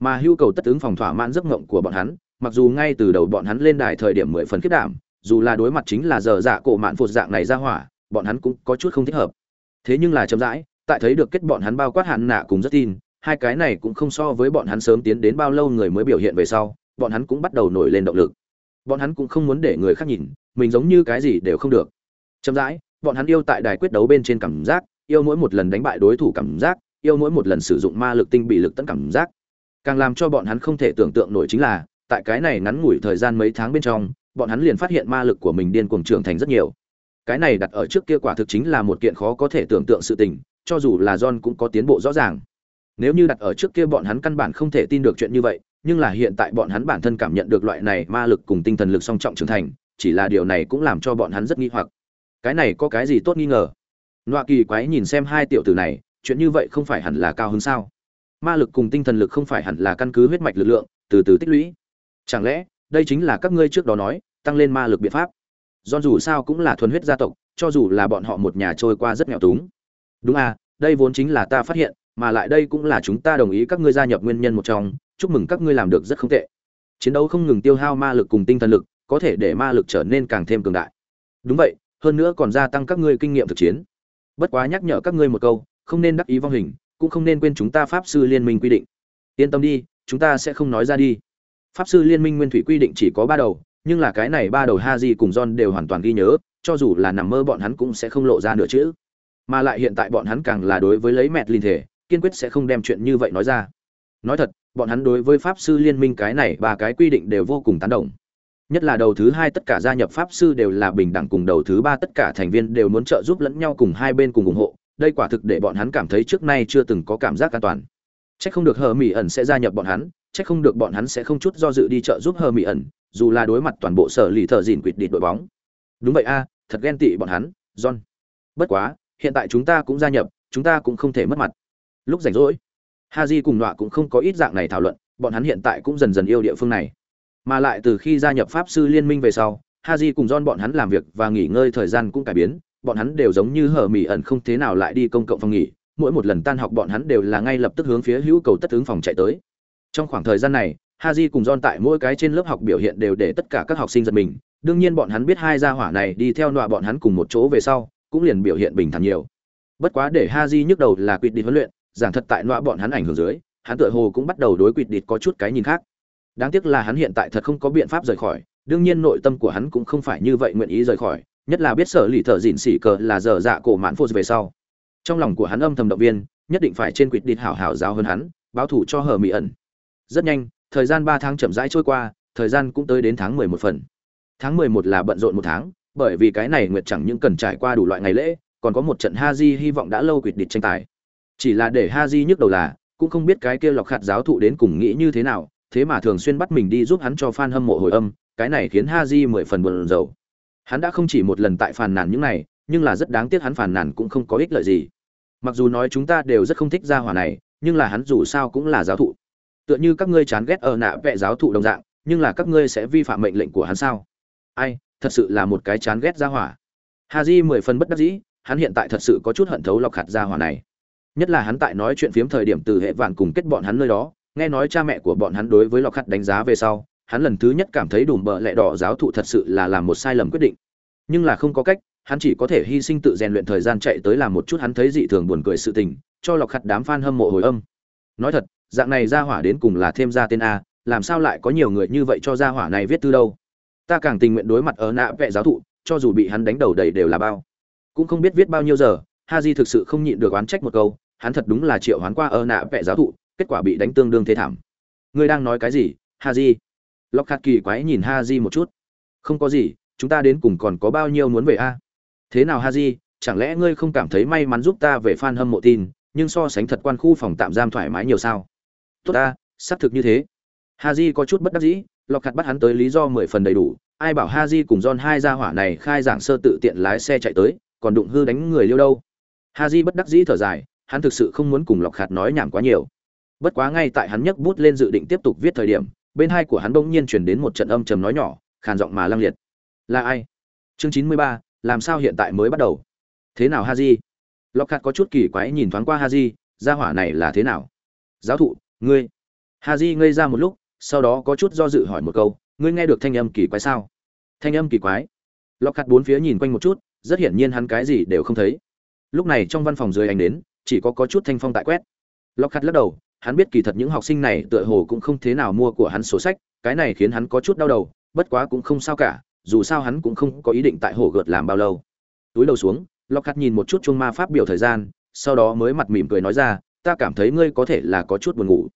mà hưu cầu tất ứng phòng thỏa mãn giấc mộng của bọn hắn, mặc dù ngay từ đầu bọn hắn lên đài thời điểm mười phần khiết đảm, dù là đối mặt chính là giờ dạ cổ mạn phụt dạng này ra hỏa, bọn hắn cũng có chút không thích hợp. Thế nhưng là chậm rãi, tại thấy được kết bọn hắn bao quát hạn nạ cùng rất tin, hai cái này cũng không so với bọn hắn sớm tiến đến bao lâu người mới biểu hiện về sau, bọn hắn cũng bắt đầu nổi lên động lực. Bọn hắn cũng không muốn để người khác nhìn, mình giống như cái gì đều không được. Chậm rãi, bọn hắn yêu tại đài quyết đấu bên trên cảm giác, yêu mỗi một lần đánh bại đối thủ cảm giác, yêu mỗi một lần sử dụng ma lực tinh bị lực tấn cảm giác càng làm cho bọn hắn không thể tưởng tượng nổi chính là, tại cái này ngắn ngủi thời gian mấy tháng bên trong, bọn hắn liền phát hiện ma lực của mình điên cuồng trưởng thành rất nhiều. Cái này đặt ở trước kia quả thực chính là một kiện khó có thể tưởng tượng sự tình, cho dù là john cũng có tiến bộ rõ ràng. Nếu như đặt ở trước kia bọn hắn căn bản không thể tin được chuyện như vậy, nhưng là hiện tại bọn hắn bản thân cảm nhận được loại này ma lực cùng tinh thần lực song trọng trưởng thành, chỉ là điều này cũng làm cho bọn hắn rất nghi hoặc. Cái này có cái gì tốt nghi ngờ? Loa kỳ quái nhìn xem hai tiểu tử này, chuyện như vậy không phải hẳn là cao hứng sao? Ma lực cùng tinh thần lực không phải hẳn là căn cứ huyết mạch lực lượng, từ từ tích lũy. Chẳng lẽ, đây chính là các ngươi trước đó nói, tăng lên ma lực biện pháp? Do dù sao cũng là thuần huyết gia tộc, cho dù là bọn họ một nhà trôi qua rất nghèo túng. Đúng à đây vốn chính là ta phát hiện, mà lại đây cũng là chúng ta đồng ý các ngươi gia nhập nguyên nhân một trong, chúc mừng các ngươi làm được rất không tệ. Chiến đấu không ngừng tiêu hao ma lực cùng tinh thần lực, có thể để ma lực trở nên càng thêm cường đại. Đúng vậy, hơn nữa còn gia tăng các ngươi kinh nghiệm thực chiến. Bất quá nhắc nhở các ngươi một câu, không nên đắc ý vong hình cũng không nên quên chúng ta pháp sư liên minh quy định. Yên tâm đi, chúng ta sẽ không nói ra đi. Pháp sư liên minh nguyên thủy quy định chỉ có ba đầu, nhưng là cái này ba đầu ha di cùng john đều hoàn toàn ghi nhớ, cho dù là nằm mơ bọn hắn cũng sẽ không lộ ra nửa chữ. Mà lại hiện tại bọn hắn càng là đối với lấy mẹt linh thể, kiên quyết sẽ không đem chuyện như vậy nói ra. Nói thật, bọn hắn đối với pháp sư liên minh cái này ba cái quy định đều vô cùng tán đồng. Nhất là đầu thứ hai tất cả gia nhập pháp sư đều là bình đẳng cùng đầu thứ ba tất cả thành viên đều muốn trợ giúp lẫn nhau cùng hai bên cùng ủng hộ đây quả thực để bọn hắn cảm thấy trước nay chưa từng có cảm giác an toàn. Chắc không được hờ mỹ ẩn sẽ gia nhập bọn hắn, chắc không được bọn hắn sẽ không chút do dự đi trợ giúp hờ mỹ ẩn, dù là đối mặt toàn bộ sở lì thợ dìn quỵt địt đội bóng. Đúng vậy a, thật ghen tị bọn hắn, john. Bất quá, hiện tại chúng ta cũng gia nhập, chúng ta cũng không thể mất mặt. Lúc rảnh rỗi, Haji cùng nọa cũng không có ít dạng này thảo luận, bọn hắn hiện tại cũng dần dần yêu địa phương này. Mà lại từ khi gia nhập pháp sư liên minh về sau, haji cùng John bọn hắn làm việc và nghỉ ngơi thời gian cũng cải biến bọn hắn đều giống như hở mỹ ẩn không thế nào lại đi công cộng phòng nghỉ, mỗi một lần tan học bọn hắn đều là ngay lập tức hướng phía hữu cầu tất ứng phòng chạy tới. Trong khoảng thời gian này, haji cùng don tại mỗi cái trên lớp học biểu hiện đều để tất cả các học sinh giật mình, đương nhiên bọn hắn biết hai gia hỏa này đi theo nọa bọn hắn cùng một chỗ về sau, cũng liền biểu hiện bình thản nhiều. Bất quá để haji nhức đầu là quyết đi huấn luyện, giảng thật tại nọa bọn hắn ảnh hưởng dưới, hắn tựa hồ cũng bắt đầu đối quyết địch có chút cái nhìn khác. Đáng tiếc là hắn hiện tại thật không có biện pháp rời khỏi, đương nhiên nội tâm của hắn cũng không phải như vậy nguyện ý rời khỏi nhất là biết sở lì thợ dịn xỉ cờ là dở dạ cổ mãn phô về sau. Trong lòng của hắn âm thầm động viên nhất định phải trên quýt địt hảo hảo giáo hơn hắn báo thủ cho hờ mỹ ẩn. Rất nhanh thời gian ba tháng chậm rãi trôi qua thời gian cũng tới đến tháng mười một phần. Tháng mười một là bận rộn một tháng bởi vì cái này nguyệt chẳng những cần trải qua đủ loại ngày lễ còn có một trận ha di hy vọng đã lâu quýt địt tranh tài. Chỉ là để ha di nhức đầu là cũng không biết cái kia lọc khạt giáo thụ đến cùng nghĩ như thế nào thế mà thường xuyên bắt mình đi giúp hắn cho fan hâm mộ hồi âm, cái này khiến ha di mười phần buồn rầu. Hắn đã không chỉ một lần tại phàn nàn những này, nhưng là rất đáng tiếc hắn phàn nàn cũng không có ích lợi gì. Mặc dù nói chúng ta đều rất không thích gia hỏa này, nhưng là hắn dù sao cũng là giáo thụ. Tựa như các ngươi chán ghét ở nạ vệ giáo thụ đồng dạng, nhưng là các ngươi sẽ vi phạm mệnh lệnh của hắn sao? Ai, thật sự là một cái chán ghét gia hỏa. Haji mười phần bất đắc dĩ, hắn hiện tại thật sự có chút hận thấu lọc hạt gia hỏa này. Nhất là hắn tại nói chuyện phiếm thời điểm từ hệ vạn cùng kết bọn hắn nơi đó, nghe nói cha mẹ của bọn hắn đối với lọc hạt đánh giá về sau hắn lần thứ nhất cảm thấy đùm bợ lẹ đỏ giáo thụ thật sự là làm một sai lầm quyết định. Nhưng là không có cách, hắn chỉ có thể hy sinh tự rèn luyện thời gian chạy tới làm một chút hắn thấy dị thường buồn cười sự tình, cho lọc khặt đám f a n hâm mộ hồi âm. Nói thật, dạng này ra hỏa đến cùng là thêm ra tên a, làm sao lại có nhiều người như vậy cho ra hỏa này viết thư đâu? Ta càng tình nguyện đối mặt ở nạ vẽ giáo thụ, cho dù bị hắn đánh đầu đầy đều là bao. Cũng không biết viết bao nhiêu giờ ha di thực sự không nhịn được oán trách một câu, hắn thật đúng là triệu hoán qua ở nạ vẽ giáo thụ, kết quả bị đánh tương đương thế thảm. Ngươi đang nói cái gì ha di lọc khát kỳ quái nhìn ha di một chút. Không có gì, chúng ta đến cùng còn có bao nhiêu muốn về a? Thế nào ha di chẳng lẽ ngươi không cảm thấy may mắn giúp ta về f a n hâm mộ tin, nhưng so sánh thật quan khu phòng tạm giam thoải mái nhiều sao? Tốt ta, xác thực như thế. Ha di có chút bất đắc dĩ lọc khát bắt hắn tới lý do mười phần đầy đủ, ai bảo ha di cùng don hai gia hỏa này khai giảng sơ tự tiện lái xe chạy tới, còn đụng hư đánh người liêu đâu? Ha di bất đắc dĩ thở dài, hắn thực sự không muốn cùng lọc Khạt nói nhảm quá nhiều. Bất quá ngay tại hắn nhấc bút lên dự định tiếp tục viết thời điểm bên hai của hắn bỗng nhiên chuyển đến một trận âm trầm nói nhỏ, khàn giọng mà lăng liệt. Là ai? Chương chín mươi ba, làm sao hiện tại mới bắt đầu? Thế nào ha di lọc khát có chút kỳ quái nhìn thoáng qua ha di gia hỏa này là thế nào? Giáo thụ, ngươi. Ha di ngây ra một lúc, sau đó có chút do dự hỏi một câu, ngươi nghe được thanh âm kỳ quái sao? Thanh âm kỳ quái? Lọc khát bốn phía nhìn quanh một chút, rất hiển nhiên hắn cái gì đều không thấy. Lúc này trong văn phòng dưới ánh đến, chỉ có có chút thanh phong tại quét. Lọc khát lắc đầu hắn biết kỳ thật những học sinh này tựa hồ cũng không thế nào mua của hắn sổ sách, cái này khiến hắn có chút đau đầu, bất quá cũng không sao cả, dù sao hắn cũng không có ý định tại hồ gợt làm bao lâu. Túi đầu xuống lọc cắt nhìn một chút chung ma pháp biểu thời gian, sau đó mới mặt mỉm cười nói ra, ta cảm thấy ngươi có thể là có chút buồn ngủ.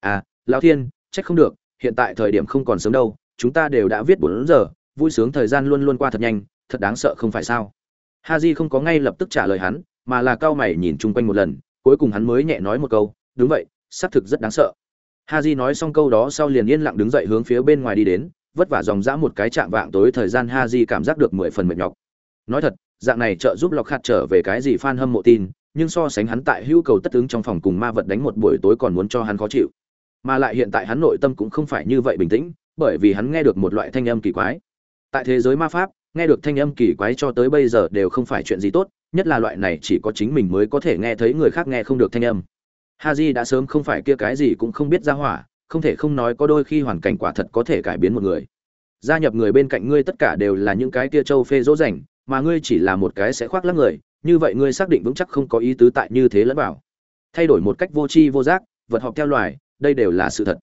À lão thiên, trách không được, hiện tại thời điểm không còn sớm đâu, chúng ta đều đã viết bốn giờ, vui sướng thời gian luôn luôn qua thật nhanh, thật đáng sợ không phải sao? Ha j không có ngay lập tức trả lời hắn, mà là cao mày nhìn chung quanh một lần, cuối cùng hắn mới nhẹ nói một câu, đúng vậy xác thực rất đáng sợ. Haji nói xong câu đó sau liền yên lặng đứng dậy hướng phía bên ngoài đi đến, vất vả dòng dã một cái chạm vạng tối thời gian Haji cảm giác được mười phần mệt nhọc. Nói thật, dạng này trợ giúp lọc khát trở về cái gì fan hâm mộ tin, nhưng so sánh hắn tại hữu cầu tất ứng trong phòng cùng ma vật đánh một buổi tối còn muốn cho hắn khó chịu. Mà lại hiện tại hắn nội tâm cũng không phải như vậy bình tĩnh, bởi vì hắn nghe được một loại thanh âm kỳ quái. Tại thế giới ma pháp, nghe được thanh âm kỳ quái cho tới bây giờ đều không phải chuyện gì tốt, nhất là loại này chỉ có chính mình mới có thể nghe thấy người khác nghe không được thanh âm. Haji đã sớm không phải kia cái gì cũng không biết ra hỏa không thể không nói có đôi khi hoàn cảnh quả thật có thể cải biến một người. Gia nhập người bên cạnh ngươi tất cả đều là những cái kia châu phê dỗ rảnh, mà ngươi chỉ là một cái sẽ khoác lác người như vậy ngươi xác định vững chắc không có ý tứ tại như thế lẫn bảo thay đổi một cách vô tri vô giác vật học theo loài đây đều là sự thật.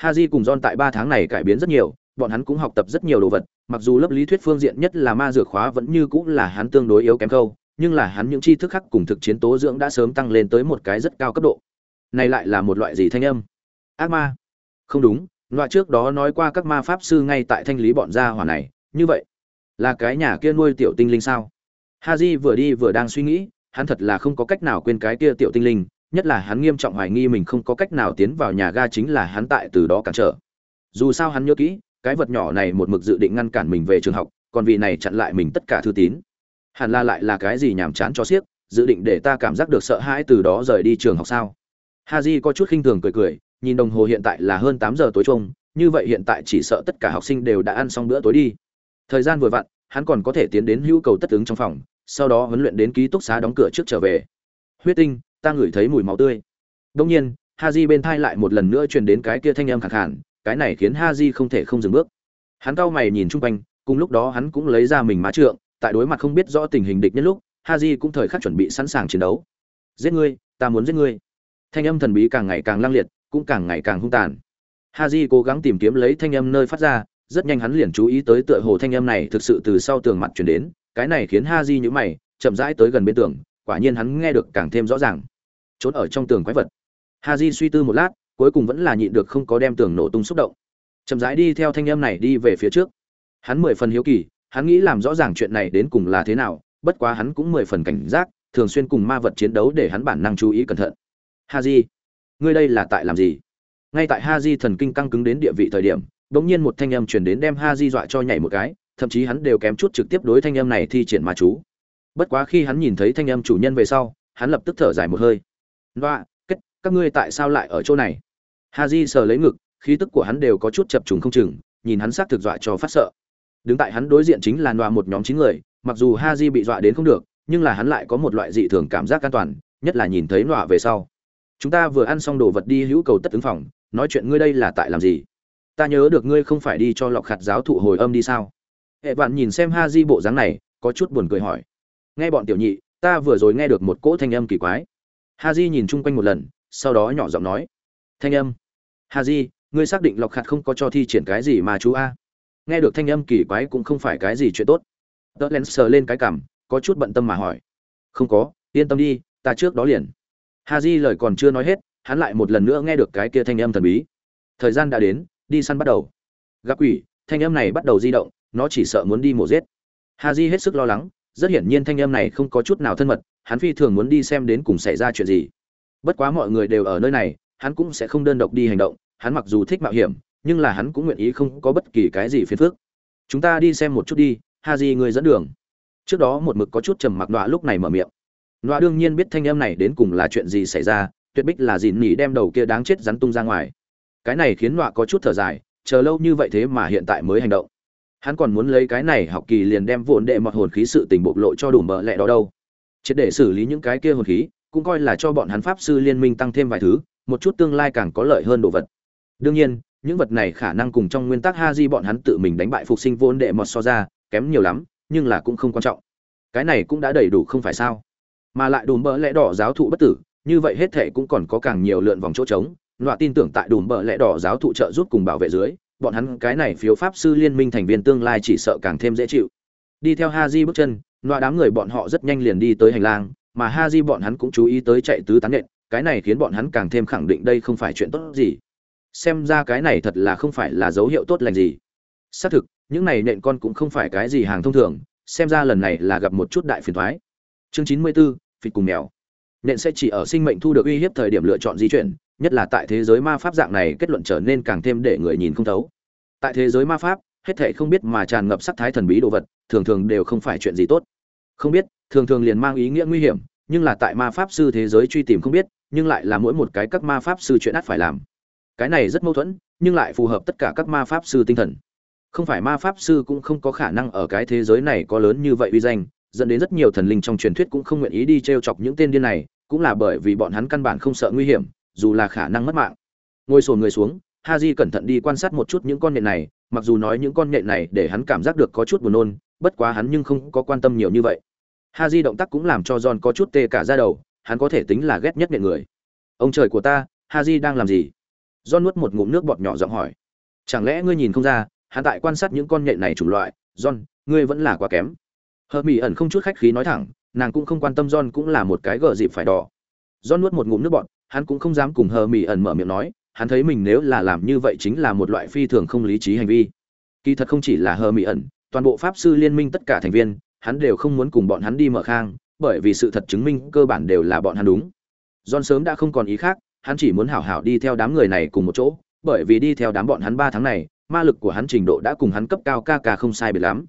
Haji cùng John tại 3 tháng này cải biến rất nhiều, bọn hắn cũng học tập rất nhiều đồ vật, mặc dù lớp lý thuyết phương diện nhất là ma dược khóa vẫn như cũng là hắn tương đối yếu kém câu, nhưng là hắn những tri thức khác cùng thực chiến tố dưỡng đã sớm tăng lên tới một cái rất cao cấp độ. Này lại là một loại gì thanh âm? Ác ma? Không đúng, loại trước đó nói qua các ma pháp sư ngay tại thanh lý bọn gia hỏa này, như vậy, là cái nhà kia nuôi tiểu tinh linh sao? Haji vừa đi vừa đang suy nghĩ, hắn thật là không có cách nào quên cái kia tiểu tinh linh, nhất là hắn nghiêm trọng hoài nghi mình không có cách nào tiến vào nhà ga chính là hắn tại từ đó cản trở dù sao hắn nhớ kỹ cái vật nhỏ này một mực dự định ngăn cản mình về trường học còn vì này chặn lại mình tất cả thư tín hẳn là lại là cái gì nhàm chán cho xiếc dự định để ta cảm giác được sợ hãi từ đó rời đi trường học sao Haji có chút khinh thường cười cười nhìn đồng hồ hiện tại là hơn tám giờ tối trung, như vậy hiện tại chỉ sợ tất cả học sinh đều đã ăn xong bữa tối đi. Thời gian vừa vặn hắn còn có thể tiến đến hữu cầu tất ứng trong phòng sau đó huấn luyện đến ký túc xá đóng cửa trước trở về. Huyết tinh ta ngửi thấy mùi máu tươi. Đông nhiên Haji bên thai lại một lần nữa truyền đến cái kia thanh âm khẳng hẳn, cái này khiến Haji không thể không dừng bước. Hắn cau mày nhìn chung quanh cùng lúc đó hắn cũng lấy ra mình má trượng tại đối mặt không biết rõ tình hình địch nhân lúc Haji cũng thời khắc chuẩn bị sẵn sàng chiến đấu. Giết ngươi ta muốn giết ngươi thanh âm thần bí càng ngày càng lang liệt, cũng càng ngày càng hung tàn. Ha cố gắng tìm kiếm lấy thanh âm nơi phát ra, rất nhanh hắn liền chú ý tới tựa hồ thanh âm này thực sự từ sau tường mặt chuyển đến, cái này khiến ha di nhữ mày, chậm rãi tới gần bên tường, quả nhiên hắn nghe được càng thêm rõ ràng. Trốn ở trong tường quái vật. Ha suy tư một lát, cuối cùng vẫn là nhịn được không có đem tường nổ tung xúc động. Chậm rãi đi theo thanh âm này đi về phía trước. Hắn mười phần hiếu kỳ, hắn nghĩ làm rõ ràng chuyện này đến cùng là thế nào, bất quá hắn cũng mười phần cảnh giác, thường xuyên cùng ma vật chiến đấu để hắn bản năng chú ý cẩn thận ha di ngươi đây là tại làm gì ngay tại ha di thần kinh căng cứng đến địa vị thời điểm đ ỗ n g nhiên một thanh âm chuyển đến đem ha di dọa cho nhảy một cái thậm chí hắn đều kém chút trực tiếp đối thanh âm này thi triển ma chú bất quá khi hắn nhìn thấy thanh âm chủ nhân về sau hắn lập tức thở dài một hơi Noa, kết, các ngươi tại sao lại ở chỗ này? Haji sờ lấy ngực, khí tức của hắn đều có chút chập trùng không chừng, nhìn hắn sát thực dọa cho phát sợ. Đứng tại hắn đối diện chính là Noa một nhóm chín người, mặc dù Haji bị dọa đến không được, nhưng là hắn lại có một loại dị thường cảm giác an toàn, nhất là nhìn thấy Noa về sau. Chúng ta vừa ăn xong đồ vật đi hữu cầu tất ứng phòng, nói chuyện ngươi đây là tại làm gì? Ta nhớ được ngươi không phải đi cho lọc khạt giáo thụ hồi âm đi sao? Hệ vạn nhìn xem ha di bộ dáng này, có chút buồn cười hỏi. Nghe bọn tiểu nhị, ta vừa rồi nghe được một cỗ thanh âm kỳ quái. Ha di nhìn chung quanh một lần sau đó nhỏ giọng nói. Thanh âm. Ha di ngươi xác định lọc khạt không có cho thi triển cái gì mà chú a? Nghe được thanh âm kỳ quái cũng không phải cái gì chuyện tốt. Tớ len sờ lên cái cảm có chút bận tâm mà hỏi. Không có yên tâm đi ta trước đó liền ha di lời còn chưa nói hết, hắn lại một lần nữa nghe được cái kia thanh âm thần bí. Thời gian đã đến, đi săn bắt đầu. Gặp quỷ, thanh âm này bắt đầu di động, nó chỉ sợ muốn đi mổ giết. Ha di hết sức lo lắng, rất hiển nhiên thanh âm này không có chút nào thân mật, hắn phi thường muốn đi xem đến cùng xảy ra chuyện gì. Bất quá mọi người đều ở nơi này, hắn cũng sẽ không đơn độc đi hành động, hắn mặc dù thích mạo hiểm, nhưng là hắn cũng nguyện ý không có bất kỳ cái gì phiền phức. Chúng ta đi xem một chút đi ha di người dẫn đường. Trước đó một mực có chút trầm mặc đọa lúc này mở miệng nọa đương nhiên biết thanh âm này đến cùng là chuyện gì xảy ra, tuyệt bích là dìn nỉ đem đầu kia đáng chết rắn tung ra ngoài. Cái này khiến nọa có chút thở dài, chờ lâu như vậy thế mà hiện tại mới hành động. Hắn còn muốn lấy cái này học kỳ liền đem vụn đệ mọt hồn khí sự tình bộc lộ cho đủ mỡ lẹ đó đâu. Chết để xử lý những cái kia hồn khí, cũng coi là cho bọn hắn pháp sư liên minh tăng thêm vài thứ, một chút tương lai càng có lợi hơn đồ vật. Đương nhiên, những vật này khả năng cùng trong nguyên tắc ha di bọn hắn tự mình đánh bại phục sinh vốn đệ mọt so ra, kém nhiều lắm, nhưng là cũng không quan trọng. Cái này cũng đã đầy đủ không phải sao? Mà lại đùm bỡ lẽ đỏ giáo thụ bất tử, như vậy hết thệ cũng còn có càng nhiều lượn vòng chỗ trống. Loại tin tưởng tại đùm bỡ lẽ đỏ giáo thụ trợ giúp cùng bảo vệ dưới, bọn hắn cái này phiếu pháp sư liên minh thành viên tương lai chỉ sợ càng thêm dễ chịu. Đi theo ha di bước chân loại đám người bọn họ rất nhanh liền đi tới hành lang, mà ha di bọn hắn cũng chú ý tới chạy tứ tán nện, cái này khiến bọn hắn càng thêm khẳng định đây không phải chuyện tốt gì. Xem ra cái này thật là không phải là dấu hiệu tốt lành gì. Xác thực, những này nện con cũng không phải cái gì hàng thông thường, xem ra lần này là gặp một chút đại phiền thoái chương chín mươi 94, phịch cùng mèo. Nện sẽ chỉ ở sinh mệnh thu được uy hiếp thời điểm lựa chọn di chuyển nhất là tại thế giới ma pháp dạng này kết luận trở nên càng thêm để người nhìn không thấu. Tại thế giới ma pháp hết thảy không biết mà tràn ngập sắc thái thần bí đồ vật thường thường đều không phải chuyện gì tốt. Không biết thường thường liền mang ý nghĩa nguy hiểm nhưng là tại ma pháp sư thế giới truy tìm không biết nhưng lại là mỗi một cái các ma pháp sư chuyện ắt phải làm. Cái này rất mâu thuẫn nhưng lại phù hợp tất cả các ma pháp sư tinh thần. Không phải ma pháp sư cũng không có khả năng ở cái thế giới này có lớn như vậy uy danh dẫn đến rất nhiều thần linh trong truyền thuyết cũng không nguyện ý đi trêu chọc những tên điên này, cũng là bởi vì bọn hắn căn bản không sợ nguy hiểm, dù là khả năng mất mạng. Ngồi xổm người xuống ha cẩn thận đi quan sát một chút những con nhện này, mặc dù nói những con nhện này để hắn cảm giác được có chút buồn nôn, bất quá hắn nhưng không có quan tâm nhiều như vậy. Ha động tác cũng làm cho john có chút tê cả da đầu, hắn có thể tính là ghét nhất nhện người. Ông trời của ta ha đang làm gì? John nuốt một ngụm nước bọt nhỏ giọng hỏi. Chẳng lẽ ngươi nhìn không ra, hắn tại quan sát những con nhện này chủng loại, john, ngươi vẫn là quá kém hờ mỹ ẩn không chút khách khí nói thẳng, nàng cũng không quan tâm john cũng là một cái gờ dịp phải đỏ. John nuốt một ngụm nước bọt, hắn cũng không dám cùng hờ mỹ ẩn mở miệng nói, hắn thấy mình nếu là làm như vậy chính là một loại phi thường không lý trí hành vi. Kỳ thật không chỉ là hờ mỹ ẩn, toàn bộ pháp sư liên minh tất cả thành viên, hắn đều không muốn cùng bọn hắn đi mở khang, bởi vì sự thật chứng minh cơ bản đều là bọn hắn đúng. John sớm đã không còn ý khác, hắn chỉ muốn hảo hảo đi theo đám người này cùng một chỗ, bởi vì đi theo đám bọn hắn ba tháng này, ma lực của hắn trình độ đã cùng hắn cấp cao ca ca không sai biệt lắm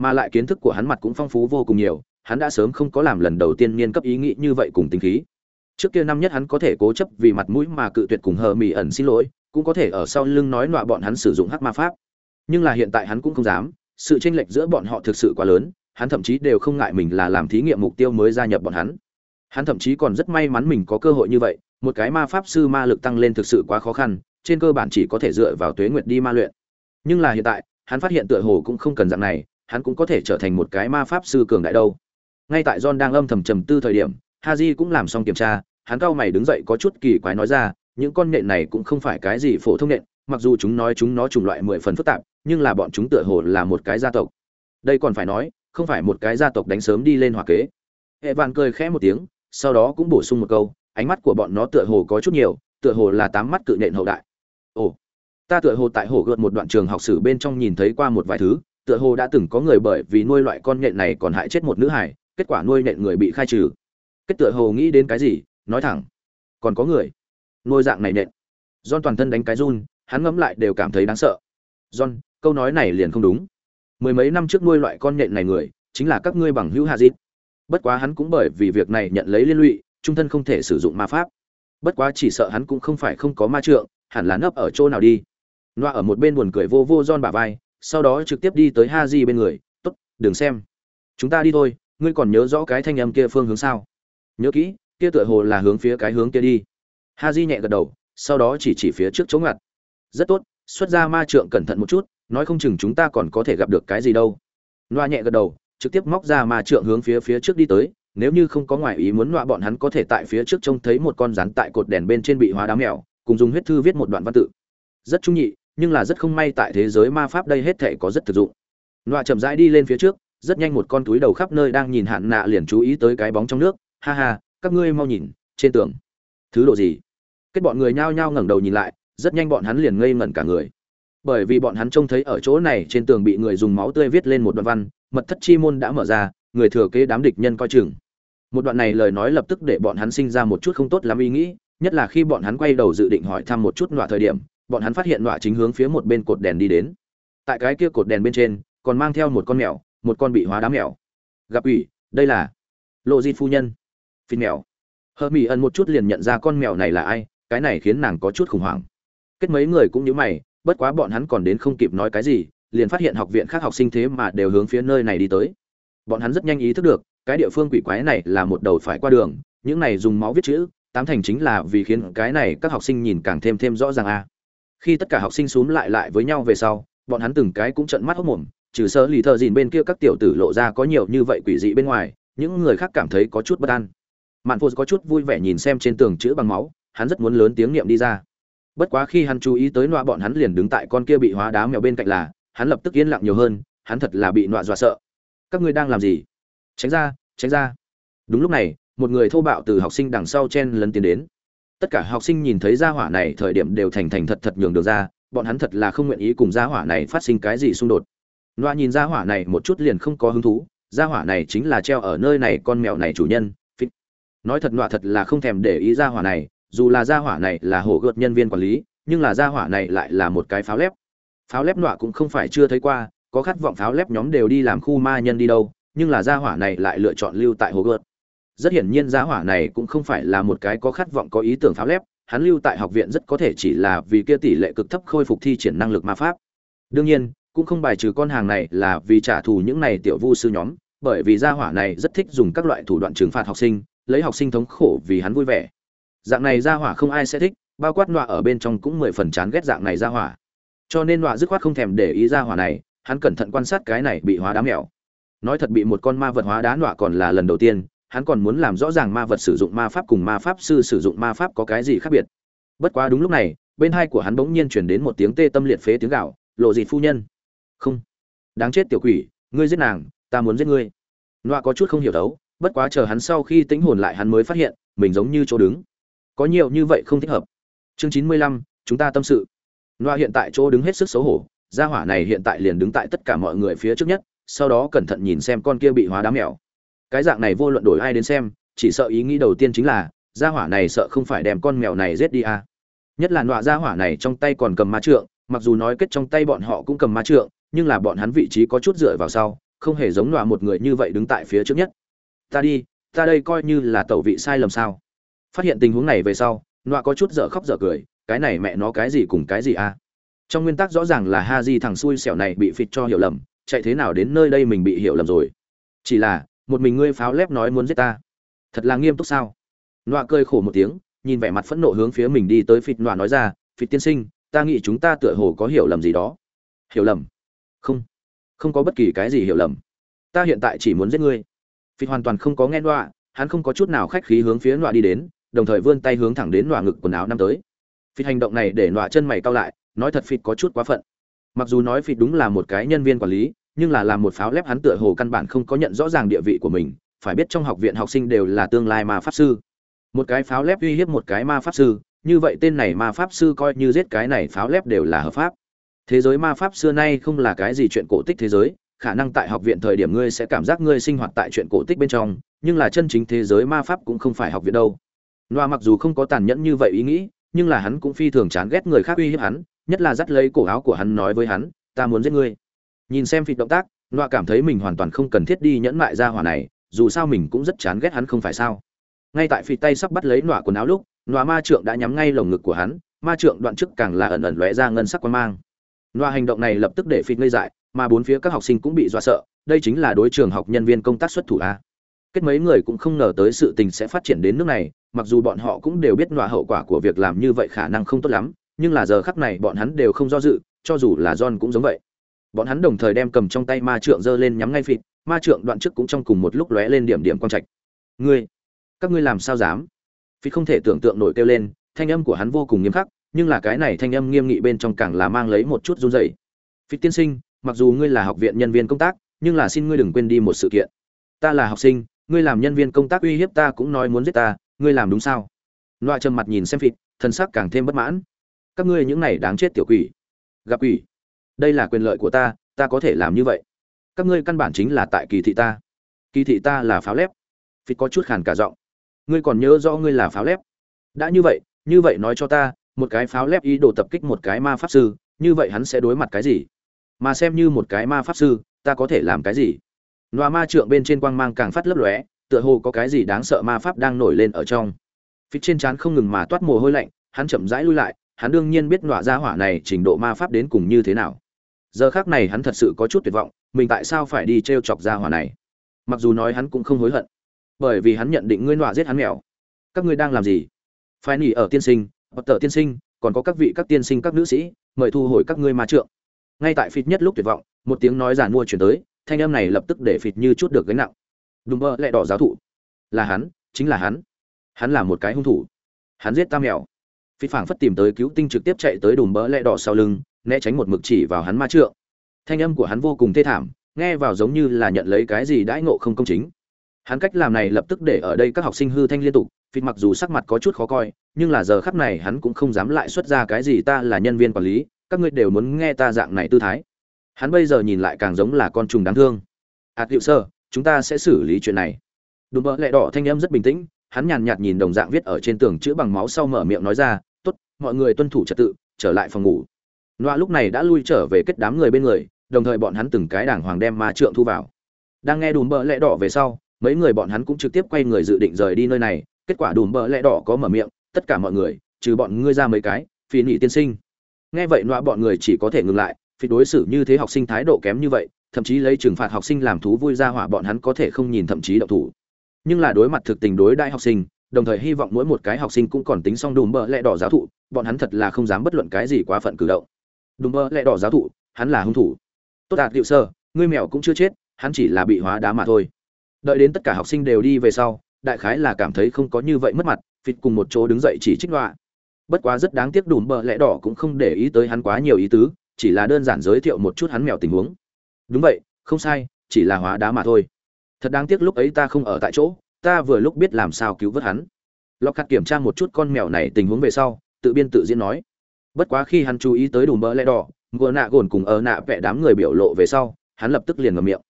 mà lại kiến thức của hắn mặt cũng phong phú vô cùng nhiều, hắn đã sớm không có làm lần đầu tiên niên cấp ý nghĩ như vậy cùng tính khí. Trước kia năm nhất hắn có thể cố chấp vì mặt mũi mà cự tuyệt cùng hờ mỹ ẩn xin lỗi, cũng có thể ở sau lưng nói nọa bọn hắn sử dụng hắc ma pháp. Nhưng là hiện tại hắn cũng không dám, sự tranh lệch giữa bọn họ thực sự quá lớn, hắn thậm chí đều không ngại mình là làm thí nghiệm mục tiêu mới gia nhập bọn hắn. Hắn thậm chí còn rất may mắn mình có cơ hội như vậy, một cái ma pháp sư ma lực tăng lên thực sự quá khó khăn, trên cơ bản chỉ có thể dựa vào tuế nguyệt đi ma luyện. Nhưng là hiện tại, hắn phát hiện tựa hồ cũng không cần dạng này hắn cũng có thể trở thành một cái ma pháp sư cường đại đâu. Ngay tại john đang âm thầm trầm tư thời điểm, haji cũng làm xong kiểm tra, hắn cao mày đứng dậy có chút kỳ quái nói ra, những con nện này cũng không phải cái gì phổ thông nện mặc dù chúng nói chúng nó chủng loại mười phần phức tạp, nhưng là bọn chúng tựa hồ là một cái gia tộc. Đây còn phải nói, không phải một cái gia tộc đánh sớm đi lên hòa kế. Hệ vạn cười khẽ một tiếng, sau đó cũng bổ sung một câu, ánh mắt của bọn nó tựa hồ có chút nhiều, tựa hồ là tám mắt cự nện hậu đại. Ồ, ta tựa hồ tại hồ gợt một đoạn trường học sử bên trong nhìn thấy qua một vài thứ tựa hồ đã từng có người bởi vì nuôi loại con nhện này còn hại chết một nữ hải kết quả nuôi nhện người bị khai trừ. Kết tựa hồ nghĩ đến cái gì, nói thẳng. Còn có người. Nuôi dạng này nhện. John toàn thân đánh cái run, hắn ngẫm lại đều cảm thấy đáng sợ. John, câu nói này liền không đúng. Mười mấy năm trước nuôi loại con nhện này người, chính là các ngươi bằng hữu hạ dít bất quá hắn cũng bởi vì việc này nhận lấy liên lụy, trung thân không thể sử dụng ma pháp. Bất quá chỉ sợ hắn cũng không phải không có ma trượng, hẳn là nấp ở chỗ nào đi. Loa ở một bên buồn cười vô vô don bả vai sau đó trực tiếp đi tới ha di bên người, tốt, đừng xem. Chúng ta đi thôi, ngươi còn nhớ rõ cái thanh âm kia phương hướng sao? Nhớ kỹ, kia tựa hồ là hướng phía cái hướng kia đi. Ha di nhẹ gật đầu, sau đó chỉ chỉ phía trước chỗ ngặt. Rất tốt, xuất ra ma trượng cẩn thận một chút, nói không chừng chúng ta còn có thể gặp được cái gì đâu. Loa nhẹ gật đầu, trực tiếp móc ra ma trượng hướng phía phía trước đi tới, nếu như không có ngoại ý muốn nọa bọn hắn có thể tại phía trước trông thấy một con rắn tại cột đèn bên trên bị hóa đá mèo, cùng dùng huyết thư viết một đoạn văn tự. Rất trung nhị nhưng là rất không may tại thế giới ma pháp đây hết thể có rất thực dụng. Nọa chậm rãi đi lên phía trước, rất nhanh một con túi đầu khắp nơi đang nhìn hạn nạ liền chú ý tới cái bóng trong nước. Ha ha, các ngươi mau nhìn, trên tường. Thứ độ gì? Kết bọn người nhao nhao ngẩng đầu nhìn lại, rất nhanh bọn hắn liền ngây ngẩn cả người. Bởi vì bọn hắn trông thấy ở chỗ này trên tường bị người dùng máu tươi viết lên một đoạn văn, mật thất chi môn đã mở ra, người thừa kế đám địch nhân coi chừng. Một đoạn này lời nói lập tức để bọn hắn sinh ra một chút không tốt lắm ý nghĩ, nhất là khi bọn hắn quay đầu dự định hỏi thăm một chút nọa thời điểm bọn hắn phát hiện nọa chính hướng phía một bên cột đèn đi đến. Tại cái kia cột đèn bên trên, còn mang theo một con mèo, một con bị hóa đá mèo. Gặp ủy, đây là lộ di phu nhân. Phi mèo. Hờ mỹ ẩn một chút liền nhận ra con mèo này là ai, cái này khiến nàng có chút khủng hoảng. Kết mấy người cũng nhớ mày, bất quá bọn hắn còn đến không kịp nói cái gì, liền phát hiện học viện khác học sinh thế mà đều hướng phía nơi này đi tới. Bọn hắn rất nhanh ý thức được, cái địa phương quỷ quái này là một đầu phải qua đường, những này dùng máu viết chữ, tám thành chính là vì khiến cái này các học sinh nhìn càng thêm thêm rõ ràng a khi tất cả học sinh xúm lại lại với nhau về sau, bọn hắn từng cái cũng trận mắt hốc mồm, trừ sơ lì thợ dìn bên kia các tiểu tử lộ ra có nhiều như vậy quỷ dị bên ngoài, những người khác cảm thấy có chút bất an. Mạn phụ có chút vui vẻ nhìn xem trên tường chữ bằng máu, hắn rất muốn lớn tiếng niệm đi ra. Bất quá khi hắn chú ý tới nọa bọn hắn liền đứng tại con kia bị hóa đá mèo bên cạnh là, hắn lập tức yên lặng nhiều hơn, hắn thật là bị nọa dọa sợ. Các ngươi đang làm gì? Tránh ra tránh ra. Đúng lúc này, một người thô bạo từ học sinh đằng sau chen lấn tiến đến tất cả học sinh nhìn thấy gia hỏa này thời điểm đều thành thành thật thật nhường được ra, bọn hắn thật là không nguyện ý cùng gia hỏa này phát sinh cái gì xung đột. Loa nhìn gia hỏa này một chút liền không có hứng thú, gia hỏa này chính là treo ở nơi này con mèo này chủ nhân Phít. nói thật loa thật là không thèm để ý gia hỏa này, dù là gia hỏa này là hổ gợt nhân viên quản lý, nhưng là gia hỏa này lại là một cái pháo lép. Pháo lép loa cũng không phải chưa thấy qua, có khát vọng pháo lép nhóm đều đi làm khu ma nhân đi đâu, nhưng là gia hỏa này lại lựa chọn lưu tại hồ gợt rất hiển nhiên gia hỏa này cũng không phải là một cái có khát vọng, có ý tưởng pháo lép, hắn lưu tại học viện rất có thể chỉ là vì kia tỷ lệ cực thấp khôi phục thi triển năng lực ma pháp. Đương nhiên, cũng không bài trừ con hàng này là vì trả thù những này tiểu vu sư nhóm, bởi vì gia hỏa này rất thích dùng các loại thủ đoạn trừng phạt học sinh, lấy học sinh thống khổ vì hắn vui vẻ. Dạng này gia hỏa không ai sẽ thích, bao quát nọa ở bên trong cũng mười phần chán ghét dạng này gia hỏa. Cho nên nọa dứt khoát không thèm để ý gia hỏa này, hắn cẩn thận quan sát cái này bị hóa đá mèo. Nói thật bị một con ma vật hóa đá nọa còn là lần đầu tiên hắn còn muốn làm rõ ràng ma vật sử dụng ma pháp cùng ma pháp sư sử dụng ma pháp có cái gì khác biệt. Bất quá đúng lúc này, bên hai của hắn bỗng nhiên chuyển đến một tiếng tê tâm liệt phế tiếng gạo lộ dịt phu nhân. Không. Đáng chết tiểu quỷ, ngươi giết nàng, ta muốn giết ngươi. Loa có chút không hiểu đấu, bất quá chờ hắn sau khi tính hồn lại hắn mới phát hiện, mình giống như chỗ đứng. Có nhiều như vậy không thích hợp. Chương chín mươi lăm, chúng ta tâm sự. Loa hiện tại chỗ đứng hết sức xấu hổ, gia hỏa này hiện tại liền đứng tại tất cả mọi người phía trước nhất, sau đó cẩn thận nhìn xem con kia bị hóa đá mèo cái dạng này vô luận đổi ai đến xem, chỉ sợ ý nghĩ đầu tiên chính là, gia hỏa này sợ không phải đem con mèo này giết đi à. nhất là nọa gia hỏa này trong tay còn cầm ma trượng, mặc dù nói kết trong tay bọn họ cũng cầm ma trượng, nhưng là bọn hắn vị trí có chút dựa vào sau, không hề giống nọa một người như vậy đứng tại phía trước nhất. Ta đi, ta đây coi như là tẩu vị sai lầm sao. Phát hiện tình huống này về sau, nọa có chút dở khóc dở cười, cái này mẹ nó cái gì cùng cái gì à. Trong nguyên tắc rõ ràng là ha di thằng xui xẻo này bị phịt cho hiểu lầm, chạy thế nào đến nơi đây mình bị hiểu lầm rồi. Chỉ là một mình ngươi pháo lép nói muốn giết ta. Thật là nghiêm túc sao? Nọa cười khổ một tiếng, nhìn vẻ mặt phẫn nộ hướng phía mình đi tới phịt nọa nói ra, phịt tiên sinh, ta nghĩ chúng ta tựa hồ có hiểu lầm gì đó. Hiểu lầm? Không không có bất kỳ cái gì hiểu lầm. Ta hiện tại chỉ muốn giết ngươi. Phịt hoàn toàn không có nghe nọa, hắn không có chút nào khách khí hướng phía nọa đi đến, đồng thời vươn tay hướng thẳng đến nọa ngực quần áo năm tới. Phịt hành động này để nọa chân mày cau lại, nói thật phịt có chút quá phận. Mặc dù nói phịt đúng là một cái nhân viên quản lý nhưng là làm một pháo lép hắn tựa hồ căn bản không có nhận rõ ràng địa vị của mình, phải biết trong học viện học sinh đều là tương lai ma pháp sư. Một cái pháo lép uy hiếp một cái ma pháp sư, như vậy tên này ma pháp sư coi như giết cái này pháo lép đều là hợp pháp. Thế giới ma pháp xưa nay không là cái gì chuyện cổ tích thế giới, khả năng tại học viện thời điểm ngươi sẽ cảm giác ngươi sinh hoạt tại chuyện cổ tích bên trong, nhưng là chân chính thế giới ma pháp cũng không phải học viện đâu. Loa mặc dù không có tàn nhẫn như vậy ý nghĩ, nhưng là hắn cũng phi thường chán ghét người khác uy hiếp hắn, nhất là dắt lấy cổ áo của hắn nói với hắn, ta muốn giết ngươi nhìn xem phịt động tác loa cảm thấy mình hoàn toàn không cần thiết đi nhẫn mại ra hỏa này, dù sao mình cũng rất chán ghét hắn không phải sao. Ngay tại phịt tay sắp bắt lấy nọa quần áo lúc, nọa ma trượng đã nhắm ngay lồng ngực của hắn, ma trượng đoạn trước càng là ẩn ẩn lóe ra ngân sắc quan mang. Nọa hành động này lập tức để phịt ngây dại, mà bốn phía các học sinh cũng bị dọa sợ, đây chính là đối trường học nhân viên công tác xuất thủ a. Kết mấy người cũng không ngờ tới sự tình sẽ phát triển đến nước này, mặc dù bọn họ cũng đều biết nọa hậu quả của việc làm như vậy khả năng không tốt lắm, nhưng là giờ khắc này bọn hắn đều không do dự, cho dù là john cũng giống vậy bọn hắn đồng thời đem cầm trong tay ma trượng giơ lên nhắm ngay phịt, ma trượng đoạn trước cũng trong cùng một lúc lóe lên điểm điểm quang trạch. Ngươi, các ngươi làm sao dám? Phịt không thể tưởng tượng nổi kêu lên, thanh âm của hắn vô cùng nghiêm khắc, nhưng là cái này thanh âm nghiêm nghị bên trong càng là mang lấy một chút run rẩy. Phịt tiên sinh, mặc dù ngươi là học viện nhân viên công tác, nhưng là xin ngươi đừng quên đi một sự kiện. Ta là học sinh, ngươi làm nhân viên công tác uy hiếp ta cũng nói muốn giết ta, ngươi làm đúng sao? Loa trầm mặt nhìn xem phịt thân sắc càng thêm bất mãn. Các ngươi những này đáng chết tiểu quỷ. Gặp quỷ? Đây là quyền lợi của ta ta có thể làm như vậy. Các ngươi căn bản chính là tại kỳ thị ta. Kỳ thị ta là pháo lép. Phịt có chút khàn cả giọng. Ngươi còn nhớ rõ ngươi là pháo lép? Đã như vậy như vậy nói cho ta, một cái pháo lép ý đồ tập kích một cái ma pháp sư, như vậy hắn sẽ đối mặt cái gì? Mà xem như một cái ma pháp sư, ta có thể làm cái gì? Loa ma trượng bên trên quang mang càng phát lấp lóe, tựa hồ có cái gì đáng sợ ma pháp đang nổi lên ở trong. Phích trên trán không ngừng mà toát mồ hôi lạnh, hắn chậm rãi lui lại, hắn đương nhiên biết nọa ra hỏa này trình độ ma pháp đến cùng như thế nào giờ khác này hắn thật sự có chút tuyệt vọng, mình tại sao phải đi t r e o chọc ra hỏa này? Mặc dù nói hắn cũng không hối hận, bởi vì hắn nhận định ngươi nọa giết hắn mèo. Các ngươi đang làm gì? Phải nỉ ở tiên sinh, hoặc tờ tiên sinh, còn có các vị các tiên sinh các nữ sĩ, mời thu hồi các ngươi ma trượng. Ngay tại phịt nhất lúc tuyệt vọng, một tiếng nói giàn mua chuyển tới, thanh âm này lập tức để phịt như chút được gánh nặng. Đùm bơ lẹ đỏ giáo thụ. Là hắn, chính là hắn. Hắn là một cái hung thủ. Hắn giết tam mèo. Phi phảng phất tìm tới cứu tinh trực tiếp chạy tới đùm bỡ lẹ đỏ sau lưng né tránh một mực chỉ vào hắn ma trượng. Thanh âm của hắn vô cùng thê thảm nghe vào giống như là nhận lấy cái gì đãi ngộ không công chính. Hắn cách làm này lập tức để ở đây các học sinh hư thanh liên tục phi mặc dù sắc mặt có chút khó coi nhưng là giờ khắp này hắn cũng không dám lại xuất ra cái gì ta là nhân viên quản lý các ngươi đều muốn nghe ta dạng này tư thái. Hắn bây giờ nhìn lại càng giống là con trùng đáng thương. Hạt à, sơ chúng ta sẽ xử lý chuyện này. Đùm bỡ lẹ đỏ thanh âm rất bình tĩnh hắn nhàn nhạt nhìn đồng dạng viết ở trên tường chữ bằng máu sau mở miệng nói ra tốt mọi người tuân thủ trật tự trở lại phòng ngủ. Noa lúc này đã lui trở về kết đám người bên người, đồng thời bọn hắn từng cái đảng hoàng đem ma trượng thu vào. Đang nghe đùm bỡ lẽ đỏ về sau, mấy người bọn hắn cũng trực tiếp quay người dự định rời đi nơi này, kết quả đùm bỡ lẽ đỏ có mở miệng, tất cả mọi người, trừ bọn ngươi ra mấy cái phi nhị tiên sinh. Nghe vậy Noa bọn người chỉ có thể ngừng lại phi đối xử như thế học sinh thái độ kém như vậy, thậm chí lấy trừng phạt học sinh làm thú vui ra hỏa bọn hắn có thể không nhìn thậm chí động thủ. Nhưng là đối mặt thực tình đối đại học sinh, đồng thời hy vọng mỗi một cái học sinh cũng còn tính xong đùm bờ lẽ đỏ giáo thụ, bọn hắn thật là không dám bất luận cái gì quá phận cử động đùm bơ lẹ đỏ giáo thụ, hắn là hung thủ. Tốt đạt liệu sơ, ngươi mèo cũng chưa chết, hắn chỉ là bị hóa đá mà thôi. Đợi đến tất cả học sinh đều đi về sau, đại khái là cảm thấy không có như vậy mất mặt, phịt cùng một chỗ đứng dậy chỉ trích loạ bất quá rất đáng tiếc đùm bờ lẽ đỏ cũng không để ý tới hắn quá nhiều ý tứ, chỉ là đơn giản giới thiệu một chút hắn mèo tình huống. Đúng vậy, không sai, chỉ là hóa đá mà thôi. Thật đáng tiếc lúc ấy ta không ở tại chỗ, ta vừa lúc biết làm sao cứu vớt hắn. Lọc khắc kiểm tra một chút con mèo này tình huống về sau, tự biên tự diễn nói bất quá khi hắn chú ý tới đùm bỡ lẽ đỏ, ngựa nạ gồn cùng ở nạ vẽ đám người biểu lộ về sau, hắn lập tức liền ngầm miệng.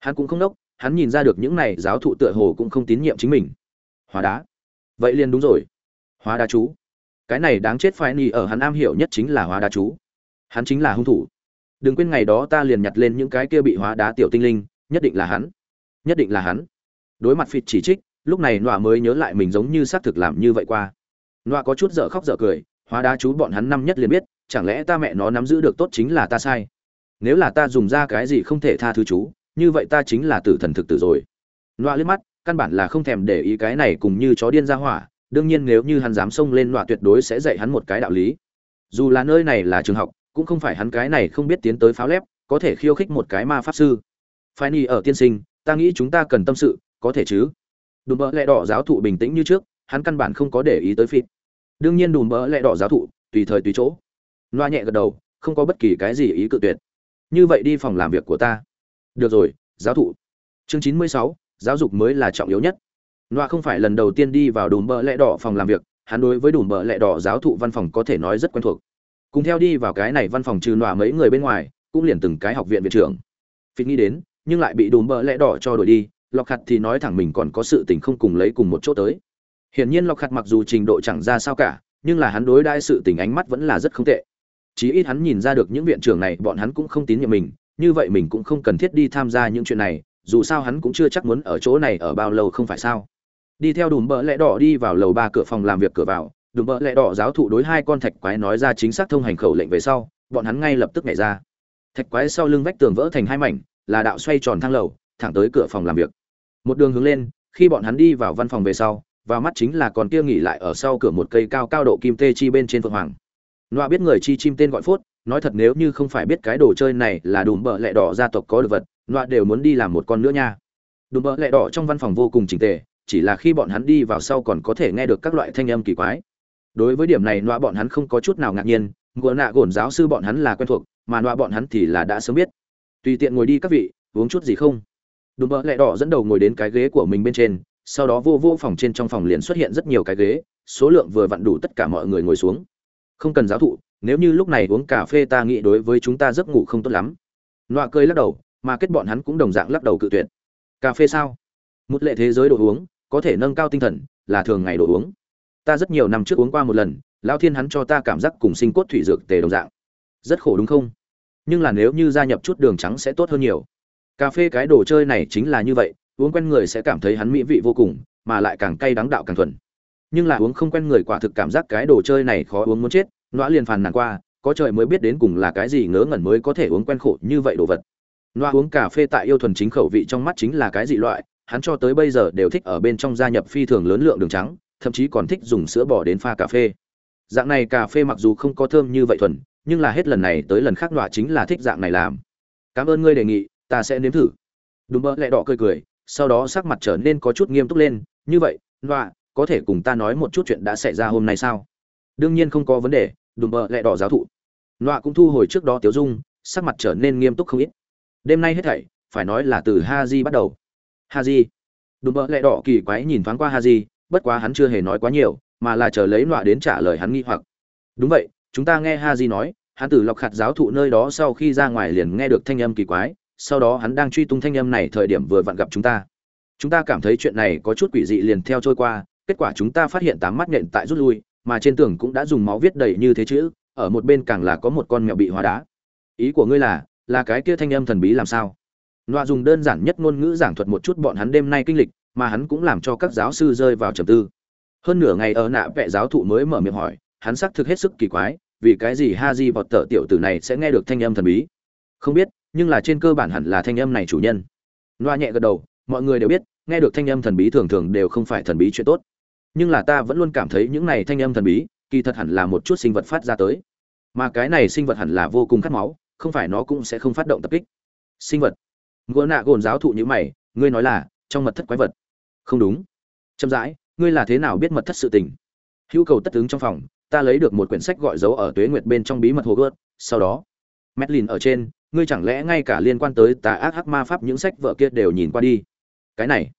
Hắn cũng không đốc hắn nhìn ra được những này giáo thụ tựa hồ cũng không tín nhiệm chính mình. Hóa đá. Vậy liền đúng rồi. Hóa đá chú. Cái này đáng chết phải ni ở hắn am hiểu nhất chính là hóa đá chú. Hắn chính là hung thủ. Đừng quên ngày đó ta liền nhặt lên những cái kia bị hóa đá tiểu tinh linh, nhất định là hắn. Nhất định là hắn. Đối mặt phịt chỉ trích, lúc này nọa mới nhớ lại mình giống như xác thực làm như vậy qua. Nọa có chút dở khóc dở cười hóa đá chú bọn hắn năm nhất liền biết, chẳng lẽ ta mẹ nó nắm giữ được tốt chính là ta sai? Nếu là ta dùng ra cái gì không thể tha thứ chú, như vậy ta chính là tử thần thực tử rồi. Loa liếc mắt, căn bản là không thèm để ý cái này cùng như chó điên ra hỏa, đương nhiên nếu như hắn dám xông lên loa tuyệt đối sẽ dạy hắn một cái đạo lý. Dù là nơi này là trường học, cũng không phải hắn cái này không biết tiến tới pháo lép, có thể khiêu khích một cái ma pháp sư. Phái ni ở tiên sinh, ta nghĩ chúng ta cần tâm sự, có thể chứ? Đùm bỡ lẹ đỏ giáo thụ bình tĩnh như trước, hắn căn bản không có để ý tới phịt đương nhiên đùm bỡ lẽ đỏ giáo thụ, tùy thời tùy chỗ. Loa nhẹ gật đầu, không có bất kỳ cái gì ý cự tuyệt. Như vậy đi phòng làm việc của ta. Được rồi, giáo thụ. Chương chín mươi sáu, giáo dục mới là trọng yếu nhất. Loa không phải lần đầu tiên đi vào đùm bỡ lẽ đỏ phòng làm việc, hắn đối với đùm bỡ lẽ đỏ giáo thụ văn phòng có thể nói rất quen thuộc. Cùng theo đi vào cái này văn phòng trừ loa mấy người bên ngoài, cũng liền từng cái học viện viện trưởng. Phịt nghĩ đến, nhưng lại bị đùm bỡ lẽ đỏ cho đổi đi lọc hạt thì nói thẳng mình còn có sự tình không cùng lấy cùng một chỗ tới hiển nhiên Lộc Khạt mặc dù trình độ chẳng ra sao cả, nhưng là hắn đối đãi sự tình ánh mắt vẫn là rất không tệ. Chí ít hắn nhìn ra được những viện trưởng này, bọn hắn cũng không tín nhiệm mình, như vậy mình cũng không cần thiết đi tham gia những chuyện này, dù sao hắn cũng chưa chắc muốn ở chỗ này ở bao lâu không phải sao. Đi theo đùm bỡ lẽ đỏ đi vào lầu ba cửa phòng làm việc cửa vào, đùm bỡ lẽ đỏ giáo thụ đối hai con thạch quái nói ra chính xác thông hành khẩu lệnh về sau, bọn hắn ngay lập tức nhảy ra. Thạch quái sau lưng vách tường vỡ thành hai mảnh, là đạo xoay tròn thang lầu, thẳng tới cửa phòng làm việc. Một đường hướng lên, khi bọn hắn đi vào văn phòng về sau và mắt chính là còn kia nghỉ lại ở sau cửa một cây cao cao độ kim tê chi bên trên phượng hoàng. Noa biết người chi chim tên gọi phốt, nói thật nếu như không phải biết cái đồ chơi này là đùm bợ lẹ đỏ gia tộc có được vật noa đều muốn đi làm một con nữa nha. Đùm bợ lẹ đỏ trong văn phòng vô cùng chỉnh tề, chỉ là khi bọn hắn đi vào sau còn có thể nghe được các loại thanh âm kỳ quái. Đối với điểm này noa bọn hắn không có chút nào ngạc nhiên, ngựa nạ gổn giáo sư bọn hắn là quen thuộc, mà noa bọn hắn thì là đã sớm biết. Tùy tiện ngồi đi các vị, uống chút gì không? Đùm bợ lẹ đỏ dẫn đầu ngồi đến cái ghế của mình bên trên sau đó vô vô phòng trên trong phòng liền xuất hiện rất nhiều cái ghế, số lượng vừa vặn đủ tất cả mọi người ngồi xuống. Không cần giáo thụ, nếu như lúc này uống cà phê ta nghĩ đối với chúng ta giấc ngủ không tốt lắm. Nọa cười lắc đầu, mà kết bọn hắn cũng đồng dạng lắc đầu cự tuyệt. Cà phê sao? Một lệ thế giới đồ uống, có thể nâng cao tinh thần, là thường ngày đồ uống. Ta rất nhiều năm trước uống qua một lần, lão thiên hắn cho ta cảm giác cùng sinh cốt thủy dược tề đồng dạng. Rất khổ đúng không? Nhưng là nếu như gia nhập chút đường trắng sẽ tốt hơn nhiều. Cà phê cái đồ chơi này chính là như vậy uống quen người sẽ cảm thấy hắn mỹ vị vô cùng, mà lại càng cay đắng đạo càng thuần. Nhưng là uống không quen người quả thực cảm giác cái đồ chơi này khó uống muốn chết, nọa liền phàn nàn qua, có trời mới biết đến cùng là cái gì ngớ ngẩn mới có thể uống quen khổ như vậy đồ vật. Nọa uống cà phê tại yêu thuần chính khẩu vị trong mắt chính là cái dị loại, hắn cho tới bây giờ đều thích ở bên trong gia nhập phi thường lớn lượng đường trắng, thậm chí còn thích dùng sữa bò đến pha cà phê. Dạng này cà phê mặc dù không có thơm như vậy thuần, nhưng là hết lần này tới lần khác nọa chính là thích dạng này làm. Cảm ơn ngươi đề nghị, ta sẽ nếm thử. Đúng mơ lẹ đỏ cười cười sau đó sắc mặt trở nên có chút nghiêm túc lên, như vậy loạ có thể cùng ta nói một chút chuyện đã xảy ra hôm nay sao? Đương nhiên không có vấn đề, đùm bợ lẹ đỏ giáo thụ. Loạ cũng thu hồi trước đó tiểu dung, sắc mặt trở nên nghiêm túc không ít. Đêm nay hết thảy, phải nói là từ ha di bắt đầu. Ha di đùm bợ lẹ đỏ kỳ quái nhìn thoáng qua ha di bất quá hắn chưa hề nói quá nhiều, mà là chờ lấy loạ đến trả lời hắn nghi hoặc. Đúng vậy, chúng ta nghe ha di nói, hắn từ lọc khạt giáo thụ nơi đó sau khi ra ngoài liền nghe được thanh âm kỳ quái sau đó hắn đang truy tung thanh âm này thời điểm vừa vặn gặp chúng ta. Chúng ta cảm thấy chuyện này có chút quỷ dị liền theo trôi qua, kết quả chúng ta phát hiện tám mắt nhện tại rút lui, mà trên tường cũng đã dùng máu viết đầy như thế chữ, ở một bên càng là có một con mèo bị hóa đá. Ý của ngươi là là cái kia thanh âm thần bí làm sao? Loa dùng đơn giản nhất ngôn ngữ giảng thuật một chút bọn hắn đêm nay kinh lịch, mà hắn cũng làm cho các giáo sư rơi vào trầm tư. Hơn nửa ngày ở nạ vệ giáo thụ mới mở miệng hỏi, hắn xác thực hết sức kỳ quái, vì cái gì ha di vọt tiểu tử này sẽ nghe được thanh âm thần bí? Không biết nhưng là trên cơ bản hẳn là thanh âm này chủ nhân. Loa nhẹ gật đầu, mọi người đều biết, nghe được thanh âm thần bí thường thường đều không phải thần bí chuyện tốt. Nhưng là ta vẫn luôn cảm thấy những này thanh âm thần bí, kỳ thật hẳn là một chút sinh vật phát ra tới. Mà cái này sinh vật hẳn là vô cùng khát máu, không phải nó cũng sẽ không phát động tập kích. Sinh vật. Ngựa nạ gồn giáo thụ như mày, ngươi nói là, trong mật thất quái vật. Không đúng. Chậm rãi, ngươi là thế nào biết mật thất sự tình? Hữu cầu tất ứng trong phòng, ta lấy được một quyển sách gọi dấu ở tuế nguyệt bên trong bí mật hồ gớt sau đó Medlin ở trên ngươi chẳng lẽ ngay cả liên quan tới tà ác hắc ma pháp những sách vợ kia đều nhìn qua đi? Cái này,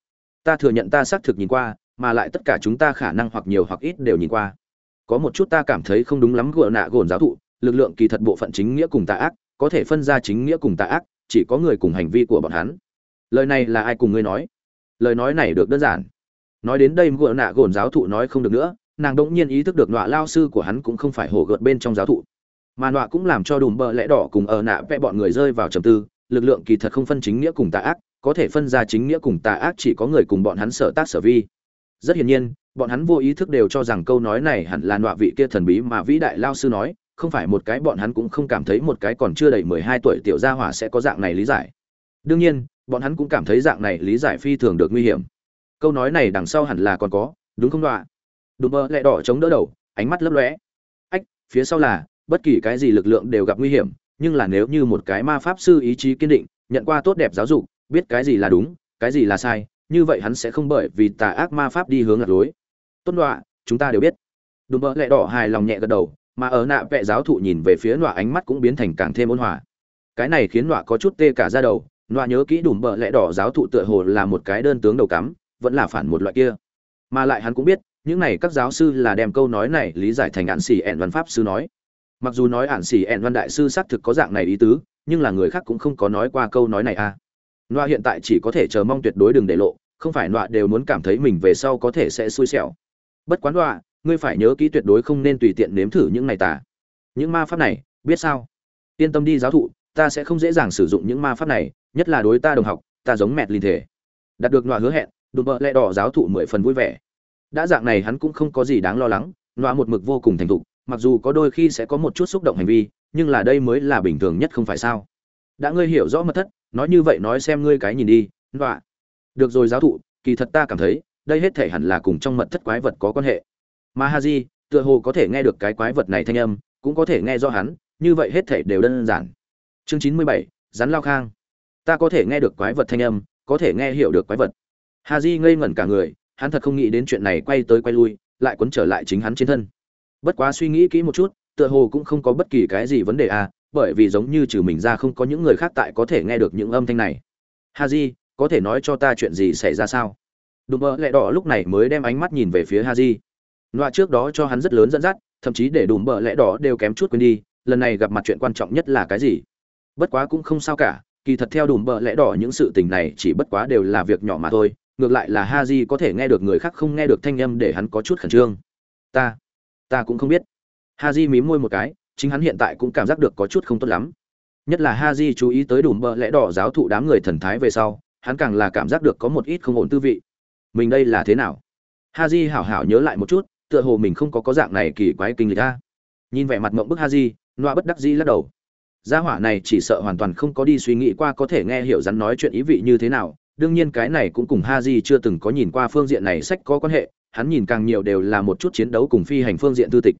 ta thừa nhận ta xác thực nhìn qua, mà lại tất cả chúng ta khả năng hoặc nhiều hoặc ít đều nhìn qua. Có một chút ta cảm thấy không đúng lắm, gỡ nạ gồn giáo thụ, lực lượng kỳ thật bộ phận chính nghĩa cùng tà ác, có thể phân ra chính nghĩa cùng tà ác, chỉ có người cùng hành vi của bọn hắn. Lời này là ai cùng ngươi nói? Lời nói này được đơn giản. Nói đến đây, gỡ nạ gồn giáo thụ nói không được nữa, nàng đỗng nhiên ý thức được nọa lao sư của hắn cũng không phải hổ gợt bên trong giáo thụ mà nọa cũng làm cho đùm bờ lẽ đỏ cùng ở nạ vẽ bọn người rơi vào trầm tư. Lực lượng kỳ thật không phân chính nghĩa cùng tà ác, có thể phân ra chính nghĩa cùng tà ác chỉ có người cùng bọn hắn sở tác sở vi. Rất hiển nhiên, bọn hắn vô ý thức đều cho rằng câu nói này hẳn là nọa vị kia thần bí mà vĩ đại lao sư nói, không phải một cái bọn hắn cũng không cảm thấy một cái còn chưa đầy mười hai tuổi tiểu gia hỏa sẽ có dạng này lý giải. Đương nhiên, bọn hắn cũng cảm thấy dạng này lý giải phi thường được nguy hiểm. Câu nói này đằng sau hẳn là còn có, đúng không đọa đùm bơ lẹ đỏ chống đỡ đầu, ánh mắt lấp lóe. Ách, phía sau là bất kỳ cái gì lực lượng đều gặp nguy hiểm, nhưng là nếu như một cái ma pháp sư ý chí kiên định, nhận qua tốt đẹp giáo dục, biết cái gì là đúng, cái gì là sai, như vậy hắn sẽ không bởi vì tà ác ma pháp đi hướng lạc lối. Tốt đọa chúng ta đều biết. Đùm bơ lẹ đỏ hài lòng nhẹ gật đầu, mà ở nạ vệ giáo thụ nhìn về phía nọa ánh mắt cũng biến thành càng thêm ôn hòa. Cái này khiến nọa có chút tê cả ra đầu, nọa nhớ kỹ đùm bợ lẹ đỏ giáo thụ tựa hồ là một cái đơn tướng đầu cắm, vẫn là phản một loại kia. Mà lại hắn cũng biết, những này các giáo sư là đem câu nói này lý giải thành ạn xỉ ẹn văn pháp sư nói mặc dù nói ản xỉ ẹn văn đại sư xác thực có dạng này ý tứ nhưng là người khác cũng không có nói qua câu nói này à Noa hiện tại chỉ có thể chờ mong tuyệt đối đừng để lộ, không phải Noa đều muốn cảm thấy mình về sau có thể sẽ xui xẻo. Bất quán Noa, ngươi phải nhớ kỹ tuyệt đối không nên tùy tiện nếm thử những này tà. Những ma pháp này, biết sao? Yên tâm đi giáo thụ, ta sẽ không dễ dàng sử dụng những ma pháp này, nhất là đối ta đồng học, ta giống mẹ linh thể. Đạt được Noa hứa hẹn, đùm bợ lẹ đỏ giáo thụ mười phần vui vẻ. Đã dạng này hắn cũng không có gì đáng lo lắng, Noa một mực vô cùng thành thục, mặc dù có đôi khi sẽ có một chút xúc động hành vi, nhưng là đây mới là bình thường nhất không phải sao? Đã ngươi hiểu rõ mật thất, nói như vậy nói xem ngươi cái nhìn đi đọa được rồi giáo thụ kỳ thật ta cảm thấy đây hết thể hẳn là cùng trong mật thất quái vật có quan hệ. Mà ha di tựa hồ có thể nghe được cái quái vật này thanh âm cũng có thể nghe do hắn như vậy hết thể đều đơn giản. Chương chín mươi bảy rắn lao khang. Ta có thể nghe được quái vật thanh âm có thể nghe hiểu được quái vật. Ha di ngây ngẩn cả người hắn thật không nghĩ đến chuyện này quay tới quay lui lại quấn trở lại chính hắn trên thân bất quá suy nghĩ kỹ một chút tựa hồ cũng không có bất kỳ cái gì vấn đề à bởi vì giống như trừ mình ra không có những người khác tại có thể nghe được những âm thanh này haji có thể nói cho ta chuyện gì xảy ra sao đùm bơ lẹ đỏ lúc này mới đem ánh mắt nhìn về phía haji loa trước đó cho hắn rất lớn dẫn dắt, thậm chí để đùm bợ lẽ đỏ đều kém chút quên đi, lần này gặp mặt chuyện quan trọng nhất là cái gì? Bất quá cũng không sao cả, kỳ thật theo đùm bợ lẽ đỏ những sự tình này chỉ bất quá đều là việc nhỏ mà thôi, ngược lại là Haji có thể nghe được người khác không nghe được thanh âm để hắn có chút khẩn trương. Ta, ta cũng không biết. Haji mím môi một cái, chính hắn hiện tại cũng cảm giác được có chút không tốt lắm. Nhất là Haji chú ý tới đùm bợ lẽ đỏ giáo thụ đám người thần thái về sau, hắn càng là cảm giác được có một ít không ổn tư vị. Mình đây là thế nào? Haji hảo hảo nhớ lại một chút, tựa hồ mình không có có dạng này kỳ quái kinh lịch ta. Nhìn vẻ mặt ngậm bức Haji, Noa bất đắc dĩ lắc đầu. Gia hỏa này chỉ sợ hoàn toàn không có đi suy nghĩ qua có thể nghe hiểu rắn nói chuyện ý vị như thế nào, đương nhiên cái này cũng cùng Ha Haji chưa từng có nhìn qua phương diện này sách có quan hệ, hắn nhìn càng nhiều đều là một chút chiến đấu cùng phi hành phương diện tư tịch.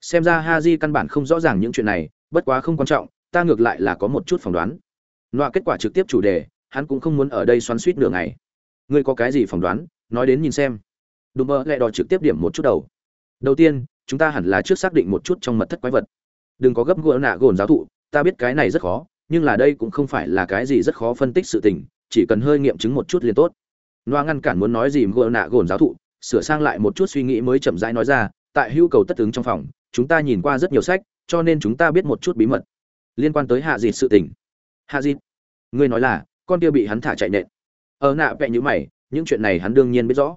Xem ra Haji căn bản không rõ ràng những chuyện này, bất quá không quan trọng, ta ngược lại là có một chút phỏng đoán. Loa kết quả trực tiếp chủ đề, hắn cũng không muốn ở đây xoắn xuýt nửa ngày. Ngươi có cái gì phỏng đoán, nói đến nhìn xem. Đùm mơ lại đòi trực tiếp điểm một chút đầu. Đầu tiên, chúng ta hẳn là trước xác định một chút trong mật thất quái vật. Đừng có gấp gỡ nạ gồn giáo thụ, ta biết cái này rất khó, nhưng là đây cũng không phải là cái gì rất khó phân tích sự tình, chỉ cần hơi nghiệm chứng một chút liền tốt. Loa ngăn cản muốn nói gì gỡ nạ gồn giáo thụ, sửa sang lại một chút suy nghĩ mới chậm rãi nói ra, tại hưu cầu tất ứng trong phòng, chúng ta nhìn qua rất nhiều sách, cho nên chúng ta biết một chút bí mật liên quan tới hạ dịt sự tình. Hạ dịt? Ngươi nói là, con kia bị hắn thả chạy nện. Ở nạ vẽ như mày, những chuyện này hắn đương nhiên biết rõ.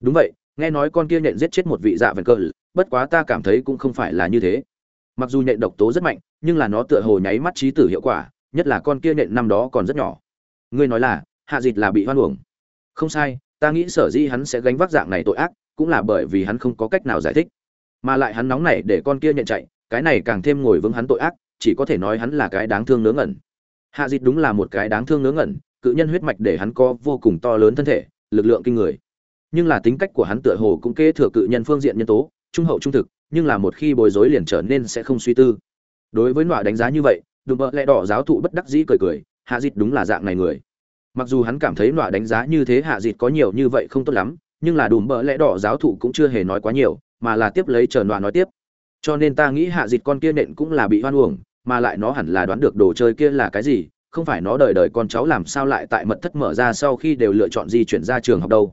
Đúng vậy, nghe nói con kia nện giết chết một vị dạ vẹn cơ, bất quá ta cảm thấy cũng không phải là như thế. Mặc dù nện độc tố rất mạnh, nhưng là nó tựa hồ nháy mắt trí tử hiệu quả, nhất là con kia nện năm đó còn rất nhỏ. Ngươi nói là, hạ dịt là bị hoan uổng. Không sai, ta nghĩ sở dĩ hắn sẽ gánh vác dạng này tội ác, cũng là bởi vì hắn không có cách nào giải thích. Mà lại hắn nóng này để con kia nhận chạy cái này càng thêm ngồi vững hắn tội ác chỉ có thể nói hắn là cái đáng thương ngớ ngẩn. Hạ dịch đúng là một cái đáng thương ngớ ngẩn cự nhân huyết mạch để hắn có vô cùng to lớn thân thể lực lượng kinh người. Nhưng là tính cách của hắn tựa hồ cũng kế thừa cự nhân phương diện nhân tố trung hậu trung thực nhưng là một khi bối rối liền trở nên sẽ không suy tư. Đối với nọa đánh giá như vậy đùm bợ lẽ đỏ giáo thụ bất đắc dĩ cười cười hạ dịch đúng là dạng này người mặc dù hắn cảm thấy nọa đánh giá như thế hạ Dịt có nhiều như vậy không tốt lắm, nhưng là đùm bỡ lẽ đỏ giáo thụ cũng chưa hề nói quá nhiều, mà là tiếp lấy chờ nọa nói tiếp. Cho nên ta nghĩ hạ Dịt con kia nện cũng là bị hoan uổng, mà lại nó hẳn là đoán được đồ chơi kia là cái gì, không phải nó đợi đợi con cháu làm sao lại tại mật thất mở ra sau khi đều lựa chọn di chuyển ra trường học đâu.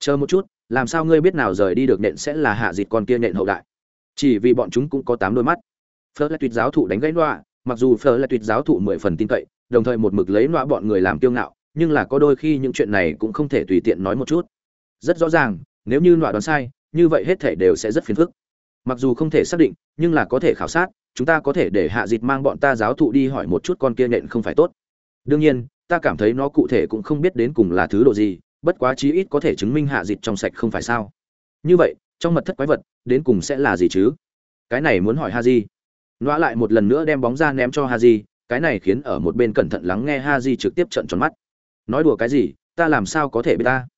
Chờ một chút, làm sao ngươi biết nào rời đi được nện sẽ là hạ Dịt con kia nện hậu đại? Chỉ vì bọn chúng cũng có tám đôi mắt. Phở là tuyệt giáo thụ đánh gãy nọa, mặc dù phở là tuyệt giáo thụ mười phần tin cậy, đồng thời một mực lấy nọa bọn người làm kiêu ngạo nhưng là có đôi khi những chuyện này cũng không thể tùy tiện nói một chút. Rất rõ ràng, nếu như nọa đoán sai, như vậy hết thể đều sẽ rất phiền phức. Mặc dù không thể xác định, nhưng là có thể khảo sát, chúng ta có thể để hạ dịt mang bọn ta giáo thụ đi hỏi một chút con kia nện không phải tốt. Đương nhiên, ta cảm thấy nó cụ thể cũng không biết đến cùng là thứ độ gì, bất quá chí ít có thể chứng minh hạ dịt trong sạch không phải sao. Như vậy, trong mật thất quái vật, đến cùng sẽ là gì chứ? Cái này muốn hỏi ha di nọa lại một lần nữa đem bóng ra ném cho ha di cái này khiến ở một bên cẩn thận lắng nghe ha di trực tiếp trận tròn mắt nói đùa cái gì, ta làm sao có thể biết ta?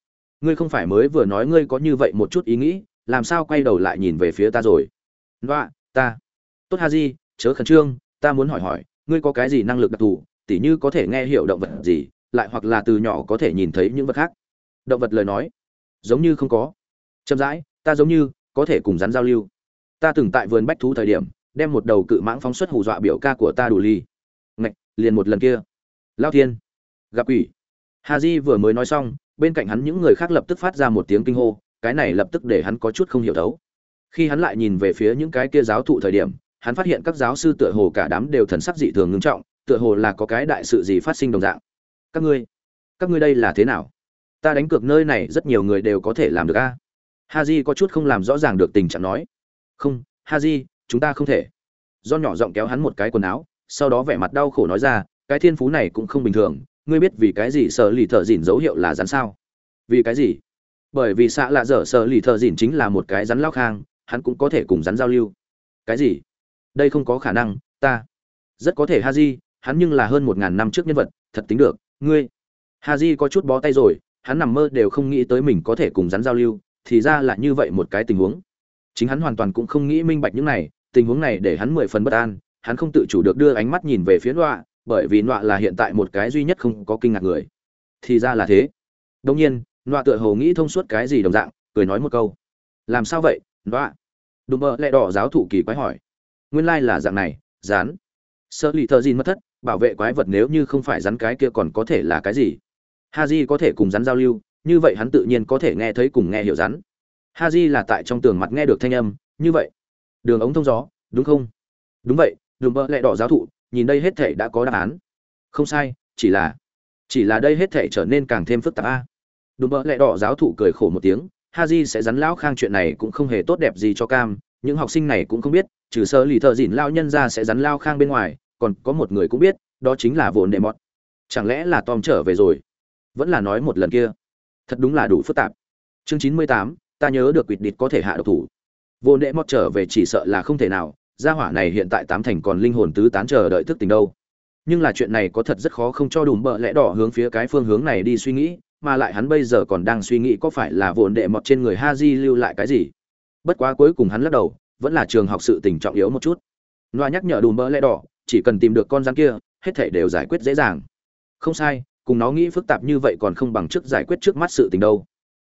Ngươi không phải mới vừa nói ngươi có như vậy một chút ý nghĩ, làm sao quay đầu lại nhìn về phía ta rồi? Loạ ta. Tốt ha di, chớ khẩn trương, ta muốn hỏi hỏi, ngươi có cái gì năng lực đặc thù, tỉ như có thể nghe hiểu động vật gì, lại hoặc là từ nhỏ có thể nhìn thấy những vật khác? Động vật lời nói, giống như không có. Chậm rãi, ta giống như có thể cùng rắn giao lưu. Ta từng tại vườn bách thú thời điểm, đem một đầu cự mãng phóng xuất hù dọa biểu ca của ta đủ ly. Ngạch, liền một lần kia. Lao thiên. Gặp quỷ hà di vừa mới nói xong, bên cạnh hắn những người khác lập tức phát ra một tiếng kinh hô, cái này lập tức để hắn có chút không hiểu thấu. Khi hắn lại nhìn về phía những cái kia giáo thụ thời điểm, hắn phát hiện các giáo sư tựa hồ cả đám đều thần sắc dị thường ngưng trọng, tựa hồ là có cái đại sự gì phát sinh đồng dạng. Các ngươi các ngươi đây là thế nào? Ta đánh cược nơi này rất nhiều người đều có thể làm được a. Ha j có chút không làm rõ ràng được tình trạng nói. Không, ha j chúng ta không thể. Do nhỏ giọng kéo hắn một cái quần áo, sau đó vẻ mặt đau khổ nói ra, cái thiên phú này cũng không bình thường ngươi biết vì cái gì sợ lì thợ dỉn dấu hiệu là rắn sao? Vì cái gì? Bởi vì xạ lạ dở sợ lì thợ dỉn chính là một cái rắn lao khang, hắn cũng có thể cùng rắn giao lưu. Cái gì? Đây không có khả năng, ta rất có thể ha di hắn nhưng là hơn một ngàn năm trước nhân vật, thật tính được, ngươi. Ha di có chút bó tay rồi, hắn nằm mơ đều không nghĩ tới mình có thể cùng rắn giao lưu, thì ra là như vậy một cái tình huống. Chính hắn hoàn toàn cũng không nghĩ minh bạch những này, tình huống này để hắn mười phần bất an, hắn không tự chủ được đưa ánh mắt nhìn về phía đọa bởi vì nọa là hiện tại một cái duy nhất không có kinh ngạc người. Thì ra là thế. Đông nhiên, nọa tựa hồ nghĩ thông suốt cái gì đồng dạng, cười nói một câu. Làm sao vậy, nọa? Đùm bơ lẹ đỏ giáo thụ kỳ quái hỏi. Nguyên lai là dạng này, rán. Sơ lì thợ gì mất thất, bảo vệ quái vật nếu như không phải rắn cái kia còn có thể là cái gì? Ha j có thể cùng rắn giao lưu, như vậy hắn tự nhiên có thể nghe thấy cùng nghe hiểu rắn. Ha di là tại trong tường mặt nghe được thanh âm, như vậy. Đường ống thông gió, đúng không? Đúng vậy, đùm bơ lẹ đỏ giáo thụ nhìn đây hết thể đã có đáp án. Không sai, chỉ là chỉ là đây hết thể trở nên càng thêm phức tạp a. Đùm bơ lẹ đỏ giáo thụ cười khổ một tiếng ha di sẽ rắn lão khang chuyện này cũng không hề tốt đẹp gì cho cam, những học sinh này cũng không biết, trừ sơ lì thợ dịn lao nhân ra sẽ rắn lao khang bên ngoài, còn có một người cũng biết, đó chính là vồn đệ mọt. Chẳng lẽ là tom trở về rồi? Vẫn là nói một lần kia. Thật đúng là đủ phức tạp. Chương chín mươi tám, ta nhớ được quỵt địch có thể hạ độc thủ. Vồn đệ mọt trở về chỉ sợ là không thể nào gia hỏa này hiện tại tám thành còn linh hồn tứ tán chờ đợi thức tình đâu. Nhưng là chuyện này có thật rất khó không cho đùm bợ lẽ đỏ hướng phía cái phương hướng này đi suy nghĩ, mà lại hắn bây giờ còn đang suy nghĩ có phải là vồn đệ mọt trên người ha di lưu lại cái gì. Bất quá cuối cùng hắn lắc đầu, vẫn là trường học sự tình trọng yếu một chút. Loa nhắc nhở đùm bợ lẽ đỏ, chỉ cần tìm được con rắn kia, hết thảy đều giải quyết dễ dàng. Không sai, cùng nó nghĩ phức tạp như vậy còn không bằng trước giải quyết trước mắt sự tình đâu.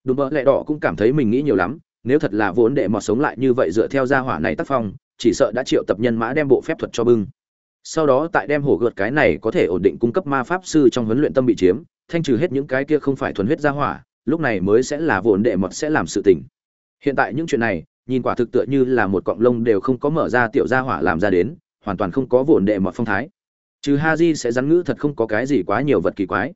Đùm bợ lẽ đỏ cũng cảm thấy mình nghĩ nhiều lắm, nếu thật là vốn đệ mọt sống lại như vậy dựa theo gia hỏa này tác phong chỉ sợ đã triệu tập nhân mã đem bộ phép thuật cho bưng. Sau đó tại đem hổ gợt cái này có thể ổn định cung cấp ma pháp sư trong huấn luyện tâm bị chiếm, thanh trừ hết những cái kia không phải thuần huyết gia hỏa, lúc này mới sẽ là vốn đệ mọt sẽ làm sự tình. Hiện tại những chuyện này, nhìn quả thực tựa như là một cọng lông đều không có mở ra tiểu gia hỏa làm ra đến, hoàn toàn không có vốn đệ mọt phong thái. Trừ ha di sẽ rắn ngữ thật không có cái gì quá nhiều vật kỳ quái.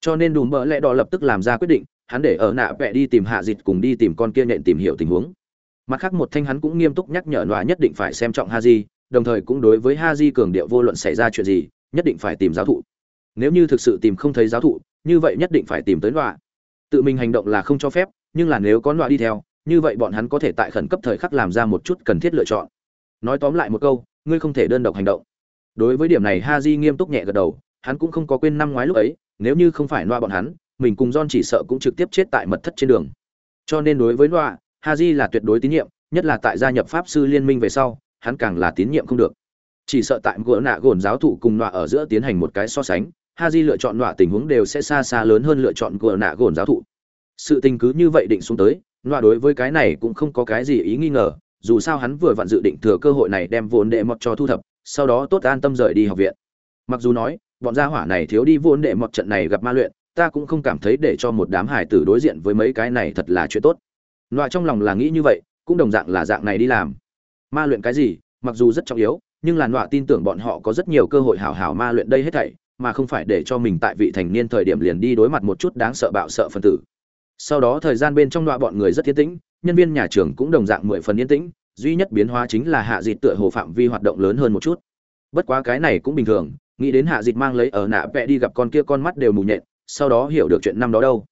Cho nên đùm bỡ lẽ đỏ lập tức làm ra quyết định, hắn để ở nạ vẽ đi tìm hạ dịch cùng đi tìm con kia nhện tìm hiểu tình huống mặt khác một thanh hắn cũng nghiêm túc nhắc nhở nọa nhất định phải xem trọng haji, đồng thời cũng đối với haji cường điệu vô luận xảy ra chuyện gì, nhất định phải tìm giáo thụ. Nếu như thực sự tìm không thấy giáo thụ, như vậy nhất định phải tìm tới nọa. Tự mình hành động là không cho phép, nhưng là nếu có nọa đi theo, như vậy bọn hắn có thể tại khẩn cấp thời khắc làm ra một chút cần thiết lựa chọn. Nói tóm lại một câu, ngươi không thể đơn độc hành động. Đối với điểm này haji nghiêm túc nhẹ gật đầu, hắn cũng không có quên năm ngoái lúc ấy, nếu như không phải nọa bọn hắn, mình cùng Don chỉ sợ cũng trực tiếp chết tại mật thất trên đường. Cho nên đối với nọa Haji là tuyệt đối tín nhiệm, nhất là tại gia nhập pháp sư liên minh về sau, hắn càng là tín nhiệm không được. Chỉ sợ tại gỡ nạ gồn giáo thụ cùng nọa ở giữa tiến hành một cái so sánh, Haji lựa chọn nọa tình huống đều sẽ xa xa lớn hơn lựa chọn gỡ nạ gồn giáo thụ. Sự tình cứ như vậy định xuống tới, nọa đối với cái này cũng không có cái gì ý nghi ngờ, dù sao hắn vừa vặn dự định thừa cơ hội này đem vốn đệ mọt cho thu thập, sau đó tốt an tâm rời đi học viện. Mặc dù nói, bọn gia hỏa này thiếu đi vốn đệ mọt trận này gặp ma luyện, ta cũng không cảm thấy để cho một đám hải tử đối diện với mấy cái này thật là chuyện tốt loại trong lòng là nghĩ như vậy, cũng đồng dạng là dạng này đi làm. Ma luyện cái gì, mặc dù rất trọng yếu, nhưng là loại tin tưởng bọn họ có rất nhiều cơ hội hảo hảo ma luyện đây hết thảy, mà không phải để cho mình tại vị thành niên thời điểm liền đi đối mặt một chút đáng sợ bạo sợ phân tử. Sau đó thời gian bên trong loại bọn người rất yên tĩnh, nhân viên nhà trường cũng đồng dạng mười phần yên tĩnh, duy nhất biến hóa chính là hạ dịt tựa hồ phạm vi hoạt động lớn hơn một chút. Bất quá cái này cũng bình thường, nghĩ đến hạ dịt mang lấy ở nạ vẽ đi gặp con kia con mắt đều mù nhện, sau đó hiểu được chuyện năm đó đâu.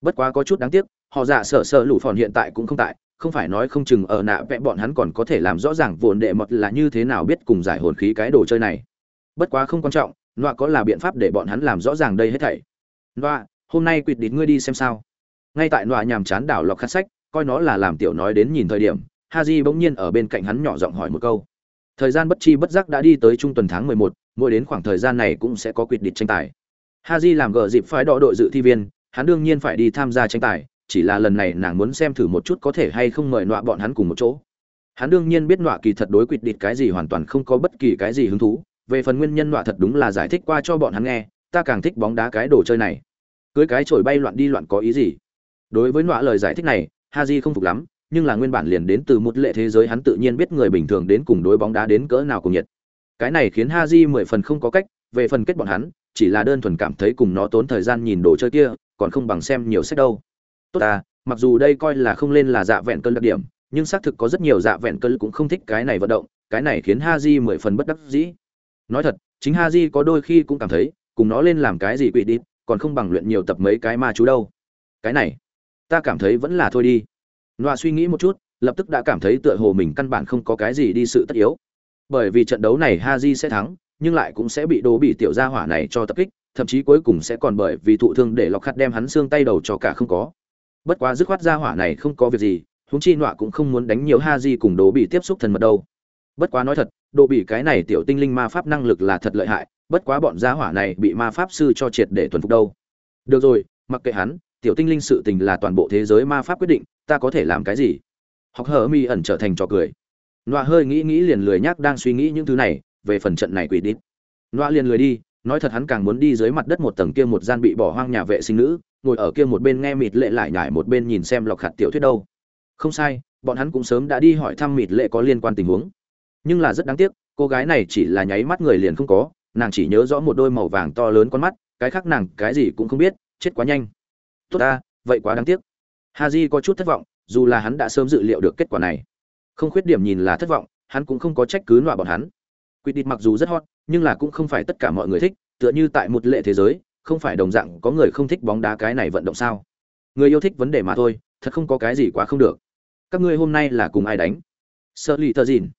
Bất quá có chút đáng tiếc họ dạ sợ sợ lũ phòn hiện tại cũng không tại, không phải nói không chừng ở nạ vẽ bọn hắn còn có thể làm rõ ràng vồn đệ mật là như thế nào biết cùng giải hồn khí cái đồ chơi này. Bất quá không quan trọng, nọa có là biện pháp để bọn hắn làm rõ ràng đây hết thảy. Nọa, hôm nay quỵt đít ngươi đi xem sao. Ngay tại nọa nhàm chán đảo lọc khát sách, coi nó là làm tiểu nói đến nhìn thời điểm ha j bỗng nhiên ở bên cạnh hắn nhỏ giọng hỏi một câu. Thời gian bất chi bất giác đã đi tới trung tuần tháng mười một, mỗi đến khoảng thời gian này cũng sẽ có quyết định tranh tài. Ha j làm gờ dịp phái đọ đội dự thi viên, hắn đương nhiên phải đi tham gia tranh tài chỉ là lần này nàng muốn xem thử một chút có thể hay không mời nọa bọn hắn cùng một chỗ. Hắn đương nhiên biết nọa kỳ thật đối quỵt địt cái gì hoàn toàn không có bất kỳ cái gì hứng thú. Về phần nguyên nhân nọa thật đúng là giải thích qua cho bọn hắn nghe, ta càng thích bóng đá cái đồ chơi này. Cưới cái trổi bay loạn đi loạn có ý gì? Đối với nọa lời giải thích này ha di không phục lắm, nhưng là nguyên bản liền đến từ một lệ thế giới hắn tự nhiên biết người bình thường đến cùng đối bóng đá đến cỡ nào cùng nhiệt. Cái này khiến ha di mười phần không có cách, về phần kết bọn hắn, chỉ là đơn thuần cảm thấy cùng nó tốn thời gian nhìn đồ chơi kia, còn không bằng xem nhiều sách đâu tốt ta, mặc dù đây coi là không lên là dạ vẹn cơn đặc điểm, nhưng xác thực có rất nhiều dạ vẹn cơn cũng không thích cái này vận động, cái này khiến ha di mười phần bất đắc dĩ. Nói thật, chính ha di có đôi khi cũng cảm thấy, cùng nó lên làm cái gì quỵ đi, còn không bằng luyện nhiều tập mấy cái ma chú đâu. Cái này, ta cảm thấy vẫn là thôi đi. Loa suy nghĩ một chút, lập tức đã cảm thấy tựa hồ mình căn bản không có cái gì đi sự tất yếu. Bởi vì trận đấu này ha di sẽ thắng, nhưng lại cũng sẽ bị đố bị tiểu gia hỏa này cho tập kích, thậm chí cuối cùng sẽ còn bởi vì thụ thương để lọc khát đem hắn xương tay đầu cho cả không có bất quá dứt khoát ra hỏa này không có việc gì, huống chi nọa cũng không muốn đánh nhiều ha di cùng đồ bị tiếp xúc thần mật đâu. Bất quá nói thật đồ bị cái này tiểu tinh linh ma pháp năng lực là thật lợi hại, bất quá bọn gia hỏa này bị ma pháp sư cho triệt để thuần phục đâu. Được rồi, mặc kệ hắn, tiểu tinh linh sự tình là toàn bộ thế giới ma pháp quyết định, ta có thể làm cái gì? Học hở mi ẩn trở thành trò cười. Nọa hơi nghĩ nghĩ liền lười nhác đang suy nghĩ những thứ này, về phần trận này quỷ đít. Nọa liền lười đi, nói thật hắn càng muốn đi dưới mặt đất một tầng kia một gian bị bỏ hoang nhà vệ sinh nữ ngồi ở kia một bên nghe mịt lệ lại nhải một bên nhìn xem lọc hạt tiểu thuyết đâu. Không sai, bọn hắn cũng sớm đã đi hỏi thăm mịt lệ có liên quan tình huống. Nhưng là rất đáng tiếc, cô gái này chỉ là nháy mắt người liền không có, nàng chỉ nhớ rõ một đôi màu vàng to lớn con mắt, cái khác nàng cái gì cũng không biết, chết quá nhanh. Tốt ta, vậy quá đáng tiếc. Ha j có chút thất vọng, dù là hắn đã sớm dự liệu được kết quả này. Không khuyết điểm nhìn là thất vọng, hắn cũng không có trách cứ nọa bọn hắn. Quy định mặc dù rất hot, nhưng là cũng không phải tất cả mọi người thích, tựa như tại một lệ thế giới không phải đồng dạng có người không thích bóng đá cái này vận động sao? Người yêu thích vấn đề mà thôi, thật không có cái gì quá không được. Các ngươi hôm nay là cùng ai đánh? Sợ lì thợ dìn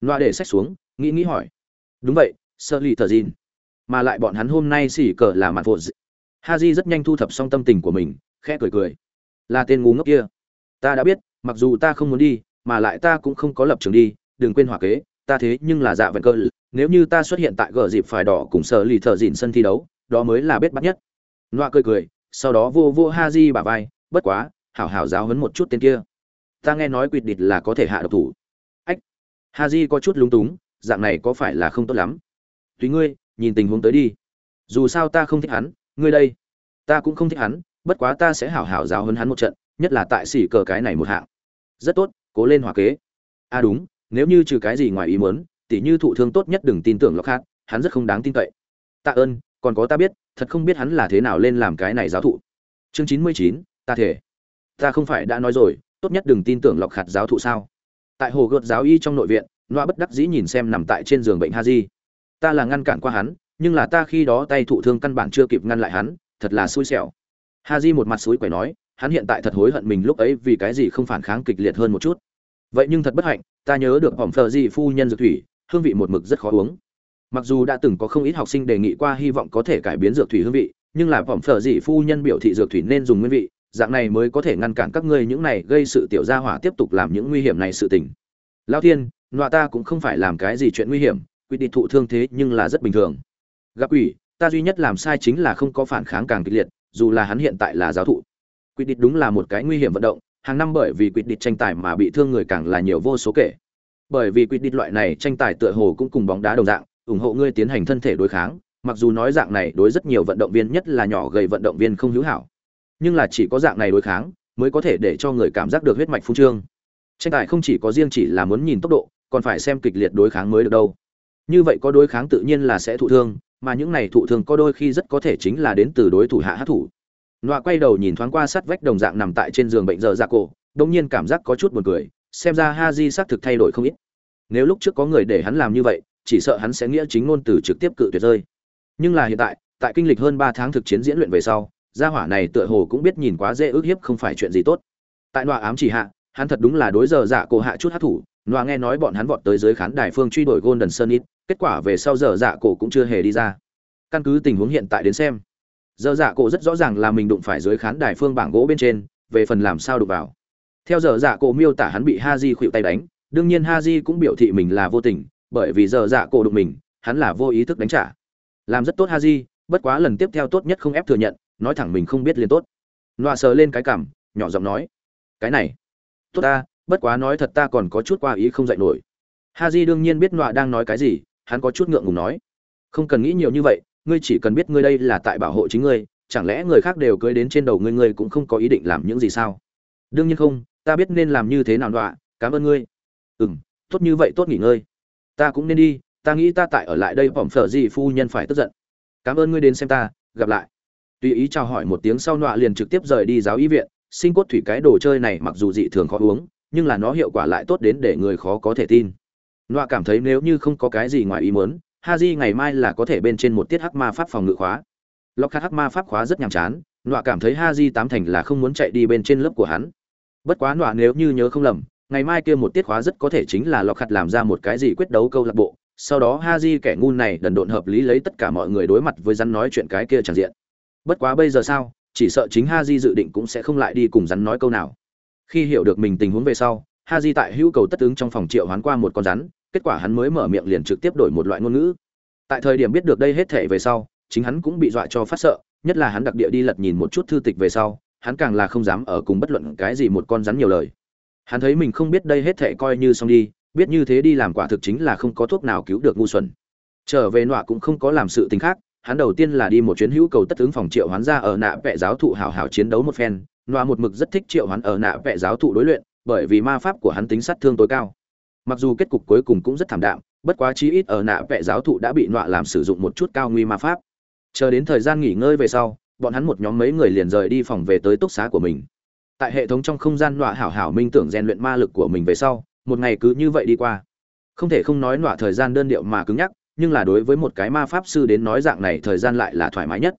loa để sách xuống, nghĩ nghĩ hỏi. Đúng vậy sợ lì thợ dìn mà lại bọn hắn hôm nay xỉ cờ là mặt vội ha j rất nhanh thu thập xong tâm tình của mình, khẽ cười cười. Là tên ngu ngốc kia. Ta đã biết, mặc dù ta không muốn đi, mà lại ta cũng không có lập trường đi, đừng quên hòa kế, ta thế nhưng là dạ vẹn cơ. Nếu như ta xuất hiện tại gờ dịp phải đỏ cùng sợ lì thợ dìn sân thi đấu đó mới là bết bắt nhất. Loa cười cười, sau đó vô vô ha di bà vai, bất quá, hảo hảo giáo hấn một chút tên kia. Ta nghe nói quỵt địch là có thể hạ độc thủ. Ách. Ha di có chút lúng túng, dạng này có phải là không tốt lắm? Tùy ngươi, nhìn tình huống tới đi. Dù sao ta không thích hắn, ngươi đây. Ta cũng không thích hắn, bất quá ta sẽ hảo hảo giáo hấn hắn một trận, nhất là tại xỉ cờ cái này một hạng. Rất tốt, cố lên hòa kế. À đúng, nếu như trừ cái gì ngoài ý muốn, tỉ như thụ thương tốt nhất đừng tin tưởng lọc hát hắn rất không đáng tin cậy. Tạ ơn còn có ta biết, thật không biết hắn là thế nào lên làm cái này giáo thụ. Chương chín mươi chín, ta thể. Ta không phải đã nói rồi, tốt nhất đừng tin tưởng lọc khạt giáo thụ sao. Tại hồ gợt giáo y trong nội viện loa bất đắc dĩ nhìn xem nằm tại trên giường bệnh ha di ta là ngăn cản qua hắn, nhưng là ta khi đó tay thụ thương căn bản chưa kịp ngăn lại hắn, thật là xui xẻo. Ha di một mặt suối quẩy nói, hắn hiện tại thật hối hận mình lúc ấy vì cái gì không phản kháng kịch liệt hơn một chút. Vậy nhưng thật bất hạnh, ta nhớ được hỏng phờ di phu nhân dược thủy, hương vị một mực rất khó uống mặc dù đã từng có không ít học sinh đề nghị qua hy vọng có thể cải biến dược thủy hương vị, nhưng là hỏng phở dị phu nhân biểu thị dược thủy nên dùng nguyên vị, dạng này mới có thể ngăn cản các ngươi những này gây sự tiểu gia hỏa tiếp tục làm những nguy hiểm này sự tình. Lao thiên, nọa ta cũng không phải làm cái gì chuyện nguy hiểm, quy định thụ thương thế nhưng là rất bình thường. Gặp quỷ, ta duy nhất làm sai chính là không có phản kháng càng kịch liệt, dù là hắn hiện tại là giáo thụ. Quy định đúng là một cái nguy hiểm vận động, hàng năm bởi vì quy định tranh tài mà bị thương người càng là nhiều vô số kể. Bởi vì quy định loại này tranh tài tựa hồ cũng cùng bóng đá đồng dạng ủng hộ ngươi tiến hành thân thể đối kháng, mặc dù nói dạng này đối rất nhiều vận động viên, nhất là nhỏ gầy vận động viên không hữu hảo. Nhưng là chỉ có dạng này đối kháng, mới có thể để cho người cảm giác được huyết mạch phung trương. Tranh tài không chỉ có riêng chỉ là muốn nhìn tốc độ, còn phải xem kịch liệt đối kháng mới được đâu. Như vậy có đối kháng tự nhiên là sẽ thụ thương, mà những này thụ thương có đôi khi rất có thể chính là đến từ đối thủ hạ hát thủ. Nọa quay đầu nhìn thoáng qua sát vách đồng dạng nằm tại trên giường bệnh giờ ra cổ đông nhiên cảm giác có chút buồn cười, xem ra ha di xác thực thay đổi không ít. Nếu lúc trước có người để hắn làm như vậy chỉ sợ hắn sẽ nghĩa chính ngôn từ trực tiếp cự tuyệt rơi. Nhưng là hiện tại tại kinh lịch hơn ba tháng thực chiến diễn luyện về sau, gia hỏa này tựa hồ cũng biết nhìn quá dễ ước hiếp không phải chuyện gì tốt. Tại nọa ám chỉ hạ, hắn thật đúng là đối giờ dạ cổ hạ chút hát thủ Noa nghe nói bọn hắn vọt tới dưới khán đài phương truy đuổi golden sunnit kết quả về sau giờ dạ cổ cũng chưa hề đi ra. Căn cứ tình huống hiện tại đến xem, giờ dạ cổ rất rõ ràng là mình đụng phải dưới khán đài phương bảng gỗ bên trên, về phần làm sao đụng vào. Theo giờ dạ cổ miêu tả hắn bị haji khuỵu tay đánh, đương nhiên haji cũng biểu thị mình là vô tình bởi vì giờ dạ cổ đụng mình, hắn là vô ý thức đánh trả. Làm rất tốt ha di bất quá lần tiếp theo tốt nhất không ép thừa nhận, nói thẳng mình không biết liền tốt. Loa sờ lên cái cảm nhỏ giọng nói, cái này, tốt ta, bất quá nói thật ta còn có chút qua ý không dạy nổi. Ha di đương nhiên biết loa đang nói cái gì, hắn có chút ngượng ngùng nói, không cần nghĩ nhiều như vậy, ngươi chỉ cần biết ngươi đây là tại bảo hộ chính ngươi, chẳng lẽ người khác đều cưới đến trên đầu ngươi ngươi cũng không có ý định làm những gì sao? Đương nhiên không, ta biết nên làm như thế nào đọa cảm ơn ngươi. Ừ m tốt như vậy tốt nghỉ ngơi ta cũng nên đi, ta nghĩ ta tại ở lại đây phỏng phở gì phu nhân phải tức giận. Cảm ơn ngươi đến xem ta, gặp lại. Tùy ý chào hỏi một tiếng sau nọa liền trực tiếp rời đi giáo y viện sinh cốt thủy cái đồ chơi này mặc dù dị thường khó uống, nhưng là nó hiệu quả lại tốt đến để người khó có thể tin. Nọa cảm thấy nếu như không có cái gì ngoài ý muốn, ha di ngày mai là có thể bên trên một tiết hắc ma pháp phòng ngự khóa. Lọc khát hắc ma pháp khóa rất nhàm chán, nọa cảm thấy ha di tám thành là không muốn chạy đi bên trên lớp của hắn. Bất quá nọa nếu như nhớ không lầm ngày mai kia một tiết khóa rất có thể chính là lọc khặt làm ra một cái gì quyết đấu câu lạc bộ, sau đó ha di kẻ ngu này đần độn hợp lý lấy tất cả mọi người đối mặt với rắn nói chuyện cái kia tràn diện. Bất quá bây giờ sao, chỉ sợ chính ha di dự định cũng sẽ không lại đi cùng rắn nói câu nào. Khi hiểu được mình tình huống về sau ha di tại hữu cầu tất ứng trong phòng triệu hoán qua một con rắn, kết quả hắn mới mở miệng liền trực tiếp đổi một loại ngôn ngữ. Tại thời điểm biết được đây hết thể về sau, chính hắn cũng bị dọa cho phát sợ, nhất là hắn đặc địa đi lật nhìn một chút thư tịch về sau, hắn càng là không dám ở cùng bất luận cái gì một con rắn nhiều lời hắn thấy mình không biết đây hết thệ coi như xong đi, biết như thế đi làm quả thực chính là không có thuốc nào cứu được ngu xuẩn. Trở về nọa cũng không có làm sự tình khác, hắn đầu tiên là đi một chuyến hữu cầu tất ứng phòng triệu hoán ra ở nạ vệ giáo thụ hảo hảo chiến đấu một phen. Nọa một mực rất thích triệu hoán ở nạ vệ giáo thụ đối luyện, bởi vì ma pháp của hắn tính sát thương tối cao. Mặc dù kết cục cuối cùng cũng rất thảm đạm, bất quá chí ít ở nạ vệ giáo thụ đã bị nọa làm sử dụng một chút cao nguy ma pháp. Chờ đến thời gian nghỉ ngơi về sau, bọn hắn một nhóm mấy người liền rời đi phòng về tới túc xá của mình tại hệ thống trong không gian nọa hảo hảo minh tưởng rèn luyện ma lực của mình về sau, một ngày cứ như vậy đi qua. Không thể không nói nọa thời gian đơn điệu mà cứng nhắc, nhưng là đối với một cái ma pháp sư đến nói dạng này thời gian lại là thoải mái nhất.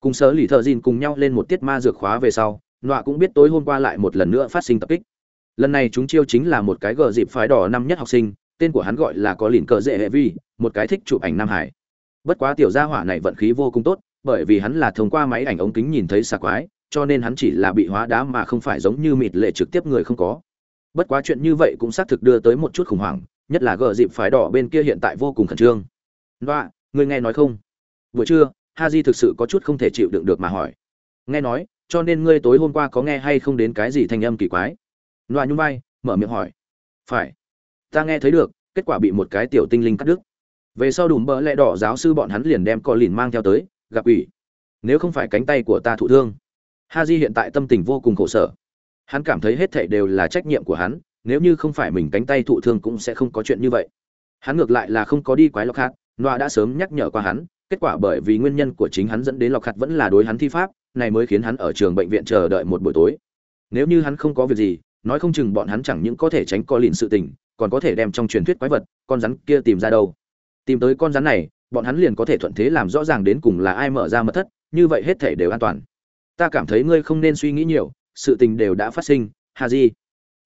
Cùng sớ lì thợ dìn cùng nhau lên một tiết ma dược khóa về sau, nọa cũng biết tối hôm qua lại một lần nữa phát sinh tập kích. Lần này chúng chiêu chính là một cái gờ dịp phái đỏ năm nhất học sinh, tên của hắn gọi là có lìn cờ dễ hệ vi, một cái thích chụp ảnh nam hải. Bất quá tiểu gia hỏa này vận khí vô cùng tốt, bởi vì hắn là thông qua máy ảnh ống kính nhìn thấy xà quái cho nên hắn chỉ là bị hóa đá mà không phải giống như mịt lệ trực tiếp người không có. Bất quá chuyện như vậy cũng xác thực đưa tới một chút khủng hoảng, nhất là gờ dịp phái đỏ bên kia hiện tại vô cùng khẩn trương. Và người nghe nói không? Buổi trưa ha di thực sự có chút không thể chịu đựng được mà hỏi. Nghe nói, cho nên ngươi tối hôm qua có nghe hay không đến cái gì thanh âm kỳ quái? Loa nhung vai, mở miệng hỏi. Phải. Ta nghe thấy được, kết quả bị một cái tiểu tinh linh cắt đứt. Về sau đùm bỡ lẽ đỏ giáo sư bọn hắn liền đem co lìn mang theo tới, gặp ủy. Nếu không phải cánh tay của ta thụ thương ha di hiện tại tâm tình vô cùng khổ sở. Hắn cảm thấy hết thảy đều là trách nhiệm của hắn, nếu như không phải mình cánh tay thụ thương cũng sẽ không có chuyện như vậy. Hắn ngược lại là không có đi quái lọc hạt noa đã sớm nhắc nhở qua hắn, kết quả bởi vì nguyên nhân của chính hắn dẫn đến lọc hạt vẫn là đối hắn thi pháp, này mới khiến hắn ở trường bệnh viện chờ đợi một buổi tối. Nếu như hắn không có việc gì, nói không chừng bọn hắn chẳng những có thể tránh co lìn sự tình, còn có thể đem trong truyền thuyết quái vật, con rắn kia tìm ra đâu. Tìm tới con rắn này, bọn hắn liền có thể thuận thế làm rõ ràng đến cùng là ai mở ra mật thất, như vậy hết thể đều an toàn ta cảm thấy ngươi không nên suy nghĩ nhiều, sự tình đều đã phát sinh hà di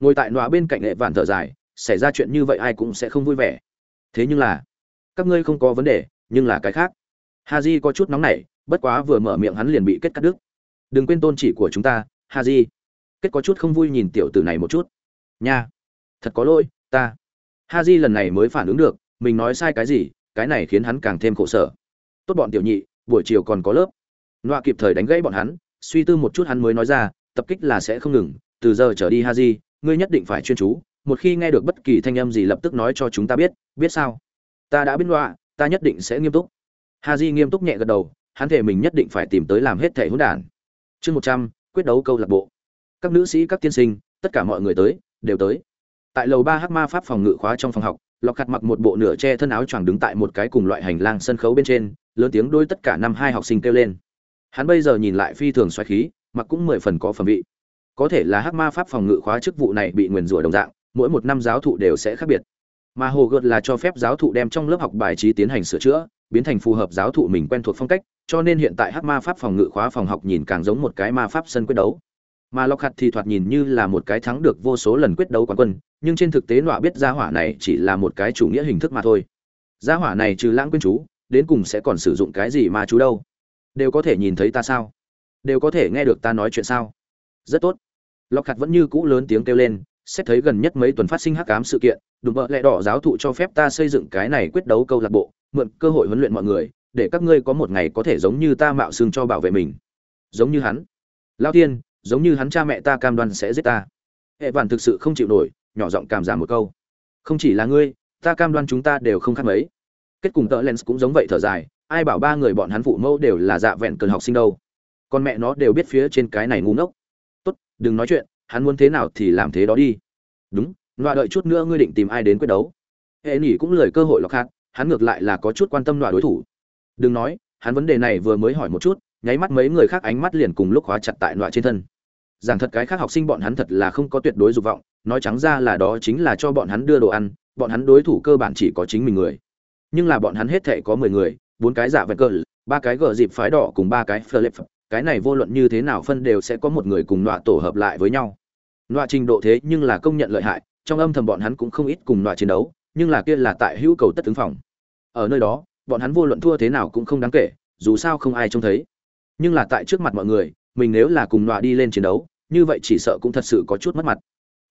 ngồi tại nọa bên cạnh hệ vạn thở dài, xảy ra chuyện như vậy ai cũng sẽ không vui vẻ. Thế nhưng là, các ngươi không có vấn đề, nhưng là cái khác. Hà di có chút nóng nảy, bất quá vừa mở miệng hắn liền bị kết cắt đứt. Đừng quên tôn chỉ của chúng ta hà di kết có chút không vui nhìn tiểu tử này một chút. Nha, thật có lỗi, ta. Ha di lần này mới phản ứng được, mình nói sai cái gì, cái này khiến hắn càng thêm khổ sở. Tốt bọn tiểu nhị, buổi chiều còn có lớp. Nọa kịp thời đánh gãy bọn hắn suy tư một chút hắn mới nói ra, tập kích là sẽ không ngừng, từ giờ trở đi ha di ngươi nhất định phải chuyên chú, một khi nghe được bất kỳ thanh âm gì lập tức nói cho chúng ta biết biết sao? Ta đã biết loạ ta nhất định sẽ nghiêm túc. Ha di nghiêm túc nhẹ gật đầu, hắn thể mình nhất định phải tìm tới làm hết thể hỗn đản. Chương một trăm, quyết đấu câu lạc bộ. Các nữ sĩ, các tiên sinh, tất cả mọi người tới, đều tới. Tại lầu ba hắc ma pháp phòng ngự khóa trong phòng học, lọc khặt mặc một bộ nửa che thân áo choàng đứng tại một cái cùng loại hành lang sân khấu bên trên, lớn tiếng đôi tất cả năm hai học sinh kêu lên hắn bây giờ nhìn lại phi thường xoáy khí, mặc cũng mười phần có phẩm vị. Có thể là hắc ma pháp phòng ngự khóa chức vụ này bị nguyền rủa đồng dạng, mỗi một năm giáo thụ đều sẽ khác biệt. Mà hồ gợt là cho phép giáo thụ đem trong lớp học bài trí tiến hành sửa chữa, biến thành phù hợp giáo thụ mình quen thuộc phong cách, cho nên hiện tại hắc ma pháp phòng ngự khóa phòng học nhìn càng giống một cái ma pháp sân quyết đấu. Mà lọc hạt thì thoạt nhìn như là một cái thắng được vô số lần quyết đấu quán quân, nhưng trên thực tế nọa biết gia hỏa này chỉ là một cái chủ nghĩa hình thức mà thôi. Gia hỏa này trừ lãng quên chú, đến cùng sẽ còn sử dụng cái gì mà chú đâu? Đều có thể nhìn thấy ta sao? Đều có thể nghe được ta nói chuyện sao? Rất tốt. Lọc hạt vẫn như cũ lớn tiếng kêu lên, xét thấy gần nhất mấy tuần phát sinh hắc ám sự kiện, đùm bợ lẹ đỏ giáo thụ cho phép ta xây dựng cái này quyết đấu câu lạc bộ, mượn cơ hội huấn luyện mọi người, để các ngươi có một ngày có thể giống như ta mạo xương cho bảo vệ mình. Giống như hắn. Lao tiên giống như hắn cha mẹ ta cam đoan sẽ giết ta. Hệ vạn thực sự không chịu nổi, nhỏ giọng cảm giảm một câu. Không chỉ là ngươi, ta cam đoan chúng ta đều không khác mấy. Kết cùng tợ lens cũng giống vậy thở dài ai bảo ba người bọn hắn phụ mẫu đều là dạ vẹn cần học sinh đâu. Con mẹ nó đều biết phía trên cái này ngu ngốc. Tốt, đừng nói chuyện, hắn muốn thế nào thì làm thế đó đi. Đúng loại đợi chút nữa ngươi định tìm ai đến quyết đấu. Hệ nỉ cũng lời cơ hội lọc hạt, hắn ngược lại là có chút quan tâm loại đối thủ. Đừng nói, hắn vấn đề này vừa mới hỏi một chút, nháy mắt mấy người khác ánh mắt liền cùng lúc khóa chặt tại loại trên thân. Giảng thật cái khác học sinh bọn hắn thật là không có tuyệt đối dục vọng, nói trắng ra là đó chính là cho bọn hắn đưa đồ ăn, bọn hắn đối thủ cơ bản chỉ có chính mình người. Nhưng là bọn hắn hết thể có mười người bốn cái giả vẹn cờ ba cái gờ dịp phái đỏ cùng ba cái philip. Cái này vô luận như thế nào phân đều sẽ có một người cùng nọa tổ hợp lại với nhau. Nọa trình độ thế nhưng là công nhận lợi hại, trong âm thầm bọn hắn cũng không ít cùng nọa chiến đấu, nhưng là kia là tại hữu cầu tất tướng phòng. Ở nơi đó, bọn hắn vô luận thua thế nào cũng không đáng kể, dù sao không ai trông thấy. Nhưng là tại trước mặt mọi người, mình nếu là cùng nọa đi lên chiến đấu, như vậy chỉ sợ cũng thật sự có chút mất mặt.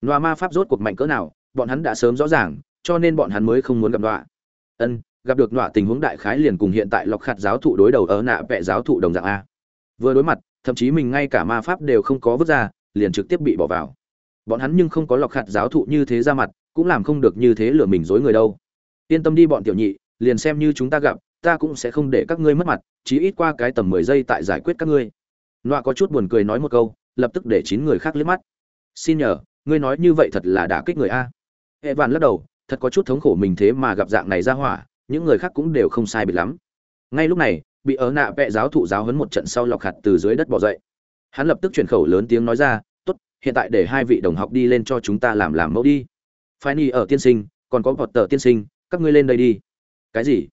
Nọa ma pháp rốt cuộc mạnh cỡ nào, bọn hắn đã sớm rõ ràng, cho nên bọn hắn mới không muốn gặp nọa. Ân gặp được nọa tình huống đại khái liền cùng hiện tại lọc khạt giáo thụ đối đầu ở nạ vẽ giáo thụ đồng dạng a. Vừa đối mặt, thậm chí mình ngay cả ma pháp đều không có vứt ra, liền trực tiếp bị bỏ vào. Bọn hắn nhưng không có lọc khạt giáo thụ như thế ra mặt, cũng làm không được như thế lừa mình dối người đâu. Yên tâm đi bọn tiểu nhị, liền xem như chúng ta gặp, ta cũng sẽ không để các ngươi mất mặt, chỉ ít qua cái tầm mười giây tại giải quyết các ngươi. Nọa có chút buồn cười nói một câu, lập tức để chín người khác liếc mắt. Xin nhờ, ngươi nói như vậy thật là đả kích người a. Hệ vạn lắc đầu, thật có chút thống khổ mình thế mà gặp dạng này ra hỏa những người khác cũng đều không sai biệt lắm. Ngay lúc này, bị ớ nạ vẽ giáo thụ giáo hấn một trận sau lọc hạt từ dưới đất bỏ dậy. Hắn lập tức chuyển khẩu lớn tiếng nói ra, tốt, hiện tại để hai vị đồng học đi lên cho chúng ta làm làm mẫu đi. Phái ni ở tiên sinh, còn có vọt tờ tiên sinh, các ngươi lên đây đi. Cái gì?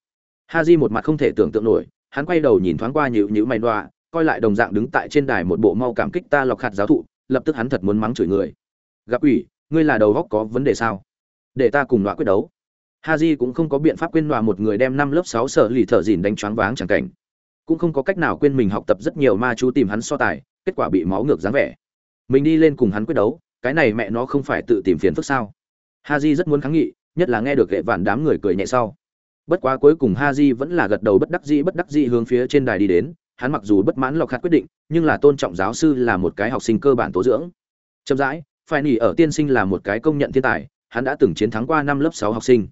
Ha di một mặt không thể tưởng tượng nổi, hắn quay đầu nhìn thoáng qua nhịu nhịu mày đoạ coi lại đồng dạng đứng tại trên đài một bộ mau cảm kích ta lọc hạt giáo thụ, lập tức hắn thật muốn mắng chửi người. Gặp ủy, ngươi là đầu góc có vấn đề sao? Để ta cùng đoạ quyết đấu. Haji cũng không có biện pháp quên nọa một người đem năm lớp sáu sở lì thở dỉn đánh choáng váng chẳng cảnh. Cũng không có cách nào quên mình học tập rất nhiều ma chú tìm hắn so tài, kết quả bị máu ngược dáng vẻ. Mình đi lên cùng hắn quyết đấu, cái này mẹ nó không phải tự tìm phiền phức sao? Haji rất muốn kháng nghị, nhất là nghe được hệ vạn đám người cười nhẹ sau. Bất quá cuối cùng Haji vẫn là gật đầu bất đắc dĩ bất đắc dĩ hướng phía trên đài đi đến, hắn mặc dù bất mãn lọc hạt quyết định, nhưng là tôn trọng giáo sư là một cái học sinh cơ bản tố dưỡng. Chậm rãi phải nỉ ở tiên sinh là một cái công nhận thiên tài, hắn đã từng chiến thắng qua năm lớp sáu học sinh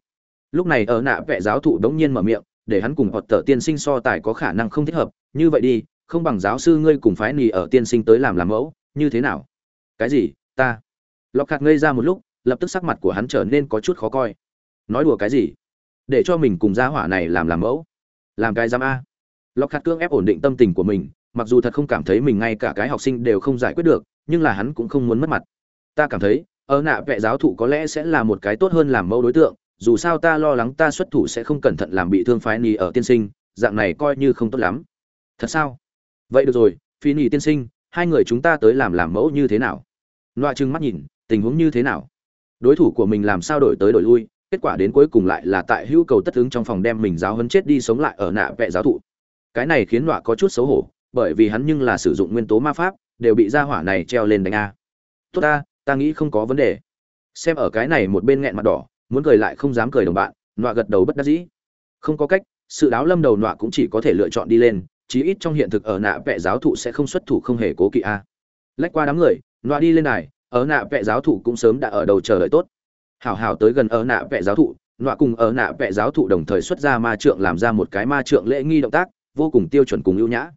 lúc này ở nạ vệ giáo thụ đống nhiên mở miệng, để hắn cùng hoặc tờ tiên sinh so tài có khả năng không thích hợp. Như vậy đi, không bằng giáo sư ngươi cùng phái nì ở tiên sinh tới làm làm mẫu, như thế nào? Cái gì? Ta. Lọc khạc ngây ra một lúc, lập tức sắc mặt của hắn trở nên có chút khó coi. Nói đùa cái gì? Để cho mình cùng gia hỏa này làm làm mẫu. Làm cái giam a. Lọc khạc cương ép ổn định tâm tình của mình, mặc dù thật không cảm thấy mình ngay cả cái học sinh đều không giải quyết được, nhưng là hắn cũng không muốn mất mặt. Ta cảm thấy, ở nạ vệ giáo thụ có lẽ sẽ là một cái tốt hơn làm mẫu đối tượng dù sao ta lo lắng ta xuất thủ sẽ không cẩn thận làm bị thương phái nì ở tiên sinh, dạng này coi như không tốt lắm. Thật sao? Vậy được rồi phi nì tiên sinh, hai người chúng ta tới làm làm mẫu như thế nào? Loa trừng mắt nhìn, tình huống như thế nào? Đối thủ của mình làm sao đổi tới đổi lui, kết quả đến cuối cùng lại là tại hữu cầu tất ứng trong phòng đem mình giáo hấn chết đi sống lại ở nạ vẹ giáo thụ. Cái này khiến loa có chút xấu hổ, bởi vì hắn nhưng là sử dụng nguyên tố ma pháp, đều bị gia hỏa này treo lên đánh a. Tốt ta ta nghĩ không có vấn đề. Xem ở cái này một bên nghẹn mặt đỏ muốn cười lại không dám cười đồng bạn, nọa gật đầu bất đắc dĩ. Không có cách, sự đáo lâm đầu nọa cũng chỉ có thể lựa chọn đi lên, chí ít trong hiện thực ở nạ vẽ giáo thụ sẽ không xuất thủ không hề cố kỵ a. Lách qua đám người, nọa đi lên này, ở nạ vẽ giáo thụ cũng sớm đã ở đầu chờ đợi tốt. Hảo hảo tới gần ở nạ vẽ giáo thụ, nọa cùng ở nạ vẽ giáo thụ đồng thời xuất ra ma trượng làm ra một cái ma trượng lễ nghi động tác, vô cùng tiêu chuẩn cùng ưu nhã.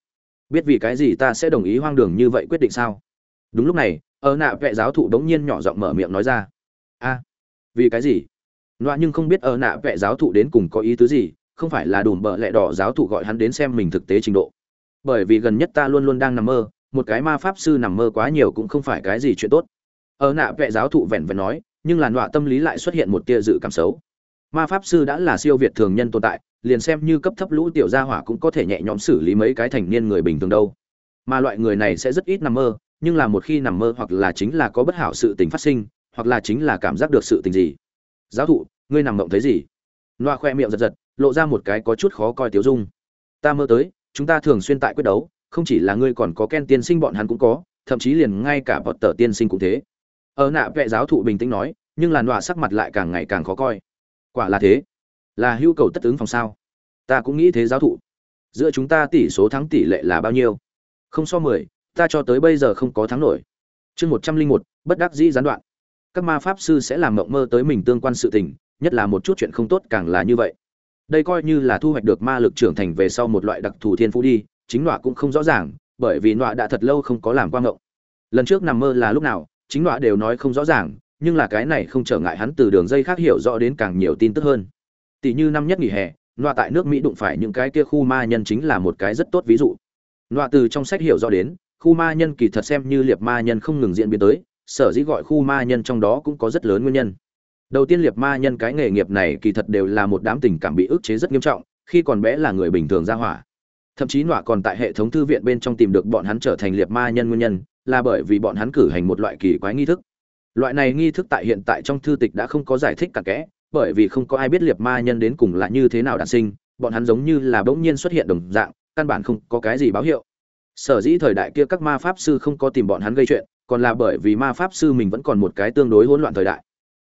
Biết vì cái gì ta sẽ đồng ý hoang đường như vậy quyết định sao? Đúng lúc này, ở nạ vẽ giáo thụ đống nhiên nhỏ giọng mở miệng nói ra. A, vì cái gì? Nọa nhưng không biết ở nạ vẽ giáo thụ đến cùng có ý tứ gì, không phải là đùm bợ lẹ đỏ giáo thụ gọi hắn đến xem mình thực tế trình độ. Bởi vì gần nhất ta luôn luôn đang nằm mơ, một cái ma pháp sư nằm mơ quá nhiều cũng không phải cái gì chuyện tốt. Ở nạ vẽ giáo thụ vẹn vẹn nói, nhưng là nọa tâm lý lại xuất hiện một tia dự cảm xấu. Ma pháp sư đã là siêu việt thường nhân tồn tại, liền xem như cấp thấp lũ tiểu gia hỏa cũng có thể nhẹ nhõm xử lý mấy cái thành niên người bình thường đâu. Mà loại người này sẽ rất ít nằm mơ, nhưng là một khi nằm mơ hoặc là chính là có bất hảo sự tình phát sinh, hoặc là chính là cảm giác được sự tình gì giáo thụ, ngươi nằm mộng thấy gì? Loa khoe miệng giật giật, lộ ra một cái có chút khó coi tiếu dung. Ta mơ tới, chúng ta thường xuyên tại quyết đấu, không chỉ là ngươi còn có ken tiên sinh bọn hắn cũng có, thậm chí liền ngay cả bọt tờ tiên sinh cũng thế. Ở nạ vệ giáo thụ bình tĩnh nói, nhưng là loa sắc mặt lại càng ngày càng khó coi. Quả là thế. Là hữu cầu tất ứng phòng sao? Ta cũng nghĩ thế giáo thụ. Giữa chúng ta tỷ số thắng tỷ lệ là bao nhiêu? Không so mười, ta cho tới bây giờ không có thắng nổi. Chương một trăm linh một, bất đắc dĩ gián đoạn các ma pháp sư sẽ làm mộng mơ tới mình tương quan sự tình, nhất là một chút chuyện không tốt càng là như vậy. Đây coi như là thu hoạch được ma lực trưởng thành về sau một loại đặc thù thiên phú đi, chính nọa cũng không rõ ràng, bởi vì nọa đã thật lâu không có làm quang ngộng lần trước nằm mơ là lúc nào, chính nọa đều nói không rõ ràng, nhưng là cái này không trở ngại hắn từ đường dây khác hiểu rõ đến càng nhiều tin tức hơn. Tỷ như năm nhất nghỉ hè, nọa tại nước mỹ đụng phải những cái kia khu ma nhân chính là một cái rất tốt ví dụ. Nọa từ trong sách hiểu rõ đến, khu ma nhân kỳ thật xem như liệt ma nhân không ngừng diễn biến tới sở dĩ gọi khu ma nhân trong đó cũng có rất lớn nguyên nhân. Đầu tiên liệt ma nhân cái nghề nghiệp này kỳ thật đều là một đám tình cảm bị ức chế rất nghiêm trọng, khi còn bé là người bình thường ra hỏa. Thậm chí nọa còn tại hệ thống thư viện bên trong tìm được bọn hắn trở thành liệt ma nhân nguyên nhân, là bởi vì bọn hắn cử hành một loại kỳ quái nghi thức. Loại này nghi thức tại hiện tại trong thư tịch đã không có giải thích cả kẽ, bởi vì không có ai biết liệt ma nhân đến cùng là như thế nào đản sinh, bọn hắn giống như là bỗng nhiên xuất hiện đồng dạng, căn bản không có cái gì báo hiệu. Sở dĩ thời đại kia các ma pháp sư không có tìm bọn hắn gây chuyện còn là bởi vì ma pháp sư mình vẫn còn một cái tương đối hỗn loạn thời đại.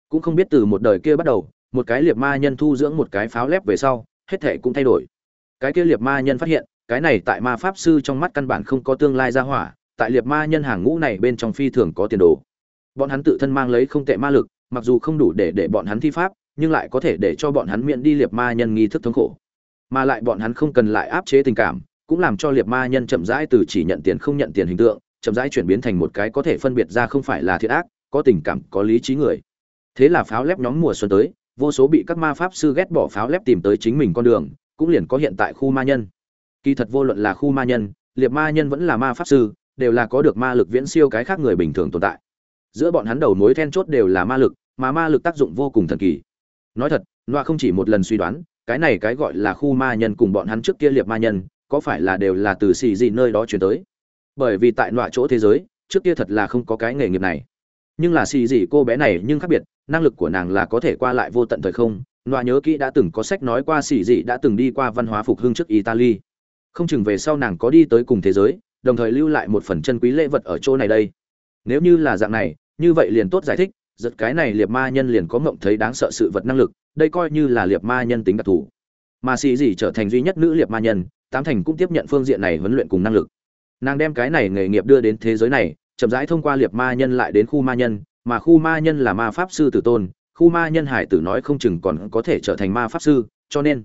Cũng không biết từ một đời kia bắt đầu, một cái liệt ma nhân thu dưỡng một cái pháo lép về sau, hết thể cũng thay đổi. Cái kia liệt ma nhân phát hiện, cái này tại ma pháp sư trong mắt căn bản không có tương lai ra hỏa, tại liệt ma nhân hàng ngũ này bên trong phi thường có tiền đồ. Bọn hắn tự thân mang lấy không tệ ma lực, mặc dù không đủ để để bọn hắn thi pháp, nhưng lại có thể để cho bọn hắn miễn đi liệt ma nhân nghi thức thống khổ. Mà lại bọn hắn không cần lại áp chế tình cảm, cũng làm cho liệt ma nhân chậm rãi từ chỉ nhận tiền không nhận tiền hình tượng chậm rãi chuyển biến thành một cái có thể phân biệt ra không phải là thiệt ác, có tình cảm, có lý trí người. Thế là pháo lép nhóm mùa xuân tới, vô số bị các ma pháp sư ghét bỏ pháo lép tìm tới chính mình con đường, cũng liền có hiện tại khu ma nhân. Kỳ thật vô luận là khu ma nhân, liệt ma nhân vẫn là ma pháp sư, đều là có được ma lực viễn siêu cái khác người bình thường tồn tại. Giữa bọn hắn đầu mối then chốt đều là ma lực, mà ma lực tác dụng vô cùng thần kỳ. Nói thật loa không chỉ một lần suy đoán, cái này cái gọi là khu ma nhân cùng bọn hắn trước kia liệt ma nhân, có phải là đều là từ xì gì nơi đó chuyển tới bởi vì tại nọa chỗ thế giới, trước kia thật là không có cái nghề nghiệp này. Nhưng là xì gì cô bé này nhưng khác biệt, năng lực của nàng là có thể qua lại vô tận thời không. Nọa nhớ kỹ đã từng có sách nói qua xì gì đã từng đi qua văn hóa phục hưng trước italy. Không chừng về sau nàng có đi tới cùng thế giới, đồng thời lưu lại một phần chân quý lễ vật ở chỗ này đây. Nếu như là dạng này, như vậy liền tốt giải thích, giật cái này liệt ma nhân liền có mộng thấy đáng sợ sự vật năng lực, đây coi như là liệt ma nhân tính đặc thù. Mà xì gì trở thành duy nhất nữ liệt ma nhân, tám thành cũng tiếp nhận phương diện này huấn luyện cùng năng lực nàng đem cái này nghề nghiệp đưa đến thế giới này, chậm rãi thông qua liệt ma nhân lại đến khu ma nhân, mà khu ma nhân là ma pháp sư tử tôn, khu ma nhân hải tử nói không chừng còn có thể trở thành ma pháp sư, cho nên